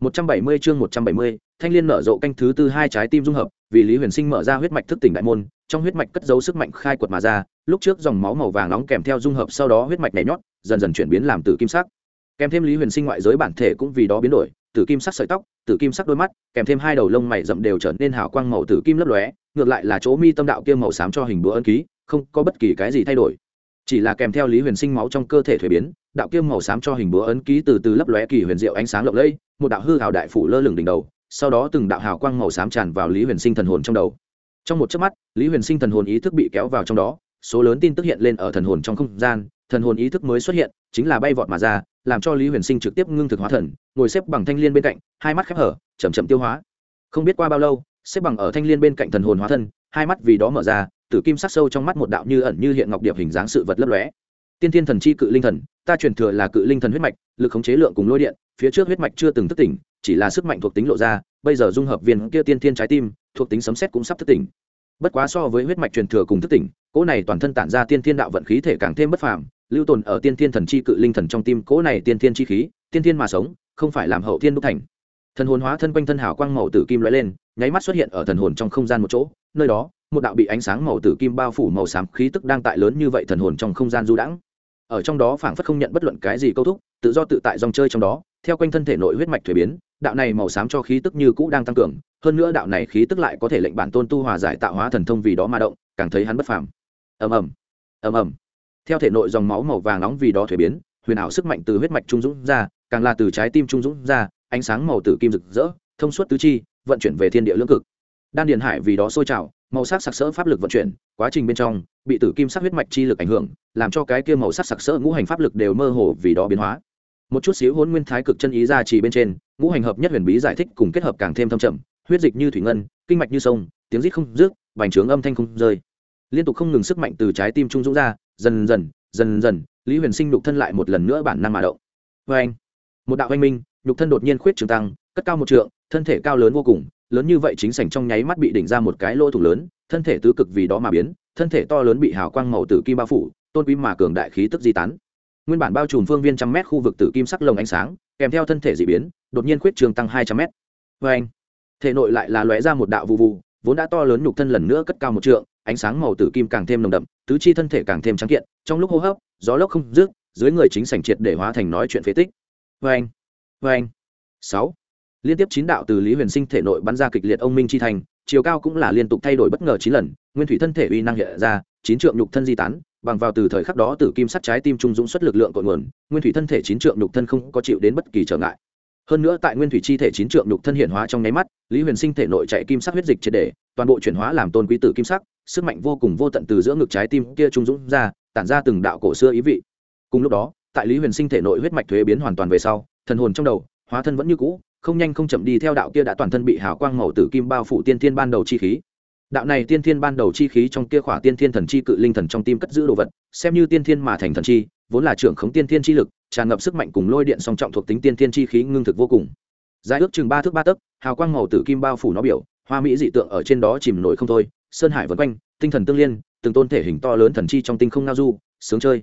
170 chương 170, thanh liên nở rộ canh thứ tư hai trái tim dung hợp, vì Lý Huyền Sinh mở ra huyết mạch thức tỉnh đại môn, trong huyết mạch cất giấu sức mạnh khai quật mà ra, lúc trước dòng máu màu vàng nóng kèm theo dung hợp sau đó huyết mạch nhảy nhót, dần dần chuyển biến làm tử kim sắc. Kèm thêm Lý Huyền Sinh ngoại giới bản thể cũng vì đó biến đổi, tử kim sắc sợi tóc, tử kim sắc đôi mắt, kèm thêm hai đầu lông mày rậm đều trở nên hào quang màu tử kim lấp lóe, ngược lại là chỗ mi tâm đạo kia màu xám cho hình búa ấn ký, không có bất kỳ cái gì thay đổi. Chỉ là kèm theo Lý Huyền Sinh máu trong cơ thể thuế biến, đạo kiêm màu xám cho hình búa ấn ký từ từ lấp lóe kỳ huyền diệu ánh sáng lộng lẫy, một đạo hư hào đại phủ lơ lửng đỉnh đầu, sau đó từng đạo hào quang màu xám tràn vào Lý Huyền Sinh thần hồn trong đầu. Trong một chớp mắt, Lý Huyền Sinh thần hồn ý thức bị kéo vào trong đó, số lớn tin tức hiện lên ở thần hồn trong không gian, thần hồn ý thức mới xuất hiện, chính là bay vọt mà ra, làm cho Lý Huyền Sinh trực tiếp ngưng thực hóa thần, ngồi xếp bằng thanh liên bên cạnh, hai mắt khép hở, chậm chậm tiêu hóa. Không biết qua bao lâu, xếp bằng ở thanh liên bên cạnh thần hồn hóa thân, hai mắt vì đó mở ra, tử kim sắc sâu trong mắt một đạo như ẩn như hiện ngọc điệp hình dáng sự vật lấp lóe. Tiên thiên thần chi cự linh thần ta truyền thừa là cự linh thần huyết mạch lực khống chế lượng cùng lôi điện phía trước huyết mạch chưa từng thức tỉnh chỉ là sức mạnh thuộc tính lộ ra bây giờ dung hợp viên kia tiên thiên trái tim thuộc tính sấm xét cũng sắp thức tỉnh. Bất quá so với huyết mạch truyền thừa cùng thức tỉnh cỗ này toàn thân tản ra tiên thiên đạo vận khí thể càng thêm bất phàm lưu tồn ở tiên thiên thần chi cự linh thần trong tim cỗ này tiên thiên chi khí tiên thiên mà sống không phải làm hậu thiên đúc thành thần hồn hóa thân quanh thân hào quang màu tử kim lóe lên, nháy mắt xuất hiện ở thần hồn trong không gian một chỗ, nơi đó, một đạo bị ánh sáng màu tử kim bao phủ màu xám khí tức đang tại lớn như vậy thần hồn trong không gian du đãng. Ở trong đó phảng phất không nhận bất luận cái gì câu thúc, tự do tự tại dòng chơi trong đó, theo quanh thân thể nội huyết mạch thuế biến, đạo này màu xám cho khí tức như cũ đang tăng cường, hơn nữa đạo này khí tức lại có thể lệnh bản tôn tu hòa giải tạo hóa thần thông vì đó mà động, càng thấy hắn bất phàm. Ầm ầm ầm ầm. Theo thể nội dòng máu màu vàng nóng vì đó thuế biến, huyền ảo sức mạnh từ huyết mạch trung dũng ra càng là từ trái tim trung dũng ra, ánh sáng màu tử kim rực rỡ, thông suốt tứ chi, vận chuyển về thiên địa lưỡng cực. Đan điền hải vì đó sôi trào, màu sắc sặc sỡ pháp lực vận chuyển, quá trình bên trong, bị tử kim sắc huyết mạch chi lực ảnh hưởng, làm cho cái kia màu sắc sặc sỡ ngũ hành pháp lực đều mơ hồ vì đó biến hóa. Một chút xíu hôn nguyên thái cực chân ý ra chỉ bên trên, ngũ hành hợp nhất huyền bí giải thích cùng kết hợp càng thêm thâm trầm, huyết dịch như thủy ngân, kinh mạch như sông, tiếng rít không rước vành trướng âm thanh không rơi. Liên tục không ngừng sức mạnh từ trái tim trung dũng ra, dần dần dần dần, lý huyền sinh đục thân lại một lần nữa bản năng mà động. Vê anh một đạo anh minh, nhục thân đột nhiên khuyết trường tăng, cất cao một trượng, thân thể cao lớn vô cùng, lớn như vậy chính sảnh trong nháy mắt bị đỉnh ra một cái lỗ thủ lớn, thân thể tứ cực vì đó mà biến, thân thể to lớn bị hào quang màu tử kim bao phủ, tôn quý mà cường đại khí tức di tán. Nguyên bản bao trùm phương viên trăm mét khu vực tử kim sắc lồng ánh sáng, kèm theo thân thể dị biến, đột nhiên khuyết trường tăng hai trăm mét. Vê anh, thể nội lại là lóe ra một đạo vụ vụ, vốn đã to lớn nhục thân lần nữa cất cao một trượng, ánh sáng màu tử kim càng thêm nồng đậm, tứ chi thân thể càng thêm trắng kiện, trong lúc hô hấp, gió lốc không rước dưới người chính sảnh triệt để hóa thành nói chuyện phế tích vê anh. Vê anh. Sáu. Liên tiếp chín đạo từ lý huyền sinh thể nội bắn ra kịch liệt ông minh chi thành, chiều cao cũng là liên tục thay đổi bất ngờ chín lần, nguyên thủy thân thể uy năng hiện ra, chín trượng nhục thân di tán, bằng vào từ thời khắc đó từ kim sắt trái tim trung dũng xuất lực lượng cội nguồn, nguyên thủy thân thể chín trượng nhục thân không có chịu đến bất kỳ trở ngại. Hơn nữa tại nguyên thủy chi thể chín trượng nhục thân hiện hóa trong nháy mắt, lý huyền sinh thể nội chạy kim sắc huyết dịch triệt để, toàn bộ chuyển hóa làm tôn quý tử kim sắc, sức mạnh vô cùng vô tận từ giữa ngực trái tim kia trung dũng ra, tản ra từng đạo cổ xưa ý vị. Cùng lúc đó tại lý huyền sinh thể nội huyết mạch thuế biến hoàn toàn về sau, thần hồn trong đầu, hóa thân vẫn như cũ, không nhanh không chậm đi theo đạo kia đã toàn thân bị hào quang màu tử kim bao phủ tiên thiên ban đầu chi khí. Đạo này tiên thiên ban đầu chi khí trong kia khỏa tiên thiên thần chi cự linh thần trong tim cất giữ đồ vật, xem như tiên thiên mà thành thần chi, vốn là trưởng khống tiên thiên chi lực, tràn ngập sức mạnh cùng lôi điện song trọng thuộc tính tiên thiên chi khí ngưng thực vô cùng. Dài ước chừng ba thước ba tấc, hào quang màu tử kim bao phủ nó biểu, hoa mỹ dị tượng ở trên đó chìm nổi không thôi, sơn hải vân quanh, tinh thần tương liên, từng tôn thể hình to lớn thần chi trong tinh không nao du, sướng chơi.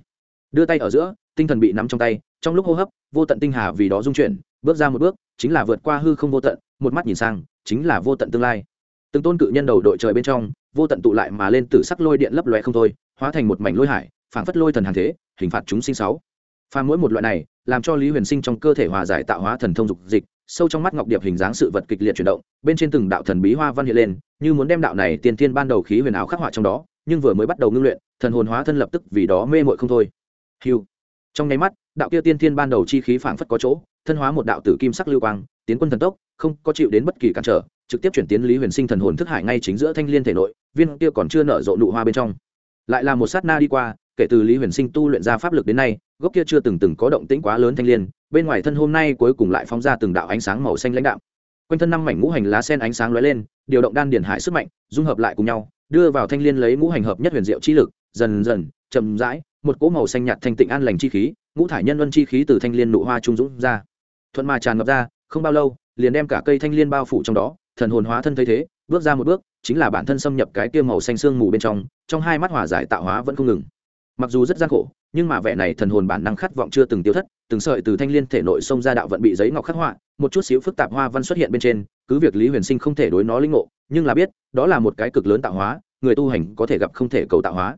Đưa tay ở giữa tinh thần bị nắm trong tay, trong lúc hô hấp, vô tận tinh hà vì đó dung chuyển, bước ra một bước, chính là vượt qua hư không vô tận, một mắt nhìn sang, chính là vô tận tương lai. Từng tôn cự nhân đầu đội trời bên trong, vô tận tụ lại mà lên từ sắc lôi điện lấp loe không thôi, hóa thành một mảnh lôi hải, phảng phất lôi thần hàng thế, hình phạt chúng sinh sáu. Pha mỗi một loại này, làm cho lý huyền sinh trong cơ thể hòa giải tạo hóa thần thông dục dịch, sâu trong mắt ngọc điệp hình dáng sự vật kịch liệt chuyển động, bên trên từng đạo thần bí hoa văn hiện lên, như muốn đem đạo này tiền thiên ban đầu khí huyền ảo khắc họa trong đó, nhưng vừa mới bắt đầu ngưng luyện, thần hồn hóa thân lập tức vì đó mê mội không thôi. Hiu trong nháy mắt, đạo kia tiên thiên ban đầu chi khí phảng phất có chỗ, thân hóa một đạo tử kim sắc lưu quang, tiến quân thần tốc, không có chịu đến bất kỳ cản trở, trực tiếp chuyển tiến lý huyền sinh thần hồn thức hải ngay chính giữa thanh liên thể nội, viên kia còn chưa nở rộ nụ hoa bên trong. Lại là một sát na đi qua, kể từ lý huyền sinh tu luyện ra pháp lực đến nay, gốc kia chưa từng từng có động tĩnh quá lớn thanh liên, bên ngoài thân hôm nay cuối cùng lại phóng ra từng đạo ánh sáng màu xanh lãnh đạo quanh thân năm mảnh ngũ hành lá sen ánh sáng lóe lên, điều động đan điển hải sức mạnh, dung hợp lại cùng nhau, đưa vào thanh liên lấy ngũ hành hợp nhất huyền diệu chi lực, dần dần, chậm rãi một cỗ màu xanh nhạt thanh tịnh an lành chi khí, ngũ thải nhân luân chi khí từ thanh liên nụ hoa trung dũng ra. Thuận mà tràn ngập ra, không bao lâu, liền đem cả cây thanh liên bao phủ trong đó, thần hồn hóa thân thấy thế, bước ra một bước, chính là bản thân xâm nhập cái kia màu xanh sương mù bên trong trong hai mắt hỏa giải tạo hóa vẫn không ngừng. Mặc dù rất gian khổ, nhưng mà vẻ này thần hồn bản năng khát vọng chưa từng tiêu thất, từng sợi từ thanh liên thể nội xông ra đạo vận bị giấy ngọc khắc họa, một chút xíu phức tạp hoa văn xuất hiện bên trên, cứ việc lý huyền sinh không thể đối nó linh ngộ, nhưng là biết, đó là một cái cực lớn tạo hóa, người tu hành có thể gặp không thể cầu tạo hóa.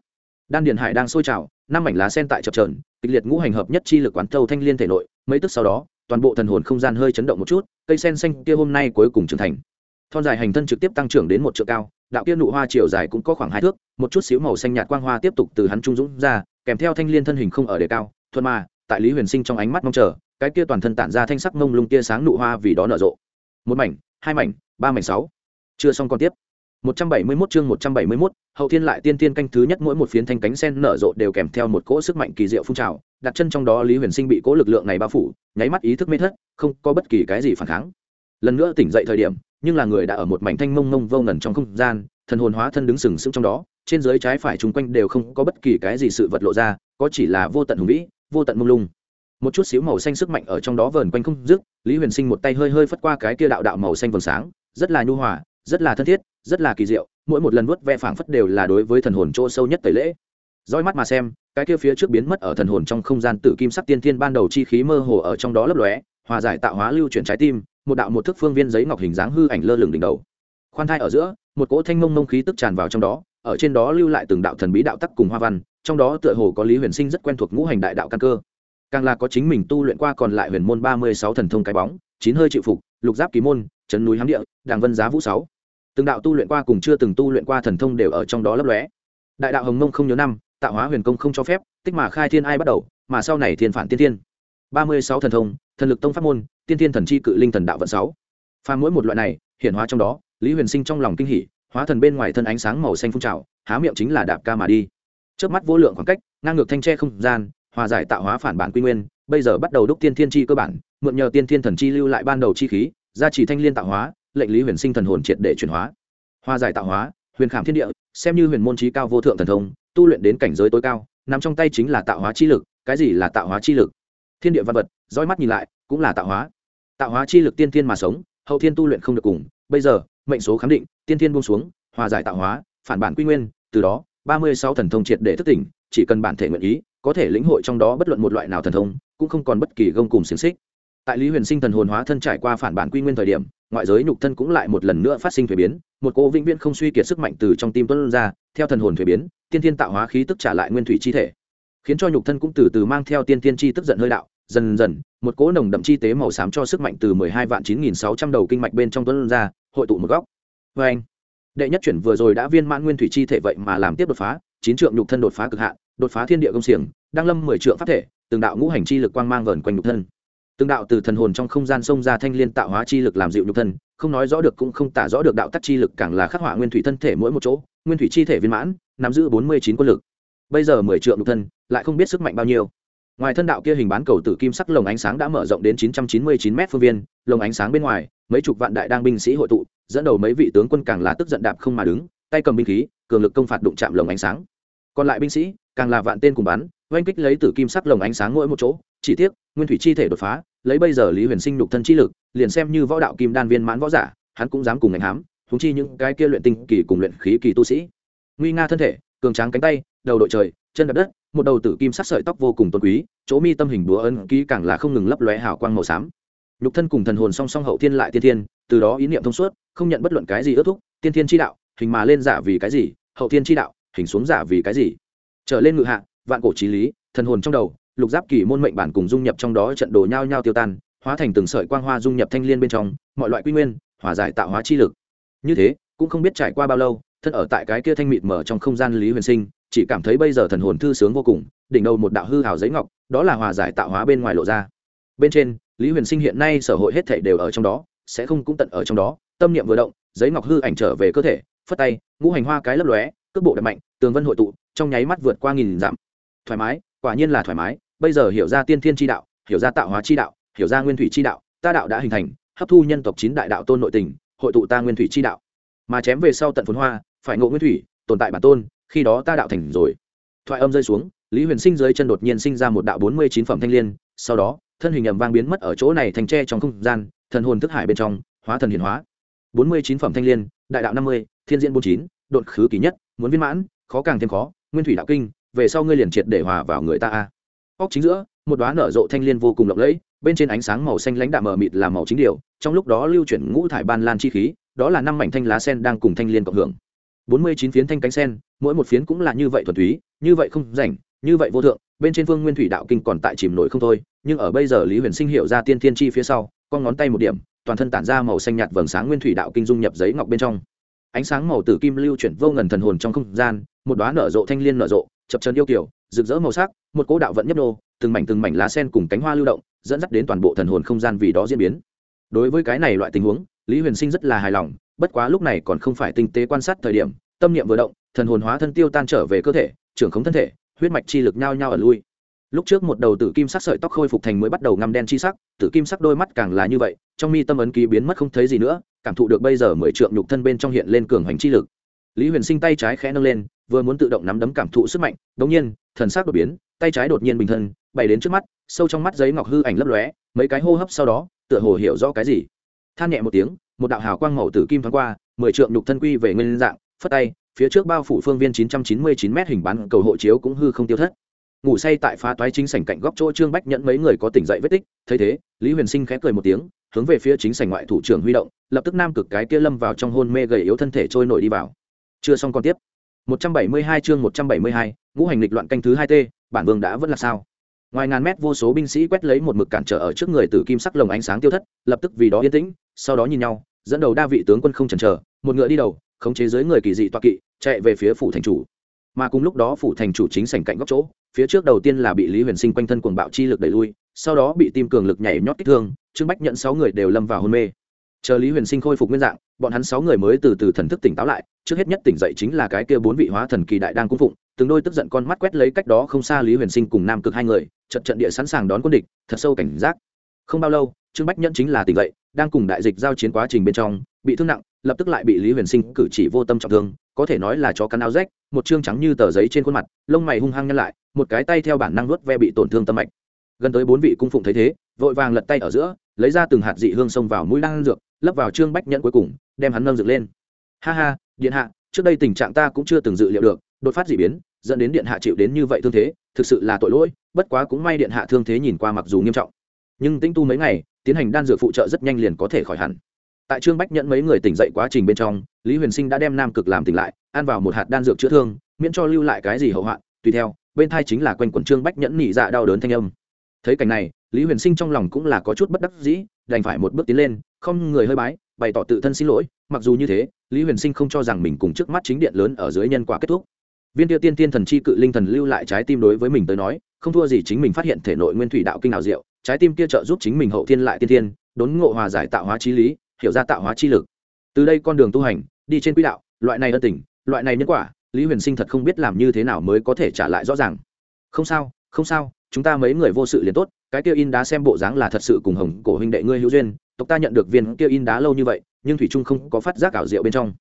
Đan điện hải đang sôi trào năm mảnh lá sen tại chập trờn kịch liệt ngũ hành hợp nhất chi lực quán thâu thanh liên thể nội, mấy tức sau đó, toàn bộ thần hồn không gian hơi chấn động một chút, cây sen xanh kia hôm nay cuối cùng trưởng thành. Thon dài hành thân trực tiếp tăng trưởng đến một triệu cao, đạo kia nụ hoa chiều dài cũng có khoảng hai thước, một chút xíu màu xanh nhạt quang hoa tiếp tục từ hắn trung dũng ra, kèm theo thanh liên thân hình không ở đề cao, thuận mà, tại lý huyền sinh trong ánh mắt mong chờ, cái kia toàn thân tản ra thanh sắc mông lung tia sáng nụ hoa vì đó nở rộ. Một mảnh, hai mảnh, ba mảnh, sáu. Chưa xong còn tiếp. 171 chương 171, hậu thiên lại tiên tiên canh thứ nhất mỗi một phiến thanh cánh sen nở rộ đều kèm theo một cỗ sức mạnh kỳ diệu phun trào, đặt chân trong đó Lý Huyền Sinh bị cỗ lực lượng này bao phủ, nháy mắt ý thức mê thất, không có bất kỳ cái gì phản kháng. Lần nữa tỉnh dậy thời điểm, nhưng là người đã ở một mảnh thanh mông mông vô ngần trong không gian, thần hồn hóa thân đứng sừng sững trong đó, trên dưới trái phải chung quanh đều không có bất kỳ cái gì sự vật lộ ra, có chỉ là vô tận hùng vĩ, vô tận mông lung. Một chút xíu màu xanh sức mạnh ở trong đó vờn quanh không dứt, Lý Huyền Sinh một tay hơi hơi phất qua cái kia đạo đạo màu xanh vầng sáng, rất là nhu hòa, rất là thân thiết, rất là kỳ diệu, mỗi một lần vuốt ve phảng phất đều là đối với thần hồn chỗ sâu nhất tẩy lễ. Roi mắt mà xem cái kia phía trước biến mất ở thần hồn trong không gian tử kim sắc tiên thiên ban đầu chi khí mơ hồ ở trong đó lấp lóe hòa giải tạo hóa lưu chuyển trái tim một đạo một thước phương viên giấy ngọc hình dáng hư ảnh lơ lửng đỉnh đầu. Khoan thai ở giữa một cỗ thanh mông mông khí tức tràn vào trong đó ở trên đó lưu lại từng đạo thần bí đạo tắc cùng hoa văn trong đó tựa hồ có lý huyền sinh rất quen thuộc ngũ hành đại đạo căn cơ. Càng là có chính mình tu luyện qua còn lại huyền môn ba mươi sáu thần thông cái bóng chín hơi chịu phục lục giáp ký môn trấn núi hám địa, đàng vân giá vũ sáu. Từng đạo tu luyện qua cùng chưa từng tu luyện qua thần thông đều ở trong đó lấp lóe. Đại đạo hồng mông không nhớ năm, tạo hóa huyền công không cho phép, tích mà khai thiên ai bắt đầu, mà sau này thiên phản tiên thiên. Ba mươi sáu thần thông, thần lực tông pháp môn, tiên thiên thần chi cự linh thần đạo vận sáu. Pha mỗi một loại này hiện hóa trong đó, lý huyền sinh trong lòng kinh hỉ, hóa thần bên ngoài thân ánh sáng màu xanh phun trào, há miệng chính là đạp ca mà đi. Trước mắt vô lượng khoảng cách, ngang ngược thanh tre không gian, hòa giải tạo hóa phản bản quy nguyên, bây giờ bắt đầu đúc tiên thiên chi cơ bản, mượn nhờ tiên thiên thần chi lưu lại ban đầu chi khí gia trì thanh liên tạo hóa, lệnh lý huyền sinh thần hồn triệt để chuyển hóa. Hoa giải tạo hóa, huyền khảm thiên địa, xem như huyền môn trí cao vô thượng thần thông, tu luyện đến cảnh giới tối cao, nằm trong tay chính là tạo hóa chi lực, cái gì là tạo hóa chi lực? Thiên địa văn vật, dõi mắt nhìn lại, cũng là tạo hóa. Tạo hóa chi lực tiên thiên mà sống, hậu thiên tu luyện không được cùng, bây giờ, mệnh số khám định, tiên thiên buông xuống, hòa giải tạo hóa, phản bản quy nguyên, từ đó, ba mươi sáu thần thông triệt để thức tỉnh, chỉ cần bản thể nguyện ý, có thể lĩnh hội trong đó bất luận một loại nào thần thông, cũng không còn bất kỳ gông cùng xiềng xích tại lý huyền sinh thần hồn hóa thân trải qua phản bản quy nguyên thời điểm, ngoại giới nhục thân cũng lại một lần nữa phát sinh thuế biến, một cô vĩnh viễn không suy kiệt sức mạnh từ trong tim tuân ra, theo thần hồn thuế biến, tiên thiên tạo hóa khí tức trả lại nguyên thủy chi thể. Khiến cho nhục thân cũng từ từ mang theo tiên thiên chi tức giận hơi đạo, dần dần, một cỗ nồng đậm chi tế màu xám cho sức mạnh từ mười hai vạn chín nghìn sáu trăm đầu kinh mạch bên trong tuân ra, hội tụ một góc. Vê anh, đệ nhất chuyển vừa rồi đã viên mãn nguyên thủy chi thể vậy mà làm tiếp đột phá, chín trượng nhục thân đột phá cực hạn, đột phá thiên địa công xiềng, đăng lâm mười trượng pháp thể, từng đạo ngũ hành chi lực quang mang vờn quanh nhục thân từng đạo từ thần hồn trong không gian xông ra thanh liên tạo hóa chi lực làm dịu nhục thân, không nói rõ được cũng không tả rõ được đạo tắc chi lực càng là khắc họa nguyên thủy thân thể mỗi một chỗ, nguyên thủy chi thể viên mãn, nắm giữ bốn mươi chín quân lực. Bây giờ mười triệu nhục thân, lại không biết sức mạnh bao nhiêu. Ngoài thân đạo kia hình bán cầu tử kim sắc lồng ánh sáng đã mở rộng đến chín trăm chín mươi chín m phương viên, lồng ánh sáng bên ngoài, mấy chục vạn đại đang binh sĩ hội tụ, dẫn đầu mấy vị tướng quân càng là tức giận đạp không mà đứng, tay cầm binh khí, cường lực công phạt đụng chạm lồng ánh sáng. Còn lại binh sĩ, càng là vạn tên cùng bắn, oanh kích lấy tử kim sắc lồng ánh sáng mỗi một chỗ, chỉ tiếc, nguyên thủy chi thể đột phá lấy bây giờ lý huyền sinh nhục thân chi lực, liền xem như võ đạo kim đan viên mãn võ giả, hắn cũng dám cùng ngành hám thúng chi những cái kia luyện tinh kỳ cùng luyện khí kỳ tu sĩ. Nguy nga thân thể, cường tráng cánh tay, đầu đội trời, chân đập đất, một đầu tử kim sắc sợi tóc vô cùng tôn quý, chỗ mi tâm hình búa ân ký càng là không ngừng lấp lóe hào quang màu xám. Nhục thân cùng thần hồn song song hậu thiên lại tiên thiên, từ đó ý niệm thông suốt, không nhận bất luận cái gì ước thúc, tiên thiên chi đạo, hình mà lên giả vì cái gì, hậu thiên chi đạo, hình xuống giả vì cái gì. Trở lên ngự hạ, vạn cổ trí lý, thần hồn trong đầu lục giáp kỳ môn mệnh bản cùng dung nhập trong đó trận đồ nhao nhao tiêu tan, hóa thành từng sợi quang hoa dung nhập thanh liên bên trong, mọi loại quy nguyên, hòa giải tạo hóa chi lực. Như thế, cũng không biết trải qua bao lâu, thân ở tại cái kia thanh mịt mở trong không gian lý huyền sinh, chỉ cảm thấy bây giờ thần hồn thư sướng vô cùng, đỉnh đầu một đạo hư hào giấy ngọc, đó là hòa giải tạo hóa bên ngoài lộ ra. Bên trên, lý huyền sinh hiện nay sở hội hết thể đều ở trong đó, sẽ không cũng tận ở trong đó, tâm niệm vừa động, giấy ngọc hư ảnh trở về cơ thể, phất tay, ngũ hành hoa cái lấp lóe, cước bộ đập mạnh, tường vân hội tụ, trong nháy mắt vượt qua nghìn dặm. Thoải mái, quả nhiên là thoải mái bây giờ hiểu ra tiên thiên tri đạo, hiểu ra tạo hóa chi đạo, hiểu ra nguyên thủy chi đạo, ta đạo đã hình thành, hấp thu nhân tộc chín đại đạo tôn nội tình, hội tụ ta nguyên thủy chi đạo. Mà chém về sau tận phồn hoa, phải ngộ nguyên thủy, tồn tại bản tôn, khi đó ta đạo thành rồi. Thoại âm rơi xuống, lý huyền sinh dưới chân đột nhiên sinh ra một đạo bốn mươi chín phẩm thanh l i ê n sau đó, thân hình ầm vang biến mất ở chỗ này thành tre trong không gian, thần hồn thức hải bên trong, hóa thần hiền hóa. bốn mươi chín phẩm thanh l i ê n đại đạo năm mươi, thiên diễn bốn chín đột khứ kỳ nhất, muốn viên mãn, khó càng thêm khó, nguyên thủy đạo kinh, về sau ngươi liền triệt để hòa vào người ta a óc chính giữa, một đoá nở rộ thanh liên vô cùng lộng lẫy, bên trên ánh sáng màu xanh lãnh đạm mờ mịt là màu chính điều, trong lúc đó lưu chuyển ngũ thải ban lan chi khí, đó là năm mảnh thanh lá sen đang cùng thanh liên cộng hưởng. Bốn mươi chín phiến thanh cánh sen, mỗi một phiến cũng là như vậy thuần túy, như vậy không rảnh, như vậy vô thượng, bên trên phương nguyên thủy đạo kinh còn tại chìm nổi không thôi, nhưng ở bây giờ lý huyền sinh hiệu ra tiên thiên chi phía sau, con ngón tay một điểm, toàn thân tản ra màu xanh nhạt vầng sáng nguyên thủy đạo kinh dung nhập giấy ngọc bên trong. Ánh sáng màu tử kim lưu chuyển vô ngần thần hồn trong không gian, một đoá nở rộ thanh liên nở rộ chập chân yêu kiểu, rực rỡ màu sắc, một cỗ đạo vận nhấp nô, từng mảnh từng mảnh lá sen cùng cánh hoa lưu động, dẫn dắt đến toàn bộ thần hồn không gian vì đó diễn biến. Đối với cái này loại tình huống, lý huyền sinh rất là hài lòng, bất quá lúc này còn không phải tinh tế quan sát thời điểm, tâm niệm vừa động, thần hồn hóa thân tiêu tan trở về cơ thể, trưởng khống thân thể, huyết mạch chi lực nhao nhao ở lui. Lúc trước một đầu tử kim sắc sợi tóc khôi phục thành mới bắt đầu ngăm đen chi sắc, tử kim sắc đôi mắt càng là như vậy, trong mi tâm ấn ký biến mất không thấy gì nữa, cảm thụ được bây giờ mười trượng nhục thân bên trong hiện lên cường hành chi lực lý huyền sinh tay trái khẽ nâng lên, vừa muốn tự động nắm đấm cảm thụ sức mạnh đống nhiên, thần sắc đột biến, tay trái đột nhiên bình thân bày đến trước mắt, sâu trong mắt giấy ngọc hư ảnh lấp lóe, mấy cái hô hấp sau đó, tựa hồ hiểu rõ cái gì. Than nhẹ một tiếng, một đạo hào quang màu tử kim thoáng qua, mười trượng nhục thân quy về nguyên dạng, phất tay, phía trước bao phủ phương viên chín trăm chín mươi chín m hình bán cầu hộ chiếu cũng hư không tiêu thất. Ngủ say tại phá toái chính sảnh cạnh góc chỗ trương bách nhận mấy người có tỉnh dậy vết tích, thấy thế, lý huyền sinh khẽ cười một tiếng, hướng về phía chính sảnh ngoại thủ trưởng huy động, lập tức nam cực cái kia lâm vào trong hôn mê gầy yếu thân thể trôi nổi đi vào chưa xong còn tiếp. 172 chương 172, ngũ hành lịch loạn canh thứ hai t bản vương đã vẫn là sao? Ngoài ngàn mét vô số binh sĩ quét lấy một mực cản trở ở trước người tử kim sắc lồng ánh sáng tiêu thất lập tức vì đó yên tĩnh sau đó nhìn nhau dẫn đầu đa vị tướng quân không chần chờ một ngựa đi đầu khống chế dưới người kỳ dị tọa kỵ chạy về phía phủ thành chủ. Mà cùng lúc đó phủ thành chủ chính sảnh cạnh góc chỗ phía trước đầu tiên là bị lý huyền sinh quanh thân cuồng bạo chi lực đẩy lui sau đó bị tim cường lực nhảy nhót kích thương trương bách nhận sáu người đều lâm vào hôn mê chờ lý huyền sinh khôi phục nguyên dạng, bọn hắn sáu người mới từ từ thần thức tỉnh táo lại, trước hết nhất tỉnh dậy chính là cái kia bốn vị hóa thần kỳ đại đang cung phụng, từng đôi tức giận con mắt quét lấy cách đó không xa lý huyền sinh cùng nam cực hai người trận trận địa sẵn sàng đón quân địch, thật sâu cảnh giác. Không bao lâu, trương bách nhẫn chính là tỉnh dậy, đang cùng đại dịch giao chiến quá trình bên trong, bị thương nặng, lập tức lại bị lý huyền sinh cử chỉ vô tâm trọng thương, có thể nói là chó cắn áo rách, một chương trắng như tờ giấy trên khuôn mặt, lông mày hung hăng nhăn lại, một cái tay theo bản năng nuốt ve bị tổn thương tâm mạch. Gần tới bốn vị cung phụng thấy thế, vội vàng lật tay ở giữa, lấy ra từng hạt dị hương xông vào mũi đang dược lấp vào trương bách nhẫn cuối cùng, đem hắn nâng dựng lên. Ha ha, điện hạ, trước đây tình trạng ta cũng chưa từng dự liệu được, đột phát d ị biến, dẫn đến điện hạ chịu đến như vậy thương thế, thực sự là tội lỗi, bất quá cũng may điện hạ thương thế nhìn qua mặc dù nghiêm trọng. Nhưng tinh tu mấy ngày, tiến hành đan dược phụ trợ rất nhanh liền có thể khỏi hẳn. Tại trương bách nhẫn mấy người tỉnh dậy quá trình bên trong, lý huyền sinh đã đem nam cực làm tỉnh lại, ăn vào một hạt đan dược chữa thương, miễn cho lưu lại cái gì hậu hoạn. Tùy theo, bên thai chính là quanh quần trương bách nhẫn nỉ dạ đau đớn thanh âm. Thấy cảnh này, lý huyền sinh trong lòng cũng là có chút bất đắc dĩ đành phải một bước tiến lên, không người hơi bái, bày tỏ tự thân xin lỗi, mặc dù như thế, lý huyền sinh không cho rằng mình cùng trước mắt chính điện lớn ở dưới nhân quả kết thúc. Viên tiêu tiên tiên thần chi cự linh thần lưu lại trái tim đối với mình tới nói, không thua gì chính mình phát hiện thể nội nguyên thủy đạo kinh nào diệu, trái tim kia trợ giúp chính mình hậu thiên lại tiên tiên đốn ngộ hòa giải tạo hóa trí lý, hiểu ra tạo hóa chi lực. Từ đây con đường tu hành, đi trên quỹ đạo, loại này ân tình, loại này nhân quả, lý huyền sinh thật không biết làm như thế nào mới có thể trả lại rõ ràng. Không sao không sao chúng ta mấy người vô sự liền tốt, cái kia in đá xem bộ dáng là thật sự cùng hồng cổ huynh đệ ngươi hữu duyên, tộc ta nhận được viên kia in đá lâu như vậy, nhưng thủy trung không có phát giác ảo diệu bên trong.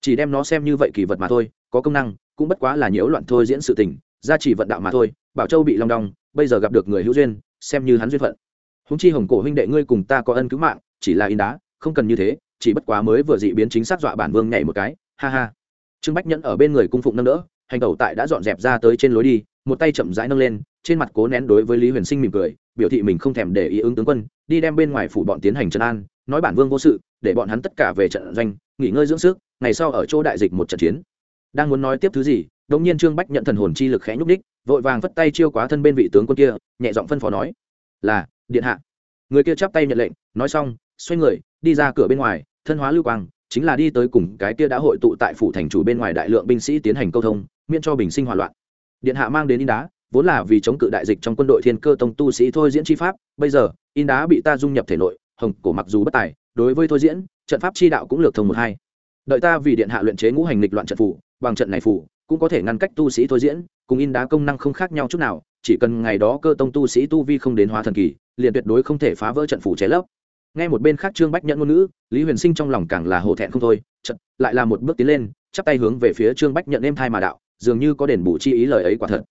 Chỉ đem nó xem như vậy kỳ vật mà thôi, có công năng, cũng bất quá là nhiễu loạn thôi diễn sự tình gia chỉ vận đạo mà thôi, bảo châu bị long đong, bây giờ gặp được người hữu duyên, xem như hắn duyên phận. Húng chi hồng cổ huynh đệ ngươi cùng ta có ân cứu mạng, chỉ là in đá, không cần như thế, chỉ bất quá mới vừa dị biến chính xác dọa bản vương nhảy một cái, ha ha. Trương bách nhẫn ở bên người cung phụng nâng đỡ, hành tẩu tại đã dọn dẹp ra tới trên lối đi một tay chậm rãi nâng lên, trên mặt cố nén đối với lý huyền sinh mỉm cười, biểu thị mình không thèm để ý ứng tướng quân, đi đem bên ngoài phủ bọn tiến hành trấn an, nói bản vương vô sự, để bọn hắn tất cả về trận doanh, nghỉ ngơi dưỡng sức, ngày sau ở chỗ đại dịch một trận chiến. Đang muốn nói tiếp thứ gì, đột nhiên trương bách nhận thần hồn chi lực khẽ nhúc đích vội vàng vất tay chiêu quá thân bên vị tướng quân kia, nhẹ giọng phân phó nói, là, điện hạ. Người kia chắp tay nhận lệnh, nói xong, xoay người, đi ra cửa bên ngoài, thân hóa lưu quang, chính là đi tới cùng cái kia đã hội tụ tại phủ thành chủ bên ngoài đại lượng binh sĩ tiến hành câu thông, miễn cho bình sinh hòa loạn điện hạ mang đến in đá, vốn là vì chống cự đại dịch trong quân đội thiên cơ tông tu sĩ thôi diễn chi pháp, bây giờ, in đá bị ta dung nhập thể nội, hồng cổ mặc dù bất tài, đối với thôi diễn, trận pháp chi đạo cũng lược thông một hai. Đợi ta vì điện hạ luyện chế ngũ hành lịch loạn trận phủ bằng trận này phủ cũng có thể ngăn cách tu sĩ thôi diễn, cùng in đá công năng không khác nhau chút nào, chỉ cần ngày đó cơ tông tu sĩ tu vi không đến hóa thần kỳ, liền tuyệt đối không thể phá vỡ trận phủ chế lấp. Ngay một bên khác trương bách nhận ngôn ngữ, lý huyền sinh trong lòng càng là hổ thẹn không thôi chật lại là một bước tiến lên, chắp tay hướng về phía trương bách nhận êm thai mà đạo dường như có đền bù chi ý lời ấy quả thật.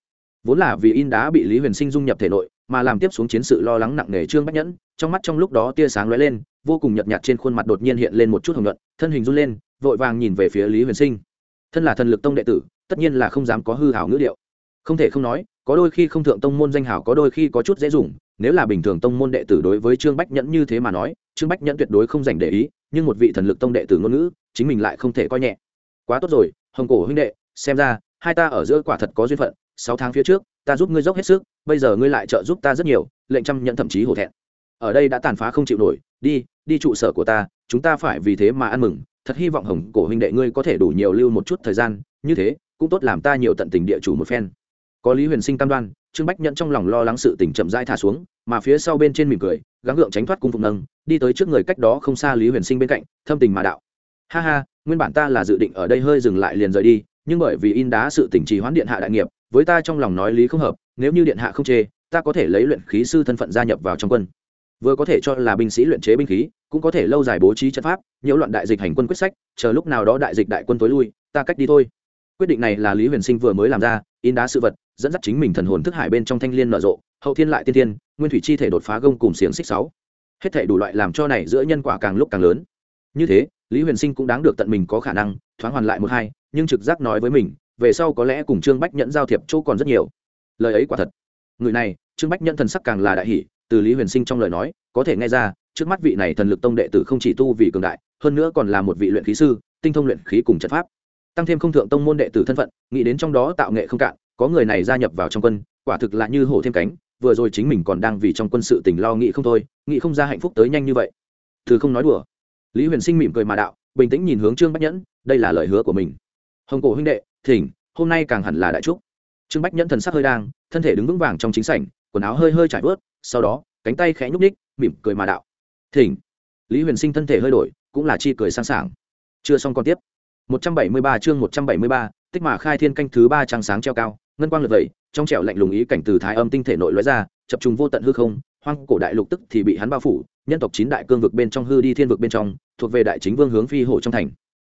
Vốn là vì in đá bị lý huyền sinh dung nhập thể nội, mà làm tiếp xuống chiến sự lo lắng nặng nề trương bách nhẫn, trong mắt trong lúc đó tia sáng lóe lên, vô cùng nhợt nhạt trên khuôn mặt đột nhiên hiện lên một chút hồng nhuận, thân hình run lên, vội vàng nhìn về phía lý huyền sinh. Thân là thần lực tông đệ tử, tất nhiên là không dám có hư hảo ngữ điệu. Không thể không nói, có đôi khi không thượng tông môn danh hào có đôi khi có chút dễ dùng, nếu là bình thường tông môn đệ tử đối với trương bách nhẫn như thế mà nói, trương bách nhẫn tuyệt đối không dành để ý, nhưng một vị thần lực tông đệ tử ngôn ngữ, chính mình lại không thể coi nhẹ. Quá tốt rồi, hồng cổ huynh đệ, xem ra hai ta ở giữa quả thật có duyên phận, sáu tháng phía trước, ta giúp ngươi dốc hết sức, bây giờ ngươi lại trợ giúp ta rất nhiều, lệnh trăm nhận thậm chí hổ thẹn. Ở đây đã tàn phá không chịu nổi, đi đi trụ sở của ta, chúng ta phải vì thế mà ăn mừng, thật hy vọng hồng cổ huynh đệ ngươi có thể đủ nhiều lưu một chút thời gian, như thế, cũng tốt làm ta nhiều tận tình địa chủ một phen. Có lý huyền sinh cam đoan, trương bách nhẫn trong lòng lo lắng sự tình chậm rãi thả xuống, mà phía sau bên trên mỉm cười, gắng gượng tránh thoát cung phục nâng, đi tới trước người cách đó không xa lý huyền sinh bên cạnh, thâm tình mà đạo. Ha ha, nguyên bản ta là dự định ở đây hơi dừng lại liền rời đi nhưng bởi vì in đá sự tỉnh trì hoãn điện hạ đại nghiệp, với ta trong lòng nói lý không hợp, nếu như điện hạ không chê, ta có thể lấy luyện khí sư thân phận gia nhập vào trong quân. Vừa có thể cho là binh sĩ luyện chế binh khí, cũng có thể lâu dài bố trí trận pháp, nhiễu loạn đại dịch hành quân quyết sách, chờ lúc nào đó đại dịch đại quân tối lui, ta cách đi thôi. Quyết định này là lý huyền sinh vừa mới làm ra, in đá sự vật, dẫn dắt chính mình thần hồn thức hải bên trong thanh liên nở rộ, hậu thiên lại tiên tiên, nguyên thủy chi thể đột phá gông cùng xiềng xích sáu. Hết thể đủ loại làm cho này giữa nhân quả càng lúc càng lớn. Như thế, lý huyền sinh cũng đáng được tận mình có khả năng thoáng hoàn lại một hai, nhưng trực giác nói với mình, về sau có lẽ cùng trương bách nhẫn giao thiệp chỗ còn rất nhiều. Lời ấy quả thật. Người này, trương bách nhẫn thần sắc càng là đại hỷ từ lý huyền sinh trong lời nói, có thể nghe ra, trước mắt vị này thần lực tông đệ tử không chỉ tu vì cường đại, hơn nữa còn là một vị luyện khí sư, tinh thông luyện khí cùng trận pháp. Tăng thêm không thượng tông môn đệ tử thân phận, nghĩ đến trong đó tạo nghệ không cạn, có người này gia nhập vào trong quân, quả thực là như hổ thêm cánh, vừa rồi chính mình còn đang vì trong quân sự tình lo nghĩ không thôi, nghĩ không ra hạnh phúc tới nhanh như vậy. Thứ không nói đùa. Lý huyền sinh mỉm cười mà đạo, bình tĩnh nhìn hướng trương bách nhẫn đây là lời hứa của mình. Hồng cổ huynh đệ thỉnh hôm nay càng hẳn là đại trúc. Trương bách nhẫn thần sắc hơi đang thân thể đứng vững vàng trong chính sảnh quần áo hơi hơi trải vớt sau đó cánh tay khẽ nhúc ních mỉm cười mà đạo. Thỉnh. Lý huyền sinh thân thể hơi đổi cũng là chi cười sang sảng. Chưa xong còn tiếp. 173 chương 173, tích mà khai thiên canh thứ ba trăng sáng treo cao ngân quang lượt vẩy trong trẻo lạnh lùng ý cảnh từ thái âm tinh thể nội lóe ra chập trùng vô tận hư không hoang cổ đại lục tức thì bị hắn bao phủ nhân tộc chín đại cương vực bên trong hư đi thiên vực bên trong thuộc về đại chính vương hướng phi hổ trong thành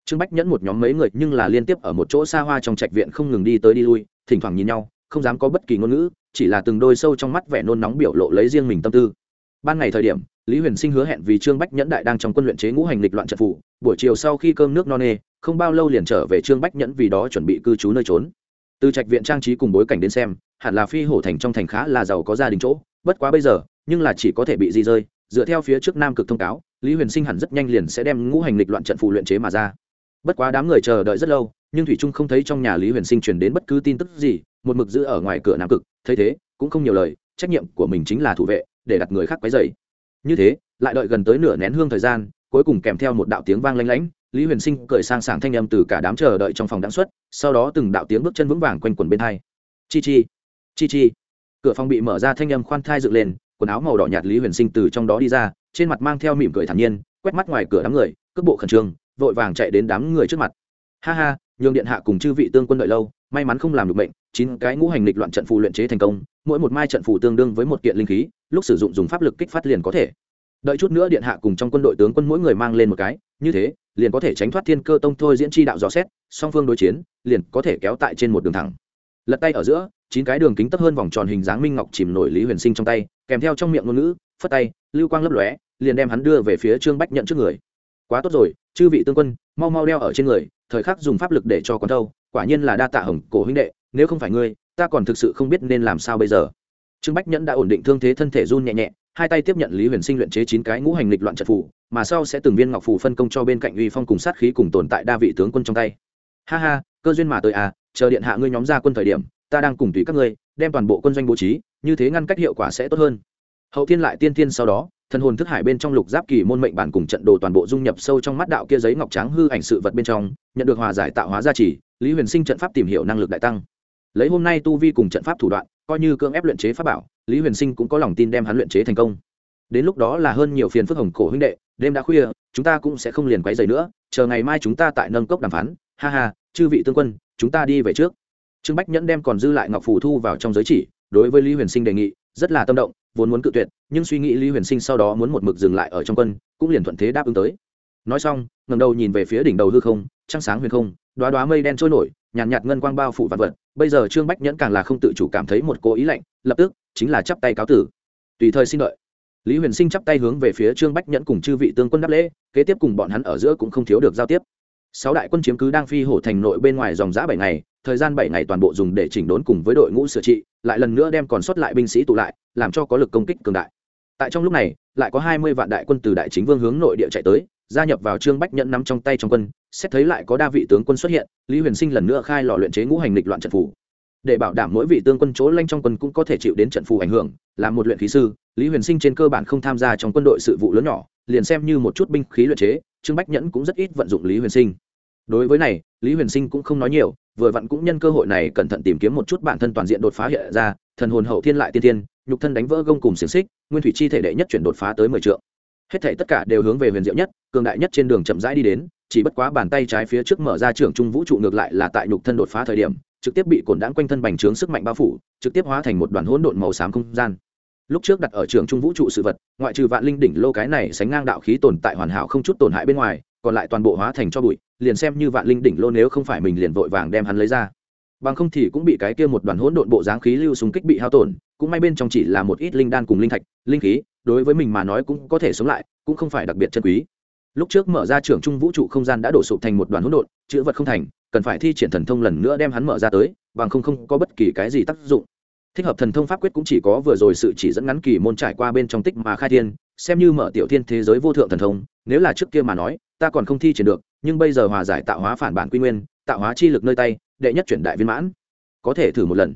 trương bách nhẫn một nhóm mấy người nhưng là liên tiếp ở một chỗ xa hoa trong trạch viện không ngừng đi tới đi lui, thỉnh thoảng nhìn nhau, không dám có bất kỳ ngôn ngữ, chỉ là từng đôi sâu trong mắt vẻ nôn nóng biểu lộ lấy riêng mình tâm tư. Ban ngày thời điểm, lý huyền sinh hứa hẹn vì trương bách nhẫn đại đang trong quân luyện chế ngũ hành lịch loạn trận phủ buổi chiều sau khi cơm nước no nê, không bao lâu liền trở về trương bách nhẫn vì đó chuẩn bị cư trú nơi trốn. Từ trạch viện trang trí cùng bối cảnh đến xem, hẳn là phi hổ thành trong thành khá là giàu có gia đình chỗ, bất quá bây giờ, nhưng là chỉ có thể bị di rơi, dựa theo phía trước nam cực thông cáo, lý huyền sinh hẳn rất nhanh liền sẽ đem ngũ hành lịch loạn trận phụ luyện chế mà ra bất quá đám người chờ đợi rất lâu, nhưng thủy trung không thấy trong nhà lý huyền sinh truyền đến bất cứ tin tức gì, một mực giữ ở ngoài cửa nam cực, thấy thế, cũng không nhiều lời, trách nhiệm của mình chính là thủ vệ, để đặt người khác quấy dày như thế, lại đợi gần tới nửa nén hương thời gian, cuối cùng kèm theo một đạo tiếng vang lanh lánh lý huyền sinh cười sang sảng thanh âm từ cả đám chờ đợi trong phòng đáng xuất, sau đó từng đạo tiếng bước chân vững vàng quanh quần bên hai. Chi chi chi chi. Cửa phòng bị mở ra thanh âm khoan thai dựng lên, quần áo màu đỏ nhạt lý huyền sinh từ trong đó đi ra, trên mặt mang theo mỉm cười thản nhiên, quét mắt ngoài cửa đám người, cước bộ khẩn trương vội vàng chạy đến đám người trước mặt. Ha ha, nhường điện hạ cùng chư vị tương quân đợi lâu, may mắn không làm được bệnh chín cái ngũ hành lịch loạn trận phù luyện chế thành công, mỗi một mai trận phù tương đương với một kiện linh khí, lúc sử dụng dùng pháp lực kích phát liền có thể. Đợi chút nữa điện hạ cùng trong quân đội tướng quân mỗi người mang lên một cái, như thế, liền có thể tránh thoát thiên cơ tông thôi diễn chi đạo dò xét, song phương đối chiến, liền có thể kéo tại trên một đường thẳng. Lật tay ở giữa, chín cái đường kính tấp hơn vòng tròn hình dáng minh ngọc chìm nổi lý huyền sinh trong tay, kèm theo trong miệng ngôn ngữ, phất tay, lưu quang lấp lóe, liền đem hắn đưa về phía trương bách nhận trước người quá tốt rồi, chư vị tương quân, mau mau đeo ở trên người, thời khắc dùng pháp lực để cho con thâu, quả nhiên là đa tạ hồng cổ huynh đệ, nếu không phải ngươi, ta còn thực sự không biết nên làm sao bây giờ. Trương bách nhẫn đã ổn định thương thế thân thể run nhẹ nhẹ, hai tay tiếp nhận lý huyền sinh luyện chế chín cái ngũ hành lịch loạn trận phủ mà sau sẽ từng viên ngọc phủ phân công cho bên cạnh uy phong cùng sát khí cùng tồn tại đa vị tướng quân trong tay. Ha ha, cơ duyên mà tới à chờ điện hạ ngươi nhóm ra quân thời điểm, ta đang cùng tùy các ngươi, đem toàn bộ quân doanh bố trí, như thế ngăn cách hiệu quả sẽ tốt hơn. Hậu thiên lại tiên tiên sau đó thần hồn thức hải bên trong lục giáp kỳ môn mệnh bản cùng trận đồ toàn bộ dung nhập sâu trong mắt đạo kia giấy ngọc trắng hư ảnh sự vật bên trong, nhận được hòa giải tạo hóa gia trì, lý huyền sinh trận pháp tìm hiểu năng lực đại tăng. Lấy hôm nay tu vi cùng trận pháp thủ đoạn, coi như cưỡng ép luyện chế pháp bảo, lý huyền sinh cũng có lòng tin đem hắn luyện chế thành công. Đến lúc đó là hơn nhiều phiền phức hồng cổ huynh đệ, đêm đã khuya, chúng ta cũng sẽ không liền quấy dày nữa, chờ ngày mai chúng ta tại nâng cốc đàm phán. Ha ha, chư vị tương quân, chúng ta đi về trước. Trương bách nhẫn đem còn dư lại ngọc phù thu vào trong giới chỉ, đối với lý huyền sinh đề nghị, rất là tâm động vốn muốn cự tuyệt nhưng suy nghĩ lý huyền sinh sau đó muốn một mực dừng lại ở trong quân cũng liền thuận thế đáp ứng tới. Nói xong ngầm đầu nhìn về phía đỉnh đầu hư không trăng sáng huyền không đoá đoá mây đen trôi nổi nhàn nhạt, nhạt ngân quang bao phủ vạn vật. Bây giờ trương bách nhẫn càng là không tự chủ cảm thấy một cố ý lạnh lập tức chính là chắp tay cáo tử. Tùy thời xin đợi. Lý huyền sinh chắp tay hướng về phía trương bách nhẫn cùng chư vị tướng quân đáp lễ kế tiếp cùng bọn hắn ở giữa cũng không thiếu được giao tiếp. Sáu đại quân chiếm cứ đang phi hổ thành nội bên ngoài dòng giã bảy ngày thời gian bảy ngày toàn bộ dùng để chỉnh đốn cùng với đội ngũ sửa trị, lại lần nữa đem còn sót lại binh sĩ tụ lại, làm cho có lực công kích cường đại. Tại trong lúc này, lại có hai mươi vạn đại quân từ đại chính vương hướng nội địa chạy tới, gia nhập vào trương bách nhẫn nắm trong tay trong quân, xét thấy lại có đa vị tướng quân xuất hiện, lý huyền sinh lần nữa khai lò luyện chế ngũ hành lịch loạn trận phủ để bảo đảm mỗi vị tướng quân chỗ lanh trong quân cũng có thể chịu đến trận phù ảnh hưởng làm một luyện khí sư, lý huyền sinh trên cơ bản không tham gia trong quân đội sự vụ lớn nhỏ, liền xem như một chút binh khí luyện chế, trương bách nhẫn cũng rất ít vận dụng lý huyền sinh đối với này, lý huyền sinh cũng không nói nhiều, vừa vặn cũng nhân cơ hội này cẩn thận tìm kiếm một chút bản thân toàn diện đột phá hiện ra, thần hồn hậu thiên lại tiên thiên nhục thân đánh vỡ gông cùng xiềng xích, nguyên thủy chi thể đệ nhất chuyển đột phá tới mười triệu hết thể tất cả đều hướng về huyền diệu nhất, cường đại nhất trên đường chậm rãi đi đến, chỉ bất quá bàn tay trái phía trước mở ra trưởng trung vũ trụ ngược lại là tại nhục thân đột phá thời điểm, trực tiếp bị cồn đãng quanh thân bành trướng sức mạnh bao phủ, trực tiếp hóa thành một đoàn hỗn độn màu xám không gian. Lúc trước đặt ở trường trung vũ trụ sự vật, ngoại trừ vạn linh đỉnh lô cái này sánh ngang đạo khí tồn tại hoàn hảo không chút tổn hại bên ngoài, còn lại toàn bộ hóa thành cho bụi liền xem như vạn linh đỉnh lô nếu không phải mình liền vội vàng đem hắn lấy ra. Bằng không thì cũng bị cái kia một đoàn hỗn độn bộ dáng khí lưu súng kích bị hao tổn, cũng may bên trong chỉ là một ít linh đan cùng linh thạch, linh khí, đối với mình mà nói cũng có thể sống lại, cũng không phải đặc biệt chân quý. Lúc trước mở ra trưởng trung vũ trụ không gian đã đổ sụp thành một đoàn hỗn độn, chữ vật không thành, cần phải thi triển thần thông lần nữa đem hắn mở ra tới, bằng không không có bất kỳ cái gì tác dụng. Thích hợp thần thông pháp quyết cũng chỉ có vừa rồi sự chỉ dẫn ngắn kỳ môn trải qua bên trong tích mà khai thiên, xem như mở tiểu thiên thế giới vô thượng thần thông nếu là trước kia mà nói, ta còn không thi triển được, nhưng bây giờ hòa giải tạo hóa phản bản quy nguyên, tạo hóa chi lực nơi tay, đệ nhất chuyển đại viên mãn. Có thể thử một lần.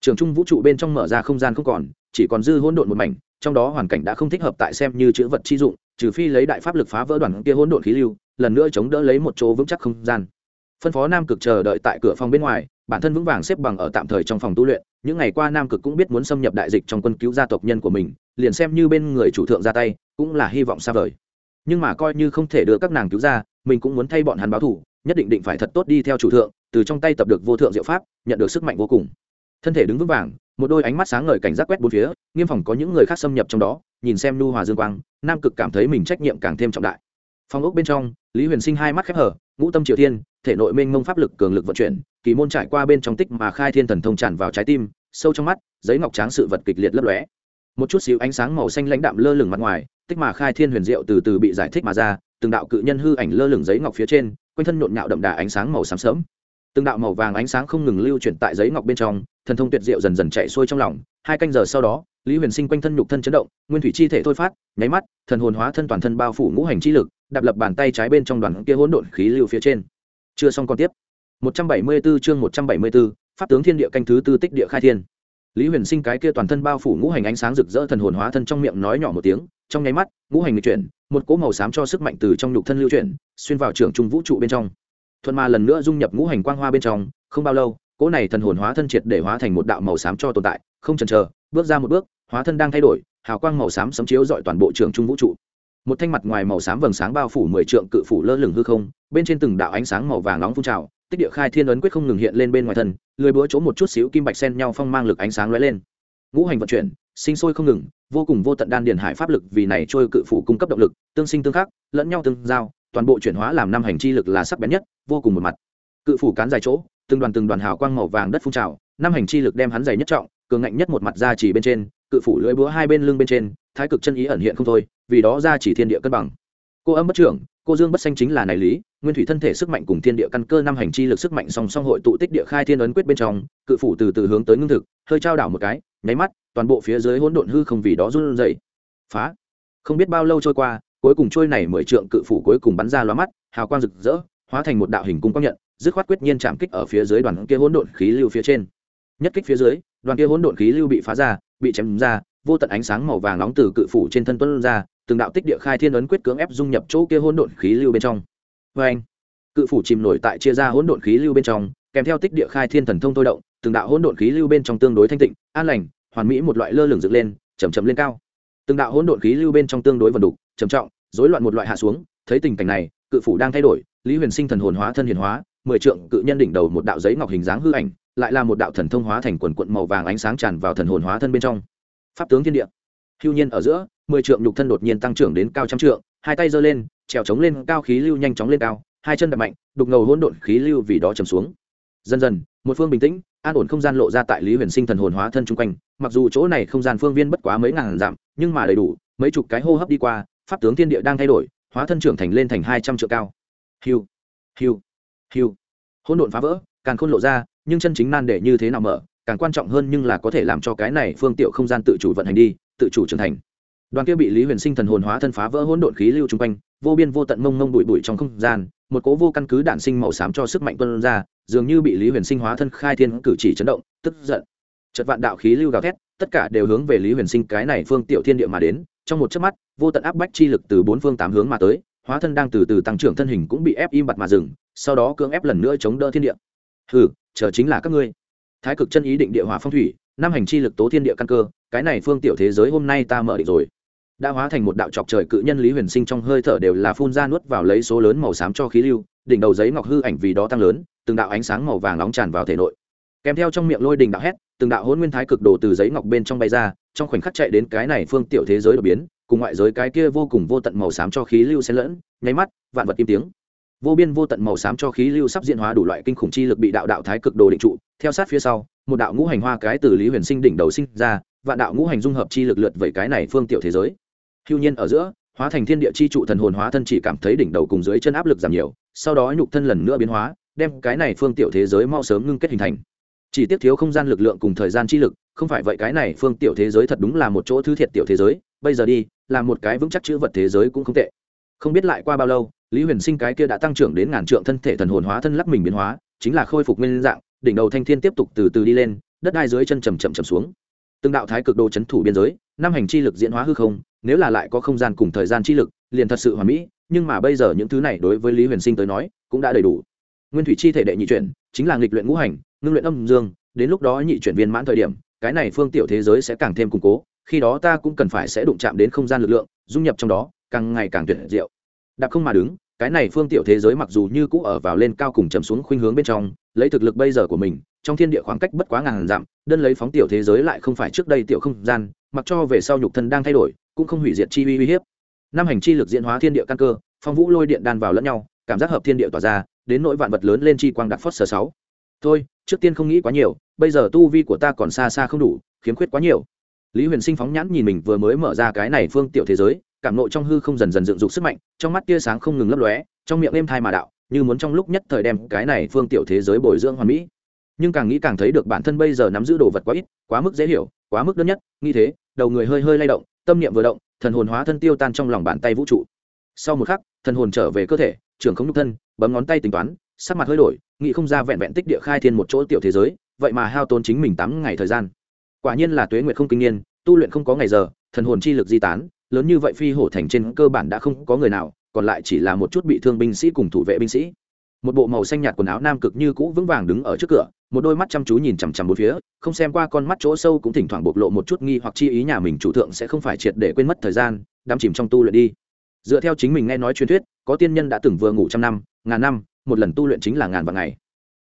Trường trung vũ trụ bên trong mở ra không gian không còn, chỉ còn dư hỗn độn một mảnh, trong đó hoàn cảnh đã không thích hợp tại xem như chữ vật chi dụng, trừ phi lấy đại pháp lực phá vỡ đoàn kia hỗn độn khí lưu, lần nữa chống đỡ lấy một chỗ vững chắc không gian. Phân phó nam cực chờ đợi tại cửa phòng bên ngoài, bản thân vững vàng xếp bằng ở tạm thời trong phòng tu luyện, những ngày qua nam cực cũng biết muốn xâm nhập đại dịch trong quân cứu gia tộc nhân của mình, liền xem như bên người chủ thượng ra tay, cũng là hy vọng xa vời nhưng mà coi như không thể đưa các nàng cứu ra, mình cũng muốn thay bọn hắn báo thủ nhất định định phải thật tốt đi theo chủ thượng, từ trong tay tập được vô thượng diệu pháp, nhận được sức mạnh vô cùng. Thân thể đứng vững vàng, một đôi ánh mắt sáng ngời cảnh giác quét bốn phía, nghiêm phòng có những người khác xâm nhập trong đó, nhìn xem nu hòa dương quang, nam cực cảm thấy mình trách nhiệm càng thêm trọng đại. Phòng ốc bên trong, lý huyền sinh hai mắt khép hở ngũ tâm triều thiên, thể nội mênh mông pháp lực cường lực vận chuyển, kỳ môn trải qua bên trong tích mà khai thiên thần thông tràn vào trái tim, sâu trong mắt, giấy ngọc tráng sự vật kịch liệt lấp lóe. Một chút xíu ánh sáng màu xanh lãnh đạm lơ lửng mặt ngoài tích mà khai thiên huyền diệu từ từ bị giải thích mà ra từng đạo cự nhân hư ảnh lơ lửng giấy ngọc phía trên quanh thân nhộn nhạo đậm đà ánh sáng màu xám sớm từng đạo màu vàng ánh sáng không ngừng lưu chuyển tại giấy ngọc bên trong thần thông tuyệt diệu dần dần chạy xuôi trong lòng. Hai canh giờ sau đó lý huyền sinh quanh thân nhục thân chấn động nguyên thủy chi thể thôi phát nháy mắt thần hồn hóa thân toàn thân bao phủ ngũ hành chi lực đạp lập bàn tay trái bên trong đoàn kia hỗn độn khí lưu phía trên. Chưa xong còn tiếp. 174 chương 174, pháp tướng thiên địa canh thứ tư tích địa khai thiên lý huyền sinh cái kia toàn thân bao phủ ngũ hành ánh sáng rực rỡ thần hồn hóa thân trong miệng nói nhỏ một tiếng, trong nháy mắt, ngũ hành người chuyển, một cỗ màu xám cho sức mạnh từ trong nhục thân lưu chuyển, xuyên vào trường trung vũ trụ bên trong. Thuận ma lần nữa dung nhập ngũ hành quang hoa bên trong, không bao lâu, cỗ này thần hồn hóa thân triệt để hóa thành một đạo màu xám cho tồn tại, không chần chờ, bước ra một bước, hóa thân đang thay đổi, hào quang màu xám sấm chiếu dọi toàn bộ trường trung vũ trụ. Một thanh mặt ngoài màu xám vầng sáng bao phủ mười trượng cự phủ lơ lửng hư không, bên trên từng đạo ánh sáng màu vàng nóng phun trào tích địa khai thiên ấn quyết không ngừng hiện lên bên ngoài thân, lười búa chỗ một chút xíu kim bạch sen nhau phong mang lực ánh sáng lóe lên. Ngũ hành vận chuyển, sinh sôi không ngừng, vô cùng vô tận đan điền hải pháp lực vì này trôi cự phủ cung cấp động lực, tương sinh tương khắc, lẫn nhau tương giao, toàn bộ chuyển hóa làm năm hành chi lực là sắc bén nhất, vô cùng một mặt. Cự phủ cán dài chỗ, từng đoàn từng đoàn hào quang màu vàng đất phun trào, năm hành chi lực đem hắn dày nhất trọng, cường ngạnh nhất một mặt ra chỉ bên trên, cự phủ lưỡi búa hai bên lưng bên trên, thái cực chân ý ẩn hiện không thôi, vì đó ra chỉ thiên địa cân bằng. Cô âm bất trưởng cô dương bất xanh chính là này lý, nguyên thủy thân thể sức mạnh cùng thiên địa căn cơ năm hành chi lực sức mạnh song song hội tụ tích địa khai thiên ấn quyết bên trong, cự phủ từ từ hướng tới ngưng thực, hơi trao đảo một cái, nháy mắt, toàn bộ phía dưới hỗn độn hư không vì đó run dậy phá. Không biết bao lâu trôi qua, cuối cùng trôi này mười trượng cự phủ cuối cùng bắn ra loa mắt, hào quang rực rỡ, hóa thành một đạo hình cung công nhận, dứt khoát quyết nhiên chạm kích ở phía dưới đoàn kia hỗn độn khí lưu phía trên. Nhất kích phía dưới, đoàn kia hỗn độn khí lưu bị phá ra, bị chém ra, vô tận ánh sáng màu vàng nóng từ cự phủ trên thân tuân ra từng đạo tích địa khai thiên ấn quyết cưỡng ép dung nhập chỗ kia hỗn độn khí lưu bên trong. Vê anh, cự phủ chìm nổi tại chia ra hỗn độn khí lưu bên trong, kèm theo tích địa khai thiên thần thông thôi động, từng đạo hỗn độn khí lưu bên trong tương đối thanh tịnh, an lành, hoàn mỹ một loại lơ lửng dựng lên, chậm chậm lên cao. Từng đạo hỗn độn khí lưu bên trong tương đối vận đục, trầm trọng, rối loạn một loại hạ xuống, thấy tình cảnh này, cự phủ đang thay đổi, lý huyền sinh thần hồn hóa thân hiển hóa, mười trượng cự nhân đỉnh đầu một đạo giấy ngọc hình dáng hư ảnh, lại là một đạo thần thông hóa thành quần quần màu vàng ánh sáng tràn vào thần hồn hóa thân bên trong. Pháp tướng thiên địa. Hưu nhiên ở giữa mười trượng nhục thân đột nhiên tăng trưởng đến cao trăm trượng, hai tay giơ lên, trèo trống lên, cao khí lưu nhanh chóng lên cao, hai chân đập mạnh, đục ngầu hỗn độn khí lưu vì đó trầm xuống. Dần dần, một phương bình tĩnh, an ổn không gian lộ ra tại lý huyền sinh thần hồn hóa thân chung quanh. Mặc dù chỗ này không gian phương viên bất quá mấy ngàn dặm, nhưng mà đầy đủ, mấy chục cái hô hấp đi qua, pháp tướng thiên địa đang thay đổi, hóa thân trưởng thành lên thành hai trăm triệu cao. Hiu hiu hiu. Hỗn độn phá vỡ, càng khôn lộ ra, nhưng chân chính nan để như thế nào mở, càng quan trọng hơn nhưng là có thể làm cho cái này phương tiểu không gian tự chủ vận hành đi, tự chủ trưởng thành đoàn kia bị lý huyền sinh thần hồn hóa thân phá vỡ hỗn độn khí lưu chung quanh, vô biên vô tận mông mông bụi bụi trong không gian, một cố vô căn cứ đản sinh màu xám cho sức mạnh tuân ra, dường như bị lý huyền sinh hóa thân khai thiên cử chỉ chấn động, tức giận. Chật vạn đạo khí lưu gào thét, tất cả đều hướng về lý huyền sinh cái này phương tiểu thiên địa mà đến, trong một chớp mắt, vô tận áp bách chi lực từ bốn phương tám hướng mà tới, hóa thân đang từ từ tăng trưởng thân hình cũng bị ép im bặt mà dừng, sau đó cưỡng ép lần nữa chống đỡ thiên địa. Hừ, chờ chính là các ngươi. Thái cực chân ý định địa hỏa phong thủy, năm hành chi lực tố thiên địa căn cơ, cái này phương tiểu thế giới hôm nay ta mở định rồi đã hóa thành một đạo chọc trời cự nhân lý huyền sinh trong hơi thở đều là phun ra nuốt vào lấy số lớn màu xám cho khí lưu, đỉnh đầu giấy ngọc hư ảnh vì đó tăng lớn, từng đạo ánh sáng màu vàng nóng tràn vào thể nội. Kèm theo trong miệng lôi đình đạo hét, từng đạo hôn nguyên thái cực đồ từ giấy ngọc bên trong bay ra, trong khoảnh khắc chạy đến cái này phương tiểu thế giới đột biến, cùng ngoại giới cái kia vô cùng vô tận màu xám cho khí lưu xen lẫn, nháy mắt, vạn vật im tiếng. Vô biên vô tận màu xám cho khí lưu sắp diễn hóa đủ loại kinh khủng chi lực bị đạo đạo thái cực đồ định trụ, theo sát phía sau, một đạo ngũ hành hoa cái từ lý huyền sinh đỉnh đầu sinh ra, vạn đạo ngũ hành dung hợp chi lực lượt về cái này phương tiểu thế giới hưu nhiên ở giữa, hóa thành thiên địa chi trụ thần hồn hóa thân chỉ cảm thấy đỉnh đầu cùng dưới chân áp lực giảm nhiều, sau đó nhục thân lần nữa biến hóa, đem cái này phương tiểu thế giới mau sớm ngưng kết hình thành. Chỉ tiếp thiếu không gian lực lượng cùng thời gian chi lực, không phải vậy cái này phương tiểu thế giới thật đúng là một chỗ thứ thiệt tiểu thế giới, bây giờ đi, là một cái vững chắc chữ vật thế giới cũng không tệ. Không biết lại qua bao lâu, lý huyền sinh cái kia đã tăng trưởng đến ngàn trượng thân thể thần hồn hóa thân lắc mình biến hóa, chính là khôi phục nguyên dạng, đỉnh đầu thanh thiên tiếp tục từ từ đi lên, đất đai dưới chân chầm chậm chầm xuống. Từng đạo thái cực đồ chấn thủ biên giới, năm hành chi lực diễn hóa hư không nếu là lại có không gian cùng thời gian chi lực, liền thật sự hoàn mỹ, nhưng mà bây giờ những thứ này đối với lý huyền sinh tới nói, cũng đã đầy đủ. Nguyên thủy chi thể đệ nhị chuyển, chính là nghịch luyện ngũ hành, ngưng luyện âm dương, đến lúc đó nhị chuyển viên mãn thời điểm, cái này phương tiểu thế giới sẽ càng thêm củng cố, khi đó ta cũng cần phải sẽ đụng chạm đến không gian lực lượng, dung nhập trong đó, càng ngày càng tuyệt diệu. Đạp không mà đứng, cái này phương tiểu thế giới mặc dù như cũ ở vào lên cao cùng chầm xuống khuynh hướng bên trong, lấy thực lực bây giờ của mình, trong thiên địa khoảng cách bất quá ngàn dặm, đơn lấy phóng tiểu thế giới lại không phải trước đây tiểu không gian, mặc cho về sau nhục thân đang thay đổi cũng không hủy diệt chi uy uy hiếp. Năm hành chi lực diễn hóa thiên địa căn cơ, phong vũ lôi điện đan vào lẫn nhau, cảm giác hợp thiên địa tỏa ra, đến nỗi vạn vật lớn lên chi quang đặc phất sở sáu. Thôi, trước tiên không nghĩ quá nhiều, bây giờ tu vi của ta còn xa xa không đủ, khiếm khuyết quá nhiều. Lý huyền sinh phóng nhãn nhìn mình vừa mới mở ra cái này phương tiểu thế giới, cảm nộ trong hư không dần dần dựng dục sức mạnh, trong mắt tia sáng không ngừng lấp lóe, trong miệng êm thai mà đạo, như muốn trong lúc nhất thời đem cái này phương tiểu thế giới bồi dưỡng hoàn mỹ. Nhưng càng nghĩ càng thấy được bản thân bây giờ nắm giữ đồ vật quá ít, quá mức dễ hiểu, quá mức đơn nhất, nghĩ thế, đầu người hơi hơi lay động tâm niệm vừa động, thần hồn hóa thân tiêu tan trong lòng bàn tay vũ trụ. Sau một khắc, thần hồn trở về cơ thể, trưởng không nhục thân, bấm ngón tay tính toán, sắc mặt hơi đổi, nghĩ không ra vẹn vẹn tích địa khai thiên một chỗ tiểu thế giới, vậy mà hao tốn chính mình tám ngày thời gian. Quả nhiên là tuế nguyệt không kinh niên, tu luyện không có ngày giờ, thần hồn chi lực di tán, lớn như vậy phi hổ thành trên cơ bản đã không có người nào, còn lại chỉ là một chút bị thương binh sĩ cùng thủ vệ binh sĩ một bộ màu xanh nhạt quần áo nam cực như cũ vững vàng đứng ở trước cửa một đôi mắt chăm chú nhìn chằm chằm bốn phía không xem qua con mắt chỗ sâu cũng thỉnh thoảng bộc lộ một chút nghi hoặc chi ý nhà mình chủ thượng sẽ không phải triệt để quên mất thời gian đắm chìm trong tu luyện đi. Dựa theo chính mình nghe nói truyền thuyết có tiên nhân đã từng vừa ngủ trăm năm ngàn năm một lần tu luyện chính là ngàn vạn ngày.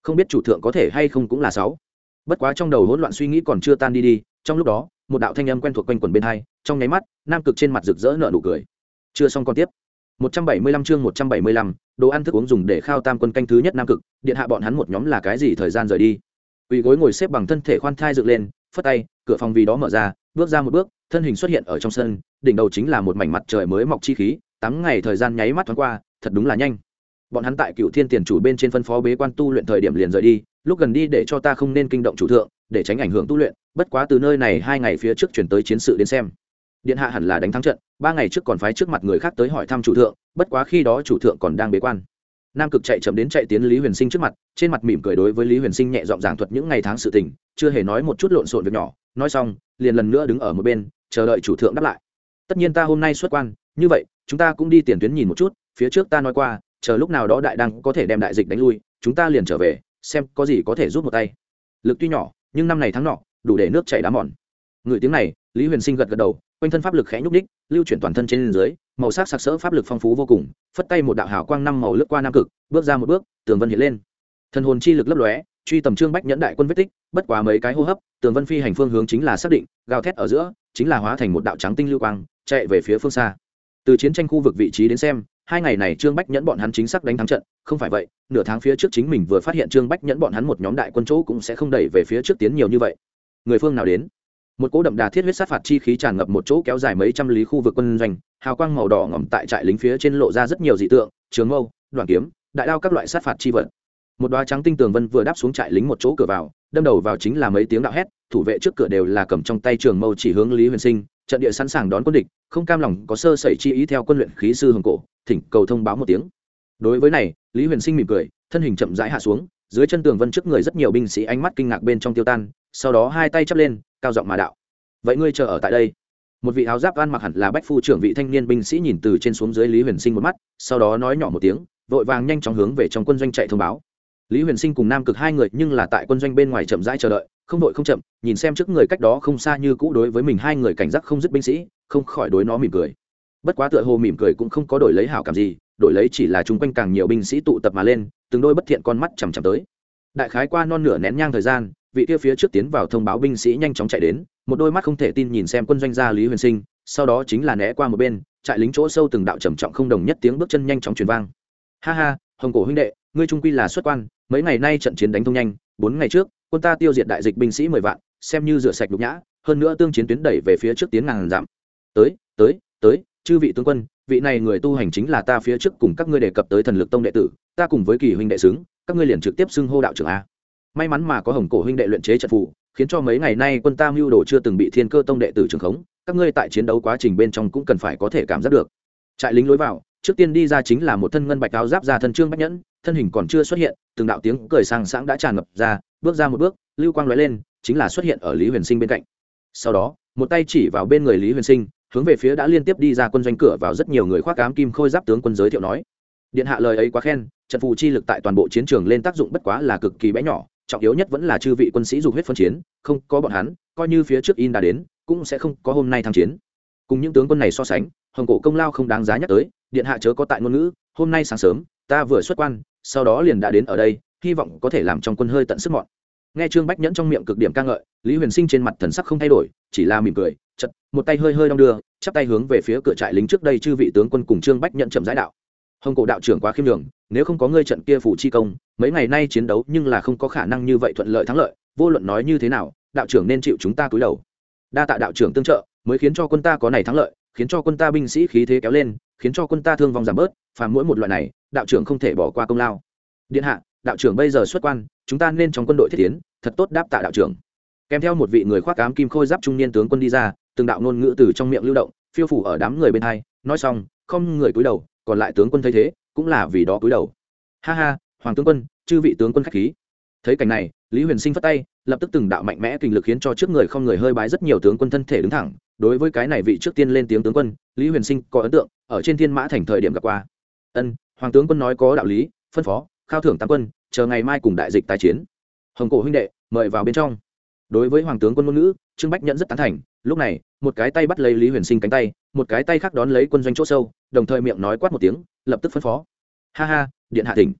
Không biết chủ thượng có thể hay không cũng là sáu. Bất quá trong đầu hỗn loạn suy nghĩ còn chưa tan đi đi trong lúc đó một đạo thanh âm quen thuộc quanh quần bên hai trong nháy mắt nam cực trên mặt rực rỡ nở nụ cười. Chưa xong còn tiếp. 175 chương 175, đồ ăn thức uống dùng để khao tam quân canh thứ nhất nam cực, điện hạ bọn hắn một nhóm là cái gì thời gian rời đi? Uy gối ngồi xếp bằng thân thể khoan thai dựng lên, phất tay, cửa phòng vì đó mở ra, bước ra một bước, thân hình xuất hiện ở trong sân, đỉnh đầu chính là một mảnh mặt trời mới mọc chi khí, tám ngày thời gian nháy mắt thoáng qua, thật đúng là nhanh. Bọn hắn tại cựu thiên tiền chủ bên trên phân phó bế quan tu luyện thời điểm liền rời đi, lúc gần đi để cho ta không nên kinh động chủ thượng, để tránh ảnh hưởng tu luyện, bất quá từ nơi này hai ngày phía trước chuyển tới chiến sự đến xem điện hạ hẳn là đánh thắng trận, ba ngày trước còn phái trước mặt người khác tới hỏi thăm chủ thượng, bất quá khi đó chủ thượng còn đang bế quan. Nam cực chạy chậm đến chạy tiến lý huyền sinh trước mặt, trên mặt mỉm cười đối với lý huyền sinh nhẹ giọng giảng thuật những ngày tháng sự tình, chưa hề nói một chút lộn xộn việc nhỏ, nói xong, liền lần nữa đứng ở một bên, chờ đợi chủ thượng đáp lại. Tất nhiên ta hôm nay xuất quan, như vậy, chúng ta cũng đi tiền tuyến nhìn một chút, phía trước ta nói qua, chờ lúc nào đó đại đăng có thể đem đại dịch đánh lui, chúng ta liền trở về, xem có gì có thể giúp một tay. Lực tuy nhỏ, nhưng năm này tháng nọ, đủ để nước chảy đá mòn. Người tiếng này, lý huyền sinh gật gật đầu quanh thân pháp lực khẽ nhúc ních lưu chuyển toàn thân trên dưới, màu sắc sặc sỡ pháp lực phong phú vô cùng, phất tay một đạo hào quang năm màu lướt qua nam cực, bước ra một bước, tường vân hiện lên. Thần hồn chi lực lấp lóe, truy tầm trương bách nhẫn đại quân vết tích, bất quá mấy cái hô hấp, tường vân phi hành phương hướng chính là xác định, gào thét ở giữa, chính là hóa thành một đạo trắng tinh lưu quang, chạy về phía phương xa. Từ chiến tranh khu vực vị trí đến xem, hai ngày này trương bách nhẫn bọn hắn chính xác đánh thắng trận, không phải vậy, nửa tháng phía trước chính mình vừa phát hiện trương bách nhẫn bọn hắn một nhóm đại quân chỗ cũng sẽ không đẩy về phía trước tiến nhiều như vậy. Người phương nào đến? Một cỗ đậm đà thiết huyết sát phạt chi khí tràn ngập một chỗ kéo dài mấy trăm lý khu vực quân doanh, hào quang màu đỏ ngỏm tại trại lính phía trên lộ ra rất nhiều dị tượng, trường mâu đoàn kiếm, đại đao các loại sát phạt chi vật. Một đoá trắng tinh tường vân vừa đáp xuống trại lính một chỗ cửa vào, đâm đầu vào chính là mấy tiếng đạo hét, thủ vệ trước cửa đều là cầm trong tay trường mâu chỉ hướng lý huyền sinh, trận địa sẵn sàng đón quân địch, không cam lòng có sơ sẩy chi ý theo quân luyện khí sư hồng cổ, thỉnh cầu thông báo một tiếng. Đối với này, lý huyền sinh mỉm cười, thân hình chậm rãi hạ xuống, dưới chân tường vân trước người rất nhiều binh sĩ ánh mắt kinh ngạc bên trong tiêu tan sau đó hai tay chắp lên, cao giọng mà đạo. Vậy ngươi chờ ở tại đây. Một vị áo giáp ăn mặc hẳn là bách phu trưởng vị thanh niên binh sĩ nhìn từ trên xuống dưới lý huyền sinh một mắt, sau đó nói nhỏ một tiếng, vội vàng nhanh chóng hướng về trong quân doanh chạy thông báo. Lý huyền sinh cùng nam cực hai người nhưng là tại quân doanh bên ngoài chậm rãi chờ đợi, không đội không chậm, nhìn xem trước người cách đó không xa như cũ đối với mình hai người cảnh giác không dứt binh sĩ, không khỏi đối nó mỉm cười. Bất quá tựa hồ mỉm cười cũng không có đổi lấy hảo cảm gì, đổi lấy chỉ là chung quanh càng nhiều binh sĩ tụ tập mà lên, từng đôi bất thiện con mắt chằm chằm tới đại khái qua non nửa nén nhang thời gian, vị kia phía trước tiến vào thông báo binh sĩ nhanh chóng chạy đến, một đôi mắt không thể tin nhìn xem quân doanh gia lý huyền sinh, sau đó chính là né qua một bên, trại lính chỗ sâu từng đạo trầm trọng không đồng nhất tiếng bước chân nhanh chóng truyền vang. Ha ha, hồng cổ huynh đệ, ngươi trung quy là xuất quan, mấy ngày nay trận chiến đánh thông nhanh, bốn ngày trước, quân ta tiêu diệt đại dịch binh sĩ mười vạn, xem như rửa sạch nhục nhã, hơn nữa tương chiến tuyến đẩy về phía trước tiến ngàn dặm. Tới tới tới, chư vị tướng quân, vị này người tu hành chính là ta phía trước cùng các ngươi đề cập tới thần lực tông đệ tử, ta cùng với kỳ huynh đệ xứng các ngươi liền trực tiếp xưng hô đạo trưởng a. May mắn mà có hồng cổ huynh đệ luyện chế trận phù, khiến cho mấy ngày nay quân ta mưu đồ chưa từng bị thiên cơ tông đệ tử trường khống, các ngươi tại chiến đấu quá trình bên trong cũng cần phải có thể cảm giác được. Trại lính lối vào, trước tiên đi ra chính là một thân ngân bạch áo giáp ra thân trương bách nhẫn, thân hình còn chưa xuất hiện, từng đạo tiếng cười sang sáng đã tràn ngập ra, bước ra một bước, lưu quang nói lên, chính là xuất hiện ở lý huyền sinh bên cạnh. Sau đó, một tay chỉ vào bên người lý huyền sinh, hướng về phía đã liên tiếp đi ra quân doanh cửa vào rất nhiều người khoác cám kim khôi giáp tướng quân giới thiệu nói, điện hạ lời ấy quá khen trận phù chi lực tại toàn bộ chiến trường lên tác dụng bất quá là cực kỳ bé nhỏ, trọng yếu nhất vẫn là chư vị quân sĩ dục huyết phân chiến, không có bọn hắn, coi như phía trước in đã đến, cũng sẽ không có hôm nay tham chiến. Cùng những tướng quân này so sánh, hồng cổ công lao không đáng giá nhắc tới, điện hạ chớ có tại ngôn ngữ, hôm nay sáng sớm, ta vừa xuất quan, sau đó liền đã đến ở đây, hy vọng có thể làm trong quân hơi tận sức mọn. Nghe trương bách nhẫn trong miệng cực điểm ca ngợi, lý huyền sinh trên mặt thần sắc không thay đổi, chỉ là mỉm cười chật một tay hơi hơi đong đưa, chắp tay hướng về phía cửa trại lính trước đây chư vị tướng quân cùng trương bách nhẫn chậm giải đạo hồng cổ đạo trưởng quá khiêm đường nếu không có ngươi trận kia phủ chi công, mấy ngày nay chiến đấu nhưng là không có khả năng như vậy thuận lợi thắng lợi, vô luận nói như thế nào, đạo trưởng nên chịu chúng ta cúi đầu. Đa tạ đạo trưởng tương trợ, mới khiến cho quân ta có này thắng lợi, khiến cho quân ta binh sĩ khí thế kéo lên, khiến cho quân ta thương vong giảm bớt, phàm mỗi một loại này, đạo trưởng không thể bỏ qua công lao. Điện hạ, đạo trưởng bây giờ xuất quan, chúng ta nên trong quân đội thiết tiến, thật tốt đáp tạ đạo trưởng. Kèm theo một vị người khoác cám kim khôi giáp trung niên tướng quân đi ra, từng đạo ngôn ngữ từ trong miệng lưu động, phiêu phủ ở đám người bên hai, nói xong, không người cúi đầu còn lại tướng quân thấy thế, cũng là vì đó cúi đầu. Ha ha, hoàng tướng quân, chư vị tướng quân khách khí. Thấy cảnh này, lý huyền sinh phất tay, lập tức từng đạo mạnh mẽ kinh lực khiến cho trước người không người hơi bái rất nhiều tướng quân thân thể đứng thẳng. Đối với cái này vị trước tiên lên tiếng tướng quân, lý huyền sinh có ấn tượng, ở trên thiên mã thành thời điểm gặp qua. Ân, hoàng tướng quân nói có đạo lý, phân phó, khao thưởng tam quân, chờ ngày mai cùng đại dịch tái chiến. Hồng cổ huynh đệ, mời vào bên trong. Đối với hoàng tướng quân ngôn ngữ, trương bách nhẫn rất tán thành lúc này, một cái tay bắt lấy lý huyền sinh cánh tay, một cái tay khác đón lấy quân doanh chỗ sâu, đồng thời miệng nói quát một tiếng, lập tức phân phó. Ha ha, điện hạ tỉnh.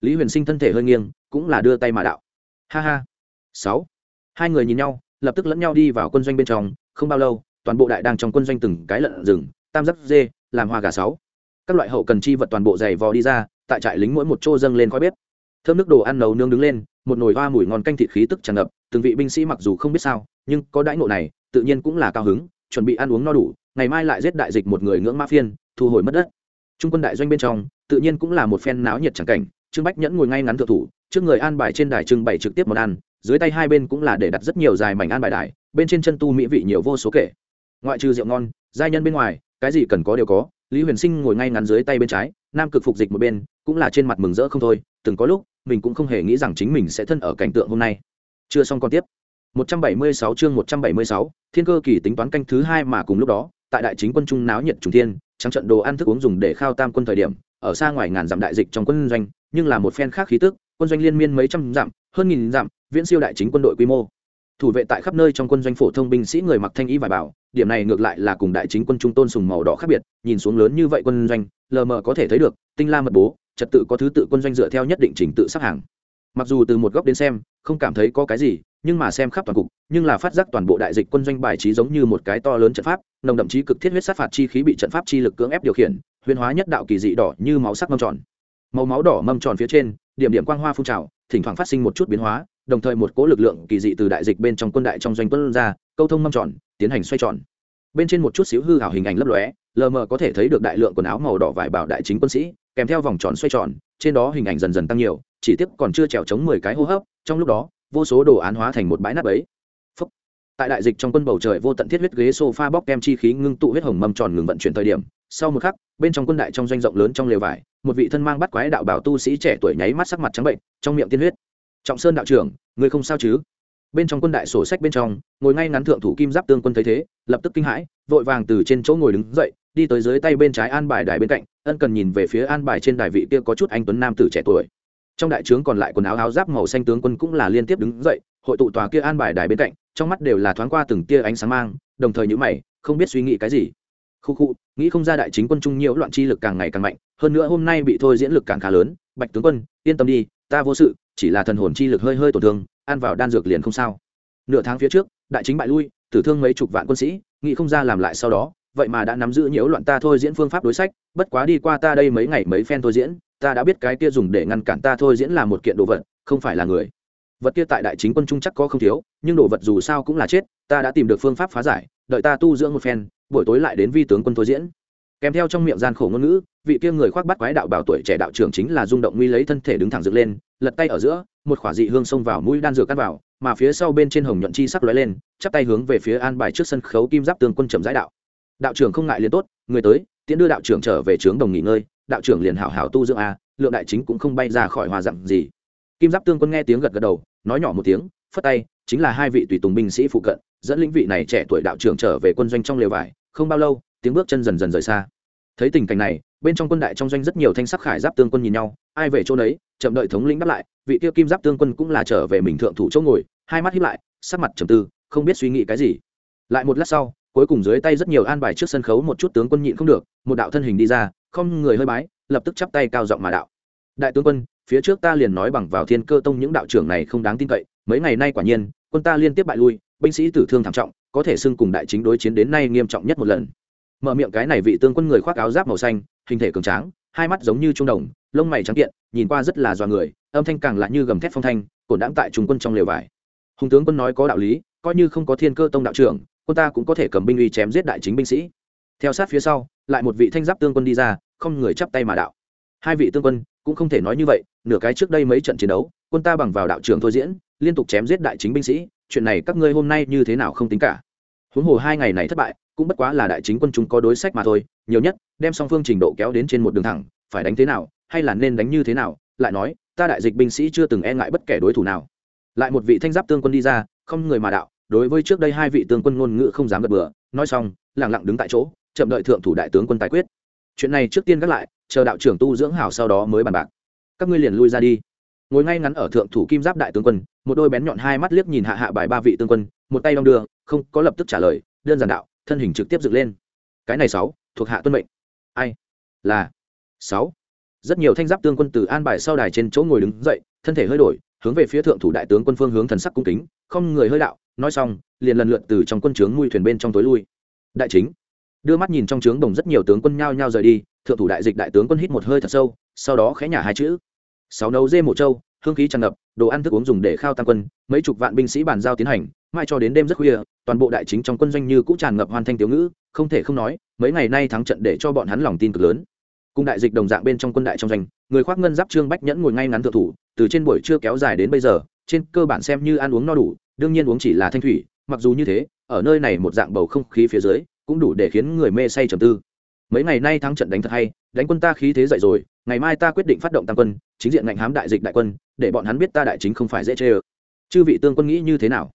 Lý huyền sinh thân thể hơi nghiêng, cũng là đưa tay mà đạo. Ha ha. Sáu. Hai người nhìn nhau, lập tức lẫn nhau đi vào quân doanh bên trong, không bao lâu, toàn bộ đại đang trong quân doanh từng cái lợn rừng, tam giác dê, làm hoa gà sáu. Các loại hậu cần chi vật toàn bộ dày vò đi ra, tại trại lính mỗi một chỗ dâng lên khói bếp. Thơm nước đồ ăn nấu nướng đứng lên, một nồi hoa mùi ngon canh thịt khí tức tràn ngập, từng vị binh sĩ mặc dù không biết sao, nhưng có đãi ngộ này tự nhiên cũng là cao hứng, chuẩn bị ăn uống no đủ, ngày mai lại giết đại dịch một người ngưỡng mã phiên, thu hồi mất đất. Trung quân đại doanh bên trong, tự nhiên cũng là một phen náo nhiệt chẳng cảnh, trương bách nhẫn ngồi ngay ngắn thượng thủ, trước người an bài trên đài trưng bày trực tiếp món ăn, dưới tay hai bên cũng là để đặt rất nhiều dài mảnh an bài đài, bên trên chân tu mỹ vị nhiều vô số kể. Ngoại trừ rượu ngon, giai nhân bên ngoài, cái gì cần có đều có, lý huyền sinh ngồi ngay ngắn dưới tay bên trái, nam cực phục dịch một bên, cũng là trên mặt mừng rỡ không thôi, từng có lúc, mình cũng không hề nghĩ rằng chính mình sẽ thân ở cảnh tượng hôm nay. Chưa xong còn tiếp. 176 chương 176, thiên cơ kỳ tính toán canh thứ hai mà cùng lúc đó tại đại chính quân trung náo nhiệt trùng thiên trắng trận đồ ăn thức uống dùng để khao tam quân thời điểm ở xa ngoài ngàn dặm đại dịch trong quân doanh nhưng là một phen khác khí tức quân doanh liên miên mấy trăm dặm hơn nghìn dặm viễn siêu đại chính quân đội quy mô. Thủ vệ tại khắp nơi trong quân doanh phổ thông binh sĩ người mặc thanh y vải bảo điểm này ngược lại là cùng đại chính quân trung tôn sùng màu đỏ khác biệt nhìn xuống lớn như vậy quân doanh lờ mờ có thể thấy được tinh la mật bố trật tự có thứ tự quân doanh dựa theo nhất định trình tự sắp hàng. Mặc dù từ một góc đến xem không cảm thấy có cái gì nhưng mà xem khắp toàn cục, nhưng là phát giác toàn bộ đại dịch quân doanh bài trí giống như một cái to lớn trận pháp, nồng đậm chí cực thiết huyết sát phạt chi khí bị trận pháp chi lực cưỡng ép điều khiển, huyền hóa nhất đạo kỳ dị đỏ như máu sắc mâm tròn. Màu máu đỏ mâm tròn phía trên, điểm điểm quang hoa phun trào, thỉnh thoảng phát sinh một chút biến hóa, đồng thời một cố lực lượng kỳ dị từ đại dịch bên trong quân đại trong doanh quân ra, câu thông mâm tròn, tiến hành xoay tròn. Bên trên một chút xíu hư hảo hình ảnh lấp lóe, lờ mờ có thể thấy được đại lượng quần áo màu đỏ vải bảo đại chính quân sĩ, kèm theo vòng tròn xoay tròn, trên đó hình ảnh dần dần tăng nhiều, chỉ tiếp còn chưa trèo chống mười cái hô hấp, trong lúc đó vô số đồ án hóa thành một bãi nắp ấy. Phúc. tại đại dịch trong quân bầu trời vô tận thiết huyết ghế sofa bóc kem chi khí ngưng tụ huyết hồng mâm tròn ngừng vận chuyển thời điểm, sau một khắc, bên trong quân đại trong doanh rộng lớn trong lều vải, một vị thân mang bắt quái đạo bảo tu sĩ trẻ tuổi nháy mắt sắc mặt trắng bệnh, trong miệng tiên huyết. Trọng sơn đạo trưởng người không sao chứ? Bên trong quân đại sổ sách bên trong, ngồi ngay ngắn thượng thủ kim giáp tương quân thấy thế, lập tức kinh hãi, vội vàng từ trên chỗ ngồi đứng dậy, đi tới dưới tay bên trái an bài đài bên cạnh, ân cần nhìn về phía an bài trên đài vị kia có chút anh tuấn nam tử trẻ tuổi trong đại trướng còn lại quần áo áo giáp màu xanh tướng quân cũng là liên tiếp đứng dậy, hội tụ tòa kia an bài đài bên cạnh, trong mắt đều là thoáng qua từng tia ánh sáng mang, đồng thời nhữ mày, không biết suy nghĩ cái gì. Khu khu, nghĩ không ra đại chính quân trung nhiễu loạn chi lực càng ngày càng mạnh, hơn nữa hôm nay bị thôi diễn lực càng khá lớn, bạch tướng quân, yên tâm đi, ta vô sự, chỉ là thần hồn chi lực hơi hơi tổn thương, ăn vào đan dược liền không sao. Nửa tháng phía trước, đại chính bại lui, tử thương mấy chục vạn quân sĩ, nghĩ không ra làm lại sau đó, vậy mà đã nắm giữ nhiễu loạn ta thôi diễn phương pháp đối sách, bất quá đi qua ta đây mấy ngày mấy phen thôi diễn ta đã biết cái kia dùng để ngăn cản ta thôi diễn là một kiện đồ vật, không phải là người. Vật kia tại đại chính quân trung chắc có không thiếu, nhưng đồ vật dù sao cũng là chết, ta đã tìm được phương pháp phá giải, đợi ta tu dưỡng một phen, buổi tối lại đến vi tướng quân thôi diễn. Kèm theo trong miệng gian khổ ngôn ngữ, vị kia người khoác bắt quái đạo bảo tuổi trẻ đạo trưởng chính là rung động nguy lấy thân thể đứng thẳng dựng lên, lật tay ở giữa, một khỏa dị hương xông vào mũi đan dược cắt vào, mà phía sau bên trên hồng nhuận chi sắc lóe lên, chắp tay hướng về phía an bài trước sân khấu kim giáp tương quân trầm giải đạo. Đạo trưởng không ngại liền tốt, người tới, tiễn đưa đạo trưởng trở về trướng đồng nghỉ ngơi đạo trưởng liền hảo hảo tu dưỡng a, lượng đại chính cũng không bay ra khỏi hòa dặn gì. Kim giáp tương quân nghe tiếng gật gật đầu, nói nhỏ một tiếng, phất tay, chính là hai vị tùy tùng binh sĩ phụ cận, dẫn lĩnh vị này trẻ tuổi đạo trưởng trở về quân doanh trong lều vải, không bao lâu, tiếng bước chân dần dần rời xa. Thấy tình cảnh này, bên trong quân đại trong doanh rất nhiều thanh sắc khải giáp tương quân nhìn nhau, ai về chỗ đấy chậm đợi thống lĩnh đáp lại, vị tiêu kim giáp tương quân cũng là trở về mình thượng thủ chỗ ngồi, hai mắt hiếp lại, sắc mặt trầm tư, không biết suy nghĩ cái gì. Lại một lát sau, cuối cùng dưới tay rất nhiều an bài trước sân khấu một chút tướng quân nhịn không được, một đạo thân hình đi ra không người hơi bái, lập tức chắp tay cao giọng mà đạo. Đại tướng quân, phía trước ta liền nói bằng vào thiên cơ tông những đạo trưởng này không đáng tin cậy, mấy ngày nay quả nhiên, quân ta liên tiếp bại lui, binh sĩ tử thương thảm trọng, có thể xưng cùng đại chính đối chiến đến nay nghiêm trọng nhất một lần. Mở miệng cái này vị tướng quân người khoác áo giáp màu xanh, hình thể cường tráng, hai mắt giống như trung đồng, lông mày trắng kiện, nhìn qua rất là dọa người, âm thanh càng là như gầm thép phong thanh cổn đãng tại trung quân trong lều vải. Hùng tướng quân nói có đạo lý, coi như không có thiên cơ tông đạo trưởng, quân ta cũng có thể cầm binh uy chém giết đại chính binh sĩ theo sát phía sau, lại một vị thanh giáp tương quân đi ra, không người chắp tay mà đạo. Hai vị tương quân cũng không thể nói như vậy, nửa cái trước đây mấy trận chiến đấu, quân ta bằng vào đạo trưởng thôi diễn, liên tục chém giết đại chính binh sĩ, chuyện này các ngươi hôm nay như thế nào không tính cả. Huống hồ hai ngày này thất bại, cũng bất quá là đại chính quân chúng có đối sách mà thôi, nhiều nhất, đem song phương trình độ kéo đến trên một đường thẳng, phải đánh thế nào, hay là nên đánh như thế nào, lại nói, ta đại dịch binh sĩ chưa từng e ngại bất kể đối thủ nào. Lại một vị thanh giáp tương quân đi ra, không người mà đạo, đối với trước đây hai vị tương quân ngôn ngữ không dám gật bừa, nói xong lẳng lặng đứng tại chỗ chậm đợi thượng thủ đại tướng quân tài quyết. Chuyện này trước tiên gác lại, chờ đạo trưởng tu dưỡng hảo sau đó mới bàn bạc. Các ngươi liền lui ra đi. Ngồi ngay ngắn ở thượng thủ kim giáp đại tướng quân, một đôi bén nhọn hai mắt liếc nhìn hạ hạ bài ba vị tướng quân, một tay đong đưa, không có lập tức trả lời, đơn giản đạo, thân hình trực tiếp dựng lên. Cái này sáu, thuộc hạ tuân mệnh. Ai? Là sáu. Rất nhiều thanh giáp tướng quân từ an bài sau đài trên chỗ ngồi đứng dậy, thân thể hơi đổi, hướng về phía thượng thủ đại tướng quân phương hướng thần sắc cung kính, không người hơi đạo, nói xong, liền lần lượt từ trong quân trướng mui thuyền bên trong tối lui. Đại chính đưa mắt nhìn trong trướng đồng rất nhiều tướng quân nhao nhao rời đi, thượng thủ đại dịch đại tướng quân hít một hơi thật sâu, sau đó khẽ nhả hai chữ. Sáu nấu dê một châu hương khí tràn ngập, đồ ăn thức uống dùng để khao tăng quân, mấy chục vạn binh sĩ bàn giao tiến hành, mai cho đến đêm rất khuya, toàn bộ đại chính trong quân doanh như cũng tràn ngập hoàn thanh tiểu ngữ, không thể không nói, mấy ngày nay thắng trận để cho bọn hắn lòng tin cực lớn. Cùng đại dịch đồng dạng bên trong quân đại trong doanh, người khoác ngân giáp trương bách nhẫn ngồi ngay ngắn thượng thủ, từ trên buổi trưa kéo dài đến bây giờ, trên cơ bản xem như ăn uống no đủ, đương nhiên uống chỉ là thanh thủy, mặc dù như thế, ở nơi này một dạng bầu không khí phía dưới cũng đủ để khiến người mê say trầm tư. Mấy ngày nay thắng trận đánh thật hay, đánh quân ta khí thế dậy rồi ngày mai ta quyết định phát động tăng quân, chính diện ngạnh hám đại dịch đại quân, để bọn hắn biết ta đại chính không phải dễ chê ơ. Chư vị tương quân nghĩ như thế nào?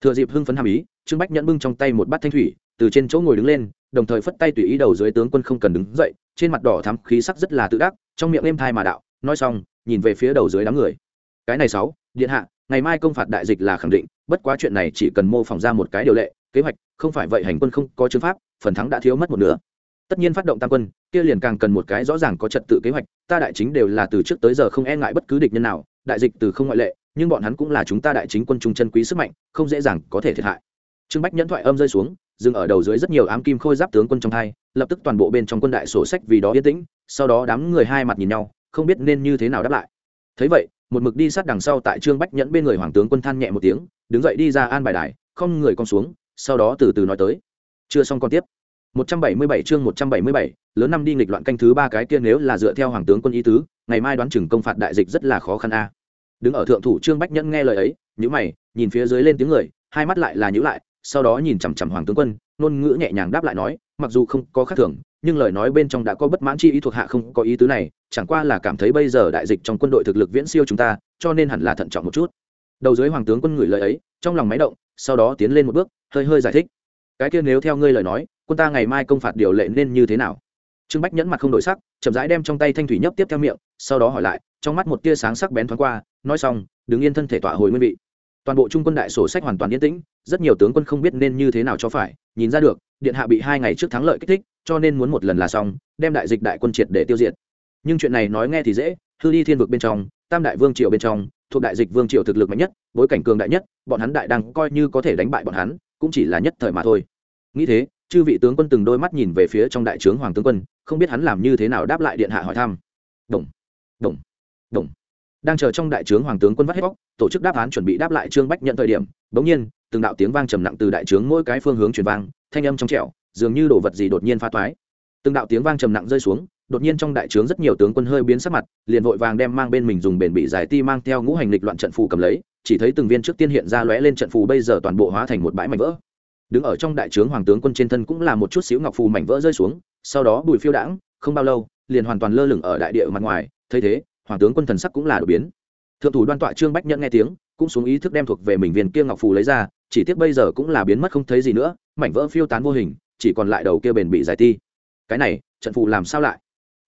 Thừa dịp hưng phấn hàm ý, trương bách nhẫn bưng trong tay một bát thanh thủy, từ trên chỗ ngồi đứng lên, đồng thời phất tay tùy ý đầu dưới tướng quân không cần đứng dậy, trên mặt đỏ thắm khí sắc rất là tự đắc, trong miệng êm thai mà đạo, nói xong, nhìn về phía đầu dưới đám người. Cái này sáu, điện hạ, ngày mai công phạt đại dịch là khẳng định, bất quá chuyện này chỉ cần mô phỏng ra một cái điều lệ kế hoạch, không phải vậy hành quân không có chứng pháp, phần thắng đã thiếu mất một nửa. Tất nhiên phát động tam quân, kia liền càng cần một cái rõ ràng có trật tự kế hoạch, ta đại chính đều là từ trước tới giờ không e ngại bất cứ địch nhân nào, đại dịch từ không ngoại lệ, nhưng bọn hắn cũng là chúng ta đại chính quân trung chân quý sức mạnh, không dễ dàng có thể thiệt hại. Trương bách nhẫn thoại âm rơi xuống, dừng ở đầu dưới rất nhiều ám kim khôi giáp tướng quân trong thai lập tức toàn bộ bên trong quân đại sổ sách vì đó yên tĩnh, sau đó đám người hai mặt nhìn nhau, không biết nên như thế nào đáp lại. Thấy vậy, một mực đi sát đằng sau tại trương bách nhẫn bên người hoàng tướng quân than nhẹ một tiếng, đứng dậy đi ra an bài đài, không người con xuống sau đó từ từ nói tới chưa xong con tiếp 177 chương 177, lớn năm đi nghịch loạn canh thứ ba cái kia nếu là dựa theo hoàng tướng quân ý tứ, ngày mai đoán chừng công phạt đại dịch rất là khó khăn a. Đứng ở thượng thủ Trương Bách Nhẫn nghe lời ấy, nhíu mày, nhìn phía dưới lên tiếng người, hai mắt lại là nhíu lại, sau đó nhìn chằm chằm hoàng tướng quân, ngôn ngữ nhẹ nhàng đáp lại nói, mặc dù không có khác thường, nhưng lời nói bên trong đã có bất mãn chi ý thuộc hạ không có ý tứ này, chẳng qua là cảm thấy bây giờ đại dịch trong quân đội thực lực viễn siêu chúng ta, cho nên hẳn là thận trọng một chút. Đầu dưới hoàng tướng quân ngửi lời ấy, trong lòng máy động, sau đó tiến lên một bước, hơi hơi giải thích. Cái kia nếu theo ngươi lời nói, quân ta ngày mai công phạt điều lệ nên như thế nào? Trương bách nhẫn mặt không đổi sắc chậm rãi đem trong tay thanh thủy nhấp tiếp theo miệng sau đó hỏi lại trong mắt một tia sáng sắc bén thoáng qua nói xong đứng yên thân thể tọa hồi nguyên vị. Toàn bộ trung quân đại sổ sách hoàn toàn yên tĩnh rất nhiều tướng quân không biết nên như thế nào cho phải nhìn ra được điện hạ bị hai ngày trước thắng lợi kích thích cho nên muốn một lần là xong đem đại dịch đại quân triệt để tiêu diệt. Nhưng chuyện này nói nghe thì dễ hư đi thiên vực bên trong tam đại vương triều bên trong thuộc đại dịch vương triều thực lực mạnh nhất bối cảnh cường đại nhất bọn hắn đại đang coi như có thể đánh bại bọn hắn cũng chỉ là nhất thời mà thôi. Nghĩ thế, chư vị tướng quân từng đôi mắt nhìn về phía trong đại trướng hoàng tướng quân, không biết hắn làm như thế nào đáp lại điện hạ hỏi thăm. Đồng đồng đồng. Đang chờ trong đại trướng hoàng tướng quân vắt hết bóc tổ chức đáp án chuẩn bị đáp lại trương bách nhận thời điểm, bỗng nhiên, từng đạo tiếng vang trầm nặng từ đại trướng mỗi cái phương hướng truyền vang, thanh âm trong trẻo, dường như đồ vật gì đột nhiên phá toái. Từng đạo tiếng vang trầm nặng rơi xuống, đột nhiên trong đại trướng rất nhiều tướng quân hơi biến sắc mặt, liền vội vàng đem mang bên mình dùng bền bị giải ti mang theo ngũ hành lịch loạn trận phù cầm lấy chỉ thấy từng viên trước tiên hiện ra lóe lên trận phù bây giờ toàn bộ hóa thành một bãi mảnh vỡ. Đứng ở trong đại trướng hoàng tướng quân trên thân cũng là một chút xíu ngọc phù mảnh vỡ rơi xuống, sau đó bùi phiêu đãng, không bao lâu, liền hoàn toàn lơ lửng ở đại địa mặt ngoài, thấy thế, hoàng tướng quân thần sắc cũng là đột biến. Thượng thủ đoan tọa trương bách nhận nghe tiếng, cũng xuống ý thức đem thuộc về mình viên kia ngọc phù lấy ra, chỉ tiếc bây giờ cũng là biến mất không thấy gì nữa, mảnh vỡ phiêu tán vô hình, chỉ còn lại đầu kia bền bị giải ti. Cái này, trận phù làm sao lại?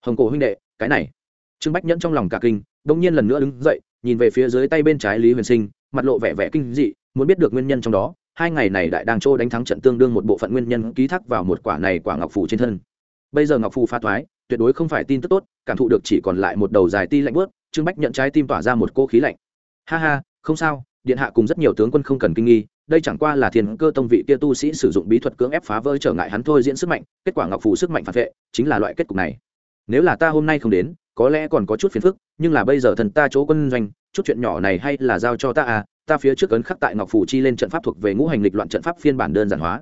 Hồng cổ huynh đệ, cái này. Trương bách nhẫn trong lòng cả kinh đông nhiên lần nữa đứng dậy nhìn về phía dưới tay bên trái lý huyền sinh, mặt lộ vẻ vẻ kinh dị, muốn biết được nguyên nhân trong đó, hai ngày này đại đang châu đánh thắng trận tương đương một bộ phận nguyên nhân ký thác vào một quả này quả ngọc phủ trên thân. Bây giờ ngọc phủ pha thoái, tuyệt đối không phải tin tức tốt, cảm thụ được chỉ còn lại một đầu dài ti lạnh bớt trương bách nhận trái tim tỏa ra một cô khí lạnh. Ha ha, không sao, điện hạ cùng rất nhiều tướng quân không cần kinh nghi, đây chẳng qua là thiên cơ tông vị kia tu sĩ sử dụng bí thuật cưỡng ép phá vỡ trở ngại hắn thôi diễn sức mạnh, kết quả ngọc phủ sức mạnh phản vệ, chính là loại kết cục này nếu là ta hôm nay không đến, có lẽ còn có chút phiền phức, nhưng là bây giờ thần ta chỗ quân doanh, chút chuyện nhỏ này hay là giao cho ta à ta phía trước ấn khắc tại ngọc phủ chi lên trận pháp thuộc về ngũ hành lịch loạn trận pháp phiên bản đơn giản hóa.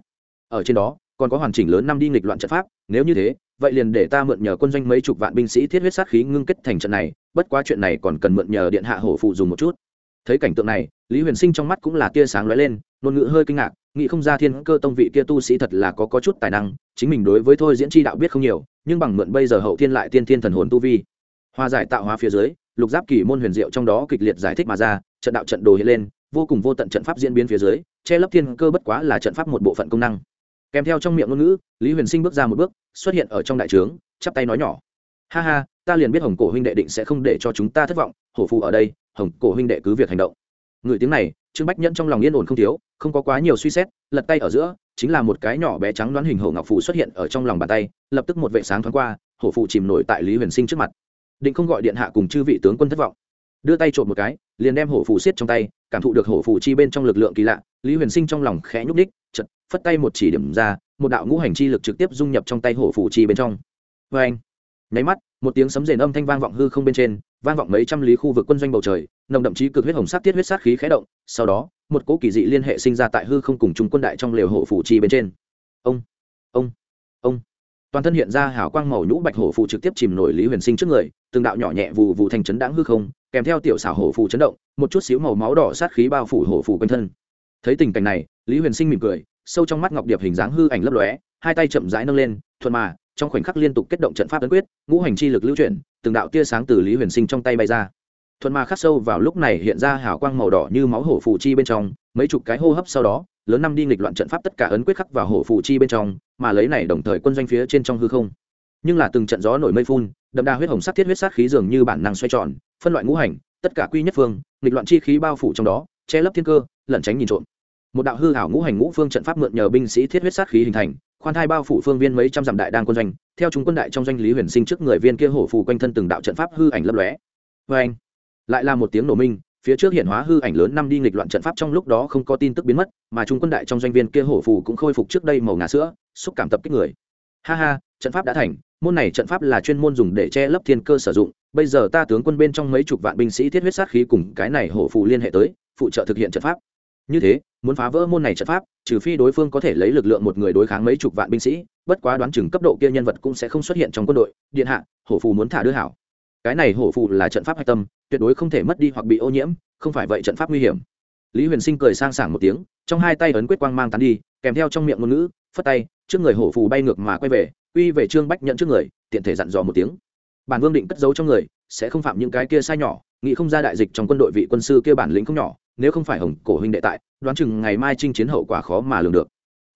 Ở trên đó, còn có hoàn chỉnh lớn năm đi nghịch loạn trận pháp, nếu như thế, vậy liền để ta mượn nhờ quân doanh mấy chục vạn binh sĩ thiết huyết sát khí ngưng kết thành trận này, bất quá chuyện này còn cần mượn nhờ điện hạ hổ phụ dùng một chút. Thấy cảnh tượng này, lý huyền sinh trong mắt cũng là tia sáng lóe lên, ngôn ngữ hơi kinh ngạc nghĩ không ra thiên cơ tông vị kia tu sĩ thật là có có chút tài năng, chính mình đối với thôi diễn tri đạo biết không nhiều, nhưng bằng mượn bây giờ hậu thiên lại tiên thiên thần hồn tu vi. Hòa giải tạo hóa phía dưới, lục giáp kỳ môn huyền diệu trong đó kịch liệt giải thích mà ra, trận đạo trận đồ hiện lên, vô cùng vô tận trận pháp diễn biến phía dưới, che lấp thiên cơ bất quá là trận pháp một bộ phận công năng. Kèm theo trong miệng ngôn ngữ, lý huyền sinh bước ra một bước, xuất hiện ở trong đại trướng, chắp tay nói nhỏ. Ha ha, ta liền biết hồng cổ huynh đệ định sẽ không để cho chúng ta thất vọng, hổ phù ở đây, hồng cổ huynh đệ cứ việc hành động. Người tiếng này trương bách nhẫn trong lòng yên ổn không thiếu, không có quá nhiều suy xét, lật tay ở giữa, chính là một cái nhỏ bé trắng đoán hình hổ ngọc phù xuất hiện ở trong lòng bàn tay, lập tức một vệ sáng thoáng qua, hổ phụ chìm nổi tại lý huyền sinh trước mặt. Định không gọi điện hạ cùng chư vị tướng quân thất vọng. Đưa tay trộm một cái, liền đem hổ phù xiết trong tay, cảm thụ được hổ phù chi bên trong lực lượng kỳ lạ, lý huyền sinh trong lòng khẽ nhúc ních chật phất tay một chỉ điểm ra, một đạo ngũ hành chi lực trực tiếp dung nhập trong tay hổ phù chi bên trong. Vê anh nháy mắt, một tiếng sấm rền âm thanh vang vọng hư không bên trên, vang vọng mấy trăm lý khu vực quân doanh bầu trời nồng đậm chí cực huyết hồng sát tiết huyết sát khí khẽ động, sau đó, một cỗ kỳ dị liên hệ sinh ra tại hư không cùng trung quân đại trong lều hổ phù chi bên trên. Ông ông ông. Toàn thân hiện ra hào quang màu nhũ bạch hổ phù trực tiếp chìm nổi lý huyền sinh trước người, từng đạo nhỏ nhẹ vụ vụ thành chấn đáng hư không, kèm theo tiểu xảo hổ phù chấn động, một chút xíu màu máu đỏ sát khí bao phủ hổ phù quanh thân. Thấy tình cảnh này, lý huyền sinh mỉm cười, sâu trong mắt ngọc điệp hình dáng hư ảnh lấp lóe, hai tay chậm rãi nâng lên, thuận mà, trong khoảnh khắc liên tục kết động trận pháp ấn quyết, ngũ hành chi lực lưu chuyển, từng đạo tia sáng từ lý huyền sinh trong tay bay ra thuận mà khắc sâu vào lúc này hiện ra hào quang màu đỏ như máu hổ phù chi bên trong, mấy chục cái hô hấp sau đó, lớn năm đi nghịch loạn trận pháp tất cả ấn quyết khắc vào hổ phù chi bên trong, mà lấy này đồng thời quân doanh phía trên trong hư không. Nhưng là từng trận gió nổi mây phun, đậm đà huyết hồng sắc thiết huyết sát khí dường như bản năng xoay tròn, phân loại ngũ hành, tất cả quy nhất phương, nghịch loạn chi khí bao phủ trong đó, che lấp thiên cơ, lẩn tránh nhìn trộm. Một đạo hư hảo ngũ hành ngũ phương trận pháp mượn nhờ binh sĩ thiết huyết sát khí hình thành, khoan thai bao phủ phương viên mấy trăm dặm đại đang quân doanh, theo chúng quân đại trong doanh lý huyền sinh trước người viên kia hổ phù quanh thân từng đạo trận pháp hư ảnh lấp lóe. Vê anh lại là một tiếng nổ minh, phía trước hiện hóa hư ảnh lớn năm đi nghịch loạn trận pháp trong lúc đó không có tin tức biến mất, mà trung quân đại trong doanh viên kia hổ phù cũng khôi phục trước đây màu ngà sữa, xúc cảm tập kích người. Ha ha, trận pháp đã thành, môn này trận pháp là chuyên môn dùng để che lấp thiên cơ sử dụng, bây giờ ta tướng quân bên trong mấy chục vạn binh sĩ thiết huyết sát khí cùng cái này hổ phù liên hệ tới, phụ trợ thực hiện trận pháp. Như thế, muốn phá vỡ môn này trận pháp, trừ phi đối phương có thể lấy lực lượng một người đối kháng mấy chục vạn binh sĩ, bất quá đoán chừng cấp độ kia nhân vật cũng sẽ không xuất hiện trong quân đội. Điện hạ, hổ phù muốn thả đưa hảo cái này hổ phụ là trận pháp hạch tâm, tuyệt đối không thể mất đi hoặc bị ô nhiễm, không phải vậy trận pháp nguy hiểm. Lý huyền sinh cười sang sảng một tiếng, trong hai tay ấn quyết quang mang tán đi, kèm theo trong miệng ngôn ngữ, phất tay, trước người hổ phù bay ngược mà quay về uy về trương bách nhận trước người, tiện thể dặn dò một tiếng. Bản vương định cất giấu trong người, sẽ không phạm những cái kia sai nhỏ, nghĩ không ra đại dịch trong quân đội vị quân sư kia bản lĩnh không nhỏ, nếu không phải hồng cổ huynh đệ tại, đoán chừng ngày mai chinh chiến hậu quả khó mà lường được.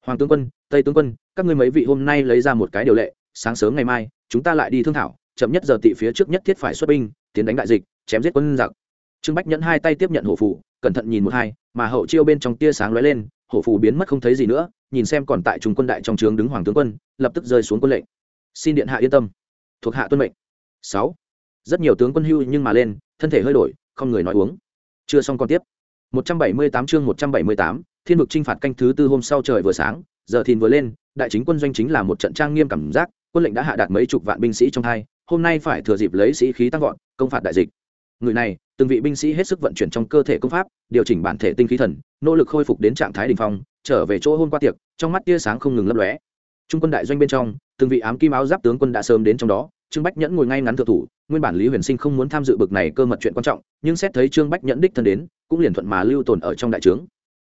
Hoàng tướng quân, tây tướng quân, các ngươi mấy vị hôm nay lấy ra một cái điều lệ, sáng sớm ngày mai, chúng ta lại đi thương thảo chậm nhất giờ tị phía trước nhất thiết phải xuất binh tiến đánh đại dịch chém giết quân giặc. Trương bách nhẫn hai tay tiếp nhận hổ phủ cẩn thận nhìn một hai mà hậu chiêu bên trong tia sáng lóe lên hổ phủ biến mất không thấy gì nữa nhìn xem còn tại trung quân đại trong trướng đứng hoàng tướng quân lập tức rơi xuống quân lệnh. Xin điện hạ yên tâm. Thuộc hạ tuân mệnh. Sáu. Rất nhiều tướng quân hưu nhưng mà lên thân thể hơi đổi không người nói uống. Chưa xong còn tiếp. 178 chương 178, thiên vực trinh phạt canh thứ tư hôm sau trời vừa sáng giờ thìn vừa lên đại chính quân doanh chính là một trận trang nghiêm cảm giác quân lệnh đã hạ đạt mấy chục vạn binh sĩ trong hai hôm nay phải thừa dịp lấy sĩ khí tăng vọt, công phạt đại dịch. Người này, từng vị binh sĩ hết sức vận chuyển trong cơ thể công pháp, điều chỉnh bản thể tinh khí thần, nỗ lực khôi phục đến trạng thái đỉnh phong, trở về chỗ hôm qua tiệc, trong mắt tia sáng không ngừng lấp lóe. Trung quân đại doanh bên trong, từng vị ám kim áo giáp tướng quân đã sớm đến trong đó, trương bách nhẫn ngồi ngay ngắn thượng thủ, nguyên bản lý huyền sinh không muốn tham dự bực này cơ mật chuyện quan trọng, nhưng xét thấy trương bách nhẫn đích thân đến, cũng liền thuận mà lưu tồn ở trong đại trướng.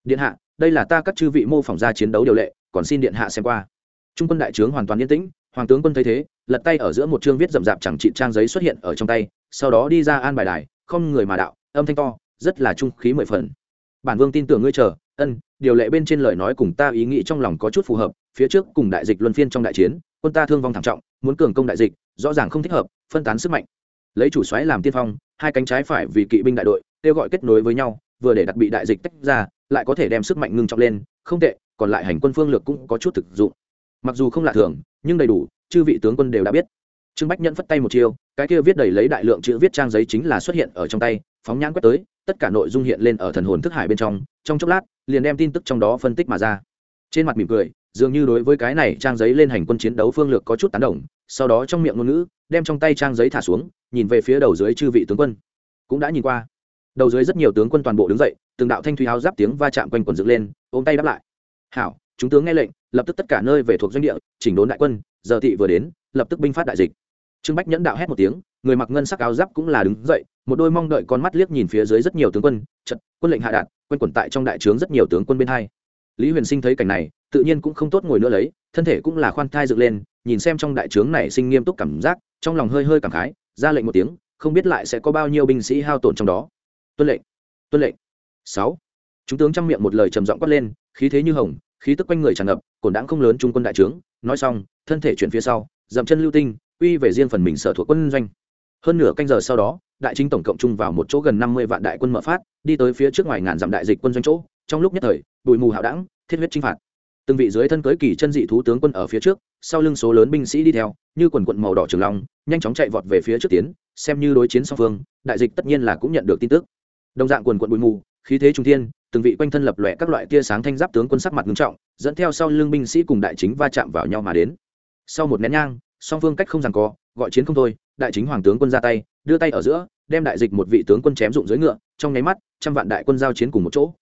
Điện hạ, đây là ta các chư vị mô phỏng ra chiến đấu điều lệ, còn xin điện hạ xem qua. Trung quân đại trướng hoàn toàn yên tĩnh hoàng tướng quân thấy thế, lật tay ở giữa một chương viết rậm rạp chẳng trị trang giấy xuất hiện ở trong tay, sau đó đi ra an bài đài, không người mà đạo, âm thanh to, rất là trung khí mười phần. Bản vương tin tưởng ngươi chờ, ân, điều lệ bên trên lời nói cùng ta ý nghĩ trong lòng có chút phù hợp, phía trước cùng đại dịch luân phiên trong đại chiến, quân ta thương vong thảm trọng, muốn cường công đại dịch, rõ ràng không thích hợp, phân tán sức mạnh. Lấy chủ xoáy làm tiên phong, hai cánh trái phải vì kỵ binh đại đội, kêu gọi kết nối với nhau, vừa để đặt bị đại dịch tách ra, lại có thể đem sức mạnh ngưng trọng lên, không tệ, còn lại hành quân phương lược cũng có chút thực dụng mặc dù không lạ thường, nhưng đầy đủ, chư vị tướng quân đều đã biết. Trương bách nhẫn phất tay một chiêu, cái kia viết đầy lấy đại lượng chữ viết trang giấy chính là xuất hiện ở trong tay, phóng nhãn quét tới, tất cả nội dung hiện lên ở thần hồn thức hải bên trong trong chốc lát, liền đem tin tức trong đó phân tích mà ra. Trên mặt mỉm cười, dường như đối với cái này trang giấy lên hành quân chiến đấu phương lược có chút tán đồng, sau đó trong miệng ngôn ngữ, đem trong tay trang giấy thả xuống, nhìn về phía đầu dưới chư vị tướng quân. Cũng đã nhìn qua. Đầu dưới rất nhiều tướng quân toàn bộ đứng dậy, từng đạo thanh thủy áo giáp tiếng va chạm quanh quần dựng lên, ôm tay đáp lại. Hảo chúng tướng nghe lệnh, lập tức tất cả nơi về thuộc doanh địa, chỉnh đốn đại quân, giờ thị vừa đến, lập tức binh phát đại dịch. Trương bách nhẫn đạo hét một tiếng, người mặc ngân sắc áo giáp cũng là đứng dậy, một đôi mong đợi con mắt liếc nhìn phía dưới rất nhiều tướng quân trận quân lệnh hạ đạt, quân quẩn tại trong đại trướng rất nhiều tướng quân bên hai. Lý huyền sinh thấy cảnh này, tự nhiên cũng không tốt ngồi nữa lấy, thân thể cũng là khoan thai dựng lên, nhìn xem trong đại trướng này sinh nghiêm túc cảm giác, trong lòng hơi hơi cảm khái, ra lệnh một tiếng, không biết lại sẽ có bao nhiêu binh sĩ hao tổn trong đó. Tuân lệnh tuân lệnh. Sáu. Chúng tướng trong miệng một lời trầm giọng quát lên, khí thế như hồng khí tức quanh người tràn ngập cổn đãng không lớn trung quân đại trướng. Nói xong, thân thể chuyển phía sau, dậm chân lưu tinh uy về riêng phần mình sở thuộc quân doanh. Hơn nửa canh giờ sau đó, đại chính tổng cộng chung vào một chỗ gần năm mươi vạn đại quân mở phát, đi tới phía trước ngoài ngàn dặm đại dịch quân doanh chỗ. Trong lúc nhất thời, bụi mù hạo đẳng thiết huyết chinh phạt. Từng vị dưới thân cưới kỳ chân dị thú tướng quân ở phía trước, sau lưng số lớn binh sĩ đi theo, như quần quận màu đỏ trường long, nhanh chóng chạy vọt về phía trước tiến, xem như đối chiến song phương, đại dịch tất nhiên là cũng nhận được tin tức. Đồng dạng quần quận bụi mù, khí thế trung thiên từng vị quanh thân lập lòe các loại tia sáng thanh giáp tướng quân sắc mặt nghiêm trọng, dẫn theo sau lưng binh sĩ cùng đại chính va chạm vào nhau mà đến. Sau một nén nhang, song phương cách không rằng co, gọi chiến không thôi, đại chính hoàng tướng quân ra tay, đưa tay ở giữa, đem đại dịch một vị tướng quân chém dụng dưới ngựa, trong nháy mắt, trăm vạn đại quân giao chiến cùng một chỗ.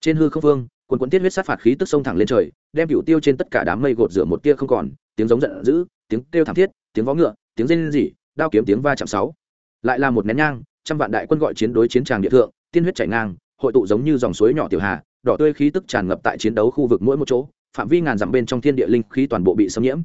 Trên hư không vương, quân quân tiết huyết sát phạt khí tức sông thẳng lên trời, đem vũ tiêu trên tất cả đám mây gột rửa một tia không còn, tiếng giống giận dữ, tiếng kêu thảm thiết, tiếng vó ngựa, tiếng rên rỉ, đao kiếm tiếng va chạm sáu. Lại là một nén nhang, trăm vạn đại quân gọi chiến đối chiến tràng địa thượng, tiên huyết chảy ngang hội tụ giống như dòng suối nhỏ tiểu hà, đỏ tươi khí tức tràn ngập tại chiến đấu khu vực mỗi một chỗ, phạm vi ngàn dặm bên trong thiên địa linh khí toàn bộ bị xâm nhiễm.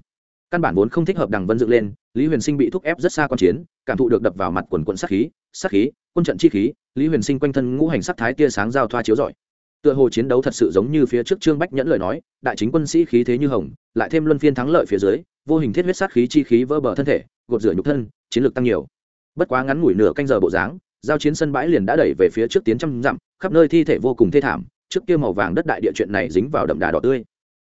Căn bản vốn không thích hợp đằng vân dựng lên, lý huyền sinh bị thúc ép rất xa quan chiến, cảm thụ được đập vào mặt quần quận sát khí sát khí, quân trận chi khí, lý huyền sinh quanh thân ngũ hành sắc thái tia sáng giao thoa chiếu rọi. Tựa hồ chiến đấu thật sự giống như phía trước trương bách nhẫn lời nói, đại chính quân sĩ khí thế như hồng, lại thêm luân phiên thắng lợi phía dưới, vô hình thiết huyết sát khí chi khí vỡ bờ thân thể, gột rửa nhục thân, chiến lược tăng nhiều. Bất quá ngắn ngủi nửa canh giờ bộ dáng giao chiến sân bãi liền đã đẩy về phía trước tiến trăm dặm, khắp nơi thi thể vô cùng thê thảm, trước kia màu vàng đất đại địa chuyện này dính vào đậm đà đỏ tươi.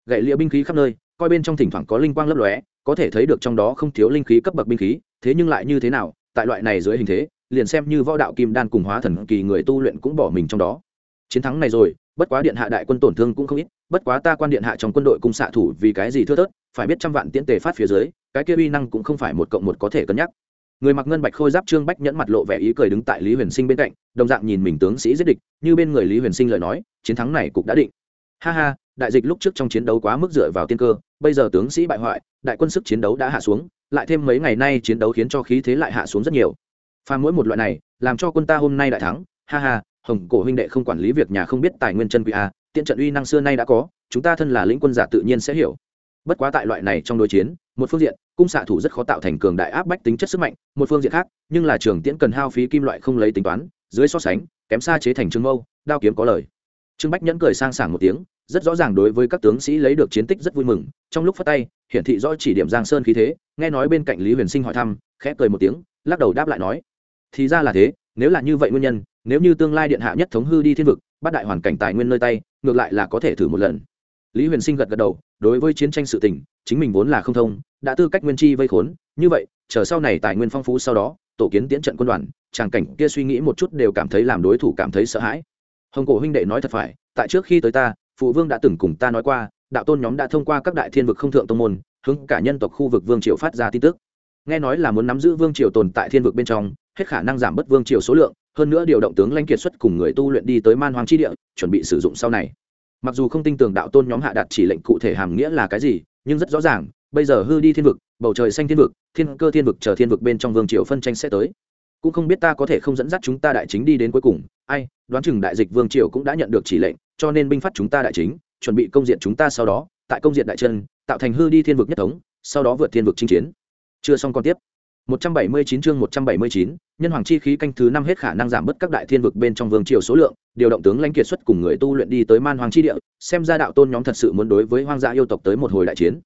Gậy lia binh khí khắp nơi, coi bên trong thỉnh thoảng có linh quang lấp lóe, có thể thấy được trong đó không thiếu linh khí cấp bậc binh khí, thế nhưng lại như thế nào, tại loại này dưới hình thế, liền xem như võ đạo kim đan cùng hóa thần kỳ người tu luyện cũng bỏ mình trong đó. Chiến thắng này rồi, bất quá điện hạ đại quân tổn thương cũng không ít, bất quá ta quan điện hạ trong quân đội cung xạ thủ vì cái gì thưa thớt, phải biết trăm vạn tiễn tề phát phía dưới, cái kia uy năng cũng không phải một cộng một có thể cân nhắc người mặc ngân bạch khôi giáp trương bách nhẫn mặt lộ vẻ ý cười đứng tại lý huyền sinh bên cạnh, đồng dạng nhìn mình tướng sĩ giết địch, như bên người lý huyền sinh lời nói, chiến thắng này cũng đã định. Ha ha, đại dịch lúc trước trong chiến đấu quá mức dựa vào tiên cơ, bây giờ tướng sĩ bại hoại, đại quân sức chiến đấu đã hạ xuống, lại thêm mấy ngày nay chiến đấu khiến cho khí thế lại hạ xuống rất nhiều. Pha mỗi một loại này, làm cho quân ta hôm nay đại thắng. Ha ha, hồng cổ huynh đệ không quản lý việc nhà không biết tài nguyên chân quý à, a tiện trận uy năng xưa nay đã có, chúng ta thân là lĩnh quân giả tự nhiên sẽ hiểu. Bất quá tại loại này trong đối chiến một phương diện, cung xạ thủ rất khó tạo thành cường đại áp bách tính chất sức mạnh, một phương diện khác, nhưng là trường tiễn cần hao phí kim loại không lấy tính toán, dưới so sánh, kém xa chế thành trương mâu, đao kiếm có lời. Trương bách nhẫn cười sang sảng một tiếng, rất rõ ràng đối với các tướng sĩ lấy được chiến tích rất vui mừng, trong lúc phát tay, hiển thị rõ chỉ điểm giang sơn khí thế, nghe nói bên cạnh lý huyền sinh hỏi thăm, khẽ cười một tiếng, lắc đầu đáp lại nói, thì ra là thế, nếu là như vậy nguyên nhân, nếu như tương lai điện hạ nhất thống hư đi thiên vực, bắt đại hoàn cảnh tài nguyên nơi tay, ngược lại là có thể thử một lần. Lý huyền sinh gật gật đầu, đối với chiến tranh sự tình, chính mình vốn là không thông đã tư cách nguyên chi vây khốn, như vậy, chờ sau này tài nguyên phong phú sau đó, tổ kiến tiễn trận quân đoàn tràng cảnh kia suy nghĩ một chút đều cảm thấy làm đối thủ cảm thấy sợ hãi. Hồng cổ huynh đệ nói thật phải, tại trước khi tới ta, phụ vương đã từng cùng ta nói qua, đạo tôn nhóm đã thông qua các đại thiên vực không thượng tông môn, hướng cả nhân tộc khu vực vương triều phát ra tin tức. Nghe nói là muốn nắm giữ vương triều tồn tại thiên vực bên trong, hết khả năng giảm bớt vương triều số lượng, hơn nữa điều động tướng lãnh kiệt xuất cùng người tu luyện đi tới man hoàng chi địa, chuẩn bị sử dụng sau này. Mặc dù không tin tưởng đạo tôn nhóm hạ đạt chỉ lệnh cụ thể hàm nghĩa là cái gì, nhưng rất rõ ràng bây giờ hư đi thiên vực bầu trời xanh thiên vực thiên cơ thiên vực chờ thiên vực bên trong vương triều phân tranh sẽ tới. Cũng không biết ta có thể không dẫn dắt chúng ta đại chính đi đến cuối cùng. Ai đoán chừng đại dịch vương triều cũng đã nhận được chỉ lệnh cho nên binh phát chúng ta đại chính chuẩn bị công diện chúng ta sau đó tại công diện đại chân tạo thành hư đi thiên vực nhất thống sau đó vượt thiên vực chinh chiến. Chưa xong còn tiếp. 179 chương 179, nhân hoàng chi khí canh thứ năm hết khả năng giảm bớt các đại thiên vực bên trong vương triều số lượng, điều động tướng lãnh kiệt xuất cùng người tu luyện đi tới man hoàng chi địa, xem ra đạo tôn nhóm thật sự muốn đối với hoang dã yêu tộc tới một hồi đại chiến.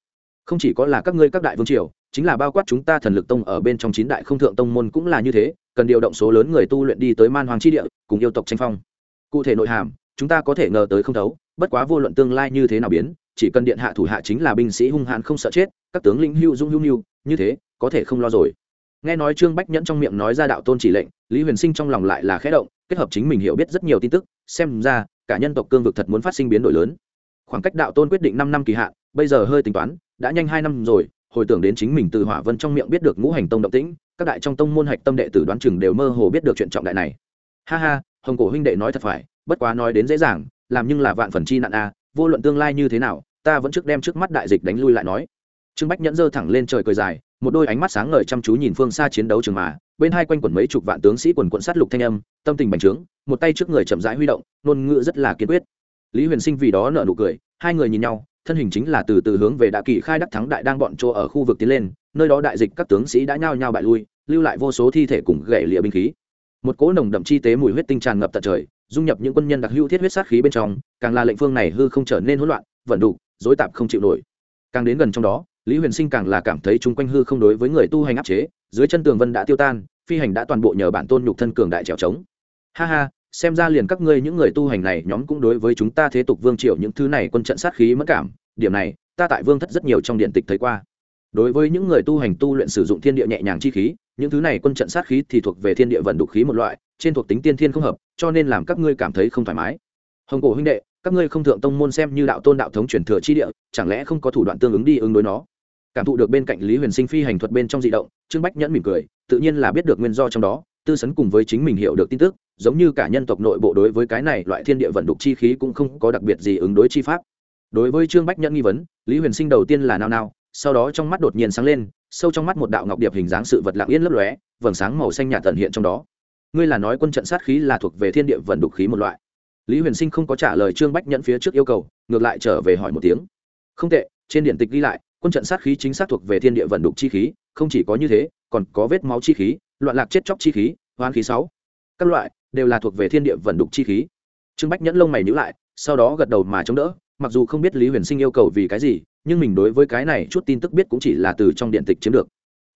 Không chỉ có là các ngươi các đại vương triều, chính là bao quát chúng ta thần lực tông ở bên trong chín đại không thượng tông môn cũng là như thế, cần điều động số lớn người tu luyện đi tới man hoàng chi địa, cùng yêu tộc tranh phong. Cụ thể nội hàm, chúng ta có thể ngờ tới không thấu, bất quá vô luận tương lai như thế nào biến, chỉ cần điện hạ thủ hạ chính là binh sĩ hung hãn không sợ chết, các tướng lĩnh hưu dung hưu nhu, như thế, có thể không lo rồi nghe nói trương bách nhẫn trong miệng nói ra đạo tôn chỉ lệnh lý huyền sinh trong lòng lại là khẽ động kết hợp chính mình hiểu biết rất nhiều tin tức xem ra cả nhân tộc cương vực thật muốn phát sinh biến đổi lớn khoảng cách đạo tôn quyết định năm năm kỳ hạn, bây giờ hơi tính toán, đã nhanh hai năm rồi, hồi tưởng đến chính mình từ hỏa vân trong miệng biết được ngũ hành tông động tĩnh, các đại trong tông môn hạch tâm đệ tử đoán chừng đều mơ hồ biết được chuyện trọng đại này. Ha ha, hồng cổ huynh đệ nói thật phải, bất quá nói đến dễ dàng, làm nhưng là vạn phần chi nạn a, vô luận tương lai như thế nào, ta vẫn trước đem trước mắt đại dịch đánh lui lại nói. Trương bách nhẫn giơ thẳng lên trời cười dài, một đôi ánh mắt sáng ngời chăm chú nhìn phương xa chiến đấu trường mà, bên hai quanh quẩn mấy chục vạn tướng sĩ quần quận sát lục thanh âm, tâm tình bành trướng, một tay trước người chậm rãi huy động, ngôn ngữ rất là kiên quyết lý huyền sinh vì đó nở nụ cười, hai người nhìn nhau, thân hình chính là từ từ hướng về đạ kỳ khai đắc thắng đại đang bọn chỗ ở khu vực tiến lên, nơi đó đại dịch các tướng sĩ đã nhao nhao bại lui, lưu lại vô số thi thể cùng gậy lịa binh khí. Một cỗ nồng đậm chi tế mùi huyết tinh tràn ngập tận trời, dung nhập những quân nhân đặc hữu thiết huyết sát khí bên trong, càng là lệnh phương này hư không trở nên hỗn loạn, vận đục dối tạp không chịu nổi. Càng đến gần trong đó, lý huyền sinh càng là cảm thấy chung quanh hư không đối với người tu hành áp chế, dưới chân tường vân đã tiêu tan, phi hành đã toàn bộ nhờ bản tôn nhục thân cường đại trèo trống. Ha ha xem ra liền các ngươi những người tu hành này nhóm cũng đối với chúng ta thế tục vương triều những thứ này quân trận sát khí mất cảm, điểm này, ta tại vương thất rất nhiều trong điện tịch thấy qua. Đối với những người tu hành tu luyện sử dụng thiên địa nhẹ nhàng chi khí, những thứ này quân trận sát khí thì thuộc về thiên địa vận đục khí một loại, trên thuộc tính tiên thiên không hợp, cho nên làm các ngươi cảm thấy không thoải mái. Hồng cổ huynh đệ, các ngươi không thượng tông môn xem như đạo tôn đạo thống truyền thừa chi địa, chẳng lẽ không có thủ đoạn tương ứng đi ứng đối nó? Cảm thụ được bên cạnh lý huyền sinh phi hành thuật bên trong di động, trương bách nhẫn mỉm cười, tự nhiên là biết được nguyên do trong đó, tư sấn cùng với chính mình hiểu được tin tức giống như cả nhân tộc nội bộ đối với cái này loại thiên địa vận đục chi khí cũng không có đặc biệt gì ứng đối chi pháp. Đối với trương bách nhẫn nghi vấn, lý huyền sinh đầu tiên là nao nao, sau đó trong mắt đột nhiên sáng lên, sâu trong mắt một đạo ngọc điệp hình dáng sự vật lặng yên lấp lóe, vầng sáng màu xanh nhạt tận hiện trong đó. Ngươi là nói quân trận sát khí là thuộc về thiên địa vận đục khí một loại. Lý huyền sinh không có trả lời trương bách nhẫn phía trước yêu cầu, ngược lại trở về hỏi một tiếng. Không tệ, trên điện tịch ghi lại, quân trận sát khí chính xác thuộc về thiên địa vận đục chi khí, không chỉ có như thế, còn có vết máu chi khí, loạn lạc chết chóc chi khí hoán khí sáu. Các loại đều là thuộc về thiên địa vận đục chi khí. Trương bách nhẫn lông mày nhữ lại, sau đó gật đầu mà chống đỡ, mặc dù không biết lý huyền sinh yêu cầu vì cái gì, nhưng mình đối với cái này chút tin tức biết cũng chỉ là từ trong điện tịch chiếm được.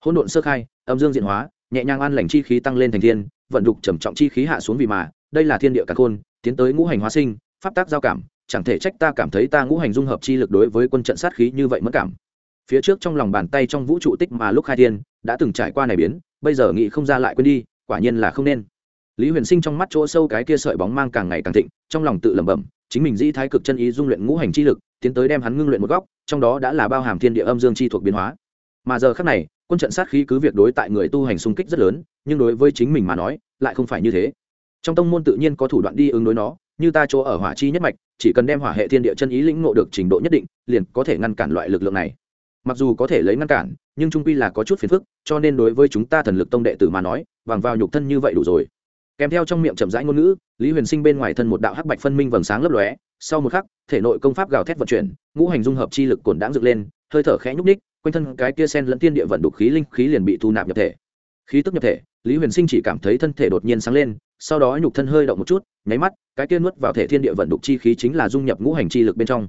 Hỗn độn sơ khai, âm dương diện hóa, nhẹ nhàng an lành chi khí tăng lên thành thiên, vận đục trầm trọng chi khí hạ xuống vì mà, đây là thiên địa cả khôn, tiến tới ngũ hành hóa sinh, pháp tác giao cảm, chẳng thể trách ta cảm thấy ta ngũ hành dung hợp chi lực đối với quân trận sát khí như vậy mất cảm. Phía trước trong lòng bàn tay trong vũ trụ tích mà lúc khai thiên, đã từng trải qua này biến, bây giờ nghĩ không ra lại quên đi, quả nhiên là không nên lý huyền sinh trong mắt chỗ sâu cái kia sợi bóng mang càng ngày càng thịnh, trong lòng tự lẩm bẩm, chính mình dĩ thái cực chân ý dung luyện ngũ hành chi lực, tiến tới đem hắn ngưng luyện một góc, trong đó đã là bao hàm thiên địa âm dương chi thuộc biến hóa. Mà giờ khác này, quân trận sát khí cứ việc đối tại người tu hành xung kích rất lớn, nhưng đối với chính mình mà nói, lại không phải như thế. Trong tông môn tự nhiên có thủ đoạn đi ứng đối nó, như ta chỗ ở hỏa chi nhất mạch, chỉ cần đem hỏa hệ thiên địa chân ý lĩnh ngộ được trình độ nhất định, liền có thể ngăn cản loại lực lượng này. Mặc dù có thể lấy ngăn cản, nhưng trung quy là có chút phiền phức, cho nên đối với chúng ta thần lực tông đệ tử mà nói bằng vào nhục thân như vậy đủ rồi kèm theo trong miệng chậm rãi ngôn ngữ, lý huyền sinh bên ngoài thân một đạo hắc bạch phân minh vầng sáng lấp lóe, sau một khắc, thể nội công pháp gào thét vận chuyển, ngũ hành dung hợp chi lực cồn đãng dựng lên, hơi thở khẽ nhúc ních quanh thân cái kia sen lẫn tiên địa vận đục khí linh khí liền bị thu nạp nhập thể. Khí tức nhập thể, lý huyền sinh chỉ cảm thấy thân thể đột nhiên sáng lên, sau đó nhục thân hơi động một chút, nháy mắt, cái kia nuốt vào thể thiên địa vận đục chi khí chính là dung nhập ngũ hành chi lực bên trong.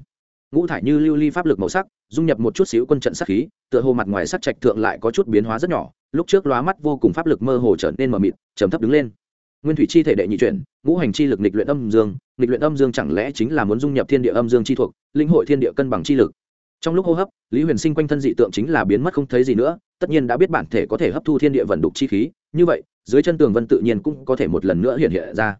Ngũ thải như lưu ly pháp lực màu sắc, dung nhập một chút xíu quân trận sắc khí, tựa hồ mặt ngoài sắc trạch thượng lại có chút biến hóa rất nhỏ, lúc trước lóa mắt vô cùng pháp lực mơ hồ trở nên mờ mịt, trầm thấp đứng lên nguyên thủy chi thể đệ nhị chuyển, ngũ hành chi lực nghịch luyện âm dương, nghịch luyện âm dương chẳng lẽ chính là muốn dung nhập thiên địa âm dương chi thuộc, linh hội thiên địa cân bằng chi lực. Trong lúc hô hấp, lý huyền sinh quanh thân dị tượng chính là biến mất không thấy gì nữa, tất nhiên đã biết bản thể có thể hấp thu thiên địa vận đục chi khí, như vậy, dưới chân tường vân tự nhiên cũng có thể một lần nữa hiện hiện ra.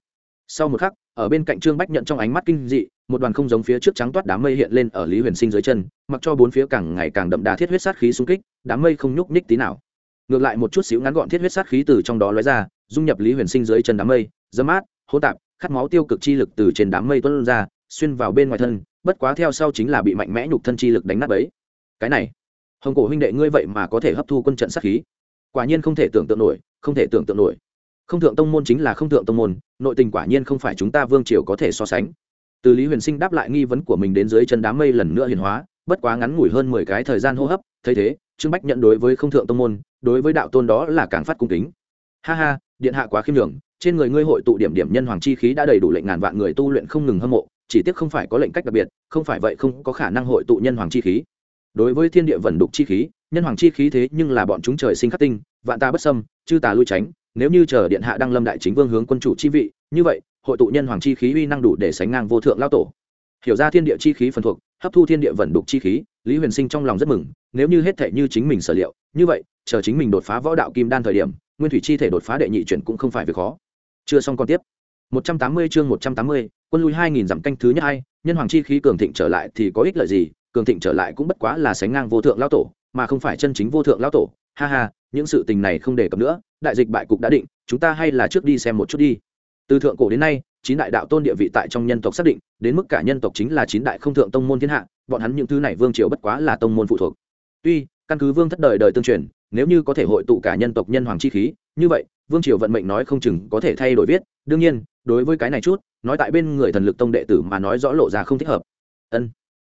Sau một khắc, ở bên cạnh trương bách nhận trong ánh mắt kinh dị, một đoàn không giống phía trước trắng toát đám mây hiện lên ở lý huyền sinh dưới chân, mặc cho bốn phía càng ngày càng đậm đà thiết huyết sát khí xung kích, đám mây không nhúc nhích tí nào. Ngược lại một chút xíu ngắn gọn thiết huyết sát khí từ trong đó lóe ra dung nhập lý huyền sinh dưới chân đám mây dấm mát hô tạp, khát máu tiêu cực chi lực từ trên đám mây tuân ra, xuyên vào bên ngoài thân, bất quá theo sau chính là bị mạnh mẽ nhục thân chi lực đánh nát ấy cái này, hồng cổ huynh đệ ngươi vậy mà có thể hấp thu quân trận sát khí. Quả nhiên không thể tưởng tượng nổi, không thể tưởng tượng nổi. Không thượng tông môn chính là không thượng tông môn, nội tình quả nhiên không phải chúng ta vương triều có thể so sánh. Từ lý huyền sinh đáp lại nghi vấn của mình đến dưới chân đám mây lần nữa hiền hóa, bất quá ngắn ngủi hơn mười cái thời gian hô hấp, thấy thế, trương bách nhận đối với không thượng tông môn, đối với đạo tôn đó là càng phát cung kính. Ha ha điện hạ quá khiêm nhường, trên người ngươi hội tụ điểm điểm nhân hoàng chi khí đã đầy đủ lệnh ngàn vạn người tu luyện không ngừng hâm mộ, chỉ tiếc không phải có lệnh cách đặc biệt, không phải vậy không có khả năng hội tụ nhân hoàng chi khí. Đối với thiên địa vận đục chi khí, nhân hoàng chi khí thế nhưng là bọn chúng trời sinh khắc tinh, vạn ta bất xâm, chư tà lui tránh, nếu như chờ điện hạ đăng lâm đại chính vương hướng quân chủ chi vị, như vậy, hội tụ nhân hoàng chi khí uy năng đủ để sánh ngang vô thượng lao tổ. Hiểu ra thiên địa chi khí phần thuộc, hấp thu thiên địa vận đục chi khí, lý huyền sinh trong lòng rất mừng, nếu như hết thể như chính mình sở liệu, như vậy, chờ chính mình đột phá võ đạo kim đan thời điểm nguyên thủy chi thể đột phá đệ nhị chuyển cũng không phải việc khó chưa xong còn tiếp 180 chương 180, quân lui 2000 giảm canh thứ nhất hai, nhân hoàng chi khí cường thịnh trở lại thì có ích lợi gì, cường thịnh trở lại cũng bất quá là sánh ngang vô thượng lão tổ, mà không phải chân chính vô thượng lão tổ. Ha ha, những sự tình này không đề cập nữa, đại dịch bại cục đã định, chúng ta hay là trước đi xem một chút đi. Từ thượng cổ đến nay, chín đại đạo tôn địa vị tại trong nhân tộc xác định, đến mức cả nhân tộc chính là chín đại không thượng tông môn thiên hạ, bọn hắn những thứ này vương triều bất quá là tông môn phụ thuộc. Tuy, căn cứ vương thất đời đời tương truyền, nếu như có thể hội tụ cả nhân tộc nhân hoàng chi khí, như vậy, vương triều vận mệnh nói không chừng có thể thay đổi viết, đương nhiên, đối với cái này chút nói tại bên người thần lực tông đệ tử mà nói rõ lộ ra không thích hợp. Ân.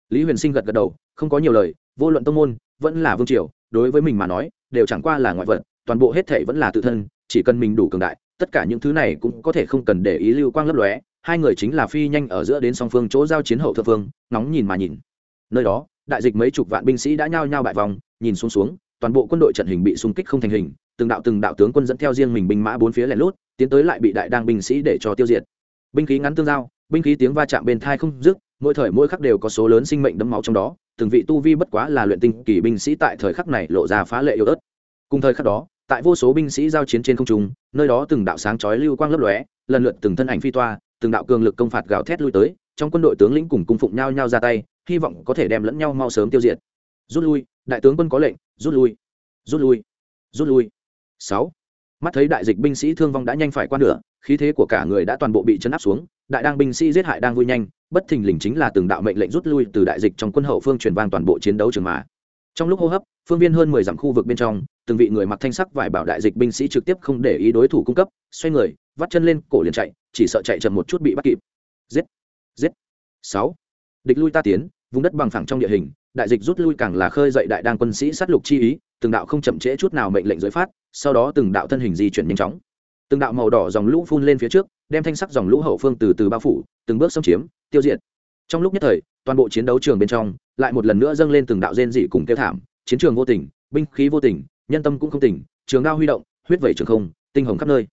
Lý huyền sinh gật gật đầu không có nhiều lời vô luận tông môn vẫn là vương triều đối với mình mà nói đều chẳng qua là ngoại vật toàn bộ hết thể vẫn là tự thân chỉ cần mình đủ cường đại tất cả những thứ này cũng có thể không cần để ý lưu quang lấp lóe. Hai người chính là phi nhanh ở giữa đến song phương chỗ giao chiến hậu thượng phương nóng nhìn mà nhìn. Nơi đó đại dịch mấy chục vạn binh sĩ đã nhao nhao bại vòng nhìn xuống xuống toàn bộ quân đội trận hình bị xung kích không thành hình, từng đạo từng đạo tướng quân dẫn theo riêng mình binh mã bốn phía lẻn lút, tiến tới lại bị đại đang binh sĩ để cho tiêu diệt. Binh khí ngắn tương giao, binh khí tiếng va chạm bên thai không dứt, mỗi thời mỗi khắc đều có số lớn sinh mệnh đấm máu trong đó, từng vị tu vi bất quá là luyện tinh kỳ binh sĩ tại thời khắc này lộ ra phá lệ yếu ớt. Cùng thời khắc đó, tại vô số binh sĩ giao chiến trên không trung, nơi đó từng đạo sáng chói lưu quang lấp lóe, lần lượt từng thân ảnh phi toa, từng đạo cường lực công phạt gào thét lui tới, trong quân đội tướng lĩnh cùng cung phụng nhau nhau ra tay, hy vọng có thể đem lẫn nhau mau sớm tiêu diệt. Rút lui đại tướng quân có lệnh, rút lui rút lui rút lui. Sáu, mắt thấy đại dịch binh sĩ thương vong đã nhanh phải qua nửa, khí thế của cả người đã toàn bộ bị chấn áp xuống, đại đang binh sĩ giết hại đang vui nhanh, bất thình lình chính là từng đạo mệnh lệnh rút lui từ đại dịch trong quân hậu phương truyền vang toàn bộ chiến đấu trường mà. Trong lúc hô hấp, phương viên hơn mười dặm khu vực bên trong, từng vị người mặc thanh sắc vải bảo đại dịch binh sĩ trực tiếp không để ý đối thủ cung cấp, xoay người, vắt chân lên cổ liền chạy, chỉ sợ chạy chậm một chút bị bắt kịp. Giết giết. Sáu, địch lui ta tiến, vùng đất bằng phẳng trong địa hình đại dịch rút lui càng là khơi dậy đại đang quân sĩ sát lục chi ý, từng đạo không chậm trễ chút nào mệnh lệnh giới phát, sau đó từng đạo thân hình di chuyển nhanh chóng. Từng đạo màu đỏ dòng lũ phun lên phía trước, đem thanh sắc dòng lũ hậu phương từ từ bao phủ, từng bước xâm chiếm, tiêu diệt. Trong lúc nhất thời, toàn bộ chiến đấu trường bên trong, lại một lần nữa dâng lên từng đạo rên dị cùng tiêu thảm, chiến trường vô tình, binh khí vô tình, nhân tâm cũng không tỉnh, trường đao huy động, huyết vẩy trường không, tinh hồng khắp nơi.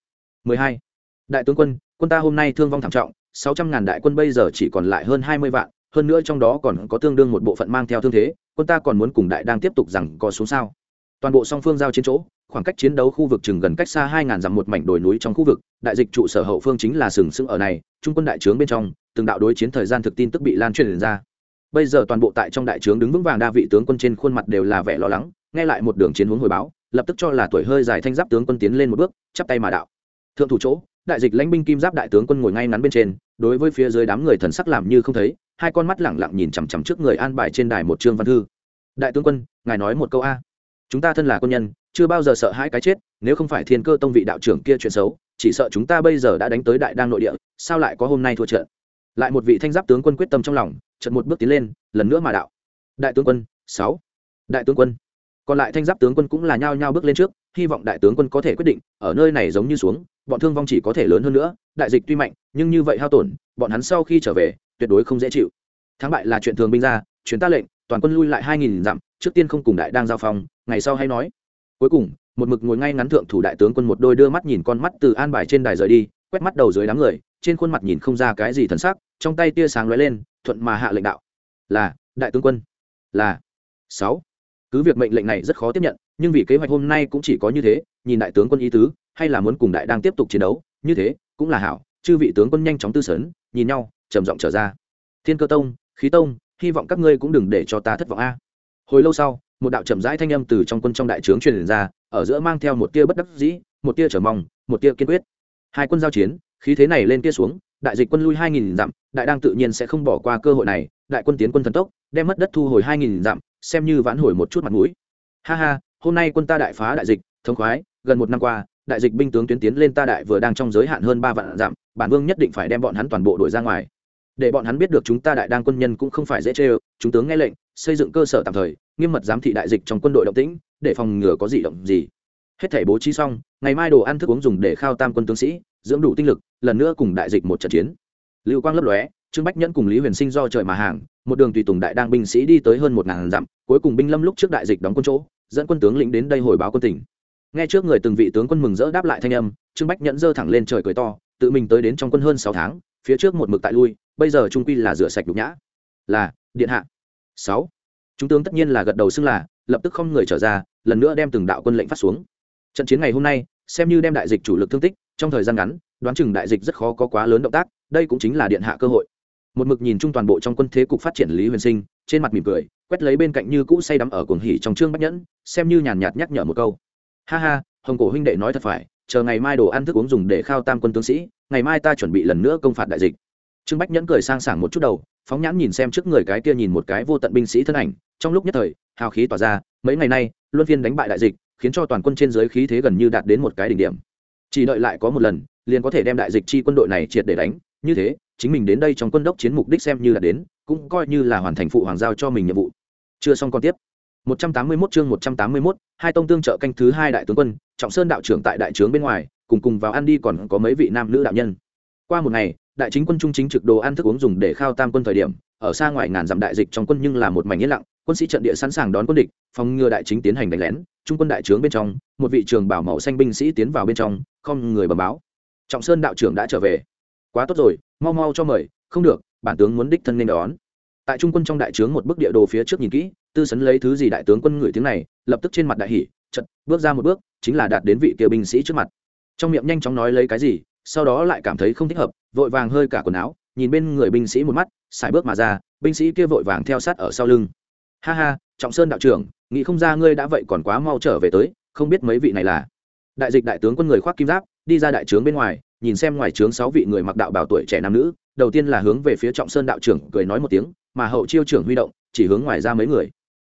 12. đại tướng quân quân ta hôm nay thương vong thảm trọng, sáu trăm ngàn đại quân bây giờ chỉ còn lại hơn hai mươi vạn hơn nữa trong đó còn có tương đương một bộ phận mang theo thương thế, quân ta còn muốn cùng đại đang tiếp tục rằng có xuống sao? Toàn bộ song phương giao chiến chỗ, khoảng cách chiến đấu khu vực chừng gần cách xa hai ngàn dặm một mảnh đồi núi trong khu vực, đại dịch trụ sở hậu phương chính là sừng sững ở này, trung quân đại trướng bên trong, từng đạo đối chiến thời gian thực tin tức bị lan truyền ra. Bây giờ toàn bộ tại trong đại trướng đứng vững vàng đa vị tướng quân trên khuôn mặt đều là vẻ lo lắng, nghe lại một đường chiến hướng hồi báo, lập tức cho là tuổi hơi dài thanh giáp tướng quân tiến lên một bước, chắp tay mà đạo. Thượng thủ chỗ, đại dịch lãnh binh kim giáp đại tướng quân ngồi ngay ngắn bên trên, đối với phía dưới đám người thần sắc làm như không thấy hai con mắt lẳng lặng nhìn chằm chằm trước người an bài trên đài một chương văn thư. Đại tướng quân, ngài nói một câu a. Chúng ta thân là quân nhân, chưa bao giờ sợ hãi cái chết, nếu không phải thiên cơ tông vị đạo trưởng kia chuyện xấu, chỉ sợ chúng ta bây giờ đã đánh tới đại đang nội địa, sao lại có hôm nay thua trận? Lại một vị thanh giáp tướng quân quyết tâm trong lòng trận một bước tiến lên, lần nữa mà đạo. Đại tướng quân, sáu. Đại tướng quân. Còn lại thanh giáp tướng quân cũng là nhao nhao bước lên trước, hy vọng đại tướng quân có thể quyết định, ở nơi này giống như xuống, bọn thương vong chỉ có thể lớn hơn nữa đại dịch tuy mạnh, nhưng như vậy hao tổn, bọn hắn sau khi trở về, tuyệt đối không dễ chịu. Thắng bại là chuyện thường binh ra, chuyến ta lệnh, toàn quân lui lại hai nghìn dặm, trước tiên không cùng đại đang giao phong, ngày sau hay nói. Cuối cùng, một mực ngồi ngay ngắn thượng thủ đại tướng quân một đôi đưa mắt nhìn con mắt từ an bài trên đài rời đi, quét mắt đầu dưới đám người, trên khuôn mặt nhìn không ra cái gì thần sắc, trong tay tia sáng lóe lên, thuận mà hạ lệnh đạo. Là, đại tướng quân. Là, sáu. Cứ việc mệnh lệnh này rất khó tiếp nhận, nhưng vì kế hoạch hôm nay cũng chỉ có như thế, nhìn đại tướng quân ý tứ, hay là muốn cùng đại đang tiếp tục chiến đấu, như thế cũng là hảo, chư vị tướng quân nhanh chóng tư sấn, nhìn nhau, trầm giọng trở ra. Thiên cơ tông, khí tông, hy vọng các ngươi cũng đừng để cho ta thất vọng a. Hồi lâu sau, một đạo chậm rãi thanh âm từ trong quân trong đại trướng truyền ra, ở giữa mang theo một tia bất đắc dĩ, một tia trở mong, một tia kiên quyết. Hai quân giao chiến, khí thế này lên kia xuống, đại dịch quân lui hai nghìn dặm, đại đang tự nhiên sẽ không bỏ qua cơ hội này, đại quân tiến quân thần tốc, đem mất đất thu hồi hai nghìn dặm, xem như vãn hồi một chút mặt mũi. Ha ha, hôm nay quân ta đại phá đại dịch, thống khoái, gần một năm qua đại dịch binh tướng tuyến tiến lên ta đại vừa đang trong giới hạn hơn ba vạn dặm, bản vương nhất định phải đem bọn hắn toàn bộ đuổi ra ngoài. Để bọn hắn biết được chúng ta đại đang quân nhân cũng không phải dễ chê ơ chúng tướng nghe lệnh, xây dựng cơ sở tạm thời, nghiêm mật giám thị đại dịch trong quân đội động tĩnh, để phòng ngừa có gì động gì. Hết thể bố trí xong, ngày mai đồ ăn thức uống dùng để khao tam quân tướng sĩ, dưỡng đủ tinh lực, lần nữa cùng đại dịch một trận chiến. Lưu quang lấp lóe, trương bách nhẫn cùng lý huyền sinh do trời mà hàng, một đường tùy tùng đại đang binh sĩ đi tới hơn một ngàn dặm, cuối cùng binh lâm lúc trước đại dịch đóng quân chỗ, dẫn quân tướng lĩnh đến đây hồi báo quân tỉnh nghe trước người từng vị tướng quân mừng rỡ đáp lại thanh âm, trương bách nhẫn giơ thẳng lên trời cười to, tự mình tới đến trong quân hơn sáu tháng, phía trước một mực tại lui, bây giờ trung quy là rửa sạch nhục nhã. Là, điện hạ. Sáu. Chúng tướng tất nhiên là gật đầu xưng là, lập tức không người trở ra, lần nữa đem từng đạo quân lệnh phát xuống. Trận chiến ngày hôm nay, xem như đem đại dịch chủ lực thương tích, trong thời gian ngắn, đoán chừng đại dịch rất khó có quá lớn động tác, đây cũng chính là điện hạ cơ hội. Một mực nhìn chung toàn bộ trong quân thế cục phát triển lý huyền sinh, trên mặt mỉm cười, quét lấy bên cạnh như cũ say đắm ở cuồng hỉ trong trương bách nhẫn, xem như nhàn nhạt nhắc nhở một câu ha ha, hồng cổ huynh đệ nói thật phải, chờ ngày mai đồ ăn thức uống dùng để khao tam quân tướng sĩ, ngày mai ta chuẩn bị lần nữa công phạt đại dịch. Trương bách nhẫn cười sang sảng một chút đầu, phóng nhãn nhìn xem trước người cái kia nhìn một cái vô tận binh sĩ thân ảnh, trong lúc nhất thời, hào khí tỏa ra, mấy ngày nay, luân phiên đánh bại đại dịch, khiến cho toàn quân trên giới khí thế gần như đạt đến một cái đỉnh điểm. Chỉ đợi lại có một lần, liền có thể đem đại dịch chi quân đội này triệt để đánh, như thế, chính mình đến đây trong quân đốc chiến mục đích xem như là đến, cũng coi như là hoàn thành phụ hoàng giao cho mình nhiệm vụ. Chưa xong còn tiếp. 181 chương 181, hai tông tương trợ canh thứ hai đại tướng quân trọng sơn đạo trưởng tại đại trướng bên ngoài cùng cùng vào ăn đi còn có mấy vị nam nữ đạo nhân. Qua một ngày đại chính quân trung chính trực đồ ăn thức uống dùng để khao tam quân thời điểm ở xa ngoài ngàn dặm đại dịch trong quân nhưng là một mảnh yên lặng quân sĩ trận địa sẵn sàng đón quân địch phòng ngừa đại chính tiến hành đánh lén trung quân đại trướng bên trong một vị trường bảo màu xanh binh sĩ tiến vào bên trong không người bẩm báo. Trọng sơn đạo trưởng đã trở về. Quá tốt rồi mau mau cho mời không được bản tướng muốn đích thân nên đón. Tại trung quân trong đại trướng một bức địa đồ phía trước nhìn kỹ tư sấn lấy thứ gì đại tướng quân ngửi tiếng này, lập tức trên mặt đại hỷ chật bước ra một bước, chính là đạt đến vị kia binh sĩ trước mặt. Trong miệng nhanh chóng nói lấy cái gì, sau đó lại cảm thấy không thích hợp, vội vàng hơi cả quần áo, nhìn bên người binh sĩ một mắt xài bước mà ra, binh sĩ kia vội vàng theo sát ở sau lưng. Ha ha, trọng sơn đạo trưởng, nghĩ không ra ngươi đã vậy còn quá mau trở về tới, không biết mấy vị này là? Đại dịch đại tướng quân người khoác kim giáp, đi ra đại trướng bên ngoài, nhìn xem ngoài trướng sáu vị người mặc đạo bảo tuổi trẻ nam nữ, đầu tiên là hướng về phía trọng sơn đạo trưởng cười nói một tiếng, mà hậu chiêu trưởng huy động, chỉ hướng ngoài ra mấy người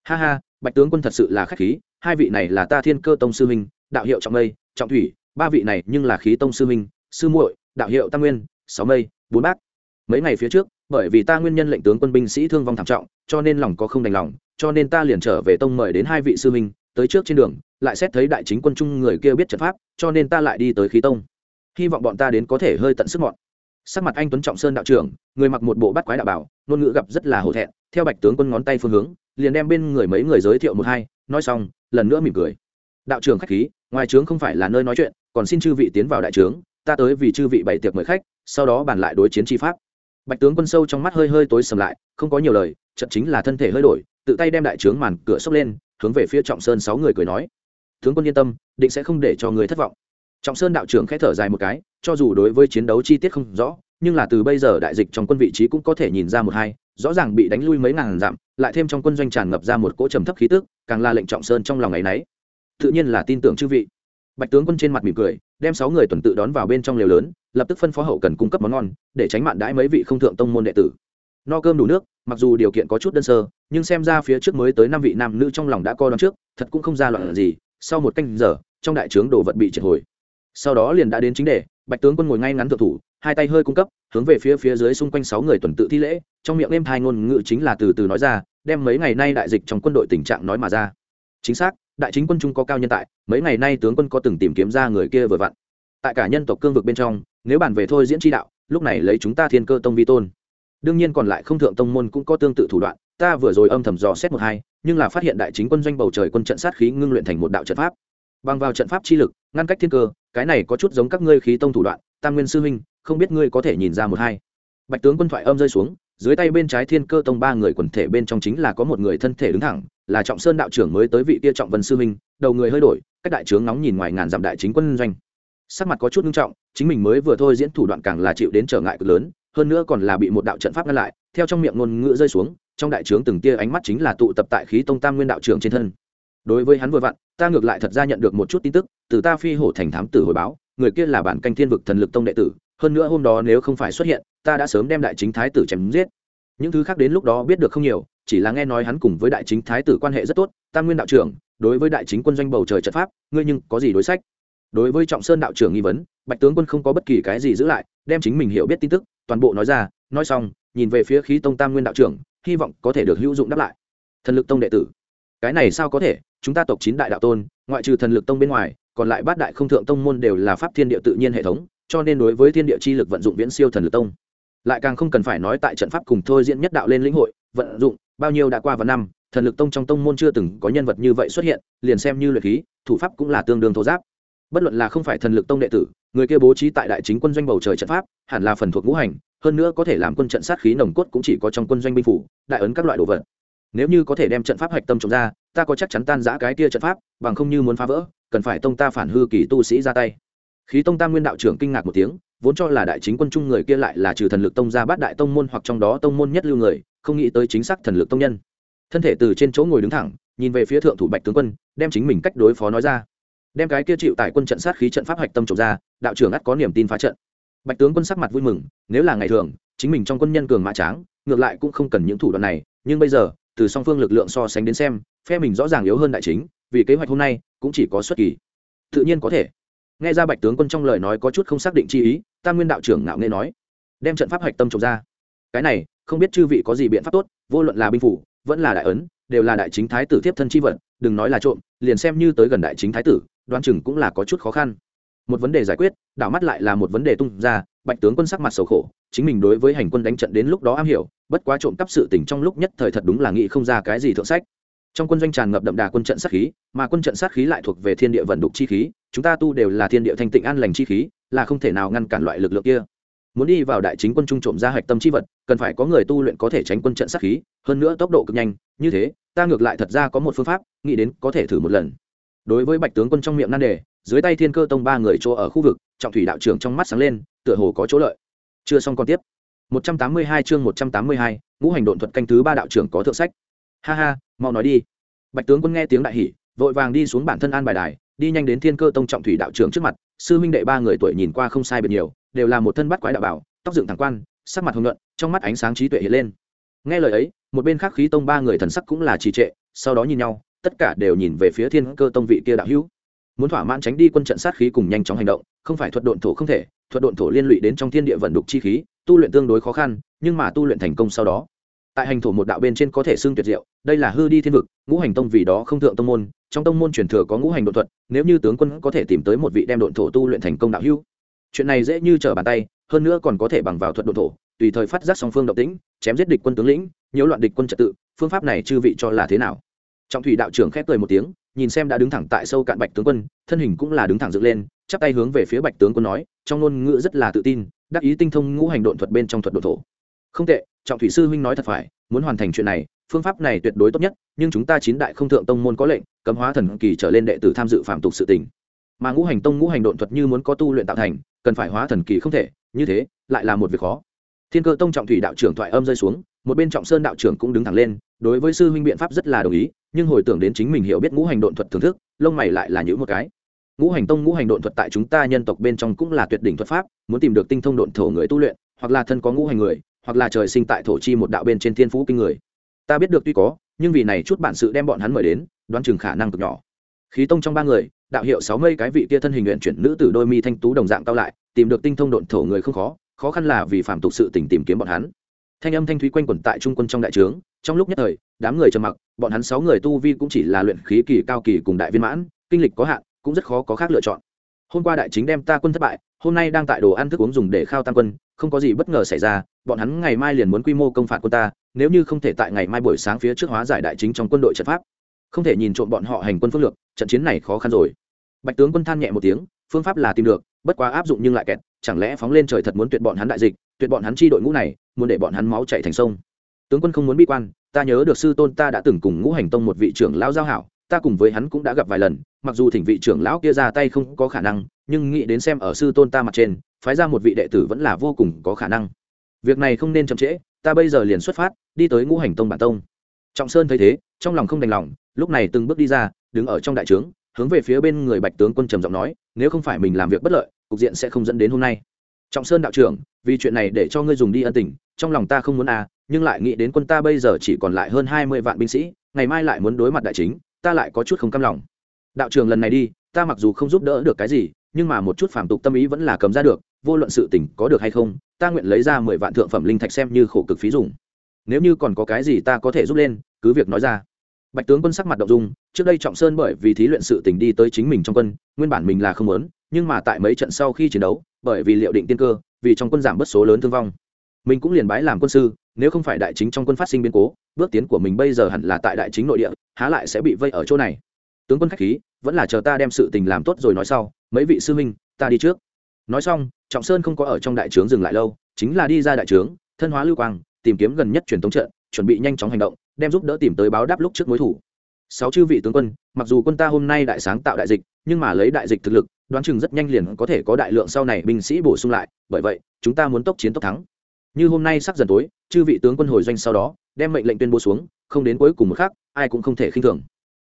ha ha, bạch tướng quân thật sự là khách khí, hai vị này là ta thiên cơ tông sư minh đạo hiệu trọng mây, trọng thủy, ba vị này nhưng là khí tông sư minh sư muội, đạo hiệu tam nguyên, sáu mây, bốn bác. Mấy ngày phía trước, bởi vì ta nguyên nhân lệnh tướng quân binh sĩ thương vong thảm trọng, cho nên lòng có không đành lòng, cho nên ta liền trở về tông mời đến hai vị sư minh tới trước trên đường, lại xét thấy đại chính quân trung người kia biết trận pháp, cho nên ta lại đi tới khí tông. Hy vọng bọn ta đến có thể hơi tận sức mọn. Sắc mặt anh tuấn trọng sơn đạo trưởng, người mặc một bộ bắt quái đạo bảo, ngôn ngữ gặp rất là hổ thẹn, theo bạch tướng quân ngón tay phương hướng liền đem bên người mấy người giới thiệu một hai, nói xong, lần nữa mỉm cười. Đạo trưởng khách khí, ngoài trướng không phải là nơi nói chuyện, còn xin chư vị tiến vào đại trướng, ta tới vì chư vị bày tiệc mời khách, sau đó bàn lại đối chiến chi pháp. Bạch tướng quân sâu trong mắt hơi hơi tối sầm lại, không có nhiều lời, trận chính là thân thể hơi đổi, tự tay đem đại trướng màn cửa sốc lên, hướng về phía trọng sơn sáu người cười nói. Tướng quân yên tâm, định sẽ không để cho người thất vọng. Trọng sơn đạo trưởng khẽ thở dài một cái, cho dù đối với chiến đấu chi tiết không rõ, nhưng là từ bây giờ đại dịch trong quân vị trí cũng có thể nhìn ra một hai rõ ràng bị đánh lui mấy ngàn dặm, lại thêm trong quân doanh tràn ngập ra một cỗ trầm thấp khí tức, càng là lệnh trọng sơn trong lòng ngày nấy. Tự nhiên là tin tưởng chư vị. Bạch tướng quân trên mặt mỉm cười, đem sáu người tuần tự đón vào bên trong lều lớn, lập tức phân phó hậu cần cung cấp món ngon, để tránh mạn đãi mấy vị không thượng tông môn đệ tử. No cơm đủ nước, mặc dù điều kiện có chút đơn sơ, nhưng xem ra phía trước mới tới năm vị nam nữ trong lòng đã co đón trước, thật cũng không ra loạn gì, sau một canh giờ, trong đại trướng đồ vật bị triệt hồi. Sau đó liền đã đến chính đề, bạch tướng quân ngồi ngay ngắn thượng thủ, hai tay hơi cung cấp hướng về phía phía dưới xung quanh sáu người tuần tự thi lễ, trong miệng êm thai ngôn ngữ chính là từ từ nói ra, đem mấy ngày nay đại dịch trong quân đội tình trạng nói mà ra. Chính xác, đại chính quân trung có cao nhân tại, mấy ngày nay tướng quân có từng tìm kiếm ra người kia vừa vặn. Tại cả nhân tộc cương vực bên trong, nếu bàn về thôi diễn tri đạo, lúc này lấy chúng ta thiên cơ tông vi tôn. Đương nhiên còn lại không thượng tông môn cũng có tương tự thủ đoạn, ta vừa rồi âm thầm dò xét một hai, nhưng là phát hiện đại chính quân doanh bầu trời quân trận sát khí ngưng luyện thành một đạo trận pháp. Bằng vào trận pháp chi lực, ngăn cách thiên cơ, cái này có chút giống các ngươi khí tông thủ đoạn, tam nguyên sư huynh không biết ngươi có thể nhìn ra một hai. Bạch tướng quân thoại âm rơi xuống, dưới tay bên trái thiên cơ tông ba người quần thể bên trong chính là có một người thân thể đứng thẳng, là trọng sơn đạo trưởng mới tới vị kia trọng vân sư minh đầu người hơi đổi, cách đại trướng nóng nhìn ngoài ngàn dặm đại chính quân doanh. Sắc mặt có chút nghiêm trọng, chính mình mới vừa thôi diễn thủ đoạn càng là chịu đến trở ngại cực lớn, hơn nữa còn là bị một đạo trận pháp ngăn lại, theo trong miệng ngôn ngữ rơi xuống, trong đại trướng từng tia ánh mắt chính là tụ tập tại khí tông tam nguyên đạo trưởng trên thân. Đối với hắn vừa vặn, ta ngược lại thật ra nhận được một chút tin tức, từ ta phi hổ thành thám tử hồi báo, người kia là bản canh thiên vực thần lực tông đệ tử hơn nữa hôm đó nếu không phải xuất hiện, ta đã sớm đem đại chính thái tử chém giết. Những thứ khác đến lúc đó biết được không nhiều, chỉ là nghe nói hắn cùng với đại chính thái tử quan hệ rất tốt, tam nguyên đạo trưởng, đối với đại chính quân doanh bầu trời trận pháp, ngươi nhưng có gì đối sách? Đối với trọng sơn đạo trưởng nghi vấn, bạch tướng quân không có bất kỳ cái gì giữ lại, đem chính mình hiểu biết tin tức, toàn bộ nói ra, nói xong, nhìn về phía khí tông tam nguyên đạo trưởng, hy vọng có thể được hữu dụng đáp lại. Thần lực tông đệ tử. Cái này sao có thể? Chúng ta tộc chín đại đạo tôn, ngoại trừ thần lực tông bên ngoài, còn lại bát đại không thượng tông môn đều là pháp thiên địa tự nhiên hệ thống cho nên đối với thiên địa chi lực vận dụng viễn siêu thần lực tông, lại càng không cần phải nói tại trận pháp cùng thôi diễn nhất đạo lên lĩnh hội, vận dụng, bao nhiêu đã qua vào năm, thần lực tông trong tông môn chưa từng có nhân vật như vậy xuất hiện, liền xem như luyện khí, thủ pháp cũng là tương đương thô giáp. Bất luận là không phải thần lực tông đệ tử, người kia bố trí tại đại chính quân doanh bầu trời trận pháp, hẳn là phần thuộc ngũ hành, hơn nữa có thể làm quân trận sát khí nồng cốt cũng chỉ có trong quân doanh binh phủ, đại ấn các loại đồ vật. Nếu như có thể đem trận pháp hạch tâm trồng ra, ta có chắc chắn tan giã cái kia trận pháp, bằng không như muốn phá vỡ, cần phải tông ta phản hư kỳ tu sĩ ra tay khí tông tam nguyên đạo trưởng kinh ngạc một tiếng, vốn cho là đại chính quân trung người kia lại là trừ thần lực tông ra bát đại tông môn hoặc trong đó tông môn nhất lưu người, không nghĩ tới chính xác thần lực tông nhân. Thân thể từ trên chỗ ngồi đứng thẳng, nhìn về phía thượng thủ bạch tướng quân, đem chính mình cách đối phó nói ra. Đem cái kia chịu tại quân trận sát khí trận pháp hạch tâm trộm ra, đạo trưởng ắt có niềm tin phá trận. Bạch tướng quân sắc mặt vui mừng, nếu là ngày thường, chính mình trong quân nhân cường mã tráng, ngược lại cũng không cần những thủ đoạn này, nhưng bây giờ, từ song phương lực lượng so sánh đến xem, phe mình rõ ràng yếu hơn đại chính, vì kế hoạch hôm nay cũng chỉ có xuất kỳ. Tự nhiên có thể nghe ra bạch tướng quân trong lời nói có chút không xác định chi ý, tam nguyên đạo trưởng ngạo nghe nói, đem trận pháp hạch tâm trộm ra. Cái này, không biết chư vị có gì biện pháp tốt, vô luận là binh phủ, vẫn là đại ấn, đều là đại chính thái tử tiếp thân chi vật, đừng nói là trộm, liền xem như tới gần đại chính thái tử đoan chừng cũng là có chút khó khăn. Một vấn đề giải quyết, đảo mắt lại là một vấn đề tung ra, bạch tướng quân sắc mặt sầu khổ, chính mình đối với hành quân đánh trận đến lúc đó am hiểu, bất quá trộm cắp sự tình trong lúc nhất thời thật đúng là nghĩ không ra cái gì thượng sách. Trong quân doanh tràn ngập đậm đà quân trận sát khí, mà quân trận sát khí lại thuộc về thiên địa vận đục chi khí chúng ta tu đều là thiên địa thanh tịnh an lành chi khí là không thể nào ngăn cản loại lực lượng kia. Muốn đi vào đại chính quân trung trộm ra hạch tâm chi vật cần phải có người tu luyện có thể tránh quân trận sát khí hơn nữa tốc độ cực nhanh như thế ta ngược lại thật ra có một phương pháp nghĩ đến có thể thử một lần. Đối với bạch tướng quân trong miệng nan đề dưới tay thiên cơ tông ba người chỗ ở khu vực trọng thủy đạo trưởng trong mắt sáng lên tựa hồ có chỗ lợi. Chưa xong còn tiếp. 182 chương 182, ngũ hành độn thuật canh thứ ba đạo trưởng có thượng sách. Ha ha mau nói đi. Bạch tướng quân nghe tiếng đại hỉ vội vàng đi xuống bản thân an bài đài đi nhanh đến thiên cơ tông trọng thủy đạo trưởng trước mặt, sư huynh đệ ba người tuổi nhìn qua không sai biệt nhiều, đều là một thân bắt quái đạo bảo, tóc dựng thẳng quan, sắc mặt hồng nhuận, trong mắt ánh sáng trí tuệ hiện lên. Nghe lời ấy, một bên khác khí tông ba người thần sắc cũng là trì trệ, sau đó nhìn nhau, tất cả đều nhìn về phía thiên cơ tông vị kia đạo hữu. Muốn thỏa mãn tránh đi quân trận sát khí cùng nhanh chóng hành động, không phải thuật độn thổ không thể, thuật độn thổ liên lụy đến trong thiên địa vận đục chi khí, tu luyện tương đối khó khăn, nhưng mà tu luyện thành công sau đó tại hành thổ một đạo bên trên có thể xưng tuyệt diệu đây là hư đi thiên vực ngũ hành tông vì đó không thượng tông môn trong tông môn truyền thừa có ngũ hành đột thuật nếu như tướng quân có thể tìm tới một vị đem độn thổ tu luyện thành công đạo hưu, chuyện này dễ như trở bàn tay hơn nữa còn có thể bằng vào thuật độn thổ tùy thời phát giác song phương động tĩnh chém giết địch quân tướng lĩnh nhiễu loạn địch quân trật tự phương pháp này chư vị cho là thế nào? Trọng thủy đạo trưởng khép cười một tiếng nhìn xem đã đứng thẳng tại sâu cạn bạch tướng quân thân hình cũng là đứng thẳng dựng lên chắp tay hướng về phía bạch tướng quân nói trong ngôn ngữ rất là tự tin đắc ý tinh thông ngũ hành độn thuật bên trong thuật độ thổ. Không tệ trọng thủy sư huynh nói thật phải, muốn hoàn thành chuyện này, phương pháp này tuyệt đối tốt nhất, nhưng chúng ta chín đại không thượng tông môn có lệnh, cấm hóa thần kỳ trở lên đệ tử tham dự phạm tục sự tình. Mà ngũ hành tông ngũ hành độn thuật như muốn có tu luyện tạo thành, cần phải hóa thần kỳ không thể, như thế, lại là một việc khó. Thiên cơ tông trọng thủy đạo trưởng thoại âm rơi xuống, một bên trọng sơn đạo trưởng cũng đứng thẳng lên, đối với sư huynh biện pháp rất là đồng ý, nhưng hồi tưởng đến chính mình hiểu biết ngũ hành độn thuật thưởng thức, lông mày lại là những một cái. Ngũ hành tông ngũ hành độn thuật tại chúng ta nhân tộc bên trong cũng là tuyệt đỉnh thuật pháp, muốn tìm được tinh thông độn thổ người tu luyện, hoặc là thân có ngũ hành người hoặc là trời sinh tại thổ chi một đạo bên trên thiên phú kinh người. Ta biết được tuy có, nhưng vì này chút bản sự đem bọn hắn mời đến, đoán chừng khả năng cực nhỏ. Khí tông trong ba người, đạo hiệu sáu mây cái vị kia thân hình nguyện chuyển nữ tử đôi mi thanh tú đồng dạng cao lại, tìm được tinh thông độn thổ người không khó khó khăn là vì phạm tục sự tình tìm kiếm bọn hắn. Thanh âm thanh thúy quanh quẩn tại trung quân trong đại trướng, trong lúc nhất thời, đám người trầm mặc, bọn hắn sáu người tu vi cũng chỉ là luyện khí kỳ cao kỳ cùng đại viên mãn, kinh lịch có hạn, cũng rất khó có khác lựa chọn. Hôm qua đại chính đem ta quân thất bại hôm nay đang tại đồ ăn thức uống dùng để khao tam quân, không có gì bất ngờ xảy ra, bọn hắn ngày mai liền muốn quy mô công phạt quân ta, nếu như không thể tại ngày mai buổi sáng phía trước hóa giải đại chính trong quân đội trận pháp. Không thể nhìn trộm bọn họ hành quân phương lược, trận chiến này khó khăn rồi. Bạch tướng quân than nhẹ một tiếng, phương pháp là tìm được, bất quá áp dụng nhưng lại kẹt, chẳng lẽ phóng lên trời thật muốn tuyệt bọn hắn đại dịch, tuyệt bọn hắn chi đội ngũ này, muốn để bọn hắn máu chạy thành sông. Tướng quân không muốn bi quan, ta nhớ được sư tôn ta đã từng cùng ngũ hành tông một vị trưởng lão giao hảo ta cùng với hắn cũng đã gặp vài lần, mặc dù thỉnh vị trưởng lão kia ra tay không có khả năng, nhưng nghĩ đến xem ở sư tôn ta mặt trên, phái ra một vị đệ tử vẫn là vô cùng có khả năng. Việc này không nên chậm trễ, ta bây giờ liền xuất phát, đi tới ngũ hành tông bản tông. Trọng sơn thấy thế, trong lòng không đành lòng, lúc này từng bước đi ra, đứng ở trong đại trướng, hướng về phía bên người bạch tướng quân trầm giọng nói, nếu không phải mình làm việc bất lợi, cục diện sẽ không dẫn đến hôm nay. Trọng sơn đạo trưởng, vì chuyện này để cho ngươi dùng đi ân tình, trong lòng ta không muốn à nhưng lại nghĩ đến quân ta bây giờ chỉ còn lại hơn hai mươi vạn binh sĩ, ngày mai lại muốn đối mặt đại chính ta lại có chút không cam lòng. Đạo trường lần này đi, ta mặc dù không giúp đỡ được cái gì, nhưng mà một chút phản tục tâm ý vẫn là cầm ra được, vô luận sự tình có được hay không, ta nguyện lấy ra mười vạn thượng phẩm linh thạch xem như khổ cực phí dùng. Nếu như còn có cái gì ta có thể giúp lên, cứ việc nói ra. Bạch tướng quân sắc mặt động dung, trước đây trọng sơn bởi vì thí luyện sự tình đi tới chính mình trong quân, nguyên bản mình là không muốn, nhưng mà tại mấy trận sau khi chiến đấu, bởi vì liệu định tiên cơ, vì trong quân giảm bớt số lớn thương vong mình cũng liền bái làm quân sư, nếu không phải đại chính trong quân phát sinh biến cố, bước tiến của mình bây giờ hẳn là tại đại chính nội địa, há lại sẽ bị vây ở chỗ này. Tướng quân khách khí, vẫn là chờ ta đem sự tình làm tốt rồi nói sau. Mấy vị sư minh ta đi trước. Nói xong, trọng sơn không có ở trong đại trướng dừng lại lâu, chính là đi ra đại trướng, thân hóa lưu quang, tìm kiếm gần nhất truyền thống trận, chuẩn bị nhanh chóng hành động, đem giúp đỡ tìm tới báo đáp lúc trước mối thủ. Sáu chư vị tướng quân, mặc dù quân ta hôm nay đại sáng tạo đại dịch, nhưng mà lấy đại dịch thực lực, đoán chừng rất nhanh liền có thể có đại lượng sau này binh sĩ bổ sung lại. Bởi vậy, chúng ta muốn tốc chiến tốc thắng như hôm nay sắc dần tối, chư vị tướng quân hồi doanh sau đó, đem mệnh lệnh tuyên bố xuống, không đến cuối cùng một khác ai cũng không thể khinh thường.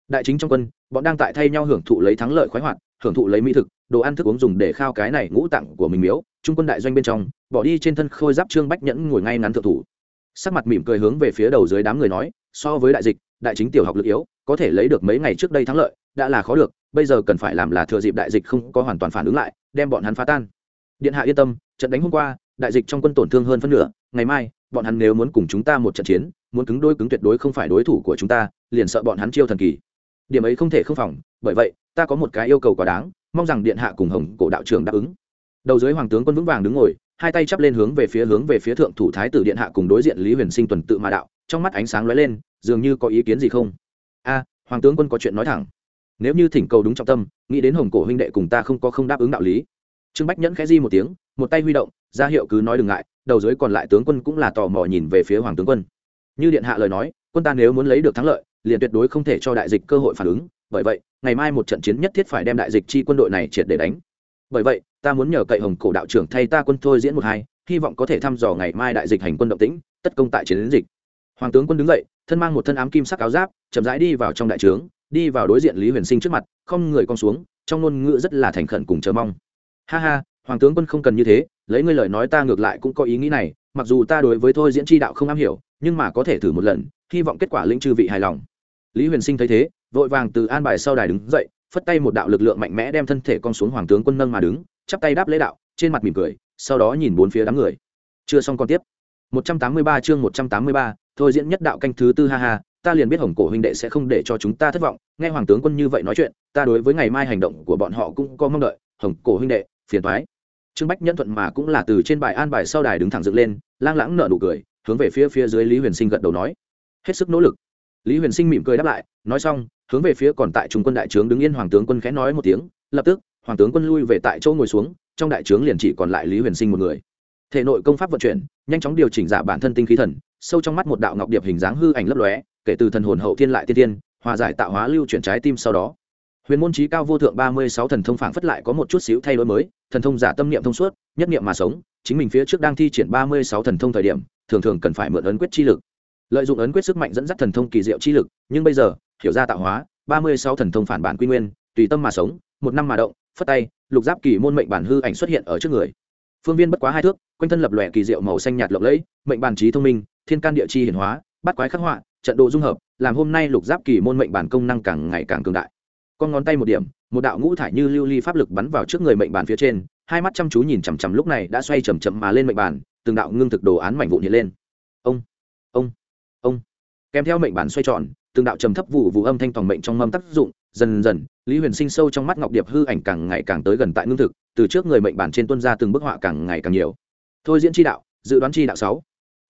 Đại chính trong quân, bọn đang tại thay nhau hưởng thụ lấy thắng lợi khoái hoạt, hưởng thụ lấy mỹ thực, đồ ăn thức uống dùng để khao cái này ngũ tặng của mình miếu, trung quân đại doanh bên trong, bỏ đi trên thân khôi giáp trương bách nhẫn ngồi ngay ngắn thượng thủ. Sắc mặt mỉm cười hướng về phía đầu dưới đám người nói, so với đại dịch, đại chính tiểu học lực yếu, có thể lấy được mấy ngày trước đây thắng lợi, đã là khó được, bây giờ cần phải làm là thừa dịp đại dịch không có hoàn toàn phản ứng lại, đem bọn hắn phá tan. Điện hạ yên tâm, trận đánh hôm qua đại dịch trong quân tổn thương hơn phân nửa, ngày mai, bọn hắn nếu muốn cùng chúng ta một trận chiến, muốn cứng đôi cứng tuyệt đối không phải đối thủ của chúng ta, liền sợ bọn hắn chiêu thần kỳ. Điểm ấy không thể không phòng, bởi vậy, ta có một cái yêu cầu quá đáng, mong rằng điện hạ cùng hồng cổ đạo trưởng đáp ứng. Đầu dưới hoàng tướng quân vững vàng đứng ngồi, hai tay chắp lên hướng về phía hướng về phía thượng thủ thái tử điện hạ cùng đối diện lý huyền sinh tuần tự mà đạo, trong mắt ánh sáng lóe lên, dường như có ý kiến gì không? A, hoàng tướng quân có chuyện nói thẳng. Nếu như thỉnh cầu đúng trọng tâm, nghĩ đến hồng cổ huynh đệ cùng ta không có không đáp ứng đạo lý trương bách nhẫn khẽ di một tiếng, một tay huy động, ra hiệu cứ nói đừng ngại, đầu dưới còn lại tướng quân cũng là tò mò nhìn về phía hoàng tướng quân. Như điện hạ lời nói, quân ta nếu muốn lấy được thắng lợi, liền tuyệt đối không thể cho đại dịch cơ hội phản ứng. Bởi vậy, ngày mai một trận chiến nhất thiết phải đem đại dịch chi quân đội này triệt để đánh. Bởi vậy, ta muốn nhờ cậy hồng cổ đạo trưởng thay ta quân thôi diễn một hai, hy vọng có thể thăm dò ngày mai đại dịch hành quân động tĩnh, tất công tại chiến dịch. Hoàng tướng quân đứng dậy, thân mang một thân ám kim sắc áo giáp, chậm rãi đi vào trong đại trướng, đi vào đối diện lý huyền sinh trước mặt, không người con xuống, trong ngôn ngữ rất là thành khẩn cùng chờ mong ha ha hoàng tướng quân không cần như thế lấy ngươi lời nói ta ngược lại cũng có ý nghĩ này mặc dù ta đối với thôi diễn tri đạo không am hiểu nhưng mà có thể thử một lần hy vọng kết quả lĩnh chư vị hài lòng. Lý huyền sinh thấy thế vội vàng từ an bài sau đài đứng dậy phất tay một đạo lực lượng mạnh mẽ đem thân thể con xuống hoàng tướng quân nâng mà đứng chắp tay đáp lễ đạo trên mặt mỉm cười sau đó nhìn bốn phía đám người. Chưa xong còn tiếp. 183 chương 183, thôi diễn nhất đạo canh thứ tư ha ha ta liền biết hồng cổ huynh đệ sẽ không để cho chúng ta thất vọng nghe hoàng tướng quân như vậy nói chuyện ta đối với ngày mai hành động của bọn họ cũng có mong đợi hồng cổ huynh đệ phiền thoái. Trương bách nhẫn thuận mà cũng là từ trên bài an bài sau đài đứng thẳng dựng lên, lang lãng nở nụ cười, hướng về phía phía dưới lý huyền sinh gật đầu nói. Hết sức nỗ lực. Lý huyền sinh mỉm cười đáp lại, nói xong, hướng về phía còn tại trung quân đại trướng đứng yên hoàng tướng quân khẽ nói một tiếng, lập tức, hoàng tướng quân lui về tại chỗ ngồi xuống, trong đại trướng liền chỉ còn lại lý huyền sinh một người. Thể nội công pháp vận chuyển, nhanh chóng điều chỉnh giả bản thân tinh khí thần, sâu trong mắt một đạo ngọc điệp hình dáng hư ảnh lấp lóe, kể từ thần hồn hậu thiên lại tiên tiên, hòa giải tạo hóa lưu chuyển trái tim sau đó huyền môn trí cao vô thượng ba mươi sáu thần thông phảng phất lại có một chút xíu thay đổi mới, thần thông giả tâm niệm thông suốt, nhất niệm mà sống, chính mình phía trước đang thi triển ba mươi sáu thần thông thời điểm, thường thường cần phải mượn ấn quyết chi lực. Lợi dụng ấn quyết sức mạnh dẫn dắt thần thông kỳ diệu chi lực, nhưng bây giờ, hiểu ra tạo hóa, ba mươi sáu thần thông phản bản quy nguyên, tùy tâm mà sống, một năm mà động, phất tay, lục giáp kỳ môn mệnh bản hư ảnh xuất hiện ở trước người. Phương viên bất quá hai thước, quanh thân lập lòe kỳ diệu màu xanh nhạt lộng lẫy, mệnh bản trí thông minh, thiên can địa chi hiển hóa, bắt quái khắc họa, trận độ dung hợp, làm hôm nay lục giáp kỳ môn mệnh bản công năng càng ngày càng cường đại con ngón tay một điểm, một đạo ngũ thải như lưu ly pháp lực bắn vào trước người mệnh bản phía trên, hai mắt chăm chú nhìn chằm chằm lúc này đã xoay chầm chậm mà lên mệnh bản từng đạo ngưng thực đồ án mảnh vụn hiện lên. Ông ông ông. Kèm theo mệnh bản xoay tròn, từng đạo trầm thấp vụ vụ âm thanh tòng mệnh trong mâm tác dụng, dần dần, lý huyền sinh sâu trong mắt ngọc điệp hư ảnh càng ngày càng tới gần tại ngưng thực, từ trước người mệnh bản trên tuân ra từng bức họa càng ngày càng nhiều. Thôi diễn chi đạo, dự đoán chi đạo sáu.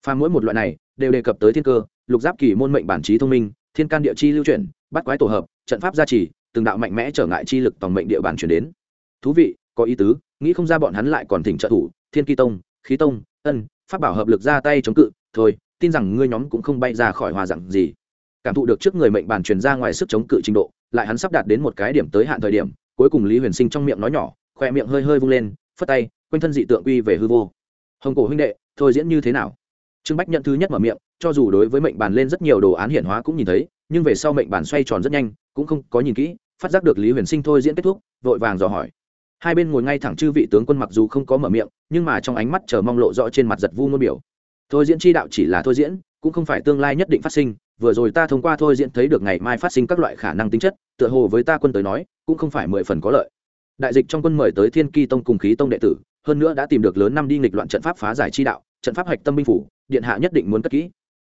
Pha mỗi một loại này, đều đề cập tới thiên cơ, lục giáp kỳ môn mệnh bản trí thông minh, thiên can địa chi lưu chuyển, bắt quái tổ hợp, trận pháp gia trì từng đạo mạnh mẽ trở ngại chi lực tòng mệnh địa bàn chuyển đến. Thú vị, có ý tứ, nghĩ không ra bọn hắn lại còn thỉnh trợ thủ, thiên kỳ tông, khí tông, ân, pháp bảo hợp lực ra tay chống cự, thôi, tin rằng ngươi nhóm cũng không bay ra khỏi hòa dặn gì. Cảm thụ được trước người mệnh bàn truyền ra ngoài sức chống cự trình độ, lại hắn sắp đạt đến một cái điểm tới hạn thời điểm, cuối cùng lý huyền sinh trong miệng nói nhỏ, khoe miệng hơi hơi vung lên, phất tay, quanh thân dị tượng uy về hư vô. Hồng cổ huynh đệ, thôi diễn như thế nào? Trương bách nhận thứ nhất mở miệng cho dù đối với mệnh bàn lên rất nhiều đồ án hiển hóa cũng nhìn thấy, nhưng về sau mệnh bàn xoay tròn rất nhanh, cũng không có nhìn kỹ, phát giác được lý huyền sinh thôi diễn kết thúc, vội vàng dò hỏi. Hai bên ngồi ngay thẳng chư vị tướng quân mặc dù không có mở miệng, nhưng mà trong ánh mắt chờ mong lộ rõ trên mặt giật vu ngôn biểu. Thôi diễn chi đạo chỉ là thôi diễn, cũng không phải tương lai nhất định phát sinh, vừa rồi ta thông qua thôi diễn thấy được ngày mai phát sinh các loại khả năng tính chất, tựa hồ với ta quân tới nói, cũng không phải mười phần có lợi. Đại dịch trong quân mời tới thiên kỳ tông cùng khí tông đệ tử, hơn nữa đã tìm được lớn năm đi nghịch loạn trận pháp phá giải chi đạo, trận pháp hạch tâm binh phủ, điện hạ nhất định muốn cất kỹ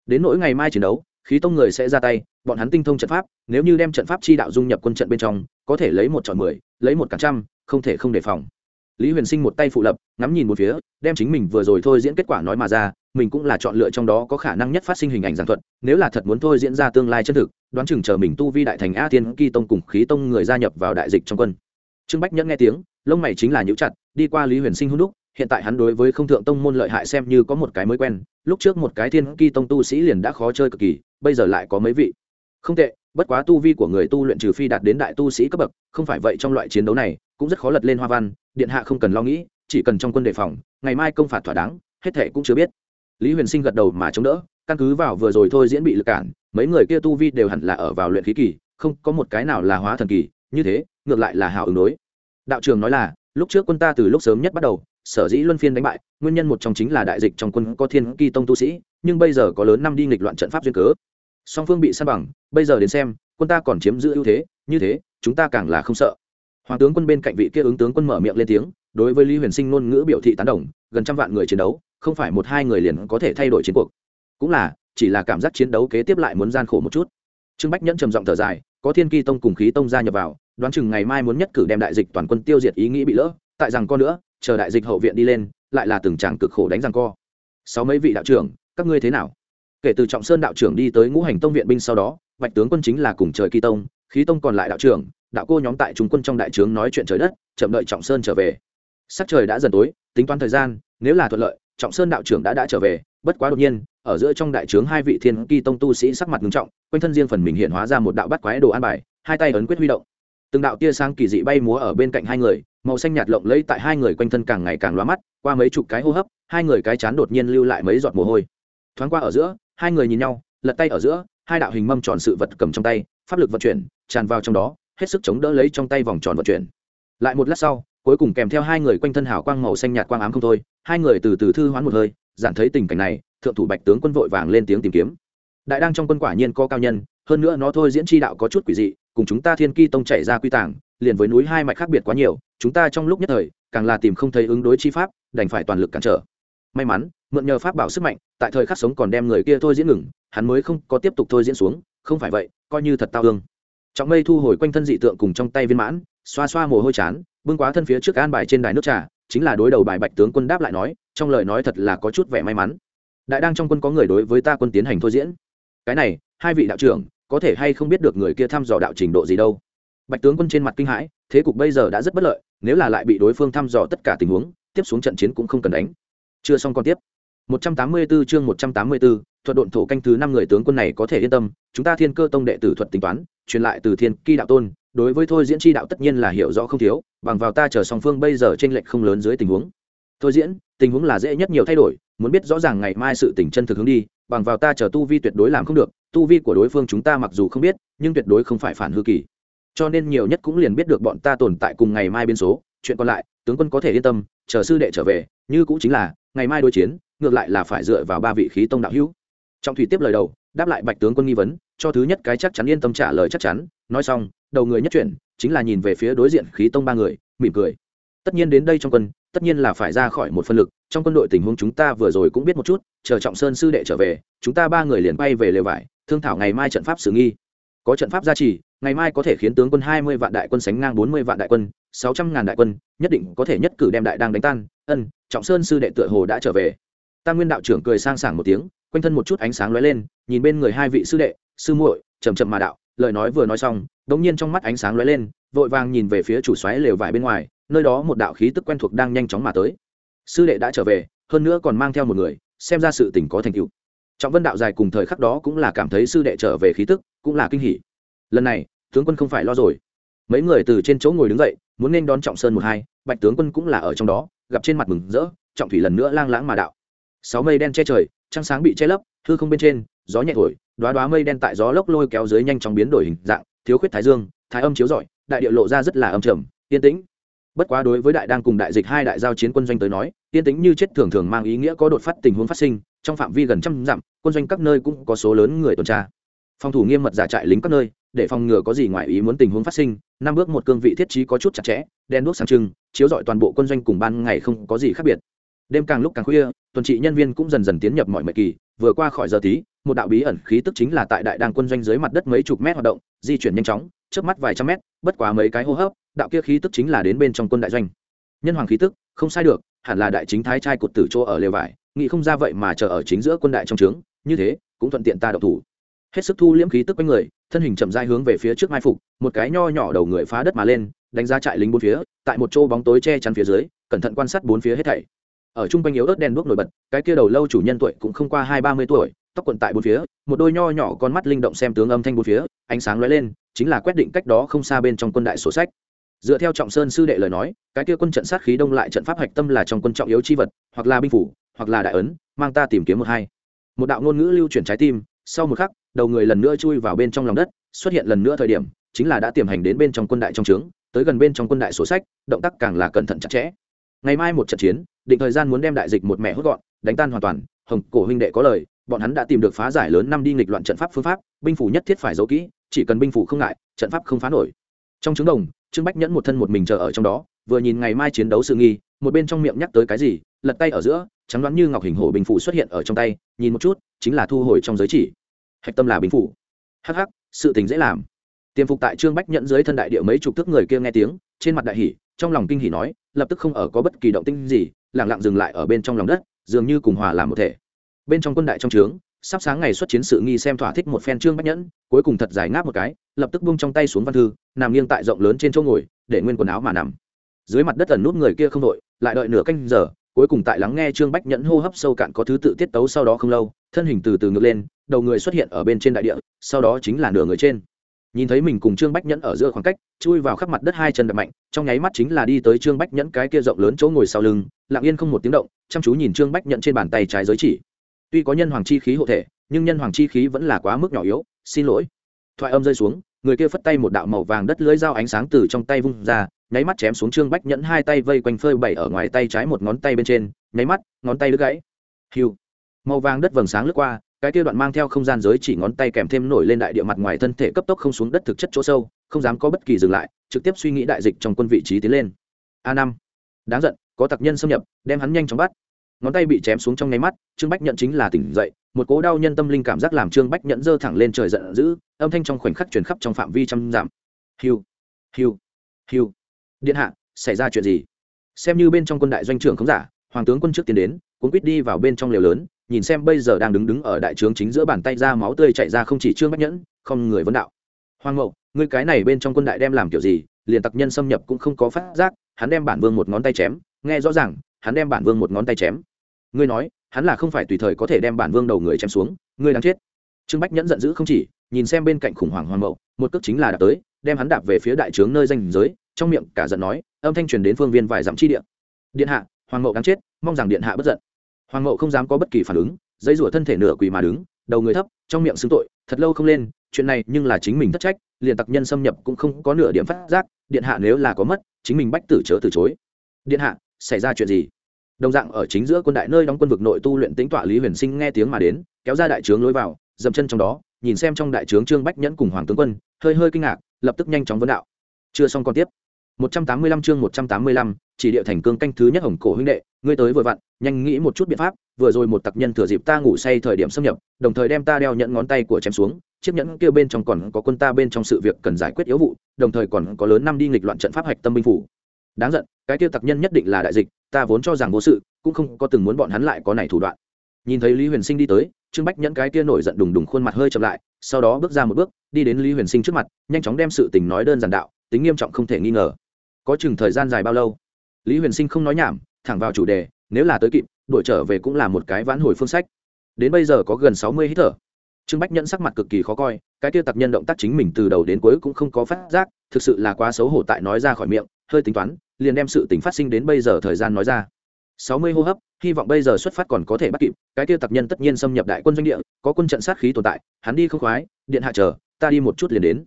đến nỗi ngày mai chiến đấu, khí tông người sẽ ra tay, bọn hắn tinh thông trận pháp, nếu như đem trận pháp chi đạo dung nhập quân trận bên trong, có thể lấy một chọn mười, lấy một cả trăm, không thể không đề phòng. Lý huyền sinh một tay phụ lập, ngắm nhìn một phía, đem chính mình vừa rồi thôi diễn kết quả nói mà ra, mình cũng là chọn lựa trong đó có khả năng nhất phát sinh hình ảnh giảng thuật, nếu là thật muốn thôi diễn ra tương lai chân thực, đoán chừng chờ mình tu vi đại thành a tiên kỳ tông cùng khí tông người gia nhập vào đại dịch trong quân. Trương bách nhẫn nghe tiếng, lông mày chính là nhũ chặt, đi qua lý huyền sinh hôn đúc hiện tại hắn đối với không thượng tông môn lợi hại xem như có một cái mới quen, lúc trước một cái thiên kỳ tông tu sĩ liền đã khó chơi cực kỳ, bây giờ lại có mấy vị. Không tệ, bất quá tu vi của người tu luyện trừ phi đạt đến đại tu sĩ cấp bậc, không phải vậy trong loại chiến đấu này, cũng rất khó lật lên hoa văn, điện hạ không cần lo nghĩ, chỉ cần trong quân đề phòng, ngày mai công phạt thỏa đáng, hết thể cũng chưa biết. Lý huyền sinh gật đầu mà chống đỡ, căn cứ vào vừa rồi thôi diễn bị lực cản, mấy người kia tu vi đều hẳn là ở vào luyện khí kỳ, không có một cái nào là hóa thần kỳ, như thế, ngược lại là hào ứng đối. Đạo trường nói là, lúc trước quân ta từ lúc sớm nhất bắt đầu sở dĩ luân phiên đánh bại, nguyên nhân một trong chính là đại dịch trong quân có thiên kỳ tông tu sĩ, nhưng bây giờ có lớn năm đi nghịch loạn trận pháp duyên cớ. Song phương bị san bằng, bây giờ đến xem, quân ta còn chiếm giữ ưu thế, như thế, chúng ta càng là không sợ. Hoàng tướng quân bên cạnh vị kia ứng tướng quân mở miệng lên tiếng, đối với lý huyền sinh ngôn ngữ biểu thị tán đồng, gần trăm vạn người chiến đấu, không phải một hai người liền có thể thay đổi chiến cuộc. Cũng là, chỉ là cảm giác chiến đấu kế tiếp lại muốn gian khổ một chút. Trương bách nhẫn trầm giọng thở dài, có thiên kỳ tông cùng khí tông gia nhập vào, đoán chừng ngày mai muốn nhất cử đem đại dịch toàn quân tiêu diệt ý nghĩ bị lỡ, tại rằng con nữa chờ đại dịch hậu viện đi lên, lại là từng tràng cực khổ đánh răng co. Sáu mấy vị đạo trưởng, các ngươi thế nào? Kể từ trọng sơn đạo trưởng đi tới ngũ hành tông viện binh sau đó, bạch tướng quân chính là cùng trời kỳ tông, khí tông còn lại đạo trưởng, đạo cô nhóm tại trung quân trong đại trướng nói chuyện trời đất, chậm đợi trọng sơn trở về. Sắc trời đã dần tối, tính toán thời gian, nếu là thuận lợi, trọng sơn đạo trưởng đã đã trở về, bất quá đột nhiên, ở giữa trong đại trướng hai vị thiên kỳ tông tu sĩ sắc mặt nghiêm trọng, quanh thân riêng phần mình hiện hóa ra một đạo bắt quái đồ an bài, hai tay ấn quyết huy động từng đạo tia sáng kỳ dị bay múa ở bên cạnh hai người, màu xanh nhạt lộng lẫy tại hai người quanh thân càng ngày càng loa mắt, qua mấy chục cái hô hấp, hai người cái chán đột nhiên lưu lại mấy giọt mồ hôi. Thoáng qua ở giữa, hai người nhìn nhau, lật tay ở giữa, hai đạo hình mâm tròn sự vật cầm trong tay, pháp lực vận chuyển, tràn vào trong đó, hết sức chống đỡ lấy trong tay vòng tròn vận chuyển. Lại một lát sau, cuối cùng kèm theo hai người quanh thân hào quang màu xanh nhạt quang ám không thôi, hai người từ từ thư hoán một hơi, giản thấy tình cảnh này, thượng thủ bạch tướng quân vội vàng lên tiếng tìm kiếm. Đại đang trong quân quả nhiên có cao nhân, hơn nữa nó thôi diễn tri đạo có chút quỷ dị cùng chúng ta thiên ki tông chạy ra quy tàng, liền với núi hai mạch khác biệt quá nhiều, chúng ta trong lúc nhất thời, càng là tìm không thấy ứng đối chi pháp, đành phải toàn lực cản trở. May mắn, mượn nhờ pháp bảo sức mạnh, tại thời khắc sống còn đem người kia thôi diễn ngừng, hắn mới không có tiếp tục thôi diễn xuống, không phải vậy, coi như thật tao hương trọng mây thu hồi quanh thân dị tượng cùng trong tay viên mãn, xoa xoa mồ hôi chán, bưng quá thân phía trước an bài trên đài nước trà, chính là đối đầu bài bạch tướng quân đáp lại nói, trong lời nói thật là có chút vẻ may mắn. Đại đang trong quân có người đối với ta quân tiến hành thôi diễn. Cái này, hai vị đạo trưởng có thể hay không biết được người kia thăm dò đạo trình độ gì đâu. Bạch tướng quân trên mặt kinh hãi thế cục bây giờ đã rất bất lợi nếu là lại bị đối phương thăm dò tất cả tình huống tiếp xuống trận chiến cũng không cần đánh. Chưa xong còn tiếp. 184 chương 184, thuật độn thổ canh thứ năm người tướng quân này có thể yên tâm chúng ta thiên cơ tông đệ tử thuật tính toán truyền lại từ thiên kỳ đạo tôn đối với thôi diễn chi đạo tất nhiên là hiểu rõ không thiếu bằng vào ta chờ song phương bây giờ trên lệnh không lớn dưới tình huống. Thôi diễn tình huống là dễ nhất nhiều thay đổi muốn biết rõ ràng ngày mai sự tình chân thực hướng đi, bằng vào ta chờ tu vi tuyệt đối làm không được, tu vi của đối phương chúng ta mặc dù không biết, nhưng tuyệt đối không phải phản hư kỳ. Cho nên nhiều nhất cũng liền biết được bọn ta tồn tại cùng ngày mai biên số, chuyện còn lại, tướng quân có thể yên tâm, chờ sư đệ trở về, như cũng chính là, ngày mai đối chiến, ngược lại là phải dựa vào ba vị khí tông đạo hữu. Trọng thủy tiếp lời đầu, đáp lại bạch tướng quân nghi vấn, cho thứ nhất cái chắc chắn yên tâm trả lời chắc chắn, nói xong, đầu người nhất chuyển, chính là nhìn về phía đối diện khí tông ba người, mỉm cười. Tất nhiên đến đây trong quân tất nhiên là phải ra khỏi một phân lực, trong quân đội tình huống chúng ta vừa rồi cũng biết một chút, chờ trọng sơn sư đệ trở về, chúng ta ba người liền bay về lều vải, thương thảo ngày mai trận pháp xử nghi. Có trận pháp gia trì, ngày mai có thể khiến tướng quân hai mươi vạn đại quân sánh ngang bốn mươi vạn đại quân, sáu trăm ngàn đại quân, nhất định có thể nhất cử đem đại đang đánh tan. Ân, trọng sơn sư đệ tựa hồ đã trở về. Tam nguyên đạo trưởng cười sang sảng một tiếng, quanh thân một chút ánh sáng lóe lên, nhìn bên người hai vị sư đệ, sư muội chầm chậm mà đạo, lời nói vừa nói xong đống nhiên trong mắt ánh sáng lóe lên, vội vàng nhìn về phía chủ xoáy lều vải bên ngoài nơi đó một đạo khí tức quen thuộc đang nhanh chóng mà tới. Sư đệ đã trở về, hơn nữa còn mang theo một người, xem ra sự tình có thành tựu. Trọng vân đạo dài cùng thời khắc đó cũng là cảm thấy sư đệ trở về khí tức cũng là kinh hỉ. Lần này, tướng quân không phải lo rồi. Mấy người từ trên chỗ ngồi đứng dậy, muốn nên đón trọng sơn một hai, bạch tướng quân cũng là ở trong đó, gặp trên mặt mừng rỡ, trọng thủy lần nữa lang lãng mà đạo. Sáu mây đen che trời, trăng sáng bị che lấp, hư không bên trên, gió nhẹ thổi đoá đoá mây đen tại gió lốc lôi kéo dưới nhanh chóng biến đổi hình dạng, thiếu khuyết thái dương, thái âm chiếu rọi, đại địa lộ ra rất là âm trầm, yên tĩnh bất quá đối với đại đang cùng đại dịch hai đại giao chiến quân doanh tới nói tiên tính như chết thường thường mang ý nghĩa có đột phát tình huống phát sinh, trong phạm vi gần trăm dặm, quân doanh các nơi cũng có số lớn người tuần tra. Phòng thủ nghiêm mật giả trại lính các nơi, để phòng ngừa có gì ngoài ý muốn tình huống phát sinh, năm bước một cương vị thiết trí có chút chặt chẽ đen đuốc sáng trưng, chiếu rọi toàn bộ quân doanh cùng ban ngày không có gì khác biệt. Đêm càng lúc càng khuya, tuần trị nhân viên cũng dần dần tiến nhập mọi mệnh kỳ, vừa qua khỏi giờ tí, một đạo bí ẩn khí tức chính là tại đại đàng quân doanh dưới mặt đất mấy chục mét hoạt động, di chuyển nhanh chóng trước mắt vài trăm mét, bất quá mấy cái hô hấp đạo kia khí tức chính là đến bên trong quân đại doanh. Nhân hoàng khí tức, không sai được, hẳn là đại chính thái trai cột tử chỗ ở lều vải, nghĩ không ra vậy mà chờ ở chính giữa quân đại trong trướng, như thế, cũng thuận tiện ta độc thủ. Hết sức thu liễm khí tức quanh người, thân hình chậm rãi hướng về phía trước mai phục, một cái nho nhỏ đầu người phá đất mà lên, đánh giá trại lính bốn phía, tại một chỗ bóng tối che chắn phía dưới, cẩn thận quan sát bốn phía hết thảy. Ở trung quanh yếu ớt đèn đuốc nổi bật, cái kia đầu lâu chủ nhân tuổi cũng không qua hai ba mươi tuổi, tóc quần tại bốn phía, một đôi nho nhỏ con mắt linh động xem tướng âm thanh bốn phía, ánh sáng lóe lên, chính là quyết định cách đó không xa bên trong quân đại sổ sách dựa theo trọng sơn sư đệ lời nói, cái kia quân trận sát khí đông lại trận pháp hạch tâm là trong quân trọng yếu chi vật, hoặc là binh phủ, hoặc là đại ấn, mang ta tìm kiếm một hai. Một đạo ngôn ngữ lưu chuyển trái tim, sau một khắc, đầu người lần nữa chui vào bên trong lòng đất, xuất hiện lần nữa thời điểm, chính là đã tiềm hành đến bên trong quân đại trong trướng, tới gần bên trong quân đại sổ sách, động tác càng là cẩn thận chặt chẽ. Ngày mai một trận chiến, định thời gian muốn đem đại dịch một mẹ hốt gọn, đánh tan hoàn toàn, hồng cổ huynh đệ có lời, bọn hắn đã tìm được phá giải lớn năm đi nghịch loạn trận pháp phương pháp, binh phủ nhất thiết phải giấu kỹ, chỉ cần binh phủ không ngại, trận pháp không phá nổi. Trong trứng đồng trương bách nhẫn một thân một mình chờ ở trong đó, vừa nhìn ngày mai chiến đấu sự nghi, một bên trong miệng nhắc tới cái gì, lật tay ở giữa, trắng đoán như ngọc hình hổ bình phủ xuất hiện ở trong tay, nhìn một chút, chính là thu hồi trong giới chỉ. Hạch tâm là bình phủ. Hh sự tình dễ làm. Tiềm phục tại trương bách nhẫn dưới thân đại địa mấy chục thước người kia nghe tiếng, trên mặt đại hỷ trong lòng kinh hỉ nói, lập tức không ở có bất kỳ động tinh gì lẳng lặng dừng lại ở bên trong lòng đất, dường như cùng hòa làm một thể. Bên trong quân đại trong trướng sắp sáng ngày xuất chiến sự nghi xem thỏa thích một phen trương bách nhẫn, cuối cùng thật giải ngáp một cái, lập tức buông trong tay xuống văn thư, nằm nghiêng tại rộng lớn trên chỗ ngồi, để nguyên quần áo mà nằm. Dưới mặt đất ẩn nút người kia không đội, lại đợi nửa canh giờ, cuối cùng tại lắng nghe trương bách nhẫn hô hấp sâu cạn có thứ tự tiết tấu sau đó không lâu, thân hình từ từ ngược lên, đầu người xuất hiện ở bên trên đại địa, sau đó chính là nửa người trên. Nhìn thấy mình cùng trương bách nhẫn ở giữa khoảng cách, chui vào khắp mặt đất hai chân đập mạnh, trong nháy mắt chính là đi tới trương bách nhẫn cái kia rộng lớn chỗ ngồi sau lưng, lặng yên không một tiếng động, chăm chú nhìn trương bách nhẫn trên bàn tay trái giới chỉ tuy có nhân hoàng chi khí hộ thể, nhưng nhân hoàng chi khí vẫn là quá mức nhỏ yếu, xin lỗi. Thoại âm rơi xuống, người kia phất tay một đạo màu vàng đất lưới dao ánh sáng từ trong tay vung ra, nháy mắt chém xuống trương bách nhẫn hai tay vây quanh phơi bảy ở ngoài tay trái một ngón tay bên trên, nháy mắt, ngón tay đứt gãy. Hiu màu vàng đất vầng sáng lướt qua, cái kia đoạn mang theo không gian giới chỉ ngón tay kèm thêm nổi lên đại địa mặt ngoài thân thể cấp tốc không xuống đất thực chất chỗ sâu, không dám có bất kỳ dừng lại, trực tiếp suy nghĩ đại dịch trong quân vị trí tiến lên. A năm. Đáng giận, có tặc nhân xâm nhập, đem hắn nhanh chóng bắt ngón tay bị chém xuống trong nháy mắt, trương bách nhận chính là tỉnh dậy, một cố đau nhân tâm linh cảm giác làm trương bách nhận dơ thẳng lên trời giận dữ, âm thanh trong khoảnh khắc chuyển khắp trong phạm vi trăm giảm hiu hiu hiu. Điện hạ, xảy ra chuyện gì? Xem như bên trong quân đại doanh trưởng không giả, hoàng tướng quân trước tiến đến, cuốn quýt đi vào bên trong lều lớn, nhìn xem bây giờ đang đứng đứng ở đại trướng chính giữa bàn tay ra máu tươi chạy ra không chỉ trương bách nhẫn, không người vấn đạo. Hoàng mậu, ngươi cái này bên trong quân đại đem làm kiểu gì? Liền tặc nhân xâm nhập cũng không có phát giác, hắn đem bản vương một ngón tay chém, nghe rõ ràng hắn đem bản vương một ngón tay chém. Ngươi nói, hắn là không phải tùy thời có thể đem bản vương đầu người chém xuống, ngươi đang chết. Trương bách nhẫn giận dữ không chỉ, nhìn xem bên cạnh khủng hoảng hoàng mậu, một cước chính là đạp tới, đem hắn đạp về phía đại trướng nơi danh giới, trong miệng cả giận nói, âm thanh truyền đến phương viên vài dặm chi điện điện hạ, hoàng mậu đang chết, mong rằng điện hạ bất giận. Hoàng mậu không dám có bất kỳ phản ứng, dây rủa thân thể nửa quỳ mà đứng, đầu người thấp, trong miệng xưng tội, thật lâu không lên, chuyện này nhưng là chính mình thất trách, liền tặc nhân xâm nhập cũng không có nửa điểm phát giác, điện hạ nếu là có mất, chính mình bách tử chớ từ chối. Điện hạ xảy ra chuyện gì? Đồng dạng ở chính giữa quân đại nơi đóng quân vực nội tu luyện tính tọa lý huyền sinh nghe tiếng mà đến kéo ra đại trướng lối vào dậm chân trong đó nhìn xem trong đại trướng trương bách nhẫn cùng hoàng tướng quân hơi hơi kinh ngạc lập tức nhanh chóng vấn đạo. Chưa xong còn tiếp. 185 chương 185, chỉ địa thành cương canh thứ nhất hồng cổ huynh đệ ngươi tới vừa vặn nhanh nghĩ một chút biện pháp vừa rồi một tặc nhân thừa dịp ta ngủ say thời điểm xâm nhập đồng thời đem ta đeo nhẫn ngón tay của chém xuống chiếc nhẫn kia bên trong còn có quân ta bên trong sự việc cần giải quyết yếu vụ đồng thời còn có lớn năm đi nghịch loạn trận pháp hạch tâm binh phủ đáng giận, cái tiêu tặc nhân nhất định là đại dịch, ta vốn cho rằng vô sự, cũng không có từng muốn bọn hắn lại có này thủ đoạn. Nhìn thấy lý huyền sinh đi tới, trương bách nhẫn cái kia nổi giận đùng đùng khuôn mặt hơi chậm lại, sau đó bước ra một bước, đi đến lý huyền sinh trước mặt, nhanh chóng đem sự tình nói đơn giản đạo, tính nghiêm trọng không thể nghi ngờ. Có chừng thời gian dài bao lâu? Lý huyền sinh không nói nhảm, thẳng vào chủ đề, nếu là tới kịp đổi trở về cũng là một cái vãn hồi phương sách. Đến bây giờ có gần sáu mươi hít thở. Trương bách nhẫn sắc mặt cực kỳ khó coi, cái tiêu tặc nhân động tác chính mình từ đầu đến cuối cũng không có phát giác, thực sự là quá xấu hổ tại nói ra khỏi miệng, hơi tính toán liền đem sự tình phát sinh đến bây giờ thời gian nói ra. Sáu mươi hô hấp, hy vọng bây giờ xuất phát còn có thể bắt kịp, cái kia tặc nhân tất nhiên xâm nhập đại quân doanh địa, có quân trận sát khí tồn tại, hắn đi không khoái, điện hạ chờ, ta đi một chút liền đến.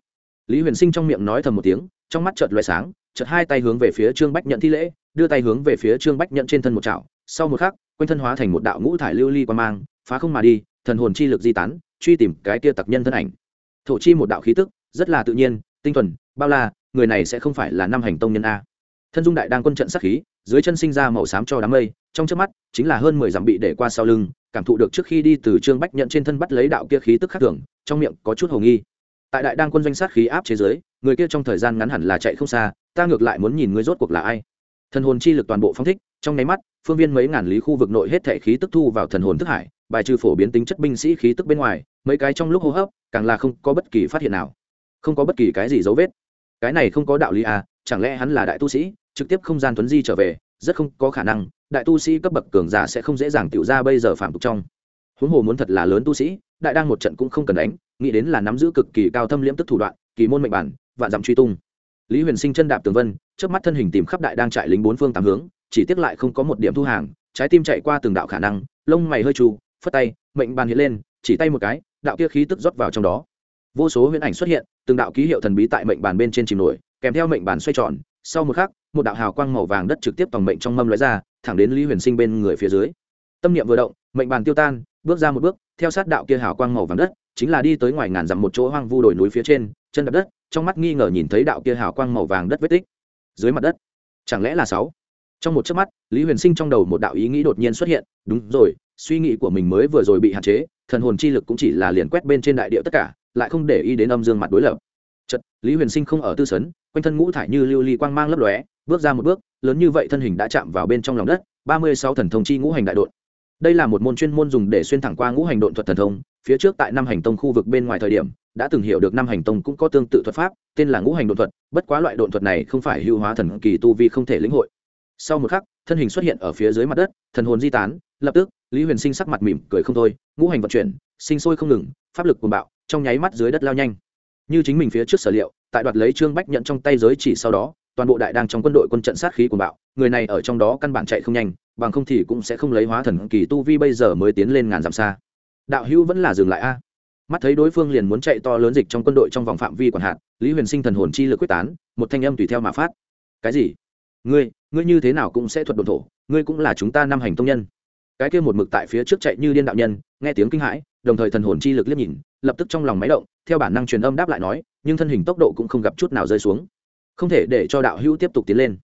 Lý huyền sinh trong miệng nói thầm một tiếng, trong mắt chợt loại sáng, chợt hai tay hướng về phía trương bách nhận thi lễ, đưa tay hướng về phía trương bách nhận trên thân một chảo, sau một khắc, quanh thân hóa thành một đạo ngũ thải lưu ly li qua mang, phá không mà đi, thần hồn chi lực di tán, truy tìm cái kia tặc nhân thân ảnh. Thổ chi một đạo khí tức, rất là tự nhiên, tinh thuần, bao la, người này sẽ không phải là năm hành tông nhân a thân dung đại đang quân trận sát khí, dưới chân sinh ra màu xám cho đám mây, trong trước mắt, chính là hơn mười dặm bị để qua sau lưng, cảm thụ được trước khi đi từ trương bách nhận trên thân bắt lấy đạo kia khí tức khắc thường, trong miệng có chút hồ nghi. Tại đại đang quân doanh sát khí áp chế giới người kia trong thời gian ngắn hẳn là chạy không xa, ta ngược lại muốn nhìn người rốt cuộc là ai. Thần hồn chi lực toàn bộ phong thích, trong nháy mắt, phương viên mấy ngàn lý khu vực nội hết thể khí tức thu vào thần hồn thức hải, bài trừ phổ biến tính chất binh sĩ khí tức bên ngoài, mấy cái trong lúc hô hấp, càng là không có bất kỳ phát hiện nào. Không có bất kỳ cái gì dấu vết. Cái này không có đạo lý à chẳng lẽ hắn là đại tu sĩ? Trực tiếp không gian tuấn di trở về, rất không có khả năng, đại tu sĩ cấp bậc cường giả sẽ không dễ dàng tiểu ra bây giờ phạm tục trong. Huống hồ muốn thật là lớn tu sĩ, đại đang một trận cũng không cần đánh, nghĩ đến là nắm giữ cực kỳ cao thâm liễm tức thủ đoạn, kỳ môn mệnh bản, vạn dặm truy tung. Lý huyền sinh chân đạp tường vân trước mắt thân hình tìm khắp đại đang trại lính bốn phương tám hướng, chỉ tiếc lại không có một điểm thu hàng, trái tim chạy qua từng đạo khả năng, lông mày hơi trù phất tay, mệnh bàn hiện lên, chỉ tay một cái, đạo kia khí tức rót vào trong đó. Vô số huyễn ảnh xuất hiện, từng đạo ký hiệu thần bí tại mệnh bàn bên trên chìm nổi, kèm theo mệnh bàn xoay tròn, sau một khắc một đạo hào quang màu vàng đất trực tiếp tòng mệnh trong mâm lóe ra, thẳng đến lý huyền sinh bên người phía dưới. Tâm niệm vừa động, mệnh bàn tiêu tan, bước ra một bước, theo sát đạo kia hào quang màu vàng đất, chính là đi tới ngoài ngàn dặm một chỗ hoang vu đồi núi phía trên, chân đập đất, trong mắt nghi ngờ nhìn thấy đạo kia hào quang màu vàng đất vết tích. Dưới mặt đất, chẳng lẽ là sáu? Trong một chớp mắt, lý huyền sinh trong đầu một đạo ý nghĩ đột nhiên xuất hiện, đúng rồi, suy nghĩ của mình mới vừa rồi bị hạn chế, thần hồn chi lực cũng chỉ là liền quét bên trên đại địa tất cả, lại không để ý đến âm dương mặt đối lập. Chật lý huyền sinh không ở tư sấn, quanh thân ngũ thải như lưu ly quang mang lấp lóe bước ra một bước, lớn như vậy thân hình đã chạm vào bên trong lòng đất, ba mươi sáu thần thông chi ngũ hành đại đột đây là một môn chuyên môn dùng để xuyên thẳng qua ngũ hành độn thuật thần thông, phía trước tại năm hành tông khu vực bên ngoài thời điểm, đã từng hiểu được năm hành tông cũng có tương tự thuật pháp, tên là ngũ hành độn thuật, bất quá loại độn thuật này không phải hưu hóa thần kỳ tu vi không thể lĩnh hội. Sau một khắc, thân hình xuất hiện ở phía dưới mặt đất, thần hồn di tán, lập tức, lý huyền sinh sắc mặt mỉm cười không thôi, ngũ hành vận chuyển, sinh sôi không ngừng, pháp lực cuồng bạo, trong nháy mắt dưới đất lao nhanh. Như chính mình phía trước sở liệu, tại đoạt lấy trương bách nhận trong tay giới chỉ sau đó toàn bộ đại đang trong quân đội quân trận sát khí cuồng bạo, người này ở trong đó căn bản chạy không nhanh, bằng không thì cũng sẽ không lấy hóa thần kỳ tu vi bây giờ mới tiến lên ngàn dặm xa. Đạo hữu vẫn là dừng lại a. Mắt thấy đối phương liền muốn chạy to lớn dịch trong quân đội trong vòng phạm vi quản hạt, lý huyền sinh thần hồn chi lực quyết tán, một thanh âm tùy theo mà phát. Cái gì? Ngươi ngươi như thế nào cũng sẽ thuật đồn thổ, ngươi cũng là chúng ta năm hành tông nhân. Cái kia một mực tại phía trước chạy như điên đạo nhân, nghe tiếng kinh hãi, đồng thời thần hồn chi lực liếc nhìn, lập tức trong lòng máy động, theo bản năng truyền âm đáp lại nói, nhưng thân hình tốc độ cũng không gặp chút nào rơi xuống không thể để cho đạo hữu tiếp tục tiến lên.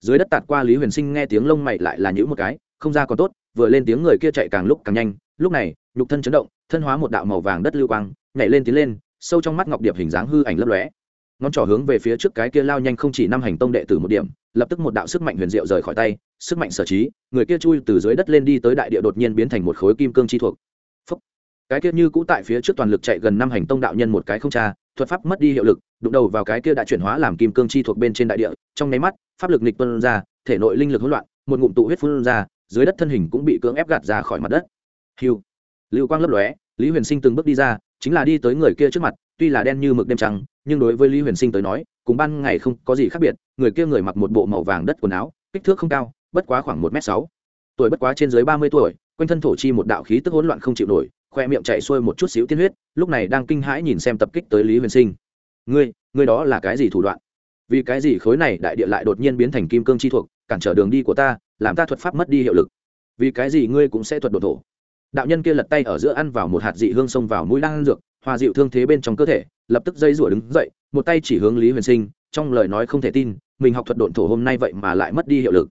Dưới đất tạt qua lý huyền sinh nghe tiếng lông mày lại là nhữ một cái, không ra còn tốt, vừa lên tiếng người kia chạy càng lúc càng nhanh, lúc này, nhục thân chấn động, thân hóa một đạo màu vàng đất lưu quang, nhảy lên tiến lên, sâu trong mắt ngọc điệp hình dáng hư ảnh lấp lóe. Ngón trỏ hướng về phía trước cái kia lao nhanh không chỉ năm hành tông đệ tử một điểm, lập tức một đạo sức mạnh huyền diệu rời khỏi tay, sức mạnh sở trí, người kia chui từ dưới đất lên đi tới đại địa đột nhiên biến thành một khối kim cương chi thuộc. Phúc. cái kia như cũ tại phía trước toàn lực chạy gần năm hành tông đạo nhân một cái không tra thuật pháp mất đi hiệu lực đụng đầu vào cái kia đã chuyển hóa làm kim cương chi thuộc bên trên đại địa trong nháy mắt pháp lực nghịch tuân ra thể nội linh lực hỗn loạn một ngụm tụ huyết phun ra dưới đất thân hình cũng bị cưỡng ép gạt ra khỏi mặt đất. Hiu lưu quang lấp lóe lý huyền sinh từng bước đi ra chính là đi tới người kia trước mặt tuy là đen như mực đêm trắng, nhưng đối với lý huyền sinh tới nói cùng ban ngày không có gì khác biệt người kia người mặc một bộ màu vàng đất quần áo kích thước không cao bất quá khoảng một m sáu. Tuổi bất quá trên dưới ba mươi tuổi quanh thân thổ chi một đạo khí tức hỗn loạn không chịu nổi, khoe miệng chạy xuôi một chút xíu tiên huyết, lúc này đang kinh hãi nhìn xem tập kích tới lý huyền sinh. Ngươi ngươi đó là cái gì thủ đoạn? Vì cái gì khối này đại địa lại đột nhiên biến thành kim cương chi thuộc, cản trở đường đi của ta, làm ta thuật pháp mất đi hiệu lực? Vì cái gì ngươi cũng sẽ thuật đột thổ? Đạo nhân kia lật tay ở giữa ăn vào một hạt dị hương xông vào mũi đang ăn dược, hòa dịu thương thế bên trong cơ thể, lập tức dây rủa đứng dậy, một tay chỉ hướng lý huyền sinh, trong lời nói không thể tin, mình học thuật độn thổ hôm nay vậy mà lại mất đi hiệu lực.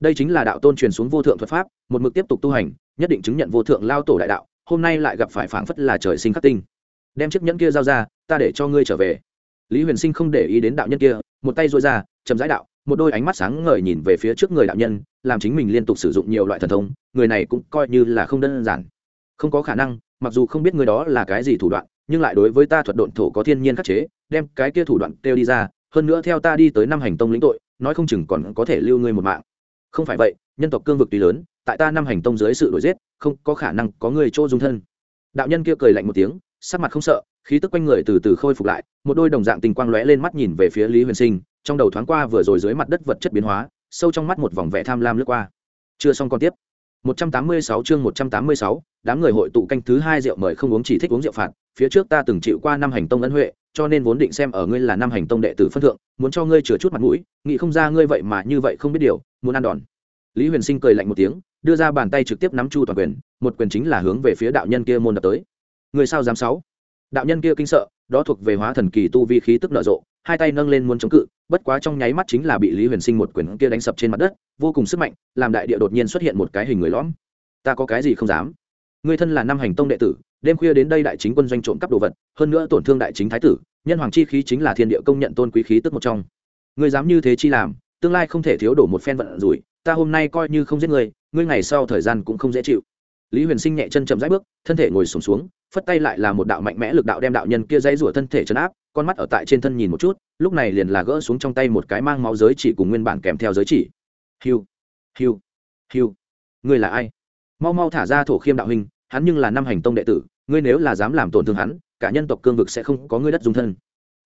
Đây chính là đạo tôn truyền xuống vô thượng thuật pháp, một mực tiếp tục tu hành nhất định chứng nhận vô thượng lao tổ đại đạo, hôm nay lại gặp phải phảng phất là trời sinh khắc tinh. Đem chiếc nhẫn kia giao ra, ta để cho ngươi trở về. Lý huyền sinh không để ý đến đạo nhân kia, một tay dội ra, chậm rãi đạo, một đôi ánh mắt sáng ngời nhìn về phía trước người đạo nhân, làm chính mình liên tục sử dụng nhiều loại thần thông, người này cũng coi như là không đơn giản. Không có khả năng, mặc dù không biết người đó là cái gì thủ đoạn, nhưng lại đối với ta thuật độn thổ có thiên nhiên khắc chế, đem cái kia thủ đoạn kêu đi ra, hơn nữa theo ta đi tới năm hành tông lĩnh tội, nói không chừng còn có thể lưu ngươi một mạng. Không phải vậy nhân tộc cương vực tuy lớn tại ta năm hành tông dưới sự đổi giết không có khả năng có người chỗ dung thân. Đạo nhân kia cười lạnh một tiếng sắc mặt không sợ khí tức quanh người từ từ khôi phục lại một đôi đồng dạng tình quang lóe lên mắt nhìn về phía lý huyền sinh trong đầu thoáng qua vừa rồi dưới mặt đất vật chất biến hóa sâu trong mắt một vòng vẻ tham lam lướt qua. Chưa xong còn tiếp. 186 chương 186, đám người hội tụ canh thứ hai rượu mời không uống chỉ thích uống rượu phạt phía trước ta từng chịu qua năm hành tông ân huệ cho nên vốn định xem ở ngươi là năm hành tông đệ tử phân thượng muốn cho ngươi chừa chút mặt mũi nghĩ không ra ngươi vậy mà như vậy không biết điều muốn ăn đòn lý huyền sinh cười lạnh một tiếng, đưa ra bàn tay trực tiếp nắm chu toàn quyền, một quyền chính là hướng về phía đạo nhân kia môn đập tới. Người sao dám sáu? Đạo nhân kia kinh sợ, đó thuộc về hóa thần kỳ tu vi khí tức nở rộ, hai tay nâng lên muốn chống cự, bất quá trong nháy mắt chính là bị lý huyền sinh một quyền kia đánh sập trên mặt đất, vô cùng sức mạnh, làm đại địa đột nhiên xuất hiện một cái hình người lõm. Ta có cái gì không dám? Người thân là năm hành tông đệ tử, đêm khuya đến đây đại chính quân doanh trộm cắp đồ vật, hơn nữa tổn thương đại chính thái tử, nhân hoàng chi khí chính là thiên địa công nhận tôn quý khí tức một trong. Người dám như thế chi làm, tương lai không thể thiếu đổ một phen vận rủi ta hôm nay coi như không giết người ngươi ngày sau thời gian cũng không dễ chịu. Lý huyền sinh nhẹ chân chậm rãi bước thân thể ngồi sùng xuống, xuống phất tay lại là một đạo mạnh mẽ lực đạo đem đạo nhân kia dãy rủa thân thể chấn áp con mắt ở tại trên thân nhìn một chút lúc này liền là gỡ xuống trong tay một cái mang máu giới chỉ cùng nguyên bản kèm theo giới chỉ. Hiu hiu hiu ngươi là ai? Mau mau thả ra thổ khiêm đạo hình, hắn nhưng là năm hành tông đệ tử ngươi nếu là dám làm tổn thương hắn cả nhân tộc cương vực sẽ không có ngươi đất dung thân.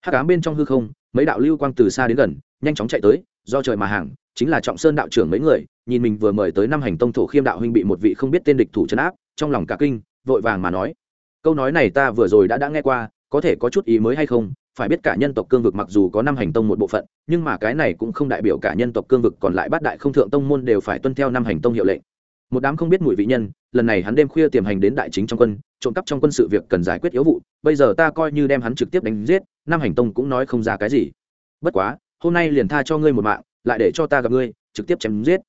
Hắc ám bên trong hư không mấy đạo lưu quang từ xa đến gần nhanh chóng chạy tới do trời mà hàng chính là trọng sơn đạo trưởng mấy người, nhìn mình vừa mời tới năm hành tông thổ khiêm đạo huynh bị một vị không biết tên địch thủ chấn áp, trong lòng cả kinh, vội vàng mà nói. Câu nói này ta vừa rồi đã đã nghe qua, có thể có chút ý mới hay không? Phải biết cả nhân tộc cương vực mặc dù có năm hành tông một bộ phận, nhưng mà cái này cũng không đại biểu cả nhân tộc cương vực còn lại bát đại không thượng tông môn đều phải tuân theo năm hành tông hiệu lệnh. Một đám không biết mùi vị nhân, lần này hắn đêm khuya tiềm hành đến đại chính trong quân, trộm cắp trong quân sự việc cần giải quyết yếu vụ, bây giờ ta coi như đem hắn trực tiếp đánh giết, năm hành tông cũng nói không ra cái gì. Bất quá, hôm nay liền tha cho ngươi một mạng lại để cho ta gặp ngươi, trực tiếp chém giết.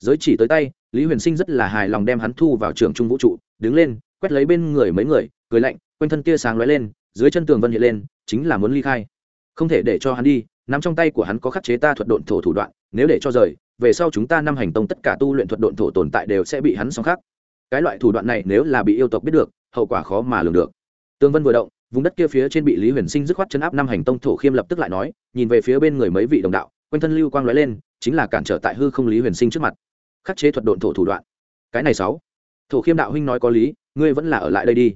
Giới chỉ tới tay, lý huyền sinh rất là hài lòng đem hắn thu vào trường trung vũ trụ, đứng lên, quét lấy bên người mấy người, cười lạnh, quanh thân tia sáng lóe lên, dưới chân tường vân hiện lên, chính là muốn ly khai. Không thể để cho hắn đi, nắm trong tay của hắn có khắc chế ta thuật độn thổ thủ đoạn, nếu để cho rời, về sau chúng ta năm hành tông tất cả tu luyện thuật độn thổ tồn tại đều sẽ bị hắn song khắc. Cái loại thủ đoạn này nếu là bị yêu tộc biết được, hậu quả khó mà lường được. Tương vân vừa động, vùng đất kia phía trên bị lý huyền sinh dứt khoát chấn áp năm hành tông thổ khiêm lập tức lại nói, nhìn về phía bên người mấy vị đồng đạo quanh thân lưu quang lóe lên, chính là cản trở tại hư không lý huyền sinh trước mặt. Khắc chế thuật độn thổ thủ đoạn. Cái này sáu. Thổ khiêm đạo huynh nói có lý, ngươi vẫn là ở lại đây đi.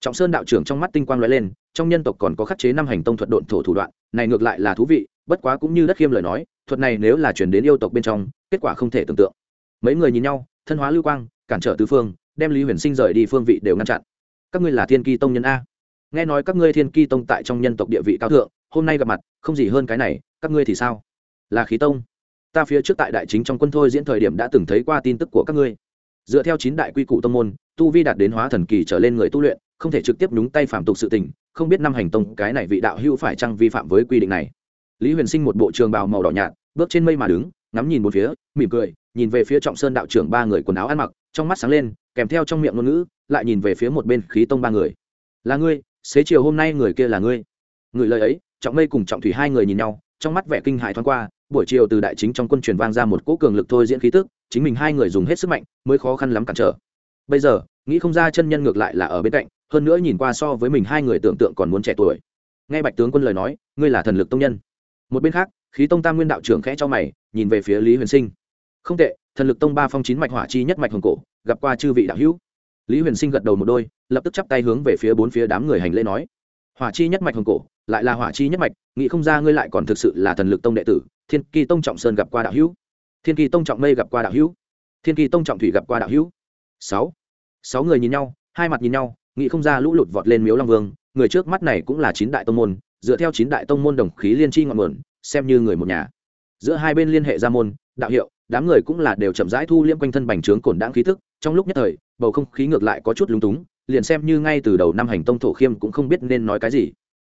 Trọng sơn đạo trưởng trong mắt tinh quang lóe lên, trong nhân tộc còn có khắc chế năm hành tông thuật độn thổ thủ đoạn, này ngược lại là thú vị, bất quá cũng như đất khiêm lời nói, thuật này nếu là chuyển đến yêu tộc bên trong, kết quả không thể tưởng tượng. Mấy người nhìn nhau, thân hóa lưu quang, cản trở tứ phương, đem lý huyền sinh rời đi phương vị đều ngăn chặn. Các ngươi là thiên kỳ tông nhân a. Nghe nói các ngươi thiên kỳ tông tại trong nhân tộc địa vị cao thượng, hôm nay gặp mặt, không gì hơn cái này, các ngươi thì sao? Là khí tông. Ta phía trước tại đại chính trong quân thôi diễn thời điểm đã từng thấy qua tin tức của các ngươi. Dựa theo chín đại quy củ tông môn, tu vi đạt đến hóa thần kỳ trở lên người tu luyện, không thể trực tiếp nhúng tay phạm tục sự tình, không biết năm hành tông cái này vị đạo hữu phải chăng vi phạm với quy định này. Lý huyền sinh một bộ trường bào màu đỏ nhạt, bước trên mây mà đứng, ngắm nhìn một phía, mỉm cười, nhìn về phía trọng sơn đạo trưởng ba người quần áo ăn mặc, trong mắt sáng lên, kèm theo trong miệng ngôn ngữ, lại nhìn về phía một bên khí tông ba người. Là ngươi, xế chiều hôm nay người kia là ngươi. Người lời ấy, trọng mây cùng trọng thủy hai người nhìn nhau, trong mắt vẻ kinh hại thoáng qua buổi chiều từ đại chính trong quân truyền vang ra một cỗ cường lực thôi diễn khí tức, chính mình hai người dùng hết sức mạnh, mới khó khăn lắm cản trở. Bây giờ, nghĩ không ra chân nhân ngược lại là ở bên cạnh, hơn nữa nhìn qua so với mình hai người tưởng tượng còn muốn trẻ tuổi. Nghe bạch tướng quân lời nói, ngươi là thần lực tông nhân. Một bên khác, khí tông tam nguyên đạo trưởng khẽ cho mày, nhìn về phía lý huyền sinh. Không tệ, thần lực tông ba phong chín mạch hỏa chi nhất mạch hồng cổ, gặp qua chư vị đạo hữu. Lý huyền sinh gật đầu một đôi, lập tức chắp tay hướng về phía bốn phía đám người hành lễ nói hỏa chi nhất mạch hồng cổ, lại là hỏa chi nhất mạch, nghĩ không ra ngươi lại còn thực sự là thần lực tông đệ tử, thiên kỳ tông trọng sơn gặp qua đạo hữu. Thiên kỳ tông trọng mây gặp qua đạo hữu. Thiên kỳ tông trọng thủy gặp qua đạo hữu. Sáu. Sáu người nhìn nhau, hai mặt nhìn nhau, nghĩ không ra lũ lụt vọt lên miếu long vương, người trước mắt này cũng là chín đại tông môn, dựa theo chín đại tông môn đồng khí liên tri ngọn nguồn, xem như người một nhà. Giữa hai bên liên hệ gia môn, đạo hiệu, đám người cũng là đều chậm rãi thu liêm quanh thân bành trướng cổn đáng khí thức trong lúc nhất thời, bầu không khí ngược lại có chút lúng túng liền xem như ngay từ đầu năm hành tông thổ khiêm cũng không biết nên nói cái gì.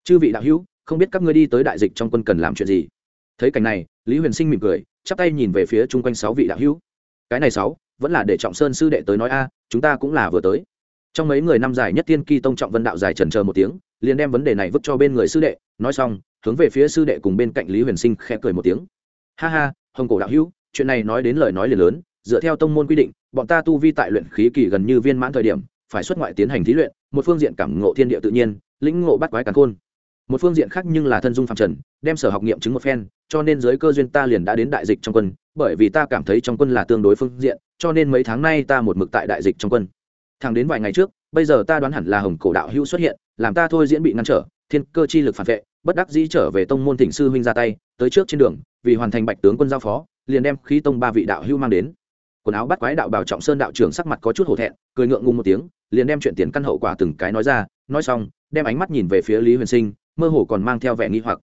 Chư vị đạo hữu, không biết các ngươi đi tới đại dịch trong quân cần làm chuyện gì? Thấy cảnh này, lý huyền sinh mỉm cười, chắp tay nhìn về phía chung quanh sáu vị đạo hữu. Cái này sáu, vẫn là để trọng sơn sư đệ tới nói a, chúng ta cũng là vừa tới. Trong mấy người năm dài nhất tiên kỳ tông trọng vân đạo dài trần chờ một tiếng, liền đem vấn đề này vứt cho bên người sư đệ, nói xong, hướng về phía sư đệ cùng bên cạnh lý huyền sinh khẽ cười một tiếng. Ha ha, hồng cổ đạo hữu, chuyện này nói đến lời nói liền lớn, dựa theo tông môn quy định, bọn ta tu vi tại luyện khí kỳ gần như viên mãn thời điểm phải xuất ngoại tiến hành thí luyện, một phương diện cảm ngộ thiên địa tự nhiên, lĩnh ngộ bắt quái càn khôn. Một phương diện khác nhưng là thân dung phạm trần, đem sở học nghiệm chứng một phen, cho nên giới cơ duyên ta liền đã đến đại dịch trong quân, bởi vì ta cảm thấy trong quân là tương đối phương diện, cho nên mấy tháng nay ta một mực tại đại dịch trong quân. Thẳng đến vài ngày trước, bây giờ ta đoán hẳn là hồng cổ đạo hữu xuất hiện, làm ta thôi diễn bị ngăn trở, thiên cơ chi lực phản vệ, bất đắc dĩ trở về tông môn thỉnh sư huynh ra tay, tới trước trên đường, vì hoàn thành bạch tướng quân giao phó, liền đem khí tông ba vị đạo hữu mang đến. Quần áo bắt quái đạo bảo trọng sơn đạo trưởng sắc mặt có chút hổ thẹn, cười ngượng ngùng một tiếng liền đem chuyện tiền căn hậu quả từng cái nói ra, nói xong, đem ánh mắt nhìn về phía lý huyền sinh, mơ hồ còn mang theo vẻ nghi hoặc.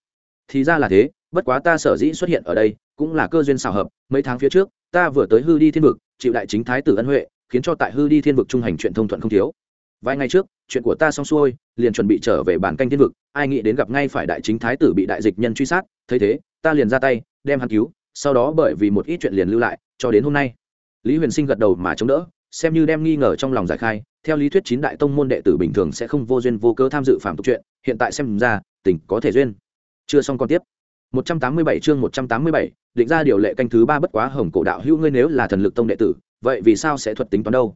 Thì ra là thế, bất quá ta sở dĩ xuất hiện ở đây, cũng là cơ duyên xào hợp, mấy tháng phía trước, ta vừa tới hư đi thiên vực, chịu đại chính thái tử ân huệ, khiến cho tại hư đi thiên vực trung hành chuyện thông thuận không thiếu. Vài ngày trước, chuyện của ta xong xuôi, liền chuẩn bị trở về bản canh thiên vực, ai nghĩ đến gặp ngay phải đại chính thái tử bị đại dịch nhân truy sát, thấy thế, ta liền ra tay, đem hắn cứu, sau đó bởi vì một ít chuyện liền lưu lại, cho đến hôm nay. Lý huyền sinh gật đầu mà chống đỡ xem như đem nghi ngờ trong lòng giải khai theo lý thuyết chín đại tông môn đệ tử bình thường sẽ không vô duyên vô cớ tham dự phạm tục chuyện hiện tại xem ra tình có thể duyên. Chưa xong còn tiếp. 187 chương 187, định ra điều lệ canh thứ ba bất quá hồng cổ đạo hữu ngươi nếu là thần lực tông đệ tử vậy vì sao sẽ thuật tính toán đâu?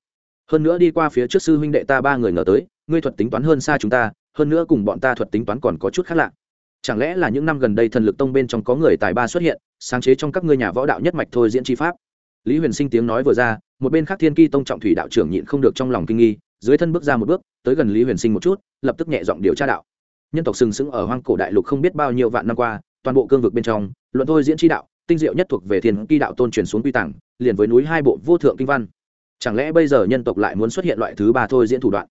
Hơn nữa đi qua phía trước sư huynh đệ ta ba người ngờ tới ngươi thuật tính toán hơn xa chúng ta hơn nữa cùng bọn ta thuật tính toán còn có chút khác lạ. Chẳng lẽ là những năm gần đây thần lực tông bên trong có người tài ba xuất hiện sáng chế trong các ngươi nhà võ đạo nhất mạch thôi diễn chi pháp? Lý huyền sinh tiếng nói vừa ra, một bên khác thiên ki tông trọng thủy đạo trưởng nhịn không được trong lòng kinh nghi, dưới thân bước ra một bước, tới gần lý huyền sinh một chút, lập tức nhẹ giọng điều tra đạo. Nhân tộc sừng sững ở hoang cổ đại lục không biết bao nhiêu vạn năm qua, toàn bộ cương vực bên trong, luận thôi diễn tri đạo, tinh diệu nhất thuộc về thiên ki đạo tôn truyền xuống quy tàng, liền với núi hai bộ vô thượng kinh văn. Chẳng lẽ bây giờ nhân tộc lại muốn xuất hiện loại thứ ba thôi diễn thủ đoạn?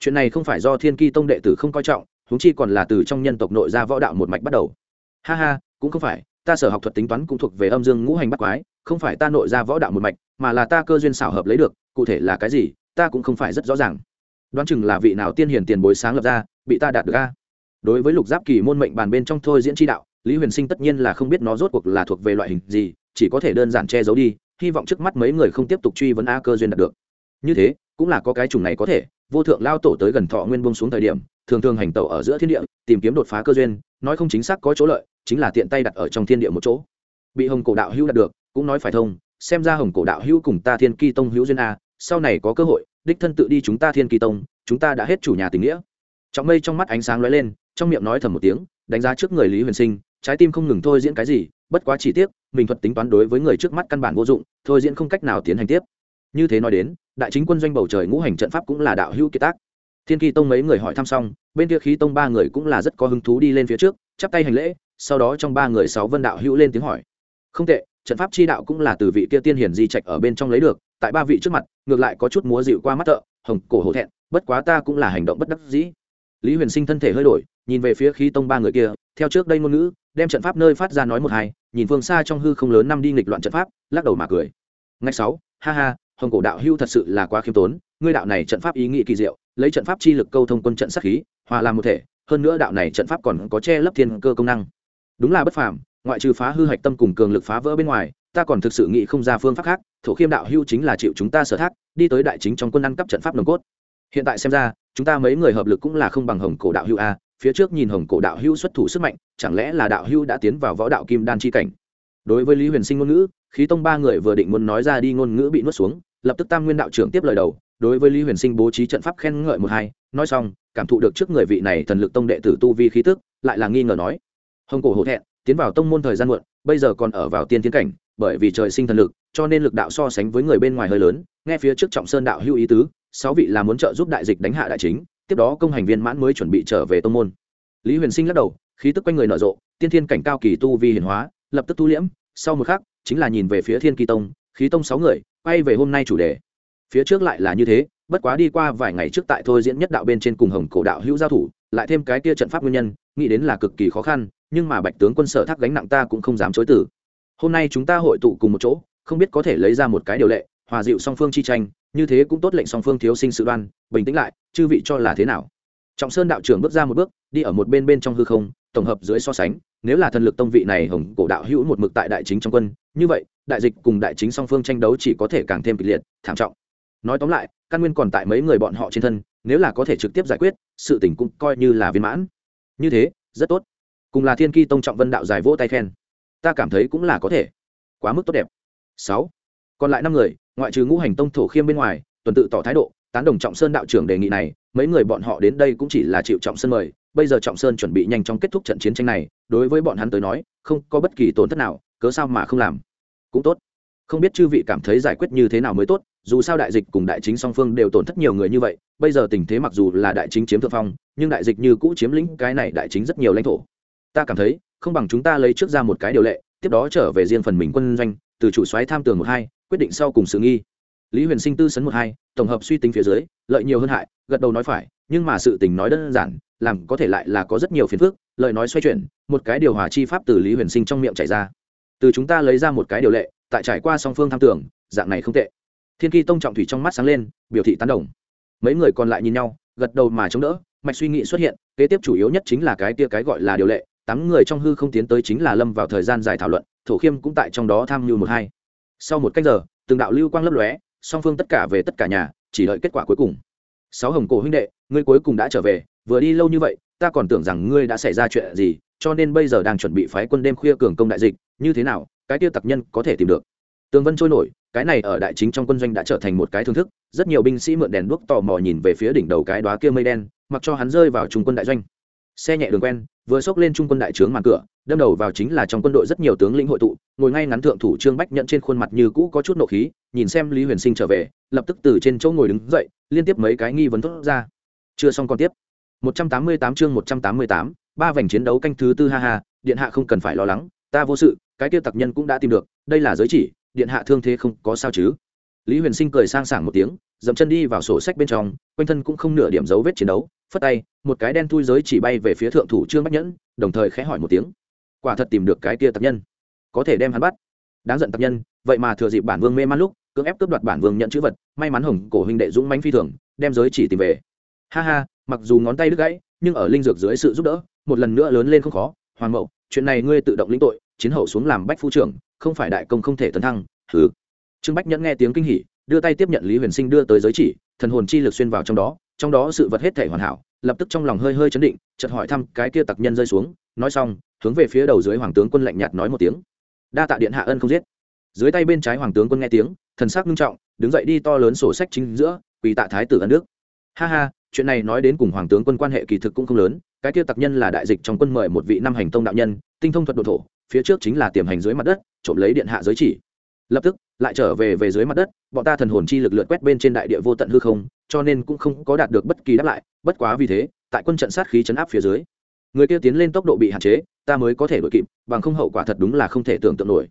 Chuyện này không phải do thiên ki tông đệ tử không coi trọng húng chi còn là từ trong nhân tộc nội ra võ đạo một mạch bắt đầu. Ha ha, cũng không phải, ta sở học thuật tính toán cũng thuộc về âm dương ngũ hành bắt quái không phải ta nội ra võ đạo một mạch, mà là ta cơ duyên xảo hợp lấy được, cụ thể là cái gì, ta cũng không phải rất rõ ràng. Đoán chừng là vị nào tiên hiền tiền bối sáng lập ra, bị ta đạt được a. Đối với lục giáp kỳ môn mệnh bàn bên trong thôi diễn tri đạo, lý huyền sinh tất nhiên là không biết nó rốt cuộc là thuộc về loại hình gì, chỉ có thể đơn giản che giấu đi, hy vọng trước mắt mấy người không tiếp tục truy vấn a cơ duyên đạt được. Như thế, cũng là có cái chủng này có thể, vô thượng lao tổ tới gần thọ nguyên bông xuống thời điểm, thường thường hành tẩu ở giữa thiên địa, tìm kiếm đột phá cơ duyên, nói không chính xác có chỗ lợi, chính là tiện tay đặt ở trong thiên địa một chỗ. Bị hồng cổ đạo hữu đạt được cũng nói phải thông, xem ra hồng cổ đạo hữu cùng ta thiên kỳ tông hữu duyên a, sau này có cơ hội, đích thân tự đi chúng ta thiên kỳ tông, chúng ta đã hết chủ nhà tình nghĩa. Trọng mây trong mắt ánh sáng lóe lên, trong miệng nói thầm một tiếng, đánh giá trước người lý huyền sinh, trái tim không ngừng thôi diễn cái gì, bất quá chỉ tiếc, mình thuật tính toán đối với người trước mắt căn bản vô dụng, thôi diễn không cách nào tiến hành tiếp. Như thế nói đến, đại chính quân doanh bầu trời ngũ hành trận pháp cũng là đạo hữu kiệt tác. Thiên kỳ tông mấy người hỏi thăm xong, bên kia khí tông ba người cũng là rất có hứng thú đi lên phía trước, chắp tay hành lễ, sau đó trong ba người sáu vân đạo hữu lên tiếng hỏi. Không tệ trận pháp chi đạo cũng là từ vị kia tiên hiển di trạch ở bên trong lấy được, tại ba vị trước mặt, ngược lại có chút múa dịu qua mắt thợ, hồng cổ hổ thẹn, bất quá ta cũng là hành động bất đắc dĩ. Lý huyền sinh thân thể hơi đổi, nhìn về phía khí tông ba người kia, theo trước đây ngôn ngữ, đem trận pháp nơi phát ra nói một hai, nhìn phương xa trong hư không lớn năm đi nghịch loạn trận pháp, lắc đầu mà cười. Ngày sáu, ha ha, hồng cổ đạo hưu thật sự là quá khiêm tốn, ngươi đạo này trận pháp ý nghĩ kỳ diệu, lấy trận pháp chi lực câu thông quân trận sát khí, hòa làm một thể, hơn nữa đạo này trận pháp còn có che lấp thiên cơ công năng. Đúng là bất phàm ngoại trừ phá hư hạch tâm cùng cường lực phá vỡ bên ngoài, ta còn thực sự nghĩ không ra phương pháp khác, thổ khiêm đạo hưu chính là chịu chúng ta sở thác, đi tới đại chính trong quân ăn cắp trận pháp nồng cốt. Hiện tại xem ra, chúng ta mấy người hợp lực cũng là không bằng hồng cổ đạo hưu a, phía trước nhìn hồng cổ đạo hưu xuất thủ sức mạnh, chẳng lẽ là đạo hưu đã tiến vào võ đạo kim đan chi cảnh? Đối với lý huyền sinh ngôn ngữ, khí tông ba người vừa định muốn nói ra đi ngôn ngữ bị nuốt xuống, lập tức tam nguyên đạo trưởng tiếp lời đầu, đối với lý huyền sinh bố trí trận pháp khen ngợi một hai, nói xong, cảm thụ được trước người vị này thần lực tông đệ tử tu vi khí tức, lại là nghi ngờ nói, hồng cổ hổ thẹn tiến vào tông môn thời gian muộn, bây giờ còn ở vào tiên tiến cảnh, bởi vì trời sinh thần lực, cho nên lực đạo so sánh với người bên ngoài hơi lớn, nghe phía trước trọng sơn đạo hữu ý tứ, sáu vị là muốn trợ giúp đại dịch đánh hạ đại chính, tiếp đó công hành viên mãn mới chuẩn bị trở về tông môn. Lý huyền sinh lắc đầu, khí tức quanh người nở rộ, tiên thiên cảnh cao kỳ tu vi hiển hóa, lập tức tu liễm, sau một khắc, chính là nhìn về phía thiên kỳ tông, khí tông sáu người, quay về hôm nay chủ đề. Phía trước lại là như thế, bất quá đi qua vài ngày trước tại thôi diễn nhất đạo bên trên cùng hồng cổ đạo hữu giao thủ, lại thêm cái kia trận pháp nguyên nhân, nghĩ đến là cực kỳ khó khăn nhưng mà bạch tướng quân sở thác gánh nặng ta cũng không dám chối tử hôm nay chúng ta hội tụ cùng một chỗ, không biết có thể lấy ra một cái điều lệ, hòa dịu song phương chi tranh, như thế cũng tốt lệnh song phương thiếu sinh sự đoan, bình tĩnh lại, chư vị cho là thế nào? Trọng sơn đạo trưởng bước ra một bước, đi ở một bên bên trong hư không, tổng hợp dưới so sánh, nếu là thần lực tông vị này hồng cổ đạo hữu một mực tại đại chính trong quân, như vậy, đại dịch cùng đại chính song phương tranh đấu chỉ có thể càng thêm kịch liệt, thảm trọng. Nói tóm lại, căn nguyên còn tại mấy người bọn họ trên thân, nếu là có thể trực tiếp giải quyết, sự tình cũng coi như là viên mãn. Như thế, rất tốt cùng là thiên ki tông trọng vân đạo giải vỗ tay khen. Ta cảm thấy cũng là có thể. Quá mức tốt đẹp. Sáu. Còn lại năm người, ngoại trừ ngũ hành tông thổ khiêm bên ngoài, tuần tự tỏ thái độ, tán đồng trọng sơn đạo trưởng đề nghị này, mấy người bọn họ đến đây cũng chỉ là chịu trọng sơn mời, bây giờ trọng sơn chuẩn bị nhanh chóng kết thúc trận chiến tranh này, đối với bọn hắn tới nói, không có bất kỳ tổn thất nào, cớ sao mà không làm? Cũng tốt. Không biết chư vị cảm thấy giải quyết như thế nào mới tốt, dù sao đại dịch cùng đại chính song phương đều tổn thất nhiều người như vậy, bây giờ tình thế mặc dù là đại chính chiếm thượng phong, nhưng đại dịch như cũ chiếm lĩnh cái này đại chính rất nhiều lãnh thổ ta cảm thấy, không bằng chúng ta lấy trước ra một cái điều lệ, tiếp đó trở về riêng phần mình quân doanh, từ chủ xoáy tham tường một hai, quyết định sau cùng sự nghi. Lý huyền sinh tư sấn một hai, tổng hợp suy tính phía dưới, lợi nhiều hơn hại, gật đầu nói phải, nhưng mà sự tình nói đơn giản, làm có thể lại là có rất nhiều phiền phức lợi nói xoay chuyển, một cái điều hòa chi pháp từ lý huyền sinh trong miệng chảy ra. Từ chúng ta lấy ra một cái điều lệ, tại trải qua song phương tham tưởng dạng này không tệ. Thiên kỳ tông trọng thủy trong mắt sáng lên, biểu thị tán đồng. Mấy người còn lại nhìn nhau, gật đầu mà chống đỡ, mạch suy nghĩ xuất hiện, kế tiếp chủ yếu nhất chính là cái kia cái gọi là điều lệ tám người trong hư không tiến tới chính là lâm vào thời gian dài thảo luận, thổ khiêm cũng tại trong đó tham mưu một hai. Sau một cách giờ, từng đạo lưu quang lấp lóe, song phương tất cả về tất cả nhà, chỉ đợi kết quả cuối cùng. Sáu hồng cổ huynh đệ, ngươi cuối cùng đã trở về, vừa đi lâu như vậy, ta còn tưởng rằng ngươi đã xảy ra chuyện gì, cho nên bây giờ đang chuẩn bị phái quân đêm khuya cường công đại dịch, như thế nào, cái tiêu tặc nhân có thể tìm được. Tường vân trôi nổi, cái này ở đại chính trong quân doanh đã trở thành một cái thương thức, rất nhiều binh sĩ mượn đèn đuốc tò mò nhìn về phía đỉnh đầu cái đoá kia mây đen, mặc cho hắn rơi vào trung quân đại doanh xe nhẹ đường quen vừa xốc lên trung quân đại trướng màn cửa đâm đầu vào chính là trong quân đội rất nhiều tướng lĩnh hội tụ ngồi ngay ngắn thượng thủ trương bách nhận trên khuôn mặt như cũ có chút nộ khí nhìn xem lý huyền sinh trở về lập tức từ trên chỗ ngồi đứng dậy liên tiếp mấy cái nghi vấn thốt ra. Chưa xong còn tiếp. 188 chương 188, ba vành chiến đấu canh thứ tư ha ha điện hạ không cần phải lo lắng ta vô sự cái kia tặc nhân cũng đã tìm được đây là giới chỉ điện hạ thương thế không có sao chứ. Lý huyền sinh cười sang sảng một tiếng dậm chân đi vào sổ sách bên trong quanh thân cũng không nửa điểm dấu vết chiến đấu phất tay, một cái đen thui giới chỉ bay về phía thượng thủ trương bách nhẫn, đồng thời khẽ hỏi một tiếng. Quả thật tìm được cái kia tập nhân. Có thể đem hắn bắt. Đáng giận tập nhân, vậy mà thừa dịp bản vương mê man lúc, cưỡng ép cướp đoạt bản vương nhận chữ vật, may mắn hồng cổ huynh đệ dũng mánh phi thường, đem giới chỉ tìm về. Ha ha, mặc dù ngón tay đứt gãy, nhưng ở linh dược dưới sự giúp đỡ, một lần nữa lớn lên không khó. Hoàng mậu, chuyện này ngươi tự động lĩnh tội, chiến hậu xuống làm bách phu trưởng, không phải đại công không thể tấn thăng thứ trương bách nhẫn nghe tiếng kinh hỉ, đưa tay tiếp nhận lý huyền sinh đưa tới giới chỉ, thần hồn chi lực xuyên vào trong đó trong đó sự vật hết thể hoàn hảo, lập tức trong lòng hơi hơi chấn định, chợt hỏi thăm cái kia tặc nhân rơi xuống, nói xong, hướng về phía đầu dưới hoàng tướng quân lạnh nhạt nói một tiếng. Đa tạ điện hạ ân không giết. Dưới tay bên trái hoàng tướng quân nghe tiếng, thần sắc nghiêm trọng, đứng dậy đi to lớn sổ sách chính giữa, quỳ tạ thái tử ân đức. Ha ha, chuyện này nói đến cùng hoàng tướng quân quan hệ kỳ thực cũng không lớn, cái kia tặc nhân là đại dịch trong quân mời một vị năm hành tông đạo nhân, tinh thông thuật độ thổ, phía trước chính là tiềm hành dưới mặt đất, trộm lấy điện hạ giới chỉ. Lập tức lại trở về về dưới mặt đất, bọn ta thần hồn chi lực lượt quét bên trên đại địa vô tận hư không, cho nên cũng không có đạt được bất kỳ đáp lại, bất quá vì thế, tại quân trận sát khí chấn áp phía dưới, người kia tiến lên tốc độ bị hạn chế, ta mới có thể đuổi kịp, bằng không hậu quả thật đúng là không thể tưởng tượng nổi.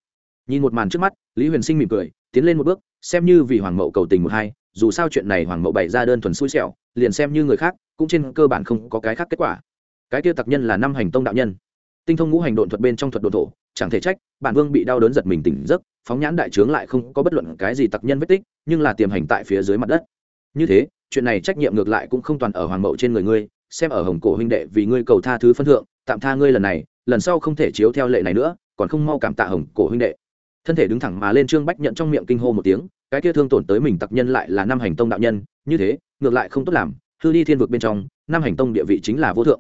Nhìn một màn trước mắt, lý huyền sinh mỉm cười, tiến lên một bước, xem như vì hoàng mậu cầu tình một hai, dù sao chuyện này hoàng mậu bày ra đơn thuần xui xẻo, liền xem như người khác, cũng trên cơ bản không có cái khác kết quả. Cái kia tặc nhân là năm hành tông đạo nhân. Tinh thông ngũ hành độn thuật bên trong thuật độn thổ, chẳng thể trách, bản vương bị đau đớn giật mình tỉnh giấc phóng nhãn đại trướng lại không có bất luận cái gì tặc nhân vết tích, nhưng là tiềm hành tại phía dưới mặt đất. Như thế, chuyện này trách nhiệm ngược lại cũng không toàn ở hoàng mậu trên người ngươi, xem ở hồng cổ huynh đệ vì ngươi cầu tha thứ phân thượng, tạm tha ngươi lần này, lần sau không thể chiếu theo lệ này nữa, còn không mau cảm tạ hồng cổ huynh đệ. Thân thể đứng thẳng mà lên trương bách nhận trong miệng kinh hô một tiếng, cái kia thương tổn tới mình tặc nhân lại là năm hành tông đạo nhân, như thế, ngược lại không tốt làm, hư đi thiên vực bên trong năm hành tông địa vị chính là vô thượng.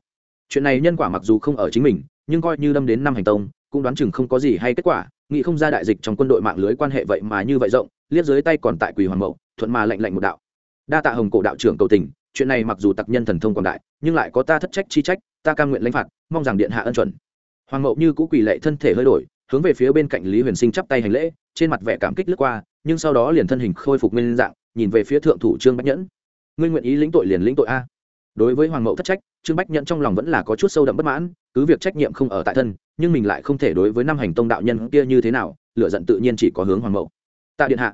Chuyện này nhân quả mặc dù không ở chính mình, nhưng coi như đâm đến năm hành tông, cũng đoán chừng không có gì hay kết quả nghĩ không ra đại dịch trong quân đội mạng lưới quan hệ vậy mà như vậy rộng, liếc dưới tay còn tại quỳ hoàng mậu, thuận mà lệnh lệnh một đạo. Đa tạ hồng cổ đạo trưởng cầu tình, chuyện này mặc dù tặc nhân thần thông quảng đại, nhưng lại có ta thất trách chi trách, ta cam nguyện lãnh phạt, mong rằng điện hạ ân chuẩn. Hoàng mậu như cũ quỳ lệ thân thể hơi đổi, hướng về phía bên cạnh lý huyền sinh chắp tay hành lễ, trên mặt vẻ cảm kích lướt qua, nhưng sau đó liền thân hình khôi phục nguyên dạng, nhìn về phía thượng thủ trương bách nhẫn. Ngươi nguyện ý lĩnh tội liền lĩnh tội a đối với hoàng mậu thất trách, trương bách nhận trong lòng vẫn là có chút sâu đậm bất mãn, cứ việc trách nhiệm không ở tại thân, nhưng mình lại không thể đối với năm hành tông đạo nhân kia như thế nào lựa giận tự nhiên chỉ có hướng hoàng mậu. Tạ điện hạ.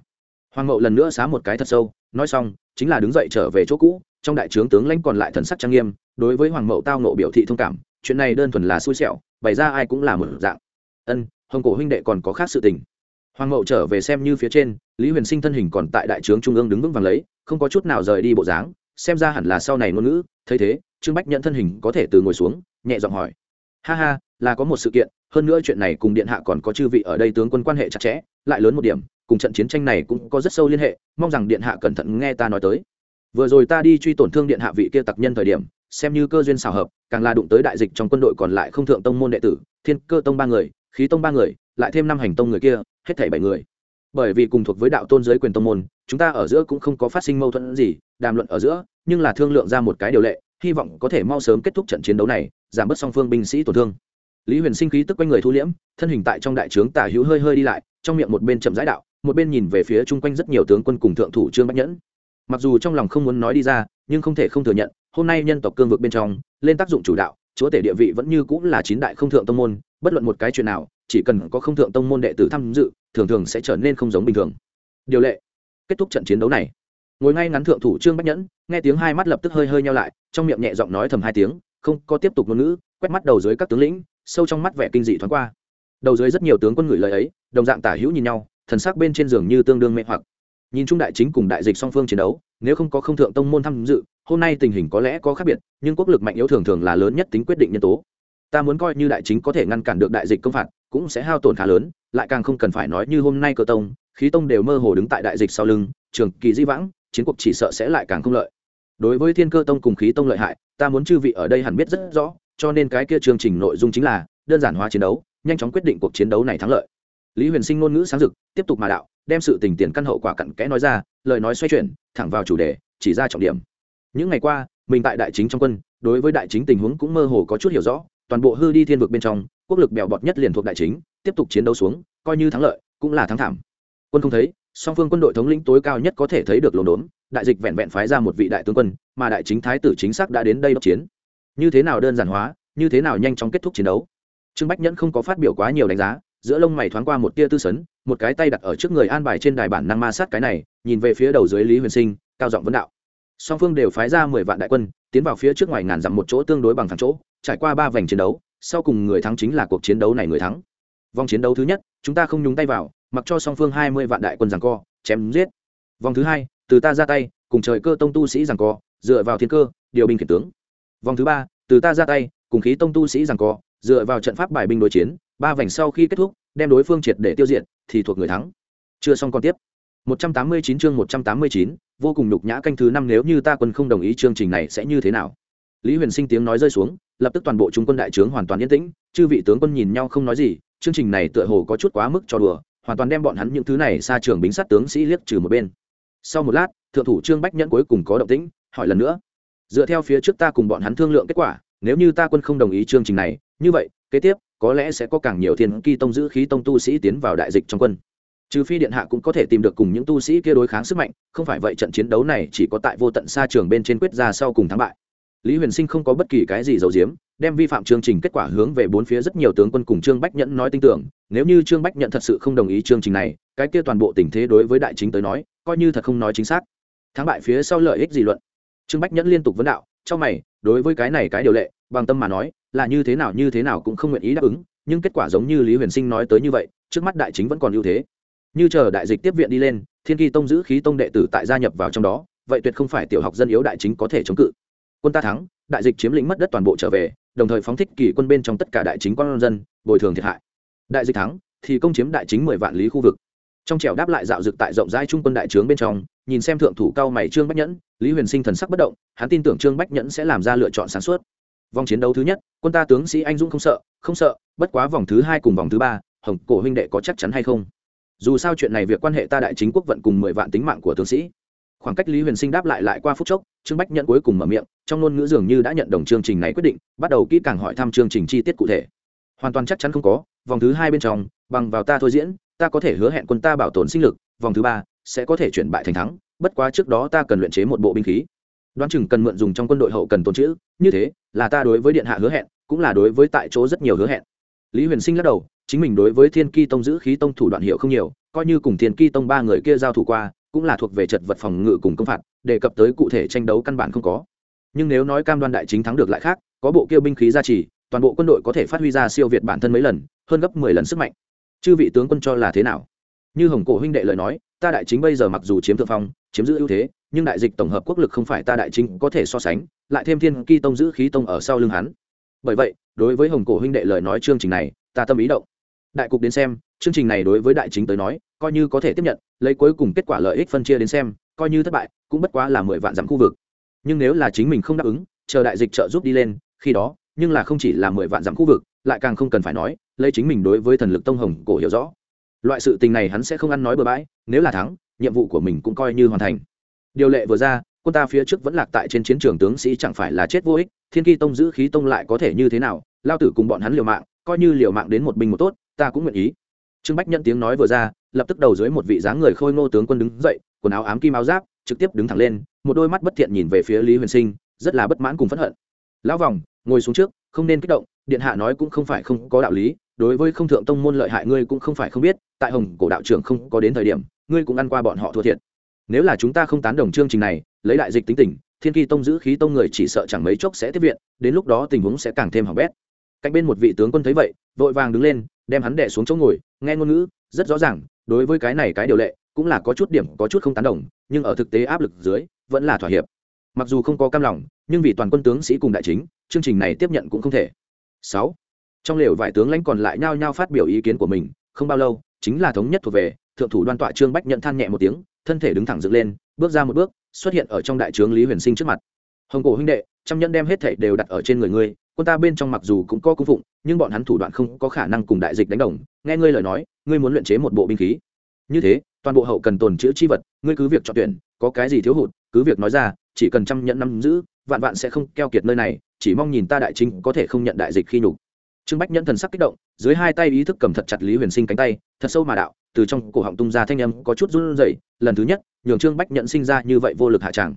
Hoàng mậu lần nữa xá một cái thật sâu, nói xong, chính là đứng dậy trở về chỗ cũ, trong đại trướng tướng lãnh còn lại thần sắc trang nghiêm, đối với hoàng mậu tao nộ biểu thị thông cảm, chuyện này đơn thuần là xui xẻo, bày ra ai cũng là một dạng. Ân, hồng cổ huynh đệ còn có khác sự tình. Hoàng mậu trở về xem như phía trên, lý huyền sinh thân hình còn tại đại trướng trung ương đứng vững vàng lấy, không có chút nào rời đi bộ dáng, xem ra hẳn là sau này ngôn ngữ thấy thế, trương bách nhận thân hình có thể từ ngồi xuống, nhẹ giọng hỏi. Ha ha, là có một sự kiện, hơn nữa chuyện này cùng điện hạ còn có chư vị ở đây tướng quân quan hệ chặt chẽ, lại lớn một điểm, cùng trận chiến tranh này cũng có rất sâu liên hệ, mong rằng điện hạ cẩn thận nghe ta nói tới. Vừa rồi ta đi truy tổn thương điện hạ vị kia tặc nhân thời điểm, xem như cơ duyên xào hợp, càng là đụng tới đại dịch trong quân đội còn lại không thượng tông môn đệ tử, thiên cơ tông ba người, khí tông ba người, lại thêm năm hành tông người kia, hết thảy bảy người bởi vì cùng thuộc với đạo tôn giới quyền tông môn, chúng ta ở giữa cũng không có phát sinh mâu thuẫn gì, đàm luận ở giữa, nhưng là thương lượng ra một cái điều lệ, hy vọng có thể mau sớm kết thúc trận chiến đấu này, giảm bớt song phương binh sĩ tổn thương. Lý huyền sinh khí tức quanh người thu liễm, thân hình tại trong đại trướng tả hữu hơi hơi đi lại, trong miệng một bên chậm rãi đạo, một bên nhìn về phía chung quanh rất nhiều tướng quân cùng thượng thủ trương bách nhẫn. Mặc dù trong lòng không muốn nói đi ra, nhưng không thể không thừa nhận, hôm nay nhân tộc cương vực bên trong, lên tác dụng chủ đạo, chúa tể địa vị vẫn như cũng là chín đại không thượng tông môn, bất luận một cái chuyện nào chỉ cần có không thượng tông môn đệ tử tham dự, thường thường sẽ trở nên không giống bình thường. Điều lệ. Kết thúc trận chiến đấu này. Ngồi ngay ngắn thượng thủ trương bách nhẫn, nghe tiếng hai mắt lập tức hơi hơi nhau lại, trong miệng nhẹ giọng nói thầm hai tiếng, không có tiếp tục ngôn ngữ, quét mắt đầu dưới các tướng lĩnh, sâu trong mắt vẻ kinh dị thoáng qua. Đầu dưới rất nhiều tướng quân gửi lời ấy, đồng dạng tả hữu nhìn nhau, thần sắc bên trên giường như tương đương mê hoặc. Nhìn chung đại chính cùng đại dịch song phương chiến đấu, nếu không có không thượng tông môn tham dự, hôm nay tình hình có lẽ có khác biệt, nhưng quốc lực mạnh yếu thường thường là lớn nhất tính quyết định nhân tố ta muốn coi như đại chính có thể ngăn cản được đại dịch công phạt, cũng sẽ hao tổn khá lớn, lại càng không cần phải nói như hôm nay cơ tông, khí tông đều mơ hồ đứng tại đại dịch sau lưng, trường kỳ di vãng, chiến cuộc chỉ sợ sẽ lại càng không lợi. Đối với thiên cơ tông cùng khí tông lợi hại, ta muốn chư vị ở đây hẳn biết rất rõ, cho nên cái kia chương trình nội dung chính là, đơn giản hóa chiến đấu, nhanh chóng quyết định cuộc chiến đấu này thắng lợi. Lý huyền sinh ngôn ngữ sáng rực, tiếp tục mà đạo, đem sự tình tiền căn hậu quả cặn kẽ nói ra, lời nói xoay chuyển, thẳng vào chủ đề, chỉ ra trọng điểm. Những ngày qua, mình tại đại chính trong quân, đối với đại chính tình huống cũng mơ hồ có chút hiểu rõ toàn bộ hư đi thiên vực bên trong, quốc lực bèo bọt nhất liền thuộc đại chính, tiếp tục chiến đấu xuống, coi như thắng lợi, cũng là thắng thảm. Quân không thấy, song phương quân đội thống lĩnh tối cao nhất có thể thấy được lồn đốn, đại dịch vẹn vẹn phái ra một vị đại tướng quân, mà đại chính thái tử chính xác đã đến đây đốc chiến. Như thế nào đơn giản hóa, như thế nào nhanh chóng kết thúc chiến đấu? Trương bách nhẫn không có phát biểu quá nhiều đánh giá, giữa lông mày thoáng qua một tia tư sấn, một cái tay đặt ở trước người an bài trên đài bản năng ma sát cái này, nhìn về phía đầu dưới lý huyền sinh, cao giọng vấn đạo. Song phương đều phái ra mười vạn đại quân, tiến vào phía trước ngoài ngàn dặm một chỗ tương đối bằng thẳng chỗ trải qua ba vành chiến đấu sau cùng người thắng chính là cuộc chiến đấu này người thắng. Vòng chiến đấu thứ nhất chúng ta không nhúng tay vào mặc cho song phương hai mươi vạn đại quân rằng co chém giết. Vòng thứ hai từ ta ra tay cùng trời cơ tông tu sĩ rằng co dựa vào thiên cơ điều binh khiển tướng. Vòng thứ ba từ ta ra tay cùng khí tông tu sĩ rằng co dựa vào trận pháp bài binh đối chiến ba vành sau khi kết thúc đem đối phương triệt để tiêu diệt thì thuộc người thắng. Chưa xong còn tiếp. 189 chương 189, vô cùng nhục nhã canh thứ năm nếu như ta quân không đồng ý chương trình này sẽ như thế nào? Lý huyền sinh tiếng nói rơi xuống lập tức toàn bộ trung quân đại trướng hoàn toàn yên tĩnh, chư vị tướng quân nhìn nhau không nói gì, chương trình này tựa hồ có chút quá mức cho đùa, hoàn toàn đem bọn hắn những thứ này xa trường bính sát tướng sĩ liếc trừ một bên. Sau một lát, thượng thủ trương bách nhẫn cuối cùng có động tĩnh, hỏi lần nữa, dựa theo phía trước ta cùng bọn hắn thương lượng kết quả, nếu như ta quân không đồng ý chương trình này, như vậy, kế tiếp, có lẽ sẽ có càng nhiều thiên kỳ tông giữ khí tông tu sĩ tiến vào đại dịch trong quân. Trừ phi điện hạ cũng có thể tìm được cùng những tu sĩ kia đối kháng sức mạnh, không phải vậy trận chiến đấu này chỉ có tại vô tận xa trường bên trên quyết ra sau cùng thắng bại lý huyền sinh không có bất kỳ cái gì giấu giếm, đem vi phạm chương trình kết quả hướng về bốn phía rất nhiều tướng quân cùng trương bách nhẫn nói tin tưởng, nếu như trương bách Nhẫn thật sự không đồng ý chương trình này, cái kia toàn bộ tình thế đối với đại chính tới nói, coi như thật không nói chính xác. Thắng bại phía sau lợi ích gì luận? Trương bách nhẫn liên tục vấn đạo trong mày, đối với cái này cái điều lệ, bằng tâm mà nói, là như thế nào như thế nào cũng không nguyện ý đáp ứng, nhưng kết quả giống như lý huyền sinh nói tới như vậy, trước mắt đại chính vẫn còn ưu thế. Như chờ đại dịch tiếp viện đi lên, thiên kỳ tông giữ khí tông đệ tử tại gia nhập vào trong đó, vậy tuyệt không phải tiểu học dân yếu đại chính có thể chống cự quân ta thắng, đại dịch chiếm lĩnh mất đất toàn bộ trở về, đồng thời phóng thích kỳ quân bên trong tất cả đại chính quan dân, bồi thường thiệt hại. Đại dịch thắng, thì công chiếm đại chính mười vạn lý khu vực. Trong trèo đáp lại dạo dực tại rộng rãi trung quân đại trướng bên trong, nhìn xem thượng thủ cao mày trương bách nhẫn, lý huyền sinh thần sắc bất động, hắn tin tưởng trương bách nhẫn sẽ làm ra lựa chọn sáng suốt. Vòng chiến đấu thứ nhất, quân ta tướng sĩ anh dũng không sợ không sợ, bất quá vòng thứ hai cùng vòng thứ ba, hồng cổ huynh đệ có chắc chắn hay không? Dù sao chuyện này việc quan hệ ta đại chính quốc vận cùng mười vạn tính mạng của tướng sĩ. Khoảng cách lý huyền sinh đáp lại lại qua phút chốc trương bách nhận cuối cùng mở miệng, trong ngôn ngữ dường như đã nhận đồng chương trình này quyết định, bắt đầu kỹ càng hỏi thăm chương trình chi tiết cụ thể. Hoàn toàn chắc chắn không có, vòng thứ hai bên trong, bằng vào ta thôi diễn, ta có thể hứa hẹn quân ta bảo tồn sinh lực, vòng thứ ba sẽ có thể chuyển bại thành thắng, bất quá trước đó ta cần luyện chế một bộ binh khí. Đoán chừng cần mượn dùng trong quân đội hậu cần tồn chữ như thế là ta đối với điện hạ hứa hẹn, cũng là đối với tại chỗ rất nhiều hứa hẹn. Lý huyền sinh lắc đầu, chính mình đối với thiên ki tông giữ khí tông thủ đoạn hiệu không nhiều, coi như cùng thiên ki tông ba người kia giao thủ qua cũng là thuộc về trật vật phòng ngự cùng công phạt, đề cập tới cụ thể tranh đấu căn bản không có. Nhưng nếu nói cam đoan đại chính thắng được lại khác, có bộ kêu binh khí gia trì, toàn bộ quân đội có thể phát huy ra siêu việt bản thân mấy lần, hơn gấp mười lần sức mạnh. Chư vị tướng quân cho là thế nào? Như hồng cổ huynh đệ lời nói, ta đại chính bây giờ mặc dù chiếm thượng phong, chiếm giữ ưu thế, nhưng đại dịch tổng hợp quốc lực không phải ta đại chính có thể so sánh, lại thêm thiên kỳ tông giữ khí tông ở sau lưng hắn. Bởi vậy, đối với hồng cổ huynh đệ lời nói chương trình này, ta tâm ý động. Đại cục đến xem, chương trình này đối với đại chính tới nói coi như có thể tiếp nhận, lấy cuối cùng kết quả lợi ích phân chia đến xem, coi như thất bại, cũng bất quá là mười vạn dặm khu vực. Nhưng nếu là chính mình không đáp ứng, chờ đại dịch trợ giúp đi lên, khi đó, nhưng là không chỉ là mười vạn dặm khu vực, lại càng không cần phải nói, lấy chính mình đối với thần lực tông hồng cổ hiểu rõ. Loại sự tình này hắn sẽ không ăn nói bừa bãi, nếu là thắng, nhiệm vụ của mình cũng coi như hoàn thành. Điều lệ vừa ra, quân ta phía trước vẫn lạc tại trên chiến trường tướng sĩ chẳng phải là chết vô ích, thiên kỳ tông giữ khí tông lại có thể như thế nào, lao tử cùng bọn hắn liều mạng, coi như liều mạng đến một binh một tốt, ta cũng nguyện ý. Trương bách nhận tiếng nói vừa ra lập tức đầu dưới một vị dáng người khôi ngô tướng quân đứng dậy, quần áo ám kim áo giáp, trực tiếp đứng thẳng lên, một đôi mắt bất thiện nhìn về phía lý huyền sinh, rất là bất mãn cùng phẫn hận. Lão vòng, ngồi xuống trước, không nên kích động, điện hạ nói cũng không phải không có đạo lý, đối với không thượng tông môn lợi hại ngươi cũng không phải không biết, tại hồng cổ đạo trưởng không có đến thời điểm, ngươi cũng ăn qua bọn họ thua thiệt. Nếu là chúng ta không tán đồng chương trình này, lấy đại dịch tính tình, thiên kỳ tông giữ khí tông người chỉ sợ chẳng mấy chốc sẽ tiếp viện, đến lúc đó tình huống sẽ càng thêm hỏng bét. Cạnh bên một vị tướng quân thấy vậy, vội vàng đứng lên, đem hắn đẻ xuống chỗ ngồi, nghe ngôn ngữ, rất rõ ràng đối với cái này cái điều lệ, cũng là có chút điểm, có chút không tán đồng, nhưng ở thực tế áp lực dưới, vẫn là thỏa hiệp. Mặc dù không có cam lòng, nhưng vì toàn quân tướng sĩ cùng đại chính, chương trình này tiếp nhận cũng không thể. Sáu. Trong lều vài tướng lãnh còn lại nhao nhao phát biểu ý kiến của mình, không bao lâu, chính là thống nhất thuộc về, thượng thủ đoan tọa trương bách nhận than nhẹ một tiếng, thân thể đứng thẳng dựng lên, bước ra một bước, xuất hiện ở trong đại trướng lý huyền sinh trước mặt. Hồng cổ huynh đệ, trăm nhân đem hết thảy đều đặt ở trên người ngươi quân ta bên trong mặc dù cũng có cung phụng, nhưng bọn hắn thủ đoạn không có khả năng cùng đại dịch đánh đồng. Nghe ngươi lời nói, ngươi muốn luyện chế một bộ binh khí. Như thế, toàn bộ hậu cần tồn chữ chi vật, ngươi cứ việc chọn tuyển, có cái gì thiếu hụt, cứ việc nói ra, chỉ cần trăm nhận năm giữ, vạn vạn sẽ không keo kiệt nơi này, chỉ mong nhìn ta đại chính có thể không nhận đại dịch khi nhục. Trương bách nhẫn thần sắc kích động, dưới hai tay ý thức cầm thật chặt lý huyền sinh cánh tay, thật sâu mà đạo, từ trong cổ họng tung ra thanh âm có chút run rẩy, lần thứ nhất, nhường trương bách nhẫn sinh ra như vậy vô lực hạ tràng.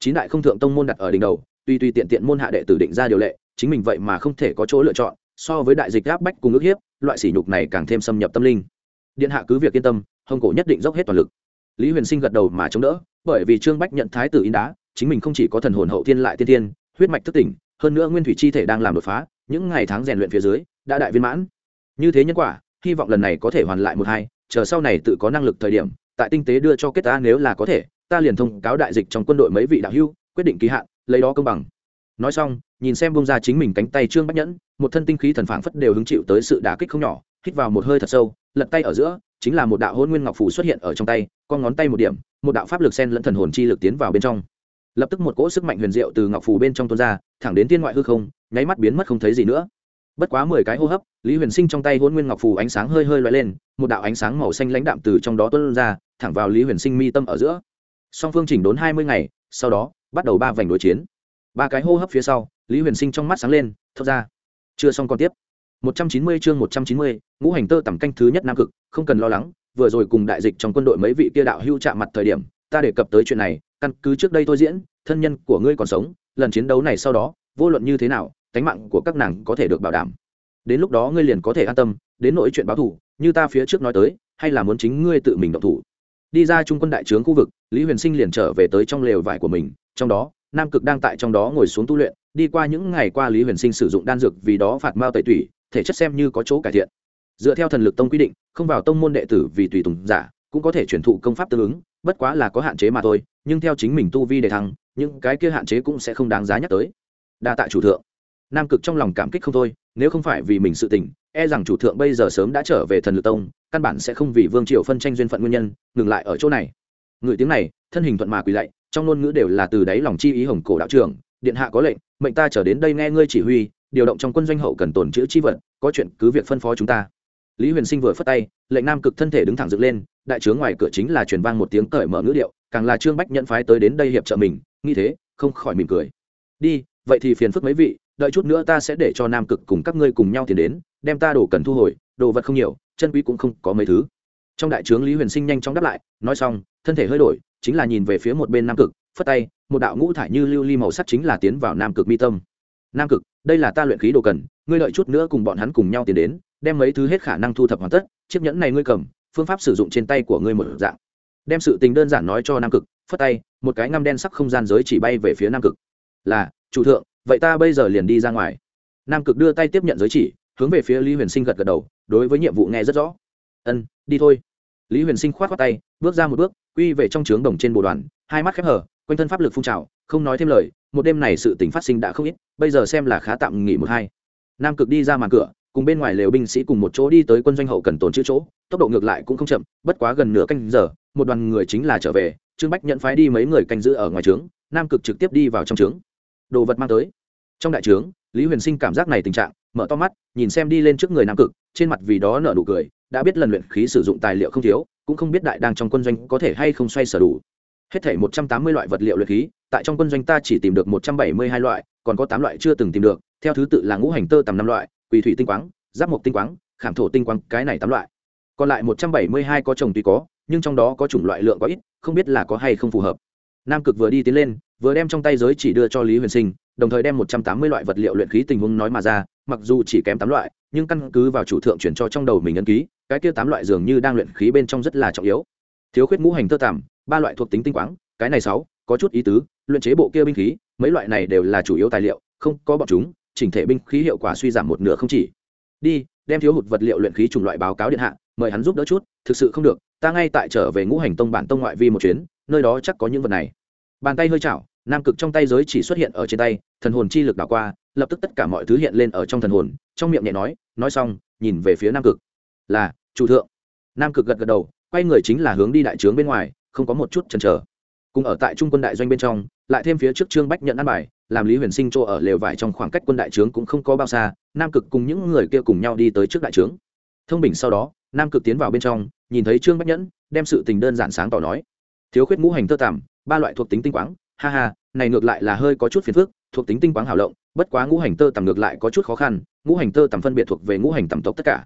Chín đại không thượng tông môn đặt ở đỉnh đầu, tuy tuy tiện tiện môn hạ đệ tử định ra điều lệ chính mình vậy mà không thể có chỗ lựa chọn, so với đại dịch áp bách cùng ước hiếp, loại sỉ nhục này càng thêm xâm nhập tâm linh. Điện hạ cứ việc yên tâm, hồng cổ nhất định dốc hết toàn lực. Lý huyền sinh gật đầu mà chống đỡ, bởi vì trương bách nhận thái tử in đá, chính mình không chỉ có thần hồn hậu thiên lại tiên tiên, huyết mạch thức tỉnh, hơn nữa nguyên thủy chi thể đang làm đột phá, những ngày tháng rèn luyện phía dưới, đã đại viên mãn. Như thế nhân quả, hy vọng lần này có thể hoàn lại một hai, chờ sau này tự có năng lực thời điểm, tại tinh tế đưa cho kết ta nếu là có thể, ta liền thông cáo đại dịch trong quân đội mấy vị đạo hưu quyết định kỳ hạn, lấy đó công bằng. Nói xong nhìn xem bông ra chính mình cánh tay trương bách nhẫn, một thân tinh khí thần phảng phất đều hứng chịu tới sự đả kích không nhỏ, hít vào một hơi thật sâu, lật tay ở giữa, chính là một đạo hôn nguyên ngọc phủ xuất hiện ở trong tay, con ngón tay một điểm, một đạo pháp lực sen lẫn thần hồn chi lực tiến vào bên trong. Lập tức một cỗ sức mạnh huyền diệu từ ngọc phủ bên trong tuôn ra, thẳng đến thiên ngoại hư không, nháy mắt biến mất không thấy gì nữa. Bất quá mười cái hô hấp, lý huyền sinh trong tay hôn nguyên ngọc phù ánh sáng hơi hơi loại lên, một đạo ánh sáng màu xanh lãnh đạm từ trong đó tuôn ra, thẳng vào lý huyền sinh mi tâm ở giữa. Song phương chỉnh đốn hai mươi ngày, sau đó, bắt đầu ba vành đối chiến ba cái hô hấp phía sau, lý huyền sinh trong mắt sáng lên Thật ra, chưa xong còn tiếp. một trăm chín mươi chương một trăm chín mươi, ngũ hành tơ tầm canh thứ nhất nam cực, không cần lo lắng, vừa rồi cùng đại dịch trong quân đội mấy vị kia đạo hưu chạm mặt thời điểm, ta đề cập tới chuyện này, căn cứ trước đây tôi diễn, thân nhân của ngươi còn sống, lần chiến đấu này sau đó, vô luận như thế nào, tánh mạng của các nàng có thể được bảo đảm. Đến lúc đó ngươi liền có thể an tâm, đến nỗi chuyện báo thủ như ta phía trước nói tới, hay là muốn chính ngươi tự mình động thủ. Đi ra trung quân đại trướng khu vực, lý huyền sinh liền trở về tới trong lều vải của mình, trong đó nam cực đang tại trong đó ngồi xuống tu luyện, đi qua những ngày qua lý huyền sinh sử dụng đan dược vì đó phạt mao tẩy tủy, thể chất xem như có chỗ cải thiện. Dựa theo thần lực tông quy định, không vào tông môn đệ tử vì tùy tùng giả, cũng có thể chuyển thụ công pháp tương ứng, bất quá là có hạn chế mà thôi, nhưng theo chính mình tu vi để thăng, những cái kia hạn chế cũng sẽ không đáng giá nhắc tới. Đa tạ chủ thượng. Nam cực trong lòng cảm kích không thôi, nếu không phải vì mình sự tình e rằng chủ thượng bây giờ sớm đã trở về thần lực tông, căn bản sẽ không vì vương triều phân tranh duyên phận nguyên nhân, ngừng lại ở chỗ này. Người tiếng này, thân hình thuận mà quỳ lạy trong ngôn ngữ đều là từ đáy lòng chi ý hồng cổ đạo trưởng, điện hạ có lệnh, mệnh ta trở đến đây nghe ngươi chỉ huy, điều động trong quân doanh hậu cần tồn chữ chi vật, có chuyện cứ việc phân phó chúng ta. Lý huyền sinh vừa phất tay, lệnh nam cực thân thể đứng thẳng dựng lên, đại trướng ngoài cửa chính là truyền vang một tiếng cởi mở ngữ điệu, càng là trương bách nhận phái tới đến đây hiệp trợ mình, nghĩ thế, không khỏi mỉm cười. Đi, vậy thì phiền phức mấy vị, đợi chút nữa ta sẽ để cho nam cực cùng các ngươi cùng nhau tiền đến, đem ta đồ cần thu hồi, đồ vật không nhiều, chân quý cũng không có mấy thứ. Trong đại trướng lý huyền sinh nhanh chóng đáp lại, nói xong, thân thể hơi đổi chính là nhìn về phía một bên nam cực, phất tay, một đạo ngũ thải như lưu ly màu sắc chính là tiến vào nam cực mi tâm. Nam cực, đây là ta luyện khí đồ cần, ngươi đợi chút nữa cùng bọn hắn cùng nhau tiến đến, đem mấy thứ hết khả năng thu thập hoàn tất, chiếc nhẫn này ngươi cầm, phương pháp sử dụng trên tay của ngươi một dạng. Đem sự tình đơn giản nói cho nam cực, phất tay, một cái ngăm đen sắc không gian giới chỉ bay về phía nam cực. Là, chủ thượng, vậy ta bây giờ liền đi ra ngoài. Nam cực đưa tay tiếp nhận giới chỉ, hướng về phía lý huyền sinh gật gật đầu, đối với nhiệm vụ nghe rất rõ. Ân, đi thôi. Lý huyền sinh k h o á t khoác tay, bước ra một bước quy về trong trướng đồng trên bộ đoàn, hai mắt khép hở quanh thân pháp lực phun trào, không nói thêm lời, một đêm này sự t phát sinh đã không ít, bây giờ xem là khá tạm nghỉ một hai. Nam cực đi ra màn cửa, cùng bên ngoài lều binh sĩ cùng một chỗ đi tới quân doanh hậu cần tồn chữ chỗ, tốc độ ngược lại cũng không chậm, bất quá gần nửa canh giờ, một đoàn người chính là trở về, trương bách nhận phái đi mấy người canh giữ ở ngoài trướng, nam cực trực tiếp đi vào trong trướng. Đồ vật mang tới. Trong đại trướng, lý huyền sinh cảm giác này tình trạng, mở to mắt, nhìn xem đi lên trước người nam cực, trên mặt vì đó nở nụ cười đã biết lần luyện khí sử dụng tài liệu không thiếu, cũng không biết đại đang trong quân doanh có thể hay không xoay sở đủ. Hết thể một trăm tám mươi loại vật liệu luyện khí, tại trong quân doanh ta chỉ tìm được một trăm bảy mươi hai loại, còn có tám loại chưa từng tìm được, theo thứ tự là ngũ hành tơ tầm năm loại, quỳ thủy tinh quáng, giáp mộc tinh quáng, khảm thổ tinh quáng, cái này tám loại. Còn lại một trăm bảy mươi hai có trồng tuy có, nhưng trong đó có chủng loại lượng có ít, không biết là có hay không phù hợp. Nam cực vừa đi tiến lên, vừa đem trong tay giới chỉ đưa cho lý huyền sinh, đồng thời đem một trăm tám mươi loại vật liệu luyện khí tình huống nói mà ra, mặc dù chỉ kém tám loại nhưng căn cứ vào chủ thượng chuyển cho trong đầu mình ấn ký, cái kia tám loại dường như đang luyện khí bên trong rất là trọng yếu. Thiếu khuyết ngũ hành tơ tạm, ba loại thuộc tính tinh quáng, cái này sáu, có chút ý tứ, luyện chế bộ kia binh khí, mấy loại này đều là chủ yếu tài liệu, không có bọn chúng, chỉnh thể binh khí hiệu quả suy giảm một nửa không chỉ. Đi, đem thiếu hụt vật liệu luyện khí chủng loại báo cáo điện hạ, mời hắn giúp đỡ chút, thực sự không được, ta ngay tại trở về ngũ hành tông bản tông ngoại vi một chuyến, nơi đó chắc có những vật này. Bàn tay hơi chảo nam cực trong tay giới chỉ xuất hiện ở trên tay, thần hồn chi lực đảo qua, lập tức tất cả mọi thứ hiện lên ở trong thần hồn, trong miệng nhẹ nói nói xong, nhìn về phía nam cực. Là, chủ thượng. Nam cực gật gật đầu, quay người chính là hướng đi đại trướng bên ngoài, không có một chút chần chờ. Cùng ở tại trung quân đại doanh bên trong, lại thêm phía trước trương bách nhận ăn bài, làm lý huyền sinh chỗ ở lều vải trong khoảng cách quân đại trướng cũng không có bao xa, nam cực cùng những người kia cùng nhau đi tới trước đại trướng. Thông bình sau đó, nam cực tiến vào bên trong, nhìn thấy trương bách nhẫn, đem sự tình đơn giản sáng tỏ nói. Thiếu khuyết ngũ hành tơ tằm ba loại thuộc tính tinh quáng ha ha, này ngược lại là hơi có chút phiền phức, thuộc tính tinh quáng hảo lộng, bất quá ngũ hành tơ tầm ngược lại có chút khó khăn, ngũ hành tơ tầm phân biệt thuộc về ngũ hành tầm tộc tất cả.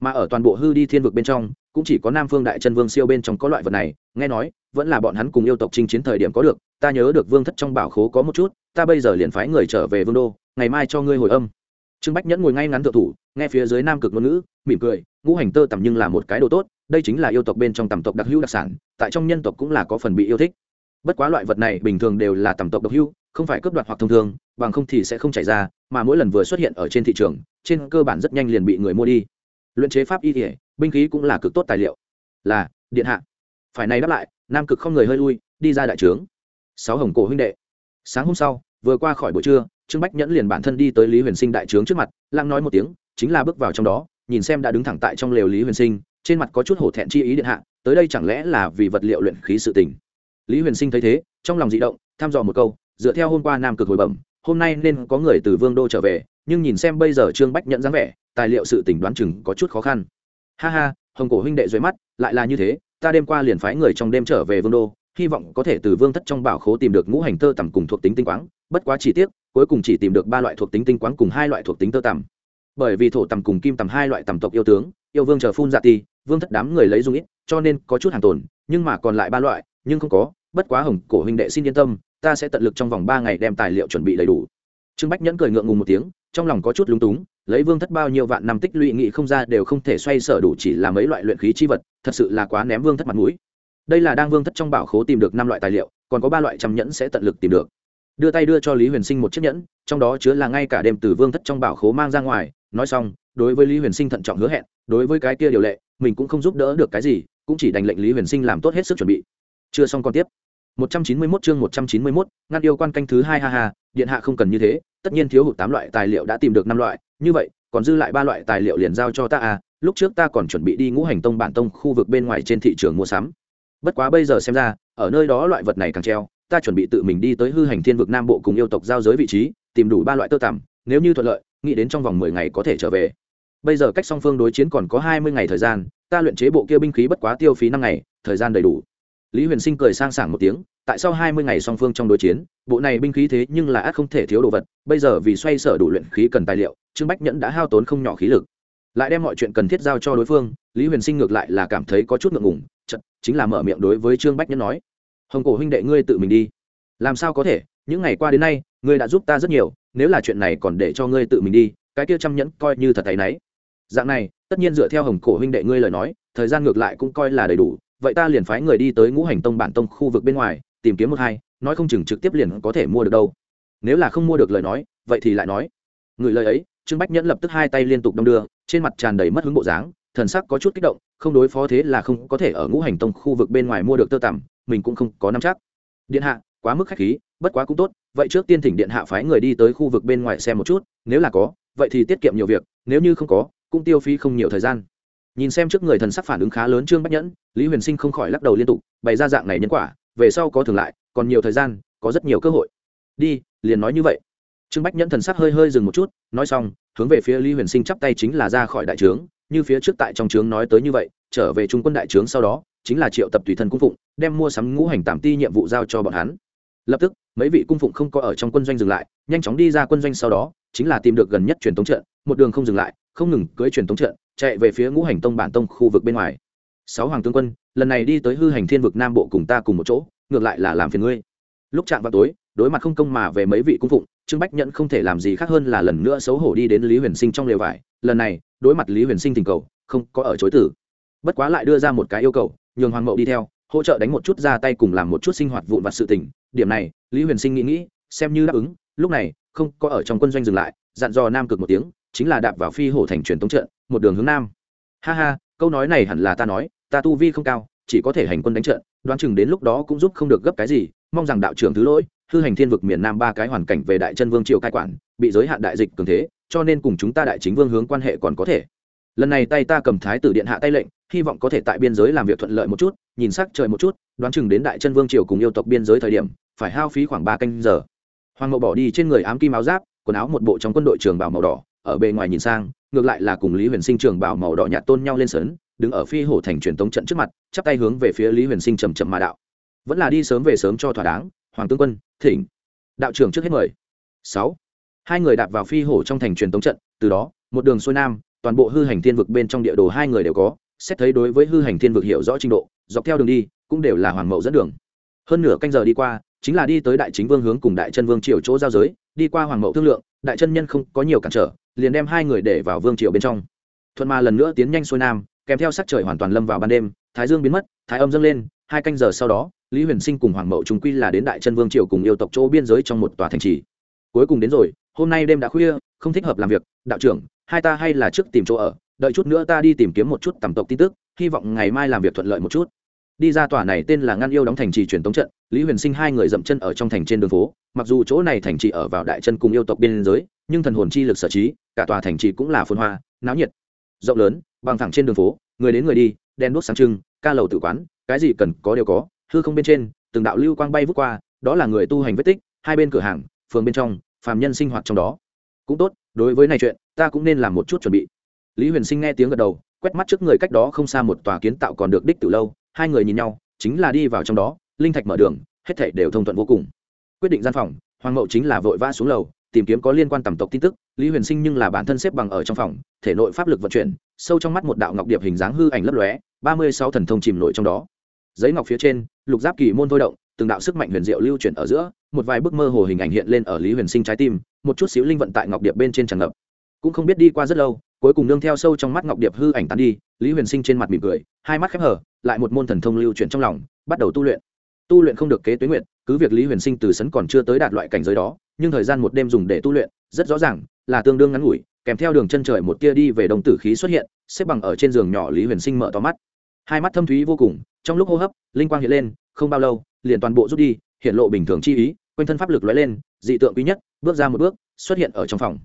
Mà ở toàn bộ hư đi thiên vực bên trong, cũng chỉ có nam phương đại chân vương siêu bên trong có loại vật này, nghe nói, vẫn là bọn hắn cùng yêu tộc chinh chiến thời điểm có được, ta nhớ được vương thất trong bảo khố có một chút, ta bây giờ liền phái người trở về vương đô, ngày mai cho ngươi hồi âm. Trương bách nhẫn ngồi ngay ngắn thượng thủ, nghe phía dưới nam cực ngôn ngữ, mỉm cười, ngũ hành tơ tầm nhưng là một cái đồ tốt, đây chính là yêu tộc bên trong tầm tộc đặc hữu đặc sản, tại trong nhân tộc cũng là có phần bị yêu thích bất quá loại vật này bình thường đều là tầm tộc độc hưu, không phải cướp đoạt hoặc thông thường bằng không thì sẽ không chảy ra mà mỗi lần vừa xuất hiện ở trên thị trường trên cơ bản rất nhanh liền bị người mua đi. Luyện chế pháp y thể binh khí cũng là cực tốt tài liệu. Là điện hạ. Phải này đáp lại nam cực không người hơi lui đi ra đại trướng. Sáu hồng cổ huynh đệ. Sáng hôm sau vừa qua khỏi buổi trưa trương bách nhẫn liền bản thân đi tới lý huyền sinh đại trướng trước mặt lang nói một tiếng chính là bước vào trong đó nhìn xem đã đứng thẳng tại trong lều lý huyền sinh trên mặt có chút hổ thẹn chi ý điện hạ tới đây chẳng lẽ là vì vật liệu luyện khí sự tình lý huyền sinh thấy thế, trong lòng dị động, thăm dò một câu, dựa theo hôm qua nam cực hồi bẩm, hôm nay nên có người từ vương đô trở về, nhưng nhìn xem bây giờ trương bách nhận dáng vẻ, tài liệu sự tỉnh đoán chừng có chút khó khăn. Ha ha, hồng cổ huynh đệ dưới mắt, lại là như thế, ta đêm qua liền phái người trong đêm trở về vương đô, hy vọng có thể từ vương thất trong bảo khố tìm được ngũ hành tơ tằm cùng thuộc tính tinh quáng, bất quá chi tiết cuối cùng chỉ tìm được ba loại thuộc tính tinh quáng cùng hai loại thuộc tính tơ tằm. Bởi vì thổ tằm cùng kim tằm hai loại tằm tộc yêu tướng, yêu vương chờ phun dạ ti, vương thất đám người lấy dung ít, cho nên có chút hàng tồn, nhưng mà còn lại ba loại, nhưng không có bất quá hồng cổ huynh đệ xin yên tâm, ta sẽ tận lực trong vòng ba ngày đem tài liệu chuẩn bị đầy đủ. Trương bách nhẫn cười ngượng ngùng một tiếng, trong lòng có chút lúng túng, lấy vương thất bao nhiêu vạn năm tích lũy nghị không ra đều không thể xoay sở đủ chỉ là mấy loại luyện khí chi vật, thật sự là quá ném vương thất mặt mũi. Đây là đang vương thất trong bảo khố tìm được năm loại tài liệu, còn có ba loại trăm nhẫn sẽ tận lực tìm được. Đưa tay đưa cho lý huyền sinh một chiếc nhẫn, trong đó chứa là ngay cả đêm từ vương thất trong bảo khố mang ra ngoài. Nói xong, đối với lý huyền sinh thận trọng hứa hẹn, đối với cái kia điều lệ, mình cũng không giúp đỡ được cái gì, cũng chỉ đành lệnh lý huyền sinh làm tốt hết sức chuẩn bị. Chưa xong còn tiếp. 191 chương 191, ngăn yêu quan canh thứ hai ha ha, điện hạ không cần như thế, tất nhiên thiếu hụt tám loại tài liệu đã tìm được năm loại, như vậy, còn dư lại ba loại tài liệu liền giao cho ta à, lúc trước ta còn chuẩn bị đi ngũ hành tông bản tông khu vực bên ngoài trên thị trường mua sắm. Bất quá bây giờ xem ra, ở nơi đó loại vật này càng treo, ta chuẩn bị tự mình đi tới hư hành thiên vực nam bộ cùng yêu tộc giao giới vị trí, tìm đủ ba loại tơ tằm, nếu như thuận lợi, nghĩ đến trong vòng 10 ngày có thể trở về. Bây giờ cách song phương đối chiến còn có 20 ngày thời gian, ta luyện chế bộ kia binh khí bất quá tiêu phí 5 ngày, thời gian đầy đủ lý huyền sinh cười sang sảng một tiếng, tại sau hai mươi ngày song phương trong đối chiến, bộ này binh khí thế nhưng là ác không thể thiếu đồ vật, bây giờ vì xoay sở đủ luyện khí cần tài liệu, trương bách nhẫn đã hao tốn không nhỏ khí lực. Lại đem mọi chuyện cần thiết giao cho đối phương, lý huyền sinh ngược lại là cảm thấy có chút ngượng ngùng chật chính là mở miệng đối với trương bách nhẫn nói, hồng cổ huynh đệ ngươi tự mình đi. Làm sao có thể, những ngày qua đến nay, ngươi đã giúp ta rất nhiều, nếu là chuyện này còn để cho ngươi tự mình đi, cái kia chăm nhẫn coi như thật thấy nấy. Dạng này, tất nhiên dựa theo hồng cổ huynh đệ ngươi lời nói, thời gian ngược lại cũng coi là đầy đủ vậy ta liền phái người đi tới ngũ hành tông bản tông khu vực bên ngoài, tìm kiếm một hai, nói không chừng trực tiếp liền có thể mua được đâu. Nếu là không mua được lời nói, vậy thì lại nói. Người lời ấy, trương bách nhẫn lập tức hai tay liên tục đong đưa, trên mặt tràn đầy mất hứng bộ dáng, thần sắc có chút kích động, không đối phó thế là không có thể ở ngũ hành tông khu vực bên ngoài mua được tơ tằm, mình cũng không có nắm chắc. Điện hạ, quá mức khách khí, bất quá cũng tốt, vậy trước tiên thỉnh điện hạ phái người đi tới khu vực bên ngoài xem một chút, nếu là có, vậy thì tiết kiệm nhiều việc, nếu như không có, cũng tiêu phí không nhiều thời gian nhìn xem trước người thần sắc phản ứng khá lớn trương bách nhẫn, lý huyền sinh không khỏi lắc đầu liên tục, bày ra dạng này nhân quả, về sau có thường lại, còn nhiều thời gian, có rất nhiều cơ hội. Đi, liền nói như vậy. Trương bách nhẫn thần sắc hơi hơi dừng một chút, nói xong, hướng về phía lý huyền sinh chắp tay chính là ra khỏi đại trướng, như phía trước tại trong trướng nói tới như vậy, trở về trung quân đại trướng sau đó, chính là triệu tập tùy thân cung phụng, đem mua sắm ngũ hành tạm ti nhiệm vụ giao cho bọn hắn. Lập tức, mấy vị cung phụng không có ở trong quân doanh dừng lại, nhanh chóng đi ra quân doanh sau đó, chính là tìm được gần nhất truyền thống trận, một đường không dừng lại, không ngừng cưỡi truyền thống trận chạy về phía ngũ hành tông bản tông khu vực bên ngoài. Sáu hoàng tướng quân, lần này đi tới hư hành thiên vực nam bộ cùng ta cùng một chỗ, ngược lại là làm phiền ngươi. Lúc chạm vào tối, đối mặt không công mà về mấy vị cung phụng, trương bách nhẫn không thể làm gì khác hơn là lần nữa xấu hổ đi đến lý huyền sinh trong lều vải. Lần này, đối mặt lý huyền sinh tình cầu, không có ở chối tử. Bất quá lại đưa ra một cái yêu cầu, nhường hoàng mậu đi theo, hỗ trợ đánh một chút ra tay cùng làm một chút sinh hoạt vụn vặt sự tình. Điểm này, lý huyền sinh nghĩ nghĩ, xem như đáp ứng. Lúc này, không có ở trong quân doanh dừng lại, dặn dò nam cực một tiếng, chính là đạp vào phi hổ thành truyền tống trận một đường hướng nam. Ha ha, câu nói này hẳn là ta nói, ta tu vi không cao, chỉ có thể hành quân đánh trận, đoán chừng đến lúc đó cũng giúp không được gấp cái gì, mong rằng đạo trưởng thứ lỗi, hư hành thiên vực miền nam ba cái hoàn cảnh về đại chân vương triều cai quản, bị giới hạn đại dịch cường thế, cho nên cùng chúng ta đại chính vương hướng quan hệ còn có thể. Lần này tay ta cầm thái tử điện hạ tay lệnh, hy vọng có thể tại biên giới làm việc thuận lợi một chút, nhìn sắc trời một chút, đoán chừng đến đại chân vương triều cùng yêu tộc biên giới thời điểm, phải hao phí khoảng ba canh giờ. Hoàng mậu bỏ đi trên người ám kim áo giáp, quần áo một bộ trong quân đội trường bảo màu đỏ, ở bề ngoài nhìn sang ngược lại là cùng lý huyền sinh trường bảo màu đỏ nhạt tôn nhau lên sớn, đứng ở phi hổ thành truyền tống trận trước mặt, chắp tay hướng về phía lý huyền sinh trầm trầm mà đạo. Vẫn là đi sớm về sớm cho thỏa đáng, hoàng tướng quân, thỉnh. Đạo trưởng trước hết mời. Sáu. Hai người đạp vào phi hổ trong thành truyền tống trận, từ đó, một đường xuôi nam, toàn bộ hư hành thiên vực bên trong địa đồ hai người đều có, xét thấy đối với hư hành thiên vực hiểu rõ trình độ, dọc theo đường đi, cũng đều là hoàng mậu dẫn đường. Hơn nửa canh giờ đi qua, chính là đi tới đại chính vương hướng cùng đại chân vương triều chỗ giao giới đi qua hoàng mậu thương lượng, đại chân nhân không có nhiều cản trở, liền đem hai người để vào vương triều bên trong. Thuận mà lần nữa tiến nhanh xuôi nam, kèm theo sắc trời hoàn toàn lâm vào ban đêm, thái dương biến mất, thái âm dâng lên, hai canh giờ sau đó, lý huyền sinh cùng hoàng mậu chúng quy là đến đại chân vương triều cùng yêu tộc chỗ biên giới trong một tòa thành trì. Cuối cùng đến rồi, hôm nay đêm đã khuya, không thích hợp làm việc, đạo trưởng, hai ta hay là trước tìm chỗ ở, đợi chút nữa ta đi tìm kiếm một chút tầm tộc tin tức, hy vọng ngày mai làm việc thuận lợi một chút đi ra tòa này tên là ngăn yêu đóng thành trì truyền tống trận, lý huyền sinh hai người dậm chân ở trong thành trên đường phố. Mặc dù chỗ này thành trì ở vào đại chân cùng yêu tộc biên giới, nhưng thần hồn chi lực sở trí, cả tòa thành trì cũng là phồn hoa, náo nhiệt. Rộng lớn, bằng thẳng trên đường phố, người đến người đi đen đuốc sáng trưng, ca lầu tự quán, cái gì cần có đều có, hư không bên trên, từng đạo lưu quang bay vút qua, đó là người tu hành vết tích, hai bên cửa hàng, phường bên trong, phàm nhân sinh hoạt trong đó. Cũng tốt, đối với này chuyện, ta cũng nên làm một chút chuẩn bị. Lý huyền sinh nghe tiếng gật đầu, quét mắt trước người cách đó không xa một tòa kiến tạo còn được đích từ lâu hai người nhìn nhau, chính là đi vào trong đó, linh thạch mở đường, hết thảy đều thông thuận vô cùng. Quyết định gian phòng, hoàng mậu chính là vội vã xuống lầu, tìm kiếm có liên quan tầm tộc tin tức, lý huyền sinh nhưng là bản thân xếp bằng ở trong phòng, thể nội pháp lực vận chuyển, sâu trong mắt một đạo ngọc điệp hình dáng hư ảnh lấp lóe, ba mươi sáu thần thông chìm nổi trong đó. Giấy ngọc phía trên, lục giáp kỳ môn thôi động, từng đạo sức mạnh huyền diệu lưu chuyển ở giữa, một vài bức mơ hồ hình ảnh hiện lên ở lý huyền sinh trái tim, một chút xíu linh vận tại ngọc điệp bên trên tràn ngập cũng không biết đi qua rất lâu, cuối cùng nương theo sâu trong mắt ngọc điệp hư ảnh tán đi, lý huyền sinh trên mặt mỉm cười, hai mắt khép hở lại một môn thần thông lưu chuyển trong lòng, bắt đầu tu luyện. Tu luyện không được kế tuế nguyện cứ việc lý huyền sinh từ sấn còn chưa tới đạt loại cảnh giới đó, nhưng thời gian một đêm dùng để tu luyện, rất rõ ràng, là tương đương ngắn ngủi, kèm theo đường chân trời một tia đi về đồng tử khí xuất hiện, xếp bằng ở trên giường nhỏ lý huyền sinh mở to mắt. Hai mắt thâm thúy vô cùng, trong lúc hô hấp, linh quang hiện lên, không bao lâu, liền toàn bộ rút đi, hiện lộ bình thường chi ý, quanh thân pháp lực lóe lên, dị tượng quý nhất, bước ra một bước, xuất hiện ở trong phòng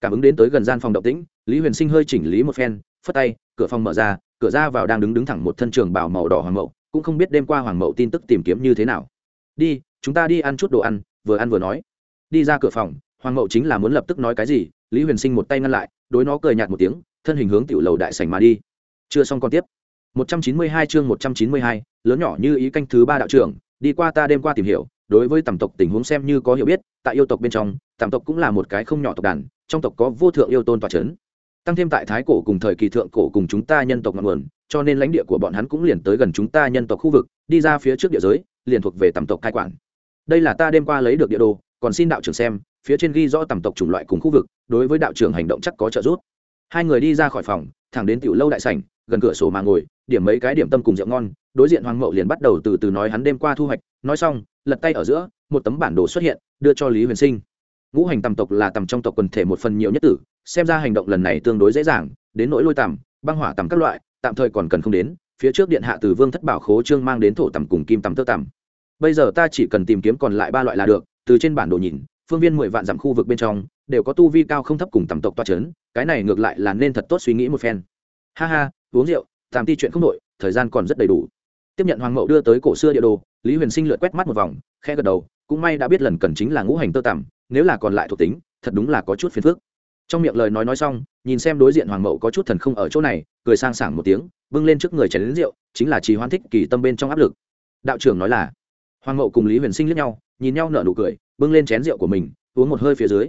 cảm ứng đến tới gần gian phòng động tĩnh lý huyền sinh hơi chỉnh lý một phen phất tay cửa phòng mở ra cửa ra vào đang đứng đứng thẳng một thân trường bảo màu đỏ hoàng mậu cũng không biết đêm qua hoàng mậu tin tức tìm kiếm như thế nào. Đi chúng ta đi ăn chút đồ ăn vừa ăn vừa nói. Đi ra cửa phòng hoàng mậu chính là muốn lập tức nói cái gì lý huyền sinh một tay ngăn lại đối nó cười nhạt một tiếng thân hình hướng tiểu lầu đại sảnh mà đi. Chưa xong còn tiếp. 192 chương 192, lớn nhỏ như ý canh thứ ba đạo trưởng đi qua ta đêm qua tìm hiểu đối với tầm tộc tình huống xem như có hiểu biết, tại yêu tộc bên trong, tầm tộc cũng là một cái không nhỏ tộc đàn, trong tộc có vô thượng yêu tôn tòa c h ấ n tăng thêm tại thái cổ cùng thời kỳ thượng cổ cùng chúng ta nhân tộc ngọn nguồn, cho nên lãnh địa của bọn hắn cũng liền tới gần chúng ta nhân tộc khu vực, đi ra phía trước địa giới, liền thuộc về tầm tộc cai quản. Đây là ta đêm qua lấy được địa đồ, còn xin đạo trưởng xem, phía trên ghi rõ tầm tộc chủng loại cùng khu vực, đối với đạo trưởng hành động chắc có trợ giúp. Hai người đi ra khỏi phòng, thẳng đến tiểu lâu đại sảnh, gần cửa sổ mà ngồi điểm mấy cái điểm tâm cùng rượu ngon, đối diện hoàng mậu liền bắt đầu từ từ nói hắn đêm qua thu hoạch. Nói xong, lật tay ở giữa, một tấm bản đồ xuất hiện, đưa cho lý huyền sinh. Ngũ hành tầm tộc là tầm trong tộc quần thể một phần nhiều nhất tử, xem ra hành động lần này tương đối dễ dàng, đến nỗi lôi tầm, băng hỏa tầm các loại, tạm thời còn cần không đến, phía trước điện hạ từ vương thất bảo khố trương mang đến thổ tầm cùng kim tầm tơ tầm. Bây giờ ta chỉ cần tìm kiếm còn lại ba loại là được, từ trên bản đồ nhìn, phương viên mười vạn dặm khu vực bên trong, đều có tu vi cao không thấp cùng tầm tộc toa c h ấ n cái này ngược lại là nên thật tốt suy nghĩ một phen. Ha ha, uống rượu tạm ti chuyện không đội thời gian còn rất đầy đủ. Tiếp nhận hoàng mậu đưa tới cổ xưa địa đồ, lý huyền sinh lượt quét mắt một vòng khe gật đầu, cũng may đã biết lần cần chính là ngũ hành tơ tằm, nếu là còn lại thuộc tính, thật đúng là có chút phiền phức. Trong miệng lời nói nói xong, nhìn xem đối diện hoàng mậu có chút thần không ở chỗ này, cười sang sảng một tiếng, bưng lên trước người chén đến rượu, chính là trì hoan thích kỳ tâm bên trong áp lực. Đạo trưởng nói là, hoàng mậu cùng lý huyền sinh lướt nhau, nhìn nhau nở nụ cười, bưng lên chén rượu của mình, uống một hơi phía dưới.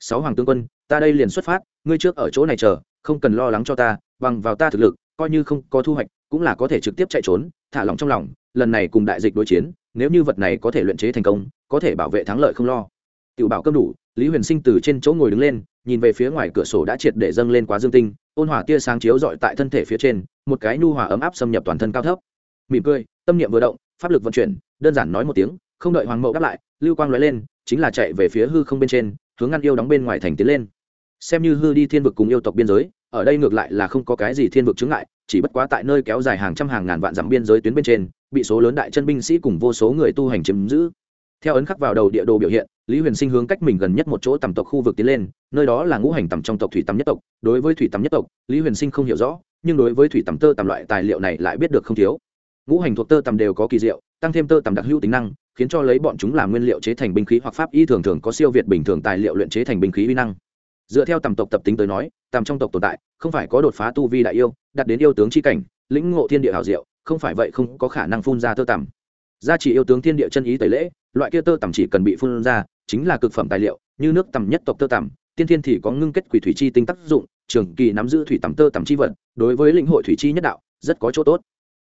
Sáu hoàng tướng quân, ta đây liền xuất phát, ngươi trước ở chỗ này chờ, không cần lo lắng cho ta, bằng vào ta thực lực coi như không có thu hoạch, cũng là có thể trực tiếp chạy trốn, thả lòng trong lòng, lần này cùng đại dịch đối chiến, nếu như vật này có thể luyện chế thành công, có thể bảo vệ thắng lợi không lo. Tiểu bảo cơm đủ, lý huyền sinh từ trên chỗ ngồi đứng lên, nhìn về phía ngoài cửa sổ đã triệt để dâng lên quá dương tinh, ôn hỏa tia sáng chiếu dọi tại thân thể phía trên, một cái nu hòa ấm áp xâm nhập toàn thân cao thấp. Mỉm cười, tâm niệm vừa động, pháp lực vận chuyển, đơn giản nói một tiếng, không đợi hoàng mậu đáp lại, lưu quang nói lên, chính là chạy về phía hư không bên trên, hướng ngăn yêu đóng bên ngoài thành tiến lên. Xem như hư đi thiên vực cùng yêu tộc biên giới ở đây ngược lại là không có cái gì thiên vực chứng ngại, chỉ bất quá tại nơi kéo dài hàng trăm hàng ngàn vạn dặm biên giới tuyến bên trên, bị số lớn đại chân binh sĩ cùng vô số người tu hành chiếm giữ. Theo ấn khắc vào đầu địa đồ biểu hiện, lý huyền sinh hướng cách mình gần nhất một chỗ tầm tộc khu vực tiến lên, nơi đó là ngũ hành tầm trong tộc thủy tầm nhất tộc. Đối với thủy tầm nhất tộc, lý huyền sinh không hiểu rõ, nhưng đối với thủy tầm tơ tầm loại tài liệu này lại biết được không thiếu. Ngũ hành thuộc tơ tầm đều có kỳ diệu, tăng thêm tơ tầm đặc hữu tính năng, khiến cho lấy bọn chúng làm nguyên liệu chế thành binh khí hoặc pháp y thường thường có siêu việt bình thường tài liệu luyện chế thành binh khí uy năng dựa theo tầm tộc tập tính tới nói, tầm trong tộc tồn tại, không phải có đột phá tu vi đại yêu đặt đến yêu tướng c h i cảnh, lĩnh ngộ thiên địa hảo diệu, không phải vậy không có khả năng phun ra tơ tầm gia chỉ yêu tướng thiên địa chân ý tẩy lễ, loại kia tơ tầm chỉ cần bị phun ra, chính là cực phẩm tài liệu, như nước tầm nhất tộc tơ tầm tiên thiên thì có ngưng kết quỷ thủy chi tinh tác dụng, trường kỳ nắm giữ thủy tầm tơ tầm chi vật, đối với lĩnh hội thủy chi nhất đạo, rất có chỗ tốt.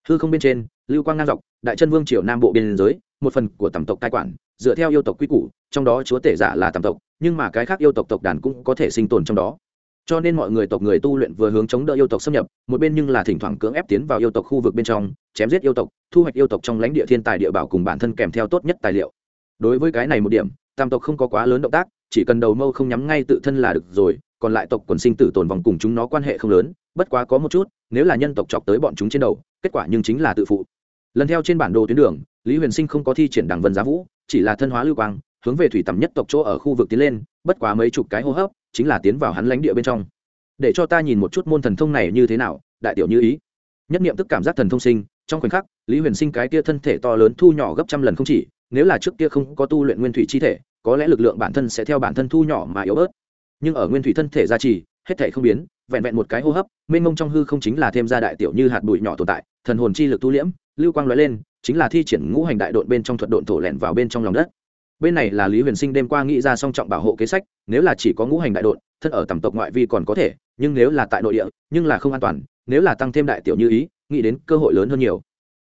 Hư không bên trên, lưu quang ngang dọc, đại chân vương triều nam bộ biên giới, một phần của tầm tộc cai quản dựa theo yêu tộc quy củ, trong đó chúa tể giả là tam tộc, nhưng mà cái khác yêu tộc tộc đàn cũng có thể sinh tồn trong đó. Cho nên mọi người tộc người tu luyện vừa hướng chống đỡ yêu tộc xâm nhập, một bên nhưng là thỉnh thoảng cưỡng ép tiến vào yêu tộc khu vực bên trong, chém giết yêu tộc, thu hoạch yêu tộc trong lãnh địa thiên tài địa bảo cùng bản thân kèm theo tốt nhất tài liệu. Đối với cái này một điểm, tam tộc không có quá lớn động tác, chỉ cần đầu mâu không nhắm ngay tự thân là được rồi, còn lại tộc quần sinh tử tồn vòng cùng chúng nó quan hệ không lớn, bất quá có một chút, nếu là nhân tộc chọc tới bọn chúng trên đầu, kết quả nhưng chính là tự phụ. Lần theo trên bản đồ tuyến đường, lý huyền sinh không có thi triển đảng vân giá vũ chỉ là thân hóa lưu quang, hướng về thủy tầm nhất tộc chỗ ở khu vực tiến lên, bất quá mấy chục cái hô hấp, chính là tiến vào hắn lãnh địa bên trong. Để cho ta nhìn một chút môn thần thông này như thế nào, đại tiểu như ý. Nhất niệm tức cảm giác thần thông sinh, trong khoảnh khắc, lý huyền sinh cái kia thân thể to lớn thu nhỏ gấp trăm lần không chỉ, nếu là trước kia không có tu luyện nguyên thủy chi thể, có lẽ lực lượng bản thân sẽ theo bản thân thu nhỏ mà yếu bớt. Nhưng ở nguyên thủy thân thể gia trì, hết thể không biến, vẹn vẹn một cái hô hấp, mênh mông trong hư không chính là thêm ra đại tiểu như hạt bụi nhỏ tồn tại, thần hồn chi lực tu liễm, lưu quang lóe lên chính là thi triển ngũ hành đại độn bên trong thuật độn thổ lẻn vào bên trong lòng đất. Bên này là lý huyền sinh đêm qua nghĩ ra song trọng bảo hộ kế sách, nếu là chỉ có ngũ hành đại độn, thân ở tầm tộc ngoại vi còn có thể, nhưng nếu là tại nội địa, nhưng là không an toàn, nếu là tăng thêm đại tiểu như ý, nghĩ đến cơ hội lớn hơn nhiều.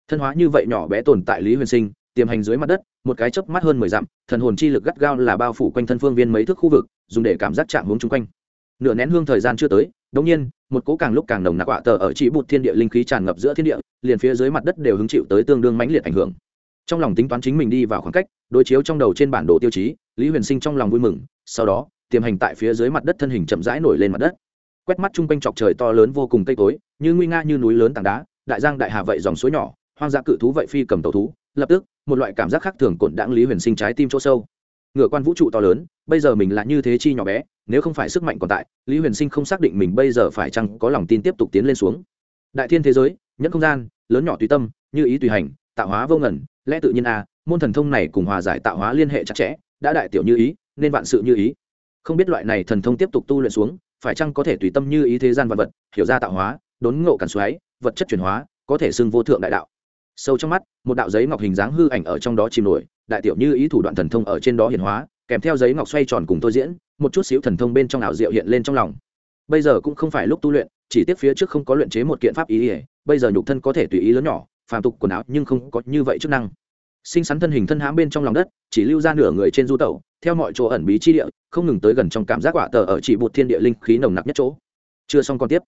Thân hóa như vậy nhỏ bé tồn tại lý huyền sinh, tiềm hành dưới mặt đất, một cái chớp mắt hơn mười dặm, thần hồn chi lực gắt gao là bao phủ quanh thân phương viên mấy thước khu vực, dùng để cảm giác chạm hướng chung quanh. Nửa nén hương thời gian chưa tới đồng nhiên, một cỗ càng lúc càng nồng nặc quạ tờ ở chỉ bụt thiên địa linh khí tràn ngập giữa thiên địa, liền phía dưới mặt đất đều hứng chịu tới tương đương mãnh liệt ảnh hưởng. Trong lòng tính toán chính mình đi vào khoảng cách, đối chiếu trong đầu trên bản đồ tiêu chí, lý huyền sinh trong lòng vui mừng, sau đó, tiềm hành tại phía dưới mặt đất thân hình chậm rãi nổi lên mặt đất. Quét mắt chung quanh chọc trời to lớn vô cùng cây cối, như nguy nga như núi lớn tảng đá, đại giang đại hà vậy dòng suối nhỏ, hoang dã cự thú vậy phi cầm tàu thú, lập tức, một loại cảm giác khác thường cổn đãng lý huyền sinh trái tim chỗ sâu. Ngựa quan vũ trụ to lớn, bây giờ mình là như thế chi nhỏ bé nếu không phải sức mạnh còn tại, lý huyền sinh không xác định mình bây giờ phải chăng có lòng tin tiếp tục tiến lên xuống. Đại thiên thế giới, nhẫn không gian, lớn nhỏ tùy tâm, như ý tùy hành, tạo hóa vô ngẩn lẽ tự nhiên a, môn thần thông này cùng hòa giải tạo hóa liên hệ chặt chẽ, đã đại tiểu như ý, nên vạn sự như ý. Không biết loại này thần thông tiếp tục tu luyện xuống, phải chăng có thể tùy tâm như ý thế gian vật vật, hiểu ra tạo hóa, đốn ngộ cản xoáy, vật chất chuyển hóa, có thể xưng vô thượng đại đạo. Sâu trong mắt, một đạo giấy ngọc hình dáng hư ảnh ở trong đó chìm nổi, đại tiểu như ý thủ đoạn thần thông ở trên đó hiển hóa kèm theo giấy ngọc xoay tròn cùng tôi diễn một chút xíu thần thông bên trong ảo diệu hiện lên trong lòng. Bây giờ cũng không phải lúc tu luyện chỉ tiếc phía trước không có luyện chế một kiện pháp ý ỉa bây giờ nhục thân có thể tùy ý lớn nhỏ phàm tục quần áo nhưng không có như vậy chức năng. Sinh sắn thân hình thân hãm bên trong lòng đất chỉ lưu ra nửa người trên du tẩu theo mọi chỗ ẩn bí chi địa không ngừng tới gần trong cảm giác quả tờ ở chỉ bột thiên địa linh khí nồng nặc nhất chỗ. Chưa xong còn tiếp.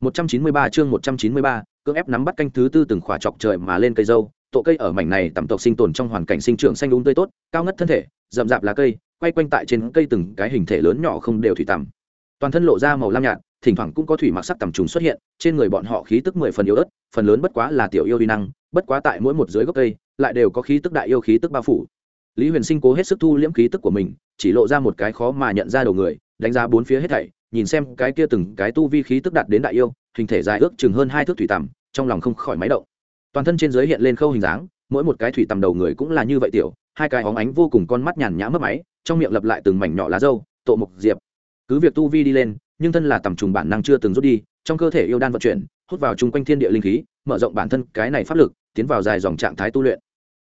193 chương 193, cưỡng ép nắm bắt canh thứ tư từng khỏa chọc trời mà lên cây dâu tổ cây ở mảnh này tầm tộc sinh tồn trong hoàn cảnh sinh trưởng xanh đúng tươi tốt cao ngất thân thể rậm rạp lá cây, quay quanh tại trên cây từng cái hình thể lớn nhỏ không đều thủy tằm. Toàn thân lộ ra màu lam nhạt, thỉnh thoảng cũng có thủy mặc sắc tầm trùng xuất hiện, trên người bọn họ khí tức mười phần yếu ớt, phần lớn bất quá là tiểu yêu vi năng, bất quá tại mỗi một dưới gốc cây, lại đều có khí tức đại yêu khí tức bao phủ. Lý huyền sinh cố hết sức thu liễm khí tức của mình, chỉ lộ ra một cái khó mà nhận ra đầu người, đánh giá bốn phía hết thảy, nhìn xem cái kia từng cái tu vi khí tức đạt đến đại yêu, hình thể dài ước chừng hơn hai thước thủy tầm trong lòng không khỏi máy động. Toàn thân trên giới hiện lên khâu hình dáng, mỗi một cái thủy tầm đầu người cũng là như vậy tiểu hai cái óng ánh vô cùng con mắt nhàn nhã mất máy, trong miệng lập lại từng mảnh nhỏ lá dâu Tộ mục diệp. Cứ việc tu vi đi lên, nhưng thân là tầm trùng bản năng chưa từng rút đi, trong cơ thể yêu đan vận chuyển, hút vào chung quanh thiên địa linh khí, mở rộng bản thân cái này pháp lực, tiến vào dài dòng trạng thái tu luyện.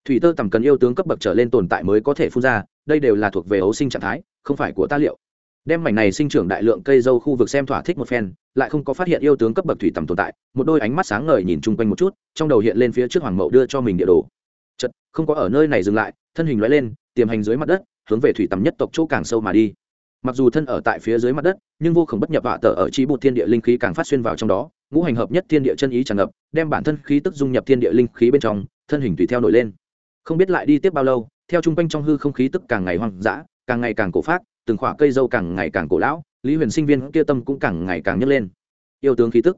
Thủy tơ tầm cần yêu tướng cấp bậc trở lên tồn tại mới có thể phun ra, đây đều là thuộc về ấu sinh trạng thái, không phải của ta liệu. Đem mảnh này sinh trưởng đại lượng cây dâu khu vực xem thỏa thích một phen, lại không có phát hiện yêu tướng cấp bậc thủy tầm tồn tại, một đôi ánh mắt sáng ngời nhìn chung quanh một chút, trong đầu hiện lên phía trước hoàng mậu đưa cho mình địa đồ chật, không có ở nơi này dừng lại, thân hình loại lên, tiềm hành dưới mặt đất, hướng về thủy tầm nhất tộc chỗ càng sâu mà đi. Mặc dù thân ở tại phía dưới mặt đất, nhưng vô khổng bất nhập vạ tờ ở chi bột thiên địa linh khí càng phát xuyên vào trong đó, ngũ hành hợp nhất thiên địa chân ý tràn ngập, đem bản thân khí tức dung nhập thiên địa linh khí bên trong, thân hình tùy theo nổi lên. Không biết lại đi tiếp bao lâu, theo chung quanh trong hư không khí tức càng ngày hoang dã, càng ngày càng cổ phát từng khỏa cây dâu càng ngày càng cổ lão, lý huyền sinh viên kia tâm cũng càng ngày càng nhấc lên. Yêu tướng khí tức.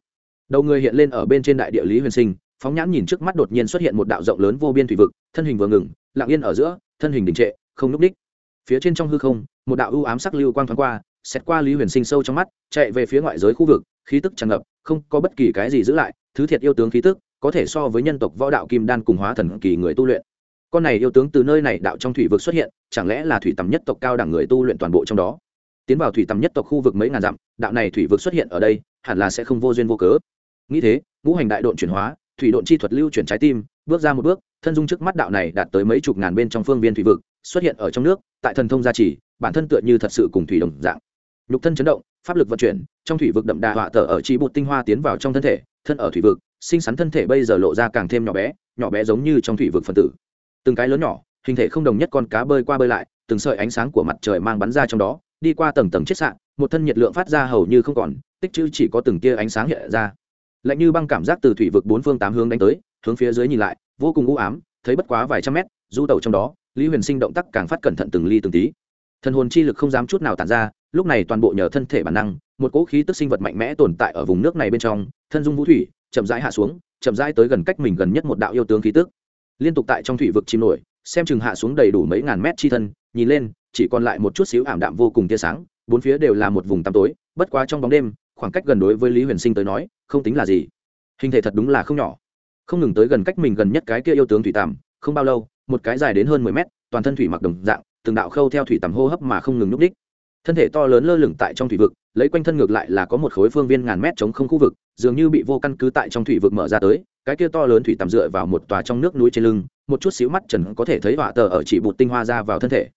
Đầu người hiện lên ở bên trên đại địa lý huyền sinh phóng nhãn nhìn trước mắt đột nhiên xuất hiện một đạo rộng lớn vô biên thủy vực, thân hình vừa ngừng, lặng yên ở giữa, thân hình đình trệ, không núp đích phía trên trong hư không, một đạo ưu ám sắc lưu quang thoáng qua xét qua lý huyền sinh sâu trong mắt, chạy về phía ngoại giới khu vực, khí tức tràn ngập, không có bất kỳ cái gì giữ lại, thứ thiệt yêu tướng khí tức, có thể so với nhân tộc võ đạo kim đan cùng hóa thần kỳ người tu luyện. Con này yêu tướng từ nơi này đạo trong thủy vực xuất hiện, chẳng lẽ là thủy tầm nhất tộc cao đẳng người tu luyện toàn bộ trong đó? Tiến vào thủy tầm nhất tộc khu vực mấy ngàn dặm, đạo này thủy vực xuất hiện ở đây, hẳn là sẽ không vô duyên vô cớ. Nghĩ thế, ngũ hành đại độn chuyển hóa thủy độn chi thuật lưu chuyển trái tim, bước ra một bước, thân dung trước mắt đạo này đạt tới mấy chục ngàn bên trong phương viên thủy vực, xuất hiện ở trong nước, tại thần thông gia trì, bản thân tựa như thật sự cùng thủy đồng dạng. Nhục thân chấn động, pháp lực vận chuyển, trong thủy vực đậm đà họa tở ở chi bột tinh hoa tiến vào trong thân thể, thân ở thủy vực, sinh sắn thân thể bây giờ lộ ra càng thêm nhỏ bé nhỏ bé giống như trong thủy vực phân tử. Từng cái lớn nhỏ, hình thể không đồng nhất con cá bơi qua bơi lại, từng sợi ánh sáng của mặt trời mang bắn ra trong đó, đi qua tầng tầng chiết sạn một thân nhiệt lượng phát ra hầu như không còn, tích chữ chỉ có từng tia ánh sáng hiện ra lạnh như băng cảm giác từ thủy vực bốn phương tám hướng đánh tới, hướng phía dưới nhìn lại, vô cùng u ám, thấy bất quá vài trăm mét, du tàu trong đó, lý huyền sinh động tác càng phát cẩn thận từng ly từng tí. Thần hồn chi lực không dám chút nào tàn ra, lúc này toàn bộ nhờ thân thể bản năng, một cỗ khí tức sinh vật mạnh mẽ tồn tại ở vùng nước này bên trong, thân dung vũ thủy, chậm rãi hạ xuống, chậm rãi tới gần cách mình gần nhất một đạo yêu tướng khí tức. Liên tục tại trong thủy vực chìm nổi, xem chừng hạ xuống đầy đủ mấy ngàn mét chi thân, nhìn lên, chỉ còn lại một chút xíu ảm đạm vô cùng tia sáng, bốn phía đều là một vùng tăm tối, bất quá trong bóng đêm, khoảng cách gần đối với lý huyền sinh tới nói không tính là gì. Hình thể thật đúng là không nhỏ. Không ngừng tới gần cách mình gần nhất cái kia yêu tướng thủy tàm không bao lâu, một cái dài đến hơn mười mét, toàn thân thủy mặc đồng dạng, từng đạo khâu theo thủy tầm hô hấp mà không ngừng núp đích thân thể to lớn lơ lửng tại trong thủy vực, lấy quanh thân ngược lại là có một khối phương viên ngàn mét chống không khu vực, dường như bị vô căn cứ tại trong thủy vực mở ra tới, cái kia to lớn thủy tầm dựa vào một tòa trong nước núi trên lưng, một chút xíu mắt trần có thể thấy họa tờ ở chỉ bụt tinh hoa ra vào thân thể.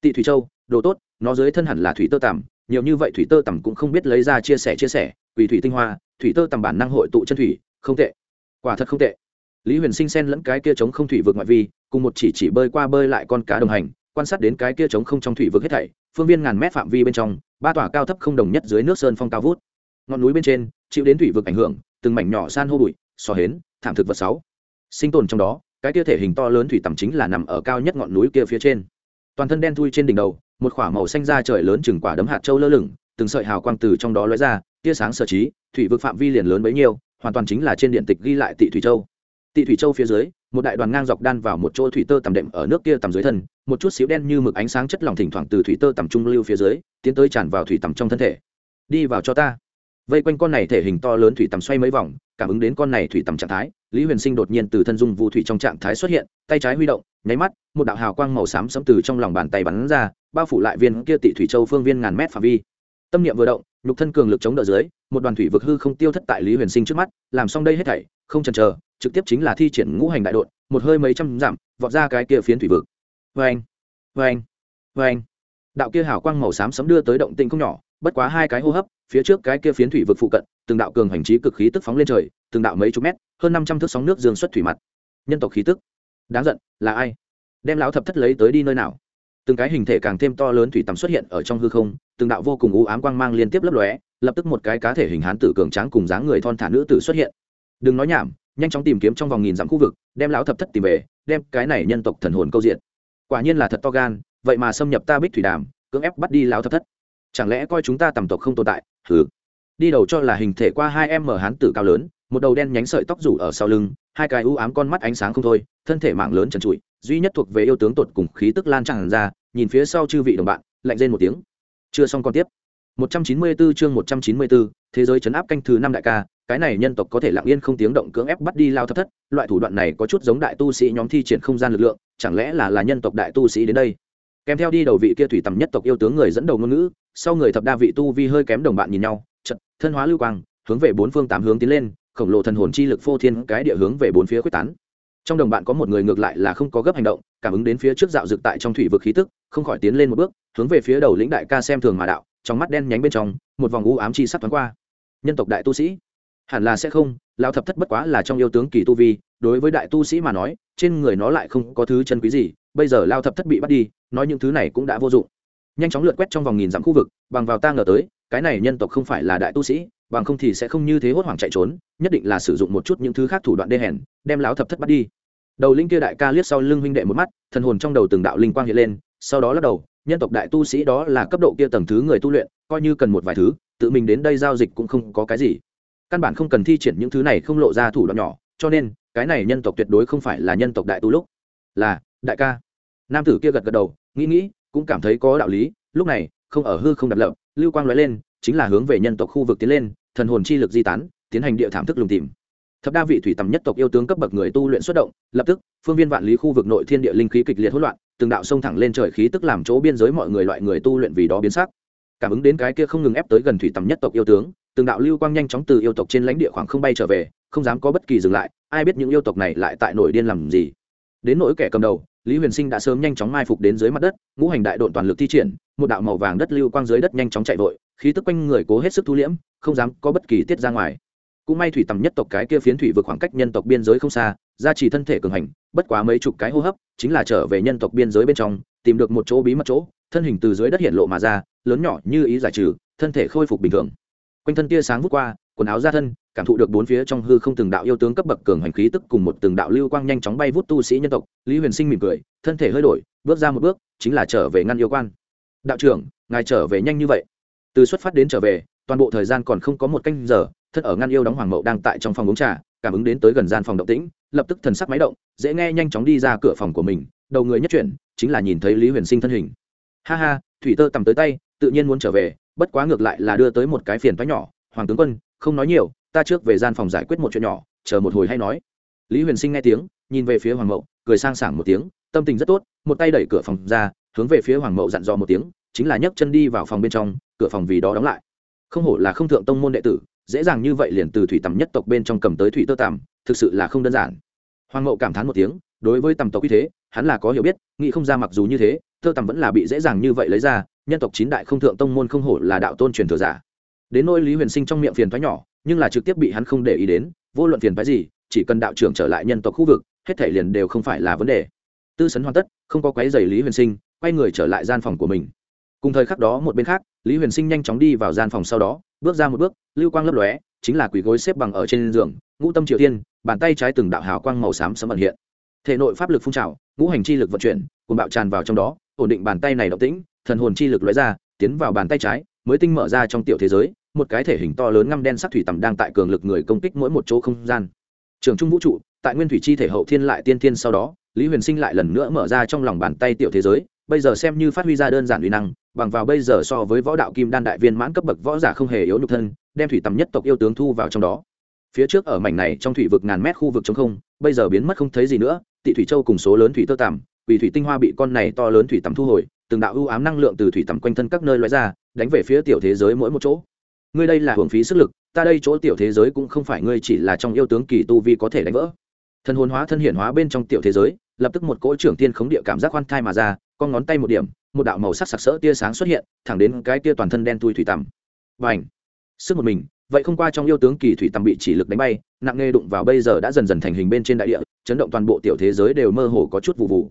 Tị thủy châu, đồ tốt, nó dưới thân hẳn là thủy tơ tằm, nhiều như vậy thủy tơ tằm cũng không biết lấy ra chia sẻ chia sẻ vì thủy tinh hoa thủy tơ tầm bản năng hội tụ chân thủy, không tệ. Quả thật không tệ. Lý huyền sinh sen lẫn cái kia chống không thủy vực ngoại vi, cùng một chỉ chỉ bơi qua bơi lại con cá đồng hành, quan sát đến cái kia chống không trong thủy vực hết thảy, phương viên ngàn mét phạm vi bên trong, ba tòa cao thấp không đồng nhất dưới nước sơn phong cao vút. Ngọn núi bên trên, chịu đến thủy vực ảnh hưởng, từng mảnh nhỏ san hô bụi sò hến, thảm thực vật sáu. Sinh tồn trong đó, cái kia thể hình to lớn thủy tầm chính là nằm ở cao nhất ngọn núi kia phía trên. Toàn thân đen thui trên đỉnh đầu, một khỏa màu xanh da trời lớn chừng quả đấm hạt châu lơ lửng, từng sợi hào quang từ trong đó lóe ra tia sáng sở trí, thủy vực phạm vi liền lớn bấy nhiêu, hoàn toàn chính là trên điện tịch ghi lại tị thủy châu. Tị thủy châu phía dưới, một đại đoàn ngang dọc đan vào một chỗ thủy tơ tầm đệm ở nước kia tầm dưới thân, một chút xíu đen như mực ánh sáng chất lỏng thỉnh thoảng từ thủy tơ tầm trung lưu phía dưới, tiến tới tràn vào thủy tầm trong thân thể. Đi vào cho ta. Vây quanh con này thể hình to lớn thủy tầm xoay mấy vòng, cảm ứng đến con này thủy tầm trạng thái, lý huyền sinh đột nhiên từ thân dung vu thủy trong trạng thái xuất hiện, tay trái huy động, nháy mắt, một đạo hào quang màu xám sẫm từ trong lòng bàn tay bắn ra, bao phủ lại viên kia tị thủy châu phương viên ngàn mét phạm vi. Tâm niệm vừa động nhục thân cường lực chống đỡ dưới, một đoàn thủy vực hư không tiêu thất tại lý huyền sinh trước mắt, làm xong đây hết thảy, không chần chờ, trực tiếp chính là thi triển ngũ hành đại đội một hơi mấy trăm dặm, vọt ra cái kia phiến thủy vực. Vê anh vê anh vê anh đạo kia hào quang màu xám sấm đưa tới động tĩnh không nhỏ, bất quá hai cái hô hấp, phía trước cái kia phiến thủy vực phụ cận, từng đạo cường hành trí cực khí tức phóng lên trời, từng đạo mấy chục mét, hơn năm trăm thước sóng nước dương xuất thủy mặt. Nhân tộc khí tức. Đáng giận, là ai? Đem lão thập thất lấy tới đi nơi nào? Từng cái hình thể càng thêm to lớn thủy tầm xuất hiện ở trong hư không, từng đạo vô cùng u ám quang mang liên tiếp lấp lóe, lập tức một cái cá thể hình hán tử cường tráng cùng dáng người thon thả nữ tử xuất hiện. Đừng nói nhảm, nhanh chóng tìm kiếm trong vòng nghìn dặm khu vực, đem lão thập thất tìm về, đem cái này nhân tộc thần hồn câu diện. Quả nhiên là thật to gan, vậy mà xâm nhập ta bích thủy đàm, cưỡng ép bắt đi lão thập thất. Chẳng lẽ coi chúng ta tầm tộc không tồn tại? Thử đi đầu cho là hình thể qua hai em mở hán tử cao lớn, một đầu đen nhánh sợi tóc rủ ở sau lưng, hai cái u ám con mắt ánh sáng không thôi, thân thể mạng lớn trần trụi duy nhất thuộc về yêu tướng tột cùng khí tức lan tràn ra nhìn phía sau chư vị đồng bạn lạnh lên một tiếng. Chưa xong còn tiếp. 194 chương 194, thế giới chấn áp canh thứ năm đại ca cái này nhân tộc có thể lặng yên không tiếng động cưỡng ép bắt đi lao thất thất loại thủ đoạn này có chút giống đại tu sĩ nhóm thi triển không gian lực lượng chẳng lẽ là là nhân tộc đại tu sĩ đến đây? Kèm theo đi đầu vị kia thủy tầm nhất tộc yêu tướng người dẫn đầu ngôn ngữ sau người thập đa vị tu vi hơi kém đồng bạn nhìn nhau trận thân hóa lưu quang hướng về bốn phương tám hướng tiến lên khổng lồ thần hồn chi lực phô thiên cái địa hướng về bốn phía quyết tán trong đồng bạn có một người ngược lại là không có gấp hành động, cảm ứng đến phía trước dạo dực tại trong thủy vực khí tức, không khỏi tiến lên một bước, hướng về phía đầu lĩnh đại ca xem thường mà đạo, trong mắt đen nhánh bên trong, một vòng u ám chi sắp thoáng qua. Nhân tộc đại tu sĩ? Hẳn là sẽ không lao thập thất bất quá là trong yêu tướng kỳ tu vi, đối với đại tu sĩ mà nói, trên người nó lại không có thứ chân quý gì, bây giờ lao thập thất bị bắt đi, nói những thứ này cũng đã vô dụng. Nhanh chóng lượt quét trong vòng nghìn dặm khu vực, bằng vào ta ngờ tới, cái này nhân tộc không phải là đại tu sĩ bằng không thì sẽ không như thế hốt hoảng chạy trốn, nhất định là sử dụng một chút những thứ khác thủ đoạn đê hèn, đem lão thập thất bắt đi. Đầu linh kia đại ca liếc sau lưng huynh đệ một mắt, thần hồn trong đầu từng đạo linh quang hiện lên, sau đó lắc đầu, nhân tộc đại tu sĩ đó là cấp độ kia tầng thứ người tu luyện, coi như cần một vài thứ, tự mình đến đây giao dịch cũng không có cái gì. Căn bản không cần thi triển những thứ này không lộ ra thủ đoạn nhỏ, cho nên, cái này nhân tộc tuyệt đối không phải là nhân tộc đại tu lúc. Là, đại ca. Nam tử kia gật gật đầu, nghĩ nghĩ, cũng cảm thấy có đạo lý, lúc này, không ở hư không đập lập lưu quang nói lên, chính là hướng về nhân tộc khu vực tiến lên thần hồn chi lực di tán, tiến hành địa thảm thức lùng tìm. Thập đa vị thủy tầm nhất tộc yêu tướng cấp bậc người tu luyện xuất động, lập tức, phương viên vạn lý khu vực nội thiên địa linh khí kịch liệt hỗn loạn, từng đạo sông thẳng lên trời khí tức làm chỗ biên giới mọi người loại người tu luyện vì đó biến sắc. Cảm ứng đến cái kia không ngừng ép tới gần thủy tầm nhất tộc yêu tướng, từng đạo lưu quang nhanh chóng từ yêu tộc trên lãnh địa khoảng không bay trở về, không dám có bất kỳ dừng lại, ai biết những yêu tộc này lại tại nổi điên làm gì. Đến nỗi kẻ cầm đầu lý huyền sinh đã sớm nhanh chóng mai phục đến dưới mặt đất, ngũ hành đại độn toàn lực thi triển, một đạo màu vàng đất lưu quang dưới đất nhanh chóng chạy vội, khí tức quanh người cố hết sức thu liễm, không dám có bất kỳ tiết ra ngoài. Cũng may thủy tầm nhất tộc cái kia phiến thủy vượt khoảng cách nhân tộc biên giới không xa, gia trì thân thể cường hành, bất quá mấy chục cái hô hấp, chính là trở về nhân tộc biên giới bên trong, tìm được một chỗ bí mật chỗ, thân hình từ dưới đất hiện lộ mà ra, lớn nhỏ như ý giải trừ, thân thể khôi phục bình thường. Quanh thân tia sáng vút qua, quần áo ra thân cảm thụ được bốn phía trong hư không từng đạo yêu tướng cấp bậc cường hành khí tức cùng một từng đạo lưu quang nhanh chóng bay vút tu sĩ nhân tộc. Lý huyền sinh mỉm cười, thân thể hơi đổi, bước ra một bước, chính là trở về ngăn yêu quan. Đạo trưởng, ngài trở về nhanh như vậy. Từ xuất phát đến trở về, toàn bộ thời gian còn không có một canh giờ thân ở ngăn yêu đóng hoàng mậu đang tại trong phòng uống trà, cảm ứng đến tới gần gian phòng động tĩnh, lập tức thần sắc máy động, dễ nghe nhanh chóng đi ra cửa phòng của mình, đầu người nhất chuyển, chính là nhìn thấy lý huyền sinh thân hình. Ha ha, thủy tơ tầm tới tay, tự nhiên muốn trở về, bất quá ngược lại là đưa tới một cái phiền toái nhỏ, hoàng tướng quân, không nói nhiều ta trước về gian phòng giải quyết một chuyện nhỏ, chờ một hồi hay nói. Lý huyền sinh nghe tiếng, nhìn về phía hoàng mậu, cười sang sảng một tiếng, tâm tình rất tốt, một tay đẩy cửa phòng ra, hướng về phía hoàng mậu dặn dò một tiếng, chính là nhấc chân đi vào phòng bên trong, cửa phòng vì đó đóng lại. Không hổ là không thượng tông môn đệ tử, dễ dàng như vậy liền từ thủy tầm nhất tộc bên trong cầm tới thủy tơ tàm thực sự là không đơn giản. Hoàng mậu cảm thán một tiếng, đối với tầm tộc như thế, hắn là có hiểu biết, nghĩ không ra mặc dù như thế, tơ tầm vẫn là bị dễ dàng như vậy lấy ra, nhân tộc chín đại không thượng tông môn không hổ là đạo tôn truyền thừa giả. Đến nỗi lý huyền sinh trong miệng phiền thoái nhỏ nhưng là trực tiếp bị hắn không để ý đến, vô luận phiền thoái gì, chỉ cần đạo trưởng trở lại nhân tộc khu vực, hết thể liền đều không phải là vấn đề. Tư sấn hoàn tất, không có quái dày lý huyền sinh, quay người trở lại gian phòng của mình. Cùng thời khắc đó một bên khác, lý huyền sinh nhanh chóng đi vào gian phòng sau đó, bước ra một bước, lưu quang lấp lóe, chính là quỳ gối xếp bằng ở trên giường, ngũ tâm triều tiên, bàn tay trái từng đạo hào quang màu xám sấm ẩn hiện. Thể nội pháp lực phun trào, ngũ hành chi lực vận chuyển cùng bạo tràn vào trong đó, ổn định bàn tay này động tĩnh, thần hồn chi lực lóe ra, tiến vào bàn tay trái mới tinh mở ra trong tiểu thế giới, một cái thể hình to lớn ngăm đen sắc thủy tầm đang tại cường lực người công kích mỗi một chỗ không gian. Trường trung vũ trụ, tại nguyên thủy chi thể hậu thiên lại tiên thiên sau đó, lý huyền sinh lại lần nữa mở ra trong lòng bàn tay tiểu thế giới, bây giờ xem như phát huy ra đơn giản uy năng, bằng vào bây giờ so với võ đạo kim đan đại viên mãn cấp bậc võ giả không hề yếu nhục thân, đem thủy tầm nhất tộc yêu tướng thu vào trong đó. Phía trước ở mảnh này trong thủy vực ngàn mét khu vực chống không, bây giờ biến mất không thấy gì nữa, tị thủy châu cùng số lớn thủy tơ tằm, vì thủy tinh hoa bị con này to lớn thủy tầm thu hồi từng đạo ưu ám năng lượng từ thủy tầm quanh thân các nơi loại ra, đánh về phía tiểu thế giới mỗi một chỗ. Ngươi đây là hưởng phí sức lực, ta đây chỗ tiểu thế giới cũng không phải ngươi chỉ là trong yêu tướng kỳ tu vi có thể đánh vỡ. Thân hồn hóa thân hiển hóa bên trong tiểu thế giới, lập tức một cỗ trưởng tiên khống địa cảm giác khoan thai mà ra, con ngón tay một điểm, một đạo màu sắc sặc sỡ tia sáng xuất hiện, thẳng đến cái tia toàn thân đen tui thủy tầm. Và ảnh sức một mình, vậy không qua trong yêu tướng kỳ thủy tầm bị chỉ lực đánh bay, nặng nề đụng vào bây giờ đã dần dần thành hình bên trên đại địa, chấn động toàn bộ tiểu thế giới đều mơ hồ có chút vụ vụ.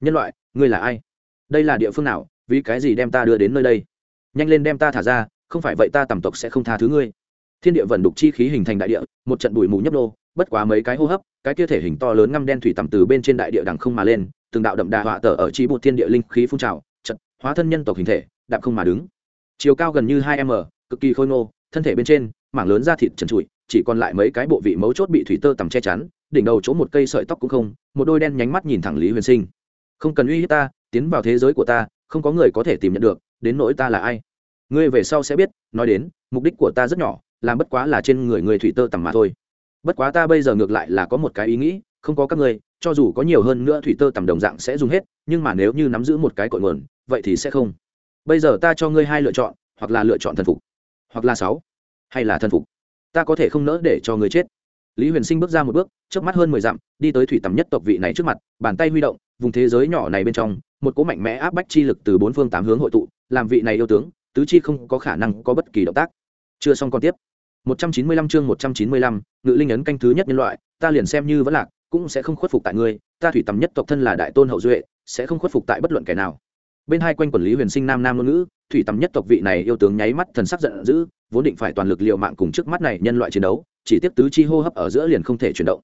Nhân loại, ngươi là ai? Đây là địa phương nào, vì cái gì đem ta đưa đến nơi đây? Nhanh lên đem ta thả ra, không phải vậy ta tầm tộc sẽ không tha thứ ngươi. Thiên địa vận đục chi khí hình thành đại địa, một trận bụi mù nhấp nô, bất quá mấy cái hô hấp, cái kia thể hình to lớn ngăm đen thủy tầm từ bên trên đại địa đằng không mà lên, từng đạo đậm đà họa tở ở chi bộ thiên địa linh khí phun trào hóa thân nhân tộc hình thể, đạp không mà đứng. Chiều cao gần như hai m, cực kỳ khôi ngô, thân thể bên trên, mảng lớn da thịt trần trụi, chỉ còn lại mấy cái bộ vị mấu chốt bị thủy tơ tầm che chắn, đỉnh đầu chỗ một cây sợi tóc cũng không, một đôi đen nhánh mắt nhìn thẳng lý huyền sinh. Không cần uy hiếp ta tiến vào thế giới của ta, không có người có thể tìm nhận được, đến nỗi ta là ai? Ngươi về sau sẽ biết, nói đến, mục đích của ta rất nhỏ, làm bất quá là trên người người thủy tơ tầm mà thôi. Bất quá ta bây giờ ngược lại là có một cái ý nghĩ, không có các ngươi, cho dù có nhiều hơn nữa thủy tơ tầm đồng dạng sẽ dùng hết, nhưng mà nếu như nắm giữ một cái cội nguồn, vậy thì sẽ không. Bây giờ ta cho ngươi hai lựa chọn, hoặc là lựa chọn thần phục, hoặc là sáu, hay là thần phục. Ta có thể không nỡ để cho ngươi chết lý huyền sinh bước ra một bước trước mắt hơn mười dặm đi tới thủy tầm nhất tộc vị này trước mặt bàn tay huy động vùng thế giới nhỏ này bên trong một cỗ mạnh mẽ áp bách chi lực từ bốn phương tám hướng hội tụ làm vị này yêu tướng tứ chi không có khả năng có bất kỳ động tác. Chưa xong còn tiếp. 195 chương 195, ngự linh ấn canh thứ nhất nhân loại ta liền xem như vẫn lạc cũng sẽ không khuất phục tại ngươi ta thủy tầm nhất tộc thân là đại tôn hậu duệ sẽ không khuất phục tại bất luận kẻ nào. Bên hai quanh quản lý huyền sinh nam nam ngôn ngữ thủy tầm nhất tộc vị này yêu tướng nháy mắt thần sắc giận dữ vốn định phải toàn lực liệu mạng cùng trước mắt này nhân loại chiến đấu chỉ tiếp tứ chi hô hấp ở giữa liền không thể chuyển động.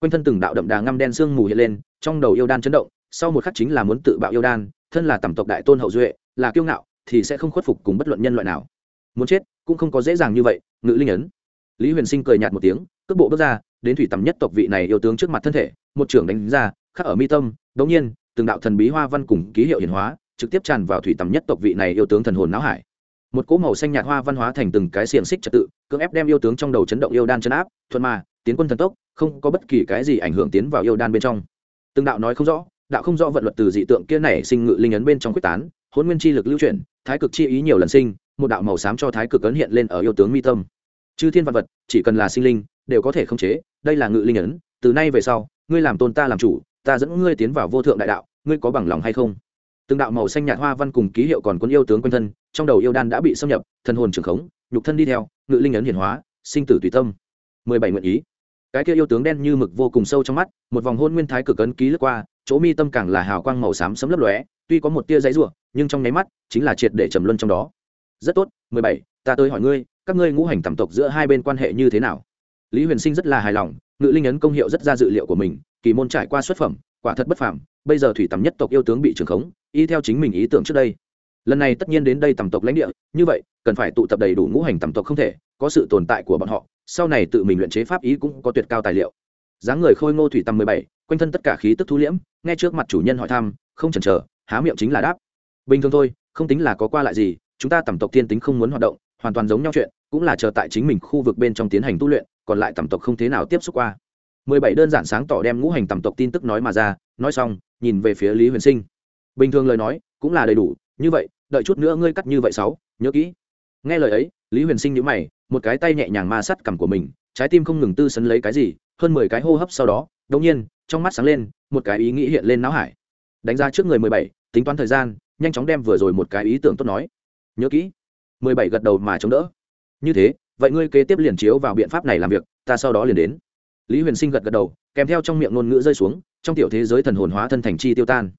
Quanh thân từng đạo đậm đà ngăm đen sương mù hiện lên, trong đầu yêu đan chấn động, sau một khắc chính là muốn tự bạo yêu đan, thân là tầm tộc đại tôn hậu duệ, là kiêu ngạo, thì sẽ không khuất phục cùng bất luận nhân loại nào. Muốn chết, cũng không có dễ dàng như vậy, ngự linh ấn. Lý huyền sinh cười nhạt một tiếng, cước bộ bước ra, đến thủy tầm nhất tộc vị này yêu tướng trước mặt thân thể, một trưởng đánh ra, khắc ở mi tâm, đống nhiên, từng đạo thần bí hoa văn cùng ký hiệu hiển hóa, trực tiếp tràn vào thủy tầm nhất tộc vị này yêu tướng thần hồn não hải một cỗ màu xanh nhạt hoa văn hóa thành từng cái xiềng xích trật tự, cưỡng ép đem yêu tướng trong đầu chấn động yêu đan chấn áp, thuận mà, tiến quân thần tốc, không có bất kỳ cái gì ảnh hưởng tiến vào yêu đan bên trong. Từng đạo nói không rõ, đạo không rõ vận luật từ dị tượng kia này sinh ngự linh ấn bên trong quyết tán, hôn nguyên chi lực lưu chuyển, thái cực chi ý nhiều lần sinh, một đạo màu xám cho thái cực ấn hiện lên ở yêu tướng mi tâm. Chư thiên văn vật, chỉ cần là sinh linh, đều có thể khống chế, đây là ngự linh ấn, từ nay về sau, ngươi làm tôn ta làm chủ, ta dẫn ngươi tiến vào vô thượng đại đạo, ngươi có bằng lòng hay không? Từng đạo màu xanh nhạt hoa văn cùng ký hiệu còn quân yêu tướng quanh thân, trong đầu yêu đan đã bị xâm nhập, thần hồn trường khống, nhục thân đi theo, ngự linh ấn hiển hóa, sinh tử tùy tâm. Mười bảy nguyện ý. Cái kia yêu tướng đen như mực vô cùng sâu trong mắt, một vòng hôn nguyên thái cực ấn ký lướt qua, chỗ mi tâm càng là hào quang màu xám sấm lấp lóe, tuy có một tia giấy rủa, nhưng trong nháy mắt, chính là triệt để trầm luân trong đó. Rất tốt, mười bảy, ta tới hỏi ngươi, các ngươi ngũ hành tẩm tộc giữa hai bên quan hệ như thế nào? Lý huyền sinh rất là hài lòng, ngự linh ấn công hiệu rất ra dự liệu của mình, kỳ môn trải qua xuất phẩm, quả thật bất phàm, bây giờ thủy tầm nhất tộc yêu tướng bị trường khống y theo chính mình ý tưởng trước đây. Lần này tất nhiên đến đây tầm tộc lãnh địa, như vậy, cần phải tụ tập đầy đủ ngũ hành tầm tộc không thể, có sự tồn tại của bọn họ, sau này tự mình luyện chế pháp ý cũng có tuyệt cao tài liệu. Dáng người khôi ngô thủy tầm mười bảy, quanh thân tất cả khí tức thu liễm, Nghe trước mặt chủ nhân hỏi thăm, không chần chờ, há miệng chính là đáp. Bình thường thôi, không tính là có qua lại gì, chúng ta tầm tộc thiên tính không muốn hoạt động, hoàn toàn giống nhau chuyện, cũng là chờ tại chính mình khu vực bên trong tiến hành tu luyện, còn lại tầm tộc không thế nào tiếp xúc qua. Mười bảy đơn giản sáng tỏ đem ngũ hành tầm tộc tin tức nói mà ra, nói xong, nhìn về phía lý huyền sinh bình thường lời nói, cũng là đầy đủ, như vậy, đợi chút nữa ngươi cắt như vậy sáu, nhớ kỹ. Nghe lời ấy, lý huyền sinh nhữ mày, một cái tay nhẹ nhàng ma sắt cằm của mình, trái tim không ngừng tư sấn lấy cái gì, hơn mười cái hô hấp sau đó đ ỗ n g nhiên, trong mắt sáng lên, một cái ý nghĩ hiện lên não hải. Đánh ra trước người mười bảy, tính toán thời gian, nhanh chóng đem vừa rồi một cái ý tưởng tốt nói. Nhớ kỹ. Mười bảy gật đầu mà chống đỡ. Như thế, vậy ngươi kế tiếp liền chiếu vào biện pháp này làm việc, ta sau đó liền đến. Lý huyền sinh gật gật đầu, kèm theo trong miệng ngôn ngữ rơi xuống, trong tiểu thế giới thần hồn hóa thân thành chi tiêu tan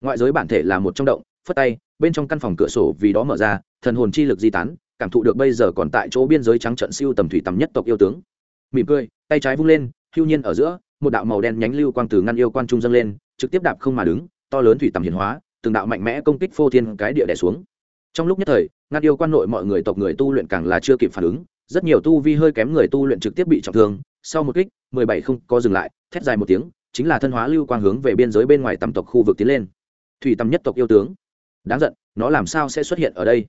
ngoại giới bản thể là một trong động, phất tay, bên trong căn phòng cửa sổ vì đó mở ra, thần hồn chi lực di tán, cảm thụ được bây giờ còn tại chỗ biên giới trắng trận siêu tầm thủy tầm nhất tộc yêu tướng. Mỉm cười, tay trái vung lên, hưu nhiên ở giữa, một đạo màu đen nhánh lưu quang từ ngăn yêu quan trung dâng lên, trực tiếp đạp không mà đứng, to lớn thủy tầm hiển hóa, từng đạo mạnh mẽ công kích phô thiên cái địa đẻ xuống. Trong lúc nhất thời, ngăn yêu quan nội mọi người tộc người tu luyện càng là chưa kịp phản ứng, rất nhiều tu vi hơi kém người tu luyện trực tiếp bị trọng thương, sau một kích, mười bảy không có dừng lại, thét dài một tiếng, chính là thân hóa lưu quang hướng về biên giới bên ngoài tầm tộc khu vực tiến lên thủy tầm nhất tộc yêu tướng. Đáng giận, nó làm sao sẽ xuất hiện ở đây?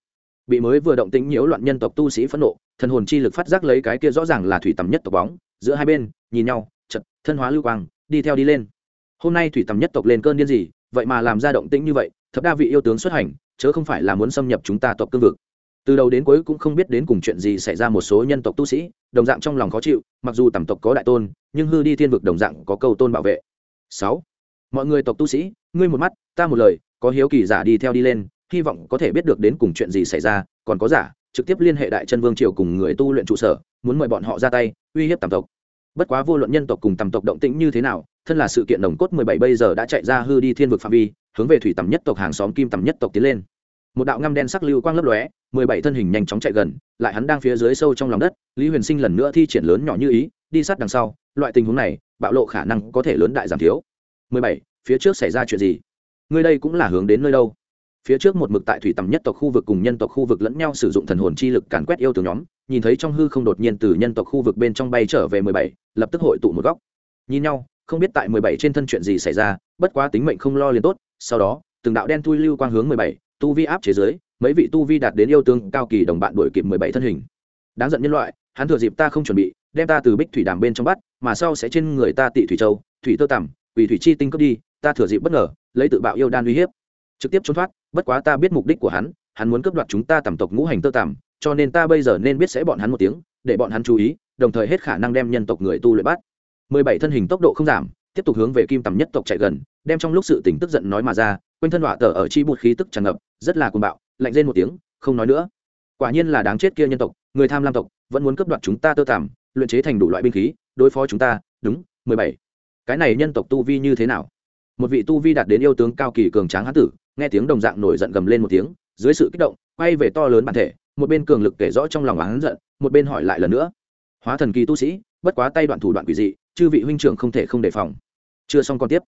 Bị mới vừa động tĩnh nhiễu loạn nhân tộc tu sĩ phẫn nộ, thần hồn chi lực phát giác lấy cái kia rõ ràng là thủy tầm nhất tộc bóng, giữa hai bên, nhìn nhau chật thân hóa lưu quang, đi theo đi lên. Hôm nay thủy tầm nhất tộc lên cơn điên gì, vậy mà làm ra động tĩnh như vậy, thập đa vị yêu tướng xuất hành, chớ không phải là muốn xâm nhập chúng ta tộc cương vực. Từ đầu đến cuối cũng không biết đến cùng chuyện gì xảy ra một số nhân tộc tu sĩ, đồng dạng trong lòng khó chịu, mặc dù tầm tộc có đại tôn, nhưng hư đi thiên vực đồng dạng có câu tôn bảo vệ. Sáu mọi người tộc tu sĩ, ngươi một mắt, ta một lời, có hiếu kỳ giả đi theo đi lên, hy vọng có thể biết được đến cùng chuyện gì xảy ra, còn có giả, trực tiếp liên hệ đại chân vương triều cùng người tu luyện trụ sở, muốn mời bọn họ ra tay, uy hiếp tam tộc. Bất quá vô luận nhân tộc cùng tam tộc động tĩnh như thế nào, thân là sự kiện đồng cốt mười bảy bây giờ đã chạy ra hư đi thiên vực phạm vi, hướng về thủy tầm nhất tộc hàng xóm kim tầm nhất tộc tiến lên. Một đạo ngăm đen sắc lưu quang lấp lóe, mười bảy thân hình nhanh chóng chạy gần, lại hắn đang phía dưới sâu trong lòng đất, lý huyền sinh lần nữa thi triển lớn nhỏ như ý, đi sát đằng sau, loại tình huống này, bạo lộ khả năng có thể lớn đại giảm thiếu mười bảy, phía trước xảy ra chuyện gì? Ngươi đây cũng là hướng đến nơi đâu? Phía trước một mực tại thủy tầm nhất tộc khu vực cùng nhân tộc khu vực lẫn nhau sử dụng thần hồn chi lực càn quét yêu tướng nhóm, nhìn thấy trong hư không đột nhiên từ nhân tộc khu vực bên trong bay trở về mười bảy, lập tức hội tụ một góc. Nhìn nhau, không biết tại mười bảy trên thân chuyện gì xảy ra, bất quá tính mệnh không lo liền tốt, sau đó, từng đạo đen thui lưu quang hướng mười bảy, tu vi áp chế giới mấy vị tu vi đạt đến yêu tướng cao kỳ đồng bạn đổi kịp mười bảy thân hình. Đáng giận nhân loại, hắn thừa dịp ta không chuẩn bị, đem ta từ bích thủy đàm bên trong bắt, mà sau sẽ trên người ta tị thủy châu, thủy tơ tằm quỷ thủy chi tinh cướp đi, ta thừa dịp bất ngờ, lấy tự bạo yêu đan uy hiếp. Trực tiếp trốn thoát, bất quá ta biết mục đích của hắn hắn muốn cướp đoạt chúng ta tầm tộc ngũ hành tơ tằm, cho nên ta bây giờ nên biết sẽ bọn hắn một tiếng, để bọn hắn chú ý, đồng thời hết khả năng đem nhân tộc người tu luyện bắt. Mười bảy thân hình tốc độ không giảm, tiếp tục hướng về kim tầm nhất tộc chạy gần, đem trong lúc sự tỉnh tức giận nói mà ra, quanh thân hỏa tờ ở chi bụt khí tức tràn ngập, rất là cuồng bạo, lạnh lên một tiếng, không nói nữa. Quả nhiên là đáng chết kia nhân tộc, người tham lam tộc, vẫn muốn cướp đoạt chúng ta tơ tằm, luyện chế thành đủ loại binh khí, đối phó chúng ta, đúng, mười bảy cái này nhân tộc tu vi như thế nào một vị tu vi đạt đến yêu tướng cao kỳ cường tráng hán tử nghe tiếng đồng dạng nổi giận gầm lên một tiếng dưới sự kích động quay về to lớn bản thể một bên cường lực kể rõ trong lòng hắn giận một bên hỏi lại lần nữa hóa thần kỳ tu sĩ bất quá tay đoạn thủ đoạn quỷ dị chư vị huynh trưởng không thể không đề phòng chưa xong còn tiếp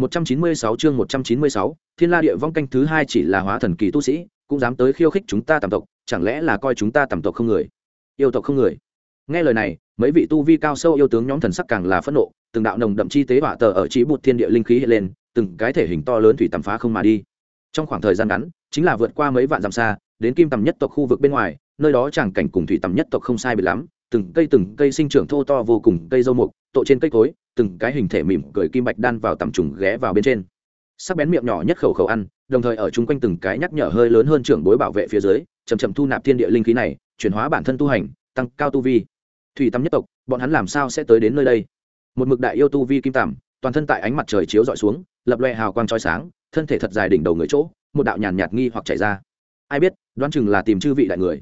196 chương 196, Thiên La Địa Vong canh thứ hai chỉ là hóa thần kỳ tu sĩ, cũng dám tới khiêu khích chúng ta tầm tộc, chẳng lẽ là coi chúng ta tầm tộc không người? Yêu tộc không người. Nghe lời này, mấy vị tu vi cao sâu yêu tướng nhóm thần sắc càng là phẫn nộ, từng đạo nồng đậm chi tế hỏa tờ ở trí bụt thiên địa linh khí hiện lên, từng cái thể hình to lớn thủy tầm phá không mà đi. Trong khoảng thời gian ngắn, chính là vượt qua mấy vạn dặm xa, đến kim tầm nhất tộc khu vực bên ngoài, nơi đó chẳng cảnh cùng thủy tầm nhất tộc không sai biệt lắm, từng cây từng cây sinh trưởng thô to vô cùng cây dâu mục tội trên cây cối từng cái hình thể mỉm cười kim bạch đan vào tầm trùng ghé vào bên trên. Sắc bén miệng nhỏ nhất khẩu khẩu ăn đồng thời ở chung quanh từng cái nhắc nhở hơi lớn hơn trưởng bối bảo vệ phía dưới chầm chậm thu nạp thiên địa linh khí này chuyển hóa bản thân tu hành tăng cao tu vi. Thủy tầm nhất tộc bọn hắn làm sao sẽ tới đến nơi đây? Một mực đại yêu tu vi kim tằm toàn thân tại ánh mặt trời chiếu dọi xuống, lập loe hào quang trói sáng, thân thể thật dài đỉnh đầu người chỗ, một đạo nhàn nhạt nghi hoặc chảy ra. Ai biết, đoán chừng là tìm chư vị đại người.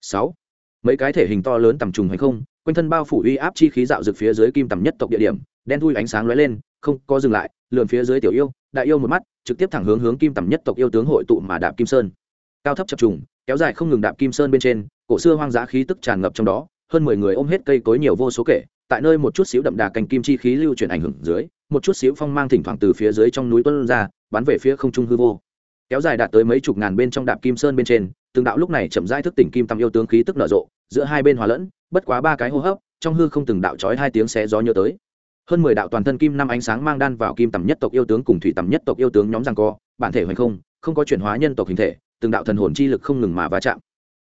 Sáu. Mấy cái thể hình to lớn tầm trùng hay không, quanh thân bao phủ uy áp chi khí dạo rực phía dưới kim tầm nhất tộc địa điểm, đen thui ánh sáng lóe lên, không có dừng lại, lượn phía dưới tiểu yêu, đại yêu một mắt, trực tiếp thẳng hướng hướng kim tầm nhất tộc yêu tướng hội tụ mà đạp kim sơn. Cao thấp chập trùng, kéo dài không ngừng đạp kim sơn bên trên, cổ xưa hoang dã khí tức tràn ngập trong đó, hơn mười người ôm hết cây cối nhiều vô số kể tại nơi một chút xíu đậm đà cành kim chi khí lưu chuyển ảnh hưởng dưới, một chút xíu phong mang thỉnh thoảng từ phía dưới trong núi tuân ra, bắn về phía không trung hư vô. Kéo dài đạt tới mấy chục ngàn bên trong đạp kim sơn bên trên, từng đạo lúc này chậm rãi thức tỉnh kim tầm yêu tướng khí tức nở rộ, giữa hai bên hòa lẫn, bất quá ba cái hô hấp, trong hư không từng đạo trói hai tiếng xé gió nhớ tới. Hơn mười đạo toàn thân kim năm ánh sáng mang đan vào kim tầm nhất tộc yêu tướng cùng thủy tầm nhất tộc yêu tướng nhóm rằng co, bản thể hoành không không có chuyển hóa nhân tộc hình thể, từng đạo thần hồn chi lực không ngừng mà va chạm.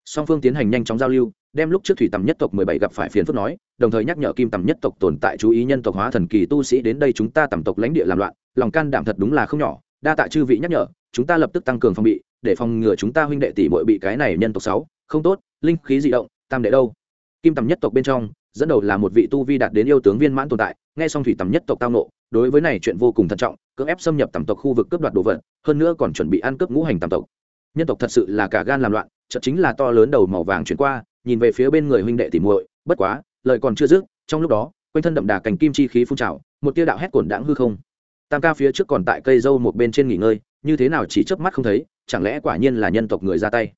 Song phương tiến hành nhanh chóng giao lưu đem lúc trước thủy tầm nhất tộc mười bảy gặp phải phiền phức nói, đồng thời nhắc nhở kim tầm nhất tộc tồn tại chú ý nhân tộc hóa thần kỳ tu sĩ đến đây chúng ta tầm tộc lãnh địa làm loạn, lòng can đảm thật đúng là không nhỏ. Đa tạ chư vị nhắc nhở, chúng ta lập tức tăng cường phòng bị, để phòng ngừa chúng ta huynh đệ tỷ muội bị cái này nhân tộc sáu không tốt, linh khí dị động, tam đệ đâu? Kim tầm nhất tộc bên trong, dẫn đầu là một vị tu vi đạt đến yêu tướng viên mãn tồn tại, nghe xong thủy tầm nhất tộc tao nộ đối với này chuyện vô cùng thận trọng, cưỡng ép xâm nhập tầm tộc khu vực cướp đoạt đồ vật, hơn nữa còn chuẩn bị ăn cướp ngũ hành tầm tộc. Nhân tộc thật sự là cả gan làm loạn, chợt chính là to lớn đầu màu vàng chuyển qua nhìn về phía bên người huynh đệ tỉ muội, bất quá, lời còn chưa dứt, trong lúc đó, quanh thân đậm đà cành kim chi khí phun trào, một tia đạo hét cổn đãng hư không. Tam ca phía trước còn tại cây dâu một bên trên nghỉ ngơi, như thế nào chỉ chớp mắt không thấy, chẳng lẽ quả nhiên là nhân tộc người ra tay?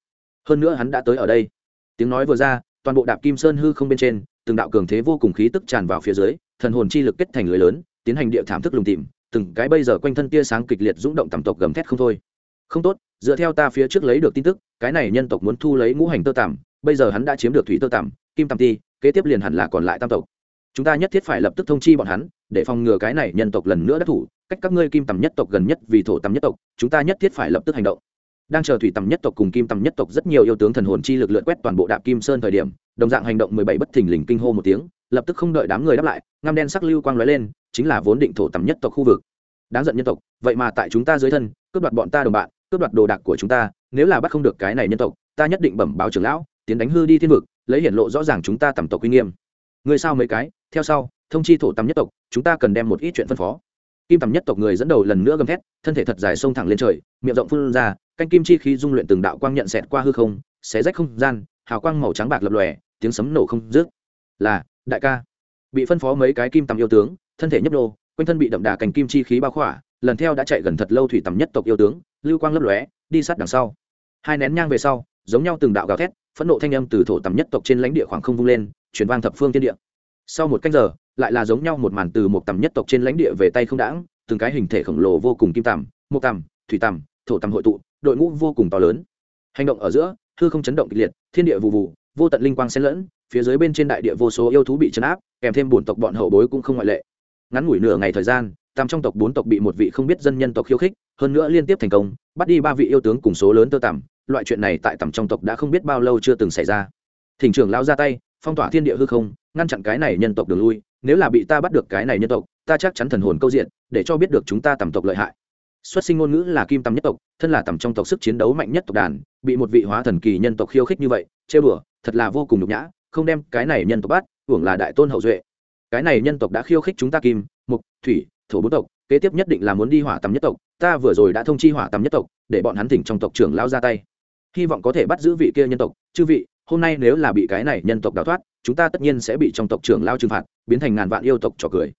Hơn nữa hắn đã tới ở đây. Tiếng nói vừa ra, toàn bộ đạp kim sơn hư không bên trên, từng đạo cường thế vô cùng khí tức tràn vào phía dưới, thần hồn chi lực kết thành lưới lớn, tiến hành địa thảm thức lùng tìm, từng cái bây giờ quanh thân tia sáng kịch liệt rung động tầm tộc gầm thét không thôi. Không tốt, dựa theo ta phía trước lấy được tin tức, cái này nhân tộc muốn thu lấy ngũ hành tơ tằm bây giờ hắn đã chiếm được thủy tơ tằm, kim tằm ti, kế tiếp liền hẳn là còn lại tam tộc. Chúng ta nhất thiết phải lập tức thông chi bọn hắn, để phòng ngừa cái này nhân tộc lần nữa đắc thủ, cách các ngươi kim tầm nhất tộc gần nhất vì thổ tầm nhất tộc, chúng ta nhất thiết phải lập tức hành động. Đang chờ thủy tầm nhất tộc cùng kim tầm nhất tộc rất nhiều yêu tướng thần hồn chi lực lượn quét toàn bộ đạp kim sơn thời điểm, đồng dạng hành động mười bảy bất thình lình kinh hô một tiếng, lập tức không đợi đám người đáp lại, ngăm đen sắc lưu quang lóe lên, chính là vốn định thổ tầm nhất tộc khu vực. Đáng giận nhân tộc, vậy mà tại chúng ta dưới thân, cướp đoạt bọn ta đồng bạn, cướp đoạt đồ đạc của chúng ta, nếu là bắt không được cái này nhân tộc, ta nhất định bẩm báo trưởng lão tiến đánh hư đi thiên vực, lấy hiển lộ rõ ràng chúng ta tầm tộc uy nghiêm. Người sao mấy cái? Theo sau, thông chi thổ tầm nhất tộc, chúng ta cần đem một ít chuyện phân phó. Kim tầm nhất tộc người dẫn đầu lần nữa gầm thét, thân thể thật dài xông thẳng lên trời, miệng rộng phun ra, canh kim chi khí dung luyện từng đạo quang nhận xẹt qua hư không, xé rách không gian, hào quang màu trắng bạc lập lòe, tiếng sấm nổ không rước là, đại ca. Bị phân phó mấy cái kim tầm yêu tướng, thân thể nhấp nô quanh thân bị đậm đà cành kim chi khí bao khỏa, lần theo đã chạy gần thật lâu thủy tầm nhất tộc yêu tướng, lưu quang lấp lóe, đi sát đằng sau. Hai nén nhang về sau giống nhau từng đạo gào thét phẫn nộ thanh âm từ thổ tầm nhất tộc trên lãnh địa khoảng không vung lên chuyển vang thập phương tiên địa. Sau một canh giờ lại là giống nhau một màn từ một tầm nhất tộc trên lãnh địa về tay không đãng từng cái hình thể khổng lồ vô cùng kim tầm, một tầm thủy tầm thổ tầm hội tụ đội ngũ vô cùng to lớn. Hành động ở giữa hư không chấn động kịch liệt thiên địa vụ vụ vô tận linh quang xen lẫn phía dưới bên trên đại địa vô số yêu thú bị chấn áp kèm thêm bổn tộc bọn hậu bối cũng không ngoại lệ. Ngắn ngủi nửa ngày thời gian tam trong tộc bốn tộc bị một vị không biết dân nhân tộc khiêu khích hơn nữa liên tiếp thành công bắt đi ba vị yêu tướng cùng số lớn tơ tằm loại chuyện này tại tầm trong tộc đã không biết bao lâu chưa từng xảy ra. Thỉnh trưởng lão ra tay, phong tỏa thiên địa hư không, ngăn chặn cái này nhân tộc đường lui, nếu là bị ta bắt được cái này nhân tộc, ta chắc chắn thần hồn câu diện, để cho biết được chúng ta tầm tộc lợi hại. Xuất sinh ngôn ngữ là kim tầm nhất tộc, thân là tầm trong tộc sức chiến đấu mạnh nhất tộc đàn, bị một vị hóa thần kỳ nhân tộc khiêu khích như vậy chê bừa thật là vô cùng nhục nhã, không đem cái này nhân tộc bắt, hưởng là đại tôn hậu duệ. Cái này nhân tộc đã khiêu khích chúng ta kim, mục, thủy, thổ bốn tộc, kế tiếp nhất định là muốn đi hỏa tầm nhất tộc, ta vừa rồi đã thông chi hỏa tầm nhất tộc, để bọn hắn thỉnh trong tộc trưởng lao ra tay hy vọng có thể bắt giữ vị kia nhân tộc. Chư vị, hôm nay nếu là bị cái này nhân tộc đào thoát, chúng ta tất nhiên sẽ bị trong tộc trưởng lao trừng phạt, biến thành ngàn vạn yêu tộc trò cười.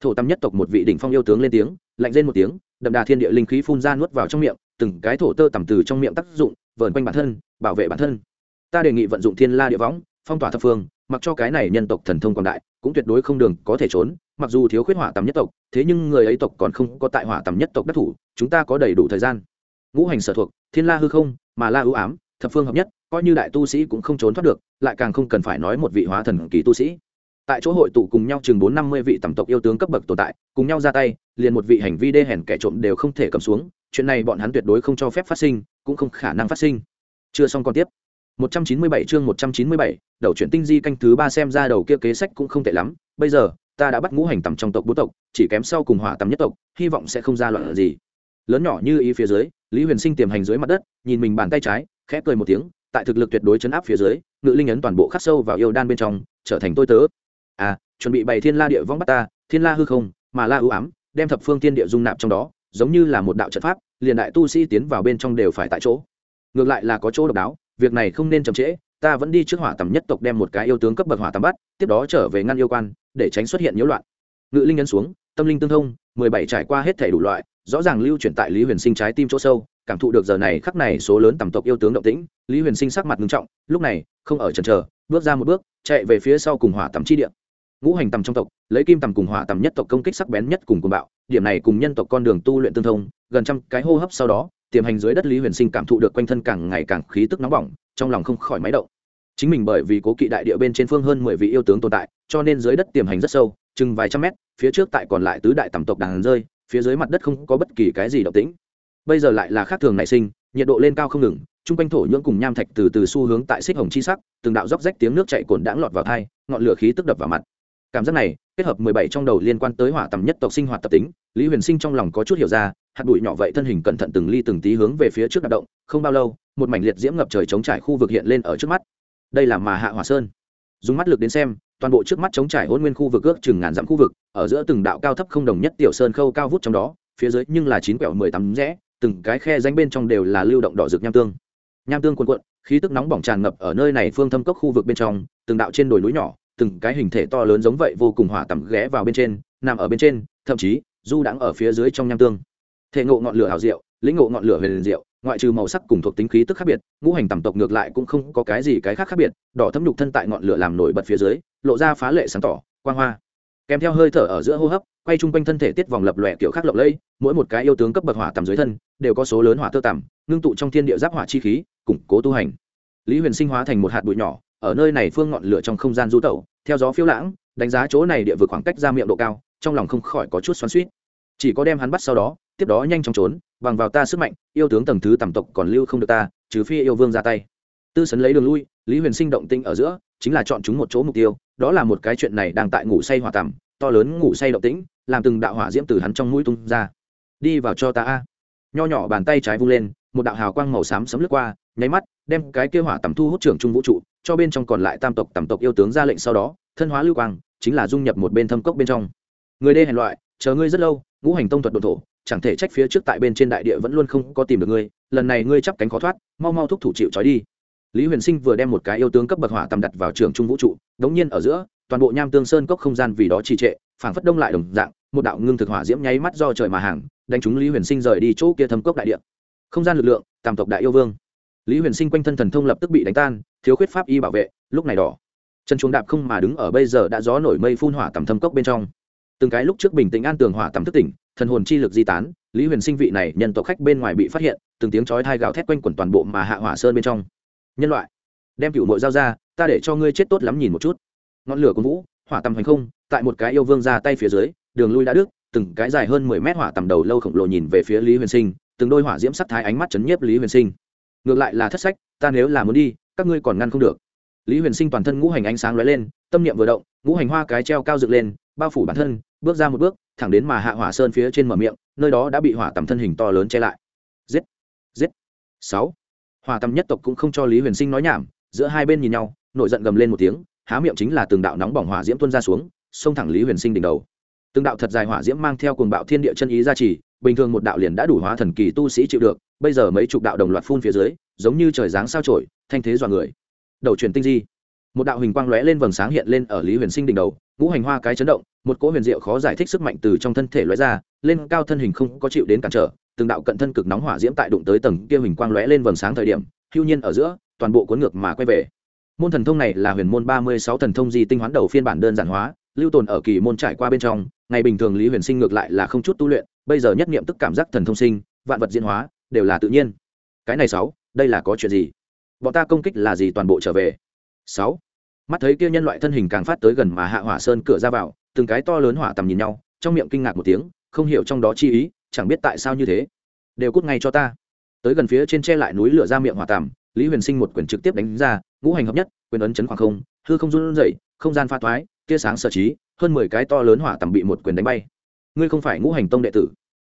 Thổ tam nhất tộc một vị đỉnh phong yêu tướng lên tiếng, lạnh lên một tiếng, đậm đà thiên địa linh khí phun ra nuốt vào trong miệng, từng cái thổ tơ tầm từ trong miệng tác dụng, vờn quanh bản thân, bảo vệ bản thân. Ta đề nghị vận dụng thiên la địa võng, phong tỏa thập phương, mặc cho cái này nhân tộc thần thông còn đại, cũng tuyệt đối không đường có thể trốn, mặc dù thiếu khuyết hỏa tầm nhất tộc, thế nhưng người ấy tộc còn không có tại hỏa tầm nhất tộc đắc thủ, chúng ta có đầy đủ thời gian. Ngũ hành sở thuộc, thiên la hư không mà la ưu ám thập phương hợp nhất coi như đại tu sĩ cũng không trốn thoát được lại càng không cần phải nói một vị hóa thần kỳ tu sĩ. Tại chỗ hội tụ cùng nhau chừng bốn năm mươi vị tầm tộc yêu tướng cấp bậc tồn tại cùng nhau ra tay liền một vị hành vi đê hèn kẻ trộm đều không thể cầm xuống chuyện này bọn hắn tuyệt đối không cho phép phát sinh cũng không khả năng phát sinh. Chưa xong còn tiếp. 197 chương 197, đầu chuyển tinh di canh thứ ba xem ra đầu kia kế sách cũng không tệ lắm bây giờ ta đã bắt ngũ hành tầm trong tộc bố tộc chỉ kém sau cùng hỏa tầm nhất tộc hy vọng sẽ không ra loạn gì lớn nhỏ như ý phía dưới, lý huyền sinh tiềm hành dưới mặt đất, nhìn mình bàn tay trái, khẽ cười một tiếng, tại thực lực tuyệt đối chấn áp phía dưới, ngự linh ấn toàn bộ khắc sâu vào yêu đan bên trong, trở thành tôi tớ. À chuẩn bị bày thiên la địa vong bắt ta, thiên la hư không, mà la ưu ám, đem thập phương thiên địa dung nạp trong đó, giống như là một đạo trận pháp, liền đại tu sĩ tiến vào bên trong đều phải tại chỗ. Ngược lại là có chỗ độc đáo, việc này không nên chậm trễ, ta vẫn đi trước hỏa tầm nhất tộc đem một cái yêu tướng cấp bậc hỏa tầm bắt, tiếp đó trở về ngăn yêu quan, để tránh xuất hiện nhiễu loạn. Ngự linh ấn xuống, tâm linh tương thông, mười bảy trải qua hết thể đủ loại rõ ràng lưu chuyển tại lý huyền sinh trái tim chỗ sâu, cảm thụ được giờ này khắc này số lớn tầm tộc yêu tướng động tĩnh, lý huyền sinh sắc mặt nghiêm trọng, lúc này, không ở trần trờ bước ra một bước, chạy về phía sau cùng hỏa tầm chi địa. Ngũ hành tầm trong tộc, lấy kim tầm cùng hỏa tầm nhất tộc công kích sắc bén nhất cùng cùng bạo, điểm này cùng nhân tộc con đường tu luyện tương thông, gần trăm cái hô hấp sau đó, tiềm hành dưới đất lý huyền sinh cảm thụ được quanh thân càng ngày càng khí tức nóng bỏng, trong lòng không khỏi máy động. Chính mình bởi vì cố kỵ đại địa bên trên phương hơn mười vị yêu tướng tồn tại, cho nên dưới đất tiềm hành rất sâu, chừng vài trăm mét, phía trước tại còn lại tứ đại tầm tộc đàn rơi phía dưới mặt đất không có bất kỳ cái gì động tĩnh. Bây giờ lại là khác thường nảy sinh, nhiệt độ lên cao không ngừng, chung quanh thổ nhưỡng cùng nham thạch từ từ xu hướng tại xích hồng chi sắc, từng đạo róc rách tiếng nước chạy cồn đãng lọt vào thai, ngọn lửa khí tức đập vào mặt. Cảm giác này, kết hợp mười bảy trong đầu liên quan tới hỏa tầm nhất tộc sinh hoạt tập tính, lý huyền sinh trong lòng có chút hiểu ra, hạt bụi nhỏ vậy thân hình cẩn thận từng ly từng tí hướng về phía trước đạp động, không bao lâu, một mảnh liệt diễm ngập trời chống trải khu vực hiện lên ở trước mắt. Đây là mà hạ hỏa sơn dùng mắt lực đến xem, toàn bộ trước mắt chống trải hôn nguyên khu vực ước chừng ngàn dặm khu vực, ở giữa từng đạo cao thấp không đồng nhất tiểu sơn khâu cao vút trong đó, phía dưới nhưng là chín quẹo mười tám rẽ, từng cái khe danh bên trong đều là lưu động đỏ rực nham tương. Nham tương cuồn cuộn, khí tức nóng bỏng tràn ngập ở nơi này phương thâm cốc khu vực bên trong, từng đạo trên đồi núi nhỏ, từng cái hình thể to lớn giống vậy vô cùng hỏa tầm ghé vào bên trên, nằm ở bên trên, thậm chí, du đãng ở phía dưới trong nham tương. Thể ngộ ngọn lửa hào diệu, lĩnh ngộ ngọn lửa huyền diệu ngoại trừ màu sắc cùng thuộc tính khí tức khác biệt, ngũ hành tầm tộc ngược lại cũng không có cái gì cái khác khác biệt, đỏ thấm nhục thân tại ngọn lửa làm nổi bật phía dưới, lộ ra phá lệ sáng tỏ, quang hoa. Kèm theo hơi thở ở giữa hô hấp, quay chung quanh thân thể tiết vòng lập lòe kiểu khác lộng lẫy, mỗi một cái yêu tướng cấp bậc hỏa tầm dưới thân, đều có số lớn hỏa tơ tầm, ngưng tụ trong thiên địa giáp hỏa chi khí, củng cố tu hành. Lý huyền sinh hóa thành một hạt bụi nhỏ, ở nơi này phương ngọn lửa trong không gian du tẩu, theo gió phiêu lãng, đánh giá chỗ này địa vực khoảng cách ra miệng độ cao, trong lòng không khỏi có chút xoắn suýt chỉ có đem hắn bắt sau đó tiếp đó nhanh chóng trốn, bằng vào ta sức mạnh, yêu tướng tầng thứ tầm tộc còn lưu không được ta, trừ phi yêu vương ra tay. Tư sấn lấy đường lui, lý huyền sinh động tinh ở giữa, chính là chọn chúng một chỗ mục tiêu, đó là một cái chuyện này đang tại ngủ say hỏa tầm to lớn ngủ say động tĩnh, làm từng đạo hỏa diễm từ hắn trong mũi tung ra. Đi vào cho ta a. Nho nhỏ bàn tay trái vung lên, một đạo hào quang màu xám sấm lướt qua, nháy mắt, đem cái kia hỏa tầm thu hút trưởng trung vũ trụ, cho bên trong còn lại tam tộc, tầm tộc yêu tướng ra lệnh sau đó, thân hóa lưu quang, chính là dung nhập một bên thâm cốc bên trong. Người đê hèn loại, chờ ngươi rất lâu, ngũ hành tông thuật đồn thổ chẳng thể trách phía trước tại bên trên đại địa vẫn luôn không có tìm được ngươi, lần này ngươi chắp cánh khó thoát, mau mau thúc thủ chịu trói đi. Lý huyền sinh vừa đem một cái yêu tướng cấp bậc hỏa tầm đặt vào trường trung vũ trụ, đống nhiên ở giữa, toàn bộ nham tương sơn cốc không gian vì đó trì trệ, phảng phất đông lại đồng dạng, một đạo ngưng thực hỏa diễm nháy mắt do trời mà hàng, đánh trúng lý huyền sinh rời đi chỗ kia thâm cốc đại địa. Không gian lực lượng, tam tộc đại yêu vương. Lý huyền sinh quanh thân thần thông lập tức bị đánh tan, thiếu khuyết pháp y bảo vệ, lúc này đỏ. Chân chuồng đạp không mà đứng ở bây giờ đã gió nổi mây phun hỏa tầm thâm cốc bên trong từng cái lúc trước bình tĩnh an tường hỏa tắm thức tỉnh, thần hồn chi lực di tán, lý huyền sinh vị này nhân tộc khách bên ngoài bị phát hiện, từng tiếng chói thai gào thét quanh quẩn toàn bộ mà hạ hỏa sơn bên trong. Nhân loại, đem cựu mội dao ra, ta để cho ngươi chết tốt lắm nhìn một chút. Ngọn lửa của vũ, hỏa tầm hành không, tại một cái yêu vương ra tay phía dưới, đường lui đã đứt, từng cái dài hơn mười mét hỏa tầm đầu lâu khổng lồ nhìn về phía lý huyền sinh, từng đôi hỏa diễm sắc thái ánh mắt chấn nhiếp lý huyền sinh. Ngược lại là thất sách, ta nếu là muốn đi, các ngươi còn ngăn không được. Lý huyền sinh toàn thân ngũ hành ánh sáng lóe lên, tâm niệm vừa động, ngũ hành hoa cái treo cao dựng lên, bao phủ bản thân bước ra một bước, thẳng đến mà hạ hỏa sơn phía trên mở miệng, nơi đó đã bị hỏa tầm thân hình to lớn che lại. Giết! Giết! Sáu! Hỏa tầm nhất tộc cũng không cho lý huyền sinh nói nhảm, giữa hai bên nhìn nhau nội giận gầm lên một tiếng, há miệng chính là từng đạo nóng bỏng hỏa diễm tuôn ra xuống, xông thẳng lý huyền sinh đỉnh đầu. Từng đạo thật dài hỏa diễm mang theo cuồng bạo thiên địa chân ý gia trì, bình thường một đạo liền đã đủ hóa thần kỳ tu sĩ chịu được, bây giờ mấy chục đạo đồng loạt phun phía dưới, giống như trời giáng sao trổi, thanh thế dọa người. Đầu truyền tinh di một đạo hình quang lóe lên vầng sáng hiện lên ở lý huyền sinh đỉnh đầu, ngũ hành hoa cái chấn động, một cỗ huyền diệu khó giải thích sức mạnh từ trong thân thể lóe ra, lên cao thân hình không có chịu đến cản trở, từng đạo cận thân cực nóng hỏa diễm tại đụng tới tầng kia hình quang lóe lên vầng sáng thời điểm, hưu nhiên ở giữa, toàn bộ cuốn ngược mà quay về. Môn thần thông này là huyền môn ba mươi sáu thần thông di tinh hoán đầu phiên bản đơn giản hóa, lưu tồn ở kỳ môn trải qua bên trong, ngày bình thường lý huyền sinh ngược lại là không chút tu luyện, bây giờ nhất niệm tức cảm giác thần thông sinh, vạn vật diễn hóa, đều là tự nhiên. Cái này sáu, đây là có chuyện gì? Bọn ta công kích là gì toàn bộ trở về? Sáu. Mắt thấy kia nhân loại thân hình càng phát tới gần mà hạ hỏa sơn cửa ra vào, từng cái to lớn hỏa tầm nhìn nhau, trong miệng kinh ngạc một tiếng, không hiểu trong đó chi ý, chẳng biết tại sao như thế. Đều cút ngay cho ta. Tới gần phía trên che lại núi lửa ra miệng hỏa tầm, lý huyền sinh một quyền trực tiếp đánh ra, ngũ hành hợp nhất, quyền ấn chấn khoảng không, hư không run rẩy, không gian pha thoái tia sáng sở trí, hơn mười cái to lớn hỏa tầm bị một quyền đánh bay. Ngươi không phải ngũ hành tông đệ tử.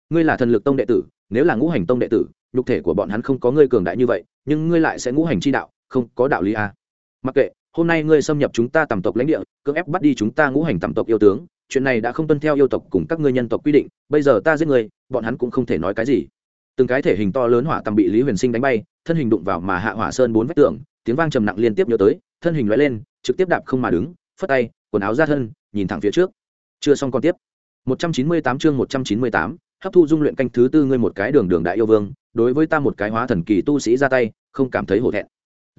Ngươi là thần lực tông đệ tử, nếu là ngũ hành tông đệ tử, nhục thể của bọn hắn không có ngươi cường đại như vậy, nhưng ngươi lại sẽ ngũ hành chi đạo, không có đạo lý à mặc kệ hôm nay ngươi xâm nhập chúng ta tầm tộc lãnh địa cưỡng ép bắt đi chúng ta ngũ hành tầm tộc yêu tướng chuyện này đã không tuân theo yêu tộc cùng các ngươi nhân tộc quy định bây giờ ta giết người, bọn hắn cũng không thể nói cái gì. Từng cái thể hình to lớn hỏa tầm bị lý huyền sinh đánh bay thân hình đụng vào mà hạ hỏa sơn bốn vách tường tiếng vang trầm nặng liên tiếp nhớ tới thân hình loại lên trực tiếp đạp không mà đứng phất tay quần áo ra thân nhìn thẳng phía trước. Chưa xong còn tiếp. 198 chương 198, hấp thu dung luyện canh thứ tư ngươi một cái đường đường đại yêu vương đối với ta một cái hóa thần kỳ tu sĩ ra tay không cảm thấy hổ thẹn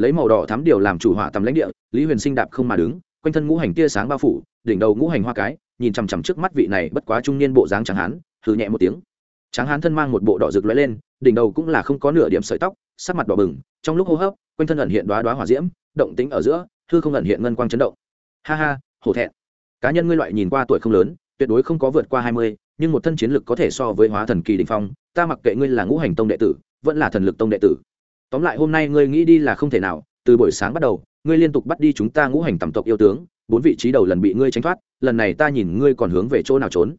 lấy màu đỏ thắm điều làm chủ hỏa tầm lãnh địa, lý huyền sinh đạp không mà đứng, quanh thân ngũ hành tia sáng bao phủ, đỉnh đầu ngũ hành hoa cái, nhìn chằm chằm trước mắt vị này bất quá trung niên bộ dáng tráng hán, hừ nhẹ một tiếng. Tráng hán thân mang một bộ đỏ rực lóe lên, đỉnh đầu cũng là không có nửa điểm sợi tóc, sắc mặt đỏ bừng, trong lúc hô hấp, quanh thân ẩn hiện đoá đoá hỏa diễm, động tính ở giữa thư không ẩn hiện ngân quang chấn động. Ha ha, hổ thẹn. Cá nhân ngươi loại nhìn qua tuổi không lớn, tuyệt đối không có vượt qua hai mươi, nhưng một thân chiến lực có thể so với hóa thần kỳ đình phong, ta mặc kệ ngươi là ngũ hành tông đệ tử, vẫn là thần lực tông đệ tử tóm lại hôm nay ngươi nghĩ đi là không thể nào, từ buổi sáng bắt đầu, ngươi liên tục bắt đi chúng ta ngũ hành tầm tộc yêu tướng, bốn vị trí đầu lần bị ngươi tránh thoát, lần này ta nhìn ngươi còn hướng về chỗ nào trốn.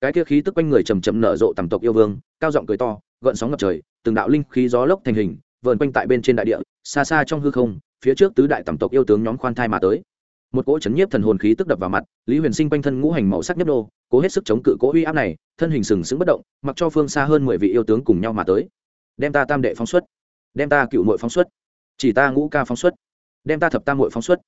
Cái kia khí tức quanh người chầm chậm nở rộ tầm tộc yêu vương, cao giọng cười to, gợn sóng ngập trời, từng đạo linh khí gió lốc thành hình, vờn quanh tại bên trên đại địa, xa xa trong hư không, phía trước tứ đại tầm tộc yêu tướng nhóm khoan thai mà tới. Một cỗ chấn nhiếp thần hồn khí tức đập vào mặt, lý huyền sinh quanh thân ngũ hành màu sắc nhấp đô cố hết sức chống cự cỗ uy áp này, thân hình sừng sững bất động, mặc cho phương xa hơn mười vị yêu tướng cùng nhau mà tới. Đem ta tam đệ phóng xuất đem ta cựu mội phóng xuất. Chỉ ta ngũ ca phóng xuất. Đem ta thập tam mội phóng xuất.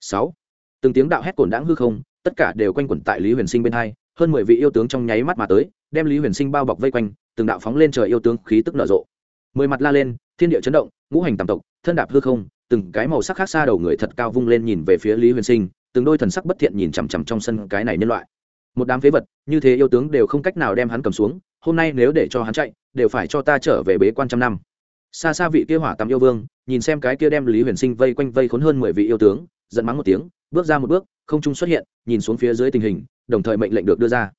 Sáu. Từng tiếng đạo hét cổn đãng hư không, tất cả đều quanh quẩn tại lý huyền sinh bên hai, hơn mười vị yêu tướng trong nháy mắt mà tới, đem lý huyền sinh bao bọc vây quanh, từng đạo phóng lên trời yêu tướng khí tức nở rộ. Mười mặt la lên, thiên địa chấn động, ngũ hành tàm tộc, thân đạp hư không, từng cái màu sắc khác xa đầu người thật cao vung lên nhìn về phía lý huyền sinh, từng đôi thần sắc bất thiện nhìn chằm chằm trong sân cái này nhân loại. Một đám phế vật, như thế yêu tướng đều không cách nào đem hắn cầm xuống, hôm nay nếu để cho hắn chạy, đều phải cho ta trở về bế quan trăm năm xa xa vị kia hỏa tầm yêu vương, nhìn xem cái kia đem lý huyền sinh vây quanh vây khốn hơn mười vị yêu tướng, giận mắng một tiếng, bước ra một bước, không trung xuất hiện, nhìn xuống phía dưới tình hình, đồng thời mệnh lệnh được đưa ra.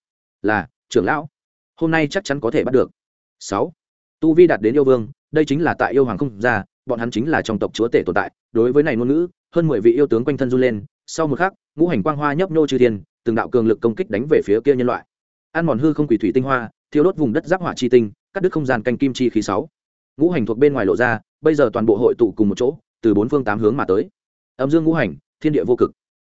Là, trưởng lão, hôm nay chắc chắn có thể bắt được. Sáu, tu vi đạt đến yêu vương, đây chính là tại yêu hoàng không ra, bọn hắn chính là trong tộc chúa tể tồn tại, đối với này ngôn ngữ, hơn mười vị yêu tướng quanh thân run lên, sau một khắc, ngũ hành quang hoa nhấp nhô chư thiên, từng đạo cường lực công kích đánh về phía kia nhân loại. Ăn mòn hư không quỷ thủy tinh hoa, thiêu đốt vùng đất giáp hỏa chi tinh, cắt đứt không gian canh kim chi khí sáu ngũ hành thuộc bên ngoài lộ ra, bây giờ toàn bộ hội tụ cùng một chỗ, từ bốn phương tám hướng mà tới. Âm dương ngũ hành, thiên địa vô cực.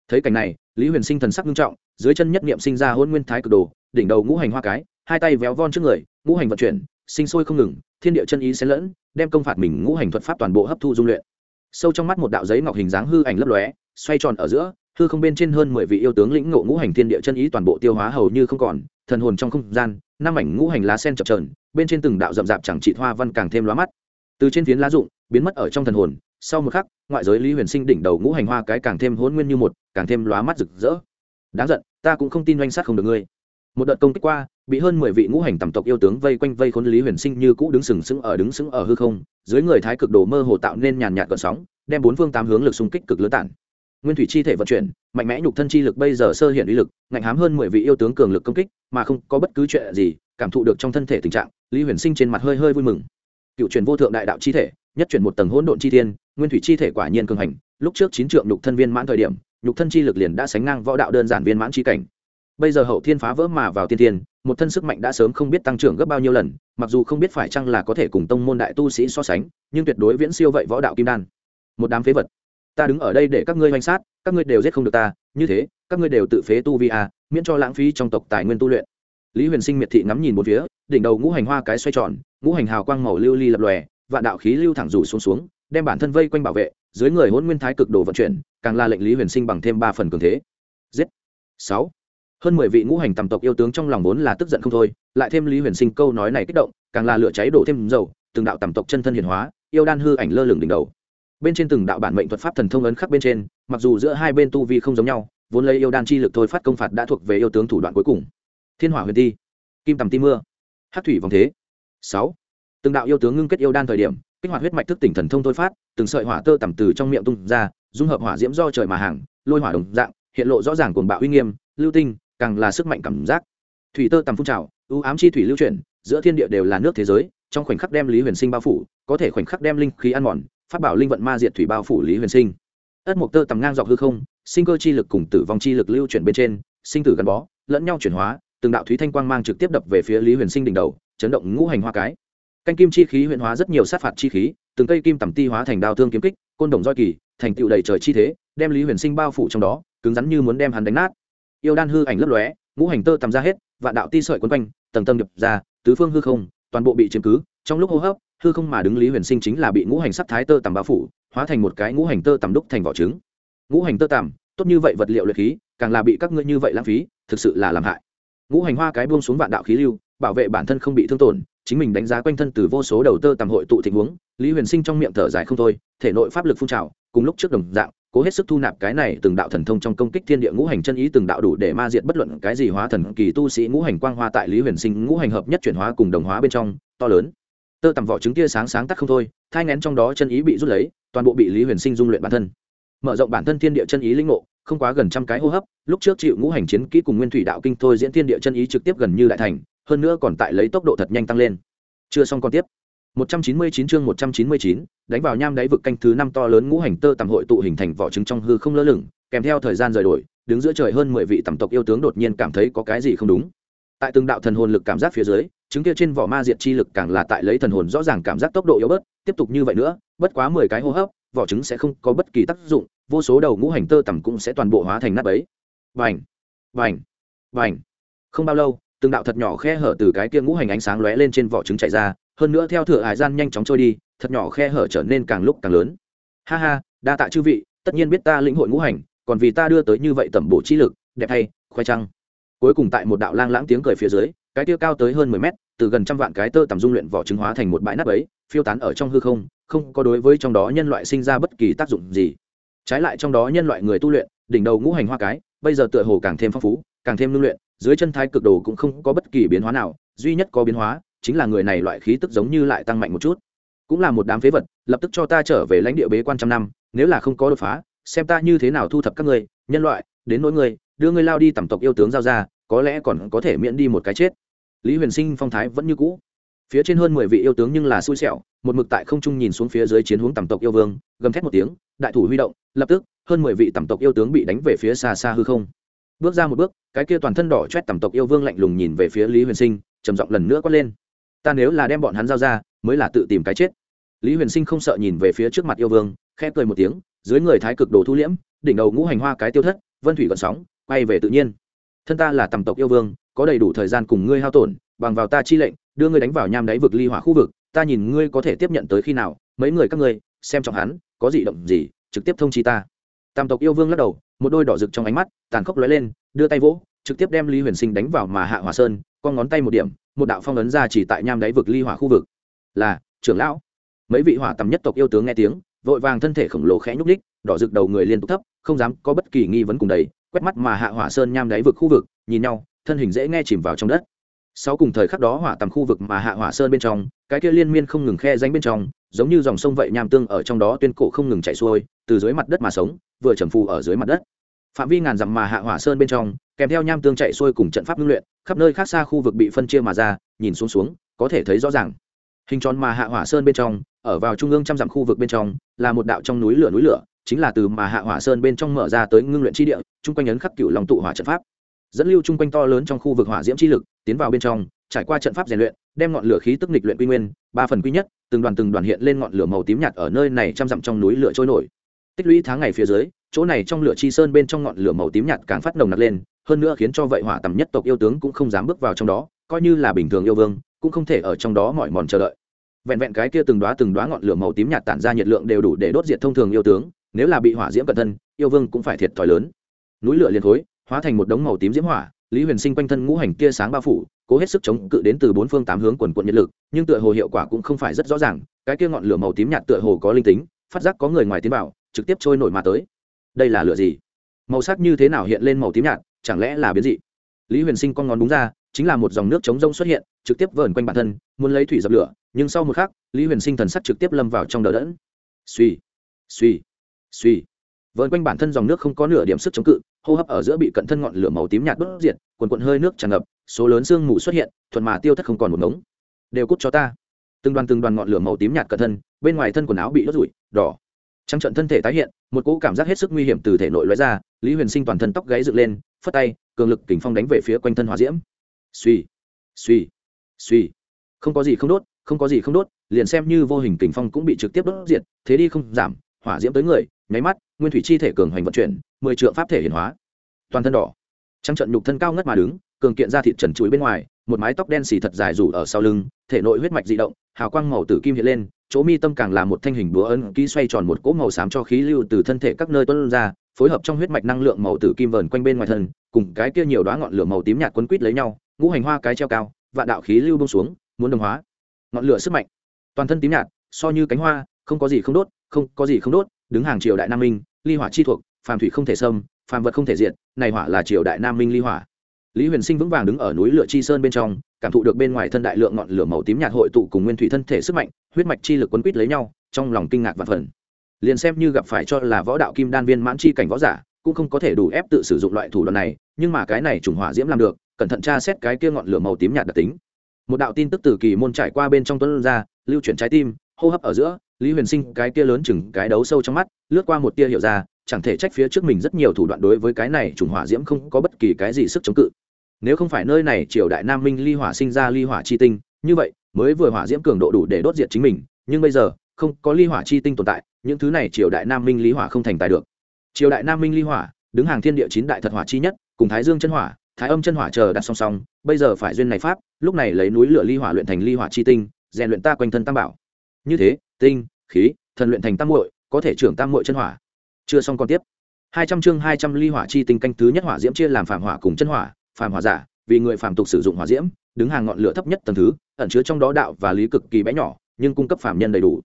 Thấy cảnh này, lý huyền sinh thần sắc nghiêm trọng, dưới chân nhất niệm sinh ra hôn nguyên thái cực đồ, đỉnh đầu ngũ hành hoa cái, hai tay véo von trước người, ngũ hành vận chuyển, sinh sôi không ngừng, thiên địa chân ý xen lẫn, đem công phạt mình ngũ hành thuật pháp toàn bộ hấp thu dung luyện. Sâu trong mắt một đạo giấy ngọc hình dáng hư ảnh lấp lóe, xoay tròn ở giữa hư không bên trên hơn mười vị yêu tướng lĩnh ngộ ngũ hành thiên địa chân ý toàn bộ tiêu hóa hầu như không còn, thần hồn trong không gian, năm ảnh ngũ hành lá sen chập trờn bên trên từng đạo rậm rạp chẳng trị hoa văn càng thêm lóa mắt. Từ trên phiến lá dụng biến mất ở trong thần hồn, sau một khắc, ngoại giới lý huyền sinh đỉnh đầu ngũ hành hoa cái càng thêm hôn nguyên như một, càng thêm lóa mắt rực rỡ. Đáng giận, ta cũng không tin doanh sát không được ngươi. Một đợt công kích qua, bị hơn mười vị ngũ hành tầm tộc yêu tướng vây quanh vây khốn lý huyền sinh như cũ đứng sừng sững ở đứng sững ở hư không, dưới người thái cực đồ mơ hồ tạo nên nhàn nhạt cợn sóng, đem bốn phương tám hướng lực xung kích cực lớn tản nguyên thủy chi thể vận chuyển, mạnh mẽ nhục thân chi lực bây giờ sơ hiện uy lực, ngạnh hám hơn mười vị yêu tướng cường lực công kích, mà không có bất cứ chuyện gì, cảm thụ được trong thân thể tình trạng, lý huyền sinh trên mặt hơi hơi vui mừng. Cựu truyền vô thượng đại đạo chi thể, nhất chuyển một tầng hỗn độn chi thiên, nguyên thủy chi thể quả nhiên cường hành, lúc trước chín trượng nhục thân viên mãn thời điểm, nhục thân chi lực liền đã sánh ngang võ đạo đơn giản viên mãn chi cảnh. Bây giờ hậu thiên phá vỡ mà vào tiên thiên, một thân sức mạnh đã sớm không biết tăng trưởng gấp bao nhiêu lần, mặc dù không biết phải chăng là có thể cùng tông môn đại tu sĩ so sánh, nhưng tuyệt đối viễn siêu vậy võ đạo kim đan. Một đám phế vật ta đứng ở đây để các ngươi hoành sát các ngươi đều giết không được ta như thế các ngươi đều tự phế tu vi à, miễn cho lãng phí trong tộc tài nguyên tu luyện. Lý huyền sinh miệt thị ngắm nhìn một phía đỉnh đầu ngũ hành hoa cái xoay tròn ngũ hành hào quang màu lưu ly lập lòe vạn đạo khí lưu thẳng rủ xuống xuống đem bản thân vây quanh bảo vệ dưới người hôn nguyên thái cực đồ vận chuyển càng là lệnh lý huyền sinh bằng thêm ba phần cường thế. Giết. Sáu. Hơn mười vị ngũ hành tầm tộc yêu tướng trong lòng vốn là tức giận không thôi lại thêm lý huyền sinh câu nói này kích động càng là lửa cháy đổ thêm dầu từng đạo tầm tộc chân thân hiển hóa yêu đan hư ảnh lơ lửng đỉnh đầu bên trên từng đạo bản mệnh thuật pháp thần thông ấn khắc bên trên, mặc dù giữa hai bên tu vi không giống nhau, vốn lấy yêu đan chi lực thôi phát công phạt đã thuộc về yêu tướng thủ đoạn cuối cùng. Thiên hỏa huyền ti, kim tầm ti mưa hát thủy vòng thế. Sáu. Từng đạo yêu tướng ngưng kết yêu đan thời điểm, kích hoạt huyết mạch thức tỉnh thần thông thôi phát, từng sợi hỏa tơ tầm từ trong miệng tung ra, dung hợp hỏa diễm do trời mà hàng, lôi hỏa đồng dạng, hiện lộ rõ ràng cuồng bạo uy nghiêm, lưu tinh, càng là sức mạnh cảm giác. Thủy tơ tầm phun trào ưu ám chi thủy lưu chuyển, giữa thiên địa đều là nước thế giới, trong khoảnh khắc đem lý huyền sinh bao phủ, có thể khoảnh khắc đem linh khí ăn mòn phát bảo linh vận ma diệt thủy bao phủ lý huyền sinh ất Mộc tơ tầm ngang dọc hư không sinh cơ chi lực cùng tử vong chi lực lưu chuyển bên trên sinh tử gắn bó lẫn nhau chuyển hóa từng đạo thúy thanh quang mang trực tiếp đập về phía lý huyền sinh đỉnh đầu chấn động ngũ hành hoa cái canh kim chi khí huyền hóa rất nhiều sát phạt chi khí từng cây kim tầm ti hóa thành đao thương kiếm kích côn đồng roi kỳ thành tựu đầy trời chi thế đem lý huyền sinh bao phủ trong đó cứng rắn như muốn đem hắn đánh nát yêu đan hư ảnh lấp lóe ngũ hành tơ tầm ra hết vạn đạo ti sợi quấn quanh tầng tầng đập ra tứ phương hư không toàn bộ bị chiếm cứ trong lúc hô hấp hư không mà đứng lý huyền sinh chính là bị ngũ hành sắc thái tơ tằm bao phủ, hóa thành một cái ngũ hành tơ tằm đúc thành vỏ trứng. Ngũ hành tơ tằm, tốt như vậy vật liệu luyện khí, càng là bị các ngươi như vậy lãng phí, thực sự là làm hại. Ngũ hành hoa cái buông xuống vạn đạo khí lưu, bảo vệ bản thân không bị thương tổn, chính mình đánh giá quanh thân từ vô số đầu tơ tằm hội tụ tình huống, lý huyền sinh trong miệng thở dài không thôi, thể nội pháp lực phun trào, cùng lúc trước đồng dạng, cố hết sức thu nạp cái này từng đạo thần thông trong công kích thiên địa ngũ hành chân ý từng đạo đủ để ma diệt bất luận cái gì hóa thần kỳ tu sĩ ngũ hành quang hoa tại lý huyền sinh ngũ hành hợp nhất chuyển hóa cùng đồng hóa bên trong, to lớn tơ tằm vỏ trứng tia sáng sáng tắt không thôi thai ngén trong đó chân ý bị rút lấy toàn bộ bị lý huyền sinh dung luyện bản thân. Mở rộng bản thân thiên địa chân ý linh ngộ không quá gần trăm cái hô hấp lúc trước chịu ngũ hành chiến kỹ cùng nguyên thủy đạo kinh thôi diễn thiên địa chân ý trực tiếp gần như đại thành hơn nữa còn tại lấy tốc độ thật nhanh tăng lên. Chưa xong còn tiếp. 199 chương 199, đánh vào nham đáy vực canh thứ năm to lớn ngũ hành tơ tầm hội tụ hình thành vỏ trứng trong hư không lơ lửng kèm theo thời gian rời đổi đứng giữa trời hơn mười vị tầm tộc yêu tướng đột nhiên cảm thấy có cái gì không đúng. Tại từng đạo thần hồn lực cảm giác phía dưới chứng kia trên vỏ ma diệt chi lực càng là tại lấy thần hồn rõ ràng cảm giác tốc độ yếu bớt, tiếp tục như vậy nữa, bất quá mười cái hô hấp, vỏ trứng sẽ không có bất kỳ tác dụng, vô số đầu ngũ hành tơ tằm cũng sẽ toàn bộ hóa thành nát ấy vành vành vành không bao lâu, từng đạo thật nhỏ khe hở từ cái kia ngũ hành ánh sáng lóe lên trên vỏ trứng chạy ra, hơn nữa theo thửa hải gian nhanh chóng trôi đi, thật nhỏ khe hở trở nên càng lúc càng lớn. Ha ha, đa tạ chư vị, tất nhiên biết ta lĩnh hội ngũ hành, còn vì ta đưa tới như vậy tẩm bổ chi lực, đẹp hay khoe trăng. Cuối cùng tại một đạo lang lãng tiếng cười phía dưới cái tia cao tới hơn mười mét, từ gần trăm vạn cái tơ tầm dung luyện vỏ trứng hóa thành một bãi nắp ấy, phiêu tán ở trong hư không không có đối với trong đó nhân loại sinh ra bất kỳ tác dụng gì. Trái lại trong đó nhân loại người tu luyện, đỉnh đầu ngũ hành hoa cái, bây giờ tựa hồ càng thêm phong phú, càng thêm ngưng luyện, dưới chân thái cực đồ cũng không có bất kỳ biến hóa nào, duy nhất có biến hóa chính là người này loại khí tức giống như lại tăng mạnh một chút. Cũng là một đám phế vật, lập tức cho ta trở về lãnh địa bế quan trăm năm, nếu là không có đột phá, xem ta như thế nào thu thập các ngươi, nhân loại, đến nỗi ngươi, đưa ngươi lao đi tẩm tộc yêu tướng giao ra có lẽ còn có thể miễn đi một cái chết. Lý huyền sinh phong thái vẫn như cũ. Phía trên hơn mười vị yêu tướng nhưng là xui xẻo, một mực tại không trung nhìn xuống phía dưới chiến hướng tẩm tộc yêu vương, gầm thét một tiếng, đại thủ huy động, lập tức, hơn mười vị tẩm tộc yêu tướng bị đánh về phía xa xa hư không. Bước ra một bước, cái kia toàn thân đỏ chét tẩm tộc yêu vương lạnh lùng nhìn về phía lý huyền sinh, trầm giọng lần nữa quát lên. Ta nếu là đem bọn hắn giao ra, mới là tự tìm cái chết. Lý huyền sinh không sợ nhìn về phía trước mặt yêu vương, khẽ cười một tiếng, dưới người thái cực đồ thu liễm, đỉnh đầu ngũ hành hoa cái tiêu thất, vân thủy gọn sóng quay về tự nhiên thân ta là tầm tộc yêu vương, có đầy đủ thời gian cùng ngươi hao tổn, bằng vào ta chi lệnh, đưa ngươi đánh vào nham đáy vực ly hỏa khu vực, ta nhìn ngươi có thể tiếp nhận tới khi nào, mấy người các ngươi, xem trọng hắn, có gì động gì, trực tiếp thông chi ta. Tam tộc yêu vương lắc đầu, một đôi đỏ rực trong ánh mắt, tàn khốc lóe lên, đưa tay vỗ, trực tiếp đem lý huyền sinh đánh vào mà hạ hỏa sơn, con ngón tay một điểm, một đạo phong ấn ra chỉ tại nham đáy vực ly hỏa khu vực. Là, trưởng lão. Mấy vị hỏa tầm nhất tộc yêu tướng nghe tiếng, vội vàng thân thể khổng lồ khẽ nhúc ních đỏ rực đầu người liên tục thấp, không dám có bất kỳ nghi vấn cùng đầy quét mắt mà hạ hỏa sơn nham đáy vực khu vực, nhìn nhau, thân hình dễ nghe chìm vào trong đất. Sau cùng thời khắc đó hỏa tầm khu vực mà hạ hỏa sơn bên trong, cái kia liên miên không ngừng khe danh bên trong, giống như dòng sông vậy nham tương ở trong đó tuyên cổ không ngừng chảy xuôi, từ dưới mặt đất mà sống, vừa trầm phù ở dưới mặt đất. Phạm vi ngàn dặm mà hạ hỏa sơn bên trong, kèm theo nham tương chạy xuôi cùng trận pháp ngưng luyện, khắp nơi khác xa khu vực bị phân chia mà ra, nhìn xuống xuống, có thể thấy rõ ràng. Hình tròn mà hạ hỏa sơn bên trong, ở vào trung ương trăm dặm khu vực bên trong, là một đạo trong núi lửa núi lửa chính là từ mà hạ hỏa sơn bên trong mở ra tới ngưng luyện chi địa, chung quanh ấn khắc cựu lòng tụ hỏa trận pháp. Dẫn lưu chung quanh to lớn trong khu vực hỏa diễm chi lực, tiến vào bên trong, trải qua trận pháp rèn luyện, đem ngọn lửa khí tức nghịch luyện quy nguyên, ba phần quy nhất, từng đoàn từng đoàn hiện lên ngọn lửa màu tím nhạt ở nơi này trăm dặm trong núi lửa trôi nổi. Tích lũy tháng ngày phía dưới, chỗ này trong lửa chi sơn bên trong ngọn lửa màu tím nhạt càng phát nồng nặc lên, hơn nữa khiến cho vậy hỏa tầm nhất tộc yêu tướng cũng không dám bước vào trong đó, coi như là bình thường yêu vương, cũng không thể ở trong đó mỏi mòn chờ đợi. Vẹn vẹn cái kia từng đóa từng đóa ngọn lửa màu tím nhạt tản ra nhiệt lượng đều đủ để đốt diệt thông thường yêu tướng nếu là bị hỏa diễm cận thân, yêu vương cũng phải thiệt thòi lớn. Núi lửa liền khối, hóa thành một đống màu tím diễm hỏa, lý huyền sinh quanh thân ngũ hành kia sáng bao phủ, cố hết sức chống cự đến từ bốn phương tám hướng quần quận nhiệt lực, nhưng tựa hồ hiệu quả cũng không phải rất rõ ràng, cái kia ngọn lửa màu tím nhạt tựa hồ có linh tính, phát giác có người ngoài tiến vào, trực tiếp trôi nổi mà tới. Đây là lửa gì? Màu sắc như thế nào hiện lên màu tím nhạt, chẳng lẽ là biến dị? Lý huyền sinh con ngón đúng ra, chính là một dòng nước chống rông xuất hiện, trực tiếp vờn quanh bản thân, muốn lấy thủy dập lửa, nhưng sau một khắc, lý huyền sinh thần sắc trực tiếp lâm vào trong đờ đẫn. Suy suy suy. Vờn quanh bản thân dòng nước không có nửa điểm sức chống cự, hô hấp ở giữa bị cận thân ngọn lửa màu tím nhạt đốt diệt, quần quận hơi nước tràn ngập, số lớn sương mù xuất hiện thuận mà tiêu thất không còn một ngống. Đều cút cho ta. Từng đoàn từng đoàn ngọn lửa màu tím nhạt cận thân, bên ngoài thân quần áo bị đốt rụi, đỏ. Trăng trận thân thể tái hiện, một cỗ cảm giác hết sức nguy hiểm từ thể nội lóe ra, lý huyền sinh toàn thân tóc gáy dựng lên, phất tay, cường lực kình phong đánh về phía quanh thân hòa diễm. Suy suy suy. Không có gì không đốt, không có gì không đốt, liền xem như vô hình kình phong cũng bị trực tiếp đốt diệt, thế đi không giảm, hỏa diễm tới người nháy mắt, nguyên thủy chi thể cường hoành vận chuyển, mười trượng pháp thể hiển hóa. Toàn thân đỏ. Trăng trận nhục thân cao ngất mà đứng, cường kiện ra thịt trần chuối bên ngoài, một mái tóc đen xì thật dài rủ ở sau lưng, thể nội huyết mạch di động, hào quang màu tử kim hiện lên, chỗ mi tâm càng là một thanh hình búa ấn ký xoay tròn một cỗ màu xám cho khí lưu từ thân thể các nơi tuôn ra, phối hợp trong huyết mạch năng lượng màu tử kim vờn quanh bên ngoài thân, cùng cái kia nhiều đoá ngọn lửa màu tím nhạt quấn quít lấy nhau, ngũ hành hoa cái treo cao, vạn đạo khí lưu bông xuống, muốn đồng hóa. Ngọn lửa sức mạnh. Toàn thân tím nhạt, so như cánh hoa, không có gì không đốt, không có gì không đốt đứng hàng triều đại nam minh, ly hỏa chi thuộc, phàm thủy không thể xâm, phàm vật không thể diệt, này hỏa là triều đại nam minh ly hỏa. Lý huyền sinh vững vàng đứng ở núi lửa chi sơn bên trong, cảm thụ được bên ngoài thân đại lượng ngọn lửa màu tím nhạt hội tụ cùng nguyên thủy thân thể sức mạnh, huyết mạch chi lực quấn quýt lấy nhau, trong lòng kinh ngạc và phần liền xem như gặp phải cho là võ đạo kim đan viên mãn chi cảnh võ giả, cũng không có thể đủ ép tự sử dụng loại thủ đoạn này, nhưng mà cái này trùng hỏa diễm làm được, cẩn thận tra xét cái kia ngọn lửa màu tím nhạt đặc tính. Một đạo tin tức từ kỳ môn trải qua bên trong tuấn ra, lưu chuyển trái tim, hô hấp ở giữa lý huyền sinh cái kia lớn chừng cái đấu sâu trong mắt, lướt qua một tia hiệu ra, chẳng thể trách phía trước mình rất nhiều thủ đoạn đối với cái này trùng hỏa diễm không có bất kỳ cái gì sức chống cự. Nếu không phải nơi này triều đại nam minh ly hỏa sinh ra ly hỏa chi tinh, như vậy, mới vừa hỏa diễm cường độ đủ để đốt diệt chính mình, nhưng bây giờ, không có ly hỏa chi tinh tồn tại, những thứ này triều đại nam minh ly hỏa không thành tài được. Triều đại nam minh ly hỏa, đứng hàng thiên địa chín đại thật hỏa chi nhất, cùng thái dương chân hỏa, thái âm chân hỏa chờ đặt song song, bây giờ phải duyên này pháp, lúc này lấy núi lửa ly hỏa luyện thành ly hỏa chi tinh, rèn luyện ta quanh thân tam bảo. Như thế, tinh khí, thần luyện thành tam muội, có thể trưởng tam muội chân hỏa. Chưa xong còn tiếp. Hai trăm chương hai trăm ly hỏa chi tinh canh thứ nhất hỏa diễm chia làm phàm hỏa cùng chân hỏa, phàm hỏa giả, vì người phàm tục sử dụng hỏa diễm, đứng hàng ngọn lửa thấp nhất tầng thứ, ẩn chứa trong đó đạo và lý cực kỳ bé nhỏ, nhưng cung cấp phàm nhân đầy đủ.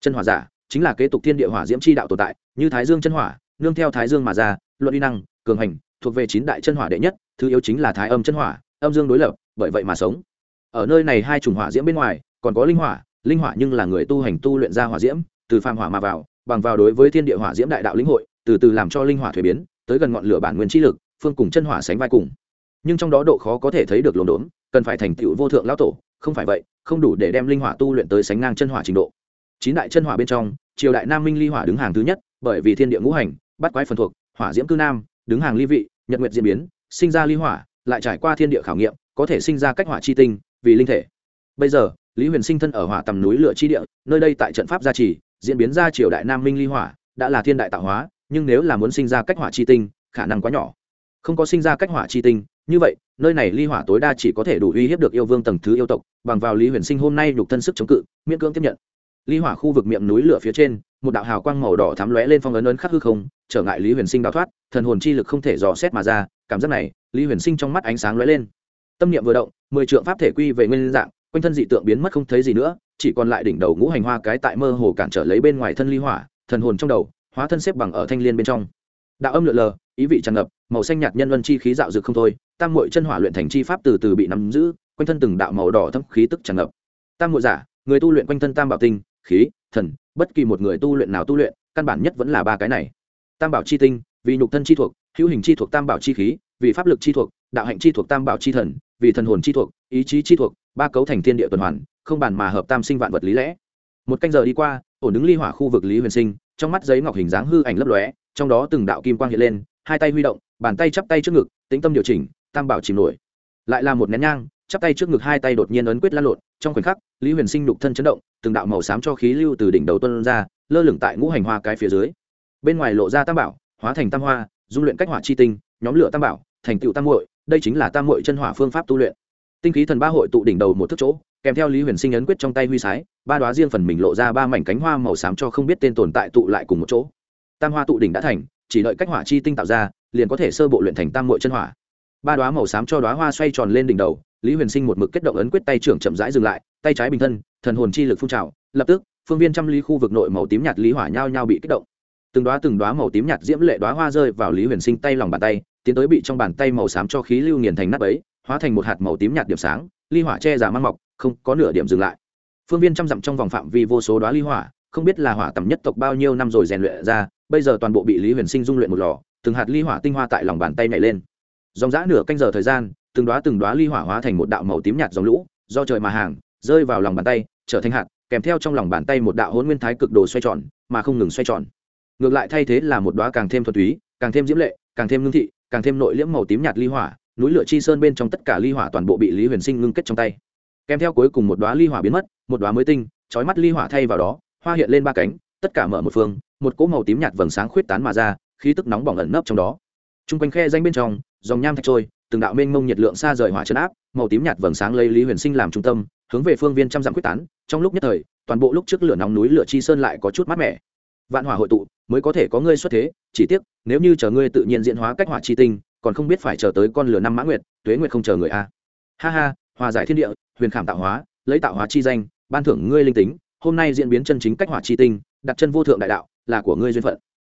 Chân hỏa giả, chính là kế tục thiên địa hỏa diễm chi đạo tồn tại, như thái dương chân hỏa, nương theo thái dương mà ra, luận uy năng, cường hành, thuộc về chín đại chân hỏa đệ nhất, thứ yếu chính là thái âm chân hỏa, âm dương đối lập, bởi vậy mà sống. Ở nơi này hai chủng hỏa diễm bên ngoài, còn có linh hỏa linh hỏa nhưng là người tu hành tu luyện ra hỏa diễm, từ phàm hỏa mà vào, bằng vào đối với thiên địa hỏa diễm đại đạo lĩnh hội, từ từ làm cho linh hỏa thuế biến, tới gần ngọn lửa bản nguyên trí lực, phương cùng chân hỏa sánh vai cùng. Nhưng trong đó độ khó có thể thấy được lồn đốn, cần phải thành tựu vô thượng lão tổ, không phải vậy, không đủ để đem linh hỏa tu luyện tới sánh ngang chân hỏa trình độ. Chín đại chân hỏa bên trong, triều đại nam minh ly hỏa đứng hàng thứ nhất, bởi vì thiên địa ngũ hành, bắt quái phần thuộc, hỏa diễm cư nam, đứng hàng ly vị, nhật nguyệt diễn biến, sinh ra ly hỏa, lại trải qua thiên địa khảo nghiệm, có thể sinh ra cách hỏa chi tinh, vì linh thể. Bây giờ lý huyền sinh thân ở hỏa tầm núi lửa chi địa, nơi đây tại trận pháp gia trì, diễn biến ra triều đại nam minh ly hỏa, đã là thiên đại tạo hóa, nhưng nếu là muốn sinh ra cách hỏa chi tinh, khả năng quá nhỏ. Không có sinh ra cách hỏa chi tinh, như vậy, nơi này ly hỏa tối đa chỉ có thể đủ uy hiếp được yêu vương tầng thứ yêu tộc, bằng vào lý huyền sinh hôm nay nhục thân sức chống cự, miễn cưỡng tiếp nhận. Ly hỏa khu vực miệng núi lửa phía trên, một đạo hào quang màu đỏ thắm lóe lên phong ấn ấn khắc hư không, trở ngại lý huyền sinh đào thoát, thần hồn chi lực không thể dò xét mà ra, cảm giác này, lý huyền sinh trong mắt ánh sáng lóe lên. Tâm niệm vừa động, mười trượng pháp thể quy về nguyên dạng quanh thân dị tượng biến mất không thấy gì nữa, chỉ còn lại đỉnh đầu ngũ hành hoa cái tại mơ hồ cản trở lấy bên ngoài thân ly hỏa, thần hồn trong đầu, hóa thân xếp bằng ở thanh liên bên trong. Đạo âm lượn lờ, ý vị tràn ngập, màu xanh nhạt nhân luân chi khí dạo dực không thôi, tam mội chân hỏa luyện thành chi pháp từ từ bị nắm giữ, quanh thân từng đạo màu đỏ thâm khí tức tràn ngập. Tam mội giả, người tu luyện quanh thân tam bảo tinh, khí, thần, bất kỳ một người tu luyện nào tu luyện, căn bản nhất vẫn là ba cái này. Tam bảo chi tinh, vì nhục thân chi thuộc, hữu hình chi thuộc tam bảo chi khí, vì pháp lực chi thuộc, đạo hạnh chi thuộc tam bảo chi thần, vì thần hồn chi thuộc, ý chí chi thuộc ba cấu thành thiên địa tuần hoàn, không bàn mà hợp tam sinh vạn vật lý lẽ. Một canh giờ đi qua, ổn đứng ly hỏa khu vực lý huyền sinh, trong mắt giấy ngọc hình dáng hư ảnh lấp lóe, trong đó từng đạo kim quang hiện lên, hai tay huy động, bàn tay chắp tay trước ngực, tĩnh tâm điều chỉnh, tam bảo chìm nổi. Lại là một nén nhang, chắp tay trước ngực hai tay đột nhiên ấn quyết lan lộn, trong khoảnh khắc, lý huyền sinh đục thân chấn động, từng đạo màu xám cho khí lưu từ đỉnh đầu tuân ra, lơ lửng tại ngũ hành hoa cái phía dưới. Bên ngoài lộ ra tam bảo, hóa thành tam hoa, dung luyện cách hỏa chi tinh, nhóm lửa tam bảo, thành tựu tam muội, đây chính là tam muội chân hỏa phương pháp tu luyện tinh khí thần ba hội tụ đỉnh đầu một thước chỗ, kèm theo lý huyền sinh ấn quyết trong tay huy sái, ba đoá riêng phần mình lộ ra ba mảnh cánh hoa màu xám cho không biết tên tồn tại tụ lại cùng một chỗ. Tam hoa tụ đỉnh đã thành, chỉ đợi cách hỏa chi tinh tạo ra, liền có thể sơ bộ luyện thành tam mội chân hỏa. Ba đoá màu xám cho đoá hoa xoay tròn lên đỉnh đầu, lý huyền sinh một mực kết động ấn quyết tay trưởng chậm rãi dừng lại, tay trái bình thân, thần hồn chi lực phun trào, lập tức, phương viên trăm lý khu vực nội màu tím nhạt lý hỏa nhao nhao bị kích động. Từng đoá từng đoá màu tím nhạt diễm lệ đoá hoa rơi vào lý huyền sinh tay lòng bàn tay tiến tới bị trong bàn tay màu xám cho khí lưu nghiền thành nắp ấy, hóa thành một hạt màu tím nhạt điểm sáng, ly hỏa che giả mang mọc, không có nửa điểm dừng lại. Phương viên trăm dặm trong vòng phạm vi vô số đoá ly hỏa, không biết là hỏa tầm nhất tộc bao nhiêu năm rồi rèn luyện ra, bây giờ toàn bộ bị lý huyền sinh dung luyện một lò, từng hạt ly hỏa tinh hoa tại lòng bàn tay nhảy lên. Dòng dã nửa canh giờ thời gian, từng đoá từng đoá ly hỏa hóa thành một đạo màu tím nhạt dòng lũ, do trời mà hàng, rơi vào lòng bàn tay, trở thành hạt, kèm theo trong lòng bàn tay một đạo hôn nguyên thái cực đồ xoay tròn, mà không ngừng xoay tròn. Ngược lại thay thế là một đoá càng thêm thuật túy, càng thêm diễm lệ, càng thêm ngưng thị càng thêm nội liễm màu tím nhạt ly hỏa, núi lửa chi sơn bên trong tất cả ly hỏa toàn bộ bị lý huyền sinh ngưng kết trong tay. Kèm theo cuối cùng một đoá ly hỏa biến mất, một đoá mới tinh trói mắt ly hỏa thay vào đó, hoa hiện lên ba cánh, tất cả mở một phương, một cỗ màu tím nhạt vầng sáng khuyết tán mà ra, khí tức nóng bỏng ẩn nấp trong đó. T r u n g quanh khe danh bên trong, dòng nham thạch trôi, từng đạo mênh mông nhiệt lượng xa rời hỏa chấn áp, màu tím nhạt vầng sáng lấy lý huyền sinh làm trung tâm, hướng về phương viên trăm dặm quyết tán. Trong lúc nhất thời, toàn bộ lúc trước lửa nóng núi lửa chi sơn lại có chút mát mẻ vạn hỏa hội tụ mới có thể có ngươi xuất thế, chỉ tiếc, nếu như chờ ngươi tự nhiên diễn hóa cách hỏa chi tinh, còn không biết phải chờ tới con lửa năm mã nguyệt, tuế nguyệt không chờ người a. Ha ha, hòa giải thiên địa, huyền khảm tạo hóa, lấy tạo hóa chi danh, ban thưởng ngươi linh tính, hôm nay diễn biến chân chính cách hỏa chi tinh, đặt chân vô thượng đại đạo, là của ngươi duyên phận.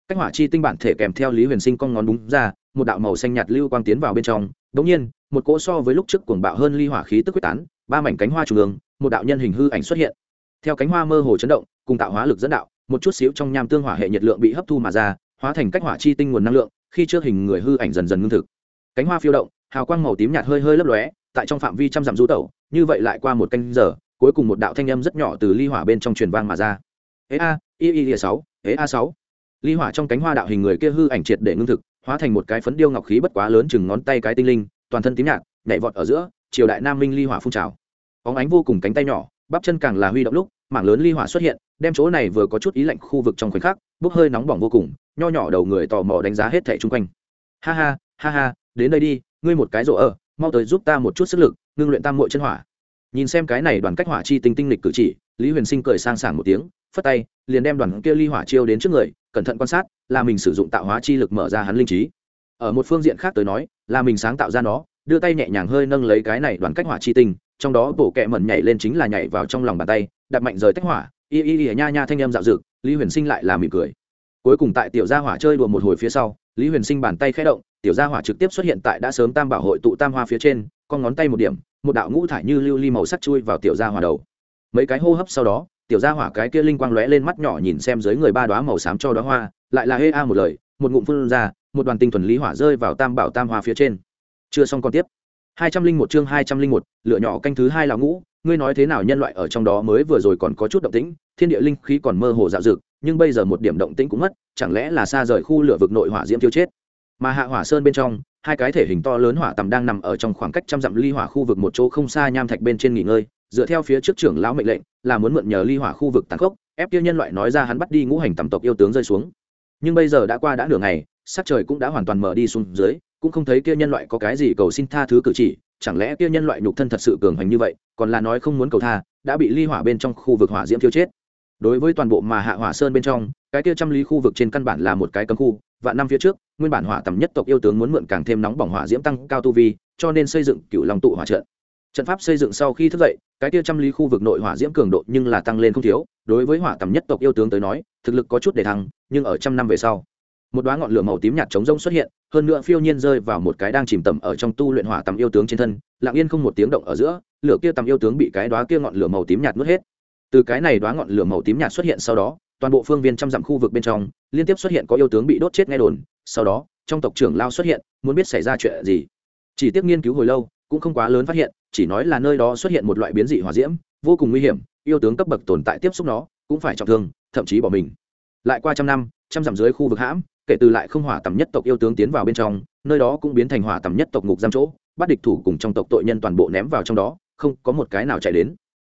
Cách hỏa chi tinh bản thể kèm theo lý huyền sinh con ngón đúng ra, một đạo màu xanh nhạt lưu quang tiến vào bên trong đống nhiên, một cỗ so với lúc trước cuồng bạo hơn ly hỏa khí tức quyết tán, ba mảnh cánh hoa trung ương, một đạo nhân hình hư ảnh xuất hiện. Theo cánh hoa mơ hồ chấn động, cùng tạo hóa lực dẫn đạo một chút xíu trong nham tương hỏa hệ nhiệt lượng bị hấp thu mà ra, hóa thành cách hỏa chi tinh nguồn năng lượng, khi trước hình người hư ảnh dần dần ngưng thực. Cánh hoa phiêu động, hào quang màu tím nhạt hơi hơi lấp lóe, tại trong phạm vi trăm dặm du tẩu, như vậy lại qua một canh giờ, cuối cùng một đạo thanh âm rất nhỏ từ ly hỏa bên trong truyền vang mà ra. Ế a y y sáu, ế a sáu. Ly hỏa trong cánh hoa đạo hình người kia hư ảnh triệt để ngưng thực, hóa thành một cái phấn điêu ngọc khí bất quá lớn chừng ngón tay cái tinh linh, toàn thân tím nhạt, nhảy vọt ở giữa, triều đại nam minh ly hỏa phun trào. Óng ánh vô cùng cánh tay nhỏ, bắp chân càng là huy động lúc mảng lớn ly hỏa xuất hiện, đem chỗ này vừa có chút ý lạnh khu vực trong khoảnh khắc, bốc hơi nóng bỏng vô cùng, nho nhỏ đầu người tò mò đánh giá hết thẻ chung quanh. Ha ha ha ha, đến đây đi, ngươi một cái rổ ở mau tới giúp ta một chút sức lực, ngưng luyện tam muội chân hỏa. Nhìn xem cái này đoàn cách hỏa chi tinh tinh lịch cử chỉ, lý huyền sinh cười sang sảng một tiếng, phất tay, liền đem đoàn kia ly hỏa chiêu đến trước người, cẩn thận quan sát, là mình sử dụng tạo hóa chi lực mở ra hắn linh trí. Ở một phương diện khác tới nói, là mình sáng tạo ra nó, đưa tay nhẹ nhàng hơi nâng lấy cái này đoàn cách hỏa chi tinh, trong đó bộ kẹ mẩn nhảy lên chính là nhảy vào trong lòng bàn tay đặt mạnh rời tách hỏa, y y y nha nha thanh em dạo dực, lý huyền sinh lại là mỉm cười. Cuối cùng tại tiểu gia hỏa chơi đùa một hồi phía sau, lý huyền sinh bàn tay khẽ động, tiểu gia hỏa trực tiếp xuất hiện tại đã sớm tam bảo hội tụ tam hoa phía trên, con ngón tay một điểm, một đạo ngũ thải như lưu ly màu sắc chui vào tiểu gia hỏa đầu. Mấy cái hô hấp sau đó, tiểu gia hỏa cái kia linh quang lóe lên mắt nhỏ nhìn xem dưới người ba đoá màu xám cho đoá hoa, lại là hê a một lời, một ngụm phun ra, một đoàn tinh thuần lý hỏa rơi vào tam bảo tam hoa phía trên. Chưa xong còn tiếp. Hai trăm linh một chương hai trăm linh một lựa nhỏ canh thứ hai là ngũ ngươi nói thế nào nhân loại ở trong đó mới vừa rồi còn có chút động tĩnh, thiên địa linh khí còn mơ hồ dạo dực, nhưng bây giờ một điểm động tĩnh cũng mất, chẳng lẽ là xa rời khu lửa vực nội hỏa diễm tiêu chết? Mà hạ hỏa sơn bên trong, hai cái thể hình to lớn hỏa tầm đang nằm ở trong khoảng cách trăm dặm ly hỏa khu vực một chỗ không xa nham thạch bên trên nghỉ ngơi, dựa theo phía trước trưởng lão mệnh lệnh, là muốn mượn nhờ ly hỏa khu vực tàn khốc, ép tiêu nhân loại nói ra hắn bắt đi ngũ hành tầm tộc yêu tướng rơi xuống. Nhưng bây giờ đã qua đã nửa ngày, sắc trời cũng đã hoàn toàn mở đi xuống dưới cũng không thấy kia nhân loại có cái gì cầu xin tha thứ cử chỉ, chẳng lẽ kia nhân loại nhục thân thật sự cường hành như vậy, còn là nói không muốn cầu tha, đã bị ly hỏa bên trong khu vực hỏa diễm thiêu chết. Đối với toàn bộ mà hạ hỏa sơn bên trong, cái kia trăm lý khu vực trên căn bản là một cái cấm khu và năm phía trước, nguyên bản hỏa tầm nhất tộc yêu tướng muốn mượn càng thêm nóng bỏng hỏa diễm tăng cao tu vi, cho nên xây dựng cựu lòng tụ hỏa trận. Trận pháp xây dựng sau khi thức dậy, cái kia trăm lý khu vực nội hỏa diễm cường độ nhưng là tăng lên không thiếu. Đối với hỏa tầm nhất tộc yêu tướng tới nói, thực lực có chút để thăng, nhưng ở trăm năm về sau một đoá ngọn lửa màu tím nhạt trống rông xuất hiện, hơn nữa phiêu nhiên rơi vào một cái đang chìm tầm ở trong tu luyện hỏa tầm yêu tướng trên thân, lặng yên không một tiếng động ở giữa, lửa kia tầm yêu tướng bị cái đoá kia ngọn lửa màu tím nhạt nuốt hết. Từ cái này đoá ngọn lửa màu tím nhạt xuất hiện sau đó, toàn bộ phương viên trăm dặm khu vực bên trong, liên tiếp xuất hiện có yêu tướng bị đốt chết nghe đồn, sau đó, trong tộc trưởng lao xuất hiện, muốn biết xảy ra chuyện gì. Chỉ tiếc nghiên cứu hồi lâu, cũng không quá lớn phát hiện, chỉ nói là nơi đó xuất hiện một loại biến dị hỏa diễm, vô cùng nguy hiểm, yêu tướng cấp bậc tồn tại tiếp xúc nó, cũng phải trọng thương, thậm chí bỏ mình. Lại qua trăm năm, trăm dặm dưới khu vực hãm kể từ lại không hỏa tầm nhất tộc yêu tướng tiến vào bên trong, nơi đó cũng biến thành hỏa tầm nhất tộc ngục giam chỗ, bắt địch thủ cùng trong tộc tội nhân toàn bộ ném vào trong đó, không có một cái nào chạy đến.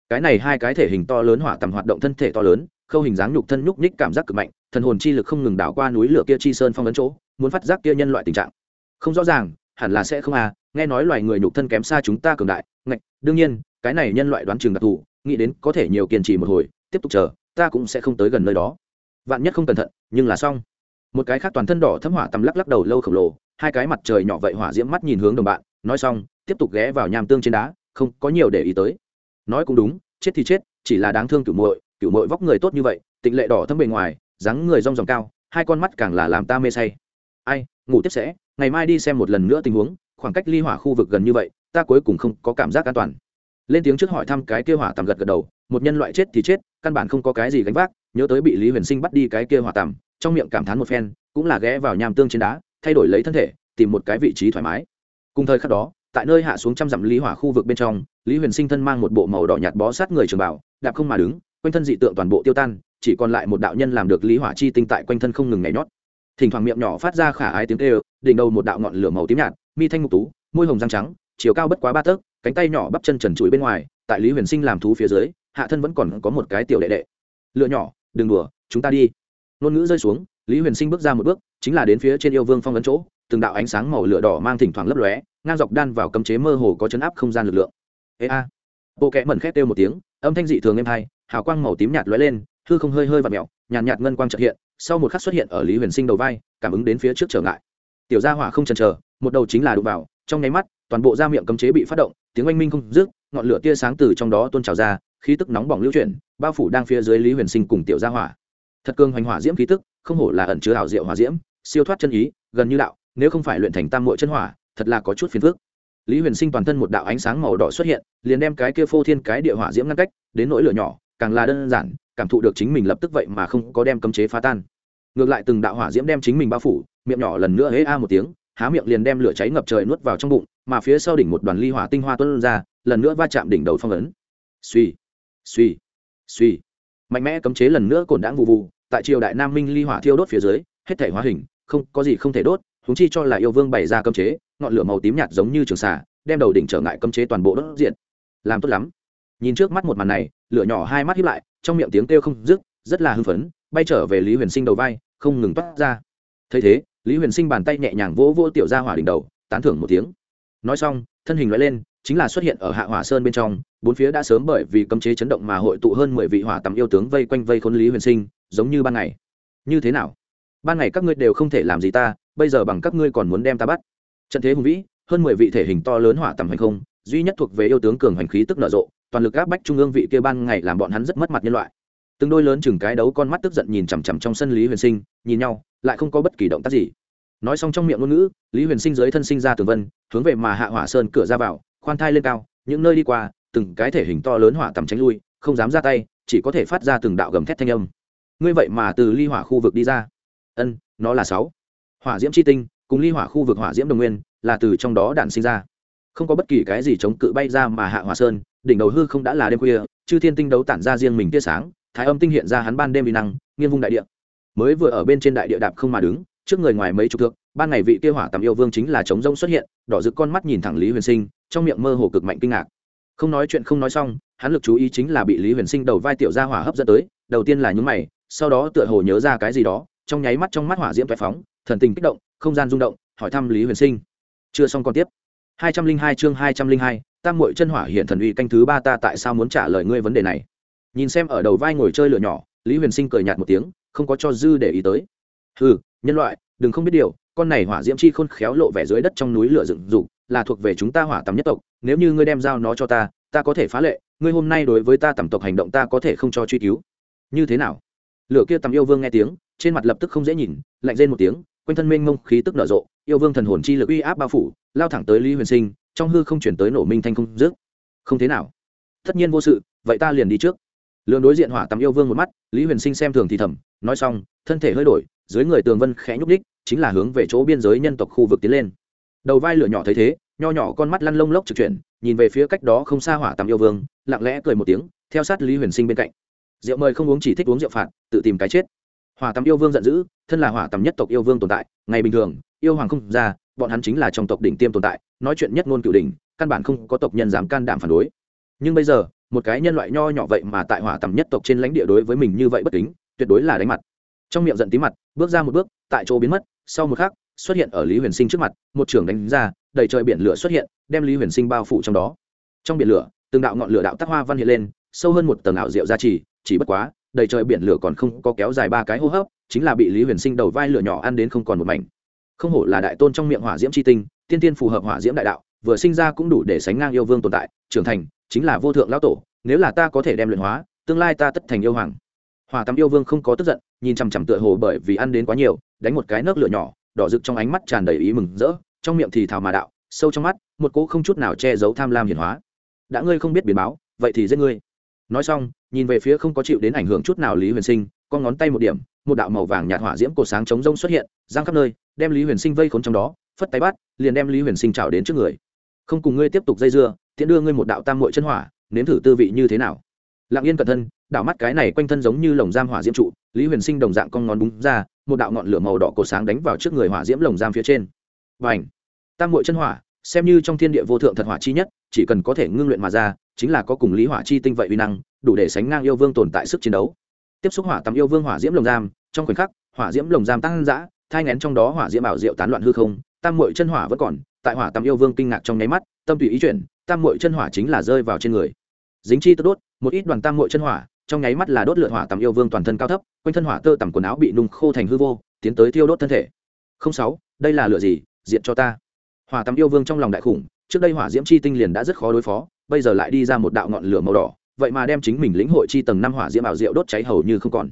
Cái này hai cái thể hình to lớn hỏa tầm hoạt động thân thể to lớn, khâu hình dáng nhục thân nhúc nhích cảm giác cực mạnh, thần hồn chi lực không ngừng đảo qua núi lửa kia chi sơn phong ấn chỗ, muốn phát giác kia nhân loại tình trạng. Không rõ ràng, hẳn là sẽ không à nghe nói loài người nhục thân kém xa chúng ta cường đại, ngạch, đương nhiên, cái này nhân loại đoán chừng đặc thù, nghĩ đến có thể nhiều kiên trì một hồi, tiếp tục chờ, ta cũng sẽ không tới gần nơi đó. Vạn nhất không cẩn thận, nhưng là xong một cái khác toàn thân đỏ thấm hỏa tầm lắc lắc đầu lâu khổng lồ, hai cái mặt trời nhỏ vậy hỏa diễm mắt nhìn hướng đồng bạn, nói xong, tiếp tục ghé vào nham tương trên đá, không có nhiều để ý tới. Nói cũng đúng, chết thì chết, chỉ là đáng thương cửu muội cửu muội vóc người tốt như vậy, tịnh lệ đỏ thấm bề ngoài, dáng người rong ròng cao, hai con mắt càng là làm ta mê say. Ai, ngủ tiếp sẽ, ngày mai đi xem một lần nữa tình huống, khoảng cách ly hỏa khu vực gần như vậy, ta cuối cùng không có cảm giác an toàn. Lên tiếng trước hỏi thăm cái kia hỏa tầm gật gật đầu, một nhân loại chết thì chết, căn bản không có cái gì gánh vác, nhớ tới bị lý huyền sinh bắt đi cái kia hỏa tầm trong miệng cảm thán một phen, cũng là ghé vào nham tương trên đá, thay đổi lấy thân thể, tìm một cái vị trí thoải mái. Cùng thời khắc đó, tại nơi hạ xuống trăm dặm lý hỏa khu vực bên trong, lý huyền sinh thân mang một bộ màu đỏ nhạt bó sát người trường bảo đạp không mà đứng, quanh thân dị tượng toàn bộ tiêu tan, chỉ còn lại một đạo nhân làm được lý hỏa chi tinh tại quanh thân không ngừng nhảy nhót. Thỉnh thoảng miệng nhỏ phát ra khả ái tiếng kêu, đỉnh đầu một đạo ngọn lửa màu tím nhạt, mi thanh ngục tú, môi hồng răng trắng, chiều cao bất quá ba tấc, cánh tay nhỏ bắp chân trần trụi bên ngoài, tại lý huyền sinh làm thú phía dưới, hạ thân vẫn còn có một cái tiểu đệ đệ. Lựa nhỏ, đừng đùa, chúng ta đi ngôn ngữ rơi xuống lý huyền sinh bước ra một bước chính là đến phía trên yêu vương phong ấn chỗ từng đạo ánh sáng màu lửa đỏ mang thỉnh thoảng lấp lóe ngang dọc đan vào cấm chế mơ hồ có chấn áp không gian lực lượng. Ê a. Bộ kẽ mẩn khét kêu một tiếng âm thanh dị thường êm hai hào quang màu tím nhạt lóe lên hư không hơi hơi và mẹo nhàn nhạt, nhạt ngân quang trợ hiện sau một khắc xuất hiện ở lý huyền sinh đầu vai cảm ứng đến phía trước trở ngại. Tiểu gia hỏa không chần chờ một đầu chính là đụng vào trong nháy mắt toàn bộ da miệng cấm chế bị phát động tiếng oanh minh không dứt ngọn lửa tia sáng từ trong đó tuôn trào ra khí tức nóng bỏng lưu chuyển bao phủ đang phía dưới lý huyền sinh cùng tiểu gia hỏa thật cương hoành hỏa diễm khí tức, không hổ là ẩn chứa ảo diệu hỏa diễm, siêu thoát chân ý, gần như đạo, nếu không phải luyện thành tam muội chân hỏa, thật là có chút phiền phức. Lý huyền sinh toàn thân một đạo ánh sáng màu đỏ xuất hiện, liền đem cái kia phô thiên cái địa hỏa diễm ngăn cách, đến nỗi lửa nhỏ, càng là đơn giản, cảm thụ được chính mình lập tức vậy mà không có đem cấm chế phá tan. Ngược lại từng đạo hỏa diễm đem chính mình bao phủ, miệng nhỏ lần nữa hễ a một tiếng, há miệng liền đem lửa cháy ngập trời nuốt vào trong bụng, mà phía sau đỉnh một đoàn ly hỏa tinh hoa tuôn ra, lần nữa va chạm đỉnh đầu phong ấn. Suy suy suy mạnh mẽ cấm chế lần nữa cổn đãng vụ vụ tại triều đại nam minh ly hỏa thiêu đốt phía dưới, hết thể hóa hình, không, có gì không thể đốt húng chi cho là yêu vương bày ra cấm chế, ngọn lửa màu tím nhạt giống như trường xà, đem đầu đỉnh trở ngại cấm chế toàn bộ đốt diện làm tốt lắm. Nhìn trước mắt một màn này, lửa nhỏ hai mắt hiếp lại, trong miệng tiếng kêu không dứt, rất là hưng phấn, bay trở về lý huyền sinh đầu vai, không ngừng toát ra. Thấy thế, lý huyền sinh bàn tay nhẹ nhàng vỗ vỗ tiểu ra hỏa đỉnh đầu, tán thưởng một tiếng. Nói xong, thân hình loại lên, chính là xuất hiện ở hạ hỏa sơn bên trong, bốn phía đã sớm bởi vì cấm chế chấn động mà hội tụ hơn mười vị hỏa tầm yêu tướng vây quanh vây khốn lý huyền sinh giống như ban ngày. Như thế nào? Ban ngày các ngươi đều không thể làm gì ta, bây giờ bằng các ngươi còn muốn đem ta bắt. Trận thế hùng vĩ, hơn mười vị thể hình to lớn hỏa tầm hành không, duy nhất thuộc về yêu tướng cường hành khí tức nở rộ, toàn lực áp bách trung ương vị kia ban ngày làm bọn hắn rất mất mặt nhân loại. Từng đôi lớn chừng cái đấu con mắt tức giận nhìn chằm chằm trong sân lý huyền sinh, nhìn nhau, lại không có bất kỳ động tác gì. Nói xong trong miệng ngôn ngữ, lý huyền sinh dưới thân sinh ra tường vân, hướng về mà hạ hỏa sơn cửa ra vào, khoan thai lên cao, những nơi đi qua, từng cái thể hình to lớn hỏa tầm tránh lui, không dám ra tay, chỉ có thể phát ra từng đạo gầm thét thanh âm ngươi vậy mà từ ly hỏa khu vực đi ra. Ân, nó là sáu. Hỏa diễm c h i tinh, cùng ly hỏa khu vực hỏa diễm đồng nguyên, là từ trong đó đạn sinh ra. Không có bất kỳ cái gì chống cự bay ra mà hạ hỏa sơn, đỉnh đầu hư không đã là đêm khuya, chư thiên tinh đấu tản ra riêng mình tia sáng, thái âm tinh hiện ra hắn ban đêm bị năng, nghiêng vung đại địa. Mới vừa ở bên trên đại địa đạp không mà đứng, trước người ngoài mấy chục thước, ban ngày vị kia hỏa tầm yêu vương chính là chống rông xuất hiện, đỏ rực con mắt nhìn thẳng lý huyền sinh, trong miệng mơ hồ cực mạnh kinh ngạc. Không nói chuyện không nói xong, hắn lực chú ý chính là bị lý huyền sinh đầu vai tiểu ra hỏa hấp dẫn tới, đầu tiên là nhúng mày sau đó tựa hồ nhớ ra cái gì đó, trong nháy mắt trong mắt hỏa diễm toại phóng, thần tình kích động, không gian rung động, hỏi thăm lý huyền sinh. Chưa xong còn tiếp. Hai trăm linh hai chương hai trăm linh hai, tam muội chân hỏa hiện thần uy canh thứ ba ta tại sao muốn trả lời ngươi vấn đề này? Nhìn xem ở đầu vai ngồi chơi lửa nhỏ, lý huyền sinh cười nhạt một tiếng, không có cho dư để ý tới. Ừ nhân loại, đừng không biết điều, con này hỏa diễm chi khôn khéo lộ vẻ dưới đất trong núi lửa dựng dục, là thuộc về chúng ta hỏa tầm nhất tộc, nếu như ngươi đem giao nó cho ta ta có thể phá lệ, ngươi hôm nay đối với ta tầm tộc hành động ta có thể không cho truy cứu. Như thế nào? Lửa kia tầm yêu vương nghe tiếng, trên mặt lập tức không dễ nhìn, lạnh rên một tiếng, quanh thân mênh mông khí tức nở rộ, yêu vương thần hồn chi lực uy áp bao phủ, lao thẳng tới lý huyền sinh, trong hư không chuyển tới nổ minh thanh không dứt. Không thế nào. Tất nhiên vô sự, vậy ta liền đi trước. Lượng đối diện hỏa tắm yêu vương một mắt, lý huyền sinh xem thường thì thầm, nói xong, thân thể hơi đổi, dưới người tường vân khẽ nhúc đích chính là hướng về chỗ biên giới nhân tộc khu vực tiến lên. Đầu vai lửa nhỏ thấy thế, nho nhỏ con mắt lăn lông lốc trực chuyển, nhìn về phía cách đó không xa hỏa tắm yêu vương, lặng lẽ cười một tiếng, theo sát lý huyền sinh bên cạnh rượu mời không uống chỉ thích uống rượu phạt, tự tìm cái chết. Hỏa tầm yêu vương giận dữ, thân là hỏa tầm nhất tộc yêu vương tồn tại, ngày bình thường, yêu hoàng không ra, bọn hắn chính là trong tộc đỉnh tiêm tồn tại, nói chuyện nhất ngôn cựu đỉnh, căn bản không có tộc nhân dám can đảm phản đối. Nhưng bây giờ, một cái nhân loại nho nhỏ vậy mà tại hỏa tầm nhất tộc trên lãnh địa đối với mình như vậy bất kính, tuyệt đối là đánh mặt. Trong miệng giận tí mặt, bước ra một bước, tại chỗ biến mất, sau một khắc, xuất hiện ở lý huyền sinh trước mặt, một trưởng đánh ra, đầy trời biển lửa xuất hiện, đem lý huyền sinh bao phủ trong đó. Trong biển lửa, từng đạo ngọn lửa đạo tác hoa văn hiện lên, sâu hơn một tầng ảo diệu gia trì chỉ bất quá, đầy trời biển lửa còn không có kéo dài ba cái hô hấp, chính là bị lý huyền sinh đầu vai lửa nhỏ ăn đến không còn một mảnh. Không hổ là đại tôn trong miệng hỏa diễm c h i tinh, tiên tiên phù hợp hỏa diễm đại đạo, vừa sinh ra cũng đủ để sánh ngang yêu vương tồn tại, trưởng thành, chính là vô thượng lão tổ, nếu là ta có thể đem luyện hóa, tương lai ta tất thành yêu hoàng. Hòa tắm yêu vương không có tức giận, nhìn chằm chằm tựa hồ bởi vì ăn đến quá nhiều, đánh một cái nước lửa nhỏ, đỏ rực trong ánh mắt tràn đầy ý mừng rỡ, trong miệng thì thào mà đạo, sâu trong mắt, một cỗ không chút nào che giấu tham lam hiển hóa. Đã ngươi không biết biến báo, vậy thì giết ngươi nói xong, nhìn về phía không có chịu đến ảnh hưởng chút nào lý huyền sinh, con ngón tay một điểm, một đạo màu vàng nhạt hỏa diễm cổ sáng chống rông xuất hiện giang khắp nơi, đem lý huyền sinh vây khốn trong đó, phất tay bắt, liền đem lý huyền sinh trào đến trước người. Không cùng ngươi tiếp tục dây dưa, tiễn đưa ngươi một đạo tam mội chân hỏa, nếm thử tư vị như thế nào? Lặng yên cẩn thân, đảo mắt cái này quanh thân giống như lồng giam hỏa diễm trụ, lý huyền sinh đồng dạng con ngón búng ra, một đạo ngọn lửa màu đỏ cổ sáng đánh vào trước người hỏa diễm lồng giam phía trên. Và ảnh tam mội chân hỏa, xem như trong thiên địa vô thượng thật hỏa chi nhất, chỉ cần có thể ngưng luyện mà ra chính là có cùng lý hỏa chi tinh vậy uy năng, đủ để sánh ngang yêu vương tồn tại sức chiến đấu. Tiếp xúc hỏa tắm yêu vương hỏa diễm lồng giam, trong khoảnh khắc, hỏa diễm lồng giam tăng dã, thai ngén trong đó hỏa diễm bảo diệu tán loạn hư không, tam mội chân hỏa vẫn còn, tại hỏa tắm yêu vương kinh ngạc trong nháy mắt, tâm tùy ý chuyển, tam mội chân hỏa chính là rơi vào trên người. Dính chi tơ đốt, một ít đoàn tam mội chân hỏa, trong nháy mắt là đốt lượn hỏa tắm yêu vương toàn thân cao thấp, quanh thân hỏa tơ tằm quần áo bị nung khô thành hư vô, tiến tới thiêu đốt thân thể. Không sáu, đây là lửa gì diện cho ta. Hỏa tắm yêu vương trong lòng đại khủng, trước đây hỏa diễm chi tinh liền đã rất khó đối phó bây giờ lại đi ra một đạo ngọn lửa màu đỏ, vậy mà đem chính mình lĩnh hội chi tầng năm hỏa diễm ảo diệu đốt cháy hầu như không còn.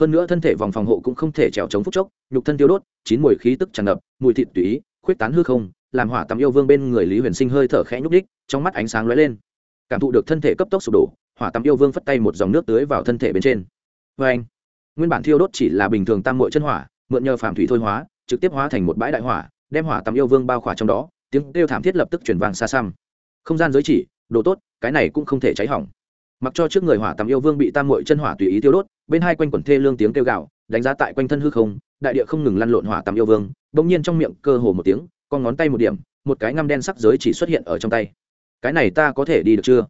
Hơn nữa thân thể vòng phòng hộ cũng không thể trèo chống phút chốc, nhục thân tiêu đốt, chín mùi khí tức tràn ngập, mùi thịt tùy ý, khuyết tán hư không, làm hỏa tắm yêu vương bên người lý huyền sinh hơi thở khẽ nhúc đích trong mắt ánh sáng lóe lên. Cảm thụ được thân thể cấp tốc sụp đổ, hỏa tắm yêu vương phất tay một dòng nước tưới vào thân thể bên trên. Vê anh, nguyên bản thiêu đốt chỉ là bình thường tam mội chân hỏa, mượn nhờ phàm thủy thôi hóa, trực tiếp hóa thành một bãi đại hỏa, đem hỏa tắm yêu vương bao khỏa trong đó, tiếng kêu thảm thiết lập tức chuyển vàng xa xăm. Không gian giới chỉ đồ tốt, cái này cũng không thể cháy hỏng. Mặc cho trước người hỏa tầm yêu vương bị tam mội chân hỏa tùy ý tiêu đốt, bên hai quanh quần thê lương tiếng kêu gạo đánh giá tại quanh thân hư không, đại địa không ngừng lăn lộn hỏa tầm yêu vương, bỗng nhiên trong miệng cơ hồ một tiếng, con ngón tay một điểm, một cái ngăm đen sắc giới chỉ xuất hiện ở trong tay. Cái này ta có thể đi được chưa?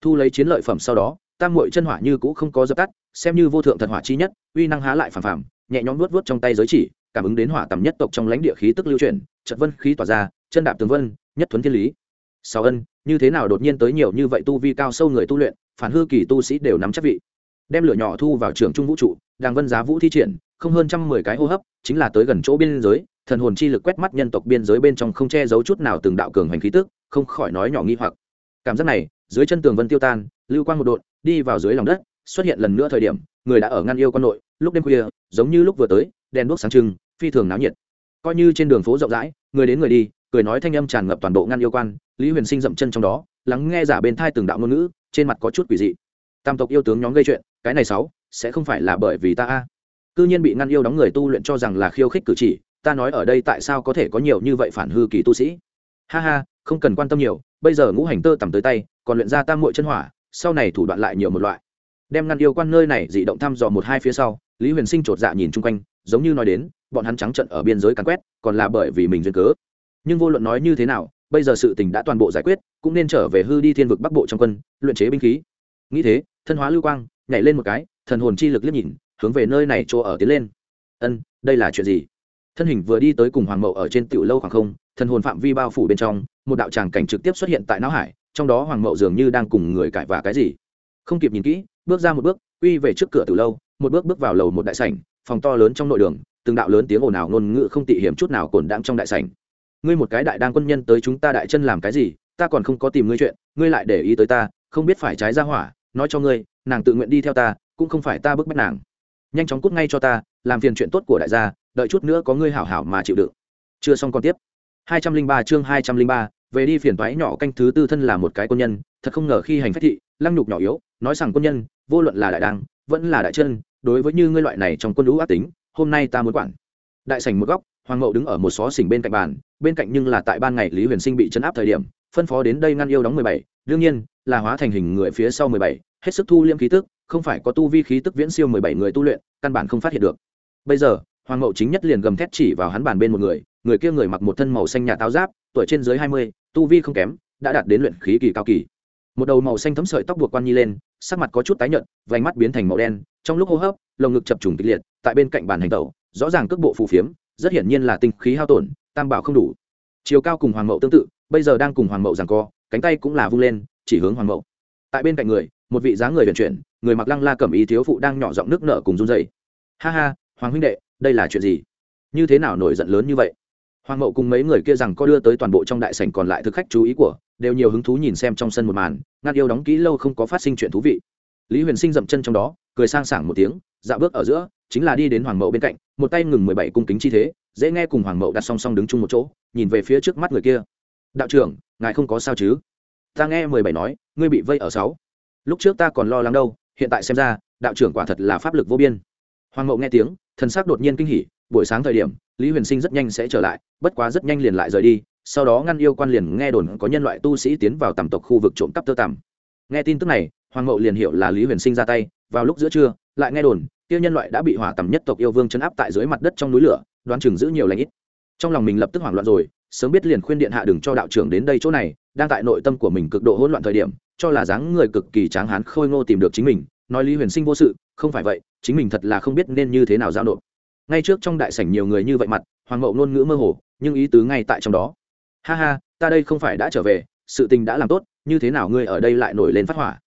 Thu lấy chiến lợi phẩm sau đó, tam mội chân hỏa như cũ không có dập tắt, xem như vô thượng thật hỏa chi nhất, uy năng há lại phàm phàm, nhẹ nhõm vuốt vuốt trong tay giới chỉ, cảm ứng đến hỏa tầm nhất tộc trong lãnh địa khí tức lưu chuyển chật vân khí tỏa ra, chân đạp tường vân, nhất thuấn thiên lý sáu ân, như thế nào đột nhiên tới nhiều như vậy tu vi cao sâu người tu luyện, phản hư kỳ tu sĩ đều nắm chắc vị. Đem lửa nhỏ thu vào trường trung vũ trụ đang vân giá vũ thi triển, không hơn trăm mười cái hô hấp, chính là tới gần chỗ biên giới, thần hồn chi lực quét mắt nhân tộc biên giới bên trong không che giấu chút nào từng đạo cường hành khí tức, không khỏi nói nhỏ nghi hoặc. Cảm giác này, dưới chân tường vân tiêu tan, lưu quang một đột đi vào dưới lòng đất, xuất hiện lần nữa thời điểm, người đã ở ngăn yêu con nội, lúc đêm khuya, giống như lúc vừa tới, đèn đuốc sáng trưng, phi thường náo nhiệt. Coi như trên đường phố rộng rãi, người đến người đi cười nói thanh âm tràn ngập toàn bộ ngăn yêu quan, lý huyền sinh dậm chân trong đó, lắng nghe giả bên thai từng đạo ngôn ngữ, trên mặt có chút quỷ dị. Tam tộc yêu tướng nhóm gây chuyện, cái này sáu, sẽ không phải là bởi vì ta a. Cư nhiên bị ngăn yêu đóng người tu luyện cho rằng là khiêu khích cử chỉ, ta nói ở đây tại sao có thể có nhiều như vậy phản hư kỳ tu sĩ? Ha ha, không cần quan tâm nhiều, bây giờ ngũ hành tơ tầm tới tay, còn luyện ra tam muội chân hỏa, sau này thủ đoạn lại nhiều một loại. Đem ngăn yêu quan nơi này dị động thăm dò một hai phía sau, lý huyền sinh chột dạ nhìn chung quanh, giống như nói đến, bọn hắn trắng trận ở biên giới càn quét, còn là bởi vì mình duyên cớ nhưng vô luận nói như thế nào, bây giờ sự tình đã toàn bộ giải quyết, cũng nên trở về hư đi thiên vực bắc bộ trong quân, luyện chế binh khí. Nghĩ thế, thân hóa lưu quang, nhảy lên một cái, thần hồn chi lực liếc nhìn, hướng về nơi này chỗ ở tiến lên. Ân, đây là chuyện gì? Thân hình vừa đi tới cùng hoàng mậu ở trên tiểu lâu khoảng không, thần hồn phạm vi bao phủ bên trong, một đạo tràng cảnh trực tiếp xuất hiện tại não hải, trong đó hoàng mậu dường như đang cùng người cãi vả cái gì. Không kịp nhìn kỹ, bước ra một bước uy về trước cửa từ lâu, một bước bước vào lầu một đại sảnh, phòng to lớn trong nội đường, từng đạo lớn tiếng ồn ào ngôn ngữ không tị hiểm chút nào cồn đãng trong đại sảnh ngươi một cái đại đang quân nhân tới chúng ta đại chân làm cái gì ta còn không có tìm ngươi chuyện ngươi lại để ý tới ta không biết phải trái ra hỏa nói cho ngươi nàng tự nguyện đi theo ta cũng không phải ta bức bách nàng. Nhanh chóng cút ngay cho ta làm phiền chuyện tốt của đại gia đợi chút nữa có ngươi hảo hảo mà chịu đựng. Chưa xong còn tiếp. 203 chương 203, về đi phiền toái nhỏ canh thứ tư thân là một cái quân nhân thật không ngờ khi hành phách thị lăng nhục nhỏ yếu nói rằng quân nhân vô luận là đại đăng vẫn là đại chân đối với như ngươi loại này trong quân lũ ác tính hôm nay ta muốn quản. Đại sảnh một góc hoàng mậu đứng ở một xó xỉnh bên cạnh bàn, bên cạnh nhưng là tại ban ngày lý huyền sinh bị chấn áp thời điểm, phân phó đến đây ngăn yêu đóng mười bảy. Đương nhiên, là hóa thành hình người phía sau mười bảy, hết sức thu liêm khí tức, không phải có tu vi khí tức viễn siêu mười bảy người tu luyện, căn bản không phát hiện được. Bây giờ, hoàng mậu chính nhất liền gầm thét chỉ vào hắn bàn bên một người người kia người mặc một thân màu xanh nhà táo giáp, tuổi trên dưới hai mươi, tu vi không kém, đã đạt đến luyện khí kỳ cao kỳ. Một đầu màu xanh thấm sợi tóc buộc quan nhi lên, sắc mặt có chút tái nhợt, vành mắt biến thành màu đen, trong lúc hô hấp, lồng ngực chập trùng kịch liệt, tại bên cạnh bàn hành tẩu, rõ ràng cước bộ phù phiếm rất hiển nhiên là tinh khí hao tổn, tam bảo không đủ. Chiều cao cùng hoàng mậu tương tự, bây giờ đang cùng hoàng mậu giằng co, cánh tay cũng là vung lên, chỉ hướng hoàng mậu. Tại bên cạnh người, một vị dáng người vận chuyển, người mặc lăng la cẩm ý thiếu phụ đang nhỏ giọng nước nở cùng run dày ha ha, hoàng huynh đệ, đây là chuyện gì? Như thế nào nổi giận lớn như vậy? Hoàng mậu cùng mấy người kia rằng có đưa tới toàn bộ trong đại sảnh còn lại thực khách chú ý của, đều nhiều hứng thú nhìn xem trong sân một màn ngăn yêu đóng kỹ lâu không có phát sinh chuyện thú vị. Lý huyền sinh dậm chân trong đó, cười sang sảng một tiếng dạo bước ở giữa chính là đi đến hoàng mậu bên cạnh, một tay ngừng mười bảy cung kính chi thế, dễ nghe cùng hoàng mậu đặt song song đứng chung một chỗ, nhìn về phía trước mắt người kia. Đạo trưởng, ngài không có sao chứ? Ta nghe mười bảy nói, ngươi bị vây ở sáu. Lúc trước ta còn lo lắng đâu, hiện tại xem ra, đạo trưởng quả thật là pháp lực vô biên. Hoàng mậu nghe tiếng, thần sắc đột nhiên kinh hỉ, buổi sáng thời điểm, lý huyền sinh rất nhanh sẽ trở lại, bất quá rất nhanh liền lại rời đi, sau đó ngăn yêu quan liền nghe đồn có nhân loại tu sĩ tiến vào tầm tộc khu vực trộm cắp tơ tằm. Nghe tin tức này, hoàng mậu liền hiểu là lý huyền sinh ra tay, vào lúc giữa trưa, lại nghe đồn tiêu nhân loại đã bị hỏa tầm nhất tộc yêu vương chấn áp tại dưới mặt đất trong núi lửa, đoán chừng giữ nhiều lãnh ít. Trong lòng mình lập tức hoảng loạn rồi, sớm biết liền khuyên điện hạ đừng cho đạo trưởng đến đây chỗ này, đang tại nội tâm của mình cực độ hỗn loạn thời điểm, cho là dáng người cực kỳ tráng hán khôi ngô tìm được chính mình. Nói lý huyền sinh vô sự, không phải vậy, chính mình thật là không biết nên như thế nào giao nộp. Ngay trước trong đại sảnh nhiều người như vậy mặt, hoàng mậu ngôn ngữ mơ hồ, nhưng ý tứ ngay tại trong đó. Ha ha, ta đây không phải đã trở về, sự tình đã làm tốt, như thế nào ngươi ở đây lại nổi lên phát hỏa?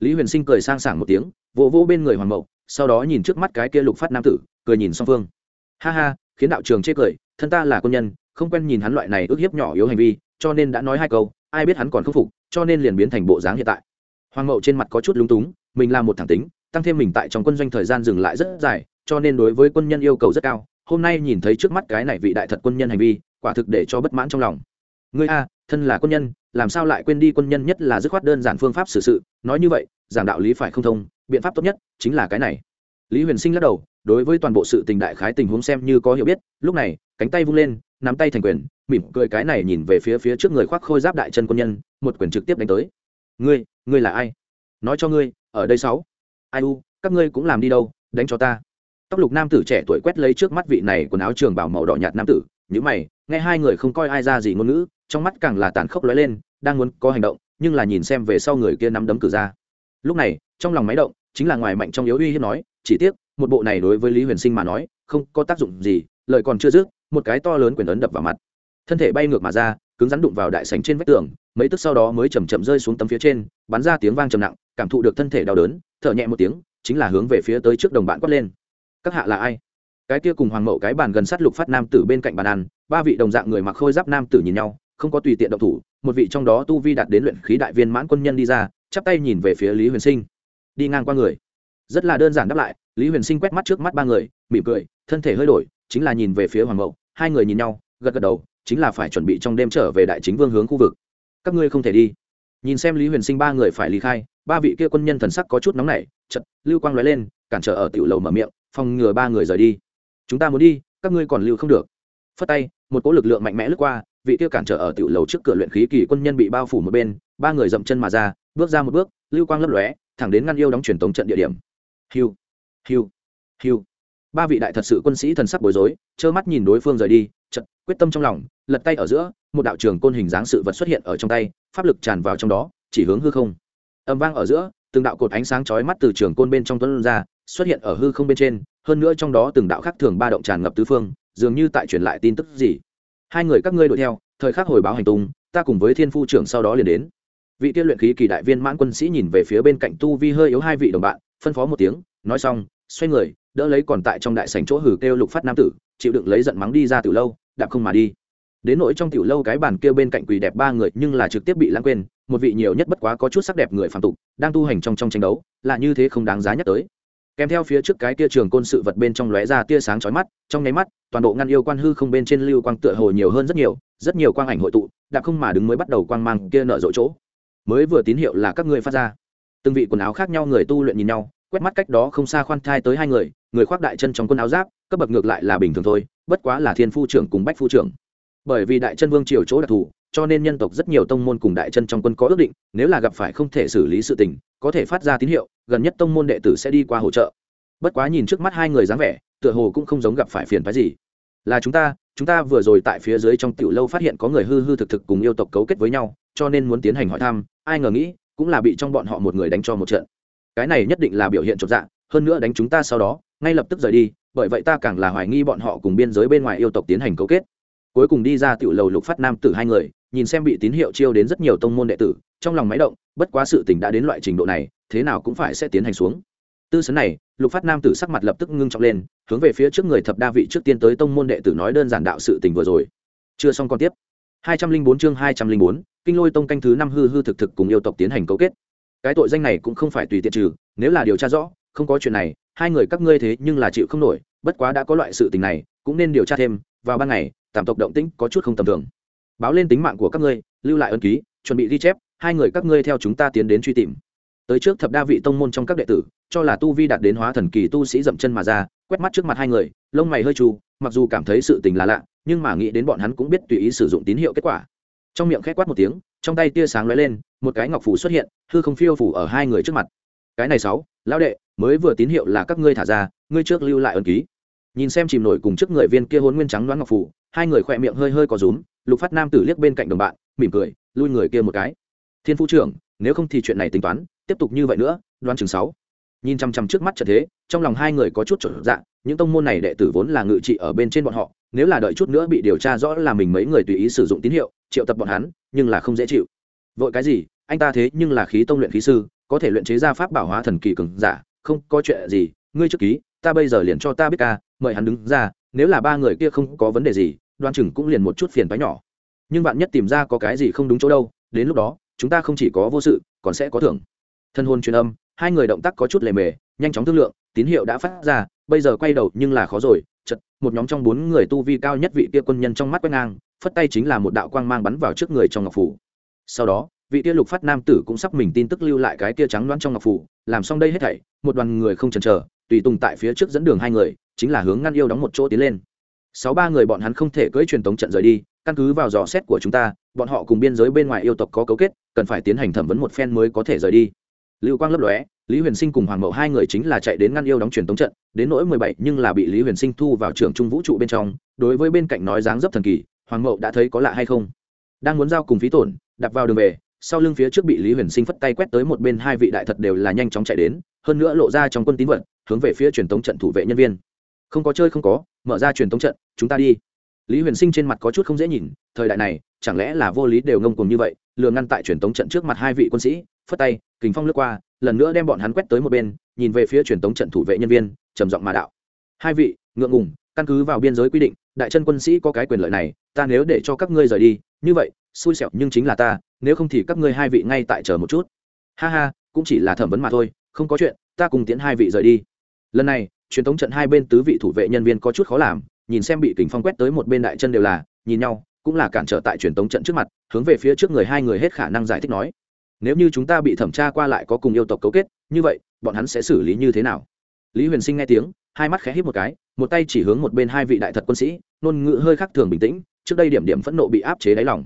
Lý huyền sinh cười sang sảng một tiếng, vỗ vỗ bên người hoàng mậu sau đó nhìn trước mắt cái kia lục phát nam tử, cười nhìn song phương. Ha ha, khiến đạo trường chê cười, thân ta là quân nhân, không quen nhìn hắn loại này ước hiếp nhỏ yếu hành vi, cho nên đã nói hai câu, ai biết hắn còn khắc phục, cho nên liền biến thành bộ dáng hiện tại. Hoàng mậu trên mặt có chút lúng túng, mình là một thẳng tính, tăng thêm mình tại trong quân doanh thời gian dừng lại rất dài, cho nên đối với quân nhân yêu cầu rất cao, hôm nay nhìn thấy trước mắt cái này vị đại thật quân nhân hành vi, quả thực để cho bất mãn trong lòng. Ngươi a, thân là quân nhân, làm sao lại quên đi quân nhân nhất là dứt khoát đơn giản phương pháp xử sự, nói như vậy, giảng đạo lý phải không thông biện pháp tốt nhất chính là cái này. Lý huyền sinh lắc đầu, đối với toàn bộ sự tình đại khái tình huống xem như có hiểu biết, lúc này, cánh tay vung lên, nắm tay thành quyền, mỉm cười cái này nhìn về phía phía trước người khoác khôi giáp đại chân quân nhân, một quyền trực tiếp đánh tới. Ngươi ngươi là ai? Nói cho ngươi, ở đây sáu. Ai u, các ngươi cũng làm đi đâu, đánh cho ta. Tóc lục nam tử trẻ tuổi quét lấy trước mắt vị này quần áo trường bảo màu đỏ nhạt nam tử nhữ mày, nghe hai người không coi ai ra gì ngôn ngữ, trong mắt càng là tàn khốc lóe lên, đang muốn có hành động, nhưng là nhìn xem về sau người kia nắm đấm cử ra. Lúc này trong lòng máy động, chính là ngoài mạnh trong yếu uy hiếp nói, chỉ tiếc, một bộ này đối với lý huyền sinh mà nói, không có tác dụng gì, lời còn chưa dứt, một cái to lớn quyền ấn đập vào mặt. Thân thể bay ngược mà ra, cứng rắn đụng vào đại sành trên vách tường, mấy tức sau đó mới chầm chậm rơi xuống tấm phía trên, bắn ra tiếng vang trầm nặng, cảm thụ được thân thể đau đớn, thở nhẹ một tiếng, chính là hướng về phía tới trước đồng bạn quát lên. Các hạ là ai? Cái kia cùng hoàng mậu cái bàn gần sát lục phát nam tử bên cạnh bàn ăn, ba vị đồng dạng người mặc khôi giáp nam tử nhìn nhau, không có tùy tiện động thủ, một vị trong đó tu vi đạt đến luyện khí đại viên mãn quân nhân đi ra, chắp tay nhìn về phía lý huyền sinh đi ngang qua người. Rất là đơn giản đáp lại, lý huyền sinh quét mắt trước mắt ba người, mỉm cười, thân thể hơi đổi, chính là nhìn về phía hoàng mậu, hai người nhìn nhau, gật gật đầu, chính là phải chuẩn bị trong đêm trở về đại chính vương hướng khu vực. Các ngươi không thể đi. Nhìn xem lý huyền sinh ba người phải ly khai, ba vị kia quân nhân thần sắc có chút nóng nảy chật lưu quang nói lên, cản trở ở tiểu lầu mở miệng, phòng ngừa ba người rời đi. Chúng ta muốn đi, các ngươi còn lưu không được. Phất tay, một cỗ lực lượng mạnh mẽ lướt qua, vị kia cản trở ở tiểu lầu trước cửa luyện khí kỳ quân nhân bị bao phủ một bên, ba người dậm chân mà ra, bước ra một bước, lưu quang lấp lóe thẳng đến ngăn yêu đóng truyền tống trận địa điểm. Hiu hiu hiu. Ba vị đại thật sự quân sĩ thần sắc bối rối, trơ mắt nhìn đối phương rời đi chật quyết tâm trong lòng, lật tay ở giữa, một đạo trường côn hình dáng sự vật xuất hiện ở trong tay, pháp lực tràn vào trong đó, chỉ hướng hư không. Âm vang ở giữa, từng đạo cột ánh sáng chói mắt từ trường côn bên trong tuấn ra, xuất hiện ở hư không bên trên, hơn nữa trong đó từng đạo khác thường ba động tràn ngập tứ phương, dường như tại truyền lại tin tức gì. Hai người các ngươi đuổi theo, thời khắc hồi báo hành tung, ta cùng với thiên phu trưởng sau đó liền đến vị tiên luyện khí kỳ đại viên mãn quân sĩ nhìn về phía bên cạnh tu vi hơi yếu hai vị đồng bạn, phân phó một tiếng, nói xong, xoay người, đỡ lấy còn tại trong đại sảnh chỗ hử kêu lục phát nam tử, chịu đựng lấy giận mắng đi ra từ lâu, đạp không mà đi. Đến nỗi trong tiểu lâu cái bàn kia bên cạnh quỳ đẹp ba người, nhưng là trực tiếp bị lãng quên, một vị nhiều nhất bất quá có chút sắc đẹp người phạm tục, đang tu hành trong trong tranh đấu, là như thế không đáng giá nhắc tới. Kèm theo phía trước cái tia trường côn sự vật bên trong lóe ra tia sáng chói mắt, trong nháy mắt, toàn bộ ngăn yêu quan hư không bên trên lưu quang tựa hồ nhiều hơn rất nhiều rất nhiều quang ảnh hội tụ đã không mà đứng mới bắt đầu quang mang kia nở rộ chỗ mới vừa tín hiệu là các ngươi phát ra. Từng vị quần áo khác nhau người tu luyện nhìn nhau, quét mắt cách đó không xa khoan thai tới hai người người khoác đại chân trong quân áo giáp, cấp bậc ngược lại là bình thường thôi, bất quá là thiên phu trưởng cùng bách phu trưởng. Bởi vì đại chân vương triều chỗ đặc thù, cho nên nhân tộc rất nhiều tông môn cùng đại chân trong quân có ước định, nếu là gặp phải không thể xử lý sự tình, có thể phát ra tín hiệu, gần nhất tông môn đệ tử sẽ đi qua hỗ trợ. Bất quá nhìn trước mắt hai người dáng vẻ, tựa hồ cũng không giống gặp phải phiền phái gì. Là chúng ta chúng ta vừa rồi tại phía dưới trong tiểu lâu phát hiện có người hư hư thực thực cùng yêu tộc cấu kết với nhau, cho nên muốn tiến hành hỏi thăm ai ngờ nghĩ, cũng là bị trong bọn họ một người đánh cho một trận. Cái này nhất định là biểu hiện chột dạ hơn nữa đánh chúng ta sau đó, ngay lập tức rời đi, bởi vậy ta càng là hoài nghi bọn họ cùng biên giới bên ngoài yêu tộc tiến hành cấu kết. Cuối cùng đi ra tiểu lầu lục phát nam tử hai người, nhìn xem bị tín hiệu chiêu đến rất nhiều tông môn đệ tử, trong lòng máy động, bất quá sự tình đã đến loại trình độ này, thế nào cũng phải sẽ tiến hành xuống. Tư sấn này, lục phát nam tử sắc mặt lập tức ngưng trọng lên, hướng về phía trước người thập đa vị trước tiên tới tông môn đệ tử nói đơn giản đạo sự tình vừa rồi. Chưa xong còn tiếp. Hai trăm linh bốn chương hai trăm linh bốn kinh lôi tông canh thứ năm hư hư thực thực cùng yêu tộc tiến hành cấu kết. Cái tội danh này cũng không phải tùy tiện trừ, nếu là điều tra rõ, không có chuyện này, hai người các ngươi thế nhưng là chịu không nổi, bất quá đã có loại sự tình này, cũng nên điều tra thêm, vào ban ngày, tạm tộc động tĩnh có chút không tầm thường. Báo lên tính mạng của các ngươi, lưu lại ân ký, chuẩn bị ghi chép, hai người các ngươi theo chúng ta tiến đến truy tìm. Tới trước thập đa vị tông môn trong các đệ tử, cho là tu vi đạt đến hóa thần kỳ tu sĩ dậm chân mà ra, quét mắt trước mặt hai người, lông mày hơi trù mặc dù cảm thấy sự tình là lạ, nhưng mà nghĩ đến bọn hắn cũng biết tùy ý sử dụng tín hiệu kết quả trong miệng khét quát một tiếng, trong tay tia sáng lóe lên, một cái ngọc phủ xuất hiện, hư không phiêu phủ ở hai người trước mặt. Cái này sáu, lão đệ, mới vừa tín hiệu là các ngươi thả ra, ngươi trước lưu lại ân ký. Nhìn xem chìm nổi cùng trước người viên kia hôn nguyên trắng đoán ngọc phủ hai người khỏe miệng hơi hơi có rúm, lục phát nam tử liếc bên cạnh đồng bạn, mỉm cười, lui người kia một cái. Thiên phu trưởng, nếu không thì chuyện này tính toán, tiếp tục như vậy nữa, đoán chừng sáu. Nhìn chăm chăm trước mắt trở thế, trong lòng hai người có chút trở dạng những tông môn này đệ tử vốn là ngự trị ở bên trên bọn họ, nếu là đợi chút nữa bị điều tra rõ là mình mấy người tùy ý sử dụng tín hiệu triệu tập bọn hắn, nhưng là không dễ chịu. Vội cái gì? Anh ta thế nhưng là khí tông luyện khí sư, có thể luyện chế ra pháp bảo hóa thần kỳ cường giả, không có chuyện gì. Ngươi trước ký, ta bây giờ liền cho ta biết ca, mời hắn đứng ra, nếu là ba người kia không có vấn đề gì, đoan chừng cũng liền một chút phiền phái nhỏ. Nhưng bạn nhất tìm ra có cái gì không đúng chỗ đâu, đến lúc đó, chúng ta không chỉ có vô sự, còn sẽ có thưởng. Thân hôn truyền âm, hai người động tác có chút lề mề, nhanh chóng thương lượng, tín hiệu đã phát ra, bây giờ quay đầu nhưng là khó rồi chật một nhóm trong bốn người tu vi cao nhất vị kia quân nhân trong mắt quét ngang phất tay chính là một đạo quang mang bắn vào trước người trong ngọc phủ. Sau đó, vị tia lục phát nam tử cũng sắp mình tin tức lưu lại cái tia trắng đoán trong ngọc phủ, làm xong đây hết thảy, một đoàn người không chần chờ, tùy tùng tại phía trước dẫn đường hai người, chính là hướng ngăn yêu đóng một chỗ tiến lên. Sáu ba người bọn hắn không thể cưỡi truyền tống trận rời đi, căn cứ vào dò xét của chúng ta, bọn họ cùng biên giới bên ngoài yêu tộc có cấu kết, cần phải tiến hành thẩm vấn một phen mới có thể rời đi. Lưu quang lấp lóe, lý huyền sinh cùng hoàng mậu hai người chính là chạy đến ngăn yêu đóng truyền tống trận, đến nỗi mười bảy nhưng là bị lý huyền sinh thu vào trường trung vũ trụ bên trong, đối với bên cạnh nói dáng dấp thần kỳ hoàng mậu đã thấy có lạ hay không? Đang muốn giao cùng phí tổn đặt vào đường về, sau lưng phía trước bị lý huyền sinh phất tay quét tới một bên, hai vị đại thật đều là nhanh chóng chạy đến, hơn nữa lộ ra trong quân tín vật, hướng về phía truyền thống trận thủ vệ nhân viên. Không có chơi không có, mở ra truyền thống trận, chúng ta đi. Lý huyền sinh trên mặt có chút không dễ nhìn, thời đại này, chẳng lẽ là vô lý đều ngông cùng như vậy, lừa ngăn tại truyền thống trận trước mặt hai vị quân sĩ, phất tay kính phong lướt qua, lần nữa đem bọn hắn quét tới một bên, nhìn về phía truyền thống trận thủ vệ nhân viên, trầm giọng mà đạo. Hai vị, ngượng ngùng, căn cứ vào biên giới quy định đại chân quân sĩ có cái quyền lợi này, ta nếu để cho các ngươi rời đi, như vậy, xui xẻo nhưng chính là ta, nếu không thì các ngươi hai vị ngay tại chờ một chút. Ha ha, cũng chỉ là thẩm vấn mà thôi, không có chuyện, ta cùng tiến hai vị rời đi. Lần này, truyền thống trận hai bên tứ vị thủ vệ nhân viên có chút khó làm, nhìn xem bị kình phong quét tới một bên đại chân đều là, nhìn nhau, cũng là cản trở tại truyền thống trận trước mặt, hướng về phía trước người hai người hết khả năng giải thích nói, nếu như chúng ta bị thẩm tra qua lại có cùng yêu tộc cấu kết, như vậy, bọn hắn sẽ xử lý như thế nào? Lý huyền sinh nghe tiếng hai mắt khẽ hít một cái, một tay chỉ hướng một bên hai vị đại thật quân sĩ, ngôn ngữ hơi khác thường bình tĩnh, trước đây điểm điểm phẫn nộ bị áp chế đáy lòng.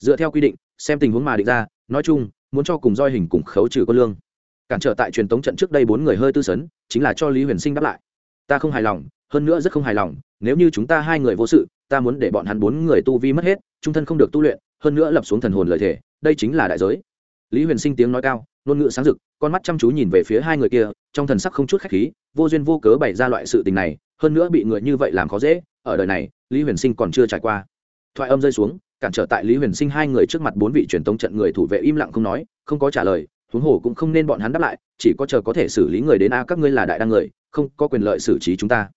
Dựa theo quy định, xem tình huống mà định ra, nói chung, muốn cho cùng roi hình cùng khấu trừ quân lương. Cản trở tại truyền tống trận trước đây bốn người hơi tư sấn, chính là cho lý huyền sinh đáp lại. Ta không hài lòng, hơn nữa rất không hài lòng, nếu như chúng ta hai người vô sự, ta muốn để bọn hắn bốn người tu vi mất hết, trung thân không được tu luyện, hơn nữa lập xuống thần hồn lợi thể đây chính là đại giới. Lý huyền sinh tiếng nói cao ngôn ngữ sáng rực, con mắt chăm chú nhìn về phía hai người kia, trong thần sắc không chút khách khí, vô duyên vô cớ bày ra loại sự tình này, hơn nữa bị người như vậy làm khó dễ, ở đời này, lý huyền sinh còn chưa trải qua. Thoại âm rơi xuống, cản trở tại lý huyền sinh hai người trước mặt bốn vị truyền tống trận người thủ vệ im lặng không nói, không có trả lời, huống hồ cũng không nên bọn hắn đáp lại, chỉ có chờ có thể xử lý người đến a, các ngươi là đại đăng người, không có quyền lợi xử trí chúng ta.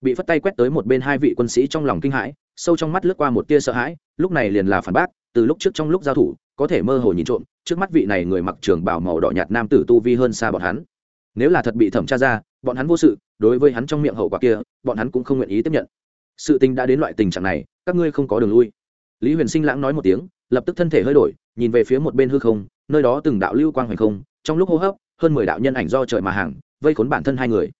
Bị phất tay quét tới một bên hai vị quân sĩ trong lòng kinh hãi, sâu trong mắt lướt qua một tia sợ hãi, lúc này liền là phản bác, từ lúc trước trong lúc giao thủ, có thể mơ hồ nhìn trộm trước mắt vị này người mặc trường bảo màu đỏ nhạt nam tử tu vi hơn xa bọn hắn. Nếu là thật bị thẩm tra ra, bọn hắn vô sự, đối với hắn trong miệng hậu quả kia, bọn hắn cũng không nguyện ý tiếp nhận. Sự tình đã đến loại tình trạng này, các ngươi không có đường lui. Lý huyền sinh lãng nói một tiếng, lập tức thân thể hơi đổi, nhìn về phía một bên hư không, nơi đó từng đạo lưu quang hoành không, trong lúc hô hấp, hơn mười đạo nhân ảnh do trời mà hàng, vây khốn bản thân hai người.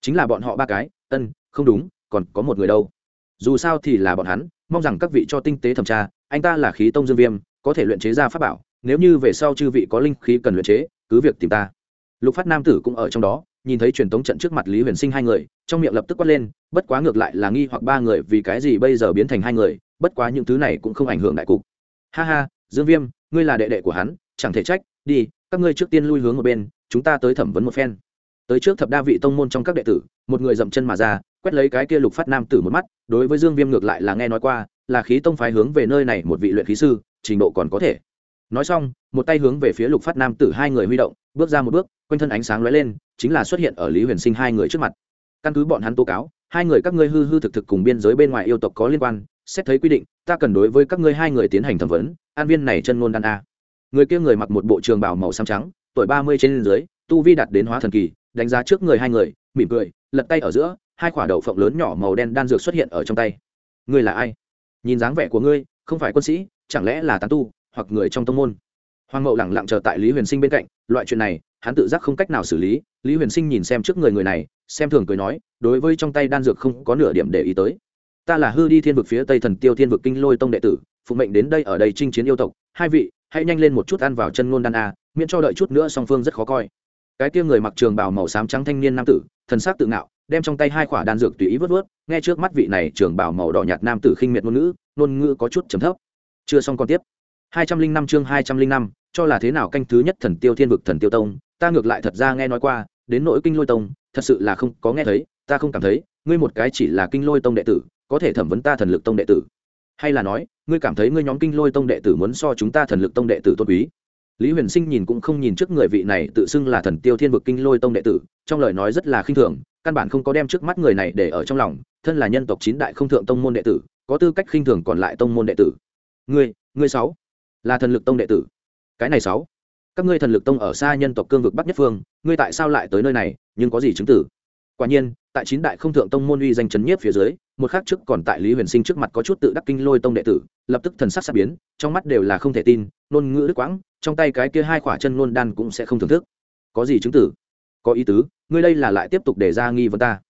Chính là bọn họ ba cái, ân, không đúng, còn có một người đâu. Dù sao thì là bọn hắn, mong rằng các vị cho tinh tế thẩm tra, anh ta là khí tông dương viêm, có thể luyện chế ra pháp bảo nếu như về sau chư vị có linh khí cần luyện chế, cứ việc tìm ta. Lục phát nam tử cũng ở trong đó, nhìn thấy truyền tống trận trước mặt lý huyền sinh hai người, trong miệng lập tức quát lên, bất quá ngược lại là nghi hoặc ba người vì cái gì bây giờ biến thành hai người, bất quá những thứ này cũng không ảnh hưởng đại cục. Ha ha, dương viêm, ngươi là đệ đệ của hắn, chẳng thể trách, đi, các ngươi trước tiên lui hướng một bên, chúng ta tới thẩm vấn một phen. Tới trước thập đa vị tông môn trong các đệ tử, một người dậm chân mà ra, quét lấy cái kia lục phát nam tử một mắt, đối với dương viêm ngược lại là nghe nói qua, là khí tông phái hướng về nơi này một vị luyện khí sư, trình độ còn có thể nói xong, một tay hướng về phía lục phát nam tử hai người huy động, bước ra một bước, quanh thân ánh sáng lóe lên, chính là xuất hiện ở lý huyền sinh hai người trước mặt. Căn cứ bọn hắn tố cáo, hai người các ngươi hư hư thực thực cùng biên giới bên ngoài yêu tộc có liên quan, xét thấy quy định, ta cần đối với các ngươi hai người tiến hành thẩm vấn, an viên này chân ngôn đan a. Người kia người mặc một bộ trường bảo màu xám trắng, tuổi ba mươi trên dưới, tu vi đạt đến hóa thần kỳ, đánh giá trước người hai người, mỉm cười, lật tay ở giữa, hai quả đậu phộng lớn nhỏ màu đen đan dược xuất hiện ở trong tay. Ngươi là ai? Nhìn dáng vẻ của ngươi, không phải quân sĩ, chẳng lẽ là tán tu? Hoặc người trong tông môn. Hoàng mậu lẳng lặng chờ tại lý huyền sinh bên cạnh, loại chuyện này, hắn tự giác không cách nào xử lý. Lý huyền sinh nhìn xem trước người người này, xem thường cười nói, đối với trong tay đan dược không có nửa điểm để ý tới. Ta là hư đi thiên vực phía tây thần tiêu thiên vực kinh lôi tông đệ tử, phụ mệnh đến đây ở đây chinh chiến yêu tộc. Hai vị, hãy nhanh lên một chút ăn vào chân ngôn đan a, miễn cho đợi chút nữa song phương rất khó coi. Cái kia người mặc trường bào màu xám trắng thanh niên nam tử, thần sắc tự ngạo, đem trong tay hai quả đan dược tùy ý vớt vớt, nghe trước mắt vị này trường bào màu đỏ nhạt nam tử khinh miệt ngôn ngữ ngôn ngữ có chút trầm thấp. Chưa xong còn tiếp hai trăm linh năm chương hai trăm linh năm, cho là thế nào canh thứ nhất thần tiêu thiên vực thần tiêu tông, ta ngược lại thật ra nghe nói qua, đến nội kinh lôi tông, thật sự là không có nghe thấy, ta không cảm thấy, ngươi một cái chỉ là kinh lôi tông đệ tử, có thể thẩm vấn ta thần lực tông đệ tử. Hay là nói, ngươi cảm thấy ngươi nhóm kinh lôi tông đệ tử muốn so chúng ta thần lực tông đệ tử tôn quý? Lý huyền sinh nhìn cũng không nhìn trước người vị này tự xưng là thần tiêu thiên vực kinh lôi tông đệ tử, trong lời nói rất là khinh thường, căn bản không có đem trước mắt người này để ở trong lòng, thân là nhân tộc chín đại không thượng tông môn đệ tử, có tư cách khinh thường còn lại tông môn đệ tử. Ngươi ngươi sáu là thần lực tông đệ tử. Cái này sáu. Các ngươi thần lực tông ở xa nhân tộc cương vực bắc nhất phương, ngươi tại sao lại tới nơi này, nhưng có gì chứng tử? Quả nhiên, tại chín đại không thượng tông môn uy danh chấn nhiếp phía dưới, một khác trước còn tại lý huyền sinh trước mặt có chút tự đắc kinh lôi tông đệ tử, lập tức thần sắc sắc biến, trong mắt đều là không thể tin, ngôn ngữ đức quãng, trong tay cái kia hai khỏa chân luôn đan cũng sẽ không thưởng thức. Có gì chứng tử? Có ý tứ, ngươi đây là lại tiếp tục để ra nghi vấn ta.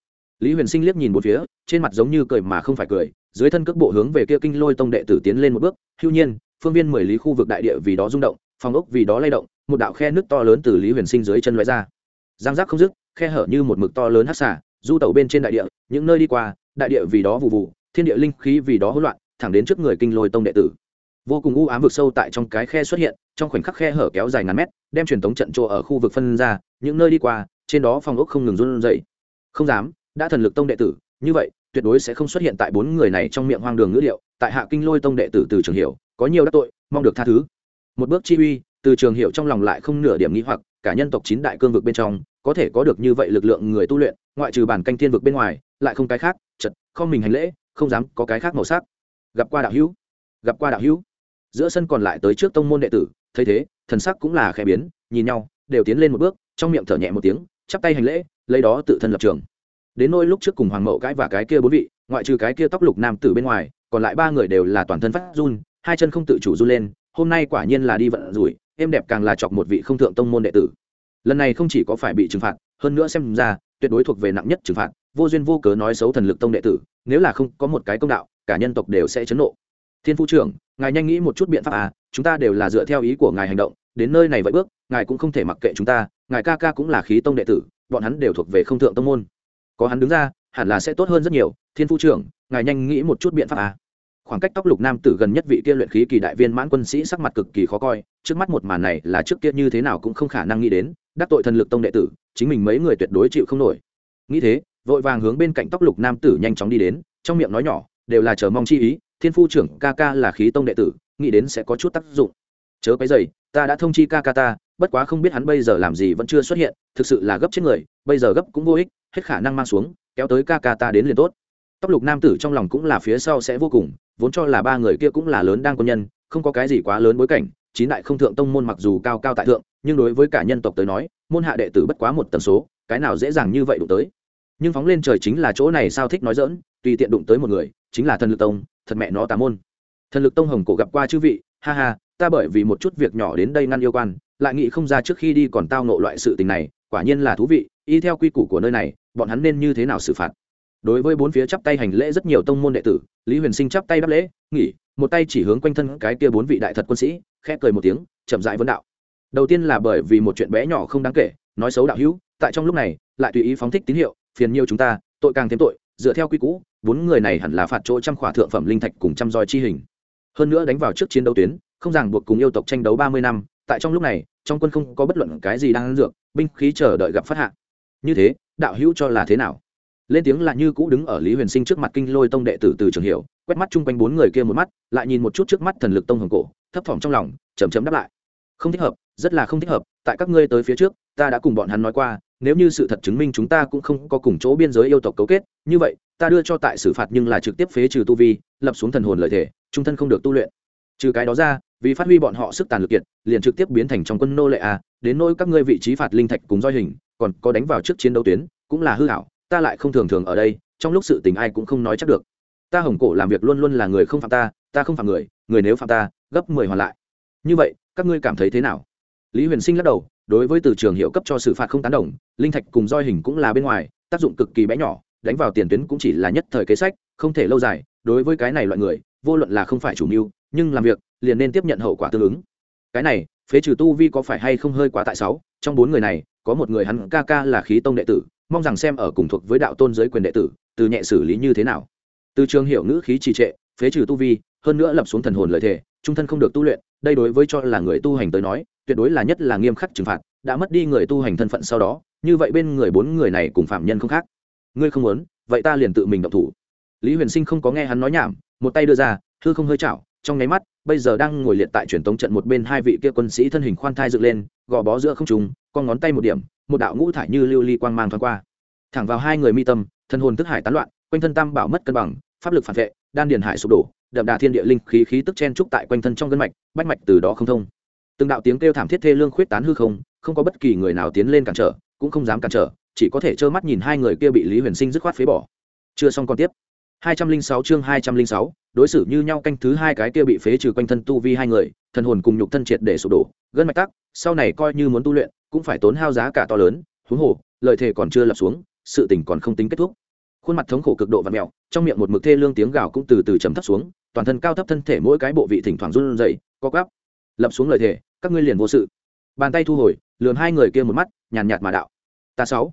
Lý huyền sinh liếc nhìn một phía, trên mặt giống như cười mà không phải cười, dưới thân cước bộ hướng về kia kinh lôi tông đệ tử tiến lên một bước, hưu nhiên phương viên mười lý khu vực đại địa vì đó rung động, phòng ốc vì đó lay động, một đạo khe nước to lớn từ lý huyền sinh dưới chân loại ra. Giang giác không dứt, khe hở như một mực to lớn hát xả du tẩu bên trên đại địa, những nơi đi qua, đại địa vì đó vụ vụ, thiên địa linh khí vì đó hỗn loạn, thẳng đến trước người kinh lôi tông đệ tử. Vô cùng u ám vực sâu tại trong cái khe xuất hiện, trong khoảnh khắc khe hở kéo dài ngàn mét, đem truyền thống trận chỗ ở khu vực phân ra, những nơi đi qua, trên đó phòng ốc không ngừng run dậy không dám, đã thần lực tông đệ tử, như vậy, tuyệt đối sẽ không xuất hiện tại bốn người này trong miệng hoang đường ngữ liệu tại hạ kinh lôi tông đệ tử từ trường hiệu có nhiều đắc tội, mong được tha thứ. Một bước chi uy, từ trường hiệu trong lòng lại không nửa điểm nghĩ hoặc, cả nhân tộc chín đại cương vực bên trong, có thể có được như vậy lực lượng người tu luyện, ngoại trừ bản canh thiên vực bên ngoài, lại không cái khác, chật, không mình hành lễ, không dám có cái khác màu sắc. Gặp qua đạo hữu, gặp qua đạo hữu. Giữa sân còn lại tới trước tông môn đệ tử, thấy thế, thần sắc cũng là khẽ biến, nhìn nhau, đều tiến lên một bước, trong miệng thở nhẹ một tiếng, chắp tay hành lễ, lấy đó tự thân lập trường. Đến nỗi lúc trước cùng hoàng mậu cái và cái kia bốn vị ngoại trừ cái kia tóc lục nam tử bên ngoài, còn lại ba người đều là toàn thân phát run, hai chân không tự chủ run lên, hôm nay quả nhiên là đi vận rủi êm đẹp càng là chọc một vị không thượng tông môn đệ tử. Lần này không chỉ có phải bị trừng phạt, hơn nữa xem ra, tuyệt đối thuộc về nặng nhất trừng phạt, vô duyên vô cớ nói xấu thần lực tông đệ tử, nếu là không có một cái công đạo, cả nhân tộc đều sẽ chấn nộ. Thiên phu trưởng, ngài nhanh nghĩ một chút biện pháp à chúng ta đều là dựa theo ý của ngài hành động, đến nơi này vậy bước, ngài cũng không thể mặc kệ chúng ta, ngài ca ca cũng là khí tông đệ tử, bọn hắn đều thuộc về không thượng tông môn. Có hắn đứng ra, hẳn là sẽ tốt hơn rất nhiều thiên phu trưởng, ngài nhanh nghĩ một chút biện pháp à. Khoảng cách tóc lục nam tử gần nhất vị kia luyện khí kỳ đại viên mãn quân sĩ sắc mặt cực kỳ khó coi, trước mắt một màn này là trước kia như thế nào cũng không khả năng nghĩ đến, đắc tội thần lực tông đệ tử, chính mình mấy người tuyệt đối chịu không nổi. Nghĩ thế, vội vàng hướng bên cạnh tóc lục nam tử nhanh chóng đi đến, trong miệng nói nhỏ, đều là chờ mong chi ý, thiên phu trưởng, ca ca là khí tông đệ tử, nghĩ đến sẽ có chút tác dụng. Chớ cái dày ta đã thông chi ca ca ta, bất quá không biết hắn bây giờ làm gì vẫn chưa xuất hiện, thực sự là gấp chết người, bây giờ gấp cũng vô ích, hết khả năng mang xuống, kéo tới ca ca ta đến liền tốt tóc lục nam tử trong lòng cũng là phía sau sẽ vô cùng, vốn cho là ba người kia cũng là lớn đang quân nhân, không có cái gì quá lớn bối cảnh, chín đại không thượng tông môn mặc dù cao cao tại thượng, nhưng đối với cả nhân tộc tới nói, môn hạ đệ tử bất quá một tần số, cái nào dễ dàng như vậy đụng tới. Nhưng phóng lên trời chính là chỗ này sao thích nói dỡn tùy tiện đụng tới một người, chính là thần lực tông, thật mẹ nó tà môn. Thần lực tông hồng cổ gặp qua chư vị, ha ha, ta bởi vì một chút việc nhỏ đến đây ngăn yêu quan, lại nghĩ không ra trước khi đi còn tao nộ loại sự tình này, quả nhiên là thú vị, y theo quy củ của nơi này, bọn hắn nên như thế nào xử phạt? Đối với bốn phía chắp tay hành lễ rất nhiều tông môn đệ tử, lý huyền sinh chắp tay đáp lễ, nghỉ, một tay chỉ hướng quanh thân cái kia bốn vị đại thật quân sĩ, khẽ cười một tiếng, chậm rãi vấn đạo. Đầu tiên là bởi vì một chuyện bé nhỏ không đáng kể, nói xấu đạo hữu, tại trong lúc này, lại tùy ý phóng thích tín hiệu, phiền nhiều chúng ta, tội càng thêm tội, dựa theo quy cũ bốn người này hẳn là phạt chỗ trăm khỏa thượng phẩm linh thạch cùng trăm roi chi hình. Hơn nữa đánh vào trước chiến đấu tuyến, không ràng buộc cùng yêu tộc tranh đấu ba mươi năm, tại trong lúc này, trong quân không có bất luận cái gì đang dược, binh khí chờ đợi gặp phát hạ. Như thế, đạo hữu cho là thế nào? Lên tiếng là như cũ đứng ở lý huyền sinh trước mặt kinh lôi tông đệ tử từ trường hiệu quét mắt chung quanh bốn người kia một mắt, lại nhìn một chút trước mắt thần lực tông hồng cổ, thấp thỏm trong lòng chầm chấm đáp lại. Không thích hợp, rất là không thích hợp, tại các ngươi tới phía trước, ta đã cùng bọn hắn nói qua, nếu như sự thật chứng minh chúng ta cũng không có cùng chỗ biên giới yêu tộc cấu kết, như vậy, ta đưa cho tại xử phạt nhưng là trực tiếp phế trừ tu vi, lập xuống thần hồn lợi thể, trung thân không được tu luyện. Trừ cái đó ra, vì phát huy bọn họ sức tàn lực kiệt, liền trực tiếp biến thành trong quân nô lệ a, đến nỗi các ngươi vị trí phạt linh thạch cùng doi hình, còn có đánh vào trước chiến đấu tuyến, cũng là hư hảo ta lại không thường thường ở đây, trong lúc sự tình ai cũng không nói chắc được. Ta hồng cổ làm việc luôn luôn là người không phạm ta ta không phạm người người nếu phạm ta, gấp mười hoàn lại. Như vậy, các ngươi cảm thấy thế nào? Lý huyền sinh lắc đầu, đối với từ trường hiệu cấp cho xử phạt không tán đồng, linh thạch cùng roi hình cũng là bên ngoài, tác dụng cực kỳ bé nhỏ, đánh vào tiền tuyến cũng chỉ là nhất thời kế sách, không thể lâu dài. Đối với cái này loại người, vô luận là không phải chủ mưu, nhưng làm việc, liền nên tiếp nhận hậu quả tương ứng. Cái này, phế trừ tu vi có phải hay không hơi quá tại sáu, trong bốn người này có một người hắn ca ca là khí tông đệ tử, mong rằng xem ở cùng thuộc với đạo tôn giới quyền đệ tử, từ nhẹ xử lý như thế nào. Từ trường hiểu ngữ khí trì trệ, phế trừ tu vi, hơn nữa lập xuống thần hồn lợi thể trung thân không được tu luyện, đây đối với cho là người tu hành tới nói, tuyệt đối là nhất là nghiêm khắc trừng phạt, đã mất đi người tu hành thân phận sau đó, như vậy bên người bốn người này cùng phạm nhân không khác. Ngươi không muốn, vậy ta liền tự mình động thủ. Lý huyền sinh không có nghe hắn nói nhảm, một tay đưa ra thư không hơi chảo trong nháy mắt, bây giờ đang ngồi liệt tại truyền tống trận một bên hai vị kia quân sĩ thân hình khoan thai dựng lên, gò bó giữa không trùng con ngón tay một điểm, một đạo ngũ thải như lưu ly quang mang thoáng qua. Thẳng vào hai người mi tâm, thân hồn tức hải tán loạn, quanh thân tam bảo mất cân bằng, pháp lực phản vệ, đan điền hải sụp đổ, đậm đà thiên địa linh khí khí tức chen trúc tại quanh thân trong gân mạch, bách mạch từ đó không thông. Từng đạo tiếng kêu thảm thiết thê lương khuyết tán hư không không có bất kỳ người nào tiến lên cản trở, cũng không dám cản trở, chỉ có thể trơ mắt nhìn hai người kia bị lý huyền sinh dứt khoát phế bỏ. Chưa xong còn tiếp. 206 chương 206, đối xử như nhau canh thứ hai cái kia bị phế trừ quanh thân tu vi hai người thần hồn cùng nhục thân triệt để sụp đổ gân mạch tắc sau này coi như muốn tu luyện cũng phải tốn hao giá cả to lớn huống hồ lợi thể còn chưa lập xuống sự tình còn không tính kết thúc. Khuôn mặt thống khổ cực độ và mèo trong miệng một mực thê lương tiếng gào cũng từ từ trầm thấp xuống toàn thân cao thấp thân thể mỗi cái bộ vị thỉnh thoảng run rẩy co quắp. Lập xuống lời thể các ngươi liền vô sự. Bàn tay thu hồi lườm hai người kia một mắt nhàn nhạt mà đạo. Ta sáu.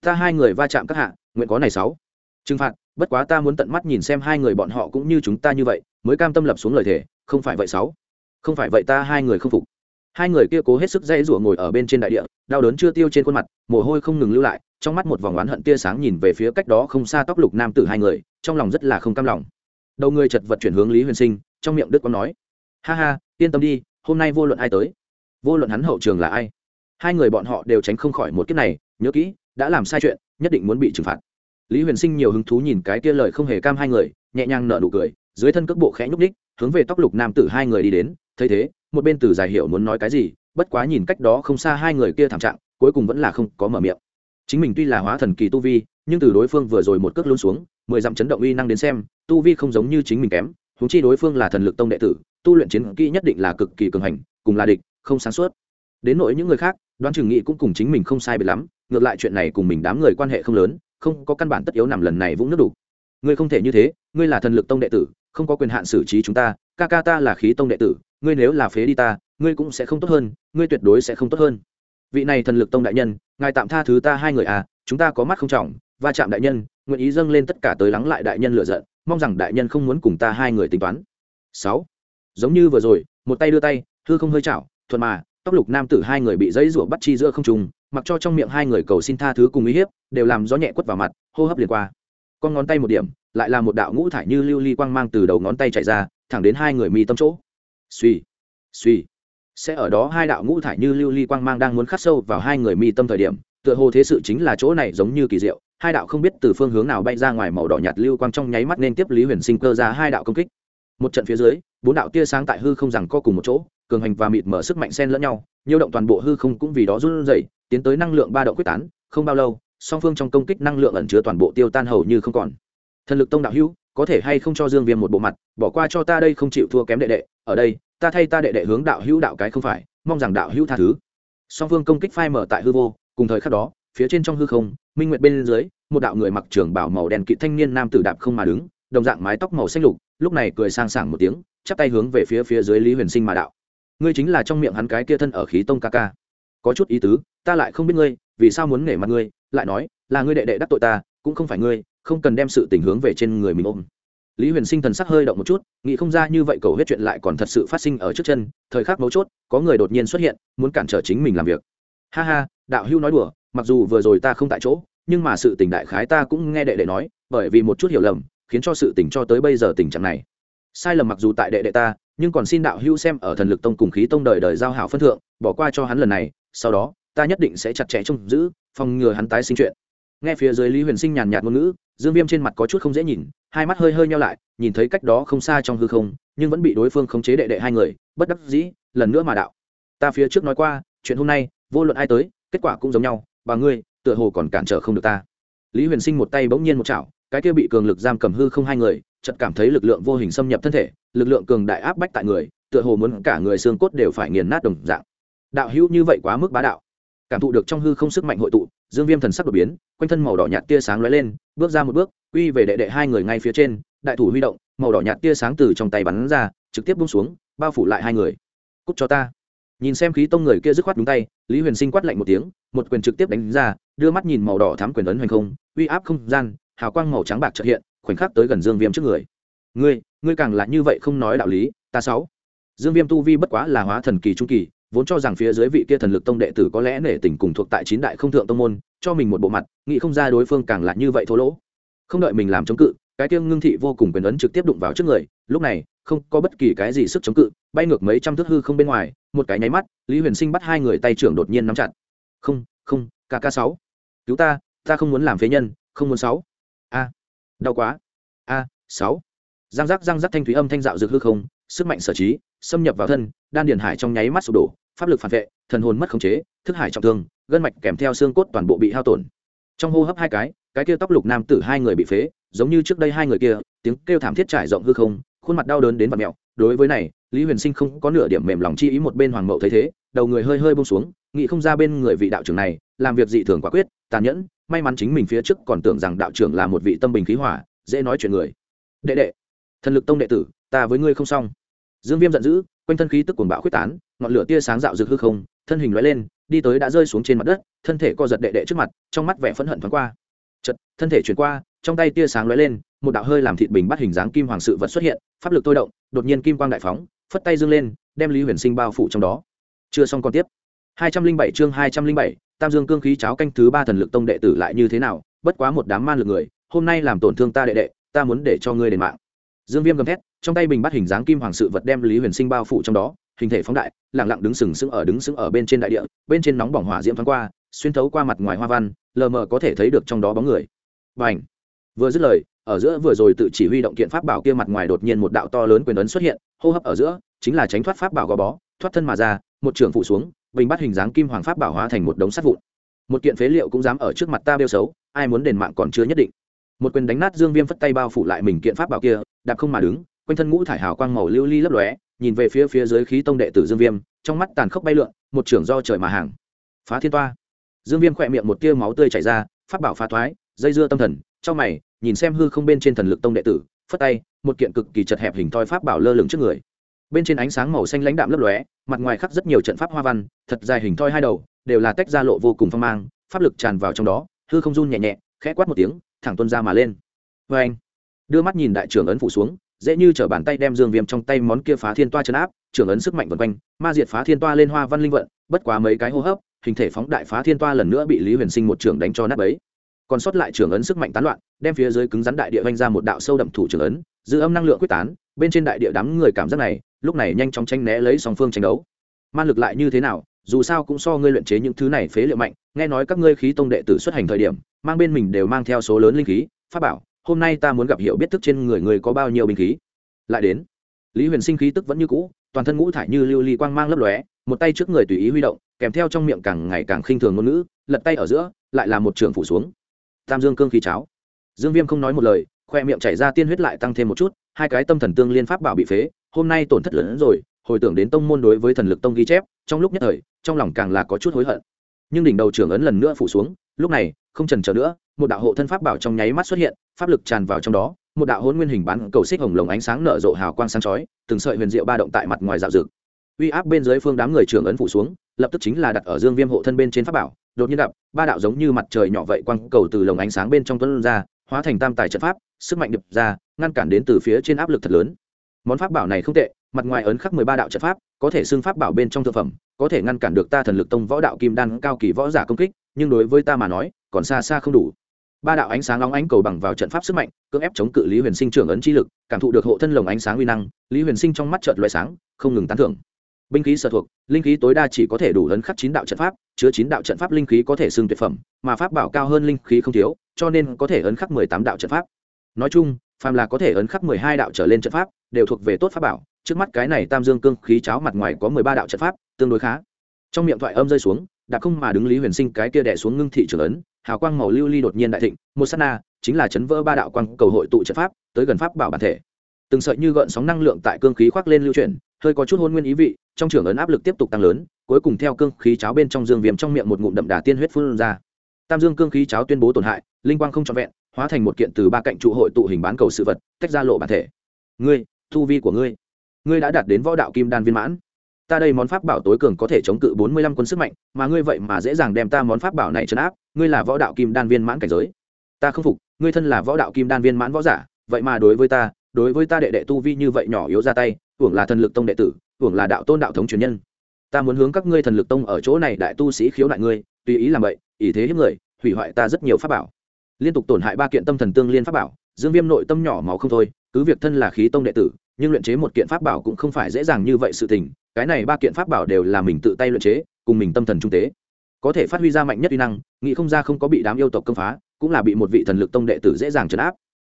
Ta hai người va chạm các hạ nguyện có này sáu. Trừng phạt bất quá ta muốn tận mắt nhìn xem hai người bọn họ cũng như chúng ta như vậy mới cam tâm lập xuống lời thề, không phải vậy sáu. Không phải vậy ta hai người không phục. Hai người kia cố hết sức dây rủa ngồi ở bên trên đại địa đau đớn chưa tiêu trên khuôn mặt mồ hôi không ngừng lưu lại trong mắt một vòng oán hận tia sáng nhìn về phía cách đó không xa tóc lục nam tử hai người trong lòng rất là không cam lòng. Đầu người chật vật chuyển hướng lý huyền sinh trong miệng đức có nói ha ha yên tâm đi hôm nay vô luận ai tới vô luận hắn hậu trường là ai hai người bọn họ đều tránh không khỏi một kiếp này nhớ kỹ đã làm sai chuyện nhất định muốn bị trừng phạt lý huyền sinh nhiều hứng thú nhìn cái kia lời không hề cam hai người, nhẹ nhàng nở nụ cười, dưới thân cước bộ khẽ nhúc ních hướng về tóc lục nam tử hai người đi đến, thấy thế, một bên từ giải hiểu muốn nói cái gì, bất quá nhìn cách đó không xa hai người kia thảm trạng, cuối cùng vẫn là không có mở miệng. Chính mình tuy là hóa thần kỳ tu vi, nhưng từ đối phương vừa rồi một cước luôn xuống, mười dặm chấn động uy năng đến xem, tu vi không giống như chính mình kém húng chi đối phương là thần lực tông đệ tử, tu luyện chiến kỹ nhất định là cực kỳ cường hành, cùng là địch, không sáng suốt. Đến nỗi những người khác, đoán chừng nghị cũng cùng chính mình không sai biệt lắm, ngược lại chuyện này cùng mình đám người quan hệ không lớn không có căn bản tất yếu nằm lần này vũng nước đủ. Ngươi không thể như thế, ngươi là thần lực tông đệ tử, không có quyền hạn xử trí chúng ta, ca ca ta là khí tông đệ tử, ngươi nếu là phế đi ta, ngươi cũng sẽ không tốt hơn, ngươi tuyệt đối sẽ không tốt hơn. Vị này thần lực tông đại nhân, ngài tạm tha thứ ta hai người à chúng ta có mắt không trọng, va chạm đại nhân, nguyện ý dâng lên tất cả tới lắng lại đại nhân lựa giận, mong rằng đại nhân không muốn cùng ta hai người tính toán. Sáu. Giống như vừa rồi, một tay đưa tay thư không hơi chảo, thuận mà, tóc lục nam tử hai người bị dãy rủa bắt chi giữa không trùng mặc cho trong miệng hai người cầu xin tha thứ cùng uy hiếp, đều làm gió nhẹ quất vào mặt, hô hấp liền qua. Con ngón tay một điểm, lại là một đạo ngũ thải như lưu ly quang mang từ đầu ngón tay chạy ra, thẳng đến hai người mi tâm chỗ. Suy suy sẽ ở đó hai đạo ngũ thải như lưu ly quang mang đang muốn khắc sâu vào hai người mi tâm thời điểm, tựa hồ thế sự chính là chỗ này giống như kỳ diệu, hai đạo không biết từ phương hướng nào bay ra ngoài màu đỏ nhạt lưu quang trong nháy mắt nên tiếp lý huyền sinh cơ ra hai đạo công kích. Một trận phía dưới, bốn đạo tia sáng tại hư không rằng co cùng một chỗ, cường hành và mịt mở sức mạnh sen lẫn nhau nhiều động toàn bộ hư không cũng vì đó run rẩy tiến tới năng lượng ba động quyết tán, không bao lâu, song phương trong công kích năng lượng ẩn chứa toàn bộ tiêu tan hầu như không còn. Thần lực tông đạo hữu, có thể hay không cho dương viêm một bộ mặt, bỏ qua cho ta đây không chịu thua kém đệ đệ, ở đây, ta thay ta đệ đệ hướng đạo hữu đạo cái không phải, mong rằng đạo hữu tha thứ. Song phương công kích phai mở tại hư vô, cùng thời khắc đó, phía trên trong hư không, minh nguyệt bên dưới, một đạo người mặc trường bảo màu đen kỵ thanh niên nam tử đạp không mà đứng, đồng dạng mái tóc màu xanh lục, lúc này cười sang sảng một tiếng, chắp tay hướng về phía phía dưới lý huyền sinh mà đạo. Ngươi chính là trong miệng hắn cái kia thân ở khí tông ca ca có chút ý tứ, ta lại không biết ngươi, vì sao muốn nể mặt ngươi, lại nói, là ngươi đệ đệ đắc tội ta, cũng không phải ngươi, không cần đem sự tình hướng về trên người mình ôm. Lý huyền sinh thần sắc hơi động một chút, nghĩ không ra như vậy cầu hết chuyện lại còn thật sự phát sinh ở trước chân, thời khắc mấu chốt, có người đột nhiên xuất hiện, muốn cản trở chính mình làm việc. Ha ha, đạo hưu nói đùa, mặc dù vừa rồi ta không tại chỗ, nhưng mà sự tình đại khái ta cũng nghe đệ đệ nói, bởi vì một chút hiểu lầm, khiến cho sự tình cho tới bây giờ tình trạng này. Sai lầm mặc dù tại đệ đệ ta, nhưng còn xin đạo hưu xem ở thần lực tông cùng khí tông đời đời giao hảo phân thượng, bỏ qua cho hắn lần này sau đó, ta nhất định sẽ chặt chẽ trông giữ, phòng ngừa hắn tái sinh chuyện. Nghe phía dưới lý huyền sinh nhàn nhạt ngôn ngữ, dương viêm trên mặt có chút không dễ nhìn, hai mắt hơi hơi nhau lại, nhìn thấy cách đó không xa trong hư không, nhưng vẫn bị đối phương khống chế đệ đệ hai người, bất đắc dĩ, lần nữa mà đạo. Ta phía trước nói qua, chuyện hôm nay, vô luận ai tới, kết quả cũng giống nhau, bà ngươi, tựa hồ còn cản trở không được ta. Lý huyền sinh một tay bỗng nhiên một chảo, cái kia bị cường lực giam cầm hư không hai người, chợt cảm thấy lực lượng vô hình xâm nhập thân thể, lực lượng cường đại áp bách tại người, tựa hồ muốn cả người xương cốt đều phải nghiền nát đồng dạng đạo hữu như vậy quá mức bá đạo. Cảm thụ được trong hư không sức mạnh hội tụ, dương viêm thần sắc đột biến, quanh thân màu đỏ nhạt tia sáng lóe lên, bước ra một bước uy về đệ đệ hai người ngay phía trên, đại thủ huy động, màu đỏ nhạt tia sáng từ trong tay bắn ra, trực tiếp bung xuống, bao phủ lại hai người. Cúc cho ta. Nhìn xem khí tông người kia dứt khoát đúng tay, lý huyền sinh quát lạnh một tiếng, một quyền trực tiếp đánh ra, đưa mắt nhìn màu đỏ thám quyền ấn hoành không, uy áp không gian, hào quang màu trắng bạc trợ hiện, khoảnh khắc tới gần dương viêm trước người. Ngươi ngươi càng là như vậy không nói đạo lý, ta sáu. Dương viêm tu vi bất quá là hóa thần kỳ trung kỳ vốn cho rằng phía dưới vị kia thần lực tông đệ tử có lẽ nể tình cùng thuộc tại chín đại không thượng tông môn, cho mình một bộ mặt, nghĩ không ra đối phương càng là như vậy thô lỗ. Không đợi mình làm chống cự, cái kia ngưng thị vô cùng quyền ấn trực tiếp đụng vào trước người, lúc này, không có bất kỳ cái gì sức chống cự, bay ngược mấy trăm thước hư không bên ngoài, một cái nháy mắt, lý huyền sinh bắt hai người tay trưởng đột nhiên nắm chặt. Không không kk sáu. Cứu ta ta không muốn làm phế nhân, không muốn sáu. A, đau quá. A, sáu. Răng rắc răng rắc thanh thúy âm thanh dạo dược hư không, sức mạnh sở trí, xâm nhập vào thân, đan điền hải trong nháy mắt sụp đổ pháp lực phản vệ, thần hồn mất khống chế, thức hải trọng thương, gân mạch kèm theo xương cốt toàn bộ bị hao tổn. Trong hô hấp hai cái cái kia tóc lục nam tử hai người bị phế, giống như trước đây hai người kia, tiếng kêu thảm thiết trải rộng hư không, khuôn mặt đau đớn đến vặt mẹo đối với này, lý huyền sinh không có nửa điểm mềm lòng chi ý một bên hoàng mậu thấy thế, đầu người hơi hơi bông xuống, nghĩ không ra bên người vị đạo trưởng này, làm việc dị thường quả quyết, tàn nhẫn, may mắn chính mình phía trước còn tưởng rằng đạo trưởng là một vị tâm bình khí hỏa dễ nói chuyện người. Đệ đệ, thần lực tông đệ tử, ta với ngươi không xong. Dương viêm giận dữ quanh thân khí tức cuồng bạo khuyết tán, ngọn lửa tia sáng dạo rực hư không, thân hình lóe lên, đi tới đã rơi xuống trên mặt đất, thân thể co giật đệ đệ trước mặt, trong mắt vẻ phẫn hận thoáng qua. Chật thân thể chuyển qua, trong tay tia sáng lóe lên, một đạo hơi làm thịt bình bắt hình dáng kim hoàng sự vật xuất hiện, pháp lực tôi động, đột nhiên kim quang đại phóng, phất tay dương lên, đem lý huyền sinh bao phủ trong đó. Chưa xong còn tiếp. hai trăm linh bảy chương hai trăm linh bảy, tam dương cương khí cháo canh thứ ba thần lực tông đệ tử lại như thế nào, bất quá một đám man lực người, hôm nay làm tổn thương ta đệ đệ, ta muốn để cho ngươi đền mạng. Dương viêm gầm thét trong tay bình bắt hình dáng kim hoàng sự vật đem lý huyền sinh bao phủ trong đó, hình thể phóng đại lẳng lặng đứng sừng sững ở đứng sững ở bên trên đại địa, bên trên nóng bỏng hỏa diễm thoáng qua, xuyên thấu qua mặt ngoài hoa văn, lờ mờ có thể thấy được trong đó bóng người. Và ảnh vừa dứt lời, ở giữa vừa rồi tự chỉ huy động kiện pháp bảo kia mặt ngoài đột nhiên một đạo to lớn quyền ấn xuất hiện, hô hấp ở giữa, chính là tránh thoát pháp bảo gò bó, thoát thân mà ra, một trường phụ xuống, bình bắt hình dáng kim hoàng pháp bảo hóa thành một đống sắt vụn. Một kiện phế liệu cũng dám ở trước mặt ta bêu xấu, ai muốn đền mạng còn chưa nhất định. Một quyền đánh nát dương viêm phất tay bao phủ lại mình kiện pháp bảo kia, đạp không mà đứng quanh thân ngũ thải hào quang màu lưu ly lấp lóe, nhìn về phía phía dưới khí tông đệ tử dương viêm, trong mắt tàn khốc bay lượn, một trưởng do trời mà hàng. Phá thiên toa. Dương viêm khỏe miệng một tia máu tươi chảy ra, pháp bảo phá thoái, dây dưa tâm thần, trong mày, nhìn xem hư không bên trên thần lực tông đệ tử, phất tay, một kiện cực kỳ chật hẹp hình thoi pháp bảo lơ lửng trước người. Bên trên ánh sáng màu xanh lãnh đạm lấp lóe, mặt ngoài khắc rất nhiều trận pháp hoa văn, thật dài hình thoi hai đầu, đều là tách ra lộ vô cùng phong mang, pháp lực tràn vào trong đó, hư không run nhẹ nhẹ, khẽ quát một tiếng, thẳng tuân ra mà lên. Vê anh đưa mắt nhìn đại trưởng ấn phủ xuống dễ như chở bàn tay đem dương viêm trong tay món kia phá thiên toa chấn áp, trưởng ấn sức mạnh vần quanh, ma diệt phá thiên toa lên hoa văn linh vận, bất quá mấy cái hô hấp, hình thể phóng đại phá thiên toa lần nữa bị lý huyền sinh một trưởng đánh cho nát ấy còn sót lại trưởng ấn sức mạnh tán loạn, đem phía dưới cứng rắn đại địa vanh ra một đạo sâu đậm thủ trưởng ấn, giữ âm năng lượng quyết tán, bên trên đại địa đám người cảm giác này, lúc này nhanh chóng tranh né lấy song phương tranh đấu. Man lực lại như thế nào, dù sao cũng so ngươi luyện chế những thứ này phế liệu mạnh, nghe nói các ngươi khí tông đệ tử xuất hành thời điểm, mang bên mình đều mang theo số lớn linh khí, pháp bảo hôm nay ta muốn gặp hiểu biết thức trên người người có bao nhiêu binh khí. Lại đến. Lý huyền sinh khí tức vẫn như cũ, toàn thân ngũ thải như lưu ly quang mang lấp lóe, một tay trước người tùy ý huy động, kèm theo trong miệng càng ngày càng khinh thường ngôn ngữ, lật tay ở giữa, lại là một trường phủ xuống. Tam dương cương khí cháo. Dương viêm không nói một lời, khoe miệng chảy ra tiên huyết lại tăng thêm một chút, hai cái tâm thần tương liên pháp bảo bị phế, hôm nay tổn thất lớn hơn rồi, hồi tưởng đến tông môn đối với thần lực tông ghi chép, trong lúc nhất thời, trong lòng càng là có chút hối hận. Nhưng đỉnh đầu trưởng ấn lần nữa phủ xuống, lúc này không chần chờ nữa, một đạo hộ thân pháp bảo trong nháy mắt xuất hiện, pháp lực tràn vào trong đó, một đạo hôn nguyên hình bán cầu xích hồng lồng ánh sáng nở rộ hào quang sáng chói, từng sợi huyền diệu ba động tại mặt ngoài dạo dực uy áp bên dưới phương đám người trưởng ấn phủ xuống, lập tức chính là đặt ở dương viêm hộ thân bên trên pháp bảo, đột nhiên gặp, ba đạo giống như mặt trời nhỏ vậy quang cầu từ lồng ánh sáng bên trong tuấn ra, hóa thành tam tài trận pháp, sức mạnh đập ra, ngăn cản đến từ phía trên áp lực thật lớn. Món pháp bảo này không tệ, mặt ngoài ấn khắc mười ba đạo trận pháp, có thể xưng pháp bảo bên trong thực phẩm, có thể ngăn cản được ta thần lực tông võ đạo kim đan cao kỳ võ giả công kích, nhưng đối với ta mà nói còn xa xa không đủ. Ba đạo ánh sáng nóng ánh cầu bằng vào trận pháp sức mạnh, cưỡng ép chống cự lý huyền sinh trưởng ấn chi lực, cảm thụ được hộ thân lồng ánh sáng uy năng, lý huyền sinh trong mắt trợt loại sáng, không ngừng tán thưởng. Binh khí sở thuộc, linh khí tối đa chỉ có thể đủ ấn khắc chín đạo trận pháp, chứa chín đạo trận pháp linh khí có thể xưng tuyệt phẩm, mà pháp bảo cao hơn linh khí không thiếu, cho nên có thể ấn khắc mười tám đạo trận pháp. Nói chung, phàm là có thể ấn khắc mười hai đạo trở lên trận pháp, đều thuộc về tốt pháp bảo, trước mắt cái này tam dương cương khí cháo mặt ngoài có mười ba đạo trận pháp, tương đối khá. Trong miệng thoại âm rơi xuống đạp không mà đứng lý huyền sinh cái kia đẻ xuống ngưng thị trường ấn hào quang màu lưu ly đột nhiên đại thịnh, một s á t na, chính là chấn vỡ ba đạo quang cầu hội tụ trận pháp, tới gần pháp bảo bản thể. Từng sợi như gợn sóng năng lượng tại cương khí khoác lên lưu chuyển, hơi có chút hôn nguyên ý vị, trong trường ấn áp lực tiếp tục tăng lớn, cuối cùng theo cương khí cháo bên trong dương viêm trong miệng một ngụm đậm đà tiên huyết phun ra. Tam dương cương khí cháo tuyên bố tổn hại, linh quang không trọn vẹn, hóa thành một kiện từ ba cạnh trụ hội tụ hình bán cầu sự vật, tách ra lộ bản thể. Ngươi thu vi của ngươi ngươi đã đạt đến võ đạo kim đan viên mãn ta đây món pháp bảo tối cường có thể chống cự bốn mươi lăm quân sức mạnh, mà ngươi vậy mà dễ dàng đem ta món pháp bảo này chấn áp, ngươi là võ đạo kim đan viên mãn cảnh giới. Ta không phục, ngươi thân là võ đạo kim đan viên mãn võ giả, vậy mà đối với ta, đối với ta đệ đệ tu vi như vậy nhỏ yếu ra tay, hưởng là thần lực tông đệ tử, hưởng là đạo tôn đạo thống truyền nhân. Ta muốn hướng các ngươi thần lực tông ở chỗ này đại tu sĩ khiếu nại ngươi, tùy ý làm vậy, ý thế hiếp người, hủy hoại ta rất nhiều pháp bảo. Liên tục tổn hại ba kiện tâm thần tương liên pháp bảo, dương viêm nội tâm nhỏ máu không thôi, cứ việc thân là khí tông đệ tử nhưng luyện chế một kiện pháp bảo cũng không phải dễ dàng như vậy sự tình, cái này ba kiện pháp bảo đều là mình tự tay luyện chế, cùng mình tâm thần trung tế. Có thể phát huy ra mạnh nhất uy năng, nghĩ không ra không có bị đám yêu tộc công phá, cũng là bị một vị thần lực tông đệ tử dễ dàng trấn áp.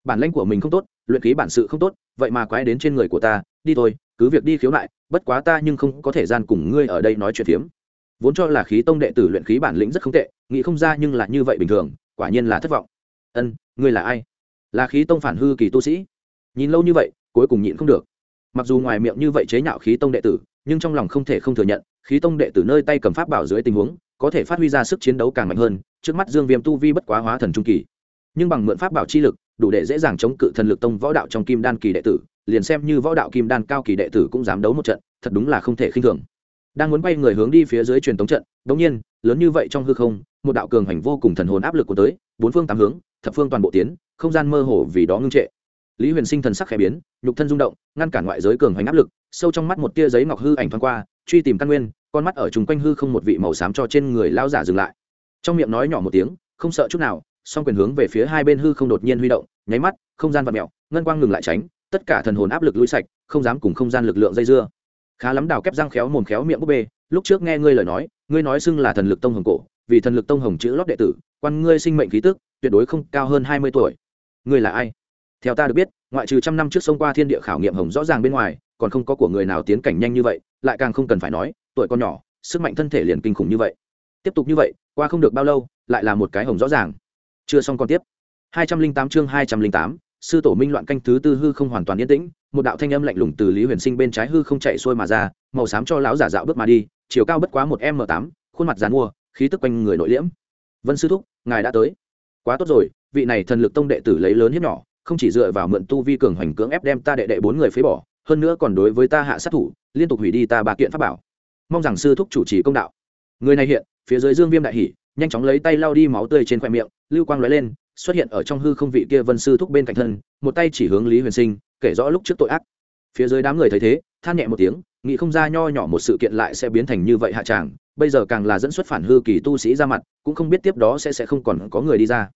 Bản lãnh của mình không tốt, luyện khí bản sự không tốt, vậy mà quái đến trên người của ta, đi thôi, cứ việc đi khiếu nại, bất quá ta nhưng không có thể gian cùng ngươi ở đây nói chuyện phiếm. Vốn cho là khí tông đệ tử luyện khí bản lĩnh rất không tệ, nghĩ không ra nhưng là như vậy bình thường, quả nhiên là thất vọng. Ân, ngươi là ai? Là khí tông phản hư kỳ tu sĩ. Nhìn lâu như vậy cuối cùng nhịn không được. Mặc dù ngoài miệng như vậy chế nhạo khí tông đệ tử, nhưng trong lòng không thể không thừa nhận, khí tông đệ tử nơi tay cầm pháp bảo dưới tình huống, có thể phát huy ra sức chiến đấu càng mạnh hơn, trước mắt dương viêm tu vi bất quá hóa thần trung kỳ. Nhưng bằng mượn pháp bảo chi lực, đủ để dễ dàng chống cự thần lực tông võ đạo trong kim đan kỳ đệ tử, liền xem như võ đạo kim đan cao kỳ đệ tử cũng dám đấu một trận, thật đúng là không thể khinh thường. Đang muốn bay người hướng đi phía dưới truyền tống trận đống nhiên, lớn như vậy trong hư không, một đạo cường hành vô cùng thần hồn áp lực của tới, bốn phương tám hướng, thập phương toàn bộ tiến, không gian mơ hồ vì đó ngưng trệ lý huyền sinh thần sắc khẽ biến, nhục thân rung động, ngăn cản ngoại giới cường hành áp lực, sâu trong mắt một tia giấy ngọc hư ảnh thoáng qua, truy tìm căn nguyên, con mắt ở chung quanh hư không một vị màu xám cho trên người lao giả dừng lại. Trong miệng nói nhỏ một tiếng, không sợ chút nào, song quyền hướng về phía hai bên hư không đột nhiên huy động, nháy mắt, không gian vật mẹo ngân quang ngừng lại tránh, tất cả thần hồn áp lực lui sạch, không dám cùng không gian lực lượng dây dưa. Khá lắm đào kép răng khéo mồm khéo miệng búp bê, lúc trước nghe ngươi lời nói, ngươi nói xưng là thần lực tông hồng cổ, vì thần lực tông hồng chữ lót đệ tử, quan ngươi sinh mệnh khí tức, tuyệt đối không cao hơn hai mươi tuổi. Ngươi là ai? Theo ta được biết, ngoại trừ trăm năm trước sông qua thiên địa khảo nghiệm hồng rõ ràng bên ngoài, còn không có của người nào tiến cảnh nhanh như vậy, lại càng không cần phải nói, tuổi con nhỏ, sức mạnh thân thể liền kinh khủng như vậy. Tiếp tục như vậy, qua không được bao lâu, lại là một cái hồng rõ ràng. Chưa xong còn tiếp. Hai trăm linh tám chương hai trăm linh tám, sư tổ minh loạn canh thứ tư hư không hoàn toàn yên tĩnh, một đạo thanh âm lạnh lùng từ lý huyền sinh bên trái hư không chạy xuôi mà ra, màu xám cho lão giả dạo bước mà đi, chiều cao bất quá một m tám, khuôn mặt dàn mua, khí tức quanh người nội liễm. Vân sư thúc, ngài đã tới. Quá tốt rồi, vị này thần lực tông đệ tử lấy lớn hiếp nhỏ không chỉ dựa vào mượn tu vi cường hoành cưỡng ép đem ta đệ đệ bốn người phế bỏ, hơn nữa còn đối với ta hạ sát thủ, liên tục hủy đi ta ba kiện pháp bảo. Mong rằng sư thúc chủ trì công đạo. Người này hiện, phía dưới dương viêm đại hỷ nhanh chóng lấy tay lau đi máu tươi trên khoe miệng, lưu quang lóe lên, xuất hiện ở trong hư không vị kia vân sư thúc bên cạnh thân, một tay chỉ hướng lý huyền sinh, kể rõ lúc trước tội ác. Phía dưới đám người thấy thế, than nhẹ một tiếng, nghĩ không ra nho nhỏ một sự kiện lại sẽ biến thành như vậy hạ tràng bây giờ càng là dẫn xuất phản hư kỳ tu sĩ ra mặt, cũng không biết tiếp đó sẽ sẽ không còn có người đi ra.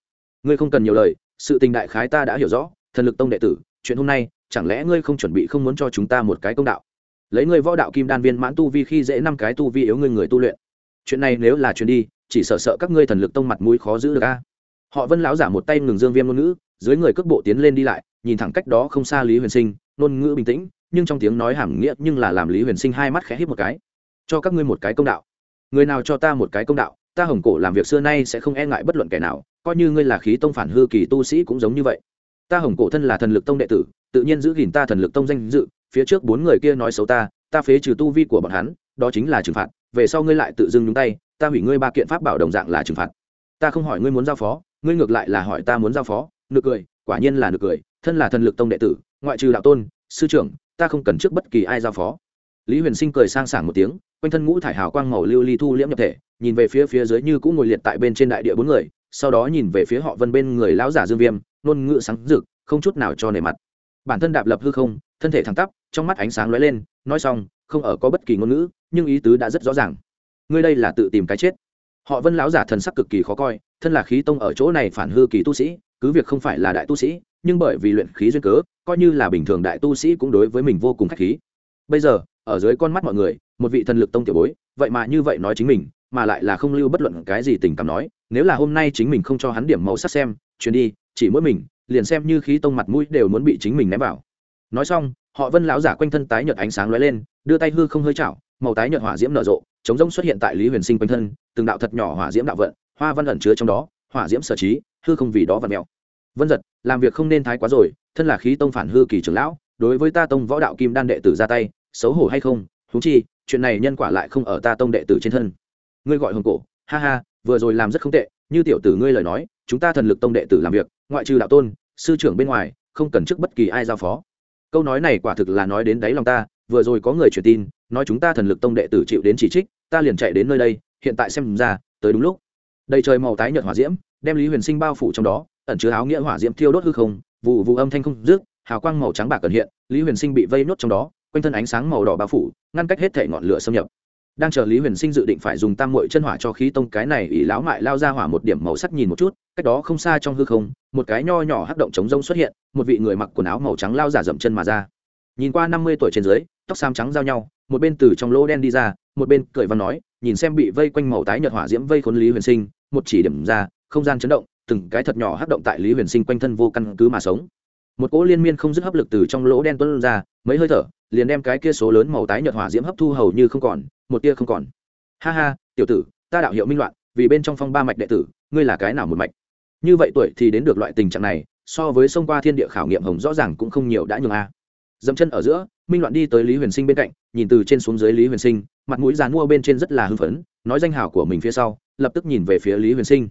Ngươi không cần nhiều lời sự tình đại khái ta đã hiểu rõ, thần lực tông đệ tử, chuyện hôm nay, chẳng lẽ ngươi không chuẩn bị không muốn cho chúng ta một cái công đạo? Lấy ngươi võ đạo kim đan viên mãn tu vi khi dễ năm cái tu vi yếu ngươi người tu luyện. Chuyện này nếu là chuyện đi, chỉ sợ sợ các ngươi thần lực tông mặt mũi khó giữ được a. Họ vân lão giả một tay ngừng dương viêm ngôn ngữ, dưới người cước bộ tiến lên đi lại, nhìn thẳng cách đó không xa lý huyền sinh, ngôn ngữ bình tĩnh, nhưng trong tiếng nói hàm nghĩa nhưng là làm lý huyền sinh hai mắt khẽ hít một cái. Cho các ngươi một cái công đạo. Người nào cho ta một cái công đạo? Ta hồng cổ làm việc xưa nay sẽ không e ngại bất luận kẻ nào, coi như ngươi là khí tông phản hư kỳ tu sĩ cũng giống như vậy. Ta hồng cổ thân là thần lực tông đệ tử, tự nhiên giữ gìn ta thần lực tông danh dự, phía trước bốn người kia nói xấu ta ta phế trừ tu vi của bọn hắn, đó chính là trừng phạt, về sau ngươi lại tự dưng nhúng tay, ta hủy ngươi ba kiện pháp bảo đồng dạng là trừng phạt. Ta không hỏi ngươi muốn giao phó, ngươi ngược lại là hỏi ta muốn giao phó, nực cười, quả nhiên là nực cười, thân là thần lực tông đệ tử, ngoại trừ đạo tôn, sư trưởng, ta không cần trước bất kỳ ai giao phó. Lý huyền sinh cười sang sảng một tiếng, quanh thân ngũ thải hào quang màu lưu ly thu liễm nhập thể nhìn về phía phía dưới như cũng ngồi liệt tại bên trên đại địa bốn người, sau đó nhìn về phía họ vân bên người lão giả dương viêm nôn ngự sáng rực, không chút nào cho nề mặt. Bản thân đạp lập hư không, thân thể thẳng tắp, trong mắt ánh sáng lóe lên, nói xong, không ở có bất kỳ ngôn ngữ, nhưng ý tứ đã rất rõ ràng. Ngươi đây là tự tìm cái chết. Họ vân lão giả thần sắc cực kỳ khó coi, thân là khí tông ở chỗ này phản hư kỳ tu sĩ, cứ việc không phải là đại tu sĩ, nhưng bởi vì luyện khí duyên cớ, coi như là bình thường đại tu sĩ cũng đối với mình vô cùng khách khí. Bây giờ, ở dưới con mắt mọi người, một vị thần lực tông tiểu bối, vậy mà như vậy nói chính mình mà lại là không lưu bất luận cái gì tình cảm nói, nếu là hôm nay chính mình không cho hắn điểm màu sắc xem chuyến đi, chỉ mỗi mình, liền xem như khí tông mặt mũi đều muốn bị chính mình ném vào. Nói xong, họ vân lão giả quanh thân tái nhợt ánh sáng lóe lên, đưa tay hư không hơi chảo, màu tái nhợt hỏa diễm nở rộ, chống rông xuất hiện tại lý huyền sinh quanh thân, từng đạo thật nhỏ hỏa diễm đạo vận, hoa văn ẩn chứa trong đó, hỏa diễm sở trí, hư không vì đó vặn mèo. Vân giật, làm việc không nên thái quá rồi, thân là khí tông phản hư kỳ trưởng lão, đối với ta tông võ đạo kim đan đệ tử ra tay, xấu hổ hay không thú chi, chuyện này nhân quả lại không ở ta tông đệ tử trên thân ngươi gọi hồng cổ, ha ha, vừa rồi làm rất không tệ, như tiểu tử ngươi lời nói, chúng ta thần lực tông đệ tử làm việc, ngoại trừ đạo tôn, sư trưởng bên ngoài, không cần trước bất kỳ ai giao phó. Câu nói này quả thực là nói đến đáy lòng ta, vừa rồi có người truyền tin, nói chúng ta thần lực tông đệ tử chịu đến chỉ trích, ta liền chạy đến nơi đây, hiện tại xem ra, tới đúng lúc. Đầy trời màu tái nhợt hỏa diễm, đem lý huyền sinh bao phủ trong đó, ẩn chứa áo nghĩa hỏa diễm thiêu đốt hư không, vụ vụ âm thanh không dứt, hào quang màu trắng bạc cẩn hiện, lý huyền sinh bị vây nốt trong đó, quanh thân ánh sáng màu đỏ bao phủ, ngăn cách hết thể ngọn lửa xâm nhập đang chờ lý huyền sinh dự định phải dùng tam mội chân hỏa cho khí tông cái này ỷ lão mại lao ra hỏa một điểm màu sắc nhìn một chút, cách đó không xa trong hư không, một cái nho nhỏ hắc động chống rông xuất hiện, một vị người mặc quần áo màu trắng lao giả dậm chân mà ra. Nhìn qua năm mươi tuổi trên dưới, tóc xám trắng giao nhau, một bên từ trong lỗ đen đi ra, một bên cười văn nói, nhìn xem bị vây quanh màu tái nhợt hỏa diễm vây khốn lý huyền sinh, một chỉ điểm ra, không gian chấn động, từng cái thật nhỏ hắc động tại lý huyền sinh quanh thân vô căn cứ mà sống. Một cỗ liên miên không dứt hấp lực từ trong lỗ đen tuân ra, mấy hơi thở, liền đem cái kia số lớn màu tái nhợt hỏa diễm hấp thu hầu như không còn một tia không còn. Ha ha, tiểu tử, ta đạo hiệu minh loạn, vì bên trong phong ba mạch đệ tử, ngươi là cái nào một mạch? Như vậy tuổi thì đến được loại tình trạng này, so với sông qua thiên địa khảo nghiệm hồng rõ ràng cũng không nhiều đã nhường a. Dẫm chân ở giữa, minh loạn đi tới lý huyền sinh bên cạnh, nhìn từ trên xuống dưới lý huyền sinh, mặt mũi dàn mua bên trên rất là hưng phấn, nói danh hào của mình phía sau, lập tức nhìn về phía lý huyền sinh.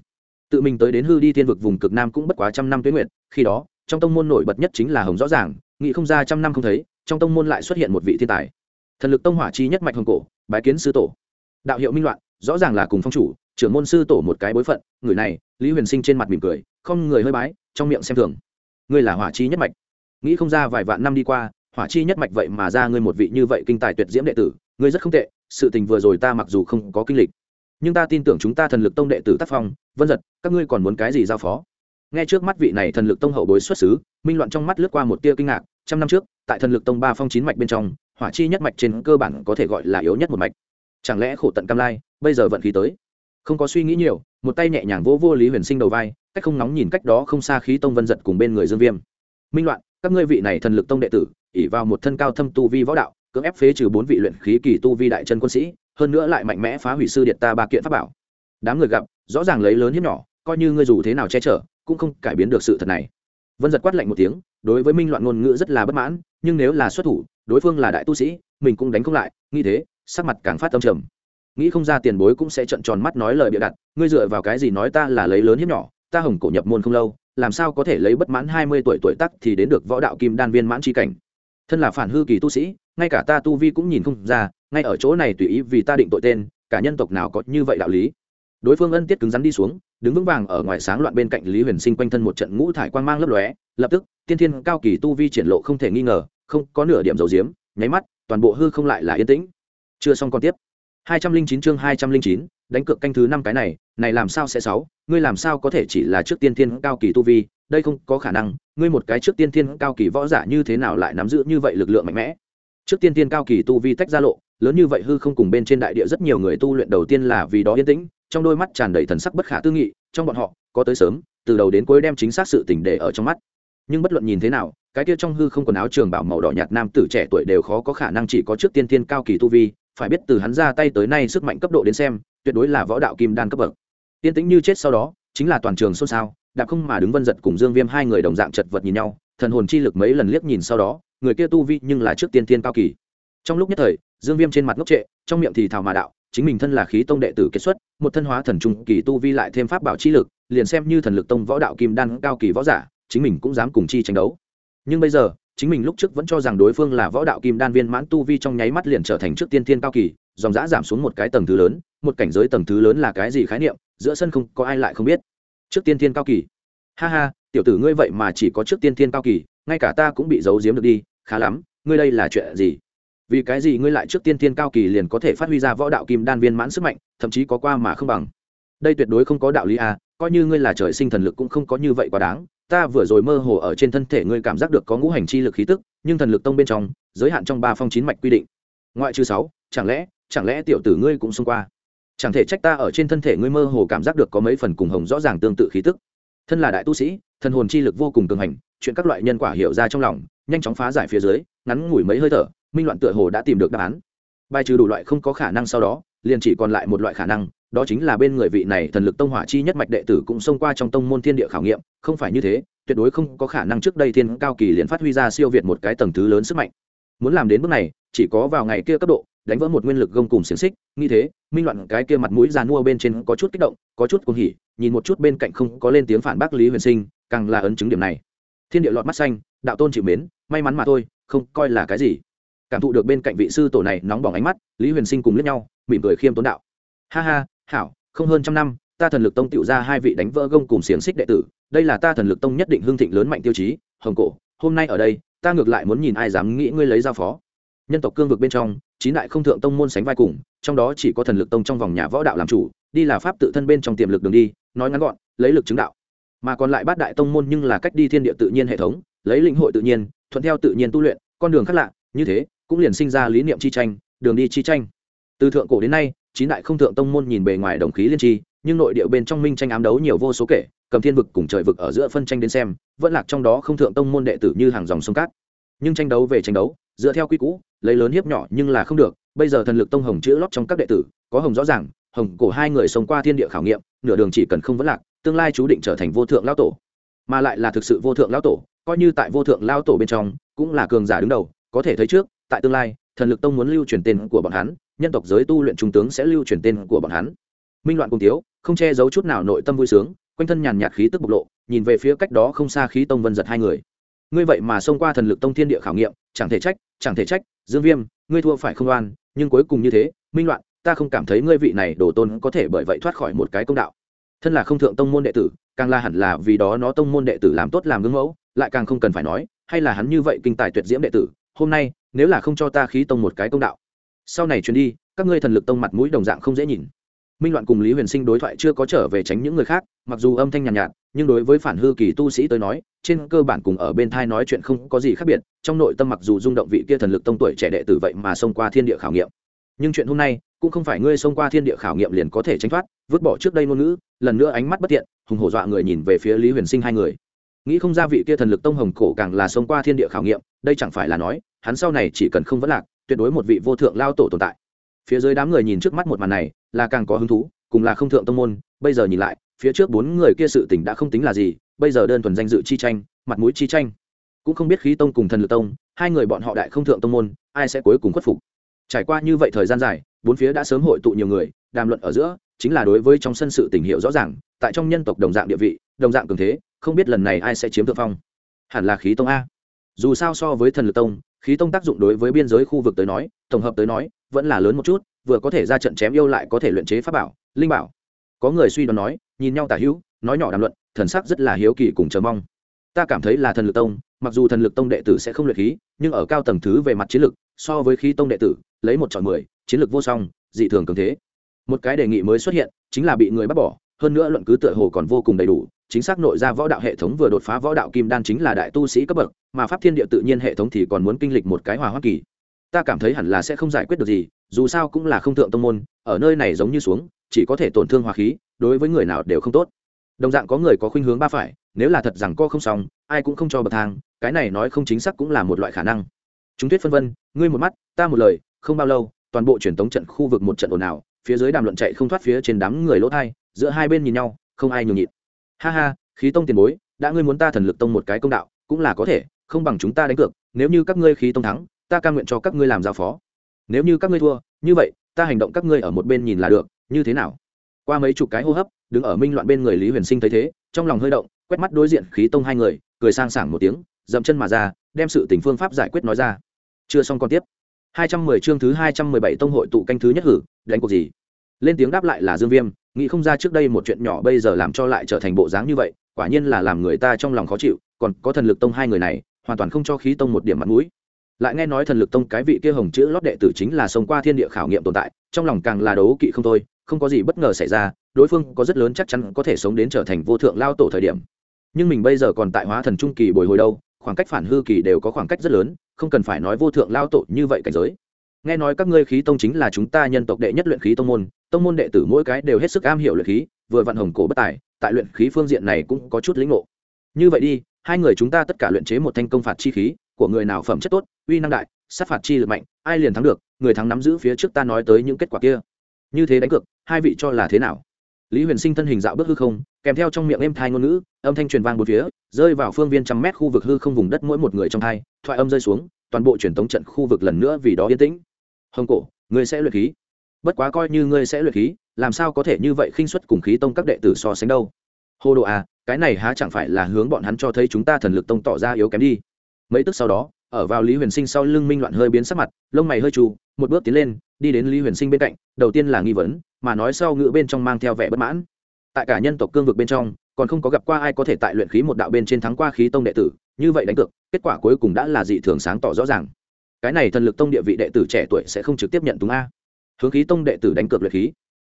Tự mình tới đến hư đi thiên vực vùng cực nam cũng bất quá trăm năm tuyến nguyện khi đó, trong tông môn nổi bật nhất chính là hồng rõ ràng nghĩ không ra trăm năm không thấy, trong tông môn lại xuất hiện một vị thiên tài. Thần lực tông hỏa chi nhất mạch hồng cổ bái kiến sư tổ. Đạo hiệu minh loạn, rõ ràng là cùng phong chủ, trưởng môn sư tổ một cái bối phận, người này, lý huyền sinh trên mặt mỉm cười, không người hơi bái, trong miệng xem thường. Ngươi là hỏa chi nhất mạch. Nghĩ không ra vài vạn năm đi qua, hỏa chi nhất mạch vậy mà ra ngươi một vị như vậy kinh tài tuyệt diễm đệ tử, ngươi rất không tệ, sự tình vừa rồi ta mặc dù không có kinh lịch, nhưng ta tin tưởng chúng ta thần lực tông đệ tử tác phong, vân giật các ngươi còn muốn cái gì giao phó? Nghe trước mắt vị này thần lực tông hậu bối xuất xứ, minh loạn trong mắt lướt qua một tia kinh ngạc, trăm năm trước, tại thần lực tông ba phong chín mạch bên trong hỏa chi nhất mạch trên cơ bản có thể gọi là yếu nhất một mạch. Chẳng lẽ khổ tận cam lai, bây giờ vận khí tới? Không có suy nghĩ nhiều, một tay nhẹ nhàng vỗ vô lý huyền sinh đầu vai, cách không nóng nhìn cách đó không xa khí tông vân giật cùng bên người dương viêm. Minh loạn, các ngươi vị này thần lực tông đệ tử ỉ vào một thân cao thâm tu vi võ đạo, cưỡng ép phế trừ bốn vị luyện khí kỳ tu vi đại chân quân sĩ, hơn nữa lại mạnh mẽ phá hủy sư điện ta ba kiện pháp bảo. Đám người gặp, rõ ràng lấy lớn hiếp nhỏ, coi như ngươi dù thế nào che chở, cũng không cải biến được sự thật này. Vân giật quát lạnh một tiếng, đối với minh loạn ngôn ngữ rất là bất mãn, nhưng nếu là xuất thủ đối phương là đại tu sĩ, mình cũng đánh không lại, nghĩ thế, sắc mặt càng phát tâm trầm. Nghĩ không ra tiền bối cũng sẽ trận tròn mắt nói lời bịa đặt, ngươi dựa vào cái gì nói ta là lấy lớn hiếp nhỏ, ta hồng cổ nhập môn không lâu, làm sao có thể lấy bất mãn hai mươi tuổi tuổi tắc thì đến được võ đạo kim đan viên mãn tri cảnh. Thân là phản hư kỳ tu sĩ, ngay cả ta tu vi cũng nhìn không ra, ngay ở chỗ này tùy ý vì ta định tội tên, cả nhân tộc nào có như vậy đạo lý. Đối phương ân tiết cứng rắn đi xuống, đứng vững vàng ở ngoài sáng loạn bên cạnh lý huyền sinh quanh thân một trận ngũ thải quang mang lấp lóe, lập tức, tiên thiên cao kỳ tu vi triển lộ không thể nghi ngờ không có nửa điểm dầu diếm, nháy mắt, toàn bộ hư không lại là yên tĩnh. Chưa xong còn tiếp. hai trăm linh chín chương hai trăm linh chín, đánh cược canh thứ năm cái này này làm sao sẽ sáu? Ngươi làm sao có thể chỉ là trước tiên thiên cao kỳ tu vi? Đây không có khả năng, ngươi một cái trước tiên thiên cao kỳ võ giả như thế nào lại nắm giữ như vậy lực lượng mạnh mẽ? Trước tiên thiên cao kỳ tu vi tách ra lộ, lớn như vậy hư không cùng bên trên đại địa rất nhiều người tu luyện đầu tiên là vì đó yên tĩnh, trong đôi mắt tràn đầy thần sắc bất khả tư nghị, trong bọn họ, có tới sớm, từ đầu đến cuối đem chính xác sự tình để ở trong mắt. Nhưng bất luận nhìn thế nào cái kia trong hư không quần áo trường bảo màu đỏ nhạt nam tử trẻ tuổi đều khó có khả năng chỉ có trước tiên tiên cao kỳ tu vi, phải biết từ hắn ra tay tới nay sức mạnh cấp độ đến xem, tuyệt đối là võ đạo kim đan cấp bậc. Tiên tĩnh như chết sau đó, chính là toàn trường xôn xao, đạp không mà đứng vân giật cùng dương viêm hai người đồng dạng chật vật nhìn nhau, thần hồn chi lực mấy lần liếc nhìn sau đó, người kia tu vi nhưng là trước tiên tiên cao kỳ. Trong lúc nhất thời, dương viêm trên mặt ngốc trệ, trong miệng thì thào mà đạo, chính mình thân là khí tông đệ tử kết xuất, một thân hóa thần trung kỳ tu vi lại thêm pháp bảo chi lực, liền xem như thần lực tông võ đạo kim đan cao kỳ võ giả, chính mình cũng dám cùng chi tranh đấu nhưng bây giờ, chính mình lúc trước vẫn cho rằng đối phương là võ đạo kim đan viên mãn tu vi trong nháy mắt liền trở thành trước tiên thiên cao kỳ, dòng giã giảm xuống một cái tầng thứ lớn, một cảnh giới tầng thứ lớn là cái gì khái niệm, giữa sân không có ai lại không biết. Trước tiên thiên cao kỳ. Ha ha, tiểu tử ngươi vậy mà chỉ có trước tiên thiên cao kỳ, ngay cả ta cũng bị giấu giếm được đi, khá lắm, ngươi đây là chuyện gì? Vì cái gì ngươi lại trước tiên thiên cao kỳ liền có thể phát huy ra võ đạo kim đan viên mãn sức mạnh, thậm chí có qua mà không bằng? Đây tuyệt đối không có đạo lý à coi như ngươi là trời sinh thần lực cũng không có như vậy quá đáng ta vừa rồi mơ hồ ở trên thân thể ngươi cảm giác được có ngũ hành chi lực khí tức, nhưng thần lực tông bên trong, giới hạn trong ba phong chín mạch quy định. Ngoại trừ sáu, chẳng lẽ chẳng lẽ tiểu tử ngươi cũng xông qua? Chẳng thể trách ta ở trên thân thể ngươi mơ hồ cảm giác được có mấy phần cùng hồng rõ ràng tương tự khí tức. Thân là đại tu sĩ, thần hồn chi lực vô cùng cường hành, chuyện các loại nhân quả hiểu ra trong lòng, nhanh chóng phá giải phía dưới, ngắn ngủi mấy hơi thở, minh loạn tựa hồ đã tìm được đáp án. Bài trừ đủ loại không có khả năng sau đó liền chỉ còn lại một loại khả năng, đó chính là bên người vị này thần lực tông hỏa chi nhất mạch đệ tử cũng xông qua trong tông môn thiên địa khảo nghiệm, không phải như thế, tuyệt đối không có khả năng trước đây thiên cao kỳ liền phát huy ra siêu việt một cái tầng thứ lớn sức mạnh. Muốn làm đến bước này, chỉ có vào ngày kia cấp độ, đánh vỡ một nguyên lực gông cùng xiềng xích như thế, minh loạn cái kia mặt mũi già nua bên trên có chút kích động, có chút cuồng hỉ, nhìn một chút bên cạnh không có lên tiếng phản bác lý huyền sinh, càng là ấn chứng điểm này. Thiên địa lọt mắt xanh, đạo tôn chịu mến, may mắn mà thôi, không coi là cái gì cảm thụ được bên cạnh vị sư tổ này nóng bỏng ánh mắt, lý huyền sinh cùng lướt nhau, mỉm cười khiêm tốn đạo. Ha ha, hảo, không hơn trăm năm, ta thần lực tông tựu ra hai vị đánh vỡ gông cùng xiềng xích đệ tử, đây là ta thần lực tông nhất định hương thịnh lớn mạnh tiêu chí, hồng cổ, hôm nay ở đây, ta ngược lại muốn nhìn ai dám nghĩ ngươi lấy giao phó. Nhân tộc cương vực bên trong, chín đại không thượng tông môn sánh vai cùng, trong đó chỉ có thần lực tông trong vòng nhà võ đạo làm chủ, đi là pháp tự thân bên trong tiềm lực đường đi, nói ngắn gọn, lấy lực chứng đạo. Mà còn lại bát đại tông môn nhưng là cách đi thiên địa tự nhiên hệ thống, lấy lĩnh hội tự nhiên, thuận theo tự nhiên tu luyện, con đường khác lạ, như thế cũng liền sinh ra lý niệm chi tranh, đường đi chi tranh. Từ thượng cổ đến nay, chín đại không thượng tông môn nhìn bề ngoài đồng khí liên tri, nhưng nội địa bên trong minh tranh ám đấu nhiều vô số kể, cầm thiên vực cùng trời vực ở giữa phân tranh đến xem, vẫn lạc trong đó không thượng tông môn đệ tử như hàng dòng sông cát. Nhưng tranh đấu về tranh đấu, dựa theo quy cũ, lấy lớn hiếp nhỏ nhưng là không được, bây giờ thần lực tông hồng chữ lót trong các đệ tử, có hồng rõ ràng, hồng cổ hai người sống qua thiên địa khảo nghiệm, nửa đường chỉ cần không vẫn lạc, tương lai chú định trở thành vô thượng lao tổ. Mà lại là thực sự vô thượng lao tổ, coi như tại vô thượng lao tổ bên trong, cũng là cường giả đứng đầu, có thể thấy trước tại tương lai, thần lực tông muốn lưu truyền tên của bọn hắn, nhân tộc giới tu luyện trung tướng sẽ lưu truyền tên của bọn hắn. Minh loạn cùng tiếu, không che giấu chút nào nội tâm vui sướng, quanh thân nhàn nhạt khí tức bộc lộ, nhìn về phía cách đó không xa khí tông vân giật hai người. Ngươi vậy mà xông qua thần lực tông thiên địa khảo nghiệm, chẳng thể trách, chẳng thể trách, dương viêm, ngươi thua phải không oan, nhưng cuối cùng như thế, minh loạn, ta không cảm thấy ngươi vị này đồ tôn có thể bởi vậy thoát khỏi một cái công đạo. Thân là không thượng tông môn đệ tử, càng là hẳn là vì đó nó tông môn đệ tử làm tốt làm gương mẫu, lại càng không cần phải nói, hay là hắn như vậy kinh tài tuyệt diễm đệ tử, hôm nay nếu là không cho ta khí tông một cái công đạo. Sau này truyền đi các ngươi thần lực tông mặt mũi đồng dạng không dễ nhìn. Minh loạn cùng lý huyền sinh đối thoại chưa có trở về tránh những người khác mặc dù âm thanh nhàn nhạt, nhạt nhưng đối với phản hư kỳ tu sĩ tới nói trên cơ bản cùng ở bên thai nói chuyện không có gì khác biệt trong nội tâm mặc dù rung động vị kia thần lực tông tuổi trẻ đệ tử vậy mà xông qua thiên địa khảo nghiệm. Nhưng chuyện hôm nay cũng không phải ngươi xông qua thiên địa khảo nghiệm liền có thể tránh thoát vứt bỏ trước đây ngôn ngữ lần nữa ánh mắt bất tiện hùng hổ dọa người nhìn về phía lý huyền sinh hai người. Nghĩ không ra vị kia thần lực tông hồng cổ càng là xông qua thiên địa khảo nghiệm đây chẳng phải là nói hắn sau này chỉ cần không vẫn lạc, tuyệt đối một vị vô thượng lao tổ tồn tại. Phía dưới đám người nhìn trước mắt một màn này, là càng có hứng thú, cùng là không thượng tông môn, bây giờ nhìn lại, phía trước bốn người kia sự tình đã không tính là gì, bây giờ đơn thuần danh dự chi tranh, mặt mũi chi tranh. Cũng không biết khí tông cùng thần lực tông, hai người bọn họ đại không thượng tông môn, ai sẽ cuối cùng khuất phục? Trải qua như vậy thời gian dài, bốn phía đã sớm hội tụ nhiều người, đàm luận ở giữa, chính là đối với trong sân sự tình hiệu rõ ràng, tại trong nhân tộc đồng dạng địa vị, đồng dạng cường thế, không biết lần này ai sẽ chiếm thượng phong. Hẳn là khí tông a. Dù sao so với thần lực tông khí tông tác dụng đối với biên giới khu vực tới nói, tổng hợp tới nói, vẫn là lớn một chút, vừa có thể ra trận chém yêu lại có thể luyện chế pháp bảo, linh bảo. Có người suy đoán nói, nhìn nhau tả hữu, nói nhỏ đàm luận, thần sắc rất là hiếu kỳ cùng chờ mong. Ta cảm thấy là thần lực tông, mặc dù thần lực tông đệ tử sẽ không luyện khí, nhưng ở cao tầng thứ về mặt chiến lực, so với khí tông đệ tử, lấy một chọn mười, chiến lược vô song, dị thường cường thế. Một cái đề nghị mới xuất hiện, chính là bị người bắt bỏ, hơn nữa luận cứ tựa hồ còn vô cùng đầy đủ chính xác nội ra võ đạo hệ thống vừa đột phá võ đạo kim đan chính là đại tu sĩ cấp bậc, mà pháp thiên địa tự nhiên hệ thống thì còn muốn kinh lịch một cái hòa hoa kỳ. Ta cảm thấy hẳn là sẽ không giải quyết được gì, dù sao cũng là không thượng tông môn, ở nơi này giống như xuống, chỉ có thể tổn thương hòa khí, đối với người nào đều không tốt. Đồng dạng có người có khuynh hướng ba phải, nếu là thật rằng co không xong, ai cũng không cho bậc thang, cái này nói không chính xác cũng là một loại khả năng. Chúng tuyết phân vân, ngươi một mắt, ta một lời, không bao lâu, toàn bộ truyền tống trận khu vực một trận ồn ào, phía dưới đàm luận chạy không thoát phía trên đám người lỗ thai giữa hai bên nhìn nhau, không ai nhường nhịn ha ha, khí tông tiền bối, đã ngươi muốn ta thần lực tông một cái công đạo, cũng là có thể, không bằng chúng ta đánh cược, nếu như các ngươi khí tông thắng, ta ca nguyện cho các ngươi làm giao phó. Nếu như các ngươi thua, như vậy, ta hành động các ngươi ở một bên nhìn là được, như thế nào? Qua mấy chục cái hô hấp, đứng ở minh loạn bên người lý huyền sinh thấy thế, trong lòng hơi động, quét mắt đối diện khí tông hai người, cười sang sảng một tiếng, dậm chân mà ra, đem sự tình phương pháp giải quyết nói ra. Chưa xong còn tiếp. 210 chương thứ 217 tông hội tụ canh thứ nhất hử, đánh cuộc gì? Lên tiếng đáp lại là dương viêm, nghĩ không ra trước đây một chuyện nhỏ bây giờ làm cho lại trở thành bộ dáng như vậy, quả nhiên là làm người ta trong lòng khó chịu, còn có thần lực tông hai người này, hoàn toàn không cho khí tông một điểm mặt mũi. Lại nghe nói thần lực tông cái vị kia hồng chữ lót đệ tử chính là sống qua thiên địa khảo nghiệm tồn tại, trong lòng càng là đấu kỵ không thôi, không có gì bất ngờ xảy ra, đối phương có rất lớn chắc chắn có thể sống đến trở thành vô thượng lao tổ thời điểm. Nhưng mình bây giờ còn tại hóa thần trung kỳ bồi hồi đâu, khoảng cách phản hư kỳ đều có khoảng cách rất lớn, không cần phải nói vô thượng lao tổ như vậy cảnh giới. Nghe nói các ngươi khí tông chính là chúng ta nhân tộc đệ nhất luyện khí tông môn tông môn đệ tử mỗi cái đều hết sức am hiểu luyện khí, vừa vận hồng cổ bất tài, tại luyện khí phương diện này cũng có chút lĩnh ngộ. Như vậy đi, hai người chúng ta tất cả luyện chế một thanh công phạt chi khí, của người nào phẩm chất tốt, uy năng đại, sát phạt chi lực mạnh, ai liền thắng được, người thắng nắm giữ phía trước ta nói tới những kết quả kia. Như thế đánh cược, hai vị cho là thế nào? Lý huyền sinh thân hình dạo bước hư không, kèm theo trong miệng êm thai ngôn ngữ, âm thanh truyền vang một phía, rơi vào phương viên trăm mét khu vực hư không vùng đất mỗi một người trong thai thoại âm rơi xuống, toàn bộ truyền tống trận khu vực lần nữa vì đó yên tĩnh. Hồng cổ ngươi sẽ luyện khí bất quá coi như ngươi sẽ luyện khí, làm sao có thể như vậy khinh xuất cùng khí tông các đệ tử so sánh đâu? Hô đồ à cái này há chẳng phải là hướng bọn hắn cho thấy chúng ta thần lực tông tỏ ra yếu kém đi. Mấy tức sau đó, ở vào lý huyền sinh sau lưng minh loạn hơi biến sắc mặt, lông mày hơi trù, một bước tiến lên, đi đến lý huyền sinh bên cạnh, đầu tiên là nghi vấn, mà nói sau ngữ bên trong mang theo vẻ bất mãn. Tại cả nhân tộc cương vực bên trong, còn không có gặp qua ai có thể tại luyện khí một đạo bên trên thắng qua khí tông đệ tử, như vậy đánh cược, kết quả cuối cùng đã là dị thường sáng tỏ rõ ràng. Cái này thần lực tông địa vị đệ tử trẻ tuổi sẽ không trực tiếp nhận túng a hướng khí tông đệ tử đánh cược luyện khí.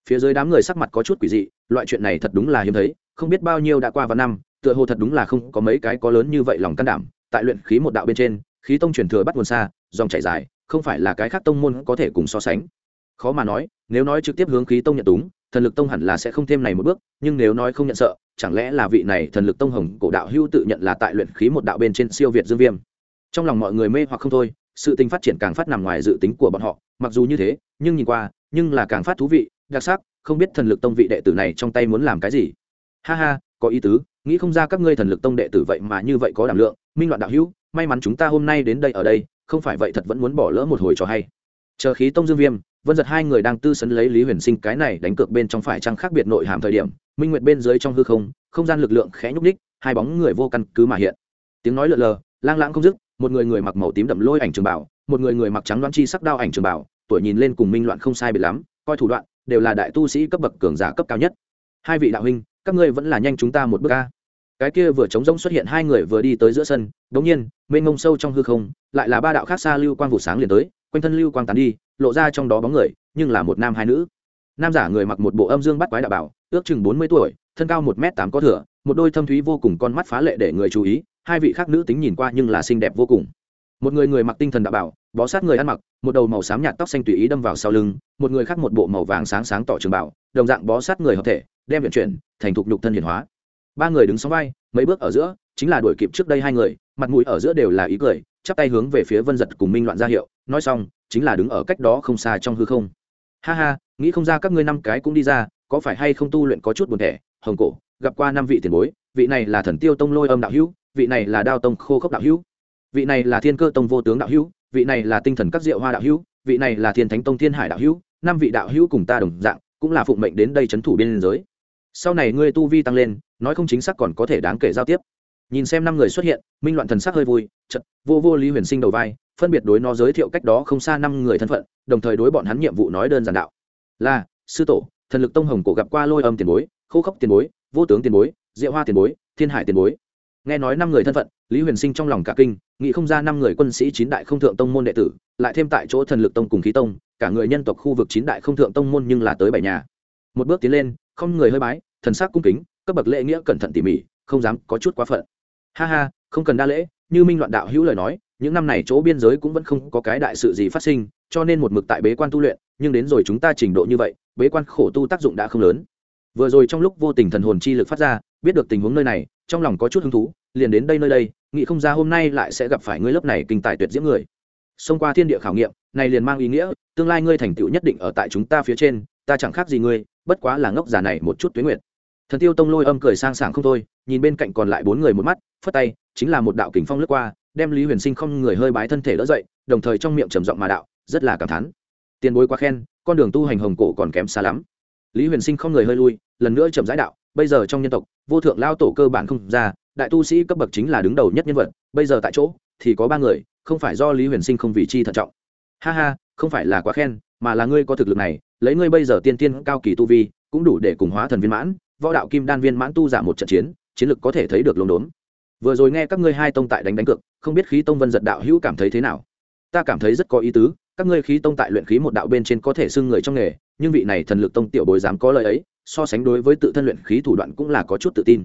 Phía dưới đám người sắc mặt có chút quỷ dị, loại chuyện này thật đúng là hiếm thấy, không biết bao nhiêu đã qua vài năm, tựa hồ thật đúng là không có mấy cái có lớn như vậy lòng can đảm. Tại luyện khí một đạo bên trên, khí tông truyền thừa bắt nguồn xa, dòng chảy dài, không phải là cái khác tông môn có thể cùng so sánh. Khó mà nói, nếu nói trực tiếp hướng khí tông nhận túng, thần lực tông hẳn là sẽ không thêm này một bước, nhưng nếu nói không nhận sợ, chẳng lẽ là vị này thần lực tông hồng cổ đạo hưu tự nhận là tại luyện khí một đạo bên trên siêu việt dương viêm? Trong lòng mọi người mê hoặc không thôi sự tình phát triển càng phát nằm ngoài dự tính của bọn họ, mặc dù như thế, nhưng nhìn qua, nhưng là càng phát thú vị, đặc sắc, không biết thần lực tông vị đệ tử này trong tay muốn làm cái gì. Ha ha, có ý tứ, nghĩ không ra các ngươi thần lực tông đệ tử vậy mà như vậy có đảm lượng, minh loạn đạo hữu, may mắn chúng ta hôm nay đến đây ở đây, không phải vậy thật vẫn muốn bỏ lỡ một hồi trò hay. Chờ khí tông dương viêm, vân giật hai người đang tư sấn lấy lý huyền sinh cái này đánh cược bên trong phải trăng khác biệt nội hàm thời điểm, minh nguyệt bên dưới trong hư không không gian lực lượng khẽ nhúc ních hai bóng người vô căn cứ mà hiện. Tiếng nói lượn lờ, lang lãng không dứt một người người mặc màu tím đậm lôi ảnh trường bảo, một người người mặc trắng đoan chi sắc đao ảnh trường bảo, tuổi nhìn lên cùng minh loạn không sai biệt lắm, coi thủ đoạn, đều là đại tu sĩ cấp bậc cường giả cấp cao nhất. Hai vị đạo huynh, các ngươi vẫn là nhanh chúng ta một bước ca cái kia vừa trống rỗng xuất hiện hai người vừa đi tới giữa sân đống nhiên, mênh ngông sâu trong hư không, lại là ba đạo khác xa lưu quang vụ sáng liền tới, quanh thân lưu quang tán đi, lộ ra trong đó bóng người, nhưng là một nam hai nữ. Nam giả người mặc một bộ âm dương bắt quái đạo bảo, ước chừng bốn mươi tuổi, thân cao một m tám có thửa, một đôi thâm thúy vô cùng con mắt phá lệ để người chú ý hai vị khác nữ tính nhìn qua nhưng là xinh đẹp vô cùng. Một người người mặc tinh thần đạo bảo, bó sát người ăn mặc, một đầu màu xám nhạt tóc xanh tùy ý đâm vào sau lưng, một người khác một bộ màu vàng sáng sáng tỏ trường bảo, đồng dạng bó sát người hợp thể, đem vận chuyển, thành thục nhục thân hiển hóa. Ba người đứng sóng vai, mấy bước ở giữa, chính là đuổi kịp trước đây hai người, mặt mũi ở giữa đều là ý cười, chắp tay hướng về phía vân giật cùng minh loạn ra hiệu, nói xong, chính là đứng ở cách đó không xa trong hư không. Ha ha, nghĩ không ra các ngươi năm cái cũng đi ra, có phải hay không tu luyện có chút buồn thẻ, hồng cổ, gặp qua năm vị tiền bối, vị này là thần tiêu tông lôi âm đạo hữu vị này là đao tông khô khốc đạo hữu, vị này là thiên cơ tông vô tướng đạo hữu, vị này là tinh thần các diệu hoa đạo hữu, vị này là thiên thánh tông thiên hải đạo hữu, năm vị đạo hữu cùng ta đồng dạng, cũng là phụng mệnh đến đây c h ấ n thủ biên giới. Sau này ngươi tu vi tăng lên, nói không chính xác còn có thể đáng kể giao tiếp. Nhìn xem năm người xuất hiện, minh loạn thần sắc hơi vui chật vô vô lý huyền sinh đầu vai, phân biệt đối nó giới thiệu cách đó không xa năm người thân phận, đồng thời đối bọn hắn nhiệm vụ nói đơn giản đạo. Là, sư tổ, thần lực tông hồng cổ gặp qua lôi âm tiền bối, khô khốc tiền bối, vô tướng tiền bối, diệu hoa tiền bối, thiên hải tiền bối nghe nói năm người thân phận, lý huyền sinh trong lòng cả kinh, nghĩ không ra năm người quân sĩ chín đại không thượng tông môn đệ tử, lại thêm tại chỗ thần lực tông cùng khí tông, cả người nhân tộc khu vực chín đại không thượng tông môn nhưng là tới bảy nhà. Một bước tiến lên, không người hơi bái, thần sắc cung kính các bậc lễ nghĩa cẩn thận tỉ mỉ, không dám có chút quá phận. Ha ha, không cần đa lễ, như minh loạn đạo hữu lời nói, những năm này chỗ biên giới cũng vẫn không có cái đại sự gì phát sinh, cho nên một mực tại bế quan tu luyện, nhưng đến rồi chúng ta trình độ như vậy, bế quan khổ tu tác dụng đã không lớn. Vừa rồi trong lúc vô tình thần hồn chi lực phát ra, biết được tình huống nơi này trong lòng có chút hứng thú, liền đến đây nơi đây, nghĩ không ra hôm nay lại sẽ gặp phải ngươi lớp này kinh tài tuyệt diễm người. Xông qua thiên địa khảo nghiệm, này liền mang ý nghĩa, tương lai ngươi thành tựu nhất định ở tại chúng ta phía trên, ta chẳng khác gì ngươi, bất quá là ngốc già này một chút tuyến nguyện thần tiêu tông lôi âm cười sang sảng không thôi, nhìn bên cạnh còn lại bốn người một mắt, phất tay, chính là một đạo kình phong lướt qua, đem lý huyền sinh không người hơi bái thân thể đỡ dậy, đồng thời trong miệng trầm giọng mà đạo, rất là cảm thán. Tiền bối quá khen, con đường tu hành hồng cổ còn kém xa lắm. Lý huyền sinh không người hơi lui lần nữa chậm giải đạo, bây giờ trong nhân tộc, vô thượng lao tổ cơ bản không ra, đại tu sĩ cấp bậc chính là đứng đầu nhất nhân vật, bây giờ tại chỗ, thì có ba người, không phải do lý huyền sinh không vị chi thận trọng. Ha ha, không phải là quá khen, mà là ngươi có thực lực này, lấy ngươi bây giờ tiên tiên cao kỳ tu vi, cũng đủ để cùng hóa thần viên mãn, võ đạo kim đan viên mãn tu giả một trận chiến chiến lực có thể thấy được lồn đốn vừa rồi nghe các ngươi hai tông tại đánh đánh cược, không biết khí tông vân giật đạo hữu cảm thấy thế nào? Ta cảm thấy rất có ý tứ, các ngươi khí tông tại luyện khí một đạo bên trên có thể xưng người trong nghề, nhưng vị này thần lực tông tiểu bối dám có lời ấy so sánh đối với tự thân luyện khí thủ đoạn cũng là có chút tự tin.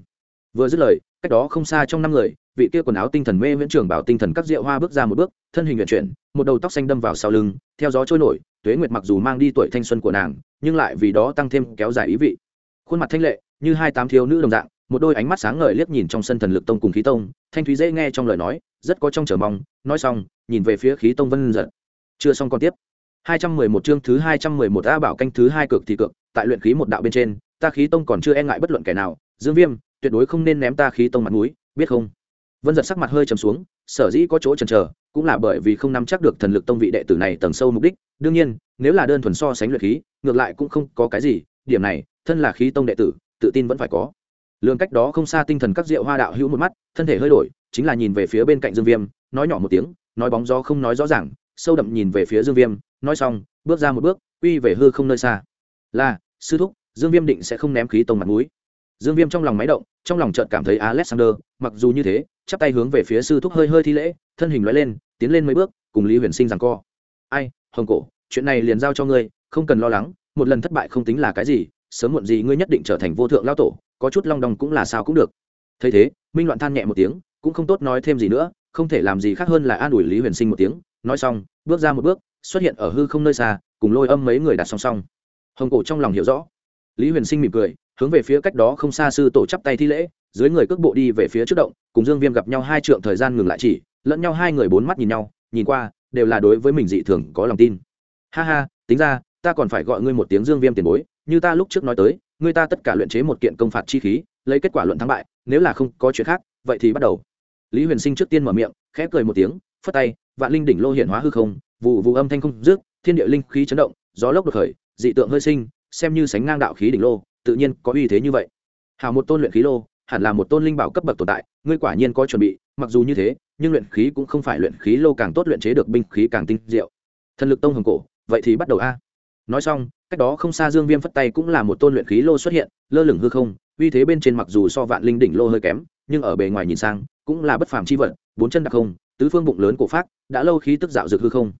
Vừa dứt lời cách đó không xa trong năm người vị kia quần áo tinh thần mê viễn trưởng bảo tinh thần các rượu hoa bước ra một bước thân hình nguyện chuyển một đầu tóc xanh đâm vào sau lưng theo gió trôi nổi tuế nguyệt mặc dù mang đi tuổi thanh xuân của nàng nhưng lại vì đó tăng thêm kéo dài ý vị. Khuôn mặt thanh lệ như hai tám thiếu nữ đồng dạng một đôi ánh mắt sáng ngời liếc nhìn trong sân thần lực tông cùng khí tông thanh thúy dễ nghe trong lời nói rất có trong chờ mong nói xong nhìn về phía khí tông vân giật chưa xong còn tiếp. 211 chương thứ 211 A bảo canh thứ hai cực thì cực, tại luyện khí một đạo bên trên, ta khí tông còn chưa e ngại bất luận kẻ nào, Dương Viêm, tuyệt đối không nên ném ta khí tông mặt mũi, biết không? Vân giật sắc mặt hơi trầm xuống, sở dĩ có chỗ chần chờ, cũng là bởi vì không nắm chắc được thần lực tông vị đệ tử này tầng sâu mục đích, đương nhiên, nếu là đơn thuần so sánh luyện khí, ngược lại cũng không có cái gì, điểm này, thân là khí tông đệ tử, tự tin vẫn phải có. Lương cách đó không xa tinh thần các diệu hoa đạo hữu một mắt, thân thể hơi đổi, chính là nhìn về phía bên cạnh Dương Viêm, nói nhỏ một tiếng, nói bóng gió không nói rõ ràng, sâu đậm nhìn về phía Dương Viêm, nói xong bước ra một bước uy về hư không nơi xa là, sư thúc, dương viêm định sẽ không ném khí tông mặt mũi. Dương viêm trong lòng máy động, trong lòng chợt cảm thấy alexander, mặc dù như thế, chắp tay hướng về phía sư thúc hơi hơi thi lễ, thân hình loại lên, tiến lên mấy bước, cùng lý huyền sinh rằng co. Ai, hồng cổ, chuyện này liền giao cho ngươi, không cần lo lắng, một lần thất bại không tính là cái gì, sớm muộn gì ngươi nhất định trở thành vô thượng lao tổ, có chút long đong cũng là sao cũng được. Thấy thế, minh loạn than nhẹ một tiếng, cũng không tốt nói thêm gì nữa, không thể làm gì khác hơn là an ủi lý huyền sinh một tiếng, nói xong, bước ra một bước, xuất hiện ở hư không nơi xa, cùng lôi âm mấy người đặt song song hồng cổ trong lòng hiểu rõ. Lý huyền sinh mỉm cười, hướng về phía cách đó không xa sư tổ chắp tay thi lễ, dưới người cước bộ đi về phía trước động, cùng dương viêm gặp nhau hai trượng thời gian ngừng lại chỉ, lẫn nhau hai người bốn mắt nhìn nhau, nhìn qua, đều là đối với mình dị thường có lòng tin. Ha ha, tính ra, ta còn phải gọi ngươi một tiếng dương viêm tiền bối, như ta lúc trước nói tới, ngươi ta tất cả luyện chế một kiện công phạt chi khí, lấy kết quả luận thắng bại, nếu là không có chuyện khác, vậy thì bắt đầu. Lý huyền sinh trước tiên mở miệng, khẽ cười một tiếng, phất tay, vạn linh đỉnh lô hiện hóa hư không, vụ vụ âm thanh không rước thiên địa linh khí chấn động, gió lốc được khởi dị tượng hơi sinh, xem như sánh ngang đạo khí đỉnh lô, tự nhiên có uy thế như vậy. Hào một tôn luyện khí lô, hẳn là một tôn linh bảo cấp bậc tồn tại, ngươi quả nhiên có chuẩn bị, mặc dù như thế, nhưng luyện khí cũng không phải luyện khí lô càng tốt luyện chế được binh khí càng tinh diệu. Thần lực tông hồng cổ, vậy thì bắt đầu a. Nói xong, cách đó không xa dương viêm phất tay cũng là một tôn luyện khí lô xuất hiện, lơ lửng hư không, uy thế bên trên mặc dù so vạn linh đỉnh lô hơi kém, nhưng ở bề ngoài nhìn sang, cũng là bất phàm chi vật, bốn chân đặc không, tứ phương bụng lớn cổ phát đã lâu khí tức dạo dược hư không.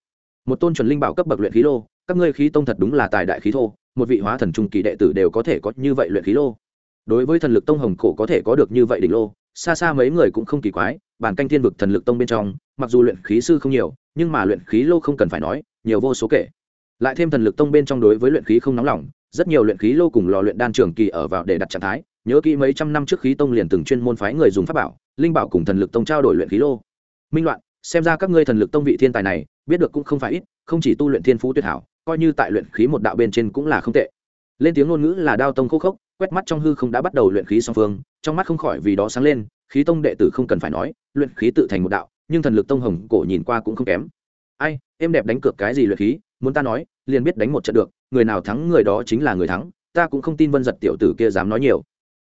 Một tôn chuẩn linh bảo cấp bậc luyện khí lô các ngươi khí tông thật đúng là tài đại khí thô, một vị hóa thần trung kỳ đệ tử đều có thể có như vậy luyện khí lô. Đối với thần lực tông hồng cổ có thể có được như vậy đỉnh lô, xa xa mấy người cũng không kỳ quái, bản canh thiên vực thần lực tông bên trong, mặc dù luyện khí sư không nhiều, nhưng mà luyện khí lô không cần phải nói, nhiều vô số kể. Lại thêm thần lực tông bên trong đối với luyện khí không nóng lòng, rất nhiều luyện khí lô cùng lò luyện đan trường kỳ ở vào để đặt trạng thái, nhớ kỹ mấy trăm năm trước khí tông liền từng chuyên môn phái người dùng pháp bảo, linh bảo cùng thần lực tông trao đổi luyện khí lô. Minh loạn, xem ra các ngươi thần lực tông vị thiên tài này, biết được cũng không phải ít không chỉ tu luyện thiên phú tuyệt hảo, coi như tại luyện khí một đạo bên trên cũng là không tệ. Lên tiếng ngôn ngữ là đao tông khô khốc, quét mắt trong hư không đã bắt đầu luyện khí song phương, trong mắt không khỏi vì đó sáng lên, khí tông đệ tử không cần phải nói, luyện khí tự thành một đạo, nhưng thần lực tông hồng cổ nhìn qua cũng không kém. Ai, em đẹp đánh cược cái gì luyện khí, muốn ta nói, liền biết đánh một trận được, người nào thắng người đó chính là người thắng, ta cũng không tin vân giật tiểu tử kia dám nói nhiều.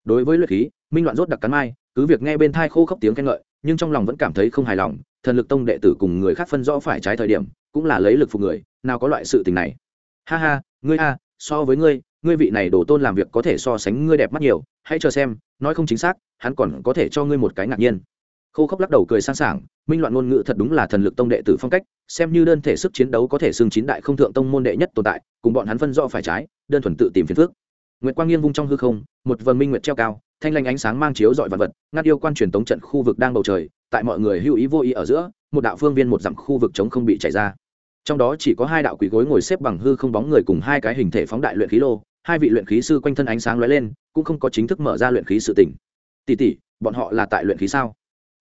Đối với luyện khí, minh loạn rốt đặc cắn mai, cứ việc nghe bên thai khô khốc tiếng khen ngợi, nhưng trong lòng vẫn cảm thấy không hài lòng, thần lực tông đệ tử cùng người khác phân rõ phải trái thời điểm cũng là lấy lực phục người, nào có loại sự tình này. Ha ha, ngươi a, so với ngươi ngươi vị này đổ tôn làm việc có thể so sánh ngươi đẹp mắt nhiều, hãy chờ xem, nói không chính xác, hắn còn có thể cho ngươi một cái ngạc nhiên. Khô khốc lắc đầu cười sang sảng, minh loạn ngôn ngữ thật đúng là thần lực tông đệ tử phong cách, xem như đơn thể sức chiến đấu có thể xưng chín đại không thượng tông môn đệ nhất tồn tại, cùng bọn hắn phân rõ phải trái, đơn thuần tự tìm phiền phước nguyệt quang nghiêng vung trong hư không, một vần minh nguyệt treo cao, thanh lanh ánh sáng mang chiếu dọi vật vật, ngắt yêu quan truyền tống trận khu vực đang bầu trời, tại mọi người hữu ý vô ý ở giữa, một đạo phương viên một dặm khu vực chống không bị chảy ra trong đó chỉ có hai đạo quỷ gối ngồi xếp bằng hư không bóng người cùng hai cái hình thể phóng đại luyện khí lô, hai vị luyện khí sư quanh thân ánh sáng lóe lên, cũng không có chính thức mở ra luyện khí sự tỉnh tỷ tỷ, bọn họ là tại luyện khí sao?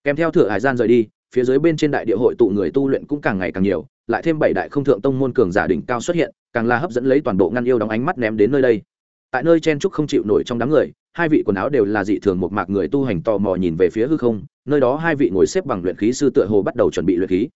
Kèm theo thửa hải gian rời đi, phía dưới bên trên đại địa hội tụ người tu luyện cũng càng ngày càng nhiều, lại thêm bảy đại không thượng tông môn cường giả đỉnh cao xuất hiện, càng là hấp dẫn lấy toàn bộ ngăn yêu đóng ánh mắt ném đến nơi đây. Tại nơi chen trúc không chịu nổi trong đám người, hai vị quần áo đều là dị thường một mạc người tu hành tò mò nhìn về phía hư không, nơi đó hai vị ngồi xếp bằng luyện khí sư tựa hồ bắt đầu chuẩn bị luyện khí.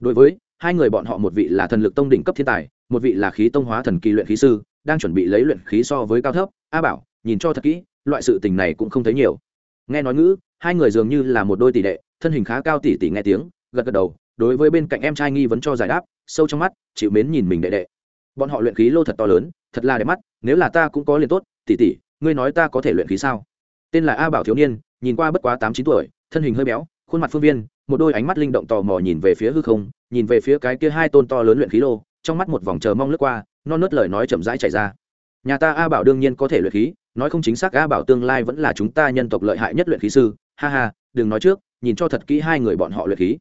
Đối với hai người bọn họ một vị là thần lực tông đỉnh cấp thiên tài, một vị là khí tông hóa thần kỳ luyện khí sư, đang chuẩn bị lấy luyện khí so với cao thấp. A bảo, nhìn cho thật kỹ, loại sự tình này cũng không thấy nhiều. Nghe nói ngữ, hai người dường như là một đôi tỷ đệ, thân hình khá cao tỷ tỷ nghe tiếng, gật gật đầu, đối với bên cạnh em trai nghi vấn cho giải đáp, sâu trong mắt, chịu mến nhìn mình đệ đệ. Bọn họ luyện khí lô thật to lớn, thật là đẹp mắt, nếu là ta cũng có liền tốt tỷ tỷ ngươi nói ta có thể luyện khí sao? Tên là a bảo thiếu niên, nhìn qua bất quá tám chín tuổi, thân hình hơi béo khuôn mặt phương viên, một đôi ánh mắt linh động tò mò nhìn về phía hư không, nhìn về phía cái kia hai tôn to lớn luyện khí lô, trong mắt một vòng chờ mong lướt qua, non nớt lời nói chậm rãi chảy ra. Nhà ta a bảo đương nhiên có thể luyện khí, nói không chính xác a bảo tương lai vẫn là chúng ta nhân tộc lợi hại nhất luyện khí sư. Ha ha, đừng nói trước, nhìn cho thật kỹ hai người bọn họ luyện khí.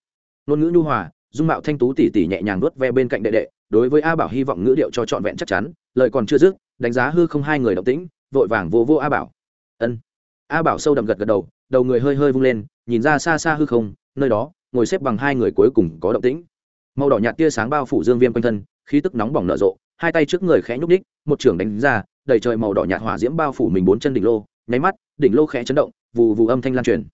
Ngôn ngữ nhu hòa, dung mạo thanh tú tỉ tỉ nhẹ nhàng nuốt ve bên cạnh đệ đệ, đối với a bảo hy vọng ngữ điệu cho trọn vẹn chắc chắn, lời còn chưa dứt, đánh giá hư không hai người động tĩnh, vội vàng vô vô a bảo. Ân a bảo sâu đậm gật gật đầu đầu người hơi hơi vung lên, nhìn ra xa xa hư không, nơi đó, ngồi xếp bằng hai người cuối cùng có động tĩnh. Màu đỏ nhạt tia sáng bao phủ dương viêm quanh thân, khí tức nóng bỏng nở rộ, hai tay trước người khẽ nhúc ních một trưởng đánh ra, đầy trời màu đỏ nhạt hỏa diễm bao phủ mình bốn chân đỉnh lô, nháy mắt, đỉnh lô khẽ chấn động, vù vù âm thanh lan truyền.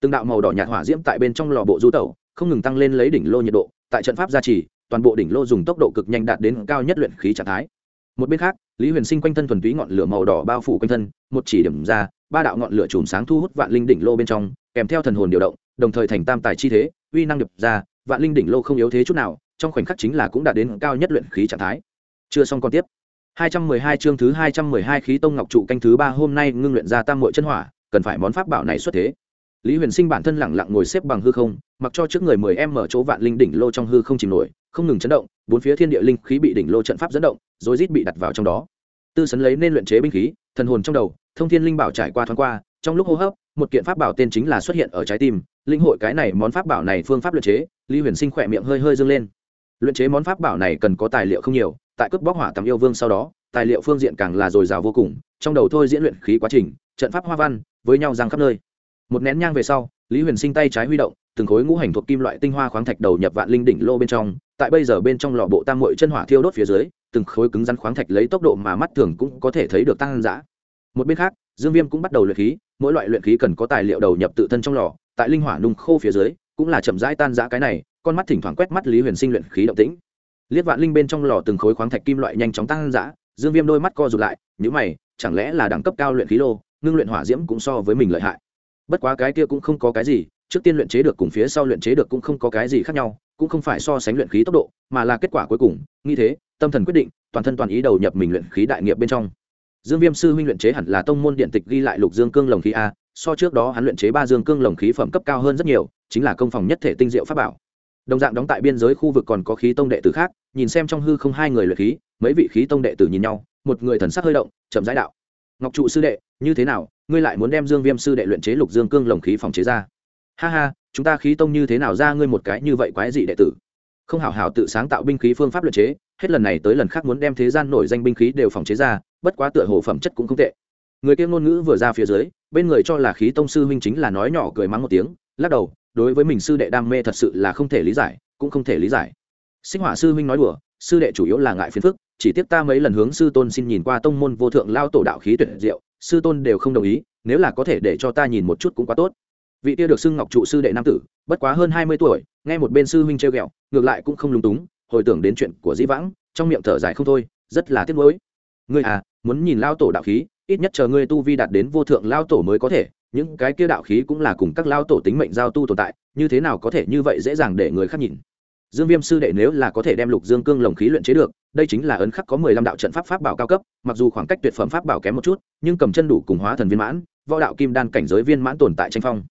Từng đạo màu đỏ nhạt hỏa diễm tại bên trong lò bộ du tẩu, không ngừng tăng lên lấy đỉnh lô nhiệt độ, tại trận pháp gia trì, toàn bộ đỉnh lô dùng tốc độ cực nhanh đạt đến cao nhất luyện khí trạng thái. Một bên khác, lý huyền sinh quanh thân thuần túy ngọn lửa màu đỏ bao phủ quanh thân, một chỉ điểm ra ba đạo ngọn lửa chùm sáng thu hút vạn linh đỉnh lô bên trong, kèm theo thần hồn điều động, đồng thời thành tam tài chi thế, uy năng nhập ra, vạn linh đỉnh lô không yếu thế chút nào, trong khoảnh khắc chính là cũng đạt đến cao nhất luyện khí trạng thái. Chưa xong còn tiếp. 212 chương thứ 212 khí tông ngọc trụ canh thứ ba hôm nay ngưng luyện ra tam muội chân hỏa, cần phải món pháp bảo này xuất thế. Lý huyền sinh bản thân lặng lặng ngồi xếp bằng hư không, mặc cho trước người mười em mở chỗ vạn linh đỉnh lô trong hư không chìm nổi, không ngừng chấn động, bốn phía thiên địa linh khí bị đỉnh lô trận pháp dẫn động rồi rít bị đặt vào trong đó. Tư sấn lấy nên luyện chế binh khí, thần hồn trong đầu thông thiên linh bảo trải qua thoáng qua, trong lúc hô hấp, một kiện pháp bảo tên chính là xuất hiện ở trái tim. Linh hội cái này món pháp bảo này phương pháp luyện chế, lý huyền sinh khỏe miệng hơi hơi dâng lên. Luyện chế món pháp bảo này cần có tài liệu không nhiều, tại cướp bóc hỏa tầm yêu vương sau đó, tài liệu phương diện càng là dồi dào vô cùng, trong đầu thôi diễn luyện khí quá trình, trận pháp hoa văn, với nhau giang khắp nơi. Một nén nhang về sau, lý huyền sinh tay trái huy động, từng khối ngũ hành thuộc kim loại tinh hoa khoáng thạch đầu nhập vạn linh đỉnh lô bên trong, tại bây giờ bên trong lò bộ tam mội chân hỏa thiêu đốt phía dưới, từng khối cứng rắn khoáng thạch lấy tốc độ mà mắt thường cũng có thể thấy được tăng giã một bên khác, dương viêm cũng bắt đầu luyện khí, mỗi loại luyện khí cần có tài liệu đầu nhập tự thân trong lò, tại linh hỏa nung khô phía dưới, cũng là chậm rãi tan giã cái này, con mắt thỉnh thoảng quét mắt lý huyền sinh luyện khí động tĩnh. Liếc vạn linh bên trong lò từng khối khoáng thạch kim loại nhanh chóng tăng giã dương viêm đôi mắt co rụt lại nhữ mày, chẳng lẽ là đẳng cấp cao luyện khí lô, ngưng luyện hỏa diễm cũng so với mình lợi hại. Bất quá cái kia cũng không có cái gì, trước tiên luyện chế được cùng phía sau luyện chế được cũng không có cái gì khác nhau, cũng không phải so sánh luyện khí tốc độ, mà là kết quả cuối cùng. Nghĩ thế, tâm thần quyết định, toàn thân toàn ý đầu nhập mình luyện khí đại nghiệp bên trong dương viêm sư huynh luyện chế hẳn là tông môn điện tịch ghi lại lục dương cương lồng khí a, so trước đó hắn luyện chế ba dương cương lồng khí phẩm cấp cao hơn rất nhiều, chính là công phòng nhất thể tinh diệu pháp bảo. Đồng dạng đóng tại biên giới khu vực còn có khí tông đệ tử khác, nhìn xem trong hư không hai người luyện khí, mấy vị khí tông đệ tử nhìn nhau, một người thần sắc hơi động, chậm rãi đạo ngọc trụ sư đệ, như thế nào, ngươi lại muốn đem dương viêm sư đệ luyện chế lục dương cương lồng khí phòng chế ra? Ha ha, chúng ta khí tông như thế nào ra ngươi một cái như vậy quái dị đệ tử? Không hảo hảo tự sáng tạo binh khí phương pháp luyện chế, hết lần này tới lần khác muốn đem thế gian nổi danh binh khí đều phòng chế ra bất quá tựa hồ phẩm chất cũng không tệ. Người kia ngôn ngữ vừa ra phía dưới, bên người cho là khí tông sư huynh chính là nói nhỏ cười mắng một tiếng, lắc đầu, đối với mình sư đệ đam mê thật sự là không thể lý giải, cũng không thể lý giải. Sinh hỏa sư huynh nói đùa, sư đệ chủ yếu là ngại phiền phức, chỉ tiếc ta mấy lần hướng sư tôn xin nhìn qua tông môn vô thượng lao tổ đạo khí tuyệt diệu, sư tôn đều không đồng ý, nếu là có thể để cho ta nhìn một chút cũng quá tốt. Vị kia được xưng ngọc trụ sư đệ nam tử, bất quá hơn hai mươi tuổi, nghe một bên sư huynh trêu ghẹo, ngược lại cũng không lung túng, hồi tưởng đến chuyện của dĩ vãng, trong miệng thở dài không thôi, rất là tiếc nuối. Ngươi à muốn nhìn lao tổ đạo khí, ít nhất chờ ngươi tu vi đạt đến vô thượng lao tổ mới có thể, những cái kia đạo khí cũng là cùng các lao tổ tính mệnh giao tu tồn tại, như thế nào có thể như vậy dễ dàng để người khác nhìn? Dương viêm sư đệ nếu là có thể đem lục dương cương lồng khí luyện chế được, đây chính là ấn khắc có mười lăm đạo trận pháp pháp bảo cao cấp, mặc dù khoảng cách tuyệt phẩm pháp bảo kém một chút, nhưng cầm chân đủ cùng hóa thần viên mãn, võ đạo kim đan cảnh giới viên mãn tồn tại tranh phong.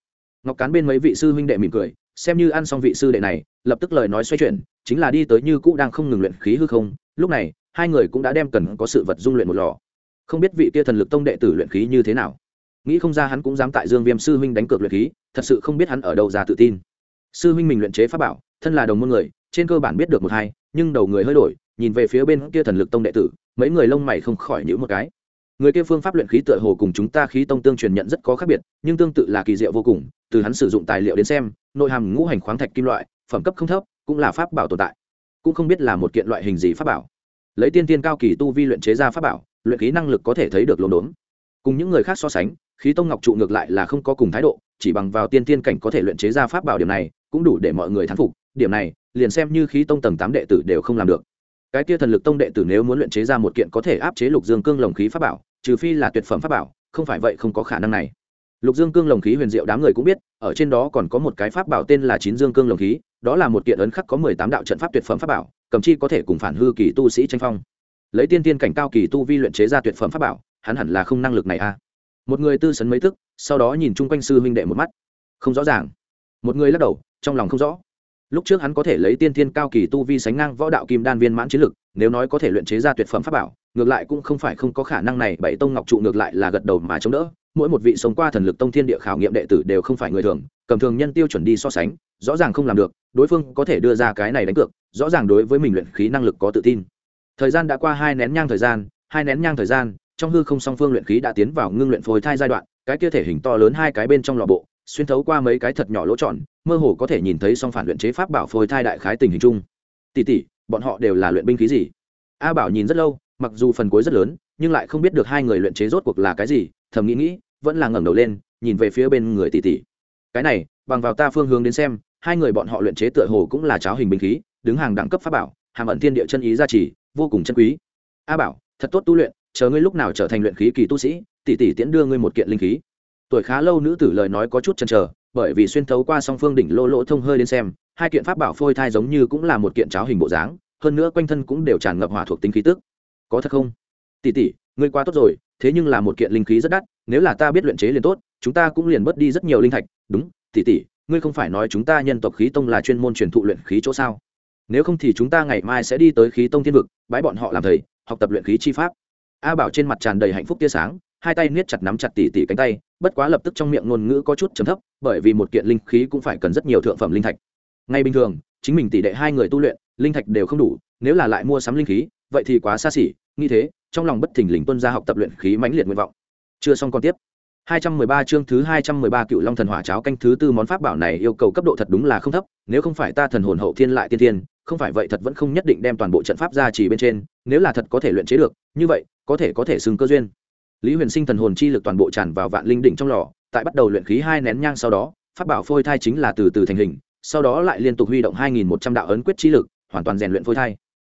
Ngọc cán bên mấy vị sư huynh đệ mỉm cười, xem như ăn xong vị sư đệ này, lập tức lời nói xoay chuyển, chính là đi tới như cũ đang không ngừng luyện khí hư không, lúc này, hai người cũng đã đem cần có sự vật dung luyện một lò không biết vị kia thần lực tông đệ tử luyện khí như thế nào. Nghĩ không ra hắn cũng dám tại dương viêm sư huynh đánh cược luyện khí, thật sự không biết hắn ở đâu ra tự tin. Sư huynh mình luyện chế pháp bảo, thân là đồng môn người, trên cơ bản biết được một hai, nhưng đầu người hơi đổi, nhìn về phía bên kia thần lực tông đệ tử, mấy người lông mày không khỏi nhữ một cái. Người kia phương pháp luyện khí tựa hồ cùng chúng ta khí tông tương truyền nhận rất có khác biệt, nhưng tương tự là kỳ diệu vô cùng, từ hắn sử dụng tài liệu đến xem, nội hàm ngũ hành khoáng thạch kim loại, phẩm cấp không thấp, cũng là pháp bảo tồn tại. Cũng không biết là một kiện loại hình gì pháp bảo. Lấy tiên tiên cao kỳ tu vi luyện chế ra pháp bảo luyện khí năng lực có thể thấy được lồn đốn. Cùng những người khác so sánh, khí tông ngọc trụ ngược lại là không có cùng thái độ, chỉ bằng vào tiên tiên cảnh có thể luyện chế ra pháp bảo điểm này, cũng đủ để mọi người thán phục, điểm này, liền xem như khí tông tầng tám đệ tử đều không làm được. Cái kia thần lực tông đệ tử nếu muốn luyện chế ra một kiện có thể áp chế lục dương cương lồng khí pháp bảo, trừ phi là tuyệt phẩm pháp bảo, không phải vậy không có khả năng này. Lục dương cương lồng khí huyền diệu đám người cũng biết, ở trên đó còn có một cái pháp bảo tên là chín dương cương lồng khí, đó là một kiện ấn khắc có mười tám đạo trận pháp tuyệt phẩm pháp bảo, cầm chi có thể cùng phản hư kỳ tu sĩ tranh phong lấy tiên tiên cảnh cao kỳ tu vi luyện chế ra tuyệt phẩm pháp bảo, hắn hẳn là không năng lực này a à. một người tư sấn mấy thức, sau đó nhìn chung quanh sư huynh đệ một mắt. Không rõ ràng. Một người lắc đầu, trong lòng không rõ. Lúc trước hắn có thể lấy tiên tiên cao kỳ tu vi sánh ngang võ đạo kim đan viên mãn chiến lực, nếu nói có thể luyện chế ra tuyệt phẩm pháp bảo, ngược lại cũng không phải không có khả năng này, bảy tông ngọc trụ ngược lại là gật đầu mà chống đỡ. Mỗi một vị sống qua thần lực tông thiên địa khảo nghiệm đệ tử đều không phải người thường, cầm thường nhân tiêu chuẩn đi so sánh, rõ ràng không làm được, đối phương có thể đưa ra cái này đánh cược, rõ ràng đối với mình luyện khí năng lực có tự tin thời gian đã qua hai nén nhang thời gian, hai nén nhang thời gian, trong hư không song phương luyện khí đã tiến vào ngưng luyện phôi thai giai đoạn, cái kia thể hình to lớn hai cái bên trong lò bộ, xuyên thấu qua mấy cái thật nhỏ lỗ tròn, mơ hồ có thể nhìn thấy song phản luyện chế pháp bảo phôi thai đại khái tình hình chung. Tỷ tỷ, bọn họ đều là luyện binh khí gì? A bảo nhìn rất lâu, mặc dù phần cuối rất lớn, nhưng lại không biết được hai người luyện chế rốt cuộc là cái gì, thầm nghĩ nghĩ, vẫn là ngẩng đầu lên, nhìn về phía bên người tỷ tỷ. Cái này, bằng vào ta phương hướng đến xem, hai người bọn họ luyện chế tựa hồ cũng là cháo hình binh khí, đứng hàng đẳng cấp pháp bảo, hàm ẩn thiên địa chân ý gia trì vô cùng chân quý. A bảo, thật tốt tu luyện, chờ ngươi lúc nào trở thành luyện khí kỳ tu sĩ, tỷ tỷ tiễn đưa ngươi một kiện linh khí. Tuổi khá lâu nữ tử lời nói có chút chần chờ, bởi vì xuyên thấu qua song phương đỉnh lô lỗ thông hơi đến xem, hai kiện pháp bảo phôi thai giống như cũng là một kiện cháo hình bộ dáng, hơn nữa quanh thân cũng đều tràn ngập hỏa thuộc tính khí tức. Có thật không? Tỷ tỷ, ngươi quá tốt rồi, thế nhưng là một kiện linh khí rất đắt, nếu là ta biết luyện chế liền tốt, chúng ta cũng liền mất đi rất nhiều linh thạch. Đúng, tỷ tỷ, ngươi không phải nói chúng ta nhân tộc khí tông là chuyên môn truyền thụ luyện khí chỗ sao? Nếu không thì chúng ta ngày mai sẽ đi tới khí tông thiên vực bái bọn họ làm thầy học tập luyện khí chi pháp. A bảo trên mặt tràn đầy hạnh phúc tia sáng hai tay niết chặt nắm chặt tỉ tỉ cánh tay bất quá lập tức trong miệng ngôn ngữ có chút trầm thấp bởi vì một kiện linh khí cũng phải cần rất nhiều thượng phẩm linh thạch. Ngay bình thường chính mình tỷ đệ hai người tu luyện linh thạch đều không đủ nếu là lại mua sắm linh khí vậy thì quá xa xỉ như thế trong lòng bất thình lình tuân ra học tập luyện khí mãnh liệt nguyện vọng. Chưa xong còn tiếp. 213 chương thứ 213 Cựu Long thần hỏa cháo canh thứ tư món pháp bảo này yêu cầu cấp độ thật đúng là không thấp, nếu không phải ta thần hồn hậu thiên lại tiên thiên không phải vậy thật vẫn không nhất định đem toàn bộ trận pháp ra chỉ bên trên, nếu là thật có thể luyện chế được, như vậy, có thể có thể xưng cơ duyên. Lý Huyền Sinh thần hồn chi lực toàn bộ tràn vào vạn linh đỉnh trong lò, tại bắt đầu luyện khí hai nén nhang sau đó, pháp bảo phôi thai chính là từ từ thành hình, sau đó lại liên tục huy động 2100 đạo ấn quyết chi lực, hoàn toàn rèn luyện phôi thai.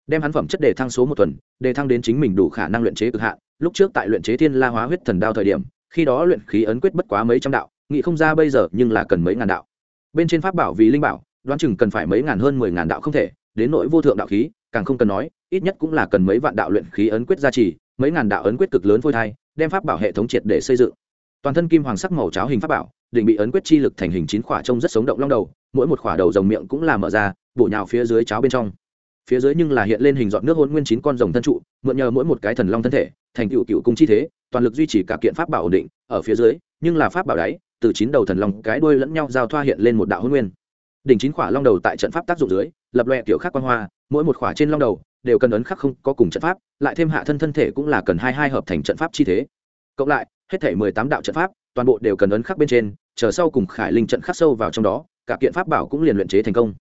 Đem hắn phẩm chất đề thăng số một tuần, đề thăng đến chính mình đủ khả năng luyện chế cực hạn, lúc trước tại luyện chế Thiên La Hóa huyết thần đao thời điểm, khi đó luyện khí ấn quyết bất quá mấy trăm đạo nghĩ không ra bây giờ nhưng là cần mấy ngàn đạo bên trên pháp bảo vì linh bảo đoán chừng cần phải mấy ngàn hơn mười ngàn đạo không thể, đến nỗi vô thượng đạo khí, càng không cần nói, ít nhất cũng là cần mấy vạn đạo luyện khí ấn quyết gia trì, mấy ngàn đạo ấn quyết cực lớn phôi thai, đem pháp bảo hệ thống triệt để xây dựng. Toàn thân kim hoàng sắc màu cháo hình pháp bảo, định bị ấn quyết chi lực thành hình chín khỏa trông rất sống động long đầu, mỗi một khỏa đầu rồng miệng cũng là mở ra, bổ nhào phía dưới cháo bên trong. Phía dưới nhưng là hiện lên hình dọn nước hôn nguyên chín con rồng thân trụ, mượn nhờ mỗi một cái thần long thân thể, thành cựu cựu cung chi thế, toàn lực duy trì cả kiện pháp bảo ổn định, ở phía dưới, nhưng là pháp bảo đáy, từ chín đầu thần long cái đuôi lẫn nhau giao thoa hiện lên một đạo hôn nguyên đỉnh chín khỏa long đầu tại trận pháp tác dụng dưới, lập loẹ kiểu khắc quan hoa, mỗi một khỏa trên long đầu đều cần ấn khắc không có cùng trận pháp, lại thêm hạ thân thân thể cũng là cần hai hai hợp thành trận pháp chi thế. Cộng lại, hết thể mười tám đạo trận pháp, toàn bộ đều cần ấn khắc bên trên, chờ sau cùng khải linh trận khắc sâu vào trong đó, cả kiện pháp bảo cũng liền luyện chế thành công.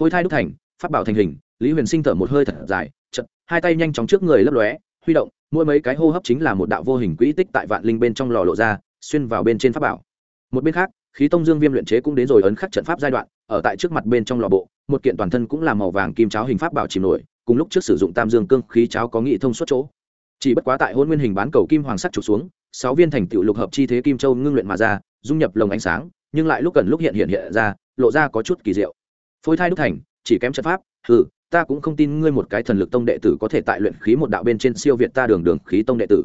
Phôi thai đúc thành, pháp bảo thành hình, lý huyền sinh thở một hơi thật dài chật hai tay nhanh chóng trước người lấp lóe, huy động, mỗi mấy cái hô hấp chính là một đạo vô hình quỹ tích tại vạn linh bên trong lò lộ ra, xuyên vào bên trên pháp bảo. Một bên khác, khí tông dương viêm luyện chế cũng đến rồi ấn khắc trận pháp giai đoạn ở tại trước mặt bên trong lò bộ, một kiện toàn thân cũng là màu vàng kim cháo hình pháp bảo chìm nổi, cùng lúc trước sử dụng tam dương cương khí cháo có nghị thông suốt chỗ. Chỉ bất quá tại hôn nguyên hình bán cầu kim hoàng sắc trục xuống, sáu viên thành tựu lục hợp chi thế kim châu ngưng luyện mà ra, dung nhập lồng ánh sáng, nhưng lại lúc cần lúc hiện hiện hiện ra, lộ ra có chút kỳ diệu. Phôi thai đúc thành, chỉ kém trận pháp, hừ, ta cũng không tin ngươi một cái thần lực tông đệ tử có thể tại luyện khí một đạo bên trên siêu việt ta đường đường khí tông đệ tử.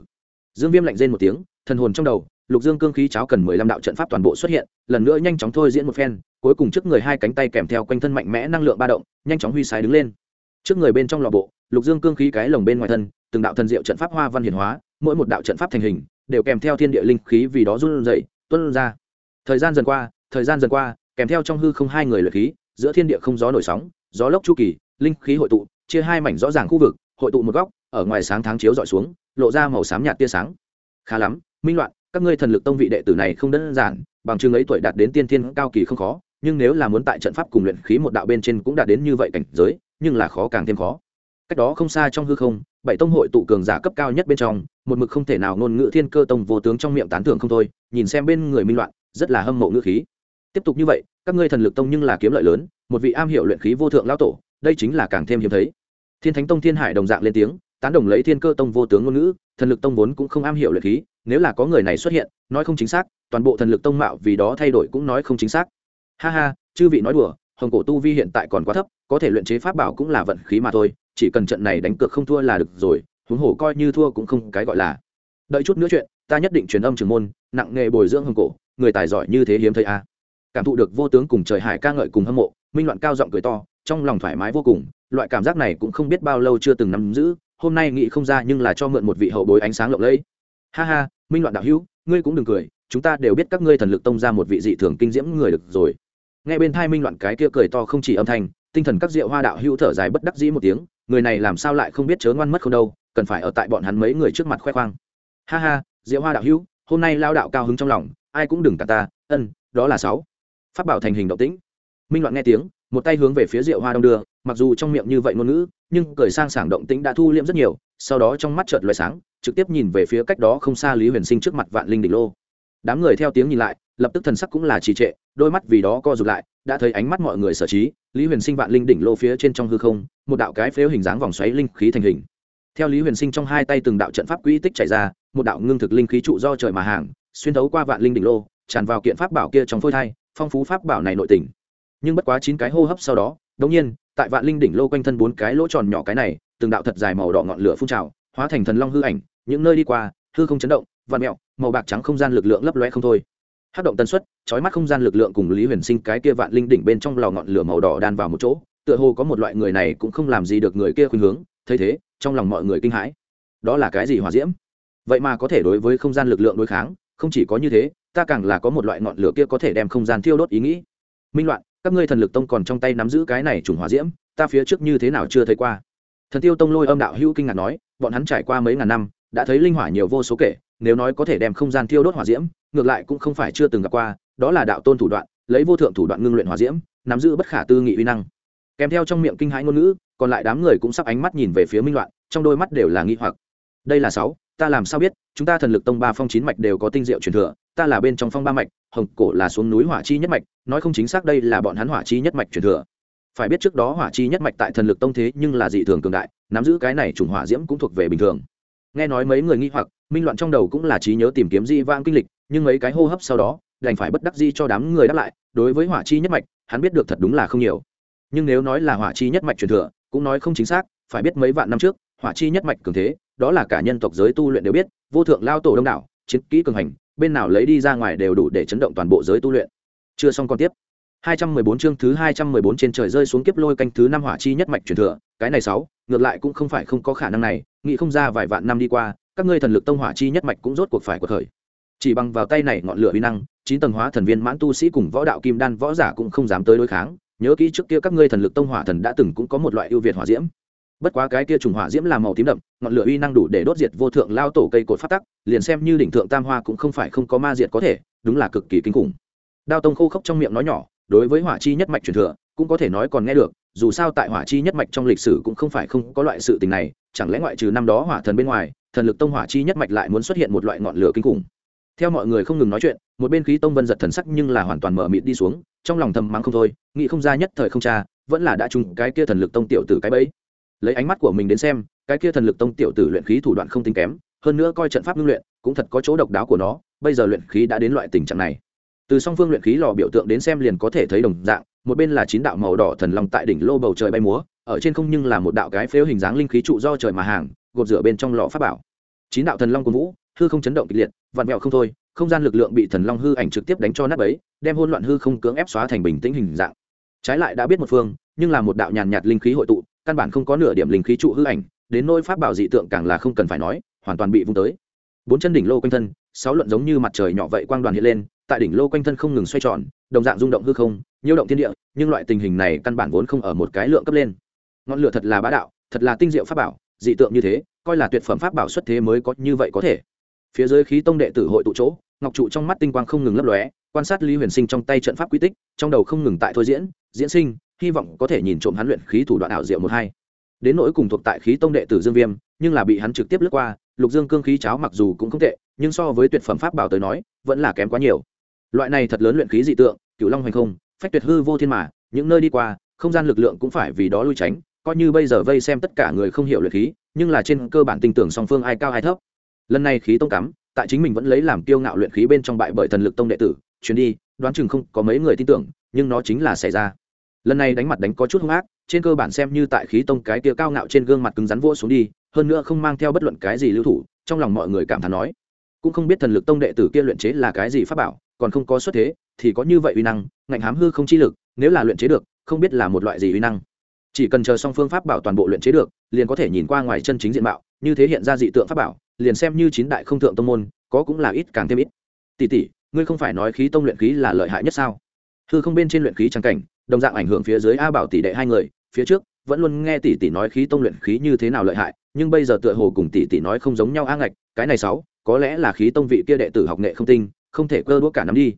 Dương viêm lạnh rên một tiếng, thần hồn trong đầu lục dương cương khí cháo cần mười lăm đạo trận pháp toàn bộ xuất hiện, lần nữa nhanh chóng thôi diễn một phen, cuối cùng trước người hai cánh tay kèm theo quanh thân mạnh mẽ năng lượng ba động, nhanh chóng huy sái đứng lên. Trước người bên trong lò bộ, lục dương cương khí cái lồng bên ngoài thân, từng đạo thần diệu trận pháp hoa văn hiển hóa, mỗi một đạo trận pháp thành hình, đều kèm theo thiên địa linh khí vì đó run dậy tuân ra. Thời gian dần qua, thời gian dần qua, kèm theo trong hư không hai người lượt khí, giữa thiên địa không gió nổi sóng, gió lốc chu kỳ, linh khí hội tụ, chia hai mảnh rõ ràng khu vực, hội tụ một góc, ở ngoài sáng tháng chiếu dọi xuống, lộ ra màu xám nhạt tia sáng. Khá lắm, minh loạn các ngươi thần lực tông vị đệ tử này không đơn giản, bằng chứng ấy tuổi đạt đến tiên thiên cao kỳ không khó, nhưng nếu là muốn tại trận pháp cùng luyện khí một đạo bên trên cũng đạt đến như vậy cảnh giới, nhưng là khó càng thêm khó. Cách đó không xa trong hư không, bảy tông hội tụ cường giả cấp cao nhất bên trong, một mực không thể nào ngôn ngữ thiên cơ tông vô tướng trong miệng tán thưởng không thôi, nhìn xem bên người minh loạn, rất là hâm mộ ngữ khí. Tiếp tục như vậy, các ngươi thần lực tông nhưng là kiếm lợi lớn, một vị am hiểu luyện khí vô thượng lão tổ, đây chính là càng thêm hiếm thấy. Thiên thánh tông thiên hải đồng dạng lên tiếng, tán đồng lấy thiên cơ tông vô tướng ngôn ngữ, thần lực tông vốn cũng không am hiểu luyện khí nếu là có người này xuất hiện, nói không chính xác, toàn bộ thần lực tông mạo vì đó thay đổi cũng nói không chính xác. Ha ha, chư vị nói đùa, hồng cổ tu vi hiện tại còn quá thấp, có thể luyện chế pháp bảo cũng là vận khí mà thôi, chỉ cần trận này đánh cược không thua là được rồi, huống hồ coi như thua cũng không cái gọi là. Đợi chút nữa chuyện, ta nhất định truyền âm trường môn, nặng nghề bồi dưỡng hồng cổ, người tài giỏi như thế hiếm thấy a à. cảm thụ được vô tướng cùng trời hải ca ngợi cùng hâm mộ, minh loạn cao giọng cười to, trong lòng thoải mái vô cùng, loại cảm giác này cũng không biết bao lâu chưa từng nắm giữ, hôm nay nghĩ không ra nhưng là cho mượn một vị hậu bối ánh sáng lộng lẫy ha ha, minh loạn đạo hữu, ngươi cũng đừng cười, chúng ta đều biết các ngươi thần lực tông ra một vị dị thường kinh diễm người được rồi. Nghe bên thai minh loạn cái kia cười to không chỉ âm thanh, tinh thần các diệu hoa đạo hữu thở dài bất đắc dĩ một tiếng, người này làm sao lại không biết chớ ngoan mất không đâu, cần phải ở tại bọn hắn mấy người trước mặt khoe khoang. Ha ha, diệu hoa đạo hữu, hôm nay lao đạo cao hứng trong lòng, ai cũng đừng cả ta, ân, đó là sáu. Phát bảo thành hình động tĩnh. Minh loạn nghe tiếng, một tay hướng về phía diệu hoa đông đưa, mặc dù trong miệng như vậy ngôn ngữ, nhưng cười sang sảng động tĩnh đã thu liễm rất nhiều, sau đó trong mắt chợt loài sáng trực tiếp nhìn về phía cách đó không xa lý huyền sinh trước mặt vạn linh đỉnh lô. Đám người theo tiếng nhìn lại, lập tức thần sắc cũng là trì trệ, đôi mắt vì đó co rụt lại, đã thấy ánh mắt mọi người sở trí, lý huyền sinh vạn linh đỉnh lô phía trên trong hư không, một đạo cái phếu hình dáng vòng xoáy linh khí thành hình. Theo lý huyền sinh trong hai tay từng đạo trận pháp quỹ tích chạy ra, một đạo ngưng thực linh khí trụ do trời mà hàng, xuyên thấu qua vạn linh đỉnh lô, tràn vào kiện pháp bảo kia trong phôi thai, phong phú pháp bảo này nội tình. Nhưng bất quá chín cái hô hấp sau đó đống nhiên, tại vạn linh đỉnh lô quanh thân bốn cái lỗ tròn nhỏ cái này, từng đạo thật dài màu đỏ ngọn lửa phun trào hóa thành thần long hư ảnh, những nơi đi qua, hư không chấn động, vạn mẹo, màu bạc trắng không gian lực lượng lấp loe không thôi. Hát động tần suất trói mắt không gian lực lượng cùng lý huyền sinh cái kia vạn linh đỉnh bên trong lò ngọn lửa màu đỏ đan vào một chỗ, tựa hồ có một loại người này cũng không làm gì được người kia khuynh hướng, thấy thế, trong lòng mọi người kinh hãi. Đó là cái gì hòa diễm? Vậy mà có thể đối với không gian lực lượng đối kháng, không chỉ có như thế, ta càng là có một loại ngọn lửa kia có thể đem không gian thiêu đốt ý nghĩ. Minh loạn, các ngươi thần lực tông còn trong tay nắm giữ cái này trùng hòa diễm, ta phía trước như thế nào chưa thấy qua? Thần tiêu tông lôi âm đạo hữu kinh ngạc nói, bọn hắn trải qua mấy ngàn năm, đã thấy linh hỏa nhiều vô số kể, nếu nói có thể đem không gian thiêu đốt hỏa diễm, ngược lại cũng không phải chưa từng gặp qua, đó là đạo tôn thủ đoạn, lấy vô thượng thủ đoạn ngưng luyện hỏa diễm, nắm giữ bất khả tư nghị uy năng. Kèm theo trong miệng kinh hãi ngôn ngữ, còn lại đám người cũng sắp ánh mắt nhìn về phía minh loạn, trong đôi mắt đều là nghi hoặc. Đây là sáu, ta làm sao biết, chúng ta thần lực tông ba phong chín mạch đều có tinh diệu truyền thừa, ta là bên trong phong ba mạch, hồng cổ là xuống núi hỏa chi nhất mạch, nói không chính xác đây là bọn hắn hỏa chi nhất mạch truyền thừa phải biết trước đó hỏa chi nhất mạch tại thần lực tông thế nhưng là dị thường cường đại, nắm giữ cái này chủng hỏa diễm cũng thuộc về bình thường. Nghe nói mấy người nghi hoặc, minh loạn trong đầu cũng là trí nhớ tìm kiếm di vang kinh lịch, nhưng mấy cái hô hấp sau đó, đành phải bất đắc di cho đám người đáp lại, đối với hỏa chi nhất mạch, hắn biết được thật đúng là không nhiều. Nhưng nếu nói là hỏa chi nhất mạch truyền thừa, cũng nói không chính xác, phải biết mấy vạn năm trước, hỏa chi nhất mạch cường thế, đó là cả nhân tộc giới tu luyện đều biết, vô thượng lao tổ đông đảo, chiến kỹ cường hành, bên nào lấy đi ra ngoài đều đủ để chấn động toàn bộ giới tu luyện. Chưa xong còn tiếp. 214 chương thứ 214 trên trời rơi xuống kiếp lôi canh thứ năm hỏa chi nhất mạch truyền thừa, cái này sáu, ngược lại cũng không phải không có khả năng này, nghĩ không ra vài vạn năm đi qua, các ngươi thần lực tông hỏa chi nhất mạch cũng rốt cuộc phải của thời. Chỉ bằng vào tay này ngọn lửa uy năng, chín tầng hóa thần viên mãn tu sĩ cùng võ đạo kim đan võ giả cũng không dám tới đối kháng, nhớ kỹ trước kia các ngươi thần lực tông hỏa thần đã từng cũng có một loại ưu việt hỏa diễm. Bất quá cái kia trùng hỏa diễm là màu tím đậm, ngọn lửa uy năng đủ để đốt diệt vô thượng lao tổ cây cột phát tắc, liền xem như đỉnh thượng tam hoa cũng không phải không có ma diệt có thể, đúng là cực kỳ kinh khủng. Đao tông khô khốc trong miệng nói nhỏ, đối với hỏa chi nhất mạch truyền thừa, cũng có thể nói còn nghe được, dù sao tại hỏa chi nhất mạch trong lịch sử cũng không phải không có loại sự tình này, chẳng lẽ ngoại trừ năm đó hỏa thần bên ngoài, thần lực tông hỏa chi nhất mạch lại muốn xuất hiện một loại ngọn lửa kinh khủng? Theo mọi người không ngừng nói chuyện, một bên khí tông vân giật thần sắc nhưng là hoàn toàn mở mịt đi xuống, trong lòng thầm mắng không thôi, nghĩ không ra nhất thời không cha vẫn là đã trùng cái kia thần lực tông tiểu tử cái bẫy. Lấy ánh mắt của mình đến xem, cái kia thần lực tông tiểu tử luyện khí thủ đoạn không tính kém, hơn nữa coi trận pháp ngưng luyện, cũng thật có chỗ độc đáo của nó, bây giờ luyện khí đã đến loại tình trạng này từ song phương luyện khí lò biểu tượng đến xem liền có thể thấy đồng dạng, một bên là chín đạo màu đỏ thần long tại đỉnh lô bầu trời bay múa, ở trên không nhưng là một đạo cái phếu hình dáng linh khí trụ do trời mà hàng, gột rửa bên trong lò pháp bảo. Chín đạo thần long của vũ, hư không chấn động kịch liệt, vặn vẹo không thôi, không gian lực lượng bị thần long hư ảnh trực tiếp đánh cho nát ấy đem hôn loạn hư không cưỡng ép xóa thành bình tĩnh hình dạng. Trái lại đã biết một phương, nhưng là một đạo nhàn nhạt linh khí hội tụ, căn bản không có nửa điểm linh khí trụ hư ảnh, đến nôi pháp bảo dị tượng càng là không cần phải nói, hoàn toàn bị vung tới. Bốn chân đỉnh lô quanh thân, sáu luận giống như mặt trời nhỏ vậy quang đoàn hiện lên tại đỉnh lô quanh thân không ngừng xoay tròn, đồng dạng rung động hư không nhiêu động thiên địa, nhưng loại tình hình này căn bản vốn không ở một cái lượng cấp lên. Ngọn lửa thật là bá đạo, thật là tinh diệu pháp bảo, dị tượng như thế, coi là tuyệt phẩm pháp bảo xuất thế mới có như vậy có thể. Phía dưới khí tông đệ tử hội tụ chỗ, ngọc trụ trong mắt tinh quang không ngừng lấp lóe, quan sát lý huyền sinh trong tay trận pháp quy tích, trong đầu không ngừng tại thôi diễn diễn sinh, hy vọng có thể nhìn trộm hắn luyện khí thủ đoạn ảo diệu một hai. Đến nỗi cùng thuộc tại khí tông đệ tử dương viêm, nhưng là bị hắn trực tiếp lướt qua, lục dương cương khí cháo mặc dù cũng không tệ, nhưng so với tuyệt phẩm pháp bảo tới nói, vẫn là kém quá nhiều loại này thật lớn luyện khí dị tượng, cửu long hành không, phách tuyệt hư vô thiên mà, những nơi đi qua, không gian lực lượng cũng phải vì đó lui tránh, coi như bây giờ vây xem tất cả người không hiểu luyện khí, nhưng là trên cơ bản tin tưởng song phương ai cao ai thấp. Lần này khí tông cắm, tại chính mình vẫn lấy làm kiêu ngạo luyện khí bên trong bại bởi thần lực tông đệ tử, chuyến đi, đoán chừng không có mấy người tin tưởng, nhưng nó chính là xảy ra. Lần này đánh mặt đánh có chút hung ác, trên cơ bản xem như tại khí tông cái tia cao ngạo trên gương mặt cứng rắn vỗ xuống đi, hơn nữa không mang theo bất luận cái gì lưu thủ, trong lòng mọi người cảm thán nói, cũng không biết thần lực tông đệ tử kia luyện chế là cái gì pháp bảo còn không có xuất thế, thì có như vậy uy năng, ngạnh hám hư không chi lực, nếu là luyện chế được, không biết là một loại gì uy năng. Chỉ cần chờ xong phương pháp bảo toàn bộ luyện chế được, liền có thể nhìn qua ngoài chân chính diện mạo, như thế hiện ra dị tượng pháp bảo, liền xem như chín đại không thượng tông môn, có cũng là ít càng thêm ít. Tỷ tỷ, ngươi không phải nói khí tông luyện khí là lợi hại nhất sao? Hư không bên trên luyện khí trang cảnh, đồng dạng ảnh hưởng phía dưới a bảo tỷ đệ hai người, phía trước, vẫn luôn nghe tỷ tỷ nói khí tông luyện khí như thế nào lợi hại, nhưng bây giờ tựa hồ cùng tỷ tỷ nói không giống nhau a ngạch, cái này sáu, có lẽ là khí tông vị kia đệ tử học nghệ không tinh không thể cơ đũa cả nắm đi.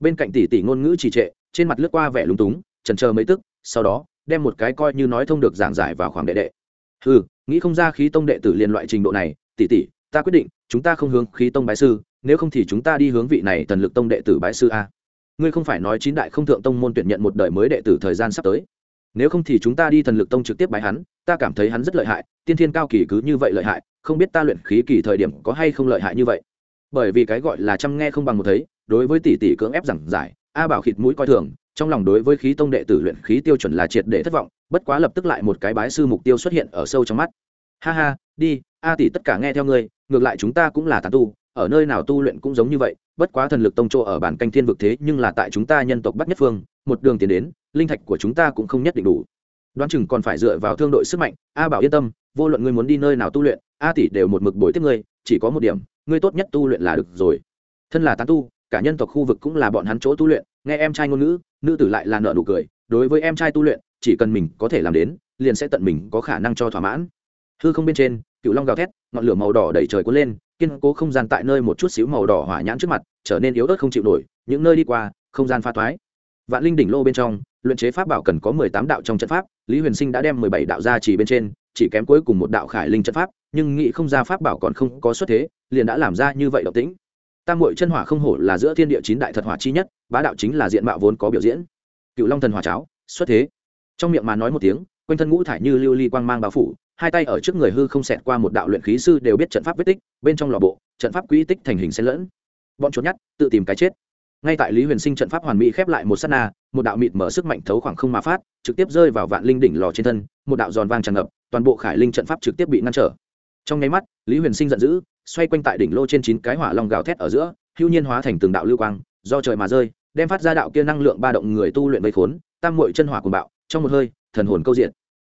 Bên cạnh tỷ tỷ ngôn ngữ trì trệ, trên mặt lướt qua vẻ lúng túng trần chờ mấy tức, sau đó, đem một cái coi như nói thông được giảng giải vào khoảng đệ đệ. Ừ nghĩ không ra khí tông đệ tử liên loại trình độ này, tỷ tỷ, ta quyết định, chúng ta không hướng khí tông bái sư, nếu không thì chúng ta đi hướng vị này thần lực tông đệ tử bái sư a. Ngươi không phải nói chín đại không thượng tông môn tuyển nhận một đời mới đệ tử thời gian sắp tới. Nếu không thì chúng ta đi thần lực tông trực tiếp bái hắn, ta cảm thấy hắn rất lợi hại, tiên thiên cao kỳ cứ như vậy lợi hại, không biết ta luyện khí kỳ thời điểm có hay không lợi hại như vậy bởi vì cái gọi là chăm nghe không bằng một thấy, đối với tỷ tỷ cưỡng ép giảng giải, a bảo khịt mũi coi thường, trong lòng đối với khí tông đệ tử luyện khí tiêu chuẩn là triệt để thất vọng, bất quá lập tức lại một cái bái sư mục tiêu xuất hiện ở sâu trong mắt. Ha ha, đi, a tỷ tất cả nghe theo ngươi, ngược lại chúng ta cũng là tán tu, ở nơi nào tu luyện cũng giống như vậy, bất quá thần lực tông chỗ ở bản canh thiên vực thế nhưng là tại chúng ta nhân tộc bắc nhất phương, một đường tiến đến, linh thạch của chúng ta cũng không nhất định đủ. Đoán chừng còn phải dựa vào thương đội sức mạnh, a bảo yên tâm, vô luận ngươi muốn đi nơi nào tu luyện, a tỷ đều một mực bồi tiếp ngươi, chỉ có một điểm ngươi tốt nhất tu luyện là được rồi. Thân là tán tu, cả nhân tộc khu vực cũng là bọn hắn chỗ tu luyện, nghe em trai ngôn ngữ, nữ tử lại là nợ nụ cười, đối với em trai tu luyện, chỉ cần mình có thể làm đến, liền sẽ tận mình có khả năng cho thỏa mãn. Hư không bên trên, cựu long gào thét, ngọn lửa màu đỏ đẩy trời cuốn lên, kiên cố không gian tại nơi một chút xíu màu đỏ hỏa nhãn trước mặt, trở nên yếu ớt không chịu nổi, những nơi đi qua, không gian pha thoái vạn linh đỉnh lô bên trong, luyện chế pháp bảo cần có mười tám đạo trong trận pháp, lý huyền sinh đã đem mười bảy đạo ra chỉ bên trên, chỉ kém cuối cùng một đạo khải linh trận pháp nhưng nghĩ không ra pháp bảo còn không có xuất thế, liền đã làm ra như vậy độc tĩnh. Tam mội chân hỏa không hổ là giữa thiên địa chín đại thật hỏa chi nhất, bá đạo chính là diện mạo vốn có biểu diễn. Cựu long thần hỏa cháo, xuất thế. Trong miệng mà nói một tiếng, quanh thân ngũ thải như lưu ly quang mang bao phủ, hai tay ở trước người hư không xẹt qua một đạo luyện khí sư đều biết trận pháp vết tích, bên trong lò bộ, trận pháp quỹ tích thành hình xen lẫn. Bọn trốn nhát tự tìm cái chết. Ngay tại lý huyền sinh trận pháp hoàn mỹ khép lại một s á t na, một đạo mịt mở sức mạnh thấu khoảng không mà phát, trực tiếp rơi vào vạn linh đỉnh lò trên thân, một đạo giòn vang tràn ngập, toàn bộ khải linh trận pháp trực tiếp bị ngăn trở trong nháy mắt, lý huyền sinh giận dữ, xoay quanh tại đỉnh lô trên chín cái hỏa long gào thét ở giữa, hưu nhiên hóa thành từng đạo lưu quang, do trời mà rơi, đem phát ra đạo kia năng lượng ba động người tu luyện vây khốn, tam mội chân hỏa cùng bạo, trong một hơi, thần hồn câu diện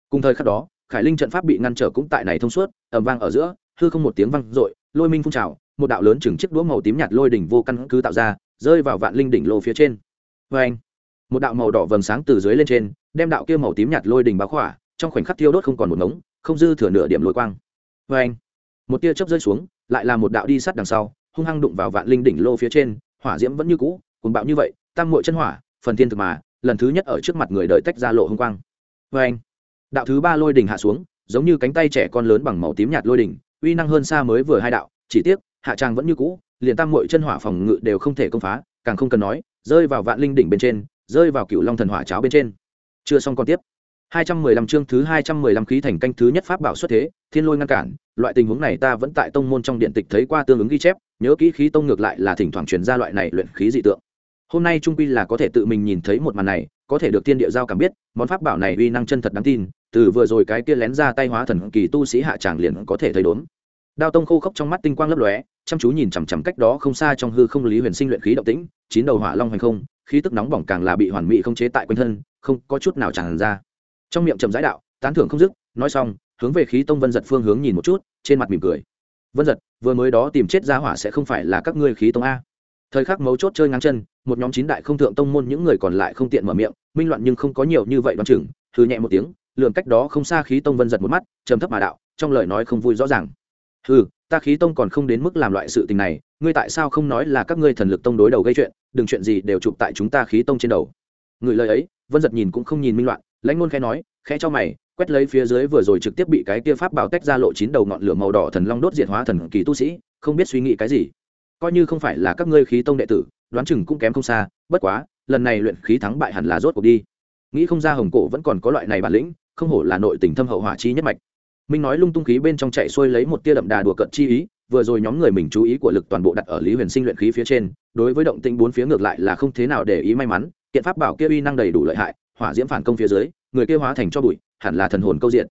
cùng thời khắc đó, khải linh trận pháp bị ngăn trở cũng tại này thông suốt ẩm vang ở giữa, hư không một tiếng vang r lôi minh phun trào, một đạo lớn chừng chiếc đũa màu tím nhạt lôi đỉnh vô căn cứ tạo ra, rơi vào vạn linh đỉnh lô phía trên. Vê anh một đạo màu đỏ vầng sáng từ dưới lên trên, đem đạo kia màu tím nhạt lôi đỉnh báo khỏa, trong khoảnh khắc thiêu đốt không còn một ngống, không dư thừa nửa điểm lôi quang vê anh, một tia chớp rơi xuống, lại là một đạo đi sát đằng sau, hung hăng đụng vào vạn linh đỉnh lô phía trên, hỏa diễm vẫn như cũ cùng bạo như vậy, tam muội chân hỏa, phần thiên thực mà, lần thứ nhất ở trước mặt người đợi tách ra lộ hung quang. Vê anh, đạo thứ ba lôi đỉnh hạ xuống, giống như cánh tay trẻ con lớn bằng màu tím nhạt lôi đỉnh, uy năng hơn xa mới vừa hai đạo, chỉ tiếc, hạ trang vẫn như cũ, liền tam muội chân hỏa phòng ngự đều không thể công phá, càng không cần nói, rơi vào vạn linh đỉnh bên trên, rơi vào cựu long thần hỏa cháo bên trên. Chưa xong còn tiếp. 215 chương thứ 215 khí thành canh thứ nhất pháp bảo xuất thế, thiên lôi ngăn cản, loại tình huống này ta vẫn tại tông môn trong điện tịch thấy qua tương ứng ghi chép, nhớ kỹ khí tông ngược lại là thỉnh thoảng truyền ra loại này luyện khí dị tượng. Hôm nay trung quy là có thể tự mình nhìn thấy một màn này, có thể được tiên địa giao cảm biết, món pháp bảo này uy năng chân thật đáng tin, từ vừa rồi cái kia lén ra tay hóa thần kỳ tu sĩ hạ tràng liền có thể thấy đốn. Đao tông khô khốc trong mắt tinh quang lấp lóe, chăm chú nhìn chằm chằm cách đó không xa trong hư không lý huyền sinh luyện khí động tĩnh, chín đầu hỏa long hành không, khí tức nóng bỏng càng là bị hoàn mỹ không chế tại quanh thân, không có chút nào tràn ra trong miệng trầm giải đạo, tán thưởng không dứt. Nói xong, hướng về khí tông vân giật phương hướng nhìn một chút, trên mặt mỉm cười. Vân giật, vừa mới đó tìm chết ra hỏa sẽ không phải là các ngươi khí tông a. Thời khắc mấu chốt chơi ngang chân, một nhóm chín đại không thượng tông môn những người còn lại không tiện mở miệng, minh loạn nhưng không có nhiều như vậy đoán chừng thư nhẹ một tiếng, lượn cách đó không xa khí tông vân giật một mắt, trầm thấp mà đạo, trong lời nói không vui rõ ràng. Ừ ta khí tông còn không đến mức làm loại sự tình này, ngươi tại sao không nói là các ngươi thần lực tông đối đầu gây chuyện, đừng chuyện gì đều chụp tại chúng ta khí tông trên đầu. Người lời ấy, vân giật nhìn cũng không nhìn minh loạn lãnh ngôn khẽ nói, khẽ cho mày, quét lấy phía dưới vừa rồi trực tiếp bị cái kia pháp bảo tách ra lộ chín đầu ngọn lửa màu đỏ thần long đốt diệt hóa thần kỳ tu sĩ, không biết suy nghĩ cái gì. Coi như không phải là các ngươi khí tông đệ tử, đoán chừng cũng kém không xa, bất quá, lần này luyện khí thắng bại hẳn là rốt cuộc đi. Nghĩ không ra hồng cổ vẫn còn có loại này bản lĩnh, không hổ là nội tình thâm hậu hỏa chi nhất mạch. Minh nói lung tung khí bên trong chạy xuôi lấy một tia đậm đà đùa cận chi ý, vừa rồi nhóm người mình chú ý của lực toàn bộ đặt ở lý huyền sinh luyện khí phía trên, đối với động tĩnh bốn phía ngược lại là không thế nào để ý may mắn, kiện pháp bảo kia uy năng đầy đủ lợi hại hỏa diễm phản công phía dưới, người kia hóa thành cho bụi, hẳn là thần hồn câu diện.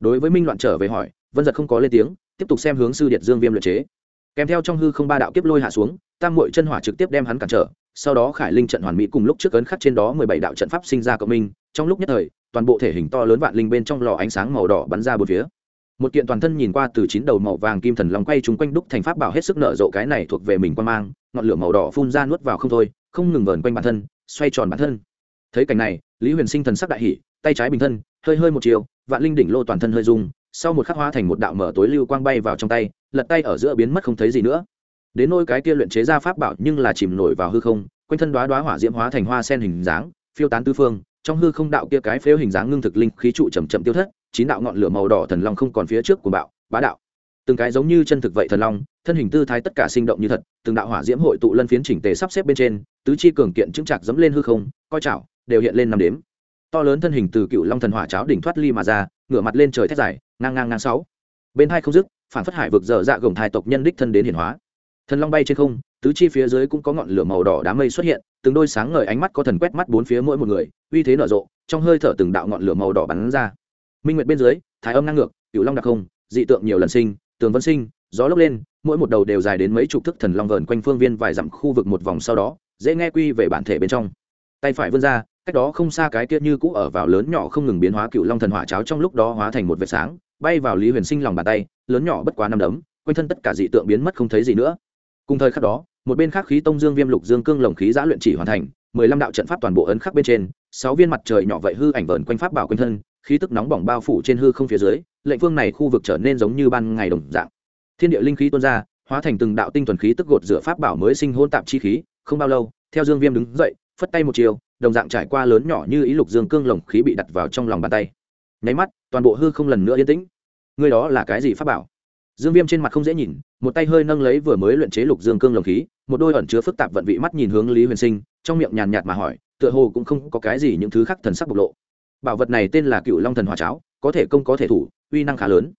Đối với minh loạn trở về hỏi, vân giật không có lên tiếng, tiếp tục xem hướng sư điệt dương viêm luyện chế. Kèm theo trong hư không ba đạo kiếp lôi hạ xuống, tam mội chân hỏa trực tiếp đem hắn cản trở, sau đó khải linh trận hoàn mỹ cùng lúc trước ấn khắc trên đó mười bảy đạo trận pháp sinh ra cộng minh, trong lúc nhất thời, toàn bộ thể hình to lớn vạn linh bên trong lò ánh sáng màu đỏ bắn ra bốn phía. Một kiện toàn thân nhìn qua từ chín đầu màu vàng kim thần long quay chúng quanh đúc thành pháp bảo hết sức nở rộ cái này thuộc về mình quan mang, ngọn lửa màu đỏ phun ra nuốt vào không thôi, không ngừng vờn quanh bản thân, xoay tròn bản thân. Thấy cảnh này lý huyền sinh thần sắc đại hỷ tay trái bình thân, hơi hơi một chiều, vạn linh đỉnh lô toàn thân hơi rung, sau một khắc hoa thành một đạo mở tối lưu quang bay vào trong tay, lật tay ở giữa biến mất không thấy gì nữa. Đến nôi cái kia luyện chế ra pháp bảo nhưng là chìm nổi vào hư không, quanh thân đoá đoá hỏa diễm hóa thành hoa sen hình dáng, phiêu tán tư phương, trong hư không đạo kia cái phếu hình dáng ngưng thực linh khí trụ chầm chậm tiêu thất, chín đạo ngọn lửa màu đỏ thần long không còn phía trước của bạo, bá đạo. Từng cái giống như chân thực vậy thần long, thân hình tư thái tất cả sinh động như thật, từng đạo hỏa diễm hội tụ lân phiến chỉnh tề sắp xếp bên trên, tứ chi cường kiện chứng chặt dẫm lên hư không, coi chảo đều hiện lên năm đếm. To lớn thân hình từ cựu long thần hỏa cháo đỉnh thoát ly mà ra, ngửa mặt lên trời thét dài, ngang ngang ngang sáu. Bên hai không dứt, phản phất hải vực dở dạ gồng thai tộc nhân đích thân đến hiển hóa. Thần long bay trên không, tứ chi phía dưới cũng có ngọn lửa màu đỏ đám mây xuất hiện, từng đôi sáng ngời ánh mắt có thần quét mắt bốn phía mỗi một người, uy thế nở rộ, trong hơi thở từng đạo ngọn lửa màu đỏ bắn ra. Minh nguyệt bên dưới, thái âm năng ngược, cựu long đặc không, dị tượng nhiều lần sinh, tường vân sinh, gió lốc lên, mỗi một đầu đều dài đến mấy chục thức thần long vờn quanh phương viên vài dặm khu vực một vòng sau đó, dễ nghe quy về bản thể bên trong. Tay phải vươn ra cách đó không xa cái kia như cũ ở vào lớn nhỏ không ngừng biến hóa cựu long thần hỏa cháo trong lúc đó hóa thành một vệt sáng, bay vào lý huyền sinh lòng bàn tay, lớn nhỏ bất quá năm đấm, quanh thân tất cả dị tượng biến mất không thấy gì nữa. Cùng thời khắc đó, một bên khác khí tông dương viêm lục dương cương lồng khí giã luyện chỉ hoàn thành, mười lăm đạo trận pháp toàn bộ ấn khắc bên trên, sáu viên mặt trời nhỏ vậy hư ảnh vờn quanh pháp bảo quanh thân, khí tức nóng bỏng bao phủ trên hư không phía dưới, lệnh phương này khu vực trở nên giống như ban ngày đồng dạng. Thiên địa linh khí tuôn ra, hóa thành từng đạo tinh thuần khí tức gột rửa pháp bảo mới sinh hôn tạp chi khí, không bao lâu, theo dương viêm đứng dậy, phất tay một chiều đồng dạng trải qua lớn nhỏ như ý lục dương cương lồng khí bị đặt vào trong lòng bàn tay. Nháy mắt, toàn bộ hư không lần nữa yên tĩnh. Người đó là cái gì pháp bảo? Dương viêm trên mặt không dễ nhìn, một tay hơi nâng lấy vừa mới luyện chế lục dương cương lồng khí, một đôi ẩn chứa phức tạp vận vị mắt nhìn hướng lý huyền sinh, trong miệng nhàn nhạt mà hỏi, tựa hồ cũng không có cái gì những thứ khác thần sắc bộc lộ. Bảo vật này tên là cựu long thần hòa cháo, có thể công có thể thủ, uy năng khá lớn.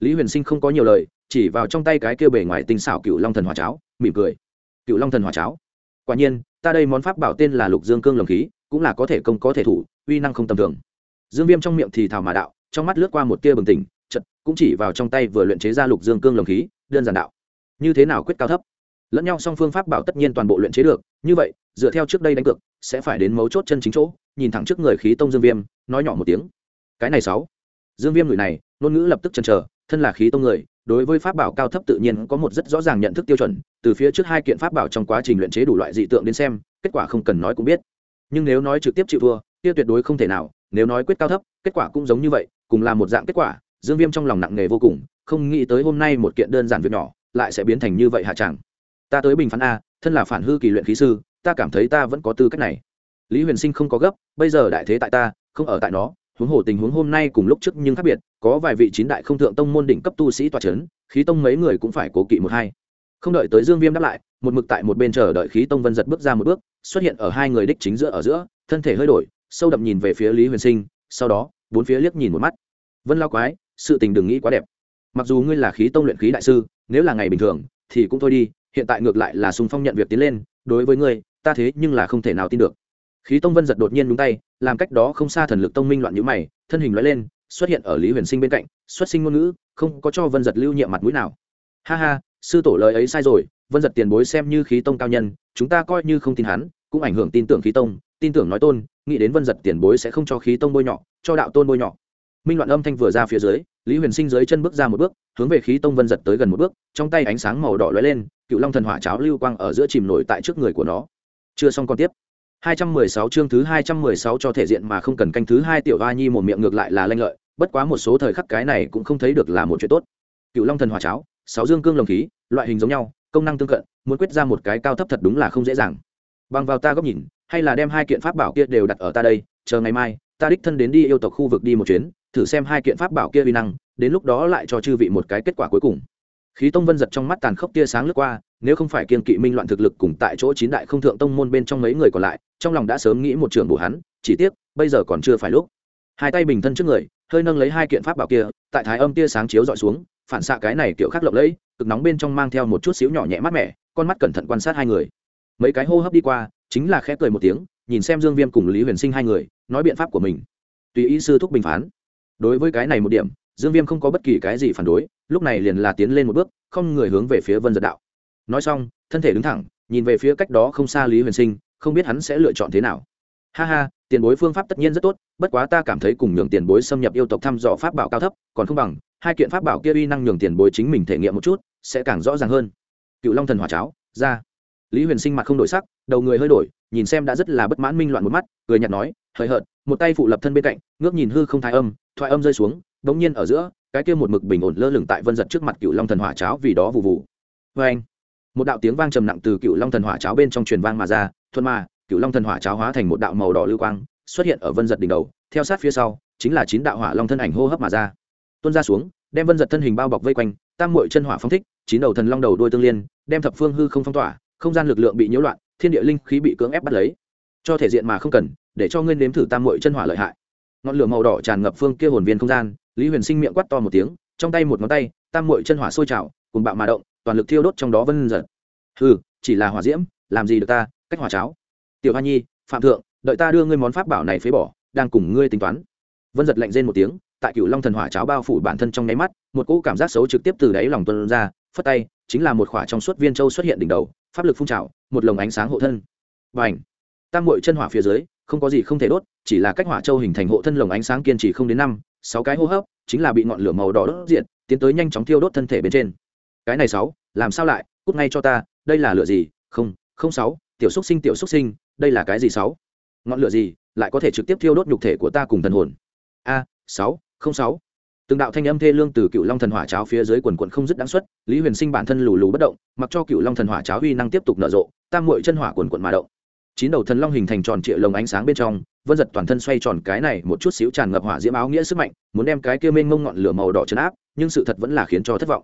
Lý huyền sinh không có nhiều lời, chỉ vào trong tay cái kia bề ngoài tinh xảo cựu long thần hòa cháo, mỉm cười. Cựu long thần hòa cháo? Quả nhiên ta đây món pháp bảo tên là lục dương cương lồng khí, cũng là có thể công, có thể thủ, uy năng không tầm thường. Dương viêm trong miệng thì thào mà đạo, trong mắt lướt qua một tia bừng tỉnh chật cũng chỉ vào trong tay vừa luyện chế ra lục dương cương lồng khí, đơn giản đạo. Như thế nào quyết cao thấp? Lẫn nhau song phương pháp bảo tất nhiên toàn bộ luyện chế được, như vậy, dựa theo trước đây đánh cược, sẽ phải đến mấu chốt chân chính chỗ, nhìn thẳng trước người khí tông dương viêm, nói nhỏ một tiếng. Cái này sáu. Dương viêm người này, ngôn ngữ lập tức chần chờ thân là khí tông người, đối với pháp bảo cao thấp tự nhiên có một rất rõ ràng nhận thức tiêu chuẩn, từ phía trước hai kiện pháp bảo trong quá trình luyện chế đủ loại dị tượng đến xem, kết quả không cần nói cũng biết. Nhưng nếu nói trực tiếp chịu thua, kia tuyệt đối không thể nào, nếu nói quyết cao thấp, kết quả cũng giống như vậy, cùng là một dạng kết quả, dương viêm trong lòng nặng nề vô cùng, không nghĩ tới hôm nay một kiện đơn giản việc nhỏ, lại sẽ biến thành như vậy hạ chẳng ta tới bình phán a, thân là phản hư kỳ luyện khí sư, ta cảm thấy ta vẫn có tư cách này. Lý huyền sinh không có gấp, bây giờ đại thế tại ta, không ở tại nó huống hồ tình huống hôm nay cùng lúc trước nhưng khác biệt, có vài vị chín đại không thượng tông môn đỉnh cấp tu sĩ tòa c h ấ n khí tông mấy người cũng phải cố kỵ một hai. Không đợi tới dương viêm đáp lại, một mực tại một bên chờ đợi khí tông vân giật bước ra một bước, xuất hiện ở hai người đích chính giữa ở giữa, thân thể hơi đổi, sâu đậm nhìn về phía lý huyền sinh, sau đó, bốn phía liếc nhìn một mắt. Vân lao quái, sự tình đừng nghĩ quá đẹp. Mặc dù ngươi là khí tông luyện khí đại sư, nếu là ngày bình thường, thì cũng thôi đi, hiện tại ngược lại là sùng phong nhận việc tiến lên, đối với ngươi, ta thế nhưng là không thể nào tin được khí tông vân giật đột nhiên đúng tay, làm cách đó không xa thần lực tông minh loạn nhữ mày, thân hình loại lên, xuất hiện ở lý huyền sinh bên cạnh, xuất sinh ngôn ngữ, không có cho vân giật lưu nhiệm mặt mũi nào. Ha ha, sư tổ lời ấy sai rồi, vân giật tiền bối xem như khí tông cao nhân, chúng ta coi như không tin hắn, cũng ảnh hưởng tin tưởng khí tông, tin tưởng nói tôn, nghĩ đến vân giật tiền bối sẽ không cho khí tông bôi nhọ, cho đạo tôn bôi nhọ. Minh loạn âm thanh vừa ra phía dưới, lý huyền sinh dưới chân bước ra một bước, hướng về khí tông vân giật tới gần một bước, trong tay ánh sáng màu đỏ lóe lên, cựu long thần hỏa cháo lưu quang ở giữa chìm nổi tại trước người của nó. Chưa xong còn tiếp. 216 chương thứ 216 cho thể diện mà không cần canh thứ hai tiểu oa nhi một miệng ngược lại là lanh lợi, bất quá một số thời khắc cái này cũng không thấy được là một chuyện tốt. Cựu Long thần hỏa cháo, sáu dương cương lồng khí, loại hình giống nhau, công năng tương cận, muốn quyết ra một cái cao thấp thật đúng là không dễ dàng. Bằng vào ta góc nhìn, hay là đem hai kiện pháp bảo kia đều đặt ở ta đây, chờ ngày mai, ta đích thân đến đi yêu tộc khu vực đi một chuyến thử xem hai kiện pháp bảo kia uy năng đến lúc đó lại cho chư vị một cái kết quả cuối cùng khí tông vân giật trong mắt tàn khốc tia sáng lướt qua, nếu không phải kiên kỵ minh loạn thực lực cùng tại chỗ chín đại không thượng tông môn bên trong mấy người còn lại, trong lòng đã sớm nghĩ một trường bổ hắn, chỉ tiếc, bây giờ còn chưa phải lúc. Hai tay bình thân trước người, hơi nâng lấy hai kiện pháp bảo kia, tại thái âm tia sáng chiếu dọi xuống, phản xạ cái này kiểu khác lộng lẫy, cực nóng bên trong mang theo một chút xíu nhỏ nhẹ mát mẻ, con mắt cẩn thận quan sát hai người. Mấy cái hô hấp đi qua, chính là khẽ cười một tiếng, nhìn xem dương viêm cùng lý huyền sinh hai người, nói biện pháp của mình. Tùy ý sư thúc bình phán. Đối với cái này một điểm dương viêm không có bất kỳ cái gì phản đối, lúc này liền là tiến lên một bước, không người hướng về phía vân giật đạo. Nói xong, thân thể đứng thẳng, nhìn về phía cách đó không xa lý huyền sinh, không biết hắn sẽ lựa chọn thế nào. Ha ha, tiền bối phương pháp tất nhiên rất tốt, bất quá ta cảm thấy cùng nhường tiền bối xâm nhập yêu tộc thăm dò pháp bảo cao thấp, còn không bằng, hai kiện pháp bảo kia uy năng nhường tiền bối chính mình thể nghiệm một chút, sẽ càng rõ ràng hơn. Cựu long thần hỏa cháo, ra. Lý huyền sinh mặt không đổi sắc, đầu người hơi đổi, nhìn xem đã rất là bất mãn minh loạn một mắt, cười nhạt nói, hời hợt, một tay phụ lập thân bên cạnh, ngước nhìn hư không thái âm, thoại âm rơi xuống bỗng nhiên ở giữa, cái kia một mực bình ổn lơ lửng tại vân giật trước mặt cựu long thần hỏa cháo vì đó vụ vụ vê anh, một đạo tiếng vang trầm nặng từ cựu long thần hỏa cháo bên trong truyền vang mà ra thuần mà cựu long thần hỏa cháo hóa thành một đạo màu đỏ lưu quang, xuất hiện ở vân giật đỉnh đầu, theo sát phía sau, chính là chín đạo hỏa long thân ảnh hô hấp mà ra. Tuôn ra xuống, đem vân giật thân hình bao bọc vây quanh, tam mội chân hỏa phong thích, chín đầu thần long đầu đuôi tương liên, đem thập phương hư không phong tỏa, không gian lực lượng bị nhiễu loạn, thiên địa linh khí bị cưỡng ép bắt lấy. Cho thể diện mà không cần, để cho ngươi nếm thử tam mội chân hỏa lợi hại. Ngọn lửa màu đỏ tràn ngập phương kia hồn viên không gian lý huyền sinh miệng quát to một tiếng, trong tay một ngón tay, tam muội chân hỏa sôi trào cùng bạo mà động, toàn lực thiêu đốt trong đó vân giật hừ, chỉ là hỏa diễm, làm gì được ta, cách hỏa cháo. Tiểu hoa nhi, phạm thượng, đợi ta đưa ngươi món pháp bảo này phế bỏ, đang cùng ngươi tính toán. Vân giật lạnh rên một tiếng, tại cựu long thần hỏa cháo bao phủ bản thân trong nháy mắt, một cỗ cảm giác xấu trực tiếp từ đáy lòng tuân ra, phất tay, chính là một khỏa trong suốt viên châu xuất hiện đỉnh đầu, pháp lực phun trào, một lồng ánh sáng hộ thân. Và ảnh tam mội chân hỏa phía dưới, không có gì không thể đốt, chỉ là cách hỏa châu hình thành hộ thân lồng ánh sáng kiên trì không đến năm sáu cái hô hấp chính là bị ngọn lửa màu đỏ đốt diện tiến tới nhanh chóng thiêu đốt thân thể bên trên. Cái này sáu làm sao lại? Cút ngay cho ta đây là lửa gì? Không không sáu tiểu xúc sinh tiểu xúc sinh đây là cái gì sáu? Ngọn lửa gì? Lại có thể trực tiếp thiêu đốt nhục thể của ta cùng thần hồn. A sáu không sáu. Từng đạo thanh âm thê lương từ cựu long thần hỏa cháo phía dưới quần quận không dứt đáng suất, lý huyền sinh bản thân lù lù bất động mặc cho cựu long thần hỏa cháo huy năng tiếp tục nở rộ tam mội chân hỏa quần quận mà động chín đầu thần long hình thành tròn trịa lồng ánh sáng bên trong, vân giật toàn thân xoay tròn cái này một chút xíu tràn ngập hỏa diễm áo nghĩa sức mạnh, muốn đem cái kia mênh mông ngọn lửa màu đỏ chấn áp, nhưng sự thật vẫn là khiến cho thất vọng.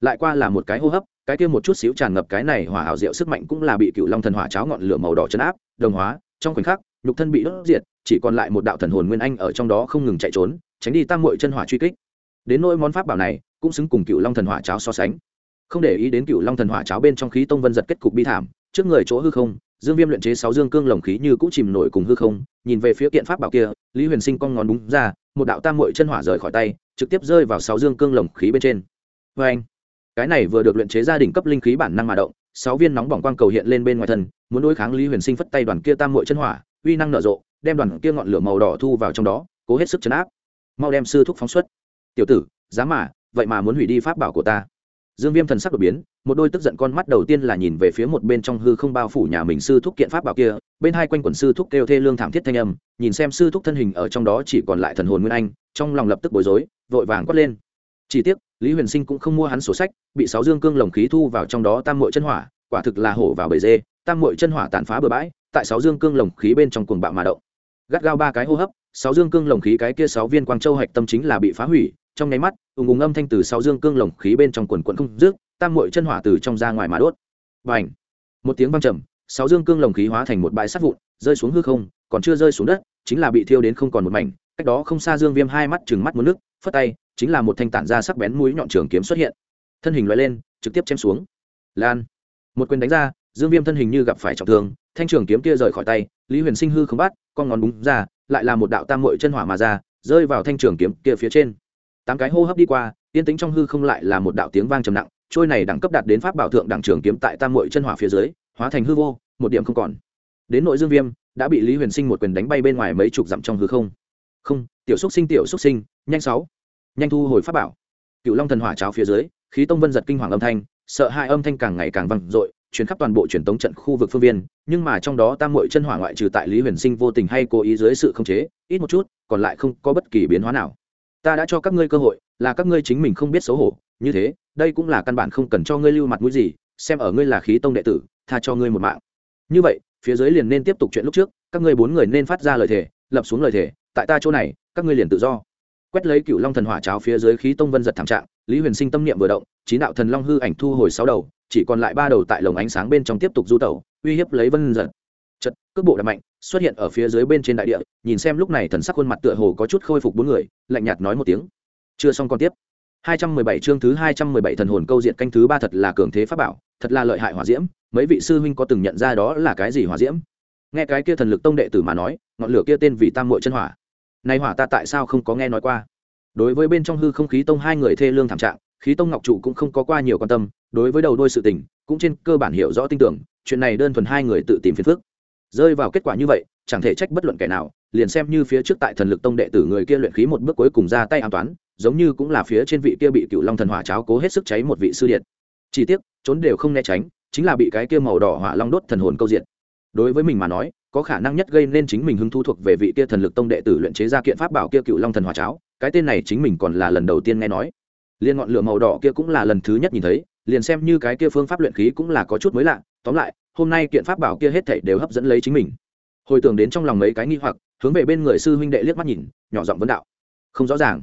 Lại qua là một cái hô hấp, cái kia một chút xíu tràn ngập cái này hỏa ảo diệu sức mạnh cũng là bị cựu long thần hỏa cháo ngọn lửa màu đỏ chấn áp, đồng hóa, trong khoảnh khắc, nhục thân bị đốt diệt, chỉ còn lại một đạo thần hồn nguyên anh ở trong đó không ngừng chạy trốn, tránh đi tam mội chân hỏa truy kích. Đến nỗi món pháp bảo này, cũng xứng cùng cựu long thần hỏa cháo so sánh. Không để ý đến cựu long thần hỏa cháo bên trong khí tông vân giật kết cục bi thảm, trước người chỗ hư không dương viêm luyện chế sáu dương cương lồng khí như cũng chìm nổi cùng hư không, nhìn về phía kiện pháp bảo kia, lý huyền sinh cong ngón đúng ra, một đạo tam muội chân hỏa rời khỏi tay, trực tiếp rơi vào sáu dương cương lồng khí bên trên. Vê anh cái này vừa được luyện chế gia đình cấp linh khí bản năng mà động, sáu viên nóng bỏng quang cầu hiện lên bên ngoài thân, muốn đối kháng lý huyền sinh phất tay đoàn kia tam muội chân hỏa, uy năng nở rộ, đem đoàn kia ngọn lửa màu đỏ thu vào trong đó, cố hết sức chấn áp. Mau đem sư thúc phóng xuất. Tiểu tử, dám mà, vậy mà muốn hủy đi pháp bảo của ta dương viêm thần sắc đột biến, một đôi tức giận con mắt đầu tiên là nhìn về phía một bên trong hư không bao phủ nhà mình sư thúc kiện pháp bảo kia, bên hai quanh quần sư thúc kêu thê lương thảm thiết thanh âm, nhìn xem sư thúc thân hình ở trong đó chỉ còn lại thần hồn nguyên anh, trong lòng lập tức bối rối, vội vàng quát lên. Chỉ tiếc, lý huyền sinh cũng không mua hắn sổ sách, bị sáu dương cương lồng khí thu vào trong đó tam mội chân hỏa, quả thực là hổ vào bầy dê, tam mội chân hỏa tàn phá bừa bãi, tại sáu dương cương lồng khí bên trong cuồng bạo mà động. Gắt gao ba cái hô hấp, sáu dương cương lồng khí cái kia sáu viên quang châu hạch tâm chính là bị phá hủy trong nháy mắt, ùng ùng âm thanh từ sáu dương cương lồng khí bên trong quần quận không rước tam mội chân hỏa từ trong ra ngoài mà đốt. Và h một tiếng văng trầm sáu dương cương lồng khí hóa thành một bãi sắt vụn, rơi xuống hư không, còn chưa rơi xuống đất, chính là bị thiêu đến không còn một mảnh, cách đó không xa dương viêm hai mắt chừng mắt muốn nước, phất tay, chính là một thanh tản ra sắc bén mũi nhọn trường kiếm xuất hiện. Thân hình loại lên, trực tiếp chém xuống. Lan! Một quyền đánh ra, dương viêm thân hình như gặp phải trọng thương, thanh trường kiếm kia rời khỏi tay, lý huyền sinh hư không bắt, con ngón búng ra, lại là một đạo tam mội chân hỏa mà ra, rơi vào thanh trường kiếm kia phía trên tám cái hô hấp đi qua, yên tĩnh trong hư không lại là một đạo tiếng vang trầm nặng, trôi này đẳng cấp đạt đến pháp bảo thượng đẳng trường kiếm tại tam mội chân hỏa phía dưới, hóa thành hư vô, một điểm không còn. Đến nội dương viêm, đã bị lý huyền sinh một quyền đánh bay bên ngoài mấy chục dặm trong hư không. Không, tiểu xúc sinh, tiểu xúc sinh, nhanh sáu. Nhanh thu hồi pháp bảo. Cựu long thần hỏa cháo phía dưới, khí tông vân giật kinh hoàng âm thanh, sợ hai âm thanh càng ngày càng vang dội chuyển khắp toàn bộ truyền tống trận khu vực phương viên, nhưng mà trong đó tam mội chân hỏa ngoại trừ tại lý huyền sinh vô tình hay cố ý dưới sự khống chế, ít một chút, còn lại không có bất kỳ biến hóa nào ta đã cho các ngươi cơ hội, là các ngươi chính mình không biết xấu hổ, như thế, đây cũng là căn bản không cần cho ngươi lưu mặt mũi gì, xem ở ngươi là khí tông đệ tử, tha cho ngươi một mạng. Như vậy, phía dưới liền nên tiếp tục chuyện lúc trước, các ngươi bốn người nên phát ra lời thề, lập xuống lời thề, tại ta chỗ này, các ngươi liền tự do. Quét lấy cựu long thần hỏa cháo phía dưới khí tông vân giật thảm trạng, lý huyền sinh tâm niệm vừa động, chín đạo thần long hư ảnh thu hồi sáu đầu, chỉ còn lại ba đầu tại lồng ánh sáng bên trong tiếp tục du tẩu, uy hiếp lấy vân giật chật, cước bộ đập mạnh, xuất hiện ở phía dưới bên trên đại địa, nhìn xem lúc này thần sắc khuôn mặt tựa hồ có chút khôi phục bốn người, lạnh nhạt nói một tiếng. Chưa xong còn tiếp. 217 chương thứ 217 thần hồn câu diện canh thứ ba thật là cường thế pháp bảo, thật là lợi hại hỏa diễm, mấy vị sư huynh có từng nhận ra đó là cái gì hỏa diễm? Nghe cái kia thần lực tông đệ tử mà nói, ngọn lửa kia tên vì tam muội chân hỏa. Này hỏa ta tại sao không có nghe nói qua? Đối với bên trong hư không khí tông hai người thê lương thảm trạng, khí tông ngọc trụ cũng không có qua nhiều quan tâm, đối với đầu đôi sự tình, cũng trên cơ bản hiểu rõ tin tưởng, chuyện này đơn thuần hai người tự tìm phiền phức rơi vào kết quả như vậy, chẳng thể trách bất luận kẻ nào, liền xem như phía trước tại thần lực tông đệ tử người kia luyện khí một bước cuối cùng ra tay an toán, giống như cũng là phía trên vị kia bị cựu long thần hỏa cháo cố hết sức cháy một vị sư điện. Chỉ tiếc, trốn đều không né tránh, chính là bị cái kia màu đỏ hỏa long đốt thần hồn câu diện. Đối với mình mà nói, có khả năng nhất gây nên chính mình hứng thu thuộc về vị kia thần lực tông đệ tử luyện chế ra kiện pháp bảo kia cựu long thần hỏa cháo, cái tên này chính mình còn là lần đầu tiên nghe nói. Liên ngọn lửa màu đỏ kia cũng là lần thứ nhất nhìn thấy, liền xem như cái kia phương pháp luyện khí cũng là có chút mới lạ, tóm lại hôm nay kiện pháp bảo kia hết thảy đều hấp dẫn lấy chính mình. Hồi tưởng đến trong lòng mấy cái nghi hoặc, hướng về bên người sư huynh đệ liếc mắt nhìn, nhỏ giọng vấn đạo. Không rõ ràng.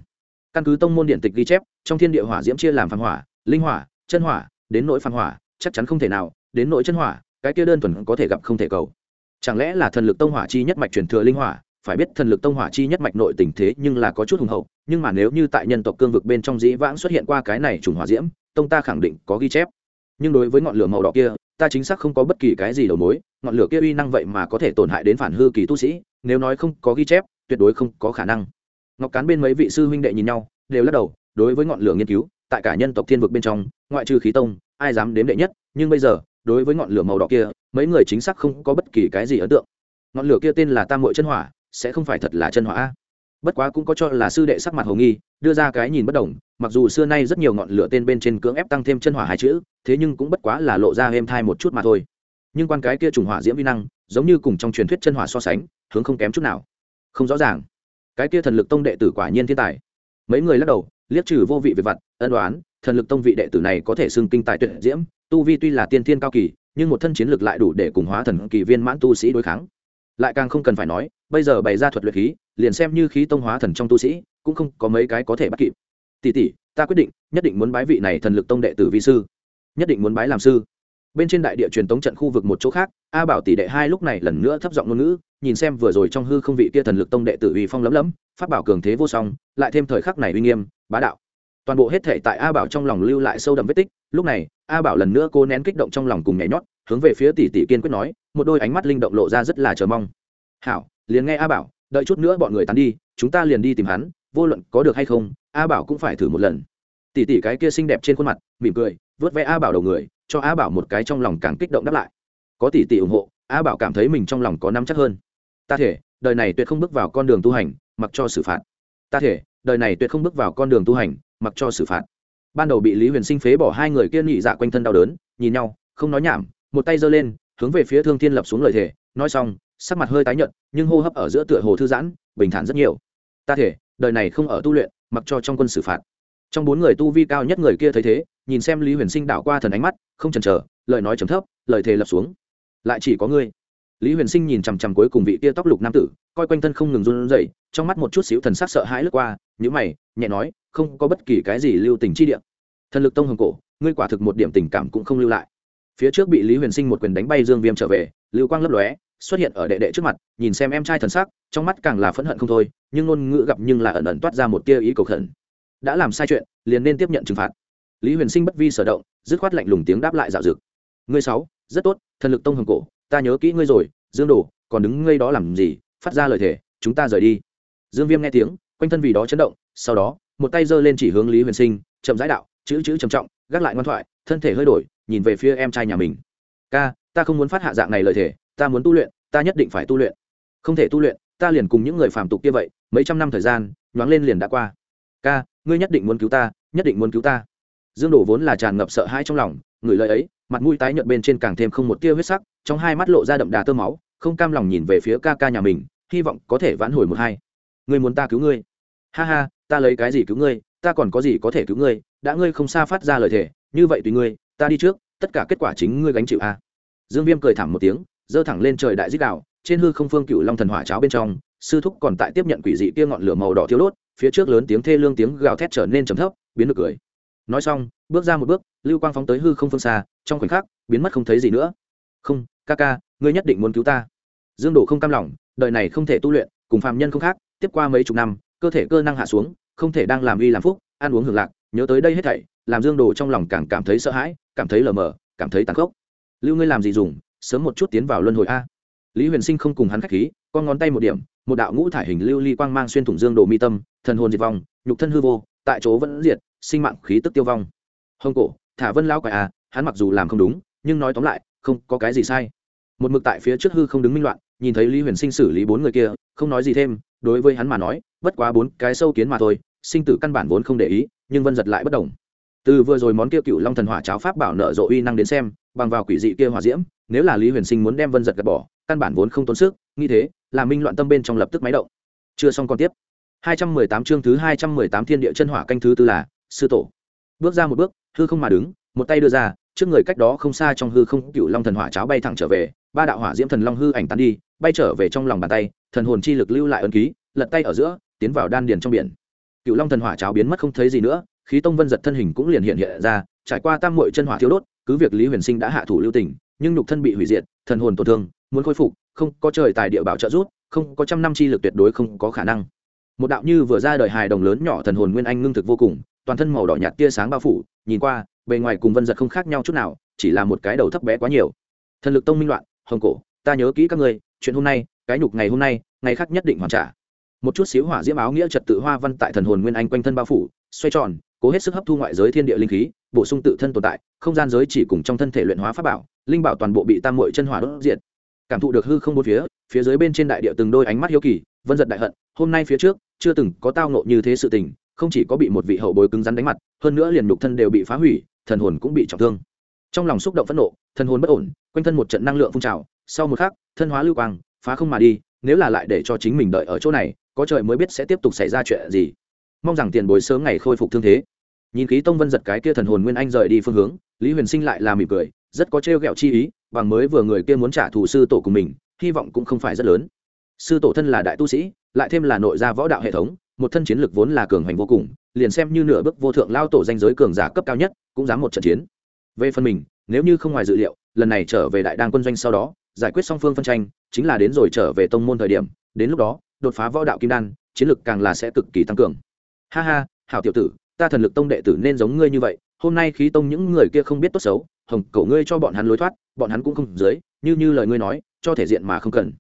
Căn cứ tông môn điện tịch ghi chép, trong thiên địa hỏa diễm chia làm phản hỏa, linh hỏa, chân hỏa, đến nỗi phản hỏa, chắc chắn không thể nào, đến nỗi chân hỏa, cái kia đơn thuần có thể gặp không thể cầu. Chẳng lẽ là thần lực tông hỏa chi nhất mạch truyền thừa linh hỏa? Phải biết thần lực tông hỏa chi nhất mạch nội tình thế nhưng là có chút hùng hậu, nhưng mà nếu như tại nhân tộc cương vực bên trong dĩ vãng xuất hiện qua cái này trùng hỏa diễm, tông ta khẳng định có ghi chép. Nhưng đối với ngọn lửa màu đỏ kia ta chính xác không có bất kỳ cái gì đầu mối, ngọn lửa kia uy năng vậy mà có thể tổn hại đến phản hư kỳ tu sĩ, nếu nói không có ghi chép, tuyệt đối không có khả năng. Ngọc cán bên mấy vị sư huynh đệ nhìn nhau, đều lắc đầu, đối với ngọn lửa nghiên cứu, tại cả nhân tộc thiên vực bên trong, ngoại trừ khí tông, ai dám đếm đệ nhất, nhưng bây giờ, đối với ngọn lửa màu đỏ kia, mấy người chính xác không có bất kỳ cái gì ấn tượng. Ngọn lửa kia tên là tam mội chân hỏa, sẽ không phải thật là chân hỏa bất quá cũng có cho là sư đệ sắc mặt hồ nghi, đưa ra cái nhìn bất đồng, mặc dù xưa nay rất nhiều ngọn lửa tên bên trên cưỡng ép tăng thêm chân hỏa hai chữ, thế nhưng cũng bất quá là lộ ra êm thai một chút mà thôi. Nhưng quan cái kia trùng hỏa diễm vi năng, giống như cùng trong truyền thuyết chân hỏa so sánh, hướng không kém chút nào. Không rõ ràng. Cái kia thần lực tông đệ tử quả nhiên thiên tài. Mấy người lắc đầu, liếc trừ vô vị về vặt, ân đoán, thần lực tông vị đệ tử này có thể xưng kinh tài tuyệt diễm, tu vi tuy là tiên thiên cao kỳ, nhưng một thân chiến lực lại đủ để cùng hóa thần kỳ viên mãn tu sĩ đối kháng lại càng không cần phải nói, bây giờ bày ra thuật luyện khí, liền xem như khí tông hóa thần trong tu sĩ, cũng không có mấy cái có thể bắt kịp. Tỷ tỷ, ta quyết định, nhất định muốn bái vị này thần lực tông đệ tử vi sư. Nhất định muốn bái làm sư. Bên trên đại địa truyền tống trận khu vực một chỗ khác, a bảo tỷ đệ hai lúc này lần nữa thấp giọng ngôn ngữ, nhìn xem vừa rồi trong hư không vị kia thần lực tông đệ tử uy phong lấm lấm phát bảo cường thế vô song, lại thêm thời khắc này uy nghiêm, bá đạo. Toàn bộ hết thể tại a bảo trong lòng lưu lại sâu đậm vết tích, lúc này, a bảo lần nữa cô nén kích động trong lòng cùng nhảy nhót hướng về phía tỷ tỷ kiên quyết nói, một đôi ánh mắt linh động lộ ra rất là chờ mong. Hảo, liền nghe a bảo, đợi chút nữa bọn người tán đi, chúng ta liền đi tìm hắn, vô luận có được hay không, a bảo cũng phải thử một lần. Tỷ tỷ cái kia xinh đẹp trên khuôn mặt, mỉm cười vớt vẽ a bảo đầu người, cho a bảo một cái trong lòng càng kích động đáp lại. Có tỷ tỷ ủng hộ, a bảo cảm thấy mình trong lòng có nắm chắc hơn. Ta thể, đời này tuyệt không bước vào con đường tu hành, mặc cho xử phạt. Ta thể, đời này tuyệt không bước vào con đường tu hành, mặc cho xử phạt. Ban đầu bị lý huyền sinh phế bỏ hai người kia nhị dạ quanh thân đau đớn, nhìn nhau, không nói nhảm một tay giơ lên, hướng về phía thương thiên lập xuống lời thề, nói xong, sắc mặt hơi tái nhợt, nhưng hô hấp ở giữa tựa hồ thư giãn, bình thản rất nhiều. Ta thể, đời này không ở tu luyện, mặc cho trong quân xử phạt. Trong bốn người tu vi cao nhất người kia thấy thế, nhìn xem lý huyền sinh đảo qua thần ánh mắt, không chần chờ, lời nói chấm thấp, lời thề lập xuống. Lại chỉ có ngươi. Lý huyền sinh nhìn chằm chằm cuối cùng vị kia tóc lục nam tử, coi quanh thân không ngừng run rẩy, trong mắt một chút xíu thần sắc sợ hãi lướt qua nhữ mày, nhẹ nói, không có bất kỳ cái gì lưu tình chi địa. Thần lực tông hồng cổ, ngươi quả thực một điểm tình cảm cũng không lưu lại phía trước bị lý huyền sinh một quyền đánh bay dương viêm trở về, lưu quang lấp lóe, xuất hiện ở đệ đệ trước mặt, nhìn xem em trai thần sắc, trong mắt càng là phẫn hận không thôi, nhưng ngôn ngữ gặp nhưng là ẩn ẩn toát ra một tia ý cầu khẩn. Đã làm sai chuyện, liền nên tiếp nhận trừng phạt. Lý huyền sinh bất vi sở động, dứt khoát lạnh lùng tiếng đáp lại dạo dực. Ngươi sáu, rất tốt, thần lực tông hồng cổ, ta nhớ kỹ ngươi rồi, dương đồ, còn đứng ngây đó làm gì, phát ra lời thề, chúng ta rời đi. Dương viêm nghe tiếng, quanh thân vì đó chấn động, sau đó, một tay giơ lên chỉ hướng lý huyền sinh, chậm rãi đạo, chữ chữ trầm trọng, gác lại ngoan thoại, thân thể hơi đổi nhìn về phía em trai nhà mình. Ca, ta không muốn phát hạ dạng này lời thề, ta muốn tu luyện, ta nhất định phải tu luyện. Không thể tu luyện, ta liền cùng những người phàm tục kia vậy, mấy trăm năm thời gian, nhoáng lên liền đã qua. Ca, ngươi nhất định muốn cứu ta, nhất định muốn cứu ta. Dương đổ vốn là tràn ngập sợ hãi trong lòng, người lời ấy, mặt mũi tái nhợt bên trên càng thêm không một tia huyết sắc, trong hai mắt lộ ra đậm đà tơ máu, không cam lòng nhìn về phía ca ca nhà mình, hy vọng có thể vãn hồi một hai. Ngươi muốn ta cứu ngươi? Ha ha, ta lấy cái gì cứu ngươi, ta còn có gì có thể cứu ngươi, đã ngươi không xa phát ra lời thề, như vậy tùy ngươi ta đi trước, tất cả kết quả chính ngươi gánh chịu a. Dương viêm cười thảm một tiếng, giơ thẳng lên trời đại dích đạo, trên hư không phương cựu long thần hỏa cháo bên trong, sư thúc còn tại tiếp nhận quỷ dị kia ngọn lửa màu đỏ thiếu đốt, phía trước lớn tiếng thê lương tiếng gào thét trở nên trầm thấp, biến được cười. Nói xong, bước ra một bước, lưu quang phóng tới hư không phương xa, trong khoảnh khắc, biến mất không thấy gì nữa. Không, ca ca, ngươi nhất định muốn cứu ta. Dương đồ không cam lòng, đời này không thể tu luyện, cùng phàm nhân không khác, tiếp qua mấy chục năm, cơ thể cơ năng hạ xuống, không thể đang làm uy làm phúc, ăn uống hưởng lạc, nhớ tới đây hết thảy, làm dương đồ trong lòng càng cảm thấy sợ hãi cảm thấy lờ mờ, cảm thấy tàn khốc. Lưu ngươi làm gì dùng, sớm một chút tiến vào luân hồi a. Lý huyền sinh không cùng hắn khách khí, con ngón tay một điểm, một đạo ngũ thải hình lưu ly quang mang xuyên thủng dương đồ mi tâm, thần hồn diệt vong, nhục thân hư vô, tại chỗ vẫn diệt, sinh mạng khí tức tiêu vong. Hồng cổ, thả vân lão quại à hắn mặc dù làm không đúng, nhưng nói tóm lại, không có cái gì sai. Một mực tại phía trước hư không đứng minh loạn, nhìn thấy lý huyền sinh xử lý bốn người kia, không nói gì thêm, đối với hắn mà nói, bất quá bốn cái sâu kiến mà thôi, sinh tử căn bản vốn không để ý, nhưng vân giật lại bất đồng từ vừa rồi món kia cựu long thần hỏa cháo pháp bảo nợ rộ uy năng đến xem, bằng vào quỷ dị kia hỏa diễm, nếu là lý huyền sinh muốn đem vân giật gạt bỏ, căn bản vốn không tốn sức, nghĩ thế, là minh loạn tâm bên trong lập tức máy động. Chưa xong còn tiếp. 218 chương thứ 218 thiên địa chân hỏa canh thứ tư là, sư tổ. Bước ra một bước, hư không mà đứng, một tay đưa ra, trước người cách đó không xa trong hư không cựu long thần hỏa cháo bay thẳng trở về, ba đạo hỏa diễm thần long hư ảnh tán đi, bay trở về trong lòng bàn tay, thần hồn chi lực lưu lại ấn ký, lật tay ở giữa, tiến vào đan điền trong biển. Cựu long thần hỏa cháo biến mất không thấy gì nữa khí tông vân giật thân hình cũng liền hiện hiện ra, trải qua tam muội chân hỏa thiếu đốt, cứ việc lý huyền sinh đã hạ thủ lưu tình, nhưng nhục thân bị hủy diệt, thần hồn tổn thương, muốn khôi phục, không có trời tài địa bảo trợ rút không có trăm năm chi lực tuyệt đối không có khả năng. Một đạo như vừa ra đời hài đồng lớn nhỏ thần hồn nguyên anh ngưng thực vô cùng, toàn thân màu đỏ nhạt tia sáng bao phủ, nhìn qua, bề ngoài cùng vân giật không khác nhau chút nào, chỉ là một cái đầu thấp bé quá nhiều. Thần lực tông minh loạn, hồng cổ, ta nhớ kỹ các ngươi, chuyện hôm nay, cái nhục ngày hôm nay, ngày khác nhất định hoàn trả. Một chút xíu hỏa diễm áo nghĩa trật tự hoa văn tại thần hồn nguyên anh quanh thân bao phủ, xoay tròn cố hết sức hấp thu ngoại giới thiên địa linh khí, bổ sung tự thân tồn tại, không gian giới chỉ cùng trong thân thể luyện hóa pháp bảo, linh bảo toàn bộ bị tam mội chân hỏa đốt diệt. Cảm thụ được hư không bốn phía phía dưới bên trên đại địa từng đôi ánh mắt hiếu kỳ, vân giật đại hận, hôm nay phía trước, chưa từng có tao nộ như thế sự tình, không chỉ có bị một vị hậu bối cứng rắn đánh mặt, hơn nữa liền nhục thân đều bị phá hủy, thần hồn cũng bị trọng thương. Trong lòng xúc động phẫn nộ, thần hồn bất ổn, quanh thân một trận năng lượng phun trào, sau một khắc, thân hóa lưu quang, phá không mà đi, nếu là lại để cho chính mình đợi ở chỗ này, có trời mới biết sẽ tiếp tục xảy ra chuyện gì mong rằng tiền bối sớm ngày khôi phục thương thế. Nhìn khí tông vân giật cái kia thần hồn nguyên anh rời đi phương hướng, lý huyền sinh lại là mỉm cười, rất có trêu ghẹo chi ý, bằng mới vừa người kia muốn trả thù sư tổ của mình, hy vọng cũng không phải rất lớn. Sư tổ thân là đại tu sĩ, lại thêm là nội gia võ đạo hệ thống, một thân chiến lực vốn là cường hành vô cùng, liền xem như nửa bước vô thượng lao tổ danh giới cường giả cấp cao nhất, cũng dám một trận chiến. Về phần mình, nếu như không ngoài dự liệu, lần này trở về đại đan quân doanh sau đó, giải quyết song phương phân tranh, chính là đến rồi trở về tông môn thời điểm, đến lúc đó, đột phá võ đạo kim đan, chiến lực càng là sẽ cực kỳ tăng cường ha ha, hảo tiểu tử, ta thần lực tông đệ tử nên giống ngươi như vậy, hôm nay khí tông những người kia không biết tốt xấu, hồng cậu ngươi cho bọn hắn lối thoát, bọn hắn cũng không dưới, như như lời ngươi nói, cho thể diện mà không cần.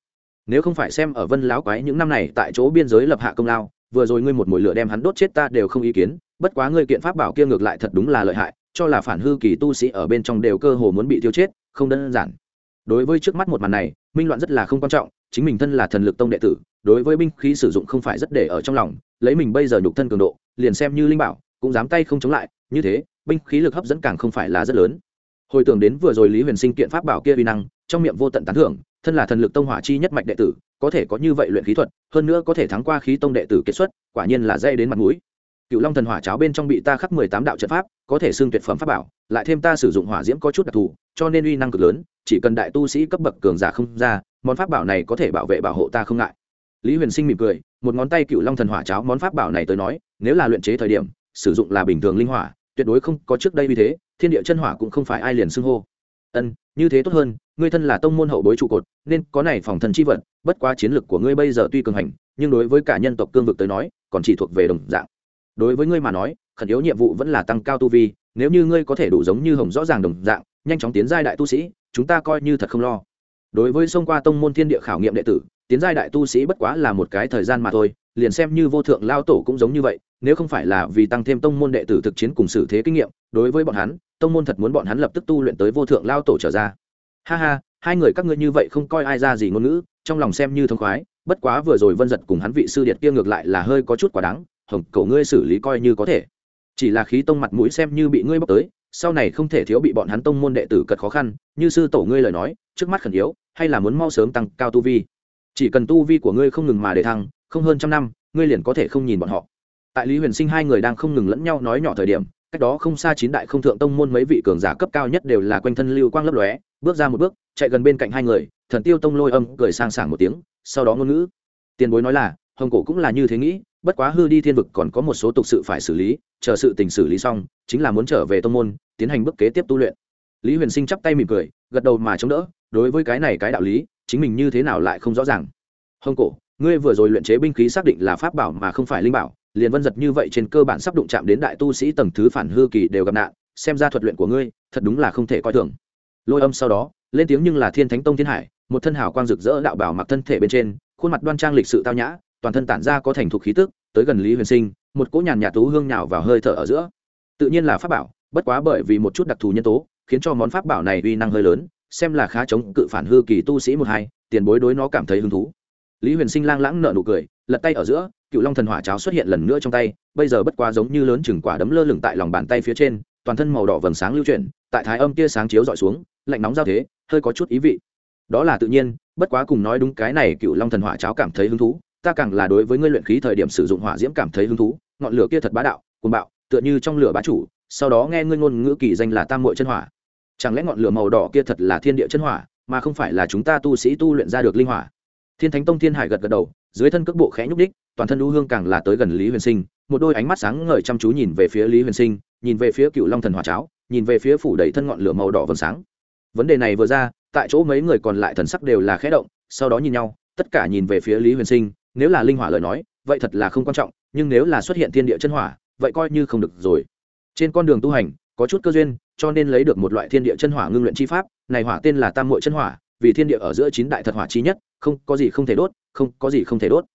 Nếu không phải xem ở vân láo quái những năm này tại chỗ biên giới lập hạ công lao, vừa rồi ngươi một mùi lửa đem hắn đốt chết ta đều không ý kiến, bất quá ngươi kiện pháp bảo kia ngược lại thật đúng là lợi hại, cho là phản hư kỳ tu sĩ ở bên trong đều cơ hồ muốn bị tiêu chết, không đơn giản. Đối với trước mắt một màn này, minh loạn rất là không quan trọng, chính mình thân là thần lực tông đệ tử, đối với binh khí sử dụng không phải rất để ở trong lòng lấy mình bây giờ nhục thân cường độ, liền xem như linh bảo, cũng dám tay không chống lại, như thế, binh khí lực hấp dẫn càng không phải là rất lớn. Hồi tưởng đến vừa rồi lý huyền sinh kiện pháp bảo kia uy năng, trong miệng vô tận tán thưởng, thân là thần lực tông hỏa chi nhất mạch đệ tử, có thể có như vậy luyện khí thuật, hơn nữa có thể thắng qua khí tông đệ tử kết xuất, quả nhiên là dây đến mặt mũi. Cựu long thần hỏa cháo bên trong bị ta khắc mười tám đạo trận pháp, có thể xưng tuyệt phẩm pháp bảo, lại thêm ta sử dụng hỏa diễm có chút đặc thù, cho nên uy năng cực lớn, chỉ cần đại tu sĩ cấp bậc cường giả không ra, món pháp bảo này có thể bảo vệ bảo hộ ta không ngại. Lý huyền sinh mỉm cười một ngón tay cựu long thần hỏa cháo món pháp bảo này tới nói, nếu là luyện chế thời điểm, sử dụng là bình thường linh hỏa, tuyệt đối không có trước đây vì thế, thiên địa chân hỏa cũng không phải ai liền xưng hô. Ân, như thế tốt hơn, ngươi thân là tông môn hậu bối trụ cột, nên có này phòng thần chi vật, bất quá chiến lực của ngươi bây giờ tuy cường hành, nhưng đối với cả nhân tộc cương vực tới nói, còn chỉ thuộc về đồng dạng. Đối với ngươi mà nói, khẩn yếu nhiệm vụ vẫn là tăng cao tu vi, nếu như ngươi có thể đủ giống như hồng rõ ràng đồng dạng, nhanh chóng tiến giai đại tu sĩ, chúng ta coi như thật không lo. Đối với xông qua tông môn thiên địa khảo nghiệm đệ tử tiến giai đại tu sĩ bất quá là một cái thời gian mà thôi, liền xem như vô thượng lao tổ cũng giống như vậy, nếu không phải là vì tăng thêm tông môn đệ tử thực chiến cùng xử thế kinh nghiệm, đối với bọn hắn, tông môn thật muốn bọn hắn lập tức tu luyện tới vô thượng lao tổ trở ra. Ha ha, hai người các ngươi như vậy không coi ai ra gì ngôn ngữ, trong lòng xem như thông khoái, bất quá vừa rồi vân giật cùng hắn vị sư điệt kia ngược lại là hơi có chút quá đáng, hồng, cầu ngươi xử lý coi như có thể. Chỉ là khí tông mặt mũi xem như bị ngươi bóc tới, sau này không thể thiếu bị bọn hắn tông môn đệ tử cật khó khăn, như sư tổ ngươi lời nói, trước mắt khẩn yếu, hay là muốn mau sớm tăng cao tu vi chỉ cần tu vi của ngươi không ngừng mà để thăng, không hơn trăm năm, ngươi liền có thể không nhìn bọn họ. Tại lý huyền sinh hai người đang không ngừng lẫn nhau nói nhỏ thời điểm, cách đó không xa chín đại không thượng tông môn mấy vị cường giả cấp cao nhất đều là quanh thân lưu quang lấp lóe, bước ra một bước, chạy gần bên cạnh hai người, thần tiêu tông lôi âm cười sang sảng một tiếng, sau đó ngôn ngữ. Tiền bối nói là, hồng cổ cũng là như thế nghĩ, bất quá hư đi thiên vực còn có một số tục sự phải xử lý, chờ sự tình xử lý xong, chính là muốn trở về tông môn, tiến hành bước kế tiếp tu luyện. Lý huyền sinh chắp tay mỉm cười, gật đầu mà chống đỡ đối với cái này cái đạo lý, chính mình như thế nào lại không rõ ràng. Hồng cổ, ngươi vừa rồi luyện chế binh khí xác định là pháp bảo mà không phải linh bảo, liền vân giật như vậy trên cơ bản sắp đụng chạm đến đại tu sĩ tầng thứ phản hư kỳ đều gặp nạn, xem ra thuật luyện của ngươi, thật đúng là không thể coi thường. Lôi âm sau đó, lên tiếng nhưng là thiên thánh tông thiên hải, một thân hào quang rực rỡ đạo bảo mặc thân thể bên trên, khuôn mặt đoan trang lịch sự tao nhã, toàn thân tản ra có thành thục khí tức, tới gần lý huyền sinh, một cỗ nhàn nhạt tú hương nhào vào hơi thở ở giữa. Tự nhiên là pháp bảo, bất quá bởi vì một chút đặc thù nhân tố, khiến cho món pháp bảo này uy năng hơi lớn xem là khá chống cự phản hư kỳ tu sĩ một hai, tiền bối đối nó cảm thấy hứng thú. Lý huyền sinh lang lãng nợ nụ cười, lật tay ở giữa, cựu long thần hỏa cháo xuất hiện lần nữa trong tay, bây giờ bất quá giống như lớn chừng quả đấm lơ lửng tại lòng bàn tay phía trên, toàn thân màu đỏ vầng sáng lưu chuyển, tại thái âm tia sáng chiếu dọi xuống, lạnh nóng giao thế, hơi có chút ý vị. Đó là tự nhiên, bất quá cùng nói đúng cái này cựu long thần hỏa cháo cảm thấy hứng thú, ta càng là đối với ngươi luyện khí thời điểm sử dụng hỏa diễm cảm thấy hứng thú, ngọn lửa kia thật bá đạo, cuồng bạo, tựa như trong lửa bá chủ, sau đó nghe ngươi ngôn ngữ kỳ danh là tam muội chân hỏa chẳng lẽ ngọn lửa màu đỏ kia thật là thiên địa chân hỏa, mà không phải là chúng ta tu sĩ tu luyện ra được linh hỏa? Thiên thánh tông thiên hải gật gật đầu, dưới thân cước bộ khẽ nhúc đích toàn thân lũ hương càng là tới gần lý huyền sinh, một đôi ánh mắt sáng ngời chăm chú nhìn về phía lý huyền sinh, nhìn về phía cựu long thần hòa cháo, nhìn về phía phủ đầy thân ngọn lửa màu đỏ vầng sáng. Vấn đề này vừa ra, tại chỗ mấy người còn lại thần sắc đều là khẽ động, sau đó nhìn nhau, tất cả nhìn về phía lý huyền sinh, nếu là linh hỏa lời nói, vậy thật là không quan trọng, nhưng nếu là xuất hiện thiên địa chân hỏa, vậy coi như không được rồi. Trên con đường tu hành, có chút cơ duyên cho nên lấy được một loại thiên địa chân hỏa ngưng luyện chi pháp, này hỏa tên là tam muội chân hỏa, vì thiên địa ở giữa chín đại thật hỏa chi nhất, không, có gì không thể đốt, không, có gì không thể đốt.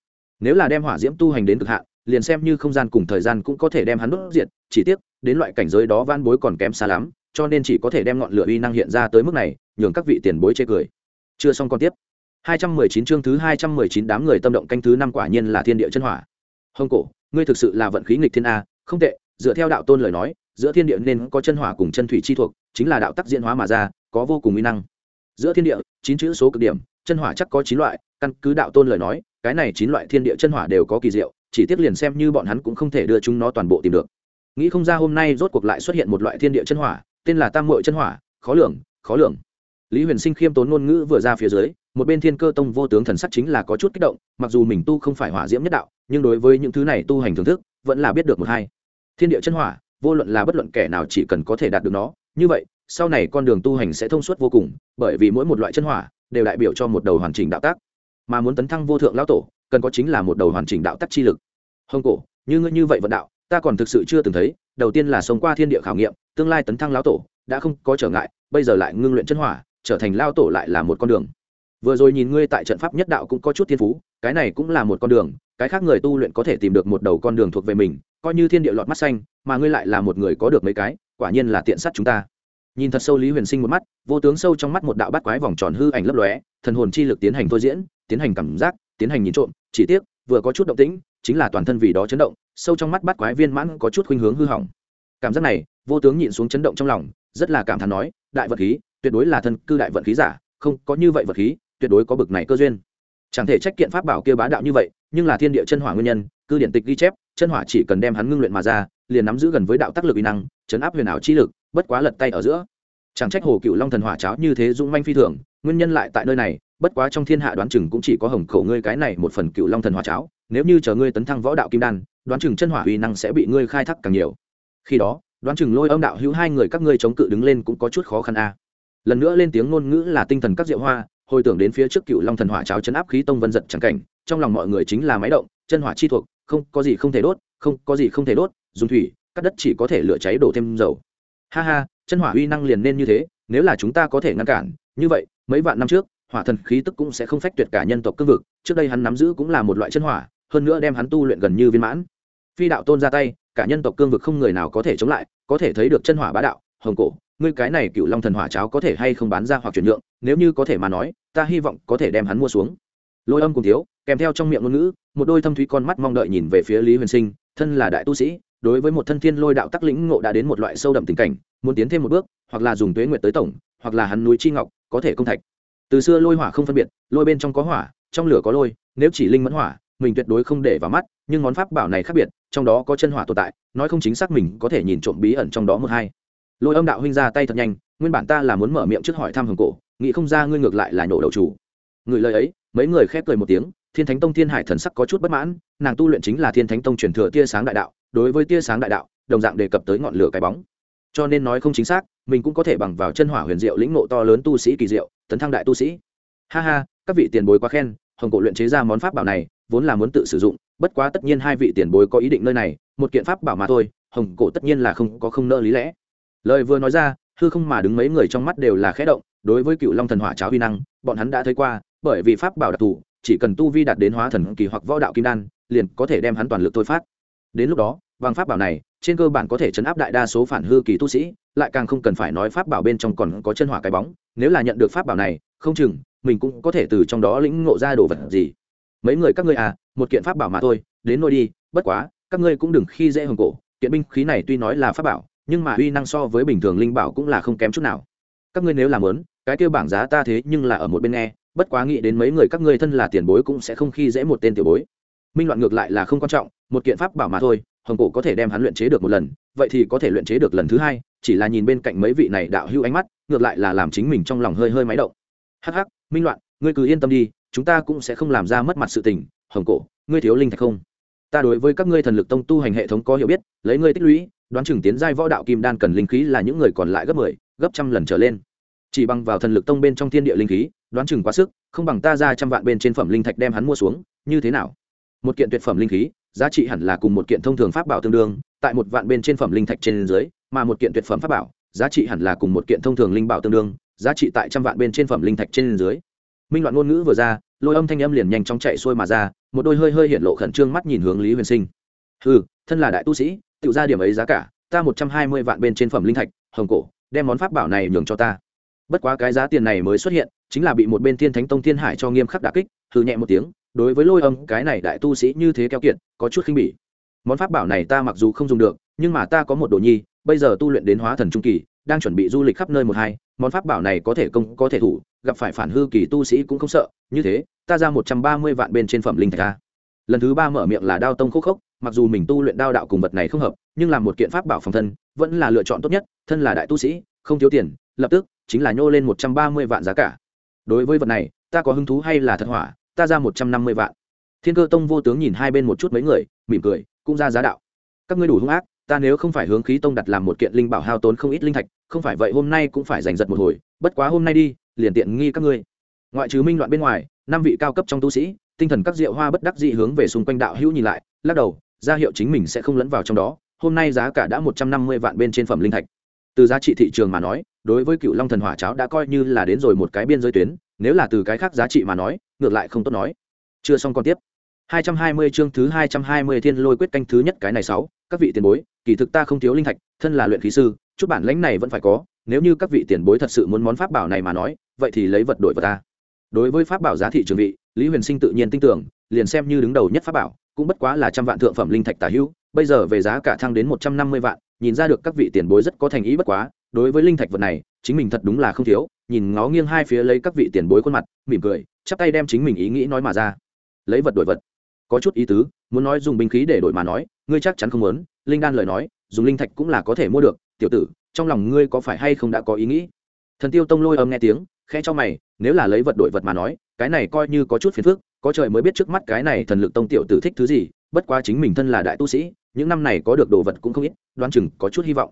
Nếu là đem hỏa diễm tu hành đến cực hạn, liền xem như không gian cùng thời gian cũng có thể đem hắn đốt diệt, chỉ tiếc, đến loại cảnh giới đó van bối còn kém xa lắm, cho nên chỉ có thể đem ngọn lửa uy năng hiện ra tới mức này, nhường các vị tiền bối chê cười. Chưa xong còn tiếp. 219 chương thứ 219 đám người tâm động canh thứ năm quả nhiên là thiên địa chân hỏa. Hồng cổ, ngươi thực sự là vận khí nghịch thiên a, không tệ, dựa theo đạo tôn lời nói giữa thiên địa nên có chân hỏa cùng chân thủy chi thuộc, chính là đạo tắc diễn hóa mà ra, có vô cùng uy năng. Giữa thiên địa, chín chữ số cực điểm, chân hỏa chắc có chín loại, căn cứ đạo tôn lời nói, cái này chín loại thiên địa chân hỏa đều có kỳ diệu, chỉ tiếc liền xem như bọn hắn cũng không thể đưa chúng nó toàn bộ tìm được. Nghĩ không ra hôm nay rốt cuộc lại xuất hiện một loại thiên địa chân hỏa, tên là tam mội chân hỏa, khó lường khó lường. Lý huyền sinh khiêm tốn ngôn ngữ vừa ra phía dưới, một bên thiên cơ tông vô tướng thần sắc chính là có chút kích động, mặc dù mình tu không phải hỏa diễm nhất đạo, nhưng đối với những thứ này tu hành thưởng thức, vẫn là biết được một hai. Thiên địa chân hỏa vô luận là bất luận kẻ nào chỉ cần có thể đạt được nó, như vậy, sau này con đường tu hành sẽ thông suốt vô cùng, bởi vì mỗi một loại chân hỏa đều đại biểu cho một đầu hoàn chỉnh đạo tác. Mà muốn tấn thăng vô thượng lão tổ, cần có chính là một đầu hoàn chỉnh đạo tác chi lực. Hồng cổ, như ngươi như vậy vận đạo, ta còn thực sự chưa từng thấy, đầu tiên là sống qua thiên địa khảo nghiệm, tương lai tấn thăng lão tổ, đã không có trở ngại, bây giờ lại ngưng luyện chân hỏa, trở thành lao tổ lại là một con đường. Vừa rồi nhìn ngươi tại trận pháp nhất đạo cũng có chút thiên phú, cái này cũng là một con đường, cái khác người tu luyện có thể tìm được một đầu con đường thuộc về mình coi như thiên địa lọt mắt xanh, mà ngươi lại là một người có được mấy cái, quả nhiên là tiện sát chúng ta. Nhìn thật sâu lý huyền sinh một mắt, vô tướng sâu trong mắt một đạo bắt quái vòng tròn hư ảnh lấp lóe, thần hồn chi lực tiến hành thôi diễn, tiến hành cảm giác, tiến hành nhìn trộm, chỉ tiếc, vừa có chút động tĩnh, chính là toàn thân vì đó chấn động, sâu trong mắt bắt quái viên mãn có chút khuynh hướng hư hỏng. Cảm giác này, vô tướng nhịn xuống chấn động trong lòng, rất là cảm thán nói, đại vật khí, tuyệt đối là thân cư đại vận khí giả, không có như vậy vật khí, tuyệt đối có bực này cơ duyên. Chẳng thể trách kiện pháp bảo kia bá đạo như vậy, nhưng là thiên địa chân hỏa nguyên nhân, cư điện tịch ghi chép chân hỏa chỉ cần đem hắn ngưng luyện mà ra, liền nắm giữ gần với đạo tác lực uy năng, chấn áp huyền ảo chi lực, bất quá lật tay ở giữa. Chẳng trách hồ cựu long thần hỏa cháo như thế dũng manh phi thường, nguyên nhân lại tại nơi này, bất quá trong thiên hạ đoán chừng cũng chỉ có hồng khẩu ngươi cái này một phần cựu long thần hỏa cháo, nếu như chờ ngươi tấn thăng võ đạo kim đan, đoán chừng chân hỏa uy năng sẽ bị ngươi khai thác càng nhiều. Khi đó, đoán chừng lôi âm đạo hữu hai người các ngươi chống cự đứng lên cũng có chút khó khăn a. Lần nữa lên tiếng ngôn ngữ là tinh thần các diệu hoa, hồi tưởng đến phía trước cựu long thần hỏa cháo chấn áp khí tông vân giật chẳng cảnh, trong lòng mọi người chính là máy động, chân hỏa chi thuộc không có gì không thể đốt, không có gì không thể đốt, dùng thủy, cắt đất chỉ có thể lửa cháy đổ thêm dầu. Ha ha, chân hỏa uy năng liền nên như thế, nếu là chúng ta có thể ngăn cản, như vậy, mấy vạn năm trước, hỏa thần khí tức cũng sẽ không phách tuyệt cả nhân tộc cương vực, trước đây hắn nắm giữ cũng là một loại chân hỏa, hơn nữa đem hắn tu luyện gần như viên mãn. Phi đạo tôn ra tay, cả nhân tộc cương vực không người nào có thể chống lại, có thể thấy được chân hỏa bá đạo, hồng cổ, ngươi cái này cựu long thần hỏa cháo có thể hay không bán ra hoặc chuyển nhượng, nếu như có thể mà nói, ta hy vọng có thể đem hắn mua xuống. Lôi âm cùng thiếu kèm theo trong miệng ngôn ngữ, một đôi thâm thúy con mắt mong đợi nhìn về phía lý huyền sinh, thân là đại tu sĩ, đối với một thân thiên lôi đạo tắc lĩnh ngộ đã đến một loại sâu đậm tình cảnh, muốn tiến thêm một bước, hoặc là dùng tuế nguyệt tới tổng, hoặc là hắn núi chi ngọc, có thể công thạch. Từ xưa lôi hỏa không phân biệt, lôi bên trong có hỏa, trong lửa có lôi, nếu chỉ linh mẫn hỏa, mình tuyệt đối không để vào mắt, nhưng món pháp bảo này khác biệt, trong đó có chân hỏa tồn tại, nói không chính xác mình có thể nhìn trộm bí ẩn trong đó một hai. Lôi âm đạo huynh ra tay thật nhanh, nguyên bản ta là muốn mở miệng trước hỏi thăm hồng cổ, nghĩ không ra ngươi ngược lại là nhổ đầu chủ. Người lời ấy, mấy người khép cười một tiếng thiên thánh tông thiên hải thần sắc có chút bất mãn, nàng tu luyện chính là thiên thánh tông truyền thừa tia sáng đại đạo, đối với tia sáng đại đạo, đồng dạng đề cập tới ngọn lửa cái bóng. Cho nên nói không chính xác, mình cũng có thể bằng vào chân hỏa huyền diệu lĩnh ngộ to lớn tu sĩ kỳ diệu, tấn thăng đại tu sĩ. Ha ha, các vị tiền bối quá khen, hồng cổ luyện chế ra món pháp bảo này, vốn là muốn tự sử dụng, bất quá tất nhiên hai vị tiền bối có ý định nơi này, một kiện pháp bảo mà thôi, hồng cổ tất nhiên là không có không nợ lý lẽ. Lời vừa nói ra, hư không mà đứng mấy người trong mắt đều là khẽ động, đối với cựu long thần hỏa cháo huy năng, bọn hắn đã thấy qua, bởi vì pháp bảo đặc thù chỉ cần tu vi đạt đến hóa thần kỳ hoặc võ đạo kim đan, liền có thể đem hắn toàn lực thôi phát. Đến lúc đó, bằng pháp bảo này, trên cơ bản có thể chấn áp đại đa số phản hư kỳ tu sĩ, lại càng không cần phải nói pháp bảo bên trong còn có chân hỏa cái bóng, nếu là nhận được pháp bảo này, không chừng, mình cũng có thể từ trong đó lĩnh ngộ ra đồ vật gì. Mấy người các ngươi à một kiện pháp bảo mà thôi, đến nôi đi, bất quá, các ngươi cũng đừng khi dễ hồng cổ, kiện binh khí này tuy nói là pháp bảo, nhưng mà uy năng so với bình thường linh bảo cũng là không kém chút nào. Các ngươi nếu làm lớn, cái kêu bảng giá ta thế nhưng là ở một bên nghe bất quá nghĩ đến mấy người các ngươi thân là tiền bối cũng sẽ không khi dễ một tên tiểu bối. Minh loạn ngược lại là không quan trọng một kiện pháp bảo mà thôi hồng cổ có thể đem hắn luyện chế được một lần vậy thì có thể luyện chế được lần thứ hai chỉ là nhìn bên cạnh mấy vị này đạo hưu ánh mắt ngược lại là làm chính mình trong lòng hơi hơi máy động. Hắc hắc minh loạn ngươi cứ yên tâm đi chúng ta cũng sẽ không làm ra mất mặt sự tình hồng cổ ngươi thiếu linh thạch không? Ta đối với các ngươi thần lực tông tu hành hệ thống có hiểu biết lấy ngươi tích lũy đoán chừng tiến giai võ đạo kim đan cần linh khí là những người còn lại gấp mười 10, gấp trăm lần trở lên chỉ bằng vào thần lực tông bên trong thiên địa linh khí, đoán chừng quá sức, không bằng ta ra trăm vạn bên trên phẩm linh thạch đem hắn mua xuống, như thế nào? Một kiện tuyệt phẩm linh khí, giá trị hẳn là cùng một kiện thông thường pháp bảo tương đương, tại một vạn bên trên phẩm linh thạch trên dưới, mà một kiện tuyệt phẩm pháp bảo, giá trị hẳn là cùng một kiện thông thường linh bảo tương đương, giá trị tại trăm vạn bên trên phẩm linh thạch trên dưới. Minh loạn ngôn ngữ vừa ra, lôi âm thanh âm liền nhanh chóng chạy xuôi mà ra, một đôi hơi hơi hiện lộ khẩn trương mắt nhìn hướng lý huyền sinh. Ừ thân là đại tu sĩ tự ra điểm ấy giá cả, ta một trăm hai mươi vạn bên trên phẩm linh thạch, hồng cổ, đem món pháp bảo này nhường cho ta bất quá cái giá tiền này mới xuất hiện, chính là bị một bên thiên thánh tông thiên hải cho nghiêm khắc đà kích hư nhẹ một tiếng, đối với lôi âm, cái này đại tu sĩ như thế keo kiệt, có chút khinh bỉ. Món pháp bảo này ta mặc dù không dùng được, nhưng mà ta có một đồ nhi, bây giờ tu luyện đến hóa thần trung kỳ, đang chuẩn bị du lịch khắp nơi một hai, món pháp bảo này có thể công, có thể thủ, gặp phải phản hư kỳ tu sĩ cũng không sợ, như thế, ta ra một trăm ba mươi vạn bên trên phẩm linh thạch ta lần thứ ba mở miệng là đao tông khúc khốc, mặc dù mình tu luyện đao đạo cùng vật này không hợp, nhưng là một kiện pháp bảo phòng thân, vẫn là lựa chọn tốt nhất, thân là đại tu sĩ, không thiếu tiền, lập tức chính là nhô lên một trăm ba mươi vạn giá cả. Đối với vật này, ta có hứng thú hay là thật hỏa, ta ra một trăm năm mươi vạn. Thiên cơ tông vô tướng nhìn hai bên một chút mấy người, mỉm cười, cũng ra giá đạo. Các ngươi đủ hung ác, ta nếu không phải hướng khí tông đặt làm một kiện linh bảo hao tốn không ít linh thạch, không phải vậy hôm nay cũng phải giành giật một hồi, bất quá hôm nay đi, liền tiện nghi các ngươi. Ngoại trừ minh loạn bên ngoài, năm vị cao cấp trong tu sĩ, tinh thần các diệu hoa bất đắc dị hướng về xung quanh đạo hữu nhìn lại, lắc đầu, ra hiệu chính mình sẽ không lẫn vào trong đó, hôm nay giá cả đã một trăm năm mươi vạn bên trên phẩm linh thạch. Từ giá trị thị trường mà nói đối với cựu long thần hỏa cháo đã coi như là đến rồi một cái biên giới tuyến, nếu là từ cái khác giá trị mà nói, ngược lại không tốt nói. Chưa xong còn tiếp. 220 chương thứ 220 thiên lôi quyết canh thứ nhất cái này sáu, các vị tiền bối, kỳ thực ta không thiếu linh thạch, thân là luyện khí sư, chút bản lãnh này vẫn phải có, nếu như các vị tiền bối thật sự muốn món pháp bảo này mà nói, vậy thì lấy vật đổi vật ta. Đối với pháp bảo giá thị trường vị, lý huyền sinh tự nhiên tin tưởng, liền xem như đứng đầu nhất pháp bảo, cũng bất quá là trăm vạn thượng phẩm linh thạch tả hữu, bây giờ về giá cả thăng đến một trăm năm mươi vạn, nhìn ra được các vị tiền bối rất có thành ý bất quá đối với linh thạch vật này, chính mình thật đúng là không thiếu, nhìn ngó nghiêng hai phía lấy các vị tiền bối khuôn mặt, mỉm cười, chắp tay đem chính mình ý nghĩ nói mà ra. Lấy vật đổi vật. Có chút ý tứ, muốn nói dùng binh khí để đổi mà nói, ngươi chắc chắn không muốn, linh đan lời nói, dùng linh thạch cũng là có thể mua được, tiểu tử, trong lòng ngươi có phải hay không đã có ý nghĩ? Thần tiêu tông lôi âm nghe tiếng, khẽ cho mày, nếu là lấy vật đổi vật mà nói, cái này coi như có chút phiền phức, có trời mới biết trước mắt cái này thần lực tông tiểu tử thích thứ gì, bất quá chính mình thân là đại tu sĩ, những năm này có được đồ vật cũng không ít, đoán chừng có chút hy vọng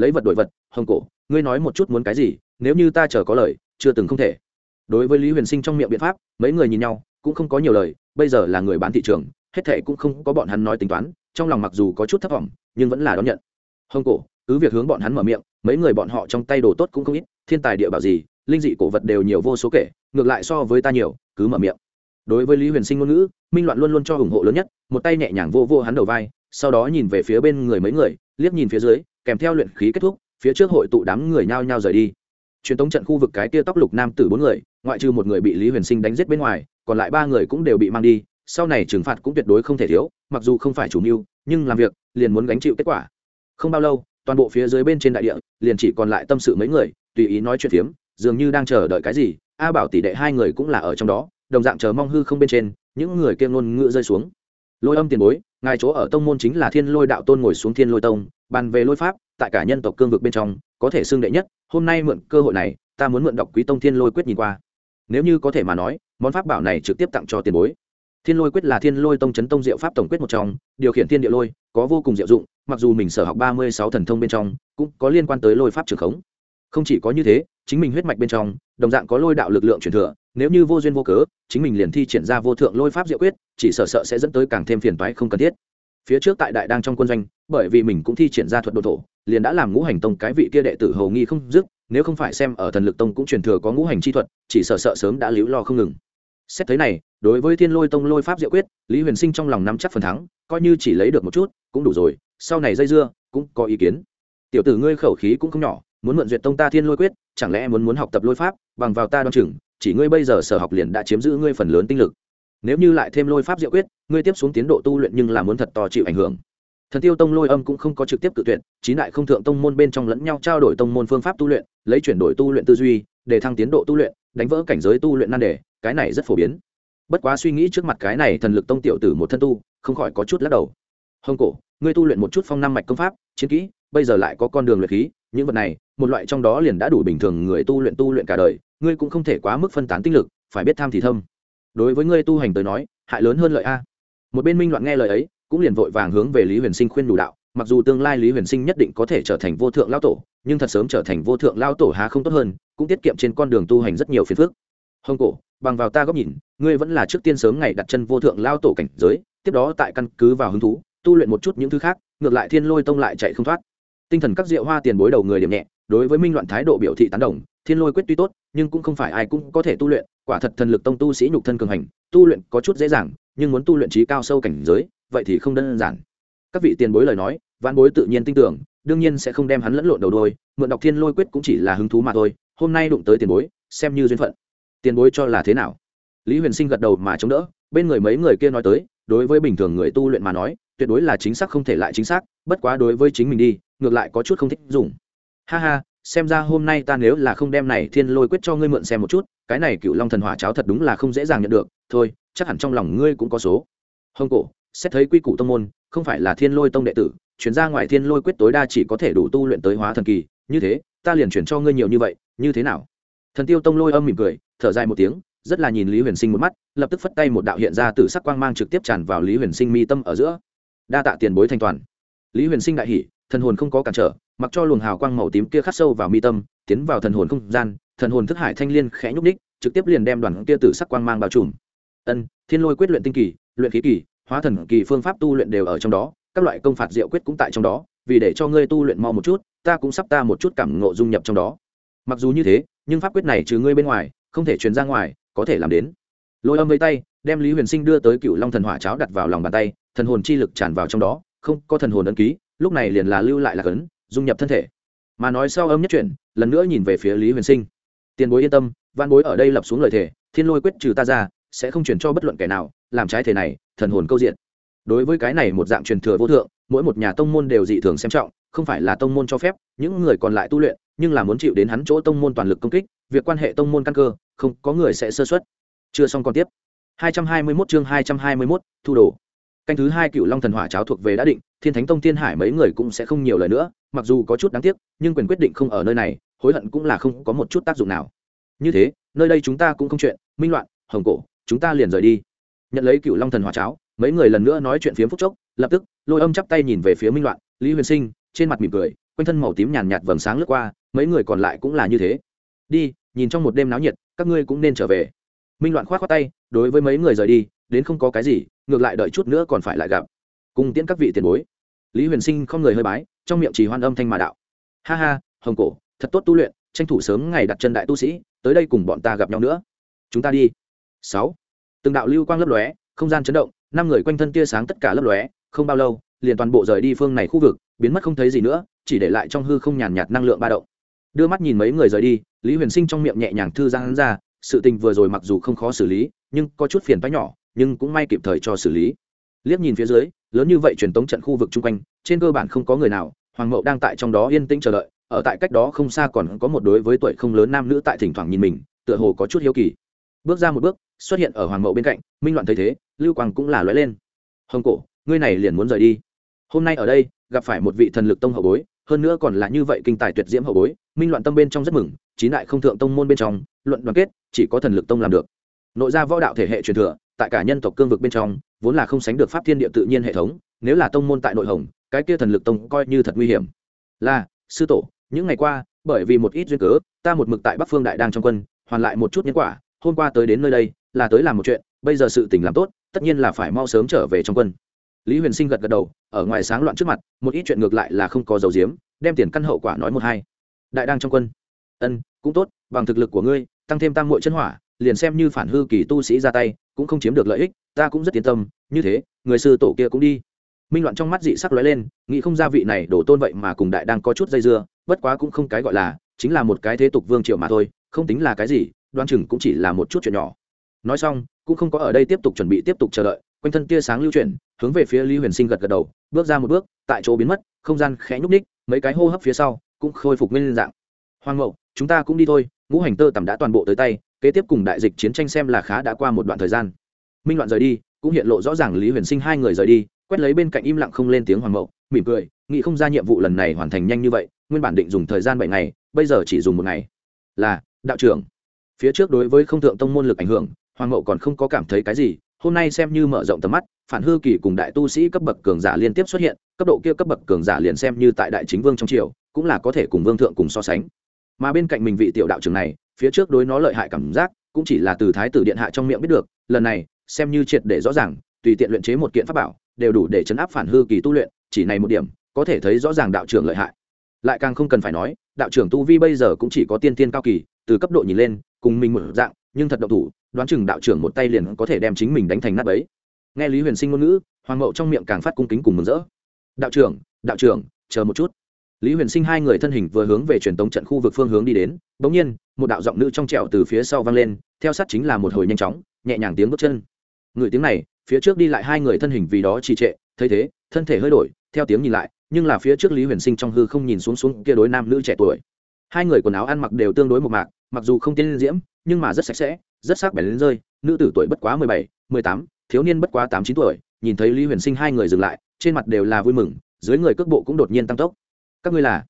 lấy vật đổi vật, hồng cổ, ngươi nói một chút muốn cái gì, nếu như ta chờ có lời, chưa từng không thể. Đối với lý huyền sinh trong miệng biện pháp, mấy người nhìn nhau, cũng không có nhiều lời, bây giờ là người bán thị trường, hết thệ cũng không có bọn hắn nói tính toán, trong lòng mặc dù có chút thất vọng, nhưng vẫn là đón nhận. Hồng cổ, cứ việc hướng bọn hắn mở miệng, mấy người bọn họ trong tay đồ tốt cũng không ít, thiên tài địa bảo gì, linh dị cổ vật đều nhiều vô số kể, ngược lại so với ta nhiều, cứ mở miệng. Đối với lý huyền sinh ngôn ngữ, minh loạn luôn luôn cho ủng hộ lớn nhất, một tay nhẹ nhàng vô vô hắn đầu vai, sau đó nhìn về phía bên người mấy người, liếc nhìn phía dưới kèm theo luyện khí kết thúc, phía trước hội tụ đám người nhao nhao rời đi. Truyền thống trận khu vực cái tia tóc lục nam tử bốn người, ngoại trừ một người bị lý huyền sinh đánh giết bên ngoài, còn lại ba người cũng đều bị mang đi, sau này trừng phạt cũng tuyệt đối không thể thiếu, mặc dù không phải chủ mưu, nhưng làm việc, liền muốn gánh chịu kết quả. Không bao lâu, toàn bộ phía dưới bên trên đại địa, liền chỉ còn lại tâm sự mấy người, tùy ý nói chuyện phiếm, dường như đang chờ đợi cái gì, a bảo tỷ đệ hai người cũng là ở trong đó, đồng dạng chờ mong hư không bên trên, những người kia ngôn ngữ rơi xuống. Lôi âm tiền bối ngài chỗ ở tông môn chính là thiên lôi đạo tôn ngồi xuống thiên lôi tông, bàn về lôi pháp, tại cả nhân tộc cương vực bên trong, có thể xưng đệ nhất. Hôm nay mượn cơ hội này, ta muốn mượn đọc quý tông thiên lôi quyết nhìn qua. Nếu như có thể mà nói, món pháp bảo này trực tiếp tặng cho tiền bối. Thiên lôi quyết là thiên lôi tông chấn tông diệu pháp tổng quyết một trong, điều khiển thiên địa lôi, có vô cùng diệu dụng, mặc dù mình sở học ba mươi sáu thần thông bên trong, cũng có liên quan tới lôi pháp trường khống. Không chỉ có như thế, chính mình huyết mạch bên trong, đồng dạng có lôi đạo lực lượng truyền thừa nếu như vô duyên vô cớ, chính mình liền thi triển ra vô thượng lôi pháp diệu quyết, chỉ sợ sợ sẽ dẫn tới càng thêm phiền toái không cần thiết. Phía trước tại đại đang trong quân doanh, bởi vì mình cũng thi triển ra thuật độ thổ, liền đã làm ngũ hành tông cái vị kia đệ tử hầu nghi không dứt, nếu không phải xem ở thần lực tông cũng truyền thừa có ngũ hành chi thuật, chỉ sợ sợ sớm đã liễu lo không ngừng. Xét thấy này, đối với thiên lôi tông lôi pháp diệu quyết, lý huyền sinh trong lòng nắm chắc phần thắng, coi như chỉ lấy được một chút, cũng đủ rồi, sau này dây dưa, cũng có ý kiến. Tiểu tử ngươi khẩu khí cũng không nhỏ, muốn mượn duyệt tông ta thiên lôi quyết, chẳng lẽ muốn muốn học tập lôi pháp, bằng vào ta đoan chừng chỉ ngươi bây giờ sở học liền đã chiếm giữ ngươi phần lớn tinh lực. Nếu như lại thêm lôi pháp diệu quyết, ngươi tiếp xuống tiến độ tu luyện nhưng là muốn thật to chịu ảnh hưởng. Thần tiêu tông lôi âm cũng không có trực tiếp cự tuyệt, chín đại không thượng tông môn bên trong lẫn nhau trao đổi tông môn phương pháp tu luyện, lấy chuyển đổi tu luyện tư duy, để thăng tiến độ tu luyện, đánh vỡ cảnh giới tu luyện nan đề, cái này rất phổ biến. Bất quá suy nghĩ trước mặt cái này thần lực tông tiểu tử một thân tu, không khỏi có chút lắc đầu. Hồng cổ, ngươi tu luyện một chút phong năm mạch công pháp, chiến kỹ, bây giờ lại có con đường luyện khí, những vật này, một loại trong đó liền đã đủ bình thường người tu luyện tu luyện cả đời ngươi cũng không thể quá mức phân tán tinh lực, phải biết tham thì thâm. Đối với ngươi tu hành tới nói, hại lớn hơn lợi a. Một bên minh loạn nghe lời ấy, cũng liền vội vàng hướng về lý huyền sinh khuyên đủ đạo, mặc dù tương lai lý huyền sinh nhất định có thể trở thành vô thượng lao tổ, nhưng thật sớm trở thành vô thượng lao tổ há không tốt hơn, cũng tiết kiệm trên con đường tu hành rất nhiều phiền phức. Hồng cổ, bằng vào ta góc nhìn, ngươi vẫn là trước tiên sớm ngày đặt chân vô thượng lao tổ cảnh giới, tiếp đó tại căn cứ vào hứng thú, tu luyện một chút những thứ khác, ngược lại thiên lôi tông lại chạy không thoát. Tinh thần các diệu hoa tiền bối đầu người điểm nhẹ, đối với minh loạn thái độ biểu thị tán đồng thiên lôi quyết tuy tốt, nhưng cũng không phải ai cũng có thể tu luyện, quả thật thần lực tông tu sĩ nhục thân cường hành, tu luyện có chút dễ dàng, nhưng muốn tu luyện trí cao sâu cảnh giới, vậy thì không đơn giản. Các vị tiền bối lời nói văn bối tự nhiên tin tưởng, đương nhiên sẽ không đem hắn lẫn lộn đầu đôi, mượn đọc thiên lôi quyết cũng chỉ là hứng thú mà thôi, hôm nay đụng tới tiền bối, xem như duyên phận. Tiền bối cho là thế nào? Lý huyền sinh gật đầu mà chống đỡ, bên người mấy người kia nói tới, đối với bình thường người tu luyện mà nói, tuyệt đối là chính xác không thể lại chính xác, bất quá đối với chính mình đi, ngược lại có chút không thích dùng. Ha ha xem ra hôm nay ta nếu là không đem này thiên lôi quyết cho ngươi mượn xem một chút, cái này cựu long thần hỏa cháo thật đúng là không dễ dàng nhận được, thôi, chắc hẳn trong lòng ngươi cũng có số. Hồng cổ, xét thấy quy củ tông môn, không phải là thiên lôi tông đệ tử, chuyển ra ngoài thiên lôi quyết tối đa chỉ có thể đủ tu luyện tới hóa thần kỳ, như thế, ta liền chuyển cho ngươi nhiều như vậy, như thế nào? Thần tiêu tông lôi âm mỉm cười, thở dài một tiếng, rất là nhìn lý huyền sinh một mắt, lập tức phất tay một đạo hiện ra từ sắc quang mang trực tiếp tràn vào lý huyền sinh mi tâm ở giữa. Đa tạ tiền bối thanh toàn. Lý huyền sinh đại hỉ, thần hồn không có cản trở mặc cho luồng hào quang màu tím kia khắc sâu vào mi tâm, tiến vào thần hồn không gian, thần hồn thức hải thanh liên khẽ nhúc ních trực tiếp liền đem đoàn kia tử sắc quang mang bao trùm. Ân, thiên lôi quyết luyện tinh kỳ, luyện khí kỳ, hóa thần kỳ phương pháp tu luyện đều ở trong đó, các loại công phạt diệu quyết cũng tại trong đó, vì để cho ngươi tu luyện mau một chút, ta cũng sắp ta một chút cảm ngộ dung nhập trong đó. Mặc dù như thế, nhưng pháp quyết này trừ ngươi bên ngoài, không thể truyền ra ngoài, có thể làm đến. Lôi âm với tay, đem lý huyền sinh đưa tới cựu long thần hỏa cháo đặt vào lòng bàn tay, thần hồn chi lực tràn vào trong đó, không có thần hồn ấn ký, lúc này liền là lưu lại là cấn dung nhập thân thể. Mà nói sau âm nhất chuyển lần nữa nhìn về phía lý huyền sinh. Tiền bối yên tâm văn bối ở đây lập xuống lời thề thiên lôi quyết trừ ta ra sẽ không chuyển cho bất luận kẻ nào làm trái thể này thần hồn câu diện. Đối với cái này một dạng truyền thừa vô thượng mỗi một nhà tông môn đều dị thường xem trọng không phải là tông môn cho phép những người còn lại tu luyện nhưng là muốn chịu đến hắn chỗ tông môn toàn lực công kích việc quan hệ tông môn căn cơ không có người sẽ sơ xuất chưa xong còn tiếp. 221 chương 221, thu đồ canh thứ hai cựu long thần hỏa cháo thuộc về đã định, thiên thánh tông thiên hải mấy người cũng sẽ không nhiều lời nữa, mặc dù có chút đáng tiếc, nhưng quyền quyết định không ở nơi này, hối hận cũng là không có một chút tác dụng nào. Như thế, nơi đây chúng ta cũng không chuyện, minh loạn, hồng cổ, chúng ta liền rời đi. Nhận lấy cựu long thần hỏa cháo, mấy người lần nữa nói chuyện phiếm phúc chốc, lập tức, lôi âm chắp tay nhìn về phía minh loạn, lý huyền sinh, trên mặt mỉm cười, quanh thân màu tím nhàn nhạt vầng sáng lướt qua, mấy người còn lại cũng là như thế. Đi, nhìn trong một đêm náo nhiệt, các ngươi cũng nên trở về. Minh loạn k h o á t tay, đối với mấy người rời đi, đến không có cái gì ngược lại đợi chút nữa còn phải lại gặp. Cùng tiễn các vị tiền bối. Lý huyền sinh không người hơi bái, trong miệng chỉ hoan âm thanh mà đạo. Ha ha, hồng cổ, thật tốt tu luyện, tranh thủ sớm ngày đặt chân đại tu sĩ, tới đây cùng bọn ta gặp nhau nữa. Chúng ta đi. Sáu. Từng đạo lưu quang lấp lóe, không gian chấn động, năm người quanh thân tia sáng tất cả lấp lóe, không bao lâu, liền toàn bộ rời đi phương này khu vực, biến mất không thấy gì nữa, chỉ để lại trong hư không nhàn nhạt năng lượng ba động. Đưa mắt nhìn mấy người rời đi, lý huyền sinh trong miệng nhẹ nhàng thư hắn ra, sự tình vừa rồi mặc dù không khó xử lý, nhưng có chút phiền phái nhỏ nhưng cũng may kịp thời cho xử lý. Liếc nhìn phía dưới, lớn như vậy truyền tống trận khu vực chung quanh, trên cơ bản không có người nào, hoàng mậu đang tại trong đó yên tĩnh chờ đợi, ở tại cách đó không xa còn có một đối với tuổi không lớn nam nữ tại thỉnh thoảng nhìn mình, tựa hồ có chút hiếu kỳ. Bước ra một bước, xuất hiện ở hoàng mậu bên cạnh, minh loạn thấy thế, lưu quang cũng là lóe lên. Hồng cổ, ngươi này liền muốn rời đi. Hôm nay ở đây, gặp phải một vị thần lực tông hậu bối, hơn nữa còn là như vậy kinh tài tuyệt diễm hậu bối, minh loạn tâm bên trong rất mừng, chín đại không thượng tông môn bên trong, luận đoàn kết, chỉ có thần lực tông làm được nội gia võ đạo thể hệ truyền thừa, tại cả nhân tộc cương vực bên trong, vốn là không sánh được pháp thiên địa tự nhiên hệ thống, nếu là tông môn tại nội hồng, cái kia thần lực tông coi như thật nguy hiểm. Là, sư tổ, những ngày qua, bởi vì một ít duyên cớ, ta một mực tại bắc phương đại đang trong quân, hoàn lại một chút nhân quả, hôm qua tới đến nơi đây, là tới làm một chuyện, bây giờ sự tình làm tốt, tất nhiên là phải mau sớm trở về trong quân. Lý huyền sinh gật gật đầu, ở ngoài sáng loạn trước mặt, một ít chuyện ngược lại là không có dấu diếm đem tiền căn hậu quả nói một hai. Đại đang trong quân. Ân, cũng tốt, bằng thực lực của ngươi, tăng thêm tam muội chân hỏa liền xem như phản hư kỳ tu sĩ ra tay, cũng không chiếm được lợi ích, ta cũng rất yên tâm, như thế, người sư tổ kia cũng đi. Minh loạn trong mắt dị sắc lóe lên, nghĩ không ra vị này đổ tôn vậy mà cùng đại đang có chút dây dưa, bất quá cũng không cái gọi là, chính là một cái thế tục vương triều mà thôi, không tính là cái gì, đoan chừng cũng chỉ là một chút chuyện nhỏ. Nói xong, cũng không có ở đây tiếp tục chuẩn bị tiếp tục chờ đợi, quanh thân tia sáng lưu chuyển, hướng về phía lý huyền sinh gật gật đầu, bước ra một bước, tại chỗ biến mất, không gian khẽ nhúc ních mấy cái hô hấp phía sau cũng khôi phục nguyên dạng. Hoàng mậu, chúng ta cũng đi thôi, ngũ hành tơ tầm đã toàn bộ tới tay kế tiếp cùng đại dịch chiến tranh xem là khá đã qua một đoạn thời gian. Minh loạn rời đi, cũng hiện lộ rõ ràng lý huyền sinh hai người rời đi, quét lấy bên cạnh im lặng không lên tiếng hoàng mậu, mỉm cười, nghĩ không ra nhiệm vụ lần này hoàn thành nhanh như vậy, nguyên bản định dùng thời gian bảy ngày, bây giờ chỉ dùng một ngày. Là, đạo trưởng. Phía trước đối với không thượng tông môn lực ảnh hưởng, hoàng mậu còn không có cảm thấy cái gì, hôm nay xem như mở rộng tầm mắt, phản hư kỳ cùng đại tu sĩ cấp bậc cường giả liên tiếp xuất hiện, cấp độ kia cấp bậc cường giả liền xem như tại đại chính vương trong triều, cũng là có thể cùng vương thượng cùng so sánh mà bên cạnh mình vị tiểu đạo trưởng này, phía trước đối nó lợi hại cảm giác, cũng chỉ là từ thái tử điện hạ trong miệng biết được, lần này, xem như triệt để rõ ràng, tùy tiện luyện chế một kiện pháp bảo, đều đủ để chấn áp phản hư kỳ tu luyện, chỉ này một điểm, có thể thấy rõ ràng đạo trưởng lợi hại. Lại càng không cần phải nói, đạo trưởng tu vi bây giờ cũng chỉ có tiên tiên cao kỳ, từ cấp độ nhìn lên, cùng mình một dạng, nhưng thật độc thủ, đoán chừng đạo trưởng một tay liền có thể đem chính mình đánh thành nát bấy. Nghe lý huyền sinh ngôn ngữ, hoàng mậu trong miệng càng phát cung kính cùng mừng rỡ. Đạo trưởng đạo trưởng, chờ một chút lý huyền sinh hai người thân hình vừa hướng về truyền tống trận khu vực phương hướng đi đến, bỗng nhiên, một đạo giọng nữ trong trẹo từ phía sau vang lên, theo sát chính là một hồi nhanh chóng, nhẹ nhàng tiếng bước chân. Người tiếng này, phía trước đi lại hai người thân hình vì đó trì trệ, thấy thế, thân thể hơi đổi, theo tiếng nhìn lại, nhưng là phía trước lý huyền sinh trong hư không nhìn xuống xuống kia đối nam nữ trẻ tuổi. Hai người quần áo ăn mặc đều tương đối một mạc, mặc dù không tiên diễm, nhưng mà rất sạch sẽ, rất sắc bẻ lên rơi, nữ tử tuổi bất quá mười bảy, mười tám, thiếu niên bất quá tám chín tuổi, nhìn thấy lý huyền sinh hai người dừng lại, trên mặt đều là vui mừng, dưới người cước bộ cũng đột nhiên tăng tốc các ngươi là?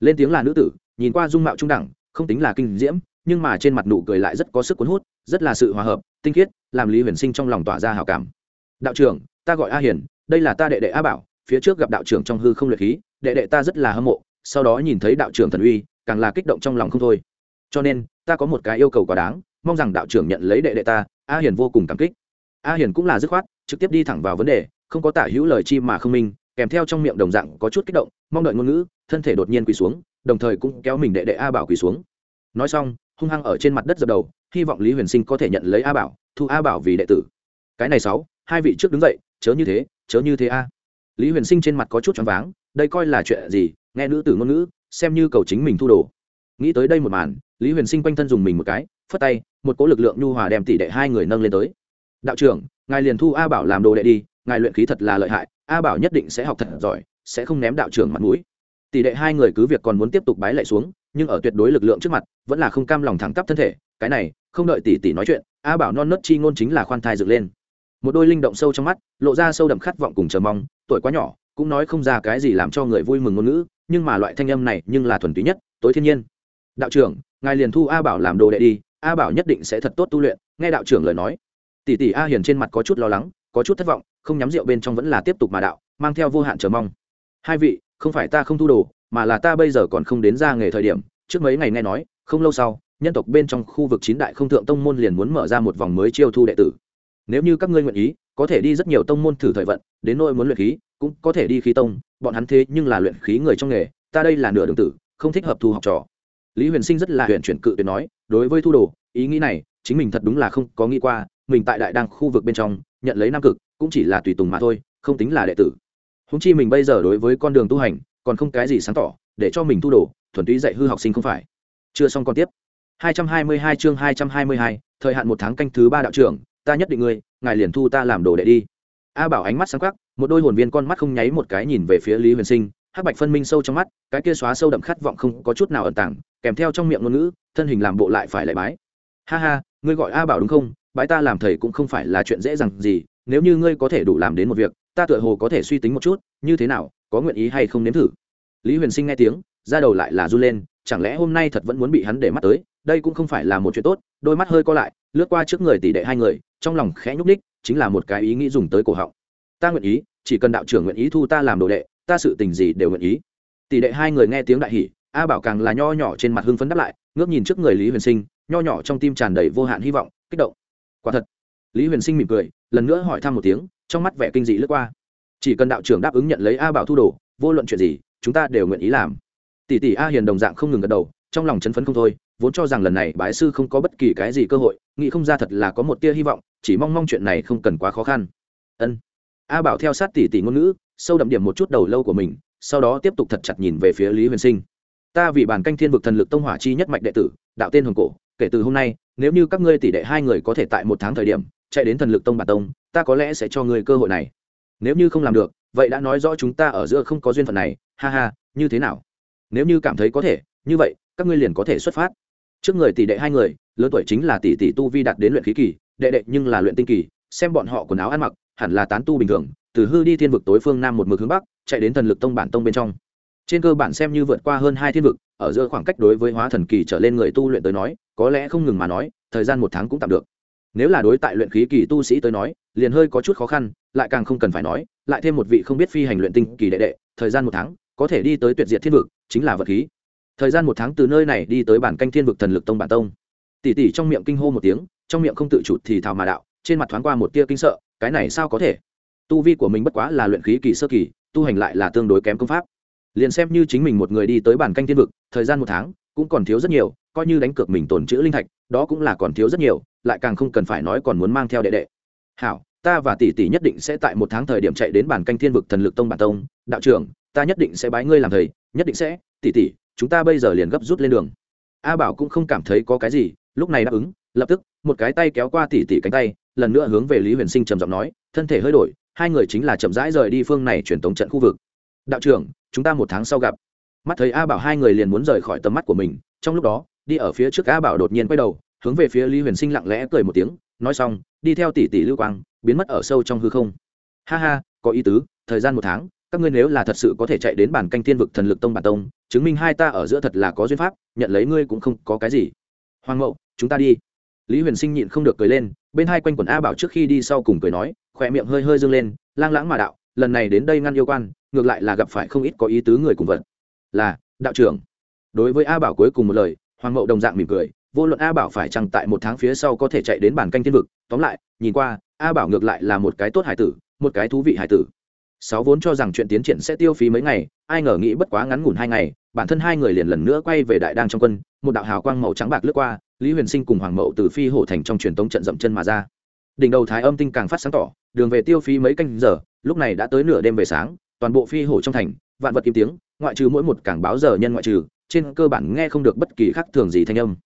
Lên tiếng là nữ tử, nhìn qua dung mạo trung đẳng, không tính là kinh diễm, nhưng mà trên mặt nụ cười lại rất có sức cuốn hút, rất là sự hòa hợp, tinh khiết, làm lý huyền sinh trong lòng tỏa ra hào cảm. Đạo trưởng, ta gọi a hiền, đây là ta đệ đệ a bảo, phía trước gặp đạo trưởng trong hư không luyện khí, đệ đệ ta rất là hâm mộ, sau đó nhìn thấy đạo trưởng thần uy, càng là kích động trong lòng không thôi. Cho nên, ta có một cái yêu cầu quá đáng, mong rằng đạo trưởng nhận lấy đệ đệ ta, a hiền vô cùng cảm kích. A hiền cũng là dứt khoát, trực tiếp đi thẳng vào vấn đề, không có tả hữu lời chi mà không minh, kèm theo trong miệng đồng dạng có chút kích động, mong đợi ngôn ngữ thân thể đột nhiên quỳ xuống, đồng thời cũng kéo mình đệ đệ a bảo quỳ xuống. Nói xong, hung hăng ở trên mặt đất dập đầu, hy vọng lý huyền sinh có thể nhận lấy a bảo, thu a bảo vì đệ tử. Cái này sáu, hai vị trước đứng dậy, chớ như thế, chớ như thế a. Lý huyền sinh trên mặt có chút choáng váng, đây coi là chuyện gì, nghe nữ tử ngôn ngữ, xem như cầu chính mình thu đồ. Nghĩ tới đây một màn, lý huyền sinh quanh thân dùng mình một cái, phất tay, một cỗ lực lượng nhu hòa đem tỷ đệ hai người nâng lên tới. Đạo trưởng, ngài liền thu a bảo làm đồ đệ đi, ngài luyện khí thật là lợi hại, a bảo nhất định sẽ học thật giỏi, sẽ không ném đạo trưởng mặt mũi tỷ đệ hai người cứ việc còn muốn tiếp tục bái lại xuống, nhưng ở tuyệt đối lực lượng trước mặt, vẫn là không cam lòng thẳng tắp thân thể. Cái này, không đợi tỷ tỷ nói chuyện, a bảo non nớt chi ngôn chính là khoan thai dựng lên. Một đôi linh động sâu trong mắt, lộ ra sâu đậm khát vọng cùng chờ mong, tuổi quá nhỏ, cũng nói không ra cái gì làm cho người vui mừng ngôn ngữ, nhưng mà loại thanh âm này nhưng là thuần túy nhất, tối thiên nhiên. Đạo trưởng, ngài liền thu a bảo làm đồ đệ đi, a bảo nhất định sẽ thật tốt tu luyện, nghe đạo trưởng lời nói. Tỷ tỷ a hiền trên mặt có chút lo lắng, có chút thất vọng, không nhắm rượu bên trong vẫn là tiếp tục mà đạo, mang theo vô hạn chờ mong. Hai vị không phải ta không thu đồ, mà là ta bây giờ còn không đến ra nghề thời điểm, trước mấy ngày nghe nói, không lâu sau, nhân tộc bên trong khu vực chín đại không thượng tông môn liền muốn mở ra một vòng mới chiêu thu đệ tử. Nếu như các ngươi nguyện ý, có thể đi rất nhiều tông môn thử thời vận, đến nỗi muốn luyện khí, cũng có thể đi khí tông, bọn hắn thế nhưng là luyện khí người trong nghề, ta đây là nửa đường tử, không thích hợp thu học trò. Lý huyền sinh rất là huyền chuyển cự tuyệt nói, đối với thu đồ, ý nghĩ này, chính mình thật đúng là không có nghĩ qua, mình tại đại đăng khu vực bên trong, nhận lấy nam cực, cũng chỉ là tùy tùng mà thôi, không tính là đệ tử húng chi mình bây giờ đối với con đường tu hành còn không cái gì sáng tỏ để cho mình thu đồ thuần túy dạy hư học sinh không phải. Chưa xong còn tiếp. 222 chương 222, thời hạn một tháng canh thứ ba đạo trưởng ta nhất định ngươi ngài liền thu ta làm đồ đệ đi. A bảo ánh mắt sáng quắc một đôi hồn viên con mắt không nháy một cái nhìn về phía lý huyền sinh hắc bạch phân minh sâu trong mắt cái kia xóa sâu đậm khát vọng không có chút nào ẩn tàng kèm theo trong miệng ngôn ngữ thân hình làm bộ lại phải lại bái. Ha ha ngươi gọi a bảo đúng không? Bái ta làm thầy cũng không phải là chuyện dễ dàng gì nếu như ngươi có thể đủ làm đến một việc ta tựa hồ có thể suy tính một chút, như thế nào, có nguyện ý hay không nếm thử? Lý huyền sinh nghe tiếng ra đầu lại là run lên, chẳng lẽ hôm nay thật vẫn muốn bị hắn để mắt tới, đây cũng không phải là một chuyện tốt, đôi mắt hơi co lại, lướt qua trước người tỷ đệ hai người, trong lòng khẽ nhúc ních chính là một cái ý nghĩ dùng tới cổ họng. Ta nguyện ý, chỉ cần đạo trưởng nguyện ý thu ta làm đồ đệ, ta sự tình gì đều nguyện ý. Tỷ đệ hai người nghe tiếng đại hỷ a bảo càng là nho nhỏ trên mặt hưng phấn đáp lại, ngước nhìn trước người lý huyền sinh, nho nhỏ trong tim tràn đầy vô hạn hy vọng, kích động. Quả thật, lý huyền sinh mỉm cười, lần nữa hỏi thăm một tiếng trong mắt vẻ kinh dị lướt qua. Chỉ cần đạo trưởng đáp ứng nhận lấy a bảo thu đồ, vô luận chuyện gì, chúng ta đều nguyện ý làm. Tỷ tỷ a hiền đồng dạng không ngừng gật đầu, trong lòng chấn phấn không thôi, vốn cho rằng lần này bái sư không có bất kỳ cái gì cơ hội, nghĩ không ra thật là có một tia hy vọng, chỉ mong mong chuyện này không cần quá khó khăn. Ân. A bảo theo sát tỷ tỷ ngôn ngữ, sâu đậm điểm một chút đầu lâu của mình, sau đó tiếp tục thật chặt nhìn về phía lý huyền sinh. Ta vì bản canh thiên vực thần lực tông hỏa chi nhất mạch đệ tử, đạo tên hồng cổ, kể từ hôm nay, nếu như các ngươi tỷ đệ hai người có thể tại một tháng thời điểm, chạy đến thần lực tông bản tông ta có lẽ sẽ cho ngươi cơ hội này. Nếu như không làm được, vậy đã nói rõ chúng ta ở giữa không có duyên phận này. Ha ha, như thế nào? Nếu như cảm thấy có thể, như vậy, các ngươi liền có thể xuất phát. Trước người tỷ đệ hai người, lớn tuổi chính là tỷ tỷ tu vi đạt đến luyện khí kỳ, đệ đệ nhưng là luyện tinh kỳ, xem bọn họ quần áo ăn mặc, hẳn là tán tu bình thường, từ hư đi thiên vực tối phương nam một mực hướng bắc, chạy đến thần lực tông bản tông bên trong. Trên cơ bản xem như vượt qua hơn hai thiên vực, ở giữa khoảng cách đối với hóa thần kỳ trở lên người tu luyện tới nói, có lẽ không ngừng mà nói, thời gian một tháng cũng tạm được nếu là đối tại luyện khí kỳ tu sĩ tới nói, liền hơi có chút khó khăn, lại càng không cần phải nói, lại thêm một vị không biết phi hành luyện tinh kỳ đệ đệ, thời gian một tháng, có thể đi tới tuyệt diệt thiên vực, chính là vật khí. Thời gian một tháng từ nơi này đi tới bản canh thiên vực thần lực tông bản tông. Tỷ tỷ trong miệng kinh hô một tiếng, trong miệng không tự chủ thì thào mà đạo, trên mặt thoáng qua một tia kinh sợ, cái này sao có thể? Tu vi của mình bất quá là luyện khí kỳ sơ kỳ, tu hành lại là tương đối kém công pháp. Liền xem như chính mình một người đi tới bản canh thiên vực, thời gian một tháng, cũng còn thiếu rất nhiều, coi như đánh cược mình tồn chữ linh thạch đó cũng là còn thiếu rất nhiều, lại càng không cần phải nói còn muốn mang theo đệ đệ. Hảo, ta và tỷ tỷ nhất định sẽ tại một tháng thời điểm chạy đến bản canh thiên vực thần lực tông bản tông, đạo trưởng, ta nhất định sẽ bái ngươi làm thầy, nhất định sẽ, tỷ tỷ, chúng ta bây giờ liền gấp rút lên đường. A bảo cũng không cảm thấy có cái gì, lúc này đáp ứng, lập tức, một cái tay kéo qua tỷ tỷ cánh tay, lần nữa hướng về lý huyền sinh trầm giọng nói, thân thể hơi đổi, hai người chính là chậm rãi rời đi phương này truyền tống trận khu vực. Đạo trưởng, chúng ta một tháng sau gặp. Mắt thấy a bảo hai người liền muốn rời khỏi tầm mắt của mình, trong lúc đó đi ở phía trước a bảo đột nhiên quay đầu, hướng về phía lý huyền sinh lặng lẽ cười một tiếng, nói xong, đi theo tỷ tỷ lưu quang, biến mất ở sâu trong hư không. Ha ha, có ý tứ, thời gian một tháng, các ngươi nếu là thật sự có thể chạy đến bản canh thiên vực thần lực tông bản tông, chứng minh hai ta ở giữa thật là có duyên pháp, nhận lấy ngươi cũng không có cái gì. Hoàng mậu, chúng ta đi. Lý huyền sinh nhịn không được cười lên, bên hai quanh quần a bảo trước khi đi sau cùng cười nói, khỏe miệng hơi hơi dâng lên, lang lãng mà đạo, lần này đến đây ngăn yêu quan, ngược lại là gặp phải không ít có ý tứ người cùng vật. Là, đạo trưởng. Đối với a bảo cuối cùng một lời hoàng mậu đồng dạng mỉm cười, vô luận a bảo phải chăng tại một tháng phía sau có thể chạy đến bản canh thiên vực, tóm lại, nhìn qua, a bảo ngược lại là một cái tốt hải tử, một cái thú vị hải tử. Sáu vốn cho rằng chuyện tiến triển sẽ tiêu phí mấy ngày, ai ngờ nghĩ bất quá ngắn ngủn hai ngày, bản thân hai người liền lần nữa quay về đại đang trong quân, một đạo hào quang màu trắng bạc lướt qua, lý huyền sinh cùng hoàng mậu từ phi hổ thành trong truyền tống trận dậm chân mà ra. Đỉnh đầu thái âm tinh càng phát sáng tỏ, đường về tiêu phí mấy canh giờ, lúc này đã tới nửa đêm về sáng, toàn bộ phi hổ trong thành, vạn vật im tiếng, ngoại trừ mỗi một cảng báo giờ nhân ngoại trừ trên cơ bản nghe không được bất kỳ khác thường gì thanh âm.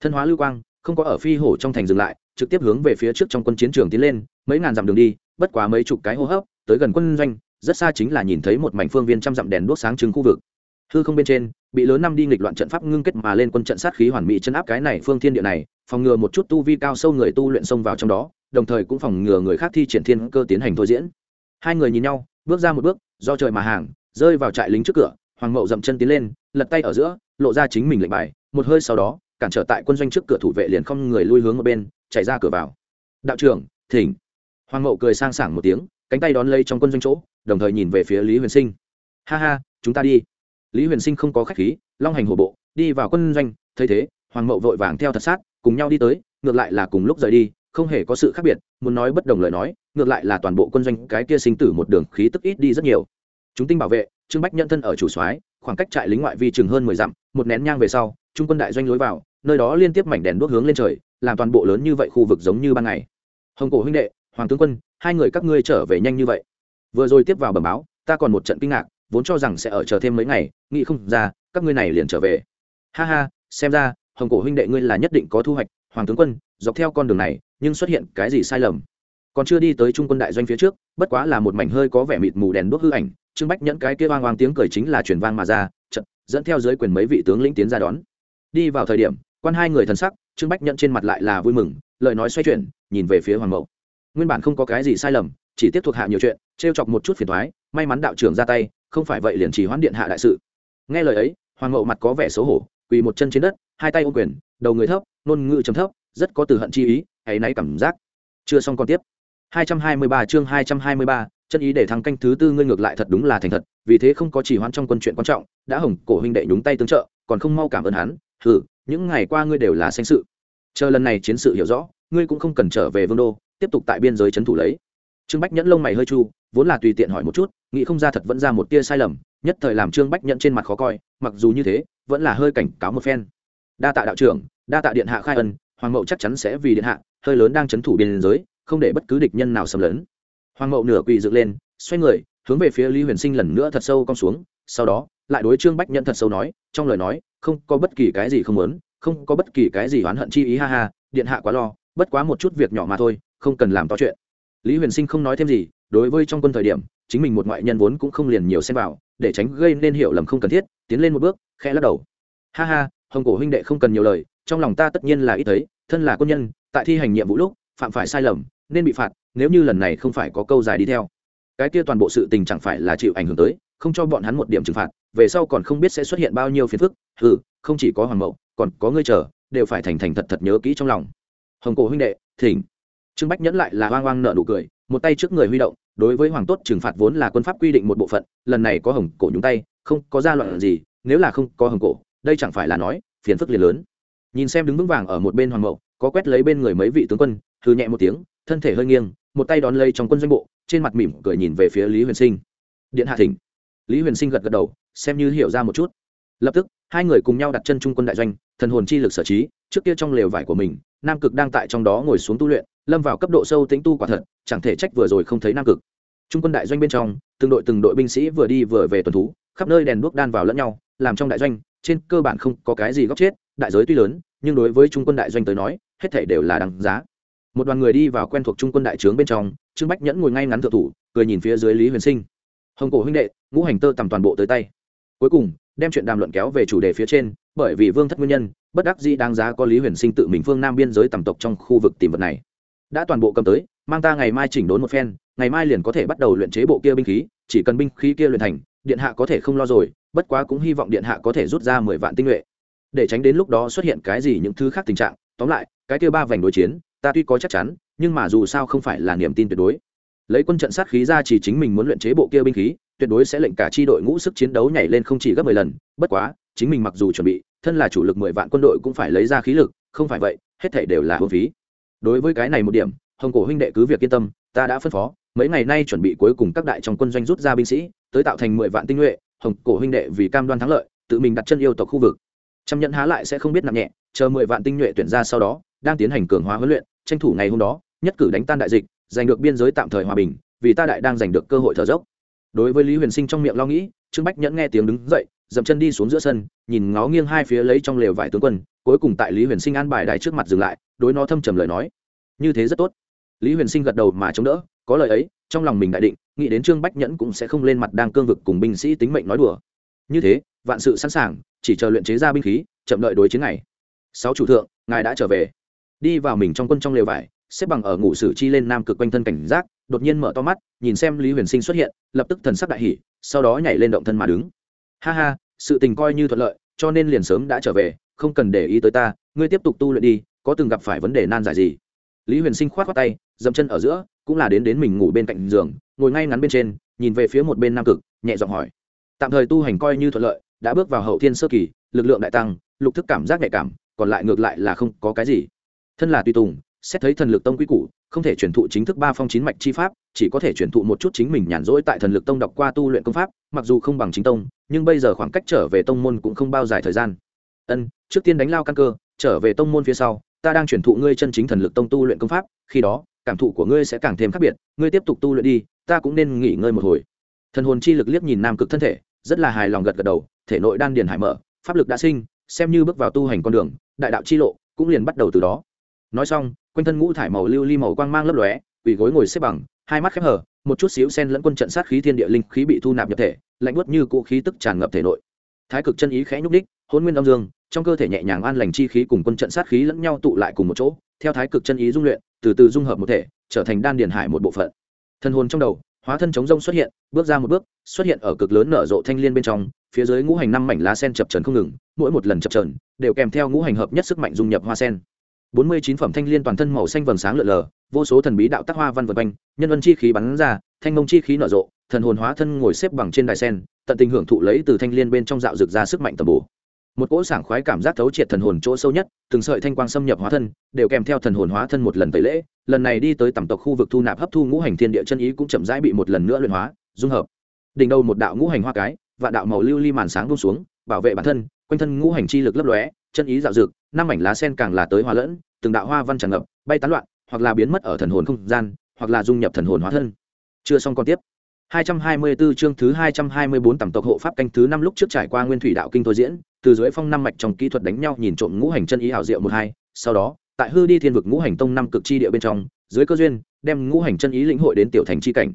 Thân hóa lưu quang, không có ở phi hổ trong thành dừng lại, trực tiếp hướng về phía trước trong quân chiến trường tiến lên, mấy ngàn dặm đường đi, bất quá mấy chục cái hô hấp, tới gần quân doanh, rất xa chính là nhìn thấy một mảnh phương viên trăm dặm đèn đuốc sáng trưng khu vực. Hư không bên trên, bị lớn năm đi nghịch loạn trận pháp ngưng kết mà lên quân trận sát khí hoàn mỹ chân áp cái này phương thiên địa này, phòng ngừa một chút tu vi cao sâu người tu luyện xông vào trong đó, đồng thời cũng phòng ngừa người khác thi triển thiên cơ tiến hành thôi diễn. Hai người nhìn nhau, bước ra một bước, do trời mà hàng, rơi vào trại lính trước cửa, hoàng mậu dậm chân tiến lên lật tay ở giữa, lộ ra chính mình lệnh bài, một hơi sau đó, cản trở tại quân doanh trước cửa thủ vệ liền không người lui hướng ở bên, chạy ra cửa vào. Đạo trưởng, thỉnh. Hoàng mậu cười sang sảng một tiếng, cánh tay đón lấy trong quân doanh chỗ, đồng thời nhìn về phía lý huyền sinh. Ha ha, chúng ta đi. Lý huyền sinh không có khách khí, long hành hổ bộ, đi vào quân doanh, thấy thế, hoàng mậu vội vàng theo thật sát, cùng nhau đi tới, ngược lại là cùng lúc rời đi, không hề có sự khác biệt, muốn nói bất đồng lời nói, ngược lại là toàn bộ quân doanh cái kia sinh tử một đường khí tức ít đi rất nhiều. Chúng tinh bảo vệ, trương bách nhận thân ở chủ soái khoảng cách trại lính ngoại vi chừng hơn mười dặm, một nén nhang về sau, trung quân đại doanh lối vào, nơi đó liên tiếp mảnh đèn đuốc hướng lên trời, làm toàn bộ lớn như vậy khu vực giống như ban ngày. Hồng cổ huynh đệ, hoàng tướng quân, hai người các ngươi trở về nhanh như vậy. Vừa rồi tiếp vào bẩm báo, ta còn một trận kinh ngạc, vốn cho rằng sẽ ở chờ thêm mấy ngày, nghĩ không ra, các ngươi này liền trở về. Ha ha, xem ra, hồng cổ huynh đệ ngươi là nhất định có thu hoạch, hoàng tướng quân, dọc theo con đường này, nhưng xuất hiện cái gì sai lầm? Còn chưa đi tới trung quân đại doanh phía trước, bất quá là một mảnh hơi có vẻ mịt mù đèn đuốc hư ảnh trương bách nhẫn cái kia vang vang tiếng cười chính là truyền vang mà ra trận dẫn theo dưới quyền mấy vị tướng lĩnh tiến ra đón. Đi vào thời điểm quan hai người thần sắc trương bách nhẫn trên mặt lại là vui mừng lời nói xoay chuyển nhìn về phía hoàng mậu. Nguyên bản không có cái gì sai lầm chỉ tiếp thuộc hạ nhiều chuyện trêu chọc một chút phiền thoái may mắn đạo trưởng ra tay không phải vậy liền chỉ hoãn điện hạ đại sự. Nghe lời ấy hoàng mậu mặt có vẻ xấu hổ quỳ một chân trên đất hai tay ô quyền đầu người thấp nôn ngự chấm thấp rất có từ hận chi ý hay náy cảm giác. Chưa xong còn tiếp. 223 chương 223, chân ý để thăng canh thứ tư ngươi ngược lại thật đúng là thành thật, vì thế không có chỉ hoãn trong quân chuyện quan trọng, đã hồng cổ huynh đệ nhúng tay tương trợ, còn không mau cảm ơn hắn, hừ, những ngày qua ngươi đều là xanh sự. Chờ lần này chiến sự hiểu rõ, ngươi cũng không cần trở về vương đô, tiếp tục tại biên giới trấn thủ lấy. Trương bách nhẫn lông mày hơi chu, vốn là tùy tiện hỏi một chút, nghĩ không ra thật vẫn ra một tia sai lầm, nhất thời làm trương bách nhẫn trên mặt khó coi, mặc dù như thế, vẫn là hơi cảnh cáo một phen. Đa tạ đạo trưởng, đa tạ điện hạ khai ân, hoàng mậu chắc chắn sẽ vì điện hạ, hơi lớn đang trấn thủ biên giới, không để bất cứ địch nhân nào xâm lấn hoàng mậu nửa quỳ dựng lên, xoay người, hướng về phía lý huyền sinh lần nữa thật sâu cong xuống, sau đó, lại đối trương bách nhận thật sâu nói, trong lời nói, không có bất kỳ cái gì không muốn, không có bất kỳ cái gì oán hận chi ý, ha ha, điện hạ quá lo, bất quá một chút việc nhỏ mà thôi, không cần làm to chuyện. Lý huyền sinh không nói thêm gì, đối với trong quân thời điểm, chính mình một ngoại nhân vốn cũng không liền nhiều xem vào, để tránh gây nên hiểu lầm không cần thiết, tiến lên một bước, khẽ lắc đầu. Ha ha, hồng cổ huynh đệ không cần nhiều lời, trong lòng ta tất nhiên là ít thấy, thân là quân nhân, tại thi hành nhiệm vụ lúc, phạm phải sai lầm nên bị phạt, nếu như lần này không phải có câu dài đi theo. Cái kia toàn bộ sự tình chẳng phải là chịu ảnh hưởng tới, không cho bọn hắn một điểm trừng phạt, về sau còn không biết sẽ xuất hiện bao nhiêu phiền phức ừ không chỉ có hoàng mậu, còn có ngươi chờ, đều phải thành thành thật thật nhớ kỹ trong lòng. Hồng cổ huynh đệ, thỉnh. Trương bách nhẫn lại là hoang hoang nợ nụ cười, một tay trước người huy động, đối với hoàng tốt trừng phạt vốn là quân pháp quy định một bộ phận, lần này có hồng cổ nhúng tay, không có ra loạn gì, nếu là không có hồng cổ, đây chẳng phải là nói, phiền phức liền lớn. Nhìn xem đứng vững vàng ở một bên hoàng mậu có quét lấy bên người mấy vị tướng quân thư nhẹ một tiếng, thân thể hơi nghiêng, một tay đón lấy trong quân doanh bộ, trên mặt mỉm cười nhìn về phía lý huyền sinh. Điện hạ thỉnh. Lý huyền sinh gật gật đầu, xem như hiểu ra một chút. Lập tức, hai người cùng nhau đặt chân trung quân đại doanh, thần hồn chi lực sở trí, trước kia trong lều vải của mình, nam cực đang tại trong đó ngồi xuống tu luyện, lâm vào cấp độ sâu tĩnh tu quả thật, chẳng thể trách vừa rồi không thấy nam cực. Trung quân đại doanh bên trong, từng đội từng đội binh sĩ vừa đi vừa về tuần thú, khắp nơi đèn đuốc đan vào lẫn nhau, làm trong đại doanh, trên cơ bản không có cái gì góc chết, đại giới tuy lớn, nhưng đối với trung quân đại doanh tới nói hết thể đều là đằng giá. Một đoàn người đi vào quen thuộc trung quân đại trướng bên trong, trương bách nhẫn ngồi ngay ngắn thượng thủ, cười nhìn phía dưới lý huyền sinh. Hồng cổ huynh đệ, ngũ hành tơ tầm toàn bộ tới tay. Cuối cùng, đem chuyện đàm luận kéo về chủ đề phía trên, bởi vì vương thất nguyên nhân, bất đắc dĩ đáng giá có lý huyền sinh tự mình phương nam biên giới tầm tộc trong khu vực tìm vật này. Đã toàn bộ cầm tới, mang ta ngày mai chỉnh đốn một phen, ngày mai liền có thể bắt đầu luyện chế bộ kia binh khí, chỉ cần binh khí kia luyện thành, điện hạ có thể không lo rồi, bất quá cũng hy vọng điện hạ có thể rút ra mười vạn tinh nhuệ. Để tránh đến lúc đó xuất hiện cái gì những thứ khác tình trạng, tóm lại cái kia ba vành đối chiến, ta tuy có chắc chắn, nhưng mà dù sao không phải là niềm tin tuyệt đối. Lấy quân trận sát khí ra chỉ chính mình muốn luyện chế bộ kia binh khí, tuyệt đối sẽ lệnh cả chi đội ngũ sức chiến đấu nhảy lên không chỉ gấp mười lần. Bất quá, chính mình mặc dù chuẩn bị, thân là chủ lực mười vạn quân đội cũng phải lấy ra khí lực, không phải vậy, hết thảy đều là hưởng phí. Đối với cái này một điểm, hồng cổ huynh đệ cứ việc yên tâm, ta đã phân phó, mấy ngày nay chuẩn bị cuối cùng các đại trong quân doanh rút ra binh sĩ, tới tạo thành mười vạn tinh nhuệ, hồng cổ huynh đệ vì cam đoan thắng lợi, tự mình đặt chân yêu tộc khu vực. Trăm nhận há lại sẽ không biết nặng nhẹ, chờ mười vạn tinh nhuệ tuyển ra sau đó đang tiến hành cường hóa huấn luyện, tranh thủ ngày hôm đó, nhất cử đánh tan đại dịch, giành được biên giới tạm thời hòa bình, vì ta đại đang giành được cơ hội thở dốc. Đối với lý huyền sinh trong miệng lo nghĩ, trương bách nhẫn nghe tiếng đứng dậy, dậm chân đi xuống giữa sân, nhìn ngó nghiêng hai phía lấy trong lều vải tướng quân, cuối cùng tại lý huyền sinh an bài đài trước mặt dừng lại, đối nó thâm trầm lời nói. Như thế rất tốt. Lý huyền sinh gật đầu mà chống đỡ, có lời ấy, trong lòng mình đại định, nghĩ đến trương bách nhẫn cũng sẽ không lên mặt đang cương vực cùng binh sĩ tính mệnh nói đùa. Như thế, vạn sự sẵn sàng, chỉ chờ luyện chế ra binh khí, chậm đợi đối chiến này sáu chủ thượng, ngài đã trở về đi vào mình trong quân trong lều vải, xếp bằng ở ngủ sử chi lên nam cực quanh thân cảnh giác, đột nhiên mở to mắt, nhìn xem lý huyền sinh xuất hiện, lập tức thần sắc đại hỉ, sau đó nhảy lên động thân mà đứng. Ha ha, sự tình coi như thuận lợi, cho nên liền sớm đã trở về, không cần để ý tới ta, ngươi tiếp tục tu luyện đi, có từng gặp phải vấn đề nan giải gì? Lý huyền sinh k h o á t khoác tay, dậm chân ở giữa, cũng là đến đến mình ngủ bên cạnh giường, ngồi ngay ngắn bên trên, nhìn về phía một bên nam cực, nhẹ giọng hỏi. Tạm thời tu hành coi như thuận lợi, đã bước vào hậu thiên sơ kỳ, lực lượng đại tăng, lục thức cảm giác nhạy cảm, còn lại ngược lại là không có cái gì thân là tùy tùng, xét thấy thần lực tông quy củ, không thể truyền thụ chính thức ba phong chín mạch chi pháp, chỉ có thể truyền thụ một chút chính mình nhàn rỗi tại thần lực tông đọc qua tu luyện công pháp, mặc dù không bằng chính tông, nhưng bây giờ khoảng cách trở về tông môn cũng không bao dài thời gian. Ân, trước tiên đánh lao căn cơ, trở về tông môn phía sau, ta đang truyền thụ ngươi chân chính thần lực tông tu luyện công pháp, khi đó, cảm thụ của ngươi sẽ càng thêm khác biệt, ngươi tiếp tục tu luyện đi, ta cũng nên nghỉ ngơi một hồi. Thần hồn chi lực liếc nhìn nam cực thân thể, rất là hài lòng gật gật đầu, thể nội đan điền hải mở, pháp lực đã sinh, xem như bước vào tu hành con đường, đại đạo chi lộ, cũng liền bắt đầu từ đó nói xong, quanh thân ngũ thải màu lưu ly màu quang mang lấp lóe, quỳ gối ngồi xếp bằng, hai mắt khép hở một chút xíu sen lẫn quân trận sát khí thiên địa linh khí bị thu nạp nhập thể, lạnh buốt như cỗ khí tức tràn ngập thể nội. Thái cực chân ý khẽ nhúc đích hôn nguyên âm dương, trong cơ thể nhẹ nhàng an lành chi khí cùng quân trận sát khí lẫn nhau tụ lại cùng một chỗ, theo thái cực chân ý dung luyện, từ từ dung hợp một thể, trở thành đan điền hải một bộ phận. Thân hồn trong đầu, hóa thân chống rông xuất hiện, bước ra một bước, xuất hiện ở cực lớn nở rộ thanh liên bên trong, phía dưới ngũ hành năm mảnh lá sen chập trần không ngừng, mỗi một lần chập trần đều kèm theo ngũ hành hợp nhất sức mạnh dung nhập hoa sen bốn mươi chín phẩm thanh liên toàn thân màu xanh vầng sáng lượn lờ, vô số thần bí đạo tác hoa văn vân quanh, nhân vân chi khí bắn ra, thanh mông chi khí nở rộ, thần hồn hóa thân ngồi xếp bằng trên đài sen, tận tình hưởng thụ lấy từ thanh liên bên trong dạo rực ra sức mạnh tầm bổ. Một cỗ sảng khoái cảm giác thấu triệt thần hồn chỗ sâu nhất, từng sợi thanh quang xâm nhập hóa thân, đều kèm theo thần hồn hóa thân một lần tẩy lễ, lần này đi tới tầm tộc khu vực thu nạp hấp thu ngũ hành thiên địa chân ý cũng chậm rãi bị một lần nữa luyện hóa, dung hợp. Đỉnh đầu một đạo ngũ hành hoa cái và đạo màu lưu ly màn sáng buông xuống, bảo vệ bản thân, quanh thân ngũ hành chi lực lấp lóe chân ý dạo dực năm mảnh lá sen càng là tới hoa lẫn từng đạo hoa văn tràn ngập bay tán loạn hoặc là biến mất ở thần hồn không gian hoặc là dung nhập thần hồn hóa thân chưa xong còn tiếp 224 chương thứ 224 tầm tộc hộ pháp canh thứ năm lúc trước trải qua nguyên thủy đạo kinh thôi diễn, từ dưới phong năm mạch trong kỹ thuật đánh nhau nhìn trộm ngũ hành chân ý hảo diệu một hai, sau đó, tại hư đi thiên vực ngũ hành tông năm cực chi địa bên trong, dưới cơ duyên, đem ngũ hành chân ý lĩnh hội đến tiểu thành chi cảnh.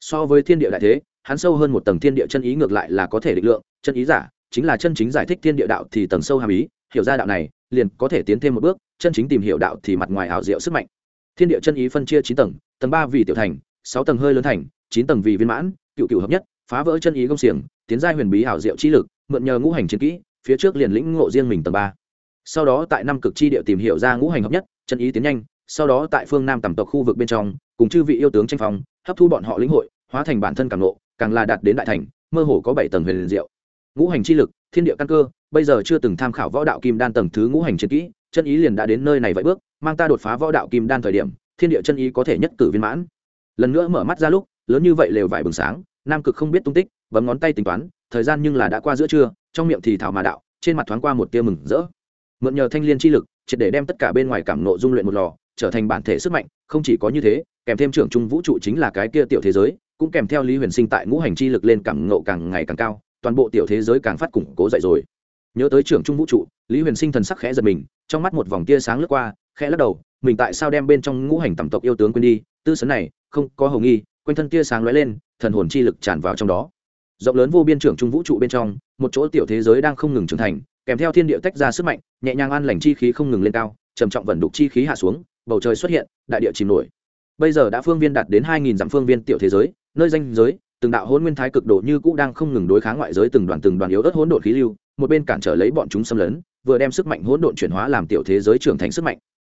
So với thiên địa đại thế, hắn sâu hơn một tầng thiên địa chân ý ngược lại là có thể định lượng, chân ý giả, chính là chân chính giải thích thiên địa đạo thì tầng sâu hàm ý, hiểu ra đạo này, liền có thể tiến thêm một bước, chân chính tìm hiểu đạo thì mặt ngoài hảo diệu sức mạnh. Thiên địa chân ý phân chia chín tầng, tầng ba vì tiểu thành, sáu tầng hơi lớn thành, chín tầng vì viên mãn cựu cựu hợp nhất phá vỡ chân ý công xiềng tiến giai huyền bí hảo diệu chi lực mượn nhờ ngũ hành chiến kỹ phía trước liền lĩnh ngộ riêng mình tầng ba sau đó tại năm cực chi địa tìm hiểu ra ngũ hành hợp nhất chân ý tiến nhanh sau đó tại phương nam tầm tộc khu vực bên trong cùng chư vị yêu tướng tranh phòng hấp thu bọn họ lĩnh hội hóa thành bản thân càng ngộ càng là đạt đến đại thành mơ hồ có bảy tầng huyền diệu ngũ hành chi lực thiên địa căn cơ bây giờ chưa từng tham khảo võ đạo kim đan tầng thứ ngũ hành chiến kỹ, chân ý liền đã đến nơi này vậy bước, mang ta đột phá võ đạo kim đan thời điểm, thiên địa chân ý có thể nhất cử viên mãn. Lần nữa mở mắt ra lúc, lớn như vậy lều vải bừng sáng, nam cực không biết tung tích bấm ngón tay tính toán, thời gian nhưng là đã qua giữa trưa, trong miệng thì thảo mà đạo, trên mặt thoáng qua một tia mừng rỡ. Mượn nhờ thanh liên chi lực, triệt để đem tất cả bên ngoài cảm nộ dung luyện một lò, trở thành bản thể sức mạnh, không chỉ có như thế, kèm thêm trưởng trung vũ trụ chính là cái kia tiểu thế giới, cũng kèm theo lý huyền sinh tại ngũ hành chi lực lên cảm nộ càng ngày càng cao, toàn bộ tiểu thế giới càng phát củng cố dậy rồi nhớ tới trưởng trung vũ trụ, lý huyền sinh thần sắc khẽ giật mình, trong mắt một vòng tia sáng lướt qua, khẽ lắc đầu, mình tại sao đem bên trong ngũ hành tầm tộc yêu tướng quên đi? Tư sấn này, không có hầu nghi, quanh thân tia sáng lóe lên, thần hồn chi lực tràn vào trong đó. Rộng lớn vô biên trưởng trung vũ trụ bên trong, một chỗ tiểu thế giới đang không ngừng trưởng thành, kèm theo thiên địa tách ra sức mạnh, nhẹ nhàng an lành chi khí không ngừng lên cao, trầm trọng vận đục chi khí hạ xuống, bầu trời xuất hiện, đại địa chìm nổi. Bây giờ đã phương viên đạt đến hai nghìn dặm phương viên tiểu thế giới, nơi danh giới, từng đạo hôn nguyên thái cực độ như cũ đang không ngừng đối kháng ngoại giới từng đoàn từng đoàn yếu ớt hỗn độn khí lưu một bên cản trở lấy bọn chúng xâm lấn, vừa đem sức mạnh hỗn độn chuyển hóa làm tiểu thế giới trưởng thành sức mạnh.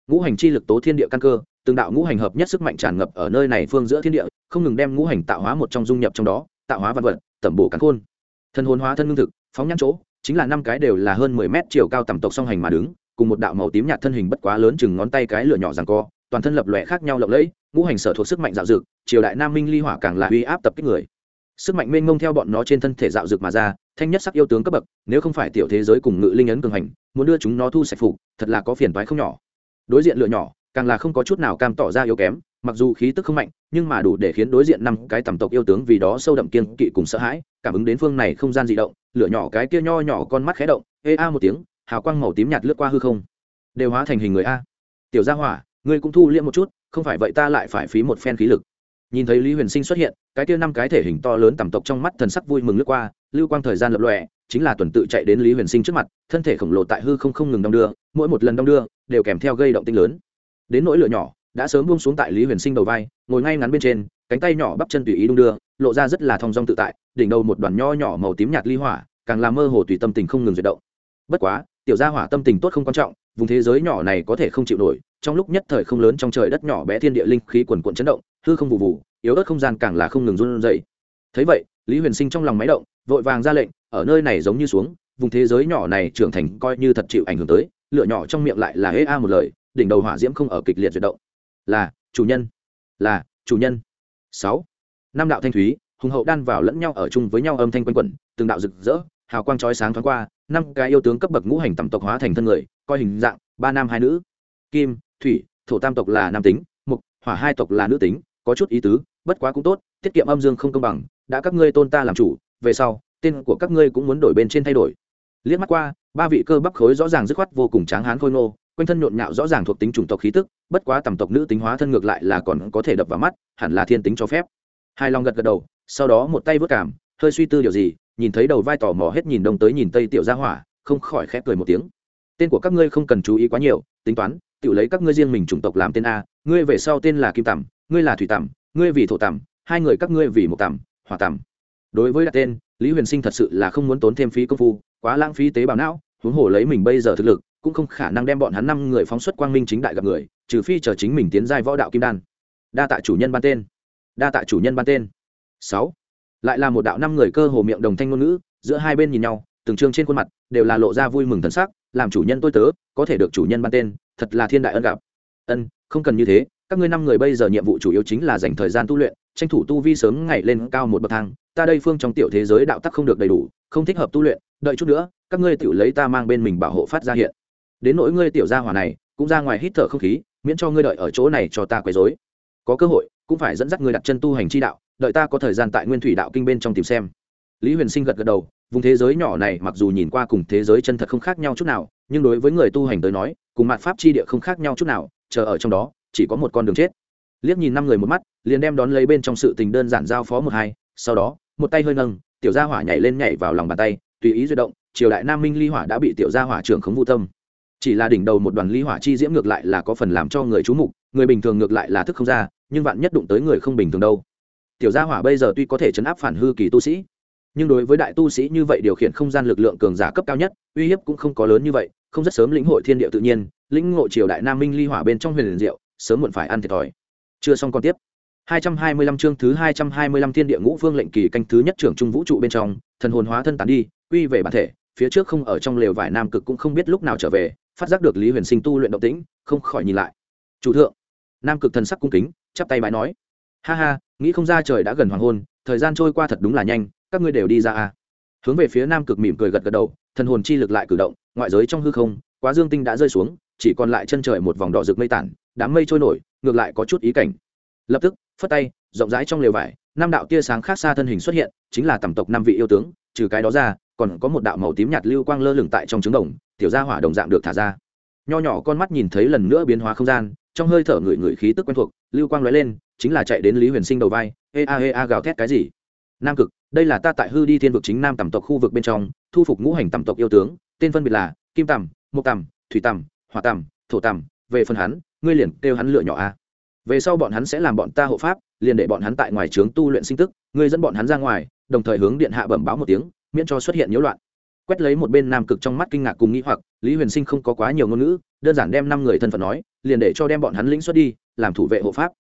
Ngũ hành chi lực tố thiên địa căn cơ, từng đạo ngũ hành hợp nhất sức mạnh tràn ngập ở nơi này phương giữa thiên địa, không ngừng đem ngũ hành tạo hóa một trong dung nhập trong đó, tạo hóa văn vật, tẩm bổ cắn khôn. Thân hồn hóa thân lương thực, phóng nhãn chỗ, chính là năm cái đều là hơn mười mét chiều cao tầm tộc song hành mà đứng, cùng một đạo màu tím nhạt thân hình bất quá lớn chừng ngón tay cái lửa nhỏ rằng co, toàn thân lập lòe khác nhau lộng lẫy, ngũ hành sở thuộc sức mạnh dạo dực, triều đại nam minh ly hỏa càng là uy áp tập kích người sức mạnh mênh mông theo bọn nó trên thân thể dạo rực mà ra, thanh nhất sắc yêu tướng cấp bậc, nếu không phải tiểu thế giới cùng ngự linh ấn cường hành, muốn đưa chúng nó thu sạch phục, thật là có phiền toái không nhỏ. Đối diện lửa nhỏ, càng là không có chút nào cam tỏ ra yếu kém, mặc dù khí tức không mạnh, nhưng mà đủ để khiến đối diện năm cái tầm tộc yêu tướng vì đó sâu đậm kiên kỵ cùng sợ hãi, cảm ứng đến phương này không gian dị động, lửa nhỏ cái kia nho nhỏ con mắt khé động, ê a một tiếng, hào quang màu tím nhạt lướt qua hư không. Đều hóa thành hình người a. Tiểu gia hỏa, ngươi cũng thu liễm một chút, không phải vậy ta lại phải phí một phen khí lực. Nhìn thấy lý huyền sinh xuất hiện cái kia năm cái thể hình to lớn tầm tộc trong mắt thần sắc vui mừng lướt qua, lưu quang thời gian lập lòe, chính là tuần tự chạy đến lý huyền sinh trước mặt, thân thể khổng lồ tại hư không không ngừng đong đưa, mỗi một lần đong đưa, đều kèm theo gây động tinh lớn. Đến nỗi lửa nhỏ, đã sớm buông xuống tại lý huyền sinh đầu vai, ngồi ngay ngắn bên trên, cánh tay nhỏ bắp chân tùy ý đung đưa, lộ ra rất là thong dong tự tại, đỉnh đầu một đoàn nho nhỏ màu tím nhạt ly hỏa, càng làm mơ hồ tùy tâm tình không ngừng duyệt động. Bất quá, tiểu gia hỏa tâm tình tốt không quan trọng, vùng thế giới nhỏ này có thể không chịu nổi, trong lúc nhất thời không lớn trong trời đất nhỏ bé thiên địa linh khí quần quận chấn động, hư không vụ vụ yếu ớt không gian càng là không ngừng run rẩy. Thấy vậy, lý huyền sinh trong lòng máy động, vội vàng ra lệnh, ở nơi này giống như xuống, vùng thế giới nhỏ này trưởng thành coi như thật chịu ảnh hưởng tới, lửa nhỏ trong miệng lại là hễ a một lời, đỉnh đầu hỏa diễm không ở kịch liệt duyệt động. Là, chủ nhân. Là, chủ nhân. Sáu. Năm đạo thanh thúy, hùng hậu đan vào lẫn nhau ở chung với nhau âm thanh quanh quẩn, từng đạo rực rỡ, hào quang chói sáng thoáng qua, năm cái yêu tướng cấp bậc ngũ hành tầm tộc hóa thành thân người, coi hình dạng ba nam hai nữ. Kim, thủy, thổ tam tộc là nam tính, mục, hỏa hai tộc là nữ tính có chút ý tứ, bất quá cũng tốt, tiết kiệm âm dương không công bằng, đã các ngươi tôn ta làm chủ, về sau, tên của các ngươi cũng muốn đổi bên trên thay đổi. Liếc mắt qua, ba vị cơ bắp khối rõ ràng dứt khoát vô cùng tráng hán khôi ngô, quanh thân nhộn nhạo rõ ràng thuộc tính chủng tộc khí tức, bất quá tầm tộc nữ tính hóa thân ngược lại là còn có thể đập vào mắt, hẳn là thiên tính cho phép. Hai lòng gật gật đầu, sau đó một tay vớt cảm, hơi suy tư điều gì, nhìn thấy đầu vai tò mò hết nhìn đông tới nhìn tây tiểu ra hỏa, không khỏi khép cười một tiếng. Tên của các ngươi không cần chú ý quá nhiều, tính toán tự lấy các ngươi riêng mình chủng tộc làm tên a, ngươi về sau tên là kim tằm, ngươi là thủy tằm, ngươi vì thổ tằm, hai người các ngươi vì một tằm, hỏa tằm. Đối với đặt tên, lý huyền sinh thật sự là không muốn tốn thêm phí công phu, quá lãng phí tế bào não, huống hồ lấy mình bây giờ thực lực, cũng không khả năng đem bọn hắn năm người phóng xuất quang minh chính đại gặp người, trừ phi chờ chính mình tiến giai võ đạo kim đan. Đa tạ chủ nhân ban tên. Đa tạ chủ nhân ban tên. Sáu. Lại là một đạo năm người cơ hồ miệng đồng thanh ngôn ngữ, giữa hai bên nhìn nhau, từng trương trên khuôn mặt, đều là lộ ra vui mừng thần sắc, làm chủ nhân tôi tớ, có thể được chủ nhân ban tên thật là thiên đại ân gặp. Ân, không cần như thế, các ngươi năm người bây giờ nhiệm vụ chủ yếu chính là dành thời gian tu luyện, tranh thủ tu vi sớm ngày lên cao một bậc thang, ta đây phương trong tiểu thế giới đạo tắc không được đầy đủ, không thích hợp tu luyện, đợi chút nữa, các ngươi tiểu lấy ta mang bên mình bảo hộ phát ra hiện. Đến nỗi ngươi tiểu gia hỏa này, cũng ra ngoài hít thở không khí, miễn cho ngươi đợi ở chỗ này cho ta quấy rối. Có cơ hội, cũng phải dẫn dắt ngươi đặt chân tu hành chi đạo, đợi ta có thời gian tại nguyên thủy đạo kinh bên trong tìm xem. Lý huyền sinh gật gật đầu vùng thế giới nhỏ này mặc dù nhìn qua cùng thế giới chân thật không khác nhau chút nào, nhưng đối với người tu hành tới nói, cùng mặt pháp chi địa không khác nhau chút nào, chờ ở trong đó, chỉ có một con đường chết. Liếc nhìn năm người một mắt, liền đem đón lấy bên trong sự tình đơn giản giao phó một hai, sau đó, một tay hơi nâng tiểu gia hỏa nhảy lên nhảy vào lòng bàn tay, tùy ý duy động, triều đại nam minh ly hỏa đã bị tiểu gia hỏa trưởng khống vũ tâm. Chỉ là đỉnh đầu một đoàn ly hỏa chi diễm ngược lại là có phần làm cho người chú mục, người bình thường ngược lại là thức không ra, nhưng vạn nhất đụng tới người không bình thường đâu. Tiểu gia hỏa bây giờ tuy có thể chấn áp phản hư kỳ tu sĩ nhưng đối với đại tu sĩ như vậy điều khiển không gian lực lượng cường giả cấp cao nhất, uy hiếp cũng không có lớn như vậy, không rất sớm lĩnh hội thiên địa tự nhiên, lĩnh ngộ triều đại nam minh ly hỏa bên trong huyền liền diệu, sớm muộn phải ăn thiệt thòi. Chưa xong còn tiếp. 225 chương thứ 225 thiên địa ngũ phương lệnh kỳ canh thứ nhất trưởng trung vũ trụ bên trong, thần hồn hóa thân tán đi, quy về bản thể, phía trước không ở trong lều vải nam cực cũng không biết lúc nào trở về, phát giác được lý huyền sinh tu luyện động tĩnh, không khỏi nhìn lại. Chủ thượng, nam cực thần sắc cung kính, chắp tay bái nói. Ha ha, nghĩ không ra trời đã gần hoàng hôn, thời gian trôi qua thật đúng là nhanh các ngươi đều đi ra à. hướng về phía nam cực mỉm cười gật gật đầu, thần hồn chi lực lại cử động, ngoại giới trong hư không, quá dương tinh đã rơi xuống, chỉ còn lại chân trời một vòng đỏ rực mây tản, đám mây trôi nổi, ngược lại có chút ý cảnh. Lập tức, phất tay, rộng rãi trong lều vải, năm đạo tia sáng khác xa thân hình xuất hiện, chính là tầm tộc năm vị yêu tướng, trừ cái đó ra, còn có một đạo màu tím nhạt lưu quang lơ lửng tại trong trứng đồng, tiểu gia hỏa đồng dạng được thả ra. Nho nhỏ con mắt nhìn thấy lần nữa biến hóa không gian, trong hơi thở người người khí tức quen thuộc, lưu quang lóe lên, chính là chạy đến lý huyền sinh đầu vai, ê a ê a, gào thét cái gì? Nam cực đây là ta tại hư đi thiên vực chính nam tầm tộc khu vực bên trong, thu phục ngũ hành tầm tộc yêu tướng, tên phân biệt là kim tầm, mộc tầm, thủy tầm, hỏa tầm, thổ tầm, về phần hắn, ngươi liền kêu hắn lựa nhỏ a. Về sau bọn hắn sẽ làm bọn ta hộ pháp, liền để bọn hắn tại ngoài trướng tu luyện sinh tức, ngươi dẫn bọn hắn ra ngoài, đồng thời hướng điện hạ bẩm báo một tiếng, miễn cho xuất hiện nhiễu loạn. Quét lấy một bên nam cực trong mắt kinh ngạc cùng nghĩ hoặc, lý huyền sinh không có quá nhiều ngôn ngữ, đơn giản đem năm người thân phận nói, liền để cho đem bọn hắn lĩnh xuất đi, làm thủ vệ hộ pháp.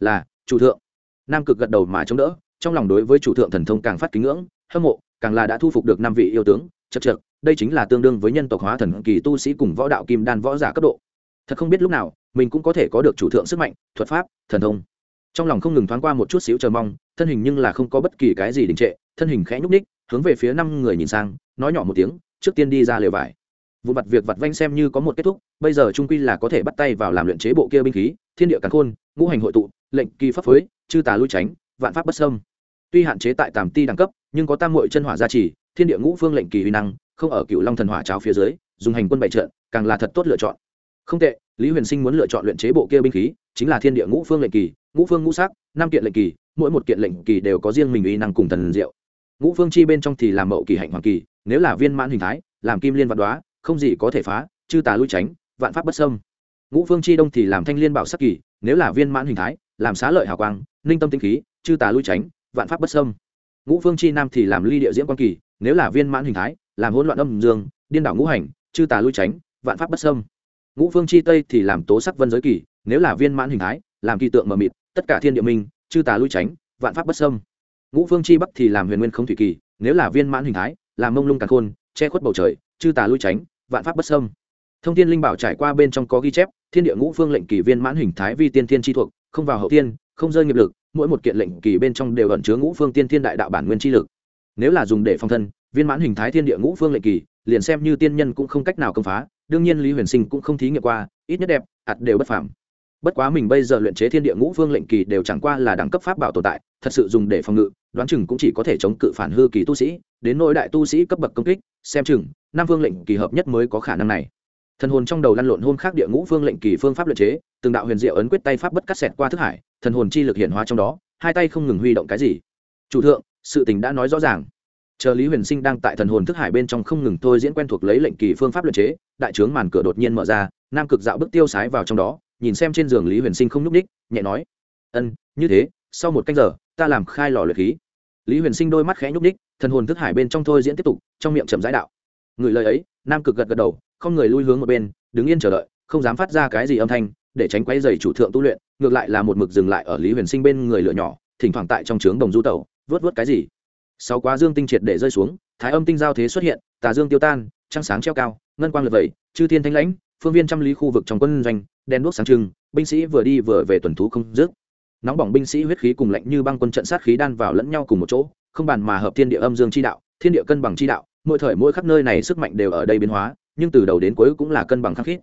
Là, chủ thượng. Nam cực gật đầu mà chống đỡ trong lòng đối với chủ thượng thần thông càng phát kính ngưỡng, hâm mộ, càng là đã thu phục được năm vị yêu tướng, chật chật đây chính là tương đương với nhân tộc hóa thần kỳ tu sĩ cùng võ đạo kim đan võ giả cấp độ. Thật không biết lúc nào, mình cũng có thể có được chủ thượng sức mạnh, thuật pháp, thần thông. Trong lòng không ngừng thoáng qua một chút xíu chờ mong, thân hình nhưng là không có bất kỳ cái gì đình trệ, thân hình khẽ nhúc ních hướng về phía năm người nhìn sang, nói nhỏ một tiếng, trước tiên đi ra lều vải. Vụ mặt việc vặt vanh xem như có một kết thúc, bây giờ trung quy là có thể bắt tay vào làm luyện chế bộ kia binh khí, thiên địa càn khôn, ngũ hành hội tụ, lệnh kỳ pháp phối, chư tà lui tránh, vạn pháp bất sâm tuy hạn chế tại tàm ti đẳng cấp, nhưng có tam mội chân hỏa gia trì, thiên địa ngũ phương lệnh kỳ huy năng, không ở cựu long thần hỏa cháo phía dưới, dùng hành quân bày trận, càng là thật tốt lựa chọn. Không tệ, lý huyền sinh muốn lựa chọn luyện chế bộ kia binh khí, chính là thiên địa ngũ phương lệnh kỳ, ngũ phương ngũ sắc, năm kiện lệnh kỳ, mỗi một kiện lệnh kỳ đều có riêng mình uy năng cùng thần diệu. Ngũ phương chi bên trong thì làm mậu kỳ hạnh hoàng kỳ, nếu là viên mãn hình thái, làm kim liên văn đoá không gì có thể phá, chư tà lui tránh, vạn pháp bất sâm ngũ phương chi đông thì làm thanh liên bảo sắc kỳ, nếu là viên mãn hình thái, làm xá lợi hào quang, ninh tâm tinh khí, chư tà lui tránh vạn pháp bất sâm ngũ phương chi nam thì làm ly địa diễn quan kỳ, nếu là viên mãn hình thái, làm hỗn loạn âm dương, điên đảo ngũ hành, chư tà lui tránh, vạn pháp bất sâm ngũ phương chi tây thì làm tố sắc vân giới kỳ, nếu là viên mãn hình thái, làm kỳ tượng mờ mịt, tất cả thiên địa minh, chư tà lui tránh, vạn pháp bất sâm ngũ phương chi bắc thì làm huyền nguyên không thủy kỳ, nếu là viên mãn hình thái, làm mông lung càn khôn, che khuất bầu trời, chư tà lui tránh, vạn pháp bất sâm thông tin linh bảo trải qua bên trong có ghi chép, thiên địa ngũ phương lệnh kỳ viên mãn hình thái vi tiên thiên chi thuộc, không vào hậu tiên không rơi nghiệp lực mỗi một kiện lệnh kỳ bên trong đều ẩn chứa ngũ phương tiên thiên đại đạo bản nguyên chi lực. Nếu là dùng để phong thân, viên mãn hình thái thiên địa ngũ phương lệnh kỳ, liền xem như tiên nhân cũng không cách nào công phá, đương nhiên lý huyền sinh cũng không thí nghiệm qua, ít nhất đẹp ạt đều bất phàm. Bất quá mình bây giờ luyện chế thiên địa ngũ phương lệnh kỳ đều chẳng qua là đẳng cấp pháp bảo tồn tại, thật sự dùng để phòng ngự, đoán chừng cũng chỉ có thể chống cự phản hư kỳ tu sĩ, đến nỗi đại tu sĩ cấp bậc công kích, xem chừng nam phương lệnh kỳ hợp nhất mới có khả năng này thần hồn trong đầu lăn lộn hôn khác địa ngũ phương lệnh kỳ phương pháp luyện chế, từng đạo huyền diệu ấn quyết tay pháp bất cắt xẹt qua thức hải, thần hồn chi lực hiện hóa trong đó, hai tay không ngừng huy động cái gì. Chủ thượng, sự tình đã nói rõ ràng. Chờ lý huyền sinh đang tại thần hồn thức hải bên trong không ngừng thôi diễn quen thuộc lấy lệnh kỳ phương pháp luyện chế, đại trướng màn cửa đột nhiên mở ra, nam cực dạo bước tiêu sái vào trong đó, nhìn xem trên giường lý huyền sinh không nhúc ních nhẹ nói, ân, như thế, sau một canh giờ, ta làm khai lò luyện khí. Lý huyền sinh đôi mắt khẽ nhúc ních thần hồn thức hải bên trong thôi diễn tiếp tục, trong miệng chậm rãi đạo, người lời ấy, nam cực gật gật đầu không người lui hướng một bên, đứng yên chờ đợi, không dám phát ra cái gì âm thanh, để tránh quấy dày chủ thượng tu luyện, ngược lại là một mực dừng lại ở lý huyền sinh bên người lửa nhỏ, thỉnh thoảng tại trong trướng đồng du tẩu, vớt vớt cái gì. Sau quá dương tinh triệt để rơi xuống, thái âm tinh giao thế xuất hiện, tà dương tiêu tan, trăng sáng treo cao, ngân quang lượt vẩy, chư thiên thanh lãnh, phương viên trăm lý khu vực trong quân doanh, đen đuốc sáng trưng, binh sĩ vừa đi vừa về tuần thú không dứt. Nóng bỏng binh sĩ huyết khí cùng lạnh như băng quân trận sát khí đan vào lẫn nhau cùng một chỗ, không bàn mà hợp thiên địa âm dương chi đạo, thiên địa cân bằng chi đạo, mỗi thời mỗi khắp nơi này sức mạnh đều ở đây biến hóa nhưng từ đầu đến cuối cũng là cân bằng khắc khít.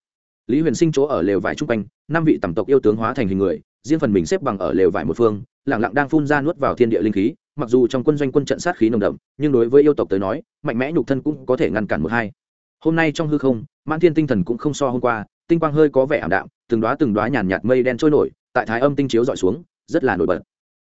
Lý huyền sinh chỗ ở lều vải trung quanh, năm vị tầm tộc yêu tướng hóa thành hình người, riêng phần mình xếp bằng ở lều vải một phương lẳng lặng đang phun ra nuốt vào thiên địa linh khí, mặc dù trong quân doanh quân trận sát khí nồng đậm, nhưng đối với yêu tộc tới nói, mạnh mẽ nhục thân cũng có thể ngăn cản một hai. Hôm nay trong hư không, mãn thiên tinh thần cũng không so hôm qua, tinh quang hơi có vẻ ảm đạm, từng đoá từng đoá nhàn nhạt mây đen trôi nổi, tại thái âm tinh chiếu dọi xuống, rất là nổi bật.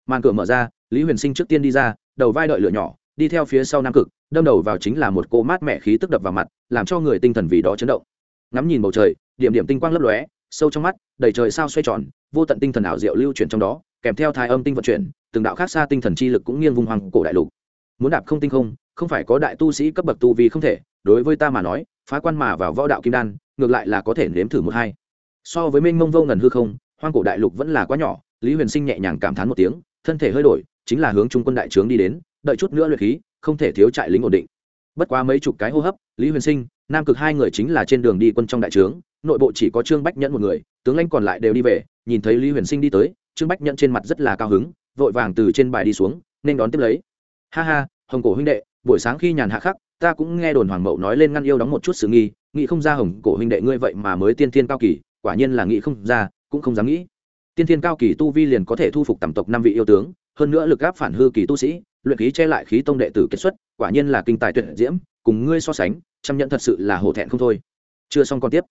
Màn cửa mở ra, lý huyền sinh trước tiên đi ra, đầu vai đợi lửa nhỏ đi theo phía sau nam cực, đâm đầu vào chính là một cô mát mẻ khí tức đập vào mặt, làm cho người tinh thần vì đó chấn động. Ngắm nhìn bầu trời, điểm điểm tinh quang lấp lóe, sâu trong mắt, đầy trời sao xoay tròn, vô tận tinh thần ảo diệu lưu chuyển trong đó, kèm theo thái âm tinh vận chuyển, từng đạo khác xa tinh thần chi lực cũng nghiêng vùng hoàng cổ đại lục. Muốn đạp không tinh không không phải có đại tu sĩ cấp bậc tu vì không thể, đối với ta mà nói, phá quan mà vào võ đạo kim đan, ngược lại là có thể nếm thử một hai. So với minh mông vô ngần hư không, hoang cổ đại lục vẫn là quá nhỏ, lý huyền sinh nhẹ nhàng cảm thán một tiếng, thân thể hơi đổi, chính là hướng trung quân đại trướng đi đến đợi chút nữa luyện khí, không thể thiếu trại lính ổn định. Bất quá mấy chục cái hô hấp, lý huyền sinh, nam cực hai người chính là trên đường đi quân trong đại trướng, nội bộ chỉ có trương bách nhẫn một người, tướng lãnh còn lại đều đi về, nhìn thấy lý huyền sinh đi tới, trương bách nhẫn trên mặt rất là cao hứng, vội vàng từ trên bài đi xuống, nên đón tiếp lấy. Ha ha, hồng cổ huynh đệ, buổi sáng khi nhàn hạ khắc, ta cũng nghe đồn hoàng mậu nói lên ngăn yêu đóng một chút sự nghi, nghĩ không ra hồng cổ huynh đệ ngươi vậy mà mới tiên thiên cao kỳ, quả nhiên là nghĩ không ra, cũng không dám nghĩ. Tiên thiên cao kỳ tu vi liền có thể thu phục tầm tộc năm vị yêu tướng hơn nữa lực áp phản hư kỳ tu sĩ, luyện khí che lại khí tông đệ tử kết xuất, quả nhiên là kinh tài tuyệt diễm, cùng ngươi so sánh chăm nhận thật sự là hổ thẹn không thôi. Chưa xong còn tiếp.